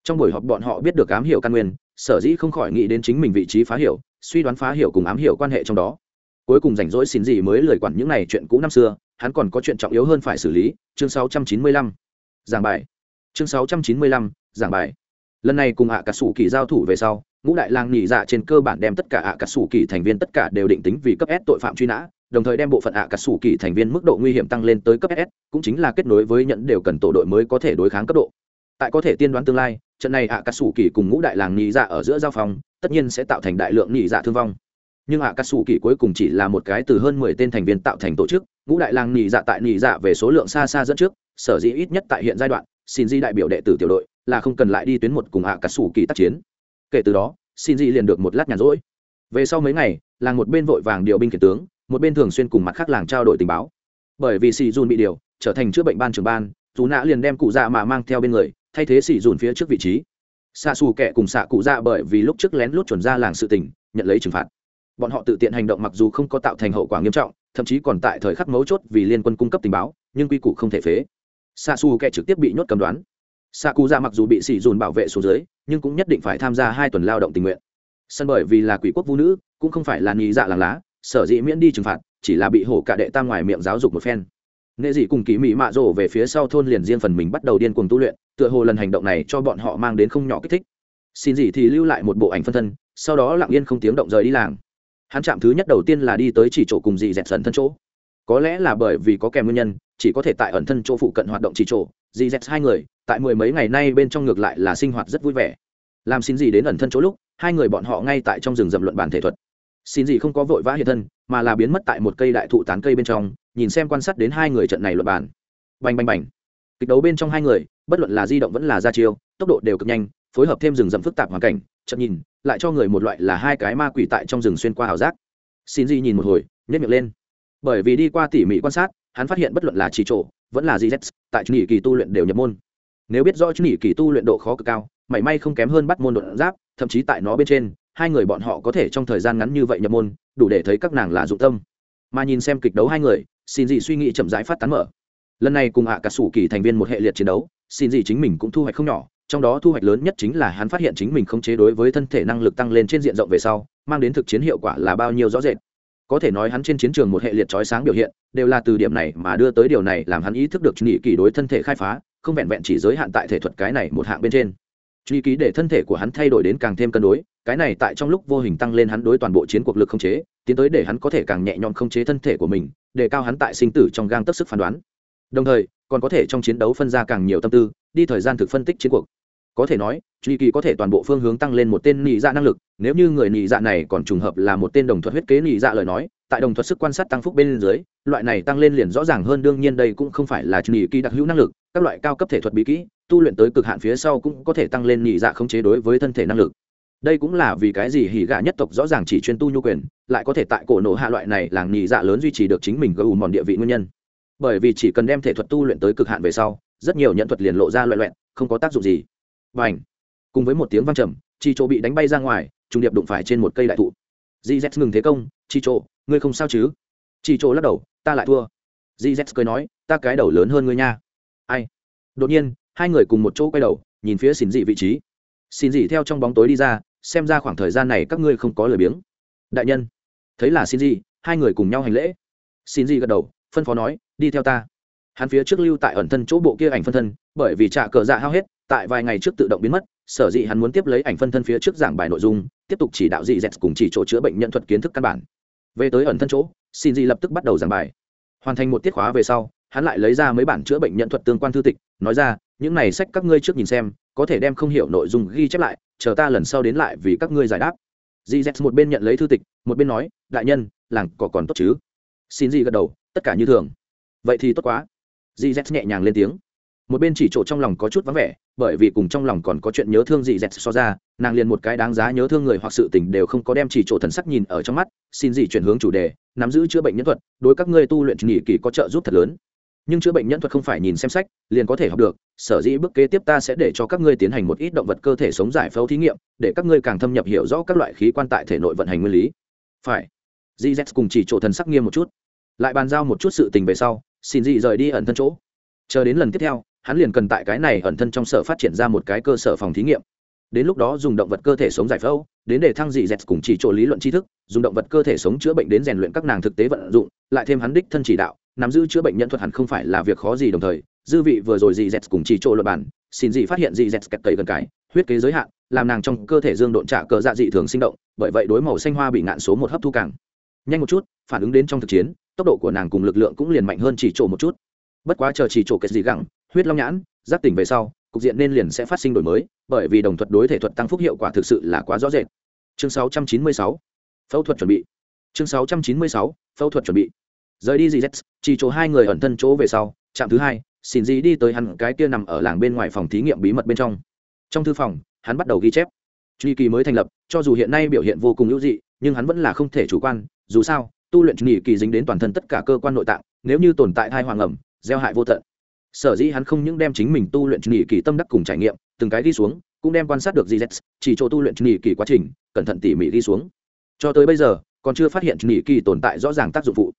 Trong buổi họp bọn họ biết được ám hiểu căn nguyên sở dĩ không khỏi nghĩ đến chính mình vị trí phá hiểu suy đoán phá hiểu cùng ám hiểu quan hệ trong đó. Cuối cùng rảnh rỗi xin gì mới lời quản những này chuyện cũ năm xưa hắn còn có chuyện trọng yếu hơn phải xử lý chương 695. giảng bài. Chương 695, giảng bài. Lần này cùng hạ cả sủ kỳ giao thủ về sau ngũ đại lang nhị dạ trên cơ bản đem tất cả ạ cả sủ kỳ thành viên tất cả đều định tính vì cấp s tội phạm truy nã, đồng thời đem bộ phận ạ cả sủ kỳ thành viên mức độ nguy hiểm tăng lên tới cấp s, cũng chính là kết nối với nhận đều cần tổ đội mới có thể đối kháng cấp độ. Tại có thể tiên đoán tương lai, trận này ạ cả sủ kỳ cùng ngũ đại làng nhị dạ ở giữa giao phòng tất nhiên sẽ tạo thành đại lượng nhị dạ thương vong. Nhưng ạ cả sủ kỳ cuối cùng chỉ là một cái từ hơn mười tên thành viên tạo thành tổ chức, ngũ đại làng nhị dạ tại nhị dạ về số lượng xa xa dẫn trước, sở dĩ ít nhất tại hiện giai đoạn, xin di đại biểu đệ tử tiểu đội là không cần lại đi tuyến một cùng ạ cả sủ kỳ tác chiến kể từ đó, xin Dị liền được một lát nhàn rỗi. Về sau mấy ngày, làng một bên vội vàng điều binh kiển tướng, một bên thường xuyên cùng mặt khác làng trao đổi tình báo. Bởi vì xì dùn bị điều, trở thành chữa bệnh ban trưởng ban, dù nã liền đem cụ dạ mà mang theo bên người, thay thế xì dùn phía trước vị trí. Xạ xù kẻ cùng xạ cụ dạ bởi vì lúc trước lén lút chuẩn ra làng sự tình, nhận lấy trừng phạt. Bọn họ tự tiện hành động mặc dù không có tạo thành hậu quả nghiêm trọng, thậm chí còn tại thời khắc mấu chốt vì liên quân cung cấp tình báo, nhưng quy củ không thể phế. Xạ xù kẻ trực tiếp bị nhốt cầm đoán xạ cụ dạ mặc dù bị xì dùn bảo vệ xuống dưới, nhưng cũng nhất định phải tham gia hai tuần lao động tình nguyện. Sân bởi vì là quỷ quốc vũ nữ, cũng không phải là nhị dạ làng lá, sở dĩ miễn đi trừng phạt, chỉ là bị hổ cả đệ tam ngoài miệng giáo dục một phen. Nghệ dị cùng kỳ mỹ mạ rổ về phía sau thôn liền riêng phần mình bắt đầu điên cuồng tu luyện, tựa hồ lần hành động này cho bọn họ mang đến không nhỏ kích thích. Xin gì thì lưu lại một bộ ảnh phân thân, sau đó lặng yên không tiếng động rời đi làng. Hắn chạm thứ nhất đầu tiên là đi tới chỉ chỗ cùng dị dẹt sần thân chỗ có lẽ là bởi vì có kèm nguyên nhân, chỉ có thể tại ẩn thân chỗ phụ cận hoạt động chỉ chỗ, dì z hai người, tại mười mấy ngày nay bên trong ngược lại là sinh hoạt rất vui vẻ. Làm xin gì đến ẩn thân chỗ lúc, hai người bọn họ ngay tại trong rừng rậm luận bàn thể thuật. Xin gì không có vội vã hiện thân, mà là biến mất tại một cây đại thụ tán cây bên trong, nhìn xem quan sát đến hai người trận này luận bàn. Bành bành bành. Kịch đấu bên trong hai người, bất luận là di động vẫn là ra chiêu, tốc độ đều cực nhanh, phối hợp thêm rừng rậm phức tạp hoàn cảnh chậm nhìn, lại cho người một loại là hai cái ma quỷ tại trong rừng xuyên qua ảo giác. Xin gì nhìn một hồi nhét miệng lên bởi vì đi qua tỉ mỉ quan sát, hắn phát hiện bất luận là chỉ trộ vẫn là gz tại nghỉ kỳ tu luyện đều nhập môn. Nếu biết rõ nghỉ kỳ tu luyện độ khó cực cao, mảy may không kém hơn bắt môn đột giáp, thậm chí tại nó bên trên, hai người bọn họ có thể trong thời gian ngắn như vậy nhập môn, đủ để thấy các nàng là dụng tâm. Mà nhìn xem kịch đấu hai người, xin gì suy nghĩ chậm rãi phát tán mở. Lần này cùng ạ cả sủ kỳ thành viên một hệ liệt chiến đấu, xin gì chính mình cũng thu hoạch không nhỏ, trong đó thu hoạch lớn nhất chính là hắn phát hiện chính mình không chế đối với thân thể năng lực tăng lên trên diện rộng về sau, mang đến thực chiến hiệu quả là bao nhiêu rõ rệt có thể nói hắn trên chiến trường một hệ liệt trói sáng biểu hiện, đều là từ điểm này mà đưa tới điều này làm hắn ý thức được nghị kỳ đối thân thể khai phá, không vẹn vẹn chỉ giới hạn tại thể thuật cái này một hạng bên trên. Truy ký để thân thể của hắn thay đổi đến càng thêm cân đối, cái này tại trong lúc vô hình tăng lên hắn đối toàn bộ chiến cuộc lực không chế, tiến tới để hắn có thể càng nhẹ nhõm không chế thân thể của mình, để cao hắn tại sinh tử trong gang tất sức phán đoán. Đồng thời, còn có thể trong chiến đấu phân ra càng nhiều tâm tư, đi thời gian thực phân tích chiến cuộc có thể nói truy kỳ có thể toàn bộ phương hướng tăng lên một tên nị dạ năng lực, nếu như người nị dạ này còn trùng hợp là một tên đồng thuật huyết kế nị dạ lời nói, tại đồng thuật sức quan sát tăng phúc bên dưới, loại này tăng lên liền rõ ràng hơn, đương nhiên đây cũng không phải là truy kỳ đặc hữu năng lực, các loại cao cấp thể thuật bí kỹ, tu luyện tới cực hạn phía sau cũng có thể tăng lên nị dạ không chế đối với thân thể năng lực. Đây cũng là vì cái gì hỉ gạ nhất tộc rõ ràng chỉ chuyên tu nhu quyền, lại có thể tại cổ nổ hạ loại này làng nhị dạ lớn duy trì được chính mình gây ủ mòn địa vị nguyên nhân. Bởi vì chỉ cần đem thể thuật tu luyện tới cực hạn về sau, rất nhiều nhận thuật liền lộ ra loại loẹn, không có tác dụng gì và ảnh. Cùng với một tiếng vang trầm, chi chỗ bị đánh bay ra ngoài, trùng điệp đụng phải trên một cây đại thụ. Gz ngừng thế công, chi chỗ ngươi không sao chứ? Chi chỗ lắc đầu, ta lại thua. Gz cười nói, ta cái đầu lớn hơn ngươi nha. Ai? Đột nhiên, hai người cùng một chỗ quay đầu, nhìn phía xin dị vị trí. Xin dị theo trong bóng tối đi ra, xem ra khoảng thời gian này các ngươi không có lời biếng. Đại nhân. Thấy là xin dị, hai người cùng nhau hành lễ. Xin dị gật đầu, phân phó nói, đi theo ta. Hắn phía trước lưu tại ẩn thân chỗ bộ kia ảnh phân thân, bởi vì trạ cờ dạ hao hết tại vài ngày trước tự động biến mất, sở dĩ hắn muốn tiếp lấy ảnh phân thân phía trước giảng bài nội dung, tiếp tục chỉ đạo dị dẹt cùng chỉ chỗ chữa bệnh nhân thuật kiến thức căn bản. Về tới ẩn thân chỗ, xin dị lập tức bắt đầu giảng bài. Hoàn thành một tiết khóa về sau, hắn lại lấy ra mấy bản chữa bệnh nhân thuật tương quan thư tịch, nói ra, những này sách các ngươi trước nhìn xem, có thể đem không hiểu nội dung ghi chép lại, chờ ta lần sau đến lại vì các ngươi giải đáp. Dì z một bên nhận lấy thư tịch, một bên nói, đại nhân, làng có còn tốt chứ? Xin dì gật đầu, tất cả như thường. Vậy thì tốt quá. Dì z nhẹ nhàng lên tiếng một bên chỉ chỗ trong lòng có chút vắng vẻ, bởi vì cùng trong lòng còn có chuyện nhớ thương gì dẹt so ra, nàng liền một cái đáng giá nhớ thương người hoặc sự tình đều không có đem chỉ chỗ thần sắc nhìn ở trong mắt, xin gì chuyển hướng chủ đề, nắm giữ chữa bệnh nhân thuật, đối các ngươi tu luyện nghỉ kỳ có trợ giúp thật lớn. Nhưng chữa bệnh nhân thuật không phải nhìn xem sách, liền có thể học được, sở dĩ bước kế tiếp ta sẽ để cho các ngươi tiến hành một ít động vật cơ thể sống giải phẫu thí nghiệm, để các ngươi càng thâm nhập hiểu rõ các loại khí quan tại thể nội vận hành nguyên lý. Phải. Gz cùng chỉ chỗ thần sắc nghiêm một chút. Lại bàn giao một chút sự tình về sau, xin dị rời đi ẩn thân chỗ. Chờ đến lần tiếp theo hắn liền cần tại cái này ẩn thân trong sở phát triển ra một cái cơ sở phòng thí nghiệm. Đến lúc đó dùng động vật cơ thể sống giải phẫu, đến để thăng dị dẹt cùng chỉ chỗ lý luận tri thức, dùng động vật cơ thể sống chữa bệnh đến rèn luyện các nàng thực tế vận dụng, lại thêm hắn đích thân chỉ đạo, nắm giữ chữa bệnh nhân thuật hẳn không phải là việc khó gì đồng thời, dư vị vừa rồi dị dẹt cùng chỉ chỗ luật bản, xin dị phát hiện dị dẹt kẹt cầy gần cái, huyết kế giới hạn, làm nàng trong cơ thể dương độn trả cờ dạ dị thường sinh động, bởi vậy đối màu xanh hoa bị ngạn số một hấp thu càng nhanh một chút, phản ứng đến trong thực chiến, tốc độ của nàng cùng lực lượng cũng liền mạnh hơn chỉ chỗ một chút. Bất quá chờ chỉ chỗ kết gì gẳng huyết long nhãn giáp tỉnh về sau, cục diện nên liền sẽ phát sinh đổi mới, bởi vì đồng thuật đối thể thuật tăng phúc hiệu quả thực sự là quá rõ rệt. Chương 696 phẫu thuật chuẩn bị. Chương 696 phẫu thuật chuẩn bị. Rời đi gì z, chỉ chỗ hai người ẩn thân chỗ về sau, trạm thứ hai, xin gì đi tới hắn cái kia nằm ở làng bên ngoài phòng thí nghiệm bí mật bên trong. Trong thư phòng, hắn bắt đầu ghi chép. Truy kỳ mới thành lập, cho dù hiện nay biểu hiện vô cùng hữu dị, nhưng hắn vẫn là không thể chủ quan, dù sao, tu luyện truy kỳ dính đến toàn thân tất cả cơ quan nội tạng, nếu như tồn tại thai hoàng ẩm gieo hại vô tận sở dĩ hắn không những đem chính mình tu luyện nghỉ kỳ tâm đắc cùng trải nghiệm, từng cái đi xuống, cũng đem quan sát được gz chỉ chỗ tu luyện nghỉ kỳ quá trình, cẩn thận tỉ mỉ đi xuống. Cho tới bây giờ, còn chưa phát hiện nghỉ kỳ tồn tại rõ ràng tác dụng phụ.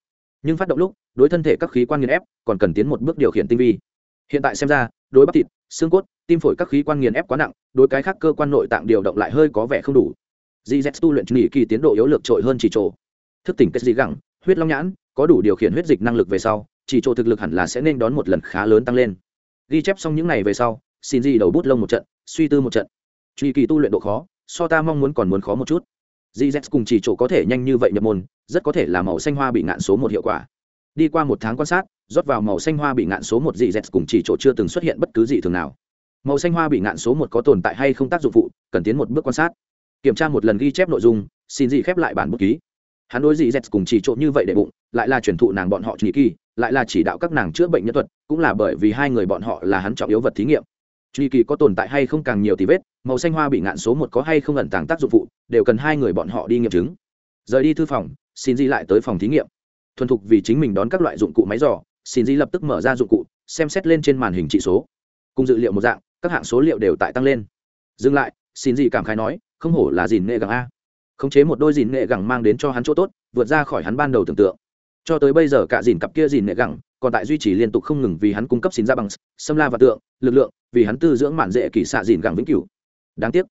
Nhưng phát động lúc, đối thân thể các khí quan nghiền ép, còn cần tiến một bước điều khiển tinh vi. Hiện tại xem ra, đối bắp thịt, xương cốt, tim phổi các khí quan nghiền ép quá nặng, đối cái khác cơ quan nội tạng điều động lại hơi có vẻ không đủ. Gz tu luyện nghỉ kỳ tiến độ yếu lược trội hơn chỉ chỗ. Thức tỉnh kết dị gẳng huyết long nhãn, có đủ điều khiển huyết dịch năng lực về sau chỉ chỗ thực lực hẳn là sẽ nên đón một lần khá lớn tăng lên. Ghi chép xong những này về sau, xin gì đầu bút lông một trận, suy tư một trận. Truy kỳ tu luyện độ khó, so ta mong muốn còn muốn khó một chút. Gz cùng chỉ chỗ có thể nhanh như vậy nhập môn, rất có thể là màu xanh hoa bị ngạn số một hiệu quả. Đi qua một tháng quan sát, rót vào màu xanh hoa bị ngạn số một dị cùng chỉ chỗ chưa từng xuất hiện bất cứ gì thường nào. Màu xanh hoa bị ngạn số một có tồn tại hay không tác dụng phụ, cần tiến một bước quan sát. Kiểm tra một lần ghi chép nội dung, xin gì khép lại bản bút ký. Hắn đối dị z cùng chỉ chỗ như vậy để bụng, lại là truyền thụ nàng bọn họ truy kỳ lại là chỉ đạo các nàng chữa bệnh nhân thuật, cũng là bởi vì hai người bọn họ là hắn trọng yếu vật thí nghiệm. Truy kỳ có tồn tại hay không càng nhiều thì vết, màu xanh hoa bị ngạn số một có hay không ẩn tàng tác dụng phụ, đều cần hai người bọn họ đi nghiệm chứng. Rời đi thư phòng, xin di lại tới phòng thí nghiệm. Thuần thục vì chính mình đón các loại dụng cụ máy dò, xin di lập tức mở ra dụng cụ, xem xét lên trên màn hình trị số. Cùng dự liệu một dạng, các hạng số liệu đều tại tăng lên. Dừng lại, xin di cảm khái nói, không hổ là dìn nghệ gẳng a. Khống chế một đôi dìn nghệ gẳng mang đến cho hắn chỗ tốt, vượt ra khỏi hắn ban đầu tưởng tượng cho tới bây giờ cả dìn cặp kia dìn nghệ gẳng, còn tại duy trì liên tục không ngừng vì hắn cung cấp xin ra bằng, xâm la và tượng, lực lượng, vì hắn tư dưỡng mạn dễ kỳ xạ dìn gẳng vĩnh cửu. Đáng tiếc.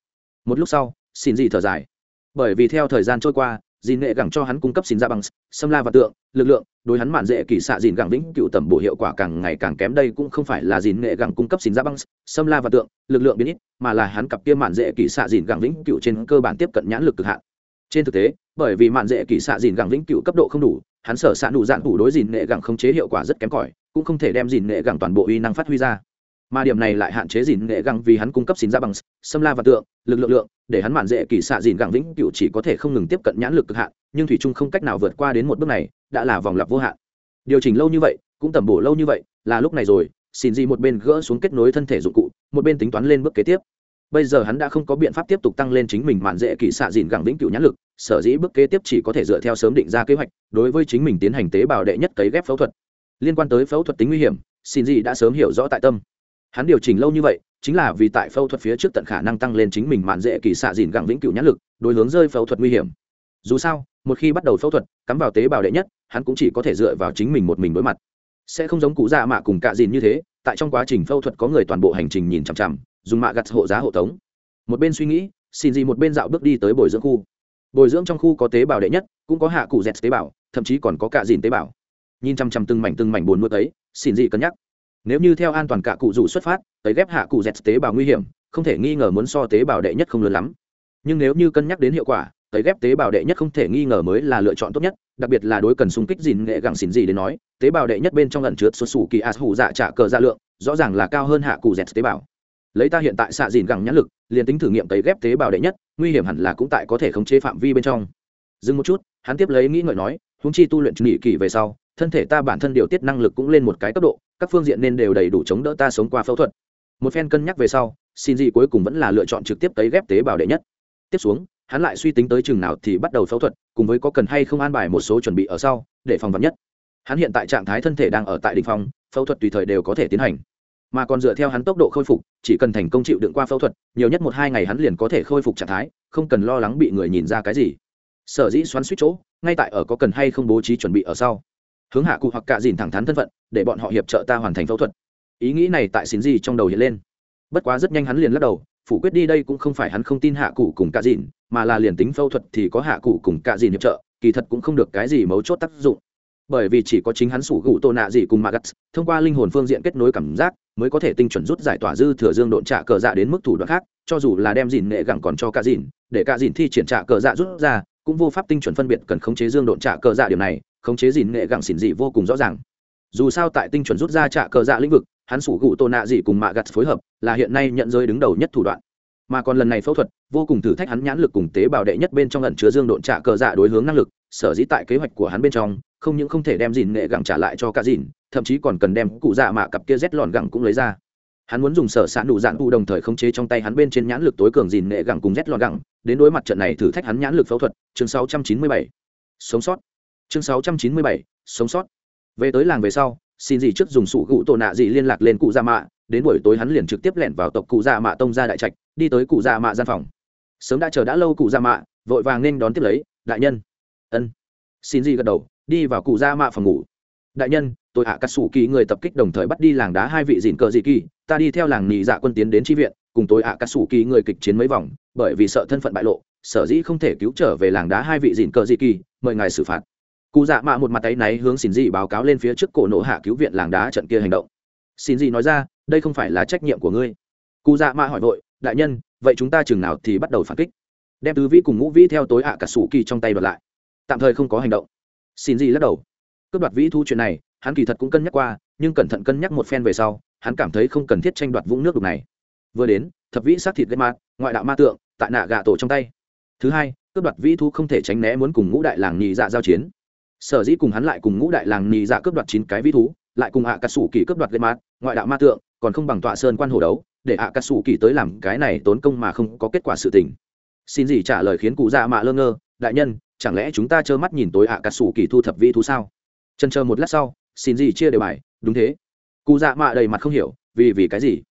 Một lúc sau, xin dị thở dài. Bởi vì theo thời gian trôi qua, dìn nghệ gẳng cho hắn cung cấp xin ra bằng, xâm la và tượng, lực lượng, đối hắn mạn dễ kỳ xạ dìn gẳng vĩnh cửu tầm bổ hiệu quả càng ngày càng kém đây cũng không phải là dìn nghệ gẳng cung cấp xin ra bằng, xâm la và tượng, lực lượng biến ít, mà là hắn cặp kia mạn dễ kỳ xạ dìn gẳng vĩnh cửu trên cơ bản tiếp cận nhãn lực cực hạn. Trên thực tế, bởi vì mạn dễ kỳ xạ dìn gẳng vĩnh cửu cấp độ không đủ hắn sở s ạ đủ dạn đủ đối dìn nghệ gẳng không chế hiệu quả rất kém cỏi, cũng không thể đem dìn nghệ gẳng toàn bộ uy năng phát huy ra. Mà điểm này lại hạn chế dìn nghệ gẳng vì hắn cung cấp xin ra bằng xâm la và tượng, lực lượng lượng, để hắn mạn dễ kỳ xạ dìn gẳng vĩnh cựu chỉ có thể không ngừng tiếp cận nhãn lực cực hạn, nhưng thủy trung không cách nào vượt qua đến một bước này, đã là vòng lặp vô hạn. Điều chỉnh lâu như vậy, cũng tẩm bổ lâu như vậy, là lúc này rồi, xin gì một bên gỡ xuống kết nối thân thể dụng cụ, một bên tính toán lên bước kế tiếp. Bây giờ hắn đã không có biện pháp tiếp tục tăng lên chính mình mạn dễ kỳ xạ dìn gẳng vĩnh cửu nhãn lực sở dĩ bước kế tiếp chỉ có thể dựa theo sớm định ra kế hoạch, đối với chính mình tiến hành tế bào đệ nhất cấy ghép phẫu thuật. Liên quan tới phẫu thuật tính nguy hiểm, xin gì đã sớm hiểu rõ tại tâm. Hắn điều chỉnh lâu như vậy, chính là vì tại phẫu thuật phía trước tận khả năng tăng lên chính mình mạn dễ kỳ xạ dìn gẳng vĩnh cửu nhãn lực, đối hướng rơi phẫu thuật nguy hiểm. Dù sao, một khi bắt đầu phẫu thuật, cắm vào tế bào đệ nhất, hắn cũng chỉ có thể dựa vào chính mình một mình đối mặt. Sẽ không giống cụ dạ mạ cùng cạ dìn như thế, tại trong quá trình phẫu thuật có người toàn bộ hành trình nhìn chằm chằm, dùng mạ gặt hộ giá hộ tống. Một bên suy nghĩ, xin gì một bên dạo bước đi tới bồi dưỡng khu bồi dưỡng trong khu có tế bào đệ nhất, cũng có hạ cụ dẹt tế bào, thậm chí còn có cả dìn tế bào. Nhìn chăm chăm từng mảnh từng mảnh buồn nuốt ấy, xin gì cân nhắc. Nếu như theo an toàn cả cụ rủ xuất phát tới ghép hạ cụ dẹt tế bào nguy hiểm, không thể nghi ngờ muốn so tế bào đệ nhất không lớn lắm. Nhưng nếu như cân nhắc đến hiệu quả tới ghép tế bào đệ nhất không thể nghi ngờ mới là lựa chọn tốt nhất, đặc biệt là đối cần xung kích dìn nghệ gẳng xỉn gì đến nói, tế bào đệ nhất bên trong lần chứa xuất xù kỳ as hủ dạ trả cờ dạ lượng, rõ ràng là cao hơn hạ cụ dẹt tế bào lấy ta hiện tại xạ dìn gẳng nhãn lực, liền tính thử nghiệm tấy ghép tế bào đệ nhất, nguy hiểm hẳn là cũng tại có thể khống chế phạm vi bên trong. Dừng một chút, hắn tiếp lấy nghĩ ngợi nói húng chi tu luyện nghỉ kỳ về sau, thân thể ta bản thân điều tiết năng lực cũng lên một cái cấp độ, các phương diện nên đều đầy đủ chống đỡ ta sống qua phẫu thuật. Một phen cân nhắc về sau, xin gì cuối cùng vẫn là lựa chọn trực tiếp tấy ghép tế bào đệ nhất. Tiếp xuống, hắn lại suy tính tới chừng nào thì bắt đầu phẫu thuật, cùng với có cần hay không an bài một số chuẩn bị ở sau, để phòng vật nhất. Hắn hiện tại trạng thái thân thể đang ở tại đ ỉ n h phòng phẫu thuật tùy thời đều có thể tiến hành mà còn dựa theo hắn tốc độ khôi phục, chỉ cần thành công chịu đựng qua phẫu thuật, nhiều nhất một hai ngày hắn liền có thể khôi phục trạng thái, không cần lo lắng bị người nhìn ra cái gì. Sở dĩ xoắn suýt chỗ, ngay tại ở có cần hay không bố trí chuẩn bị ở sau. Hướng hạ cụ hoặc cạ dìn thẳng thắn thân phận, để bọn họ hiệp trợ ta hoàn thành phẫu thuật. Ý nghĩ này tại xin gì trong đầu hiện lên. Bất quá rất nhanh hắn liền lắc đầu, phủ quyết đi đây cũng không phải hắn không tin hạ cụ cùng cạ dìn, mà là liền tính phẫu thuật thì có hạ cụ cùng cạ dìn hiệp trợ, kỳ thật cũng không được cái gì mấu chốt tác dụng bởi vì chỉ có chính hắn sủ gụ tô nạ gì cùng magat thông qua linh hồn phương diện kết nối cảm giác, mới có thể tinh chuẩn rút giải tỏa dư thừa dương độn trả cờ dạ đến mức thủ đoạn khác, cho dù là đem dìn nghệ gẳng còn cho cả dìn, để cả dìn thi triển trả cờ dạ rút ra, cũng vô pháp tinh chuẩn phân biệt cần khống chế dương độn trả cờ dạ điều này, khống chế dìn nghệ gẳng xỉn dị vô cùng rõ ràng. Dù sao tại tinh chuẩn rút ra trả cờ dạ lĩnh vực, hắn sủ gụ tô nạ gì cùng mạ phối hợp, là hiện nay nhận giới đứng đầu nhất thủ đoạn mà còn lần này phẫu thuật, vô cùng thử thách hắn nhãn lực cùng tế bào đệ nhất bên trong ẩn chứa dương độn trả cờ dạ đối hướng năng lực, sở dĩ tại kế hoạch của hắn bên trong, không những không thể đem dìn nghệ gẳng trả lại cho cả dìn thậm chí còn cần đem cụ dạ mạ cặp kia rét lòn gẳng cũng lấy ra hắn muốn dùng sở sản đủ dạng cụ đồng thời khống chế trong tay hắn bên trên nhãn lực tối cường dìn nghệ gẳng cùng rét lòn gẳng, đến đối mặt trận này thử thách hắn nhãn lực phẫu thuật, chương 697. sống sót chương 697. sống sót về tới làng về sau, xin gì trước dùng sủ gụ tổ nạ gì liên lạc lên cụ dạ mạ đến buổi tối hắn liền trực tiếp lẻn vào tộc cụ già mạ tông ra đại trạch, đi tới cụ già mạ gian phòng. Sớm đã chờ đã lâu cụ già mạ, vội vàng nên đón tiếp lấy, đại nhân. Ân. Xin gì gật đầu, đi vào cụ già mạ phòng ngủ. Đại nhân, tôi hạ cắt sủ kỳ người tập kích đồng thời bắt đi làng đá hai vị dìn cờ dị kỳ, ta đi theo làng nị dạ quân tiến đến tri viện, cùng tôi hạ cắt sủ kỳ người kịch chiến mấy vòng, bởi vì sợ thân phận bại lộ, sở dĩ không thể cứu trở về làng đá hai vị dìn cờ dị kỳ, mời ngài xử phạt. Cụ dạ mạ một mặt tay náy hướng xin dị báo cáo lên phía trước cổ nộ hạ cứu viện làng đá trận kia hành động xin gì nói ra, đây không phải là trách nhiệm của ngươi. Cụ dạ mạ hỏi vội, đại nhân, vậy chúng ta chừng nào thì bắt đầu phản kích? Đem tứ vĩ cùng ngũ vĩ theo tối hạ cả sủ kỳ trong tay đoạt lại. Tạm thời không có hành động. Xin gì lắc đầu. Cướp đoạt vĩ thu chuyện này, hắn kỳ thật cũng cân nhắc qua, nhưng cẩn thận cân nhắc một phen về sau, hắn cảm thấy không cần thiết tranh đoạt vũng nước đục này. Vừa đến, thập vĩ sát thịt gây mát ngoại đạo ma tượng, tại nạ gạ tổ trong tay. Thứ hai, cướp đoạt vĩ thu không thể tránh né muốn cùng ngũ đại làng nhì dạ giao chiến. Sở dĩ cùng hắn lại cùng ngũ đại làng nhì dạ cướp đoạt chín cái vĩ thú, lại cùng ạ cà sủ kỳ cướp đoạt gây mát ngoại đạo ma tượng, còn không bằng tọa sơn quan hồ đấu, để ạ cà sủ kỳ tới làm cái này tốn công mà không có kết quả sự tình. Xin gì trả lời khiến cụ dạ mạ lơ ngơ, đại nhân, chẳng lẽ chúng ta trơ mắt nhìn tối ạ cà sủ kỳ thu thập vi thú sao? Chân chờ một lát sau, xin gì chia đều bài, đúng thế. Cụ dạ mạ đầy mặt không hiểu, vì vì cái gì?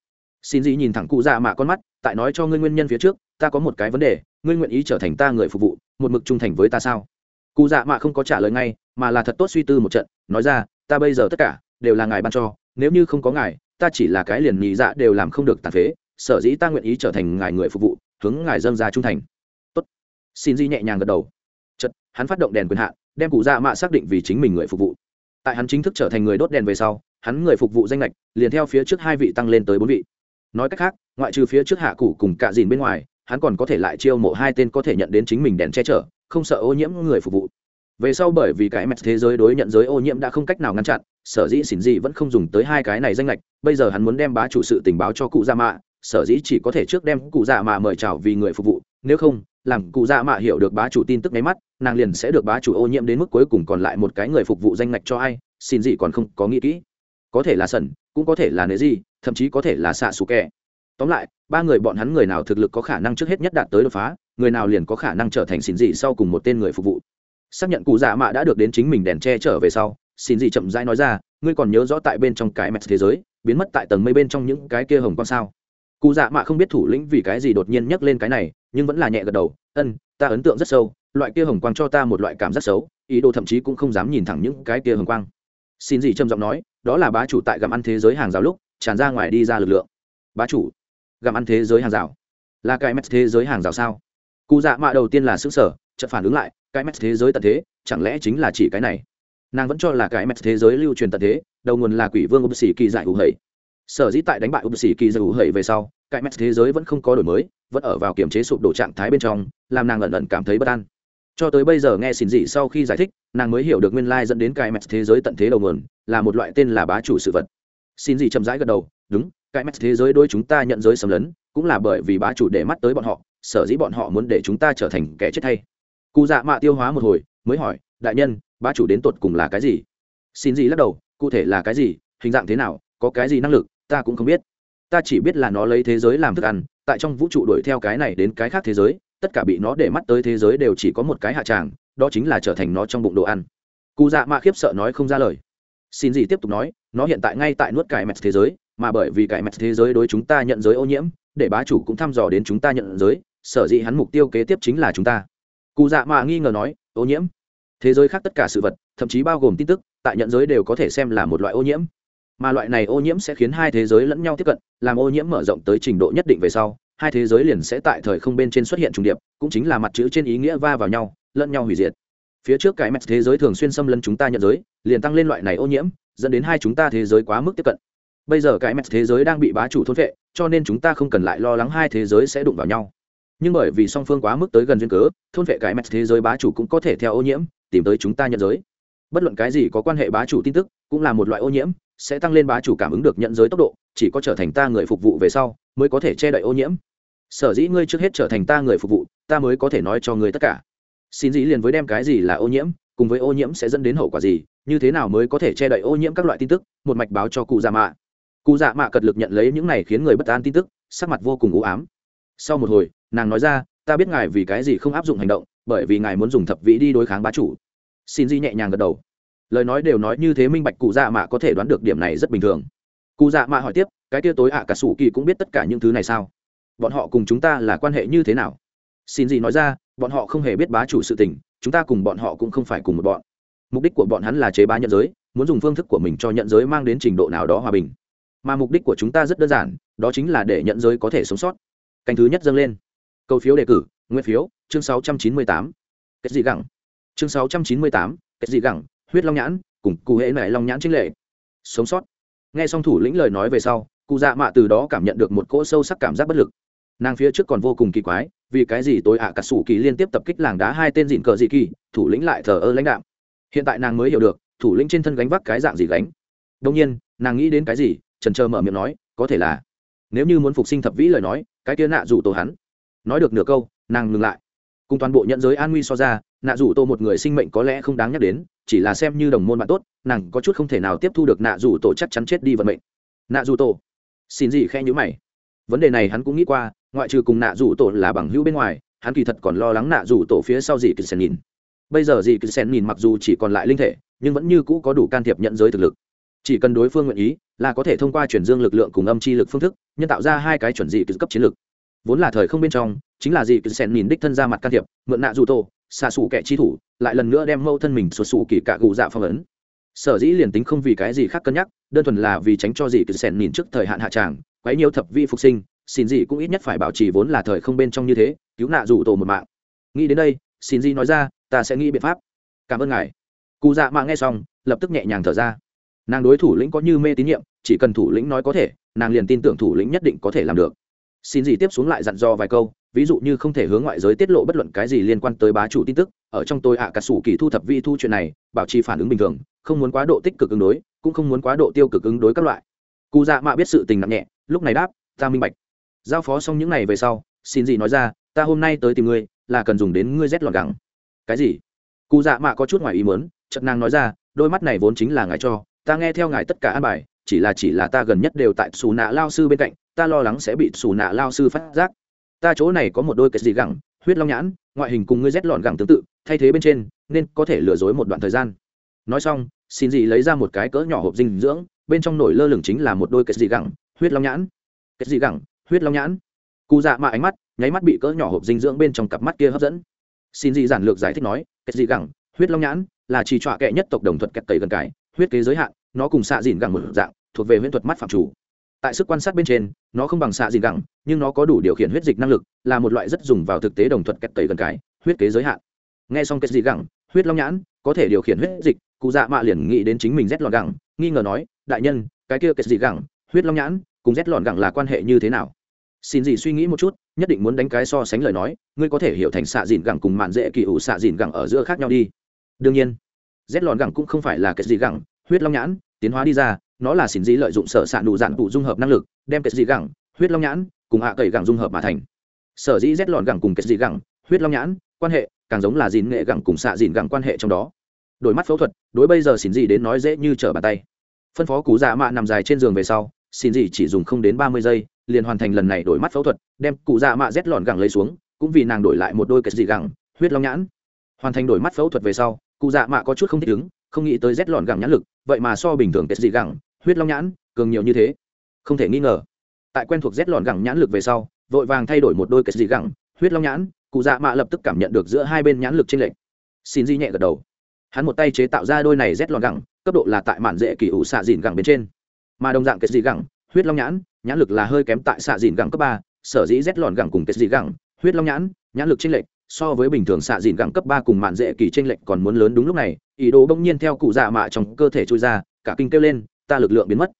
Xin gì nhìn thẳng cụ dạ mạ con mắt, tại nói cho ngươi nguyên nhân phía trước, ta có một cái vấn đề, ngươi nguyện ý trở thành ta người phục vụ, một mực trung thành với ta sao? Cụ dạ mạ không có trả lời ngay, mà là thật tốt suy tư một trận, nói ra, ta bây giờ tất cả đều là ngài ban cho nếu như không có ngài, ta chỉ là cái liền nhị dạ đều làm không được tàn phế, sở dĩ ta nguyện ý trở thành ngài người phục vụ, hướng ngài dâng ra trung thành. Tốt. Xin di nhẹ nhàng gật đầu. Chật hắn phát động đèn quyền hạn, đem cụ dạ mạ xác định vì chính mình người phục vụ. Tại hắn chính thức trở thành người đốt đèn về sau, hắn người phục vụ danh lệch liền theo phía trước hai vị tăng lên tới bốn vị. Nói cách khác, ngoại trừ phía trước hạ cụ cùng cạ dìn bên ngoài, hắn còn có thể lại chiêu mộ hai tên có thể nhận đến chính mình đèn che chở, không sợ ô nhiễm người phục vụ. Về sau bởi vì cái mẹt thế giới đối nhận giới ô nhiễm đã không cách nào ngăn chặn sở dĩ xỉn gì vẫn không dùng tới hai cái này danh lệch, bây giờ hắn muốn đem bá chủ sự tình báo cho cụ Dạ mạ, sở dĩ chỉ có thể trước đem cụ Dạ mạ mời chào vì người phục vụ, nếu không, làm cụ Dạ mạ hiểu được bá chủ tin tức nháy mắt, nàng liền sẽ được bá chủ ô nhiễm đến mức cuối cùng còn lại một cái người phục vụ danh lệch cho ai, xin gì còn không có nghĩ kỹ. Có thể là sẩn, cũng có thể là nế gì, thậm chí có thể là xạ xù kẹ tóm lại, ba người bọn hắn người nào thực lực có khả năng trước hết nhất đạt tới đột phá, người nào liền có khả năng trở thành xin dị sau cùng một tên người phục vụ. Xác nhận cụ dạ mạ đã được đến chính mình đèn che trở về sau xin gì chậm rãi nói ra, ngươi còn nhớ rõ tại bên trong cái mẹt thế giới, biến mất tại tầng mây bên trong những cái kia hồng quang sao? Cụ dạ mạ không biết thủ lĩnh vì cái gì đột nhiên nhắc lên cái này, nhưng vẫn là nhẹ gật đầu, ân, ta ấn tượng rất sâu, loại kia hồng quang cho ta một loại cảm rất xấu, ý đồ thậm chí cũng không dám nhìn thẳng những cái kia hồng quang. Xin gì trầm giọng nói, đó là bá chủ tại gặm ăn thế giới hàng rào lúc, tràn ra ngoài đi ra lực lượng. Bá chủ, gặm ăn thế giới hàng rào? Là cái mét thế giới hàng rào sao? Cụ dạ mạ đầu tiên là xứ sở chợt phản ứng lại, cái mét thế giới tận thế, chẳng lẽ chính là chỉ cái này? Nàng vẫn cho là cái mẹt thế giới lưu truyền tận thế, đầu nguồn là quỷ vương ưu sĩ kỳ giải hữu hầy sở dĩ tại đánh bại ưu sĩ kỳ giải hữu hầy về sau, cái mẹt thế giới vẫn không có đổi mới, vẫn ở vào kiểm chế sụp đổ trạng thái bên trong, làm nàng ẩn lần cảm thấy bất an. Cho tới bây giờ nghe xin dị sau khi giải thích, nàng mới hiểu được nguyên lai dẫn đến cái mẹt thế giới tận thế đầu nguồn là một loại tên là bá chủ sự vật. Xin dị chậm rãi gật đầu, đúng, cái mẹt thế giới đôi chúng ta nhận giới xâm lấn, cũng là bởi vì bá chủ để mắt tới bọn họ, sở dĩ bọn họ muốn để chúng ta trở thành kẻ chết thay. Cụ dạ mạ tiêu hóa một hồi, mới hỏi đại nhân, bá chủ đến tột cùng là cái gì? Xin gì lắc đầu, cụ thể là cái gì, hình dạng thế nào, có cái gì năng lực, ta cũng không biết. Ta chỉ biết là nó lấy thế giới làm thức ăn, tại trong vũ trụ đuổi theo cái này đến cái khác thế giới, tất cả bị nó để mắt tới thế giới đều chỉ có một cái hạ tràng, đó chính là trở thành nó trong bụng đồ ăn. Cụ dạ mạ khiếp sợ nói không ra lời. Xin gì tiếp tục nói, nó hiện tại ngay tại nuốt cải mẹt thế giới, mà bởi vì cải mẹt thế giới đối chúng ta nhận giới ô nhiễm, để bá chủ cũng thăm dò đến chúng ta nhận giới, sở dĩ hắn mục tiêu kế tiếp chính là chúng ta. Cụ dạ mạ nghi ngờ nói, ô nhiễm? Thế giới khác tất cả sự vật, thậm chí bao gồm tin tức, tại nhận giới đều có thể xem là một loại ô nhiễm. Mà loại này ô nhiễm sẽ khiến hai thế giới lẫn nhau tiếp cận, làm ô nhiễm mở rộng tới trình độ nhất định về sau, hai thế giới liền sẽ tại thời không bên trên xuất hiện trùng điệp, cũng chính là mặt chữ trên ý nghĩa va vào nhau, lẫn nhau hủy diệt. Phía trước cái mẹt thế giới thường xuyên xâm lấn chúng ta nhận giới, liền tăng lên loại này ô nhiễm, dẫn đến hai chúng ta thế giới quá mức tiếp cận. Bây giờ cái mẹt thế giới đang bị bá chủ thôn vệ, cho nên chúng ta không cần lại lo lắng hai thế giới sẽ đụng vào nhau nhưng bởi vì song phương quá mức tới gần duyên cớ, thôn vệ cái mẹt thế giới bá chủ cũng có thể theo ô nhiễm, tìm tới chúng ta nhận giới. Bất luận cái gì có quan hệ bá chủ tin tức, cũng là một loại ô nhiễm, sẽ tăng lên bá chủ cảm ứng được nhận giới tốc độ, chỉ có trở thành ta người phục vụ về sau, mới có thể che đậy ô nhiễm. Sở dĩ ngươi trước hết trở thành ta người phục vụ, ta mới có thể nói cho ngươi tất cả. Xin dĩ liền với đem cái gì là ô nhiễm, cùng với ô nhiễm sẽ dẫn đến hậu quả gì, như thế nào mới có thể che đậy ô nhiễm các loại tin tức, một mạch báo cho cụ dạ mạ. Cụ dạ mạ cật lực nhận lấy những này khiến người bất an tin tức, sắc mặt vô cùng u ám sau một hồi, nàng nói ra, ta biết ngài vì cái gì không áp dụng hành động, bởi vì ngài muốn dùng thập vĩ đi đối kháng bá chủ. Xin di nhẹ nhàng gật đầu. Lời nói đều nói như thế minh bạch cụ dạ mạ có thể đoán được điểm này rất bình thường. Cụ dạ mạ hỏi tiếp, cái tia tối ạ cả sủ kỳ cũng biết tất cả những thứ này sao? Bọn họ cùng chúng ta là quan hệ như thế nào? Xin gì nói ra, bọn họ không hề biết bá chủ sự tình, chúng ta cùng bọn họ cũng không phải cùng một bọn. Mục đích của bọn hắn là chế bá nhận giới, muốn dùng phương thức của mình cho nhận giới mang đến trình độ nào đó hòa bình. Mà mục đích của chúng ta rất đơn giản, đó chính là để nhận giới có thể sống sót canh thứ nhất dâng lên. Câu phiếu đề cử nguyên phiếu chương 698. kết gì gẳng. Chương 698, kết gì gẳng huyết long nhãn cùng cụ hệ mẹ long nhãn chính lệ sống sót. Nghe xong thủ lĩnh lời nói về sau cụ dạ mạ từ đó cảm nhận được một cỗ sâu sắc cảm giác bất lực. Nàng phía trước còn vô cùng kỳ quái vì cái gì tối ạ à cà sủ kỳ liên tiếp tập kích làng đá hai tên dịn cờ dị kỳ thủ lĩnh lại thờ ơ lãnh đạo hiện tại nàng mới hiểu được thủ lĩnh trên thân gánh vác cái dạng gì gánh. Đông nhiên nàng nghĩ đến cái gì trần trờ mở miệng nói có thể là nếu như muốn phục sinh thập vĩ lời nói cái kia nạ rủ tổ hắn. Nói được nửa câu, nàng ngừng lại. Cùng toàn bộ nhận giới an nguy so ra, nạ rủ tổ một người sinh mệnh có lẽ không đáng nhắc đến, chỉ là xem như đồng môn bạn tốt, nàng có chút không thể nào tiếp thu được nạ rủ tổ chắc chắn chết đi vận mệnh. Nạ rủ tổ. Xin gì khe nhữ mày. Vấn đề này hắn cũng nghĩ qua, ngoại trừ cùng nạ rủ tổ là bằng hữu bên ngoài, hắn kỳ thật còn lo lắng nạ rủ tổ phía sau gì kỳ sen nhìn. Bây giờ gì kỳ sen nhìn mặc dù chỉ còn lại linh thể, nhưng vẫn như cũ có đủ can thiệp nhận giới thực lực. Chỉ cần đối phương nguyện ý là có thể thông qua chuyển dương lực lượng cùng âm chi lực phương thức, nhân tạo ra hai cái chuẩn dị cấp chiến lực. Vốn là thời không bên trong, chính là gì cứ sen nhìn đích thân ra mặt can thiệp, mượn nạ dù tô xạ xù kẻ chi thủ, lại lần nữa đem mâu thân mình sụt xù kỳ cả gù dạ phong ấn. Sở dĩ liền tính không vì cái gì khác cân nhắc, đơn thuần là vì tránh cho gì cứ sen nhìn trước thời hạn hạ tràng, quấy nhiều thập vi phục sinh, xin gì cũng ít nhất phải bảo trì vốn là thời không bên trong như thế, cứu nạ dù tổ một mạng. Nghĩ đến đây, xin gì nói ra, ta sẽ nghĩ biện pháp. Cảm ơn ngài. Cụ dạ mạng nghe xong, lập tức nhẹ nhàng thở ra nàng đối thủ lĩnh có như mê tín nhiệm, chỉ cần thủ lĩnh nói có thể, nàng liền tin tưởng thủ lĩnh nhất định có thể làm được. Xin gì tiếp xuống lại dặn dò vài câu, ví dụ như không thể hướng ngoại giới tiết lộ bất luận cái gì liên quan tới bá chủ tin tức, ở trong tôi ạ à cả sủ kỳ thu thập vi thu chuyện này, bảo trì phản ứng bình thường, không muốn quá độ tích cực ứng đối, cũng không muốn quá độ tiêu cực ứng đối các loại. Cụ dạ mạ biết sự tình nặng nhẹ, lúc này đáp, ta minh bạch. Giao phó xong những ngày về sau, xin gì nói ra, ta hôm nay tới tìm ngươi, là cần dùng đến ngươi rét lọt gắng cái gì? Cụ dạ mạ có chút ngoài ý muốn chật nàng nói ra, đôi mắt này vốn chính là ngài cho ta nghe theo ngài tất cả an bài, chỉ là chỉ là ta gần nhất đều tại xù nạ lao sư bên cạnh, ta lo lắng sẽ bị xù nạ lao sư phát giác. Ta chỗ này có một đôi cái gì gẳng, huyết long nhãn, ngoại hình cùng ngươi rét lọn gẳng tương tự, thay thế bên trên, nên có thể lừa dối một đoạn thời gian. Nói xong, xin gì lấy ra một cái cỡ nhỏ hộp dinh dưỡng, bên trong nổi lơ lửng chính là một đôi cái gì gẳng, huyết long nhãn. Cái gì gẳng, huyết long nhãn. Cụ dạ mạ ánh mắt, nháy mắt bị cỡ nhỏ hộp dinh dưỡng bên trong cặp mắt kia hấp dẫn. Xin gì giản lược giải thích nói, cái gì gẳng, huyết long nhãn là chỉ trọa kệ nhất tộc đồng thuật kẹt tẩy gần cái, huyết kế giới hạn nó cùng xạ dìn gẳng một dạng, thuộc về huyễn thuật mắt phạm chủ. Tại sức quan sát bên trên, nó không bằng xạ dìn gẳng, nhưng nó có đủ điều khiển huyết dịch năng lực, là một loại rất dùng vào thực tế đồng thuật kẹt tẩy gần cái, huyết kế giới hạn. Nghe xong kết dị gẳng, huyết long nhãn, có thể điều khiển huyết dịch, cụ dạ mạ liền nghĩ đến chính mình rét lọn gẳng, nghi ngờ nói, đại nhân, cái kia kết dị gẳng, huyết long nhãn, cùng rét lọn gẳng là quan hệ như thế nào? Xin gì suy nghĩ một chút, nhất định muốn đánh cái so sánh lời nói, ngươi có thể hiểu thành xạ dìn gẳng cùng mạn dễ kỳ ủ xạ dìn gẳng ở giữa khác nhau đi. Đương nhiên. Rét lọn gẳng cũng không phải là kết dị gẳng huyết long nhãn, tiến hóa đi ra, nó là xỉn dĩ lợi dụng sở s ạ nụ dạn tụ dung hợp năng lực, đem kết dị gẳng, huyết long nhãn, cùng hạ cậy gẳng dung hợp mà thành. Sở dĩ rét lọt gẳng cùng kết dị gẳng, huyết long nhãn, quan hệ, càng giống là dìn nghệ gẳng cùng xạ dìn gẳng quan hệ trong đó. Đổi mắt phẫu thuật, đối bây giờ xỉn dĩ đến nói dễ như trở bàn tay. Phân phó cú dạ mạ nằm dài trên giường về sau, xỉn dĩ chỉ dùng không đến ba mươi giây, liền hoàn thành lần này đổi mắt phẫu thuật, đem cụ dạ mạ rét lọt gẳng lấy xuống, cũng vì nàng đổi lại một đôi kết dị gẳng, huyết long nhãn. Hoàn thành đổi mắt phẫu thuật về sau cụ dạ mạ có chút không thích ứng không nghĩ tới rét lọn gẳng nhãn lực, vậy mà so bình thường kết dị gẳng, huyết long nhãn, cường nhiều như thế. Không thể nghi ngờ. Tại quen thuộc rét lọn gẳng nhãn lực về sau, vội vàng thay đổi một đôi kết dị gẳng, huyết long nhãn, cụ dạ mạ lập tức cảm nhận được giữa hai bên nhãn lực trên lệnh xin di nhẹ gật đầu. Hắn một tay chế tạo ra đôi này rét lọn gẳng, cấp độ là tại mạn dễ kỳ ủ xạ dìn gẳng bên trên. Mà đồng dạng kết dị gẳng, huyết long nhãn nhãn lực là hơi kém tại xạ dìn gẳng cấp ba, sở dĩ rét lọn gẳng cùng kết dị gẳng, huyết long nhãn nhãn lực trên lệnh so với bình thường xạ dìn gẳng cấp ba cùng mạn dễ kỳ trên lệnh còn muốn lớn đúng lúc này, ý đồ bỗng nhiên theo cụ dạ mạ trong cơ thể trôi ra, cả kinh kêu lên, ta lực lượng biến mất.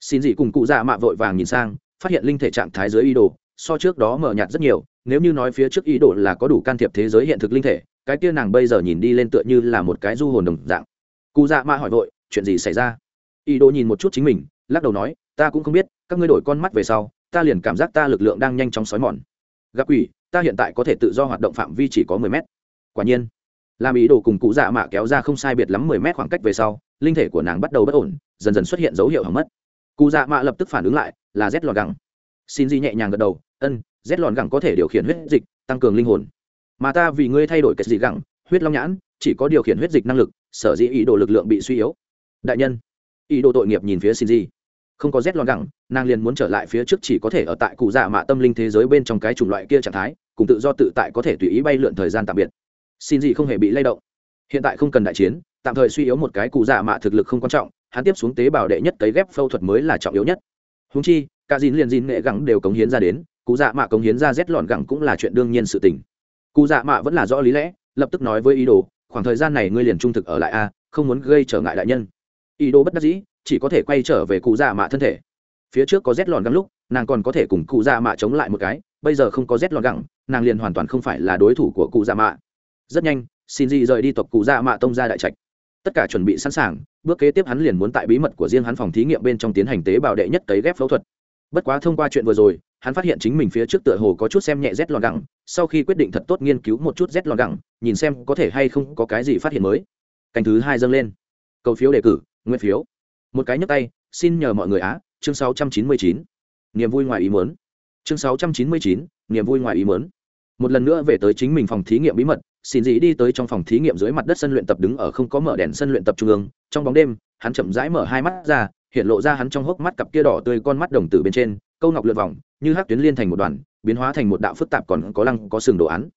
Xin dị cùng cụ dạ mạ vội vàng nhìn sang, phát hiện linh thể trạng thái dưới ý đồ, so trước đó mở nhạt rất nhiều, nếu như nói phía trước ý đồ là có đủ can thiệp thế giới hiện thực linh thể, cái kia nàng bây giờ nhìn đi lên tựa như là một cái du hồn đồng dạng. Cụ dạ mạ hỏi vội, chuyện gì xảy ra? Ý đồ nhìn một chút chính mình, lắc đầu nói, ta cũng không biết, các ngươi đổi con mắt về sau, ta liền cảm giác ta lực lượng đang nhanh chóng xói mòn. Gặp quỷ ta hiện tại có thể tự do hoạt động phạm vi chỉ có mười mét. Quả nhiên, làm ý đồ cùng cụ dạ mạ kéo ra không sai biệt lắm mười mét khoảng cách về sau, linh thể của nàng bắt đầu bất ổn, dần dần xuất hiện dấu hiệu hỏng mất. Cụ dạ mạ lập tức phản ứng lại, là rét lòn gẳng. Xin di nhẹ nhàng gật đầu, ân rét lòn gẳng có thể điều khiển huyết dịch, tăng cường linh hồn. Mà ta vì ngươi thay đổi cái gì gẳng, huyết long nhãn, chỉ có điều khiển huyết dịch năng lực, sở dĩ ý đồ lực lượng bị suy yếu. Đại nhân, ý đồ tội nghiệp nhìn phía xin di không có rét lo gẳng, nàng liền muốn trở lại phía trước chỉ có thể ở tại cụ dạ mạ tâm linh thế giới bên trong cái chủng loại kia trạng thái, cùng tự do tự tại có thể tùy ý bay lượn thời gian tạm biệt. Xin gì không hề bị lay động. Hiện tại không cần đại chiến, tạm thời suy yếu một cái cụ dạ mạ thực lực không quan trọng, hắn tiếp xuống tế bào đệ nhất cấy ghép phẫu thuật mới là trọng yếu nhất. Húng chi, cả dìn liền dìn nghệ gẳng đều cống hiến ra đến, cụ dạ mạ cống hiến ra rét lọn gẳng cũng là chuyện đương nhiên sự tình. Cụ dạ mạ vẫn là rõ lý lẽ, lập tức nói với ý đồ, khoảng thời gian này ngươi liền trung thực ở lại a, không muốn gây trở ngại đại nhân. Ý đồ bất đắc dĩ chỉ có thể quay trở về cụ dạ mạ thân thể. Phía trước có rét lòn găng lúc, nàng còn có thể cùng cụ dạ mạ chống lại một cái, bây giờ không có rét lòn găng, nàng liền hoàn toàn không phải là đối thủ của cụ dạ mạ. Rất nhanh, xin dị rời đi tộc cụ dạ mạ tông ra đại trạch. Tất cả chuẩn bị sẵn sàng, bước kế tiếp hắn liền muốn tại bí mật của riêng hắn phòng thí nghiệm bên trong tiến hành tế bào đệ nhất cấy ghép phẫu thuật. Bất quá thông qua chuyện vừa rồi, hắn phát hiện chính mình phía trước tựa hồ có chút xem nhẹ rét lòn gẳng sau khi quyết định thật tốt nghiên cứu một chút rét lòn gẳng nhìn xem có thể hay không có cái gì phát hiện mới. Canh thứ hai dâng lên. Cầu phiếu đề cử nguyên phiếu một cái nhấc tay xin nhờ mọi người á chương 699. niềm vui ngoài ý muốn. Chương 699, niềm vui ngoài ý muốn. Một lần nữa về tới chính mình phòng thí nghiệm bí mật xin dĩ đi tới trong phòng thí nghiệm dưới mặt đất sân luyện tập đứng ở không có mở đèn sân luyện tập trung ương. Trong bóng đêm hắn chậm rãi mở hai mắt ra hiện lộ ra hắn trong hốc mắt cặp kia đỏ tươi con mắt đồng tử bên trên câu ngọc lượt vòng như hát tuyến liên thành một đoàn biến hóa thành một đạo phức tạp còn có lăng có sừng đồ án.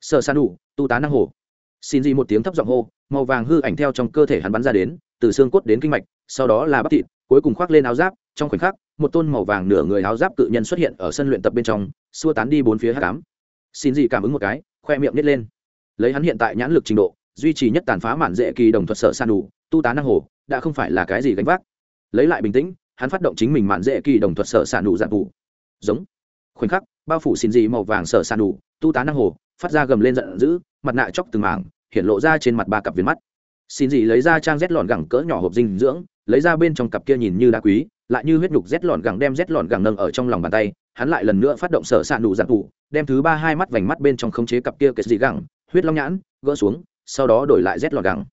Sợ san đủ tu tá năng hồ. Xin dị một tiếng thấp giọng hô màu vàng hư ảnh theo trong cơ thể hắn bắn ra đến từ xương cốt đến kinh mạch, sau đó là bắp thịt, cuối cùng khoác lên áo giáp, trong khoảnh khắc, một tôn màu vàng nửa người áo giáp cự nhân xuất hiện ở sân luyện tập bên trong, xua tán đi bốn phía hát cám xin gì cảm ứng một cái, khoe miệng nít lên. Lấy hắn hiện tại nhãn lực trình độ, duy trì nhất tàn phá mạn dễ kỳ đồng thuật sợ san đủ, tu tá năng hồ, đã không phải là cái gì gánh vác. Lấy lại bình tĩnh, hắn phát động chính mình mạn dễ kỳ đồng thuật sợ sản đủ dạng vụ. Giống. Khoảnh khắc, bao phủ xin gì màu vàng sợ sản đủ, tu tá năng hồ, phát ra gầm lên giận dữ, mặt nạ chóc từng mảng, hiện lộ ra trên mặt ba cặp viên mắt xin gì lấy ra trang rét lọn gẳng cỡ nhỏ hộp dinh dưỡng, lấy ra bên trong cặp kia nhìn như đá quý, lại như huyết nhục rét lọn gẳng đem rét lọn gẳng nâng ở trong lòng bàn tay, hắn lại lần nữa phát động sở sạn đủ dạng vụ đem thứ ba hai mắt vành mắt bên trong khống chế cặp kia kệ dị gẳng, huyết long nhãn, gỡ xuống, sau đó đổi lại rét lọn gẳng.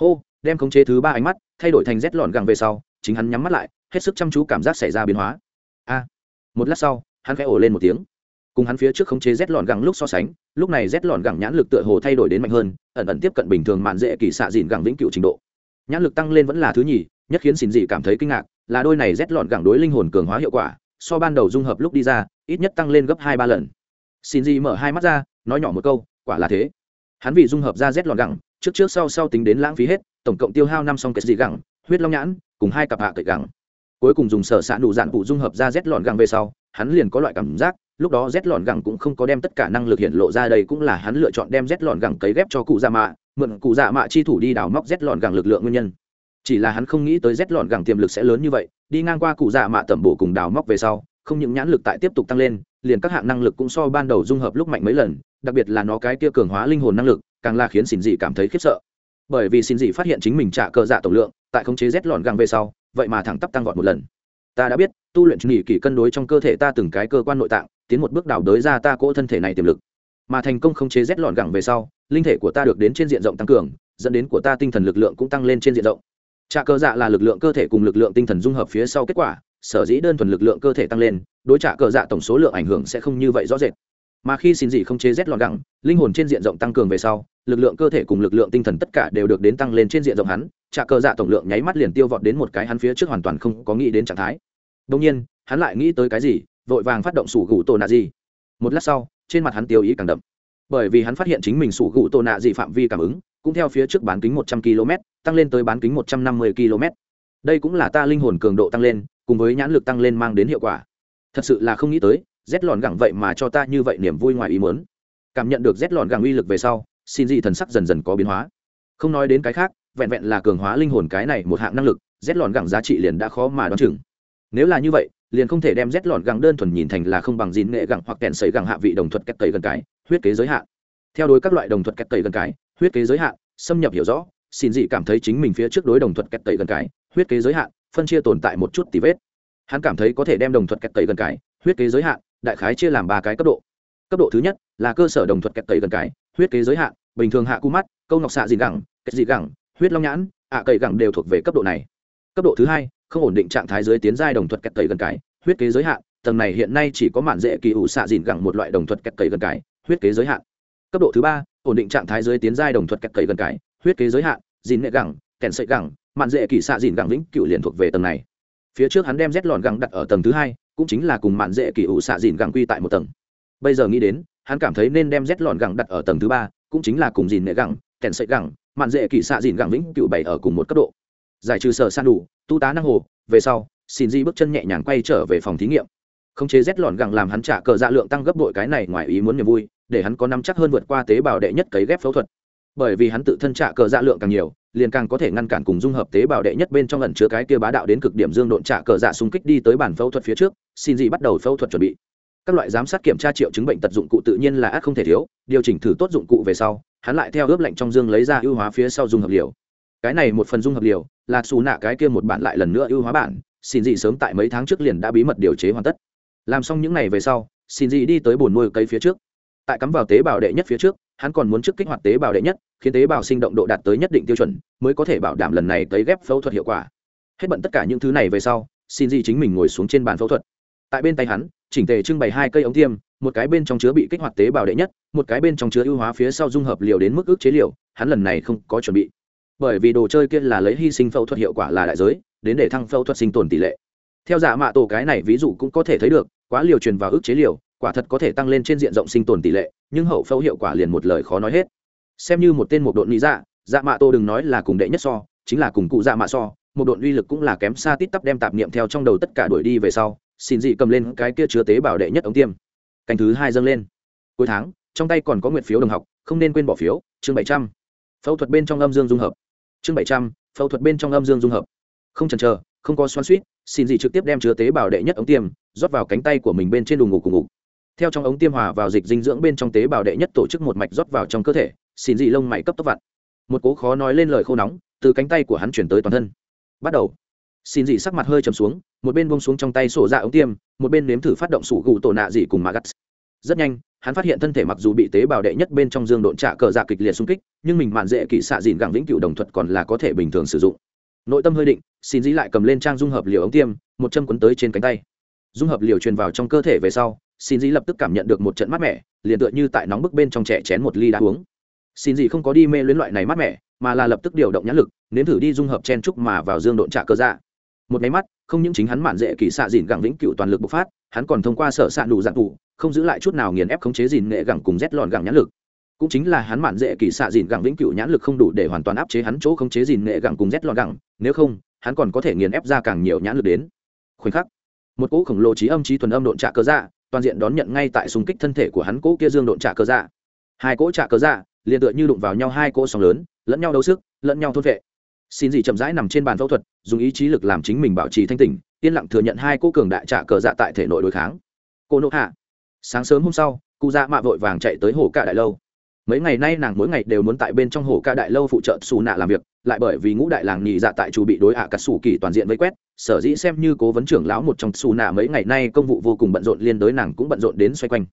Hô, đem khống chế thứ ba ánh mắt, thay đổi thành rét lọn gẳng về sau, chính hắn nhắm mắt lại, hết sức chăm chú cảm giác xảy ra biến hóa. A, một lát sau, hắn khẽ ổ lên một tiếng cùng hắn phía trước khống chế rét lọn gẳng lúc so sánh, lúc này rét lọn gẳng nhãn lực tựa hồ thay đổi đến mạnh hơn, ẩn ẩn tiếp cận bình thường mạn dễ kỳ xạ dìn gẳng vĩnh cựu trình độ. Nhãn lực tăng lên vẫn là thứ nhì, nhất khiến xin dị cảm thấy kinh ngạc, là đôi này rét lọn gẳng đối linh hồn cường hóa hiệu quả, so ban đầu dung hợp lúc đi ra, ít nhất tăng lên gấp hai ba lần. Xin dị mở hai mắt ra, nói nhỏ một câu, quả là thế. Hắn vì dung hợp ra rét lọn gẳng, trước trước sau sau tính đến lãng phí hết, tổng cộng tiêu hao năm song kết dị gẳng, huyết long nhãn, cùng hai cặp hạ cậy gẳng. Cuối cùng dùng sở s ạ nụ dạn phụ dung hợp ra rét lọn gẳng về sau, hắn liền có loại cảm giác lúc đó rét lọn gẳng cũng không có đem tất cả năng lực hiện lộ ra đây, cũng là hắn lựa chọn đem rét lọn gẳng cấy ghép cho cụ dạ mạ, mượn cụ dạ mạ chi thủ đi đào móc rét lọn gẳng lực lượng nguyên nhân. Chỉ là hắn không nghĩ tới rét lọn gẳng tiềm lực sẽ lớn như vậy, đi ngang qua cụ dạ mạ tẩm bổ cùng đào móc về sau, không những nhãn lực tại tiếp tục tăng lên, liền các hạng năng lực cũng so ban đầu dung hợp lúc mạnh mấy lần, đặc biệt là nó cái kia cường hóa linh hồn năng lực, càng là khiến xin dị cảm thấy khiếp sợ. Bởi vì xin dị phát hiện chính mình trả cờ dạ tổng lượng, tại khống chế rét lọn gẳng về sau, vậy mà thẳng tắp tăng vọt một lần. Ta đã biết, tu luyện nghỉ kỷ cân đối trong cơ thể ta từng cái cơ quan nội tạng tiến một bước đào đới ra ta cỗ thân thể này tiềm lực. Mà thành công khống chế rét lọn gẳng về sau, linh thể của ta được đến trên diện rộng tăng cường, dẫn đến của ta tinh thần lực lượng cũng tăng lên trên diện rộng. Trà cơ dạ là lực lượng cơ thể cùng lực lượng tinh thần dung hợp phía sau kết quả, sở dĩ đơn thuần lực lượng cơ thể tăng lên, đối trả cờ dạ tổng số lượng ảnh hưởng sẽ không như vậy rõ rệt. Mà khi xin dị không chế rét lọt gẳng, linh hồn trên diện rộng tăng cường về sau, lực lượng cơ thể cùng lực lượng tinh thần tất cả đều được đến tăng lên trên diện rộng hắn trả cờ dạ tổng lượng nháy mắt liền tiêu vọt đến một cái hắn phía trước hoàn toàn không có nghĩ đến trạng thái. Đông nhiên, hắn lại nghĩ tới cái gì? Vội vàng phát động sủ gù tổ nạ gì. Một lát sau, trên mặt hắn tiêu ý càng đậm. Bởi vì hắn phát hiện chính mình sủ gù tổ nạ gì phạm vi cảm ứng, cũng theo phía trước bán kính một trăm km tăng lên tới bán kính một trăm năm mươi km đây cũng là ta linh hồn cường độ tăng lên, cùng với nhãn lực tăng lên mang đến hiệu quả. Thật sự là không nghĩ tới rét lòn gẳng vậy mà cho ta như vậy niềm vui ngoài ý muốn. Cảm nhận được rét lòn gẳng uy lực về sau, xin dị thần sắc dần dần có biến hóa. Không nói đến cái khác, vẹn vẹn là cường hóa linh hồn cái này một hạng năng lực rét lòn gẳng giá trị liền đã khó mà đoán chừng. Nếu là như vậy liền không thể đem rét lọn gẳng đơn thuần nhìn thành là không bằng dín nghệ gẳng hoặc kèn sấy gẳng hạ vị đồng thuật cách tẩy gần cái, huyết kế giới hạn. Theo đối các loại đồng thuật cách tẩy gần cái, huyết kế giới hạn, xâm nhập hiểu rõ, xin dị cảm thấy chính mình phía trước đối đồng thuật cách tẩy gần cái, huyết kế giới hạn, phân chia tồn tại một chút tì vết. Hắn cảm thấy có thể đem đồng thuật cách tẩy gần cái, huyết kế giới hạn, đại khái chia làm ba cái cấp độ. Cấp độ thứ nhất là cơ sở đồng thuật cách tẩy gần cái, huyết kế giới hạn, bình thường hạ cu mắt, câu ngọc xạ dị gẳng kết dị gẳng, huyết long nhãn, ạ à cậy gẳng đều thuộc về cấp độ này. Cấp độ thứ hai không ổn định trạng thái dưới tiến giai đồng thuật kẹt tẩy gần cái, huyết kế giới hạn, tầng này hiện nay chỉ có mạn dễ kỳ ủ xạ dìn gẳng một loại đồng thuật kẹt tẩy gần cái, huyết kế giới hạn. Cấp độ thứ ba, ổn định trạng thái dưới tiến giai đồng thuật kẹt tẩy gần cái, huyết kế giới hạn dìn nghệ gẳng kèn sợi gẳng, mạn dễ kỳ xạ dìn gẳng vĩnh cựu liền thuộc về tầng này. Phía trước hắn đem rét lòn gẳng đặt ở tầng thứ hai, cũng chính là cùng mạn dễ kỳ ủ xạ dìn gẳng quy tại một tầng. Bây giờ nghĩ đến, hắn cảm thấy nên đem rét lòn gẳng đặt ở tầng thứ ba, cũng chính là cùng dìn nghệ gẳng kèn sợi gẳng, mạn dễ kỳ xạ dìn gẳng vĩnh cựu bảy ở cùng một cấp độ. Giải trừ sở san đủ tu tá năng hồ, về sau, xin di bước chân nhẹ nhàng quay trở về phòng thí nghiệm. Khống chế rét lọn gẳng làm hắn trả cờ dạ lượng tăng gấp đội cái này ngoài ý muốn niềm vui, để hắn có nắm chắc hơn vượt qua tế bào đệ nhất cấy ghép phẫu thuật. Bởi vì hắn tự thân trả cờ dạ lượng càng nhiều, liền càng có thể ngăn cản cùng dung hợp tế bào đệ nhất bên trong ẩn chứa cái kia bá đạo đến cực điểm dương độn trả cờ dạ xung kích đi tới bản phẫu thuật phía trước, xin Di bắt đầu phẫu thuật chuẩn bị. Các loại giám sát kiểm tra triệu chứng bệnh tật dụng cụ tự nhiên là ác không thể thiếu, điều chỉnh thử tốt dụng cụ về sau, hắn lại theo ướp lạnh trong dương lấy ra ưu hóa phía sau dung hợp liều cái này một phần dung hợp liều, là xù nạ cái kia một bản lại lần nữa ưu hóa bản, xin dị sớm tại mấy tháng trước liền đã bí mật điều chế hoàn tất. Làm xong những ngày về sau, xin dị đi tới bồn nuôi cây phía trước. Tại cắm vào tế bào đệ nhất phía trước, hắn còn muốn trước kích hoạt tế bào đệ nhất, khiến tế bào sinh động độ đạt tới nhất định tiêu chuẩn, mới có thể bảo đảm lần này tới ghép phẫu thuật hiệu quả. Hết bận tất cả những thứ này về sau, xin dị chính mình ngồi xuống trên bàn phẫu thuật. Tại bên tay hắn, chỉnh tề trưng bày hai cây ống tiêm, một cái bên trong chứa bị kích hoạt tế bào đệ nhất, một cái bên trong chứa ưu hóa phía sau dung hợp liều đến mức ước chế liều, hắn lần này không có chuẩn bị bởi vì đồ chơi kia là lấy hy sinh phẫu thuật hiệu quả là đại giới, đến để thăng phẫu thuật sinh tồn tỷ lệ. Theo giả mạ tổ cái này ví dụ cũng có thể thấy được, quá liều truyền vào ước chế liều, quả thật có thể tăng lên trên diện rộng sinh tồn tỷ lệ, nhưng hậu phẫu hiệu quả liền một lời khó nói hết. Xem như một tên một đội lý dạ dạ mạ tổ đừng nói là cùng đệ nhất so, chính là cùng cụ dạ mạ so, một đội uy lực cũng là kém xa tít tắp đem tạp niệm theo trong đầu tất cả đuổi đi về sau, xin dị cầm lên cái kia chứa tế bào đệ nhất ống tiêm. Canh thứ hai dâng lên. Cuối tháng, trong tay còn có nguyện phiếu đồng học, không nên quên bỏ phiếu, chương bảy trăm. Phẫu thuật bên trong âm dương dung hợp chương bảy trăm, phẫu thuật bên trong âm dương dung hợp. Không chần chờ, không có xoan suýt, xin dị trực tiếp đem chứa tế bào đệ nhất ống tiêm, rót vào cánh tay của mình bên trên đùng ngục cùng ngục theo trong ống tiêm hòa vào dịch dinh dưỡng bên trong tế bào đệ nhất tổ chức một mạch rót vào trong cơ thể, xin dị lông mày cấp tốc vặn. Một cố khó nói lên lời khô nóng, từ cánh tay của hắn chuyển tới toàn thân. Bắt đầu. Xin dị sắc mặt hơi trầm xuống, một bên bông xuống trong tay sổ ra ống tiêm, một bên nếm thử phát động sủ gù tổ nạ dị cùng magat. Rất nhanh hắn phát hiện thân thể mặc dù bị tế bào đệ nhất bên trong dương độn trả cờ dạ kịch liệt xung kích, nhưng mình mạn dễ kỹ xạ dìn gẳng vĩnh cửu đồng thuật còn là có thể bình thường sử dụng. Nội tâm hơi định, xin dĩ lại cầm lên trang dung hợp liều ống tiêm, một châm quấn tới trên cánh tay. Dung hợp liều truyền vào trong cơ thể về sau, xin dĩ lập tức cảm nhận được một trận mát mẻ, liền tựa như tại nóng bức bên trong trẻ chén một ly đá uống. Xin dĩ không có đi mê luyến loại này mát mẻ, mà là lập tức điều động nhãn lực, nếm thử đi dung hợp chen trúc mà vào dương độn trả cơ dạ. Một máy mắt, không những chính hắn mạn dễ kỳ xạ dìn gẳng vĩnh cửu toàn lực bộc phát hắn còn thông qua sở xạ đủ dạng tụ không giữ lại chút nào nghiền ép khống chế dìn nghệ gẳng cùng rét lòn gẳng nhãn lực. Cũng chính là hắn mạn dễ kỳ xạ dìn gẳng vĩnh cửu nhãn lực không đủ để hoàn toàn áp chế hắn chỗ khống chế dìn nghệ gẳng cùng rét lòn gẳng, nếu không, hắn còn có thể nghiền ép ra càng nhiều nhãn lực đến. Khoảnh khắc, một cỗ khổng lồ trí âm trí thuần âm độn trạ cơ dạ toàn diện đón nhận ngay tại xung kích thân thể của hắn cỗ kia dương độn trạ cơ dạ. Hai cỗ trạ cơ dạ liền tựa như đụng vào nhau hai cỗ sóng lớn, lẫn nhau đấu sức, lẫn nhau thôn vệ. Xin gì chậm rãi nằm trên bàn phẫu thuật, dùng ý chí lực làm chính mình bảo trì thanh tỉnh yên lặng thừa nhận hai cô cường đại trả cờ dạ tại thể nội đối kháng. Cô nộ hạ, sáng sớm hôm sau, cụ dạ mạ vội vàng chạy tới hồ cả đại lâu. Mấy ngày nay nàng mỗi ngày đều muốn tại bên trong hồ ca đại lâu phụ trợ xù nạ làm việc, lại bởi vì ngũ đại làng nhị dạ tại chủ bị đối hạ à cắt xù kỳ toàn diện vây quét, sở dĩ xem như cố vấn trưởng lão một trong xù nạ mấy ngày nay công vụ vô cùng bận rộn liên đối nàng cũng bận rộn đến xoay quanh.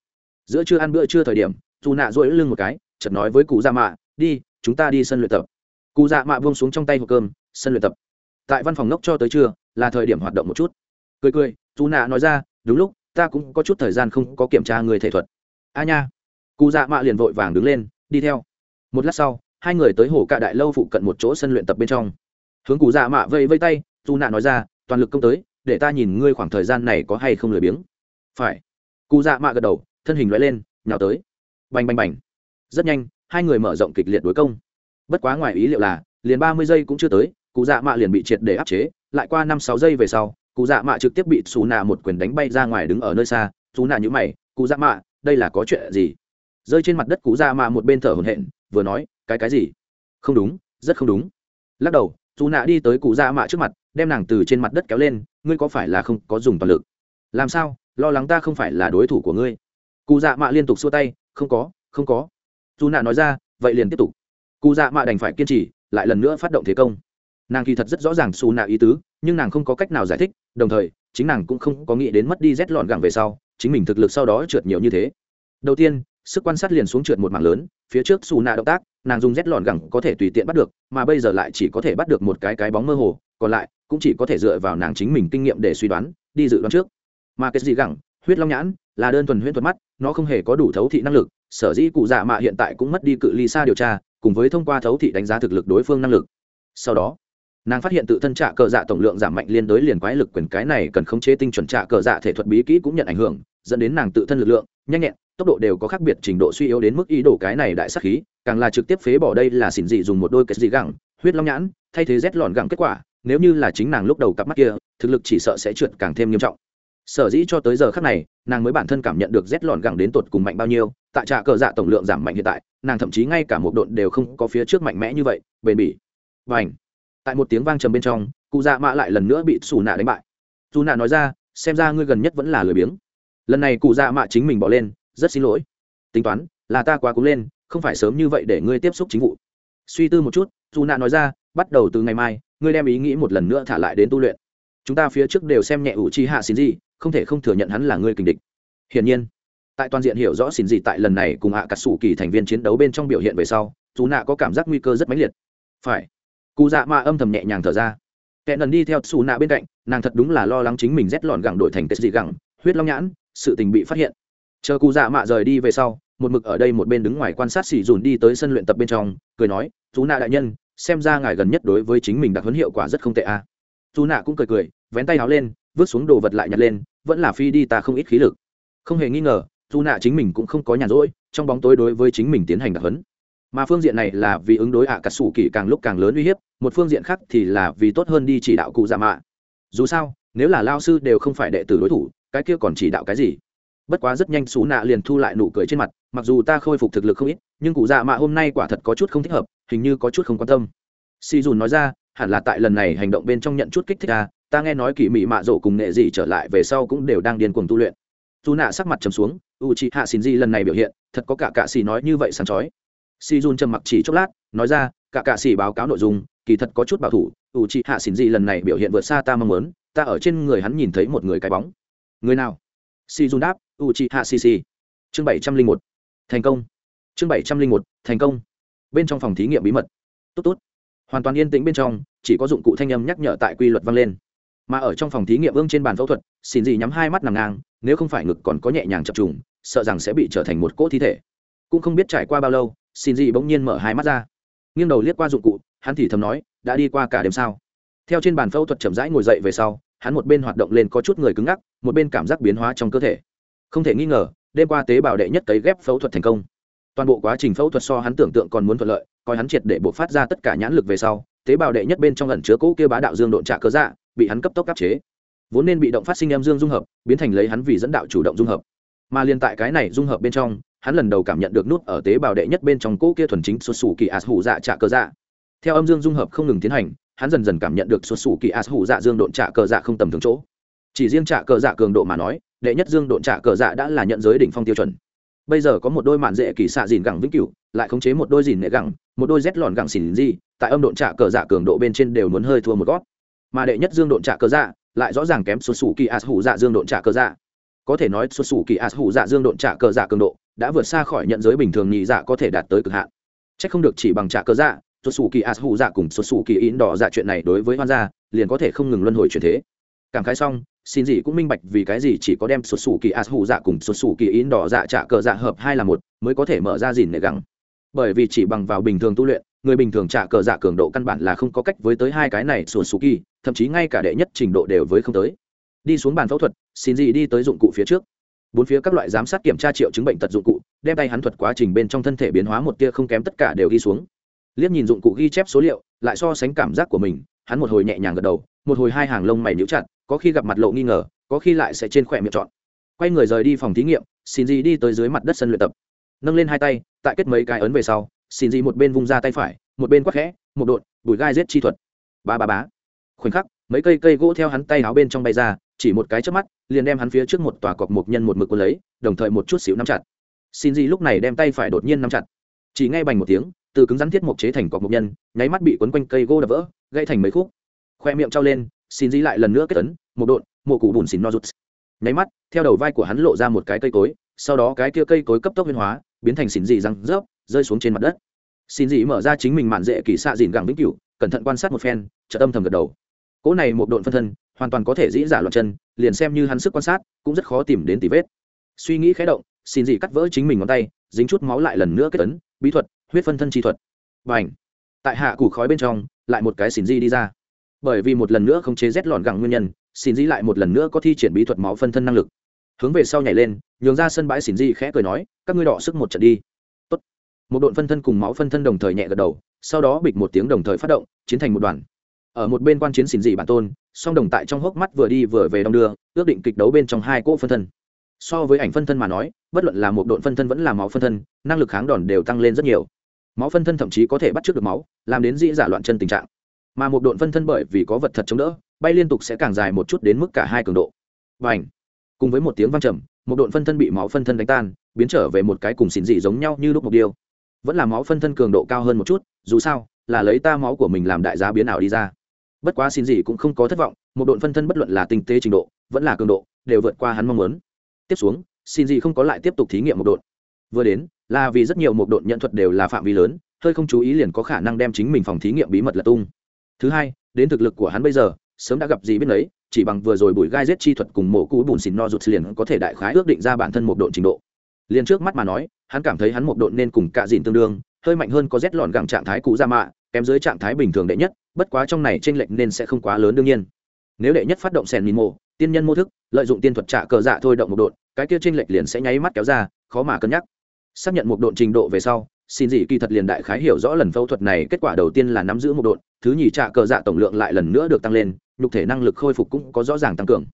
Giữa trưa ăn bữa trưa thời điểm, xù nạ dỗi lưng một cái, chợt nói với cụ dạ mạ, đi, chúng ta đi sân luyện tập. Cụ dạ mạ buông xuống trong tay hộp cơm, sân luyện tập tại văn phòng ngốc cho tới trưa, là thời điểm hoạt động một chút. Cười cười dù nạ nói ra, đúng lúc, ta cũng có chút thời gian không có kiểm tra người thể thuật. A nha. Cụ dạ mạ liền vội vàng đứng lên, đi theo. Một lát sau, hai người tới hồ cạ đại lâu phụ cận một chỗ sân luyện tập bên trong. Hướng cụ dạ mạ vây vây tay dù nạ nói ra, toàn lực công tới, để ta nhìn ngươi khoảng thời gian này có hay không lười biếng. Phải. Cụ dạ mạ gật đầu, thân hình loại lên, nhào tới. Bành bành bành. Rất nhanh, hai người mở rộng kịch liệt đối công. Bất quá ngoài ý liệu là, liền ba mươi giây cũng chưa tới cụ dạ mạ liền bị triệt để áp chế, lại qua năm sáu giây về sau, cụ dạ mạ trực tiếp bị xù nạ một quyền đánh bay ra ngoài đứng ở nơi xa. Xù nạ nhữ mày, cụ dạ mạ, đây là có chuyện gì? Rơi trên mặt đất, cụ dạ mạ một bên thở hổn hển, vừa nói, cái cái gì? Không đúng, rất không đúng. Lắc đầu, xù nạ đi tới cụ dạ mạ trước mặt, đem nàng từ trên mặt đất kéo lên, ngươi có phải là không có dùng toàn lực? Làm sao? Lo lắng ta không phải là đối thủ của ngươi. Cụ dạ mạ liên tục xua tay, không có không có. Dù nạ nói ra, vậy liền tiếp tục. Cụ dạ mạ đành phải kiên trì, lại lần nữa phát động thế công nàng kỳ thật rất rõ ràng xù nạ ý tứ, nhưng nàng không có cách nào giải thích, đồng thời, chính nàng cũng không có nghĩ đến mất đi rét lọn gẳng về sau, chính mình thực lực sau đó trượt nhiều như thế. Đầu tiên, sức quan sát liền xuống trượt một mảng lớn, phía trước xù nạ động tác, nàng dùng rét lọn gẳng có thể tùy tiện bắt được, mà bây giờ lại chỉ có thể bắt được một cái cái bóng mơ hồ, còn lại, cũng chỉ có thể dựa vào nàng chính mình kinh nghiệm để suy đoán, đi dự đoán trước. Mà cái gì gẳng, huyết long nhãn, là đơn thuần huyết thuật mắt, nó không hề có đủ thấu thị năng lực, sở dĩ cụ dạ mạ hiện tại cũng mất đi cự ly xa điều tra, cùng với thông qua thấu thị đánh giá thực lực đối phương năng lực. Sau đó nàng phát hiện tự thân trạ cờ dạ tổng lượng giảm mạnh liên đối liền quái lực quyền cái này cần khống chế tinh chuẩn trạ cờ dạ thể thuật bí kỹ cũng nhận ảnh hưởng, dẫn đến nàng tự thân lực lượng, nhanh nhẹn, tốc độ đều có khác biệt trình độ suy yếu đến mức ý đồ cái này đại sắc khí, càng là trực tiếp phế bỏ đây là xỉn dị dùng một đôi kết dị gẳng, huyết long nhãn, thay thế rét lọn gẳng kết quả, nếu như là chính nàng lúc đầu cặp mắt kia, thực lực chỉ sợ sẽ trượt càng thêm nghiêm trọng. Sở dĩ cho tới giờ khác này, nàng mới bản thân cảm nhận được rét lọn gẳng đến tột cùng mạnh bao nhiêu, tại trạ cờ dạ tổng lượng giảm mạnh hiện tại, nàng thậm chí ngay cả một độn đều không có phía trước mạnh mẽ như vậy, bền bỉ. Và ảnh tại một tiếng vang trầm bên trong, cụ dạ mạ lại lần nữa bị xù nạ đánh bại. Dù nạ nói ra, xem ra ngươi gần nhất vẫn là lười biếng. Lần này cụ dạ mạ chính mình bỏ lên, rất xin lỗi. Tính toán, là ta quá cúng lên, không phải sớm như vậy để ngươi tiếp xúc chính vụ. Suy tư một chút dù nạ nói ra, bắt đầu từ ngày mai, ngươi đem ý nghĩ một lần nữa thả lại đến tu luyện. Chúng ta phía trước đều xem nhẹ ủ chi hạ xin gì, không thể không thừa nhận hắn là ngươi kình địch. Hiển nhiên, tại toàn diện hiểu rõ xin gì tại lần này cùng hạ cắt xù kỳ thành viên chiến đấu bên trong biểu hiện về sau dù nạ có cảm giác nguy cơ rất mãnh liệt. Phải cụ dạ mạ âm thầm nhẹ nhàng thở ra. Kẻ lần đi theo xù nạ bên cạnh, nàng thật đúng là lo lắng chính mình rét lọn gẳng đổi thành tết dị gẳng, huyết long nhãn, sự tình bị phát hiện. Chờ cụ dạ mạ rời đi về sau, một mực ở đây một bên đứng ngoài quan sát xì dùn đi tới sân luyện tập bên trong, cười nói chú nạ đại nhân, xem ra ngài gần nhất đối với chính mình đặc huấn hiệu quả rất không tệ à. chú nạ cũng cười cười, vén tay áo lên, vứt xuống đồ vật lại nhặt lên, vẫn là phi đi ta không ít khí lực. Không hề nghi ngờ chú nạ chính mình cũng không có nhàn rỗi, trong bóng tối đối với chính mình tiến hành đặc huấn mà phương diện này là vì ứng đối ạ à cà sủ kỳ càng lúc càng lớn uy hiếp, một phương diện khác thì là vì tốt hơn đi chỉ đạo cụ dạ mạ. Dù sao, nếu là lao sư đều không phải đệ tử đối thủ, cái kia còn chỉ đạo cái gì? Bất quá rất nhanh xú nạ liền thu lại nụ cười trên mặt, mặc dù ta khôi phục thực lực không ít, nhưng cụ dạ mạ hôm nay quả thật có chút không thích hợp, hình như có chút không quan tâm. Si dùn nói ra, hẳn là tại lần này hành động bên trong nhận chút kích thích ta ta nghe nói kỳ mị mạ rộ cùng nghệ dị trở lại về sau cũng đều đang điên cuồng tu luyện. Dù nạ sắc mặt trầm xuống u chị hạ xin di lần này biểu hiện, thật có cả cạ xì nói như vậy sáng chói si Jun trầm mặc chỉ chốc lát, nói ra, cả cạ xỉ báo cáo nội dung, kỳ thật có chút bảo thủ, u chị hạ xin dị lần này biểu hiện vượt xa ta mong muốn, ta ở trên người hắn nhìn thấy một người cái bóng. Người nào? Si Jun đáp, u chị hạ xì xì chương bảy trăm linh một, thành công. Chương bảy trăm linh một, thành công. Bên trong phòng thí nghiệm bí mật. Tốt tốt. Hoàn toàn yên tĩnh bên trong, chỉ có dụng cụ thanh âm nhắc nhở tại quy luật vang lên. Mà ở trong phòng thí nghiệm ương trên bàn phẫu thuật, xin gì nhắm hai mắt nằm ngang, nếu không phải ngực còn có nhẹ nhàng chập trùng, sợ rằng sẽ bị trở thành một cỗ thi thể. Cũng không biết trải qua bao lâu xin gì bỗng nhiên mở hai mắt ra. Nghiêng đầu liếc qua dụng cụ, hắn thì thầm nói, đã đi qua cả đêm sao? Theo trên bàn phẫu thuật chậm rãi ngồi dậy về sau, hắn một bên hoạt động lên có chút người cứng ngắc, một bên cảm giác biến hóa trong cơ thể. Không thể nghi ngờ, đêm qua tế bào đệ nhất cấy ghép phẫu thuật thành công. Toàn bộ quá trình phẫu thuật so hắn tưởng tượng còn muốn thuận lợi, coi hắn triệt để buộc phát ra tất cả nhãn lực về sau, tế bào đệ nhất bên trong ẩn chứa cũ kia bá đạo dương độn trạ cơ dạ bị hắn cấp tốc áp chế. Vốn nên bị động phát sinh em dương dung hợp, biến thành lấy hắn vì dẫn đạo chủ động dung hợp. Mà liên tại cái này dung hợp bên trong hắn lần đầu cảm nhận được nút ở tế bào đệ nhất bên trong cỗ kia thuần chính xuất xù kỳ ạt hủ dạ trạ cơ dạ. Theo âm dương dung hợp không ngừng tiến hành, hắn dần dần cảm nhận được xuất xù kỳ ạt hủ dạ dương độn trạ cơ dạ không tầm thường chỗ. Chỉ riêng trạ cơ dạ cường độ mà nói, đệ nhất dương độn trạ cờ dạ đã là nhận giới đỉnh phong tiêu chuẩn. Bây giờ có một đôi mạn dễ kỳ xạ dìn gẳng vĩnh cửu, lại khống chế một đôi dìn nệ gẳng, một đôi rét lòn gẳng xỉn gì tại âm độn trạ cờ dạ cường độ bên trên đều muốn hơi thua một gót. Mà đệ nhất dương độn trạ cờ dạ lại rõ ràng kém xuất xù kỳ ạt hủ dạ dương độn trạ cờ dạ có thể nói, xuất xù kỳ as hủ dạ dương độn trả cờ dạ cường độ đã vượt xa khỏi nhận giới bình thường nhị dạ có thể đạt tới cực hạn. Chắc không được chỉ bằng trả cờ dạ xuất xù kỳ as hủ dạ cùng xuất xù kỳ in đỏ dạ chuyện này đối với hoan gia, liền có thể không ngừng luân hồi chuyển thế. Cảm khái xong, xin gì cũng minh bạch vì cái gì chỉ có đem xuất xù kỳ as hủ dạ cùng xuất xù kỳ in đỏ dạ trả cờ dạ hợp hai là một, mới có thể mở ra dìn nệ gắng bởi vì chỉ bằng vào bình thường tu luyện, người bình thường trả cờ dạ cường độ căn bản là không có cách với tới hai cái này xuất xù kỳ, thậm chí ngay cả đệ nhất trình độ đều với không tới đi xuống bàn phẫu thuật, xin gì đi tới dụng cụ phía trước. Bốn phía các loại giám sát kiểm tra triệu chứng bệnh tật dụng cụ, đem tay hắn thuật quá trình bên trong thân thể biến hóa một tia không kém tất cả đều ghi xuống. Liếc nhìn dụng cụ ghi chép số liệu, lại so sánh cảm giác của mình, hắn một hồi nhẹ nhàng gật đầu, một hồi hai hàng lông mày níu chặt, có khi gặp mặt lộ nghi ngờ, có khi lại sẽ trên khỏe miệng chọn. Quay người rời đi phòng thí nghiệm, xin gì đi tới dưới mặt đất sân luyện tập. Nâng lên hai tay, tại kết mấy cái ấn về sau, xin gì một bên vung ra tay phải, một bên quắc khẽ, một đột bùi gai giết chi thuật. Ba ba bá khoảnh khắc, mấy cây cây gỗ theo hắn tay áo bên trong bay ra chỉ một cái chớp mắt, liền đem hắn phía trước một tòa cọc mục nhân một mực quân lấy, đồng thời một chút xíu nắm chặt. Xin gì lúc này đem tay phải đột nhiên nắm chặt. Chỉ ngay bành một tiếng, từ cứng rắn thiết mục chế thành cọc mục nhân, nháy mắt bị quấn quanh cây gỗ đập vỡ, gãy thành mấy khúc. Khoe miệng trao lên, xin dĩ lại lần nữa kết tấn một độn một cụ bùn xỉn no rút nháy mắt, theo đầu vai của hắn lộ ra một cái cây cối, sau đó cái kia cây cối cấp tốc huyên hóa, biến thành xin dị răng rớp, rơi xuống trên mặt đất. Xin dị mở ra chính mình mạn dễ kỳ xạ dìn gẳng vĩnh cửu, cẩn thận quan sát một phen trợ tâm thầm gật đầu. Cỗ này một độn phân thân hoàn toàn có thể dĩ giả loạn chân, liền xem như hắn sức quan sát, cũng rất khó tìm đến tì vết. Suy nghĩ khé động, xin dị cắt vỡ chính mình ngón tay, dính chút máu lại lần nữa kết tấn bí thuật, huyết phân thân chi thuật. Và ảnh tại hạ củ khói bên trong, lại một cái xỉn dị đi ra. Bởi vì một lần nữa không chế rét lọn gẳng nguyên nhân, xin dị lại một lần nữa có thi triển bí thuật máu phân thân năng lực. Hướng về sau nhảy lên, nhường ra sân bãi xin dị khẽ cười nói, các ngươi đọ sức một trận đi. Tốt. một đội phân thân cùng máu phân thân đồng thời nhẹ gật đầu, sau đó bịch một tiếng đồng thời phát động, chiến thành một đoàn. Ở một bên quan chiến xin dị bản tôn song đồng tại trong hốc mắt vừa đi vừa về đong đưa, ước định kịch đấu bên trong hai cỗ phân thân. So với ảnh phân thân mà nói, bất luận là một độn phân thân vẫn là máu phân thân, năng lực kháng đòn đều tăng lên rất nhiều. Máu phân thân thậm chí có thể bắt trước được máu, làm đến dĩ giả loạn chân tình trạng. Mà một độn phân thân bởi vì có vật thật chống đỡ, bay liên tục sẽ càng dài một chút đến mức cả hai cường độ. Và ảnh cùng với một tiếng vang trầm, một độn phân thân bị máu phân thân đánh tan, biến trở về một cái cùng xỉn dị giống nhau như lúc mục điêu vẫn là máu phân thân cường độ cao hơn một chút, dù sao, là lấy ta máu của mình làm đại giá biến ảo đi ra bất quá xin gì cũng không có thất vọng, một độn phân thân bất luận là tinh tế trình độ, vẫn là cường độ, đều vượt qua hắn mong muốn. Tiếp xuống, xin gì không có lại tiếp tục thí nghiệm một độn vừa đến, là vì rất nhiều một độn nhận thuật đều là phạm vi lớn, hơi không chú ý liền có khả năng đem chính mình phòng thí nghiệm bí mật là tung. Thứ hai, đến thực lực của hắn bây giờ, sớm đã gặp gì biết lấy chỉ bằng vừa rồi bùi gai giết chi thuật cùng mổ cũ bùn xịn no rụt liền có thể đại khái ước định ra bản thân một độn trình độ. Liền trước mắt mà nói, hắn cảm thấy hắn một độn nên cùng cạ dìn tương đương, hơi mạnh hơn có rét lọn gẳng trạng thái cũ ra dạ mạ, kém dưới trạng thái bình thường đệ nhất bất quá trong này tranh lệch nên sẽ không quá lớn đương nhiên. Nếu đệ nhất phát động sèn mìn mộ tiên nhân mô thức, lợi dụng tiên thuật trả cờ dạ thôi động một độn, cái kia tranh lệch liền sẽ nháy mắt kéo ra, khó mà cân nhắc. Xác nhận một độn trình độ về sau, xin dị kỳ thật liền đại khái hiểu rõ lần phẫu thuật này kết quả đầu tiên là nắm giữ một độn, thứ nhì trả cờ dạ tổng lượng lại lần nữa được tăng lên, nhục thể năng lực khôi phục cũng có rõ ràng tăng cường.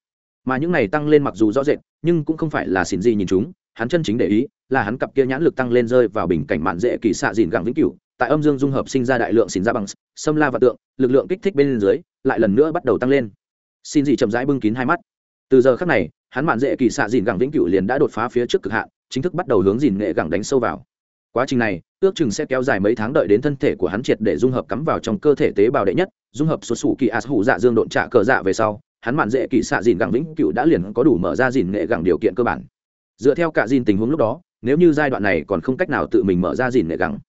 Mà những này tăng lên mặc dù rõ rệt, nhưng cũng không phải là xin dị nhìn chúng, hắn chân chính để ý là hắn cặp kia nhãn lực tăng lên rơi vào bình cảnh mạn dễ kỳ xạ dìn gẳng vĩnh cửu tại âm dương dung hợp sinh ra đại lượng xin ra bằng xâm la và tượng, lực lượng kích thích bên dưới lại lần nữa bắt đầu tăng lên. Xin dị chậm rãi bưng kín hai mắt. Từ giờ khác này, hắn mạn dễ kỳ xạ dìn gẳng vĩnh cửu liền đã đột phá phía trước cực hạn, chính thức bắt đầu hướng dìn nghệ gẳng đánh sâu vào. Quá trình này, ước chừng sẽ kéo dài mấy tháng đợi đến thân thể của hắn triệt để dung hợp cắm vào trong cơ thể tế bào đệ nhất, dung hợp số sủ kỳ as hủ dạ dương độn trạ cờ dạ về sau, hắn mạn dễ kỳ xạ dìn gẳng vĩnh cửu đã liền có đủ mở ra dìn nghệ gẳng điều kiện cơ bản. Dựa theo cả dìn tình huống lúc đó, nếu như giai đoạn này còn không cách nào tự mình mở ra dìn nghệ gẳng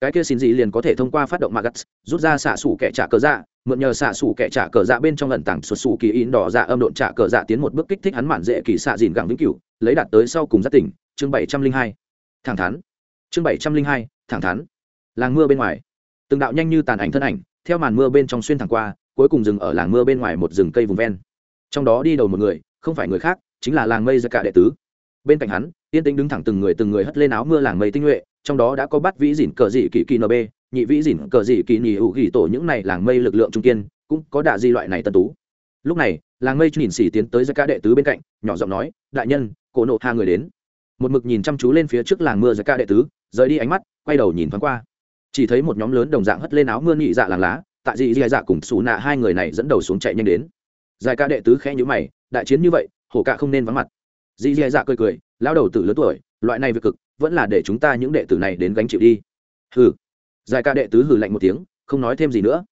cái kia xin gì liền có thể thông qua phát động magat rút ra xạ xủ kẻ trả cờ dạ mượn nhờ xạ xủ kẻ trả cờ dạ bên trong lần tảng xuất xù kỳ in đỏ dạ âm độn trả cờ dạ tiến một bước kích thích hắn mạn dễ kỳ xạ dìn gẳng vĩnh cửu, lấy đạt tới sau cùng giác tỉnh, chương bảy trăm linh hai. Thẳng thắn. Chương bảy trăm linh hai, thẳng thắn. Làng mưa bên ngoài. Từng đạo nhanh như tàn ảnh thân ảnh, theo màn mưa bên trong xuyên thẳng qua, cuối cùng dừng ở làng mưa bên ngoài một rừng cây vùng ven. Trong đó đi đầu một người, không phải người khác, chính là làng mây ra cả đệ tứ. Bên cạnh hắn yên tĩnh đứng thẳng từng người từng người hất lên áo mưa làng mây tinh nhuệ, trong đó đã có bắt vĩ dỉn cờ dị kỳ kỳ nb nhị vĩ dỉn cờ dị kỳ nhì hữu ghi tổ những này làng mây lực lượng trung kiên, cũng có đạ di loại này tân tú. Lúc này, làng mây nhìn xỉ tiến tới ra cá đệ tứ bên cạnh, nhỏ giọng nói, đại nhân, cổ nộ hai người đến. Một mực nhìn chăm chú lên phía trước làng mưa ra cá đệ tứ, rời đi ánh mắt, quay đầu nhìn thoáng qua. Chỉ thấy một nhóm lớn đồng dạng hất lên áo mưa nhị dạ làng lá, tại dị dị dạ cùng xù nạ hai người này dẫn đầu xuống chạy nhanh đến. Giải ca đệ tứ khẽ nhữ mày, đại chiến như vậy, hổ ca không nên vắng mặt. Dị dị dạ cười cười lao đầu tử lớn tuổi, loại này việc cực, vẫn là để chúng ta những đệ tử này đến gánh chịu đi. Hừ. Giải ca đệ tứ hừ lạnh một tiếng, không nói thêm gì nữa.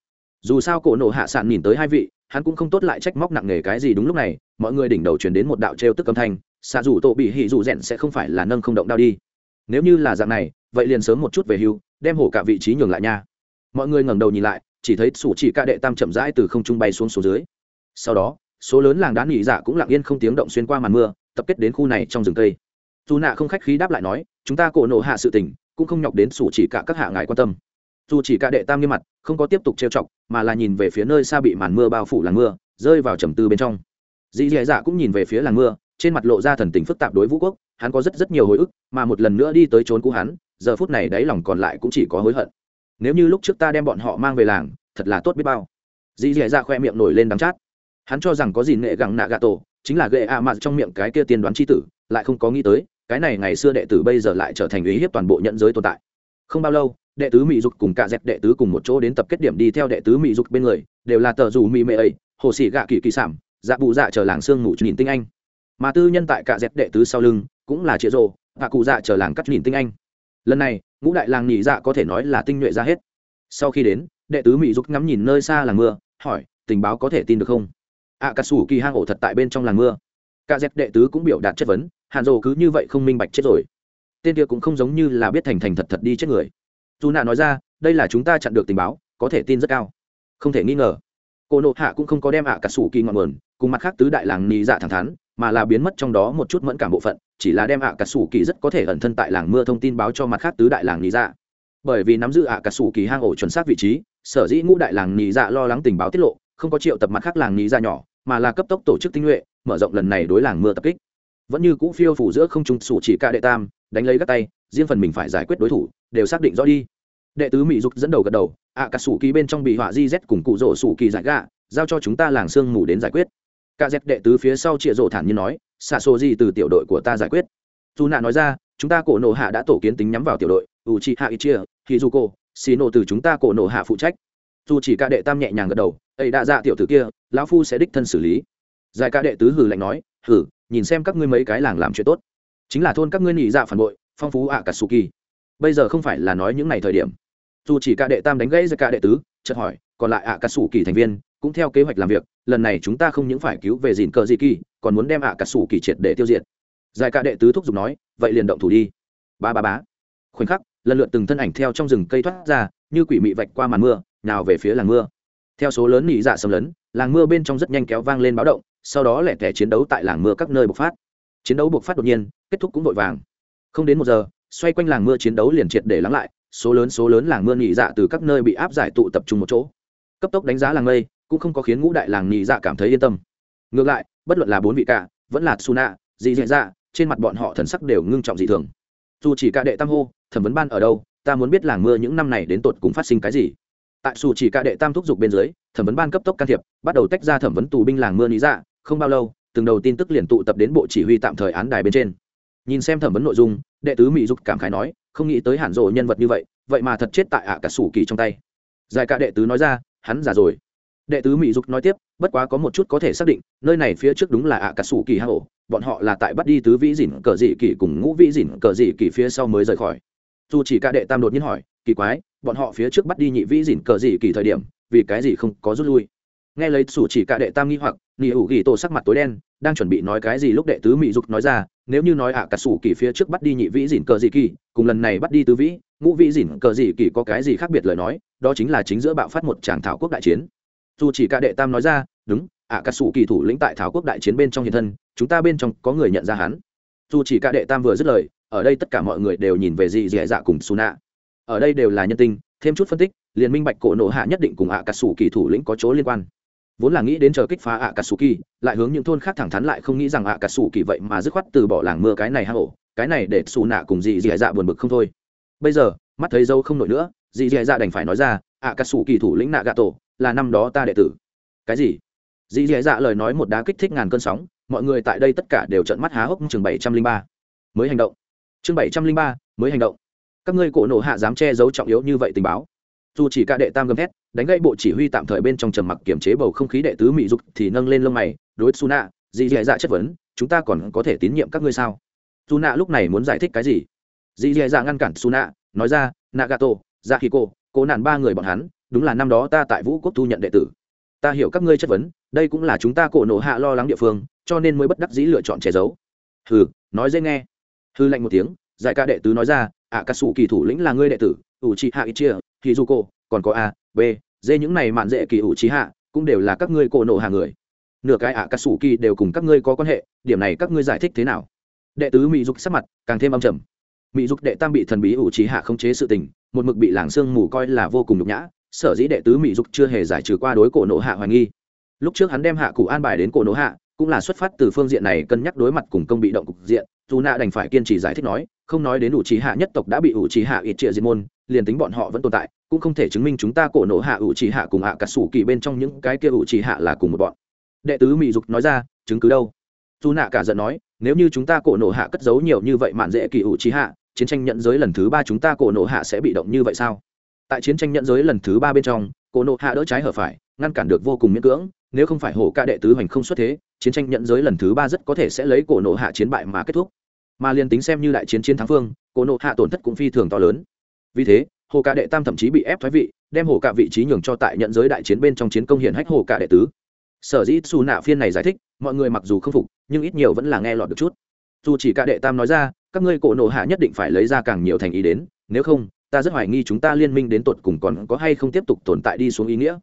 Dù sao cổ nộ hạ sạn nhìn tới hai vị, hắn cũng không tốt lại trách móc nặng nề cái gì đúng lúc này, mọi người đỉnh đầu truyền đến một đạo trêu tức âm thanh, xạ dù tổ bị hỉ dù rẽn sẽ không phải là nâng không động đao đi. Nếu như là dạng này, vậy liền sớm một chút về hưu, đem hổ cả vị trí nhường lại nha. Mọi người ngẩng đầu nhìn lại, chỉ thấy sủ chỉ ca đệ tam chậm rãi từ không trung bay xuống số dưới. Sau đó, số lớn làng đá nghỉ dạ cũng lặng yên không tiếng động xuyên qua màn mưa tập kết đến khu này trong rừng cây. Dù nạ không khách khí đáp lại nói, chúng ta cổ nộ hạ sự tình, cũng không nhọc đến sủ chỉ cả các hạ ngài quan tâm. Dù chỉ cả đệ tam nghiêm mặt, không có tiếp tục trêu chọc, mà là nhìn về phía nơi xa bị màn mưa bao phủ làng mưa, rơi vào trầm tư bên trong. Dì dì dạ cũng nhìn về phía làng mưa, trên mặt lộ ra thần tình phức tạp đối vũ quốc, hắn có rất rất nhiều hồi ức, mà một lần nữa đi tới trốn cũ hắn, giờ phút này đáy lòng còn lại cũng chỉ có hối hận. Nếu như lúc trước ta đem bọn họ mang về làng, thật là tốt biết bao. Dì dì dạ khoe miệng nổi lên đắng chát. Hắn cho rằng có gì nghệ gẳng nạ gà tổ chính là gệ ạ mạt trong miệng cái kia tiên đoán c h i tử, lại không có nghĩ tới, cái này ngày xưa đệ tử bây giờ lại trở thành ý hiếp toàn bộ nhận giới tồn tại. Không bao lâu, đệ tứ mỹ dục cùng cả dẹp đệ tứ cùng một chỗ đến tập kết điểm đi theo đệ tứ mỹ dục bên người, đều là tờ dù mỹ mệ ấy, hồ sĩ gạ kỳ kỳ sản dạ bụ dạ chờ làng sương ngủ nhìn tinh anh. Mà tư nhân tại cả dẹp đệ tứ sau lưng, cũng là chĩa rồ, và cụ dạ chờ làng cắt nhìn tinh anh. Lần này, ngũ đại làng nhị dạ có thể nói là tinh nhuệ ra hết. Sau khi đến, đệ tứ mỹ dục ngắm nhìn nơi xa làng mưa, hỏi, tình báo có thể tin được không? Ạ cà sủ kỳ hang ổ thật tại bên trong làng mưa. Cả dẹp đệ tứ cũng biểu đạt chất vấn, hàn rồ cứ như vậy không minh bạch chết rồi. Tên kia cũng không giống như là biết thành thành thật thật đi chết người. Dù nạ nói ra, đây là chúng ta chặn được tình báo, có thể tin rất cao. Không thể nghi ngờ. Cô nộ hạ cũng không có đem ạ cà sủ kỳ ngọn nguồn, cùng mặt khác tứ đại làng nhị dạ thẳng thắn, mà là biến mất trong đó một chút mẫn cảm bộ phận, chỉ là đem ạ cà sủ kỳ rất có thể ẩn thân tại làng mưa thông tin báo cho mặt khác tứ đại làng nhị dạ. Bởi vì nắm giữ ạ cà sủ kỳ hang ổ chuẩn xác vị trí, sở dĩ ngũ đại làng nhị dạ lo lắng tình báo tiết lộ không có triệu tập mặt khác làng nhị ra nhỏ, mà là cấp tốc tổ chức tinh nhuệ, mở rộng lần này đối làng mưa tập kích. Vẫn như cũ phiêu phủ giữa không trung sủ chỉ ca đệ tam, đánh lấy các tay, riêng phần mình phải giải quyết đối thủ, đều xác định rõ đi. Đệ tứ mỹ dục dẫn đầu gật đầu ạ cả sủ kỳ bên trong bị họa di z cùng cụ rỗ sủ kỳ giải gạ, giao cho chúng ta làng sương mù đến giải quyết. Cả z đệ tứ phía sau chịa rỗ thản nhiên nói, xạ xô gì từ tiểu đội của ta giải quyết. Dù nạ nói ra, chúng ta cổ nộ hạ đã tổ kiến tính nhắm vào tiểu đội u chi hạ ít chia khi du cô xì nộ từ chúng ta cổ nộ hạ phụ trách dù chỉ ca đệ tam nhẹ nhàng gật đầu, ấy đã ra tiểu tử kia, lão phu sẽ đích thân xử lý. Giải ca đệ tứ hử lạnh nói, hử, nhìn xem các ngươi mấy cái làng làm chuyện tốt. Chính là thôn các ngươi nhị dạ phản bội, phong phú ạ cả su kỳ. Bây giờ không phải là nói những ngày thời điểm. Dù chỉ cả đệ tam đánh gãy giải cả đệ tứ, chợt hỏi, còn lại ạ cà su kỳ thành viên, cũng theo kế hoạch làm việc, lần này chúng ta không những phải cứu về dìn cờ dị kỳ, còn muốn đem ạ cà su kỳ triệt để tiêu diệt. Giải cả đệ tứ thúc giục nói, vậy liền động thủ đi. Ba ba bá khoảnh khắc, lần lượt từng thân ảnh theo trong rừng cây thoát ra, như quỷ mị vạch qua màn mưa nào về phía làng mưa. Theo số lớn nỉ dạ xâm lấn, làng mưa bên trong rất nhanh kéo vang lên báo động, sau đó lẻ tẻ chiến đấu tại làng mưa các nơi bộc phát. Chiến đấu bộc phát đột nhiên, kết thúc cũng vội vàng. Không đến một giờ, xoay quanh làng mưa chiến đấu liền triệt để lắng lại, số lớn số lớn làng mưa nhị dạ từ các nơi bị áp giải tụ tập trung một chỗ. Cấp tốc đánh giá làng mây, cũng không có khiến ngũ đại làng nhị dạ cảm thấy yên tâm. Ngược lại, bất luận là bốn vị cả, vẫn là suna dị dạ dạ trên mặt bọn họ thần sắc đều ngưng trọng dị thường. Dù chỉ cả đệ tam hô, thẩm vấn ban ở đâu, ta muốn biết làng mưa những năm này đến tột cùng phát sinh cái gì tại xù chỉ cả đệ tam thúc giục bên dưới, thẩm vấn ban cấp tốc can thiệp, bắt đầu tách ra thẩm vấn tù binh làng mưa lý dạ không bao lâu, từng đầu tin tức liền tụ tập đến bộ chỉ huy tạm thời án đài bên trên. Nhìn xem thẩm vấn nội dung, đệ tứ mỹ dục cảm khái nói, không nghĩ tới hẳn rộ nhân vật như vậy vậy mà thật chết tại ạ cả sủ kỳ trong tay. Giải cả đệ tứ nói ra, hắn già rồi. Đệ tứ mỹ dục nói tiếp, bất quá có một chút có thể xác định, nơi này phía trước đúng là ạ cả sủ kỳ hạ hổ bọn họ là tại bắt đi tứ vĩ dỉn cờ dị kỳ cùng ngũ vĩ dỉn cờ dị kỳ phía sau mới rời khỏi. Dù chỉ cả đệ tam đột nhiên hỏi kỳ quái, bọn họ phía trước bắt đi nhị vĩ dỉn cờ gì kỳ thời điểm, vì cái gì không có rút lui. Nghe lấy sủ chỉ cả đệ tam nghi hoặc nghỉ hữu ghi tổ sắc mặt tối đen, đang chuẩn bị nói cái gì lúc đệ tứ mỹ dục nói ra, nếu như nói ạ, cả sủ kỳ phía trước bắt đi nhị vĩ dỉn cờ gì kỳ, cùng lần này bắt đi tứ vĩ, ngũ vĩ dỉn cờ gì kỳ có cái gì khác biệt lời nói, đó chính là chính giữa bạo phát một tràng thảo quốc đại chiến. Dù chỉ cả đệ tam nói ra, đúng, ạ, cả sủ kỳ thủ lĩnh tại thảo quốc đại chiến bên trong hiện thân, chúng ta bên trong có người nhận ra hắn. Dù chỉ cả đệ tam vừa dứt lời, ở đây tất cả mọi người đều nhìn về dị dẻ dạ cùng su nạ ở đây đều là nhân tinh, thêm chút phân tích, liền minh bạch cổ nộ hạ nhất định cùng ạ cà sủ kỳ thủ lĩnh có chỗ liên quan. Vốn là nghĩ đến chờ kích phá ạ cà sủ kỳ lại hướng những thôn khác thẳng thắn lại không nghĩ rằng ạ cà sủ kỳ vậy mà dứt khoát từ bỏ làng mưa cái này hạ ổ, cái này để xù nạ cùng dì dẻ dạ buồn bực không thôi. Bây giờ, mắt thấy dâu không nổi nữa, dì dẻ dạ đành phải nói ra ạ cà sủ kỳ thủ lĩnh nạ gà tổ là năm đó ta đệ tử. Cái gì? Dì dẻ dạ lời nói một đá kích thích ngàn cơn sóng, mọi người tại đây tất cả đều trợn mắt há hốc chương bảy trăm linh ba. Mới hành động. Chương bảy trăm linh ba, mới hành động các ngươi cổ nộ hạ dám che giấu trọng yếu như vậy tình báo. Dù chỉ cả đệ tam gầm thét, đánh gãy bộ chỉ huy tạm thời bên trong trầm mặc kiểm chế bầu không khí đệ tứ mỹ dục thì nâng lên lông mày, đối su nạ dì dì dạ chất vấn, chúng ta còn có thể tín nhiệm các ngươi sao? Su nạ lúc này muốn giải thích cái gì? Dì dì dạ ngăn cản su nạ nói ra, nagato ra khi cô cố nạn ba người bọn hắn, đúng là năm đó ta tại vũ quốc thu nhận đệ tử. Ta hiểu các ngươi chất vấn, đây cũng là chúng ta cổ nộ hạ lo lắng địa phương, cho nên mới bất đắc dĩ lựa chọn che giấu. Hừ, nói dễ nghe. Hư lạnh một tiếng, giải ca đệ tứ nói ra ạ cà sủ kỳ thủ lĩnh là ngươi đệ tử ủ trị hạ ít chia thì du cô còn có a, b, d, những này mạn dễ kỳ ủ trí hạ cũng đều là các ngươi cổ nộ hàng người. Nửa cái ạ cà sủ kỳ đều cùng các ngươi có quan hệ, điểm này các ngươi giải thích thế nào? Đệ tứ mỹ dục sắc mặt càng thêm âm trầm. Mỹ dục đệ tam bị thần bí ủ trí hạ không chế sự tình, một mực bị làng sương mù coi là vô cùng nhục nhã, sở dĩ đệ tứ mỹ dục chưa hề giải trừ qua đối cổ nộ hạ hoài nghi. Lúc trước hắn đem hạ cụ an bài đến cổ nộ hạ cũng là xuất phát từ phương diện này cân nhắc đối mặt cùng công bị động cục diện, dù nạ đành phải kiên trì giải thích nói, không nói đến ủ trí hạ nhất tộc đã bị ủ trí hạ ít trịa diệt môn, liền tính bọn họ vẫn tồn tại, cũng không thể chứng minh chúng ta cổ nổ hạ ủ trí hạ cùng hạ cả sủ kỳ bên trong những cái kia ủ trí hạ là cùng một bọn. Đệ tứ mỹ dục nói ra, chứng cứ đâu? Dù nạ cả giận nói, nếu như chúng ta cổ nổ hạ cất giấu nhiều như vậy mạn dễ kỳ ủ trí hạ chiến tranh nhận giới lần thứ ba chúng ta cổ nổ hạ sẽ bị động như vậy sao? Tại chiến tranh nhận giới lần thứ ba bên trong, cổ nộ hạ đỡ trái hở phải ngăn cản được vô cùng miễn cưỡng, nếu không phải hổ ca đệ tứ hoành không xuất thế, chiến tranh nhận giới lần thứ ba rất có thể sẽ lấy cổ nộ hạ chiến bại mà kết thúc. Mà liền tính xem như đại chiến chiến thắng phương, cổ nộ hạ tổn thất cũng phi thường to lớn. Vì thế hồ ca đệ tam thậm chí bị ép thoái vị, đem hồ ca vị trí nhường cho tại nhận giới đại chiến bên trong chiến công hiển hách hồ ca đệ tứ. Sở dĩ xù nạ phiên này giải thích, mọi người mặc dù không phục, nhưng ít nhiều vẫn là nghe lọt được chút. Dù chỉ ca đệ tam nói ra, các ngươi cổ nộ hạ nhất định phải lấy ra càng nhiều thành ý đến, nếu không, ta rất hoài nghi chúng ta liên minh đến tột cùng còn có hay không tiếp tục tồn tại đi xuống ý nghĩa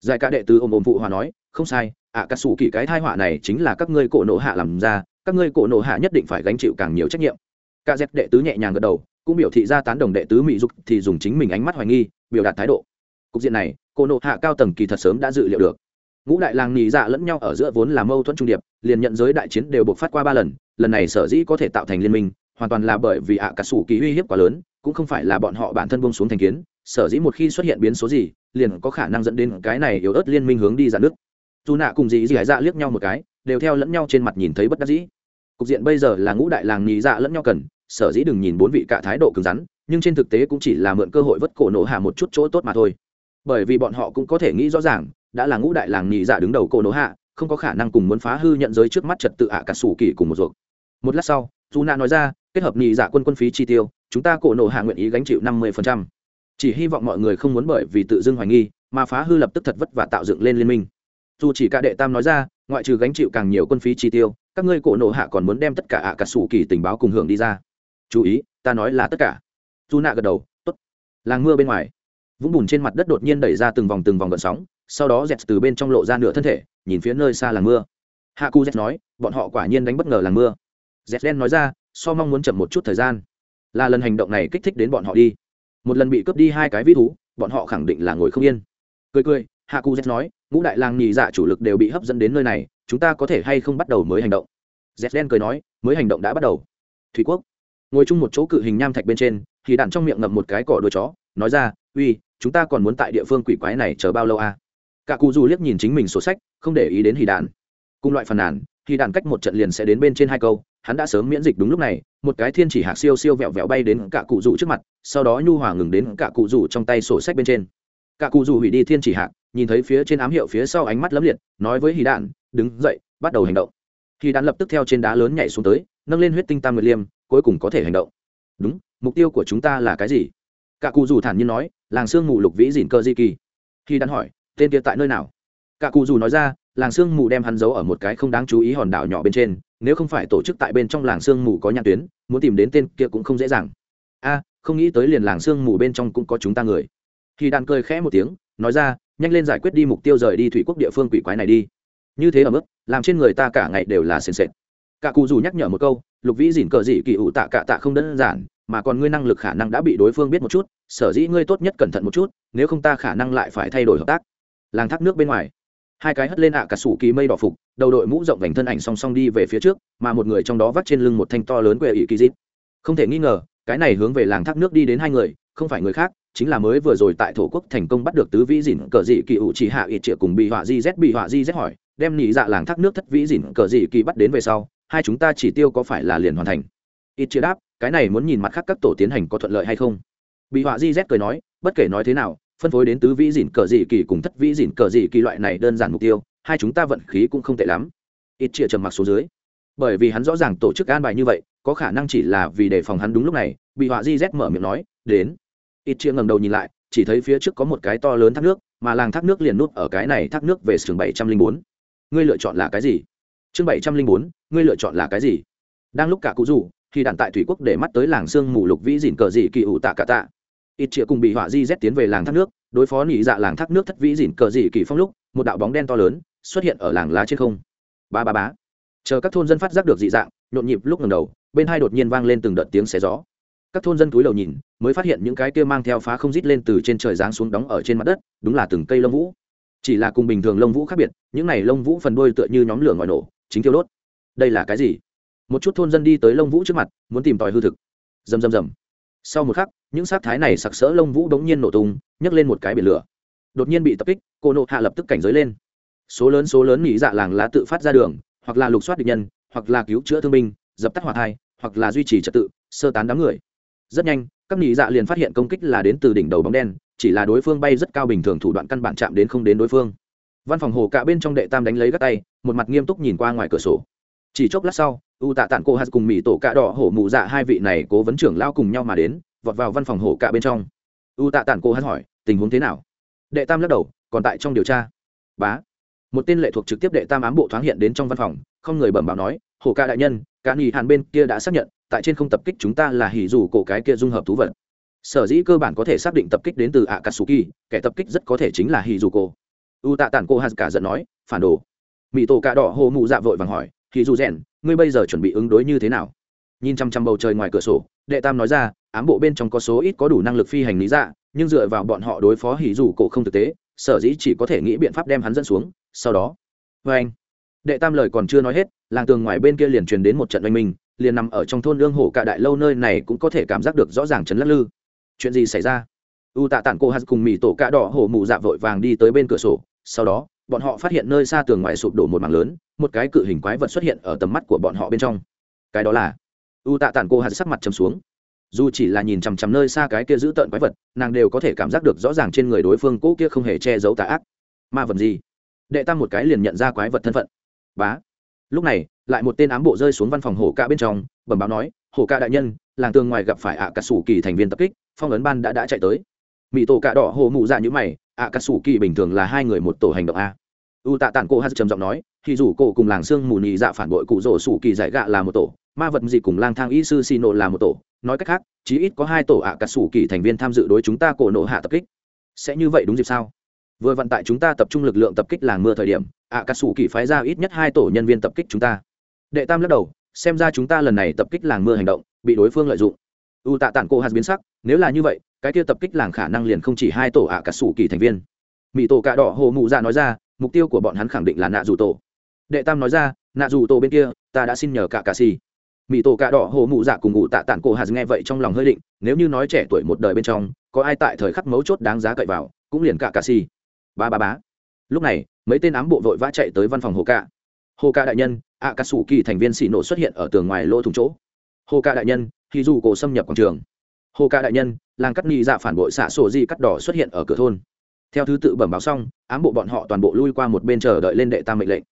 giải ca đệ tứ ôm ôm phụ hòa nói không sai ạ à, sủ kỳ cái thai họa này chính là các ngươi cổ nộ hạ làm ra các ngươi cổ nộ hạ nhất định phải gánh chịu càng nhiều trách nhiệm. Ca dép đệ tứ nhẹ nhàng gật đầu cũng biểu thị ra tán đồng đệ tứ mỹ dục thì dùng chính mình ánh mắt hoài nghi biểu đạt thái độ. Cục diện này cổ nộ hạ cao tầng kỳ thật sớm đã dự liệu được. Ngũ đại làng nhì dạ lẫn nhau ở giữa vốn là mâu thuẫn trung điệp liền nhận giới đại chiến đều buộc phát qua ba lần lần này sở dĩ có thể tạo thành liên minh hoàn toàn là bởi vì ạ à sủ kỳ uy hiếp quá lớn cũng không phải là bọn họ bản thân buông xuống thành kiến sở dĩ một khi xuất hiện biến số gì, liền có khả năng dẫn đến cái này yếu ớt liên minh hướng đi dạn nước dù nạ cùng dì dì dạ liếc nhau một cái, đều theo lẫn nhau trên mặt nhìn thấy bất đắc dĩ. Cục diện bây giờ là ngũ đại làng nhì dạ lẫn nhau cần, sở dĩ đừng nhìn bốn vị cả thái độ cứng rắn, nhưng trên thực tế cũng chỉ là mượn cơ hội vất cổ nổ hạ một chút chỗ tốt mà thôi. Bởi vì bọn họ cũng có thể nghĩ rõ ràng, đã là ngũ đại làng nhì dạ đứng đầu cổ nổ hạ, không có khả năng cùng muốn phá hư nhận giới trước mắt trật tự ạ cả sủ kỳ cùng một ruột. Một lát sau dù nạ nói ra, kết hợp nhì dạ quân quân phí chi tiêu, chúng ta cổ nổ hạ nguyện ý gánh chịu năm mươi phần trăm chỉ hy vọng mọi người không muốn bởi vì tự dưng hoài nghi, mà phá hư lập tức thật vất và tạo dựng lên liên minh. Dù chỉ cả đệ tam nói ra, ngoại trừ gánh chịu càng nhiều quân phí chi tiêu, các ngươi cổ nộ hạ còn muốn đem tất cả ạ à cả sủ kỳ tình báo cùng hưởng đi ra. Chú ý, ta nói là tất cả. Dù nạ gật đầu t ố t làng mưa bên ngoài, vũng bùn trên mặt đất đột nhiên đẩy ra từng vòng từng vòng gợn sóng, sau đó dẹt từ bên trong lộ ra nửa thân thể, nhìn phía nơi xa làng mưa. Hạ cu dẹt nói, bọn họ quả nhiên đánh bất ngờ làng mưa. Dẹt đen nói ra, so mong muốn chậm một chút thời gian. Là lần hành động này kích thích đến bọn họ đi một lần bị cướp đi hai cái vĩ thú, bọn họ khẳng định là ngồi không yên. Cười cười hạ cu z nói, ngũ đại làng nhì dạ chủ lực đều bị hấp dẫn đến nơi này, chúng ta có thể hay không bắt đầu mới hành động? Z đen cười nói, mới hành động đã bắt đầu. Thủy quốc. Ngồi chung một chỗ cự hình nham thạch bên trên, thì đạn trong miệng ngậm một cái cỏ đuôi chó, nói ra, uy, chúng ta còn muốn tại địa phương quỷ quái này chờ bao lâu à? cả cụ dù liếc nhìn chính mình sổ sách, không để ý đến hì đạn. Cùng loại phàn nàn, hì đạn cách một trận liền sẽ đến bên trên hai câu hắn đã sớm miễn dịch đúng lúc này, một cái thiên chỉ hạc siêu siêu vẹo vẹo bay đến cả cụ rủ trước mặt, sau đó nhu hòa ngừng đến cả cụ rủ trong tay sổ sách bên trên. Cả cụ rủ hủy đi thiên chỉ hạc, nhìn thấy phía trên ám hiệu phía sau ánh mắt lấm liệt, nói với hì đạn, đứng dậy, bắt đầu hành động. Hì đạn lập tức theo trên đá lớn nhảy xuống tới, nâng lên huyết tinh tam nguyệt liêm, cuối cùng có thể hành động. Đúng, mục tiêu của chúng ta là cái gì? Cả cụ rủ thản nhiên nói, làng sương mù lục vĩ dìn cơ di kỳ. Khi đạn hỏi, tên kia tại nơi nào? Cả cụ rủ nói ra làng sương mù đem hắn giấu ở một cái không đáng chú ý hòn đảo nhỏ bên trên, nếu không phải tổ chức tại bên trong làng sương mù có nhãn tuyến, muốn tìm đến tên kia cũng không dễ dàng. A, không nghĩ tới liền làng sương mù bên trong cũng có chúng ta người. Khi đàn cười khẽ một tiếng, nói ra, nhanh lên giải quyết đi mục tiêu rời đi thủy quốc địa phương quỷ quái này đi. Như thế ở mức, làm trên người ta cả ngày đều là sền sệt. Cả cụ dù nhắc nhở một câu, lục vĩ dỉn cờ dị kỳ ủ tạ cạ tạ không đơn giản, mà còn ngươi năng lực khả năng đã bị đối phương biết một chút, sở dĩ ngươi tốt nhất cẩn thận một chút, nếu không ta khả năng lại phải thay đổi hợp tác. Làng thác nước bên ngoài hai cái hất lên ạ cả sủ kỳ mây đỏ phục, đầu đội mũ rộng vành thân ảnh song song đi về phía trước, mà một người trong đó vắt trên lưng một thanh to lớn quệ ỷ kỳ dít. Không thể nghi ngờ, cái này hướng về làng thác nước đi đến hai người, không phải người khác, chính là mới vừa rồi tại thổ quốc thành công bắt được tứ vĩ dìn cờ dị kỳ ủ chỉ hạ ít triệu cùng bị họa di z bị họa di z hỏi, đem nhị dạ làng thác nước thất vĩ dìn cờ dị kỳ bắt đến về sau, hai chúng ta chỉ tiêu có phải là liền hoàn thành? Ít chia đáp, cái này muốn nhìn mặt khác các tổ tiến hành có thuận lợi hay không? Bị họa di z cười nói, bất kể nói thế nào phân phối đến tứ vĩ dỉn cờ dị kỳ cùng thất vĩ dỉn cờ dị kỳ loại này đơn giản mục tiêu, hai chúng ta vận khí cũng không tệ lắm. Ít chia trầm mặc số dưới. Bởi vì hắn rõ ràng tổ chức an bài như vậy, có khả năng chỉ là vì đề phòng hắn đúng lúc này, bị họa di z mở miệng nói, đến. Ít chia ngầm đầu nhìn lại, chỉ thấy phía trước có một cái to lớn thác nước, mà làng thác nước liền nút ở cái này thác nước về trường bảy trăm linh bốn. Ngươi lựa chọn là cái gì? Chương bảy trăm linh bốn, ngươi lựa chọn là cái gì? Đang lúc cả cụ rủ, thì đạn tại thủy quốc để mắt tới làng sương mù lục vĩ dìn cờ dị kỳ ủ tạ cả tạ ít chĩa cùng bị họa di z tiến về làng thác nước, đối phó nỉ dạ làng thác nước thất vĩ dịn cờ dị kỳ phong lúc, một đạo bóng đen to lớn xuất hiện ở làng lá trên không. Ba ba bá chờ các thôn dân phát giác được dị dạng, nhộn nhịp lúc ngầm đầu, bên hai đột nhiên vang lên từng đợt tiếng xé gió. Các thôn dân túi đầu nhìn, mới phát hiện những cái kia mang theo phá không rít lên từ trên trời giáng xuống đóng ở trên mặt đất, đúng là từng cây lông vũ. Chỉ là cùng bình thường lông vũ khác biệt, những này lông vũ phần đuôi tựa như nhóm lửa ngòi nổ, chính thiêu đốt. Đây là cái gì? Một chút thôn dân đi tới lông vũ trước mặt, muốn tìm tòi hư thực. Rầm rầm rầm sau một khắc, những sát thái này sặc sỡ lông vũ đống nhiên nổ tung, nhấc lên một cái biển lửa. Đột nhiên bị tập kích, cô nộ hạ lập tức cảnh giới lên. Số lớn số lớn nghỉ dạ làng lá tự phát ra đường, hoặc là lục soát địch nhân, hoặc là cứu chữa thương binh, dập tắt hỏa thai, hoặc là duy trì trật tự, sơ tán đám người. Rất nhanh, các nghỉ dạ liền phát hiện công kích là đến từ đỉnh đầu bóng đen, chỉ là đối phương bay rất cao bình thường thủ đoạn căn bản chạm đến không đến đối phương. Văn phòng hồ cả bên trong đệ tam đánh lấy các tay, một mặt nghiêm túc nhìn qua ngoài cửa sổ chỉ chốc lát sau, u tạ tản cô hạt cùng mỹ tổ cạ đỏ hổ mụ dạ hai vị này cố vấn trưởng lao cùng nhau mà đến, vọt vào văn phòng Hổ cạ bên trong. U tạ tản cô hạt hỏi, tình huống thế nào? Đệ tam lắc đầu, còn tại trong điều tra. Bá. Một tên lệ thuộc trực tiếp đệ tam ám bộ thoáng hiện đến trong văn phòng, không người bẩm báo nói, Hổ Cạ đại nhân cả nghỉ hàn bên kia đã xác nhận, tại trên không tập kích chúng ta là hỉ dù cổ cái kia dung hợp thú vật. Sở dĩ cơ bản có thể xác định tập kích đến từ ạ akatsuki, kẻ tập kích rất có thể chính là hỉ dù cổ. U tạ tản cô hạt cả giận nói, phản đồ. Mỹ tổ cạ đỏ hồ mụ dạ vội vàng hỏi hỉ dù rèn, ngươi bây giờ chuẩn bị ứng đối như thế nào? Nhìn chăm chăm bầu trời ngoài cửa sổ, đệ tam nói ra, ám bộ bên trong có số ít có đủ năng lực phi hành lý dạ nhưng dựa vào bọn họ đối phó hỉ dù cổ không thực tế, sở dĩ chỉ có thể nghĩ biện pháp đem hắn dẫn xuống, sau đó. Vê anh, đệ tam lời còn chưa nói hết, làng tường ngoài bên kia liền truyền đến một trận oanh minh, liền nằm ở trong thôn lương hổ cả đại lâu nơi này cũng có thể cảm giác được rõ ràng chấn lắc lư. Chuyện gì xảy ra? U tạ tản cô hát cùng mì tổ cạ đỏ hổ mụ dạ vội vàng đi tới bên cửa sổ, sau đó, bọn họ phát hiện nơi xa tường ngoài sụp đổ một mảng lớn một cái cự hình quái vật xuất hiện ở tầm mắt của bọn họ bên trong. Cái đó là u tạ tản cô hạt sắc mặt chầm xuống. Dù chỉ là nhìn chằm chằm nơi xa cái kia giữ tợn quái vật, nàng đều có thể cảm giác được rõ ràng trên người đối phương cũ kia không hề che giấu tà ác. Ma vật gì? Đệ tam một cái liền nhận ra quái vật thân phận. Bá. Lúc này, lại một tên ám bộ rơi xuống văn phòng hổ ca bên trong, bẩm báo nói hổ ca đại nhân, làng tường ngoài gặp phải ạ à cà sủ kỳ thành viên tập kích, phong ấn ban đã đã chạy tới. Mỹ tổ cạ đỏ hồ mụ dạ như mày ạ cà sủ kỳ bình thường là hai người một tổ hành động a u tạ tản cô hát trầm giọng nói thì rủ cổ cùng làng xương mù nhị dạ phản bội cụ rổ sủ kỳ giải gạ là một tổ, ma vật gì cùng lang thang y sư xì nộ là một tổ. Nói cách khác, chí ít có hai tổ ạ cà sủ kỳ thành viên tham dự đối chúng ta cổ nộ hạ tập kích. Sẽ như vậy đúng dịp sao? Vừa vận tại chúng ta tập trung lực lượng tập kích làng mưa thời điểm, ạ cà sủ kỳ phái ra ít nhất hai tổ nhân viên tập kích chúng ta. Đệ tam lắc đầu, xem ra chúng ta lần này tập kích làng mưa hành động, bị đối phương lợi dụng. U tạ tản cô hạt biến sắc, nếu là như vậy, cái kia tập kích làng khả năng liền không chỉ hai tổ ạ cà sủ kỳ thành viên. Mỹ tổ cà đỏ hồ mụ dạ nói ra mục tiêu của bọn hắn khẳng định là nạ dù tổ. Đệ tam nói ra, nạ dù tổ bên kia, ta đã xin nhờ cả cà xì. Mỹ tổ cà đỏ hồ mụ dạ cùng ngụ tạ tản cổ hạt nghe vậy trong lòng hơi định, nếu như nói trẻ tuổi một đời bên trong, có ai tại thời khắc mấu chốt đáng giá cậy vào, cũng liền cả cà xì. Ba ba bá lúc này, mấy tên ám bộ vội vã chạy tới văn phòng hồ cạ hồ cạ đại nhân ạ cà sủ kỳ thành viên xì nổ xuất hiện ở tường ngoài lỗ thùng chỗ. Hồ cạ đại nhân thì dù cổ xâm nhập quảng trường. Hồ cạ đại nhân làng cắt nghi dạ phản bội xạ sổ di cắt đỏ xuất hiện ở cửa thôn theo thứ tự bẩm báo xong, ám bộ bọn họ toàn bộ lui qua một bên chờ đợi lên đệ tam mệnh lệnh.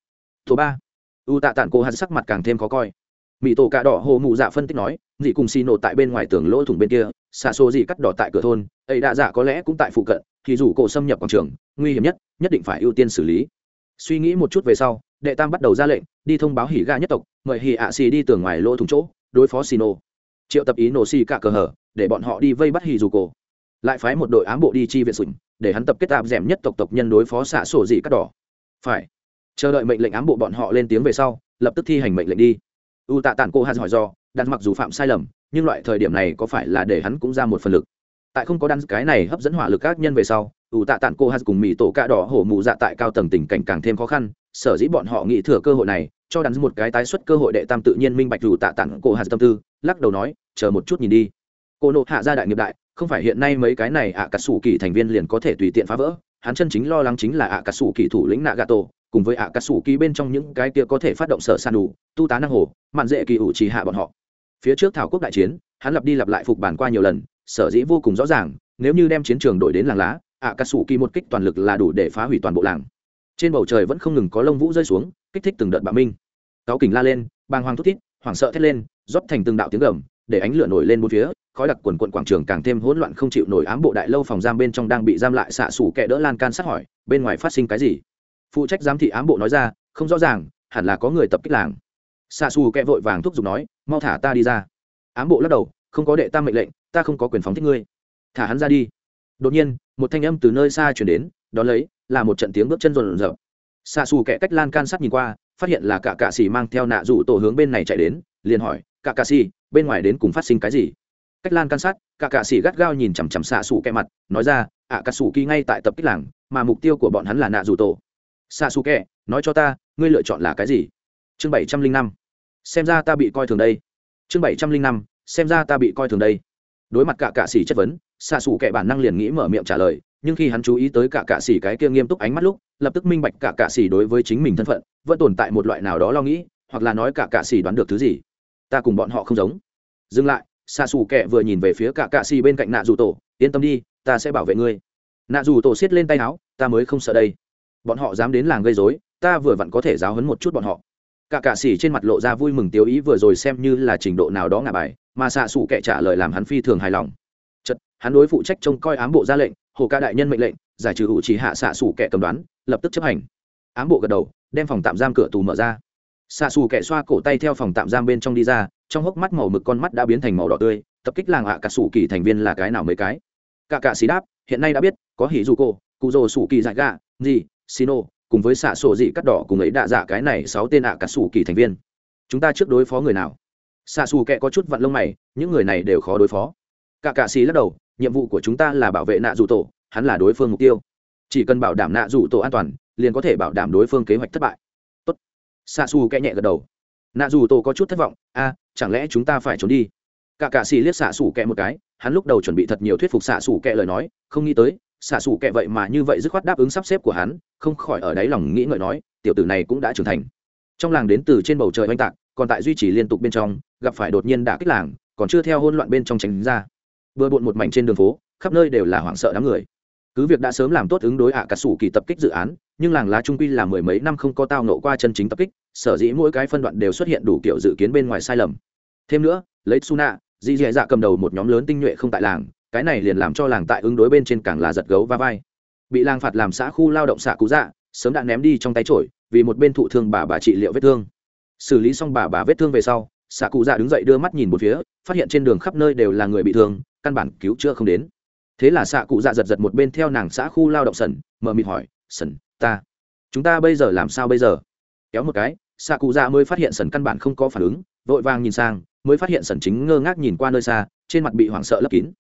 Thứ ba. U tạ tản cô hạt sắc mặt càng thêm khó coi. Mỹ tổ cạ đỏ hồ mụ dạ phân tích nói, dị cùng xì nổ tại bên ngoài tường lỗ thủng bên kia xa xô dị cắt đỏ tại cửa thôn, ấy đạ dạ có lẽ cũng tại phụ cận, thì dù cổ xâm nhập quảng trường, nguy hiểm nhất nhất định phải ưu tiên xử lý. Suy nghĩ một chút về sau, đệ tam bắt đầu ra lệnh, đi thông báo hỉ ga nhất tộc, mời hỉ ạ xì đi tường ngoài lỗ thủng chỗ, đối phó xì nổ. Triệu tập ý nổ xì cả cờ hở, để bọn họ đi vây bắt hỉ dù cổ lại phái một đội ám bộ đi chi viện sụn để hắn tập kết tạp d nhất tộc tộc nhân đối phó xạ sổ dị cắt đỏ. Phải. Chờ đợi mệnh lệnh ám bộ bọn họ lên tiếng về sau, lập tức thi hành mệnh lệnh đi. U tạ tản cô hạt hỏi do đặt mặc dù phạm sai lầm, nhưng loại thời điểm này có phải là để hắn cũng ra một phần lực? Tại không có đan, cái này hấp dẫn hỏa lực các nhân về sau, u tạ tản cô hạt cùng mỹ tổ cạ đỏ hổ mụ dạ tại cao tầng tình cảnh càng thêm khó khăn, sở dĩ bọn họ nghĩ thừa cơ hội này, cho đắn một cái tái xuất cơ hội đệ tam tự nhiên minh bạch dù tạ tản cô hạt tâm tư, lắc đầu nói, chờ một chút nhìn đi. Cô nộ hạ gia đại nghiệp đại không phải hiện nay mấy cái này ạ cà sủ kỳ thành viên liền có thể tùy tiện phá vỡ, hắn chân chính lo lắng chính là ạ cà sủ kỳ thủ lĩnh nạ gà tổ cùng với ạ cà sủ kỳ bên trong những cái kia có thể phát động sở san đủ tu tá năng hồ, mạn dễ kỳ ủ trì hạ bọn họ. Phía trước thảo quốc đại chiến, hắn lặp đi lặp lại phục bản qua nhiều lần, sở dĩ vô cùng rõ ràng, nếu như đem chiến trường đổi đến làng lá ạ cà sủ kỳ một kích toàn lực là đủ để phá hủy toàn bộ làng. Trên bầu trời vẫn không ngừng có lông vũ rơi xuống, kích thích từng đợt bạo minh. Cáo kình la lên, bàng hoàng thút thít, hoảng sợ thét lên, rót thành từng đạo tiếng gầm, để ánh lửa nổi lên bốn phía khói đặc quần quận quảng trường càng thêm hỗn loạn không chịu nổi ám bộ đại lâu phòng giam bên trong đang bị giam lại xạ xủ kẻ đỡ lan can sát hỏi, bên ngoài phát sinh cái gì? Phụ trách giám thị ám bộ nói ra, không rõ ràng, hẳn là có người tập kích làng. Xạ xù kẻ vội vàng thúc giục nói, mau thả ta đi ra. Ám bộ lắc đầu, không có đệ tam mệnh lệnh, ta không có quyền phóng thích ngươi. Thả hắn ra đi. Đột nhiên, một thanh âm từ nơi xa chuyển đến đ ó lấy, là một trận tiếng bước chân rộn rợp xạ xù kẻ cách lan can sát nhìn qua, phát hiện là cả cạ xì mang theo nạ rủ tổ hướng bên này chạy đến, liền hỏi cả cạ xì bên ngoài đến cùng phát sinh cái gì? Cách lan can sát, cả cạ xỉ gắt gao nhìn chằm chằm xạ xù kẹ mặt, nói ra à, ạ cà xù kỳ ngay tại tập kích làng, mà mục tiêu của bọn hắn là nạ dù tổ. Xạ xù kẹ, nói cho ta, ngươi lựa chọn là cái gì? Chương bảy trăm linh năm. Xem ra ta bị coi thường đây. Chương bảy trăm linh năm. Xem ra ta bị coi thường đây. Đối mặt cả cạ xỉ chất vấn, xạ xù kẹ bản năng liền nghĩ mở miệng trả lời, nhưng khi hắn chú ý tới cả cạ xỉ cái kia nghiêm túc ánh mắt lúc, lập tức minh bạch cả cạ xỉ đối với chính mình thân phận, vẫn tồn tại một loại nào đó lo nghĩ, hoặc là nói cả cạ xỉ đoán được thứ gì. Ta cùng bọn họ không giống. Dừng lại xạ xù kẹ vừa nhìn về phía cả cạ xì bên cạnh nạ dù tổ, yên tâm đi, ta sẽ bảo vệ ngươi. Nạ dù tổ xiết lên tay áo, ta mới không sợ đây. Bọn họ dám đến làng gây dối ta vừa vặn có thể giáo hấn một chút bọn họ. Cả cạ xì trên mặt lộ ra vui mừng tiêu ý vừa rồi xem như là trình độ nào đó ngả bài, mà xạ xù kẹ trả lời làm hắn phi thường hài lòng. Chật hắn đối phụ trách trông coi ám bộ ra lệnh, hồ ca đại nhân mệnh lệnh, giải trừ hữu chỉ hạ xạ xù kẹ cầm đoán, lập tức chấp hành. Ám bộ gật đầu, đem phòng tạm giam cửa tù mở ra xạ xù kẻ xoa cổ tay theo phòng tạm giam bên trong đi ra, trong hốc mắt màu mực con mắt đã biến thành màu đỏ tươi, tập kích làng ạ cả xù kỳ thành viên là cái nào mấy cái? Cả cả xí đáp, hiện nay đã biết, có hỉ dù cô cụ rồ xù kỳ dại gạ, gì xino cùng với xạ sổ dị cắt đỏ cùng ấy đạ giả cái này sáu tên ạ cả xù kỳ thành viên. Chúng ta trước đối phó người nào? Xạ xù kẹ có chút vặn lông mày, những người này đều khó đối phó. Cả cả xí lắc đầu, nhiệm vụ của chúng ta là bảo vệ nạ dù tổ, hắn là đối phương mục tiêu. Chỉ cần bảo đảm nạ dù tổ an toàn, liền có thể bảo đảm đối phương kế hoạch thất bại xạ xù kẹ nhẹ gật đầu. Nạ dù tổ có chút thất vọng, a, chẳng lẽ chúng ta phải trốn đi? Cả cạ xì liếc xạ xù kẹ một cái, hắn lúc đầu chuẩn bị thật nhiều thuyết phục xạ xù kẹ lời nói, không nghĩ tới xạ xù kẹ vậy mà như vậy dứt khoát đáp ứng sắp xếp của hắn, không khỏi ở đáy lòng nghĩ ngợi nói, tiểu tử này cũng đã trưởng thành. Trong làng đến từ trên bầu trời oanh tạc, còn tại duy trì liên tục bên trong, gặp phải đột nhiên đả kích làng, còn chưa theo hôn loạn bên trong tránh ra. Vừa bộn một mảnh trên đường phố, khắp nơi đều là hoảng sợ đám người cứ việc đã sớm làm tốt ứng đối ạ à cả sủ kỳ tập kích dự án, nhưng làng lá trung quy là mười mấy năm không có tao nộ qua chân chính tập kích, sở dĩ mỗi cái phân đoạn đều xuất hiện đủ kiểu dự kiến bên ngoài sai lầm. Thêm nữa, lấy suna dì dì dạ cầm đầu một nhóm lớn tinh nhuệ không tại làng, cái này liền làm cho làng tại ứng đối bên trên càng là giật gấu va vai. Bị làng phạt làm xã khu lao động xạ cú dạ sớm đã ném đi trong tay trổi vì một bên thụ thương bà bà trị liệu vết thương. Xử lý xong bà bà vết thương về sau, xạ cụ dạ đứng dậy đưa mắt nhìn một phía, phát hiện trên đường khắp nơi đều là người bị thương, căn bản cứu chữa không đến thế là xạ cụ dạ giật giật một bên theo nàng xã khu lao động sần, mở mịt hỏi, sần, ta, chúng ta bây giờ làm sao bây giờ? Kéo một cái, xạ cụ dạ mới phát hiện sần căn bản không có phản ứng, vội vàng nhìn sang, mới phát hiện sần chính ngơ ngác nhìn qua nơi xa, trên mặt bị hoảng sợ lấp kín.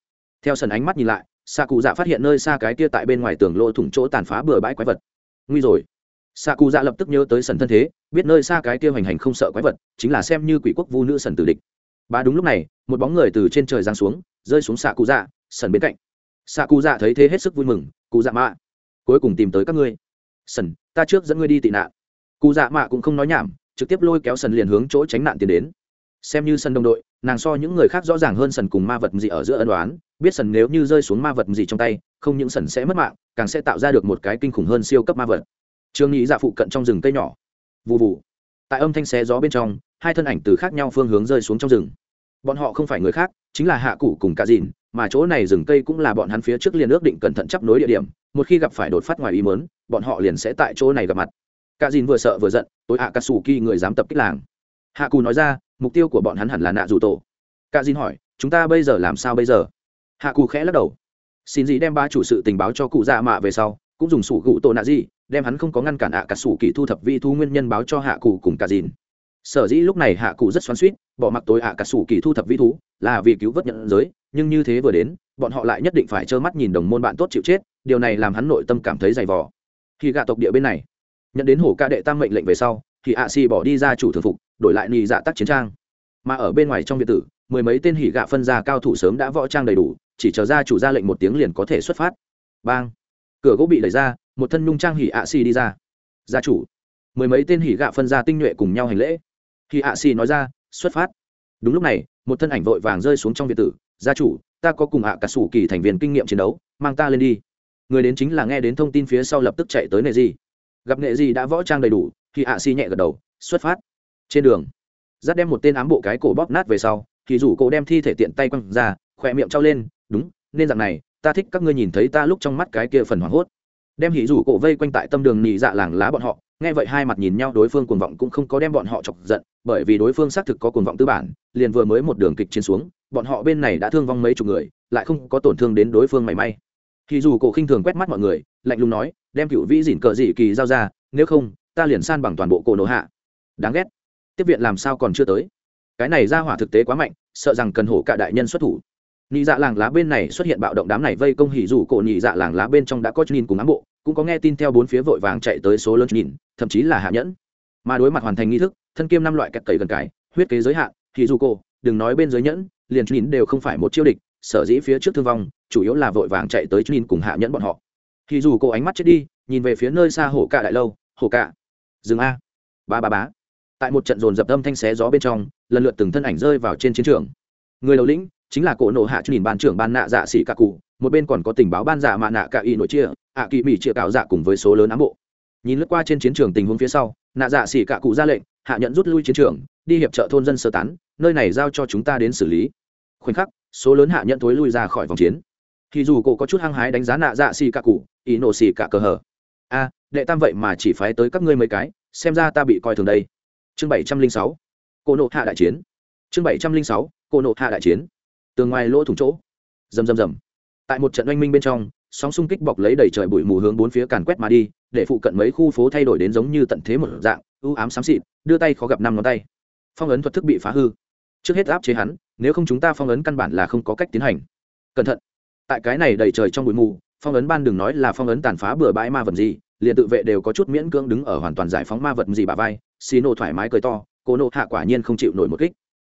Theo sần ánh mắt nhìn lại, xạ cụ dạ phát hiện nơi xa cái kia tại bên ngoài tường lỗ thủng chỗ tàn phá bừa bãi quái vật. Nguy rồi. Xạ cụ dạ lập tức nhớ tới sần thân thế, biết nơi xa cái kia hoành hành không sợ quái vật, chính là xem như quỷ quốc vu nữ sần tử địch. Bà đúng lúc này, một bóng người từ trên trời giáng xuống, rơi xuống xạ cụ dạ sần bên cạnh xạ cụ dạ thấy thế hết sức vui mừng, cụ dạ mạ, cuối cùng tìm tới các ngươi. Sần, ta trước dẫn ngươi đi tị nạn. Cụ dạ mạ cũng không nói nhảm, trực tiếp lôi kéo sần liền hướng chỗ tránh nạn tiến đến. Xem như sân đồng đội, nàng so những người khác rõ ràng hơn sần cùng ma vật gì ở giữa ân đoán biết sần nếu như rơi xuống ma vật gì trong tay, không những sần sẽ mất mạng, càng sẽ tạo ra được một cái kinh khủng hơn siêu cấp ma vật. Trương nghĩ dạ phụ cận trong rừng cây nhỏ. Vụ vụ tại âm thanh xé gió bên trong, hai thân ảnh từ khác nhau phương hướng rơi xuống trong rừng. Bọn họ không phải người khác, chính là hạ cụ cùng cả dìn mà chỗ này rừng cây cũng là bọn hắn phía trước liền ước định cẩn thận chấp nối địa điểm, một khi gặp phải đột phát ngoài ý mớn bọn họ liền sẽ tại chỗ này gặp mặt. Cả dìn vừa sợ vừa giận, tối hạ cà sủ kỳ người dám tập kích làng. Hạ cụ nói ra, mục tiêu của bọn hắn hẳn là nạ dù tổ. Cả dìn hỏi, chúng ta bây giờ làm sao bây giờ? Hạ cụ khẽ lắc đầu. Xin gì đem ba chủ sự tình báo cho cụ dạ mạ về sau, cũng dùng sủ gụ tổ nạ gì, đem hắn không có ngăn cản ạ cả sủ kỳ thu thập vi thu nguyên nhân báo cho hạ cụ cùng cả dìn. Sở dĩ lúc này hạ cụ rất xoắn suýt bỏ mặc tối hạ cả sủ kỳ thu thập vi thú, là vì cứu vớt nhận giới nhưng như thế vừa đến, bọn họ lại nhất định phải trơ mắt nhìn đồng môn bạn tốt chịu chết, điều này làm hắn nội tâm cảm thấy dày vò. Khi gạ tộc địa bên này, nhận đến hổ ca đệ tam mệnh lệnh về sau, thì ạ xì bỏ đi ra chủ thường phục, đổi lại nị dạ tắc chiến trang. Mà ở bên ngoài trong việt tử, mười mấy tên hỉ gạ phân ra cao thủ sớm đã võ trang đầy đủ, chỉ chờ ra chủ ra lệnh một tiếng liền có thể xuất phát. Bang! Cửa gỗ bị đẩy ra, một thân nhung trang hỉ ạ xì đi ra. Gia chủ! Mười mấy tên hỉ gạ phân ra tinh nhuệ cùng nhau hành lễ. Hỉ ạ xì nói ra, xuất phát. Đúng lúc này một thân ảnh vội vàng rơi xuống trong việt tử, gia chủ, ta có cùng hạ cả sủ kỳ thành viên kinh nghiệm chiến đấu, mang ta lên đi. Người đến chính là nghe đến thông tin phía sau lập tức chạy tới nệ di. Gặp nệ di đã võ trang đầy đủ, thì hạ si nhẹ gật đầu, xuất phát. Trên đường dắt đem một tên ám bộ cái cổ bóp nát về sau, thì rủ cổ đem thi thể tiện tay quăng ra, khỏe miệng trao lên, đúng, nên rằng này, ta thích các ngươi nhìn thấy ta lúc trong mắt cái kia phần hoảng hốt. Đem hỉ rủ cổ vây quanh tại tâm đường nị dạ làng lá bọn họ nghe vậy hai mặt nhìn nhau, đối phương cuồng vọng cũng không có đem bọn họ chọc giận, bởi vì đối phương xác thực có cuồng vọng tư bản, liền vừa mới một đường kịch chiến xuống, bọn họ bên này đã thương vong mấy chục người, lại không có tổn thương đến đối phương mảy may. Thì dù cổ khinh thường quét mắt mọi người, lạnh lùng nói, đem cựu vĩ dỉn cờ dị kỳ giao ra, nếu không, ta liền san bằng toàn bộ cổ nổ hạ. Đáng ghét. Tiếp viện làm sao còn chưa tới? Cái này ra hỏa thực tế quá mạnh, sợ rằng cần hổ cả đại nhân xuất thủ. Nhị dạ làng lá bên này xuất hiện bạo động đám này vây công hỉ dù cổ nhị dạ làng lá bên trong đã có nhìn cùng ám bộ cũng có nghe tin theo bốn phía vội vàng chạy tới số lớn nhìn, thậm chí là hạ nhẫn. Mà đối mặt hoàn thành nghi thức, thân kiêm năm loại kẹt cầy gần cái, huyết kế giới hạn thì dù cô đừng nói bên giới nhẫn, liền nhìn đều không phải một chiêu địch, sở dĩ phía trước thương vong, chủ yếu là vội vàng chạy tới nhìn cùng hạ nhẫn bọn họ. Thì dù cô ánh mắt chết đi, nhìn về phía nơi xa hổ cạ đại lâu, hổ cạ, dừng a. Ba ba bá tại một trận dồn dập âm thanh xé gió bên trong, lần lượt từng thân ảnh rơi vào trên chiến trường. Người đầu lĩnh chính là cổ nộ hạ nhìn ban trưởng ban nạ dạ xỉ cả cụ, một bên còn có tình báo ban dạ mạ nạ cả y nội chia, ạ kỳ mỹ chia cạo dạ cùng với số lớn ám bộ. Nhìn lướt qua trên chiến trường tình huống phía sau, nạ dạ xỉ cả cụ ra lệnh, hạ nhận rút lui chiến trường, đi hiệp trợ thôn dân sơ tán, nơi này giao cho chúng ta đến xử lý. Khoảnh khắc, số lớn hạ nhận thối lui ra khỏi vòng chiến. Thì dù cổ có chút hăng hái đánh giá nạ dạ xỉ cả cụ y nổ xỉ cả cờ hờ. A, đệ tam vậy mà chỉ phái tới các ngươi mấy cái, xem ra ta bị coi thường đây. Chương bảy trăm linh sáu, cổ nộ hạ đại chiến. Chương bảy trăm linh sáu, cổ nộ hạ đại chiến tường ngoài lỗ thủng chỗ. Rầm rầm rầm. Tại một trận oanh minh bên trong, sóng xung kích bọc lấy đầy trời bụi mù hướng bốn phía càn quét mà đi, để phụ cận mấy khu phố thay đổi đến giống như tận thế một dạng ưu ám xám xịt, đưa tay khó gặp năm ngón tay. Phong ấn thuật thức bị phá hư. Trước hết áp chế hắn, nếu không chúng ta phong ấn căn bản là không có cách tiến hành. Cẩn thận. Tại cái này đầy trời trong bụi mù, phong ấn ban đừng nói là phong ấn tàn phá bừa bãi ma vật gì, liền tự vệ đều có chút miễn cưỡng đứng ở hoàn toàn giải phóng ma vật gì bà vai xì nổ thoải mái cười to cô nộ hạ quả nhiên không chịu nổi một kích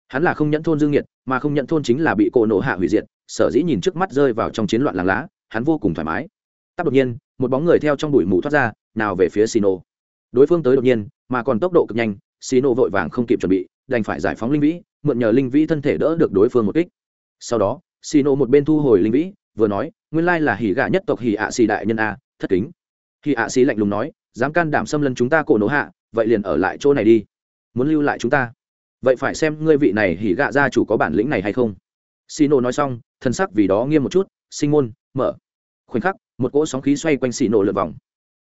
hắn là không nhận thôn dương nhiệt, mà không nhận thôn chính là bị cổ nổ hạ hủy diệt, sở dĩ nhìn trước mắt rơi vào trong chiến loạn làng lá, hắn vô cùng thoải mái. Tắt đột nhiên, một bóng người theo trong bụi mù thoát ra, nào về phía xì nổ đối phương tới đột nhiên, mà còn tốc độ cực nhanh xì nổ vội vàng không kịp chuẩn bị, đành phải giải phóng linh vĩ, mượn nhờ linh vĩ thân thể đỡ được đối phương một kích. Sau đó xì nổ một bên thu hồi linh vĩ, vừa nói, nguyên lai là hỉ gạ nhất tộc hỉ ạ xì đại nhân a, thất kính. Hỉ ạ xì lạnh lùng nói, dám can đảm xâm lấn chúng ta cổ nổ hạ, vậy liền ở lại chỗ này đi. Muốn lưu lại chúng ta vậy phải xem ngươi vị này hỉ gạ gia chủ có bản lĩnh này hay không. Xì nổ nói xong thân sắc vì đó nghiêm một chút, sinh môn, mở. Khoảnh khắc, một cỗ sóng khí xoay quanh xì nổ lượt vòng.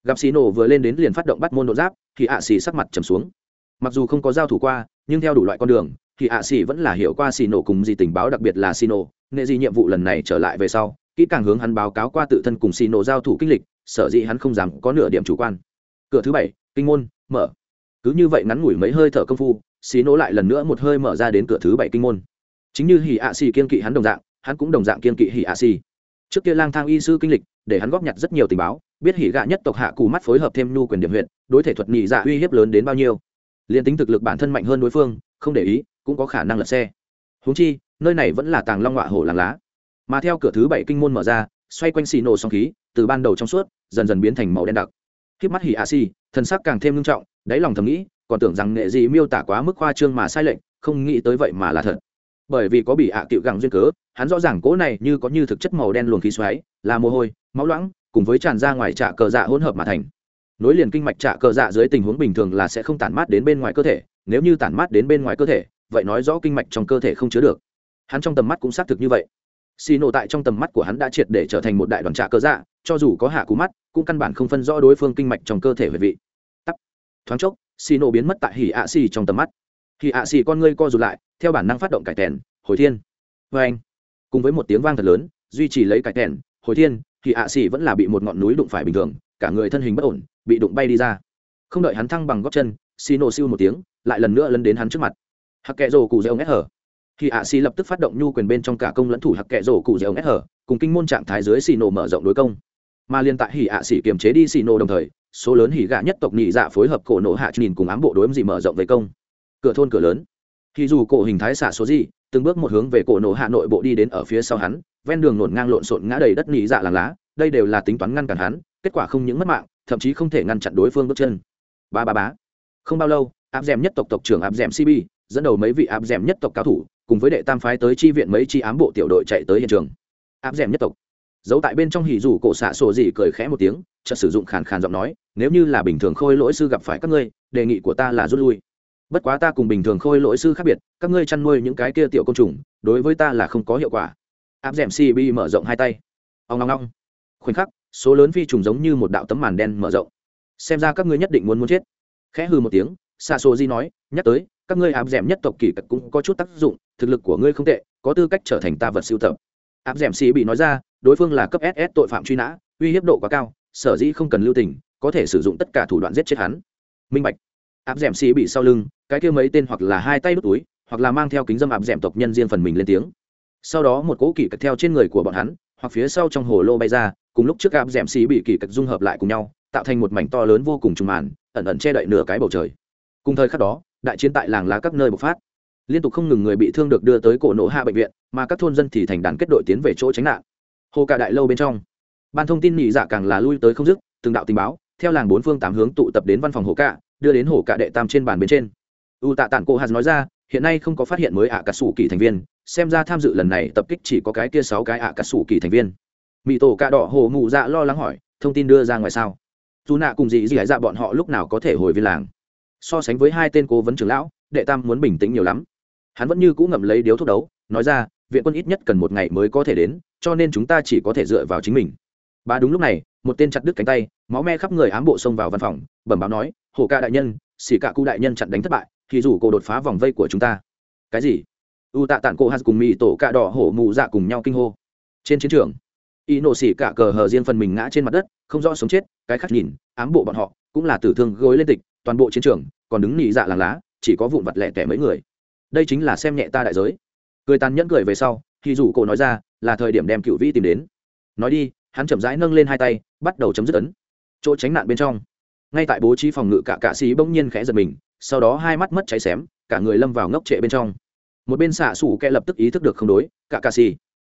Gặp xì nổ vừa lên đến liền phát động bắt môn đột giáp, thì ạ xì sắc mặt trầm xuống. Mặc dù không có giao thủ qua, nhưng theo đủ loại con đường, thì ạ xì vẫn là hiểu qua xì nổ cùng gì tình báo, đặc biệt là xì nổ nghệ gì nhiệm vụ lần này trở lại về sau, kỹ càng hướng hắn báo cáo qua tự thân cùng xì nổ giao thủ kinh lịch, sở dĩ hắn không dám có nửa điểm chủ quan. Cửa thứ bảy, kinh môn, mở. Cứ như vậy ngắn ngủi mấy hơi thở công phu xì nổ lại lần nữa một hơi mở ra đến cửa thứ bảy kinh môn. Chính như hỉ ạ xì kiên kỵ hắn đồng dạng, hắn cũng đồng dạng kiên kỵ hỉ ạ xì. Trước kia lang thang y sư kinh lịch, để hắn góp nhặt rất nhiều tình báo, biết hỉ gạ nhất tộc hạ cù mắt phối hợp thêm nhu quyền điểm huyện đối thể thuật nhị dạ uy hiếp lớn đến bao nhiêu. Liền tính thực lực bản thân mạnh hơn đối phương, không để ý, cũng có khả năng lật xe. Húng chi, nơi này vẫn là tàng long họa hổ làng lá. Mà theo cửa thứ bảy kinh môn mở ra, xoay quanh xì nổ song khí, từ ban đầu trong suốt, dần dần biến thành màu đen đặc. Khiếp mắt hỉ a xì thân sắc càng thêm nghiêm trọng, đáy lòng thầm nghĩ còn tưởng rằng nghệ gì miêu tả quá mức khoa trương mà sai lệch, không nghĩ tới vậy mà là thật. Bởi vì có bị ạ à cựu gẳng duyên cớ, hắn rõ ràng cỗ này như có như thực chất màu đen luồng khí xoáy, là mồ hôi, máu loãng, cùng với tràn ra ngoài trạ cờ dạ hỗn hợp mà thành. Nối liền kinh mạch trạ cờ dạ dưới tình huống bình thường là sẽ không tản mát đến bên ngoài cơ thể, nếu như tản mát đến bên ngoài cơ thể, vậy nói rõ kinh mạch trong cơ thể không chứa được. Hắn trong tầm mắt cũng xác thực như vậy. Xì nổ tại trong tầm mắt của hắn đã triệt để trở thành một đại đoàn trạ cờ dạ cho dù có hạ cú mắt, cũng căn bản không phân rõ đối phương kinh mạch trong cơ thể về vị. Tắt. Thoáng chốc xì nổ biến mất tại hỉ ạ xì trong tầm mắt. Hỉ ạ xì con ngươi co rụt lại, theo bản năng phát động cải tèn, hồi thiên! Vê anh, cùng với một tiếng vang thật lớn, duy trì lấy cải tèn, hồi thiên! Hỉ ạ xì vẫn là bị một ngọn núi đụng phải bình thường, cả người thân hình bất ổn, bị đụng bay đi ra. Không đợi hắn thăng bằng góc chân, xì nổ siêu một tiếng, lại lần nữa lấn đến hắn trước mặt. Hắc kẹ rồ cụ dây ông ép hở. Khi ạ xì lập tức phát động nhu quyền bên trong cả công lẫn thủ hắc kẹ rồ cụ dây ông ép hở, cùng kinh môn trạng thái dưới xì nổ mở rộng đối công. Mà liên tại hỉ ạ xì kiềm chế đi xì nổ đồng thời số lớn hỉ gạ nhất tộc nhị dạ phối hợp cổ nổ hạ nhìn cùng ám bộ đối gì mở rộng về công. Cửa thôn cửa lớn. Khi dù cổ hình thái xạ số gì, từng bước một hướng về cổ nổ hạ nội bộ đi đến ở phía sau hắn, ven đường nổn ngang lộn xộn ngã đầy đất nhị dạ làng lá, đây đều là tính toán ngăn cản hắn, kết quả không những mất mạng, thậm chí không thể ngăn chặn đối phương bước chân. Ba ba bá không bao lâu, áp d nhất tộc tộc trưởng áp d cb dẫn đầu mấy vị áp d nhất tộc cao thủ, cùng với đệ tam phái tới chi viện mấy chi ám bộ tiểu đội chạy tới hiện trường. Áp d nhất tộc giấu tại bên trong hỉ rủ cổ xạ sổ gì cười khẽ một tiếng, chợt sử dụng khàn khàn giọng nói, nếu như là bình thường khôi lỗi sư gặp phải các ngươi, đề nghị của ta là rút lui. Bất quá ta cùng bình thường khôi lỗi sư khác biệt, các ngươi chăn nuôi những cái kia tiểu côn trùng, đối với ta là không có hiệu quả. Áp d cb mở rộng hai tay. Ông ngong ngong khoảnh khắc, số lớn phi trùng giống như một đạo tấm màn đen mở rộng. Xem ra các ngươi nhất định muốn muốn chết. Khẽ hư một tiếng xa số di nói, nhắc tới, các ngươi áp d nhất tộc kỳ cật cũng có chút tác dụng, thực lực của ngươi không tệ, có tư cách trở thành ta vật siêu tập. Áp d xì bị nói ra đối phương là cấp ss tội phạm truy nã, uy hiếp độ quá cao, sở dĩ không cần lưu tình, có thể sử dụng tất cả thủ đoạn giết chết hắn. Minh bạch. Áp d xì bị sau lưng, cái kia mấy tên hoặc là hai tay đút túi, hoặc là mang theo kính dâm áp d tộc nhân riêng phần mình lên tiếng. Sau đó một cỗ kỳ cật theo trên người của bọn hắn, hoặc phía sau trong hồ lô bay ra, cùng lúc trước áp d xì bị kỳ cật dung hợp lại cùng nhau, tạo thành một mảnh to lớn vô cùng trùng màn, ẩn ẩn che đậy nửa cái bầu trời. Cùng thời khắc đó, đại chiến tại làng lá các nơi bộc phát. Liên tục không ngừng người bị thương được đưa tới cổ nổ hạ bệnh viện, mà các thôn dân thì thành đàn kết đội tiến về chỗ tránh nạn hồ cả đại lâu bên trong. Ban thông tin nhị dạ càng là lui tới không dứt, từng đạo tình báo, theo làng bốn phương tám hướng tụ tập đến văn phòng hồ cả, đưa đến hồ cả đệ tam trên bàn bên trên. U tạ tản cô hạt nói ra, hiện nay không có phát hiện mới ạ cả sủ kỳ thành viên, xem ra tham dự lần này tập kích chỉ có cái kia sáu cái ạ cả sủ kỳ thành viên. Mỹ tổ cà đỏ hồ ngụ dạ lo lắng hỏi, thông tin đưa ra ngoài sao? Dù nạ cùng gì gì hải dạ bọn họ lúc nào có thể hồi viên làng? So sánh với hai tên cố vấn trưởng lão, đệ tam muốn bình tĩnh nhiều lắm. Hắn vẫn như cũ ngậm lấy điếu thuốc đấu, nói ra viện quân ít nhất cần một ngày mới có thể đến, cho nên chúng ta chỉ có thể dựa vào chính mình. Ba đúng lúc này, một tên chặt đứt cánh tay, máu me khắp người ám bộ xông vào văn phòng, bẩm báo nói, hồ ca đại nhân, xỉ cả cụ đại nhân chặn đánh thất bại, thì rủ cổ đột phá vòng vây của chúng ta. Cái gì? U tạ tản cổ hạt cùng mỹ tổ cạ đỏ hổ mù dạ cùng nhau kinh hô. Trên chiến trường, y nổ xỉ cả cờ hờ riêng phần mình ngã trên mặt đất, không rõ sống chết, cái khác nhìn, ám bộ bọn họ cũng là tử thương gối lên tịch, toàn bộ chiến trường còn đứng nị dạ làng lá, chỉ có vụn vặt lẻ tẻ mấy người. Đây chính là xem nhẹ ta đại giới cười tàn nhẫn cười về sau, thì rủ cổ nói ra, là thời điểm đem cựu vĩ tìm đến. Nói đi, hắn chậm rãi nâng lên hai tay, bắt đầu chấm dứt ấn. Chỗ tránh nạn bên trong, ngay tại bố trí phòng ngự, cả cạ xí bỗng nhiên khẽ giật mình, sau đó hai mắt mất cháy xém, cả người lâm vào ngốc trệ bên trong. Một bên xạ xủ kẹ lập tức ý thức được không đối, cả cạ xì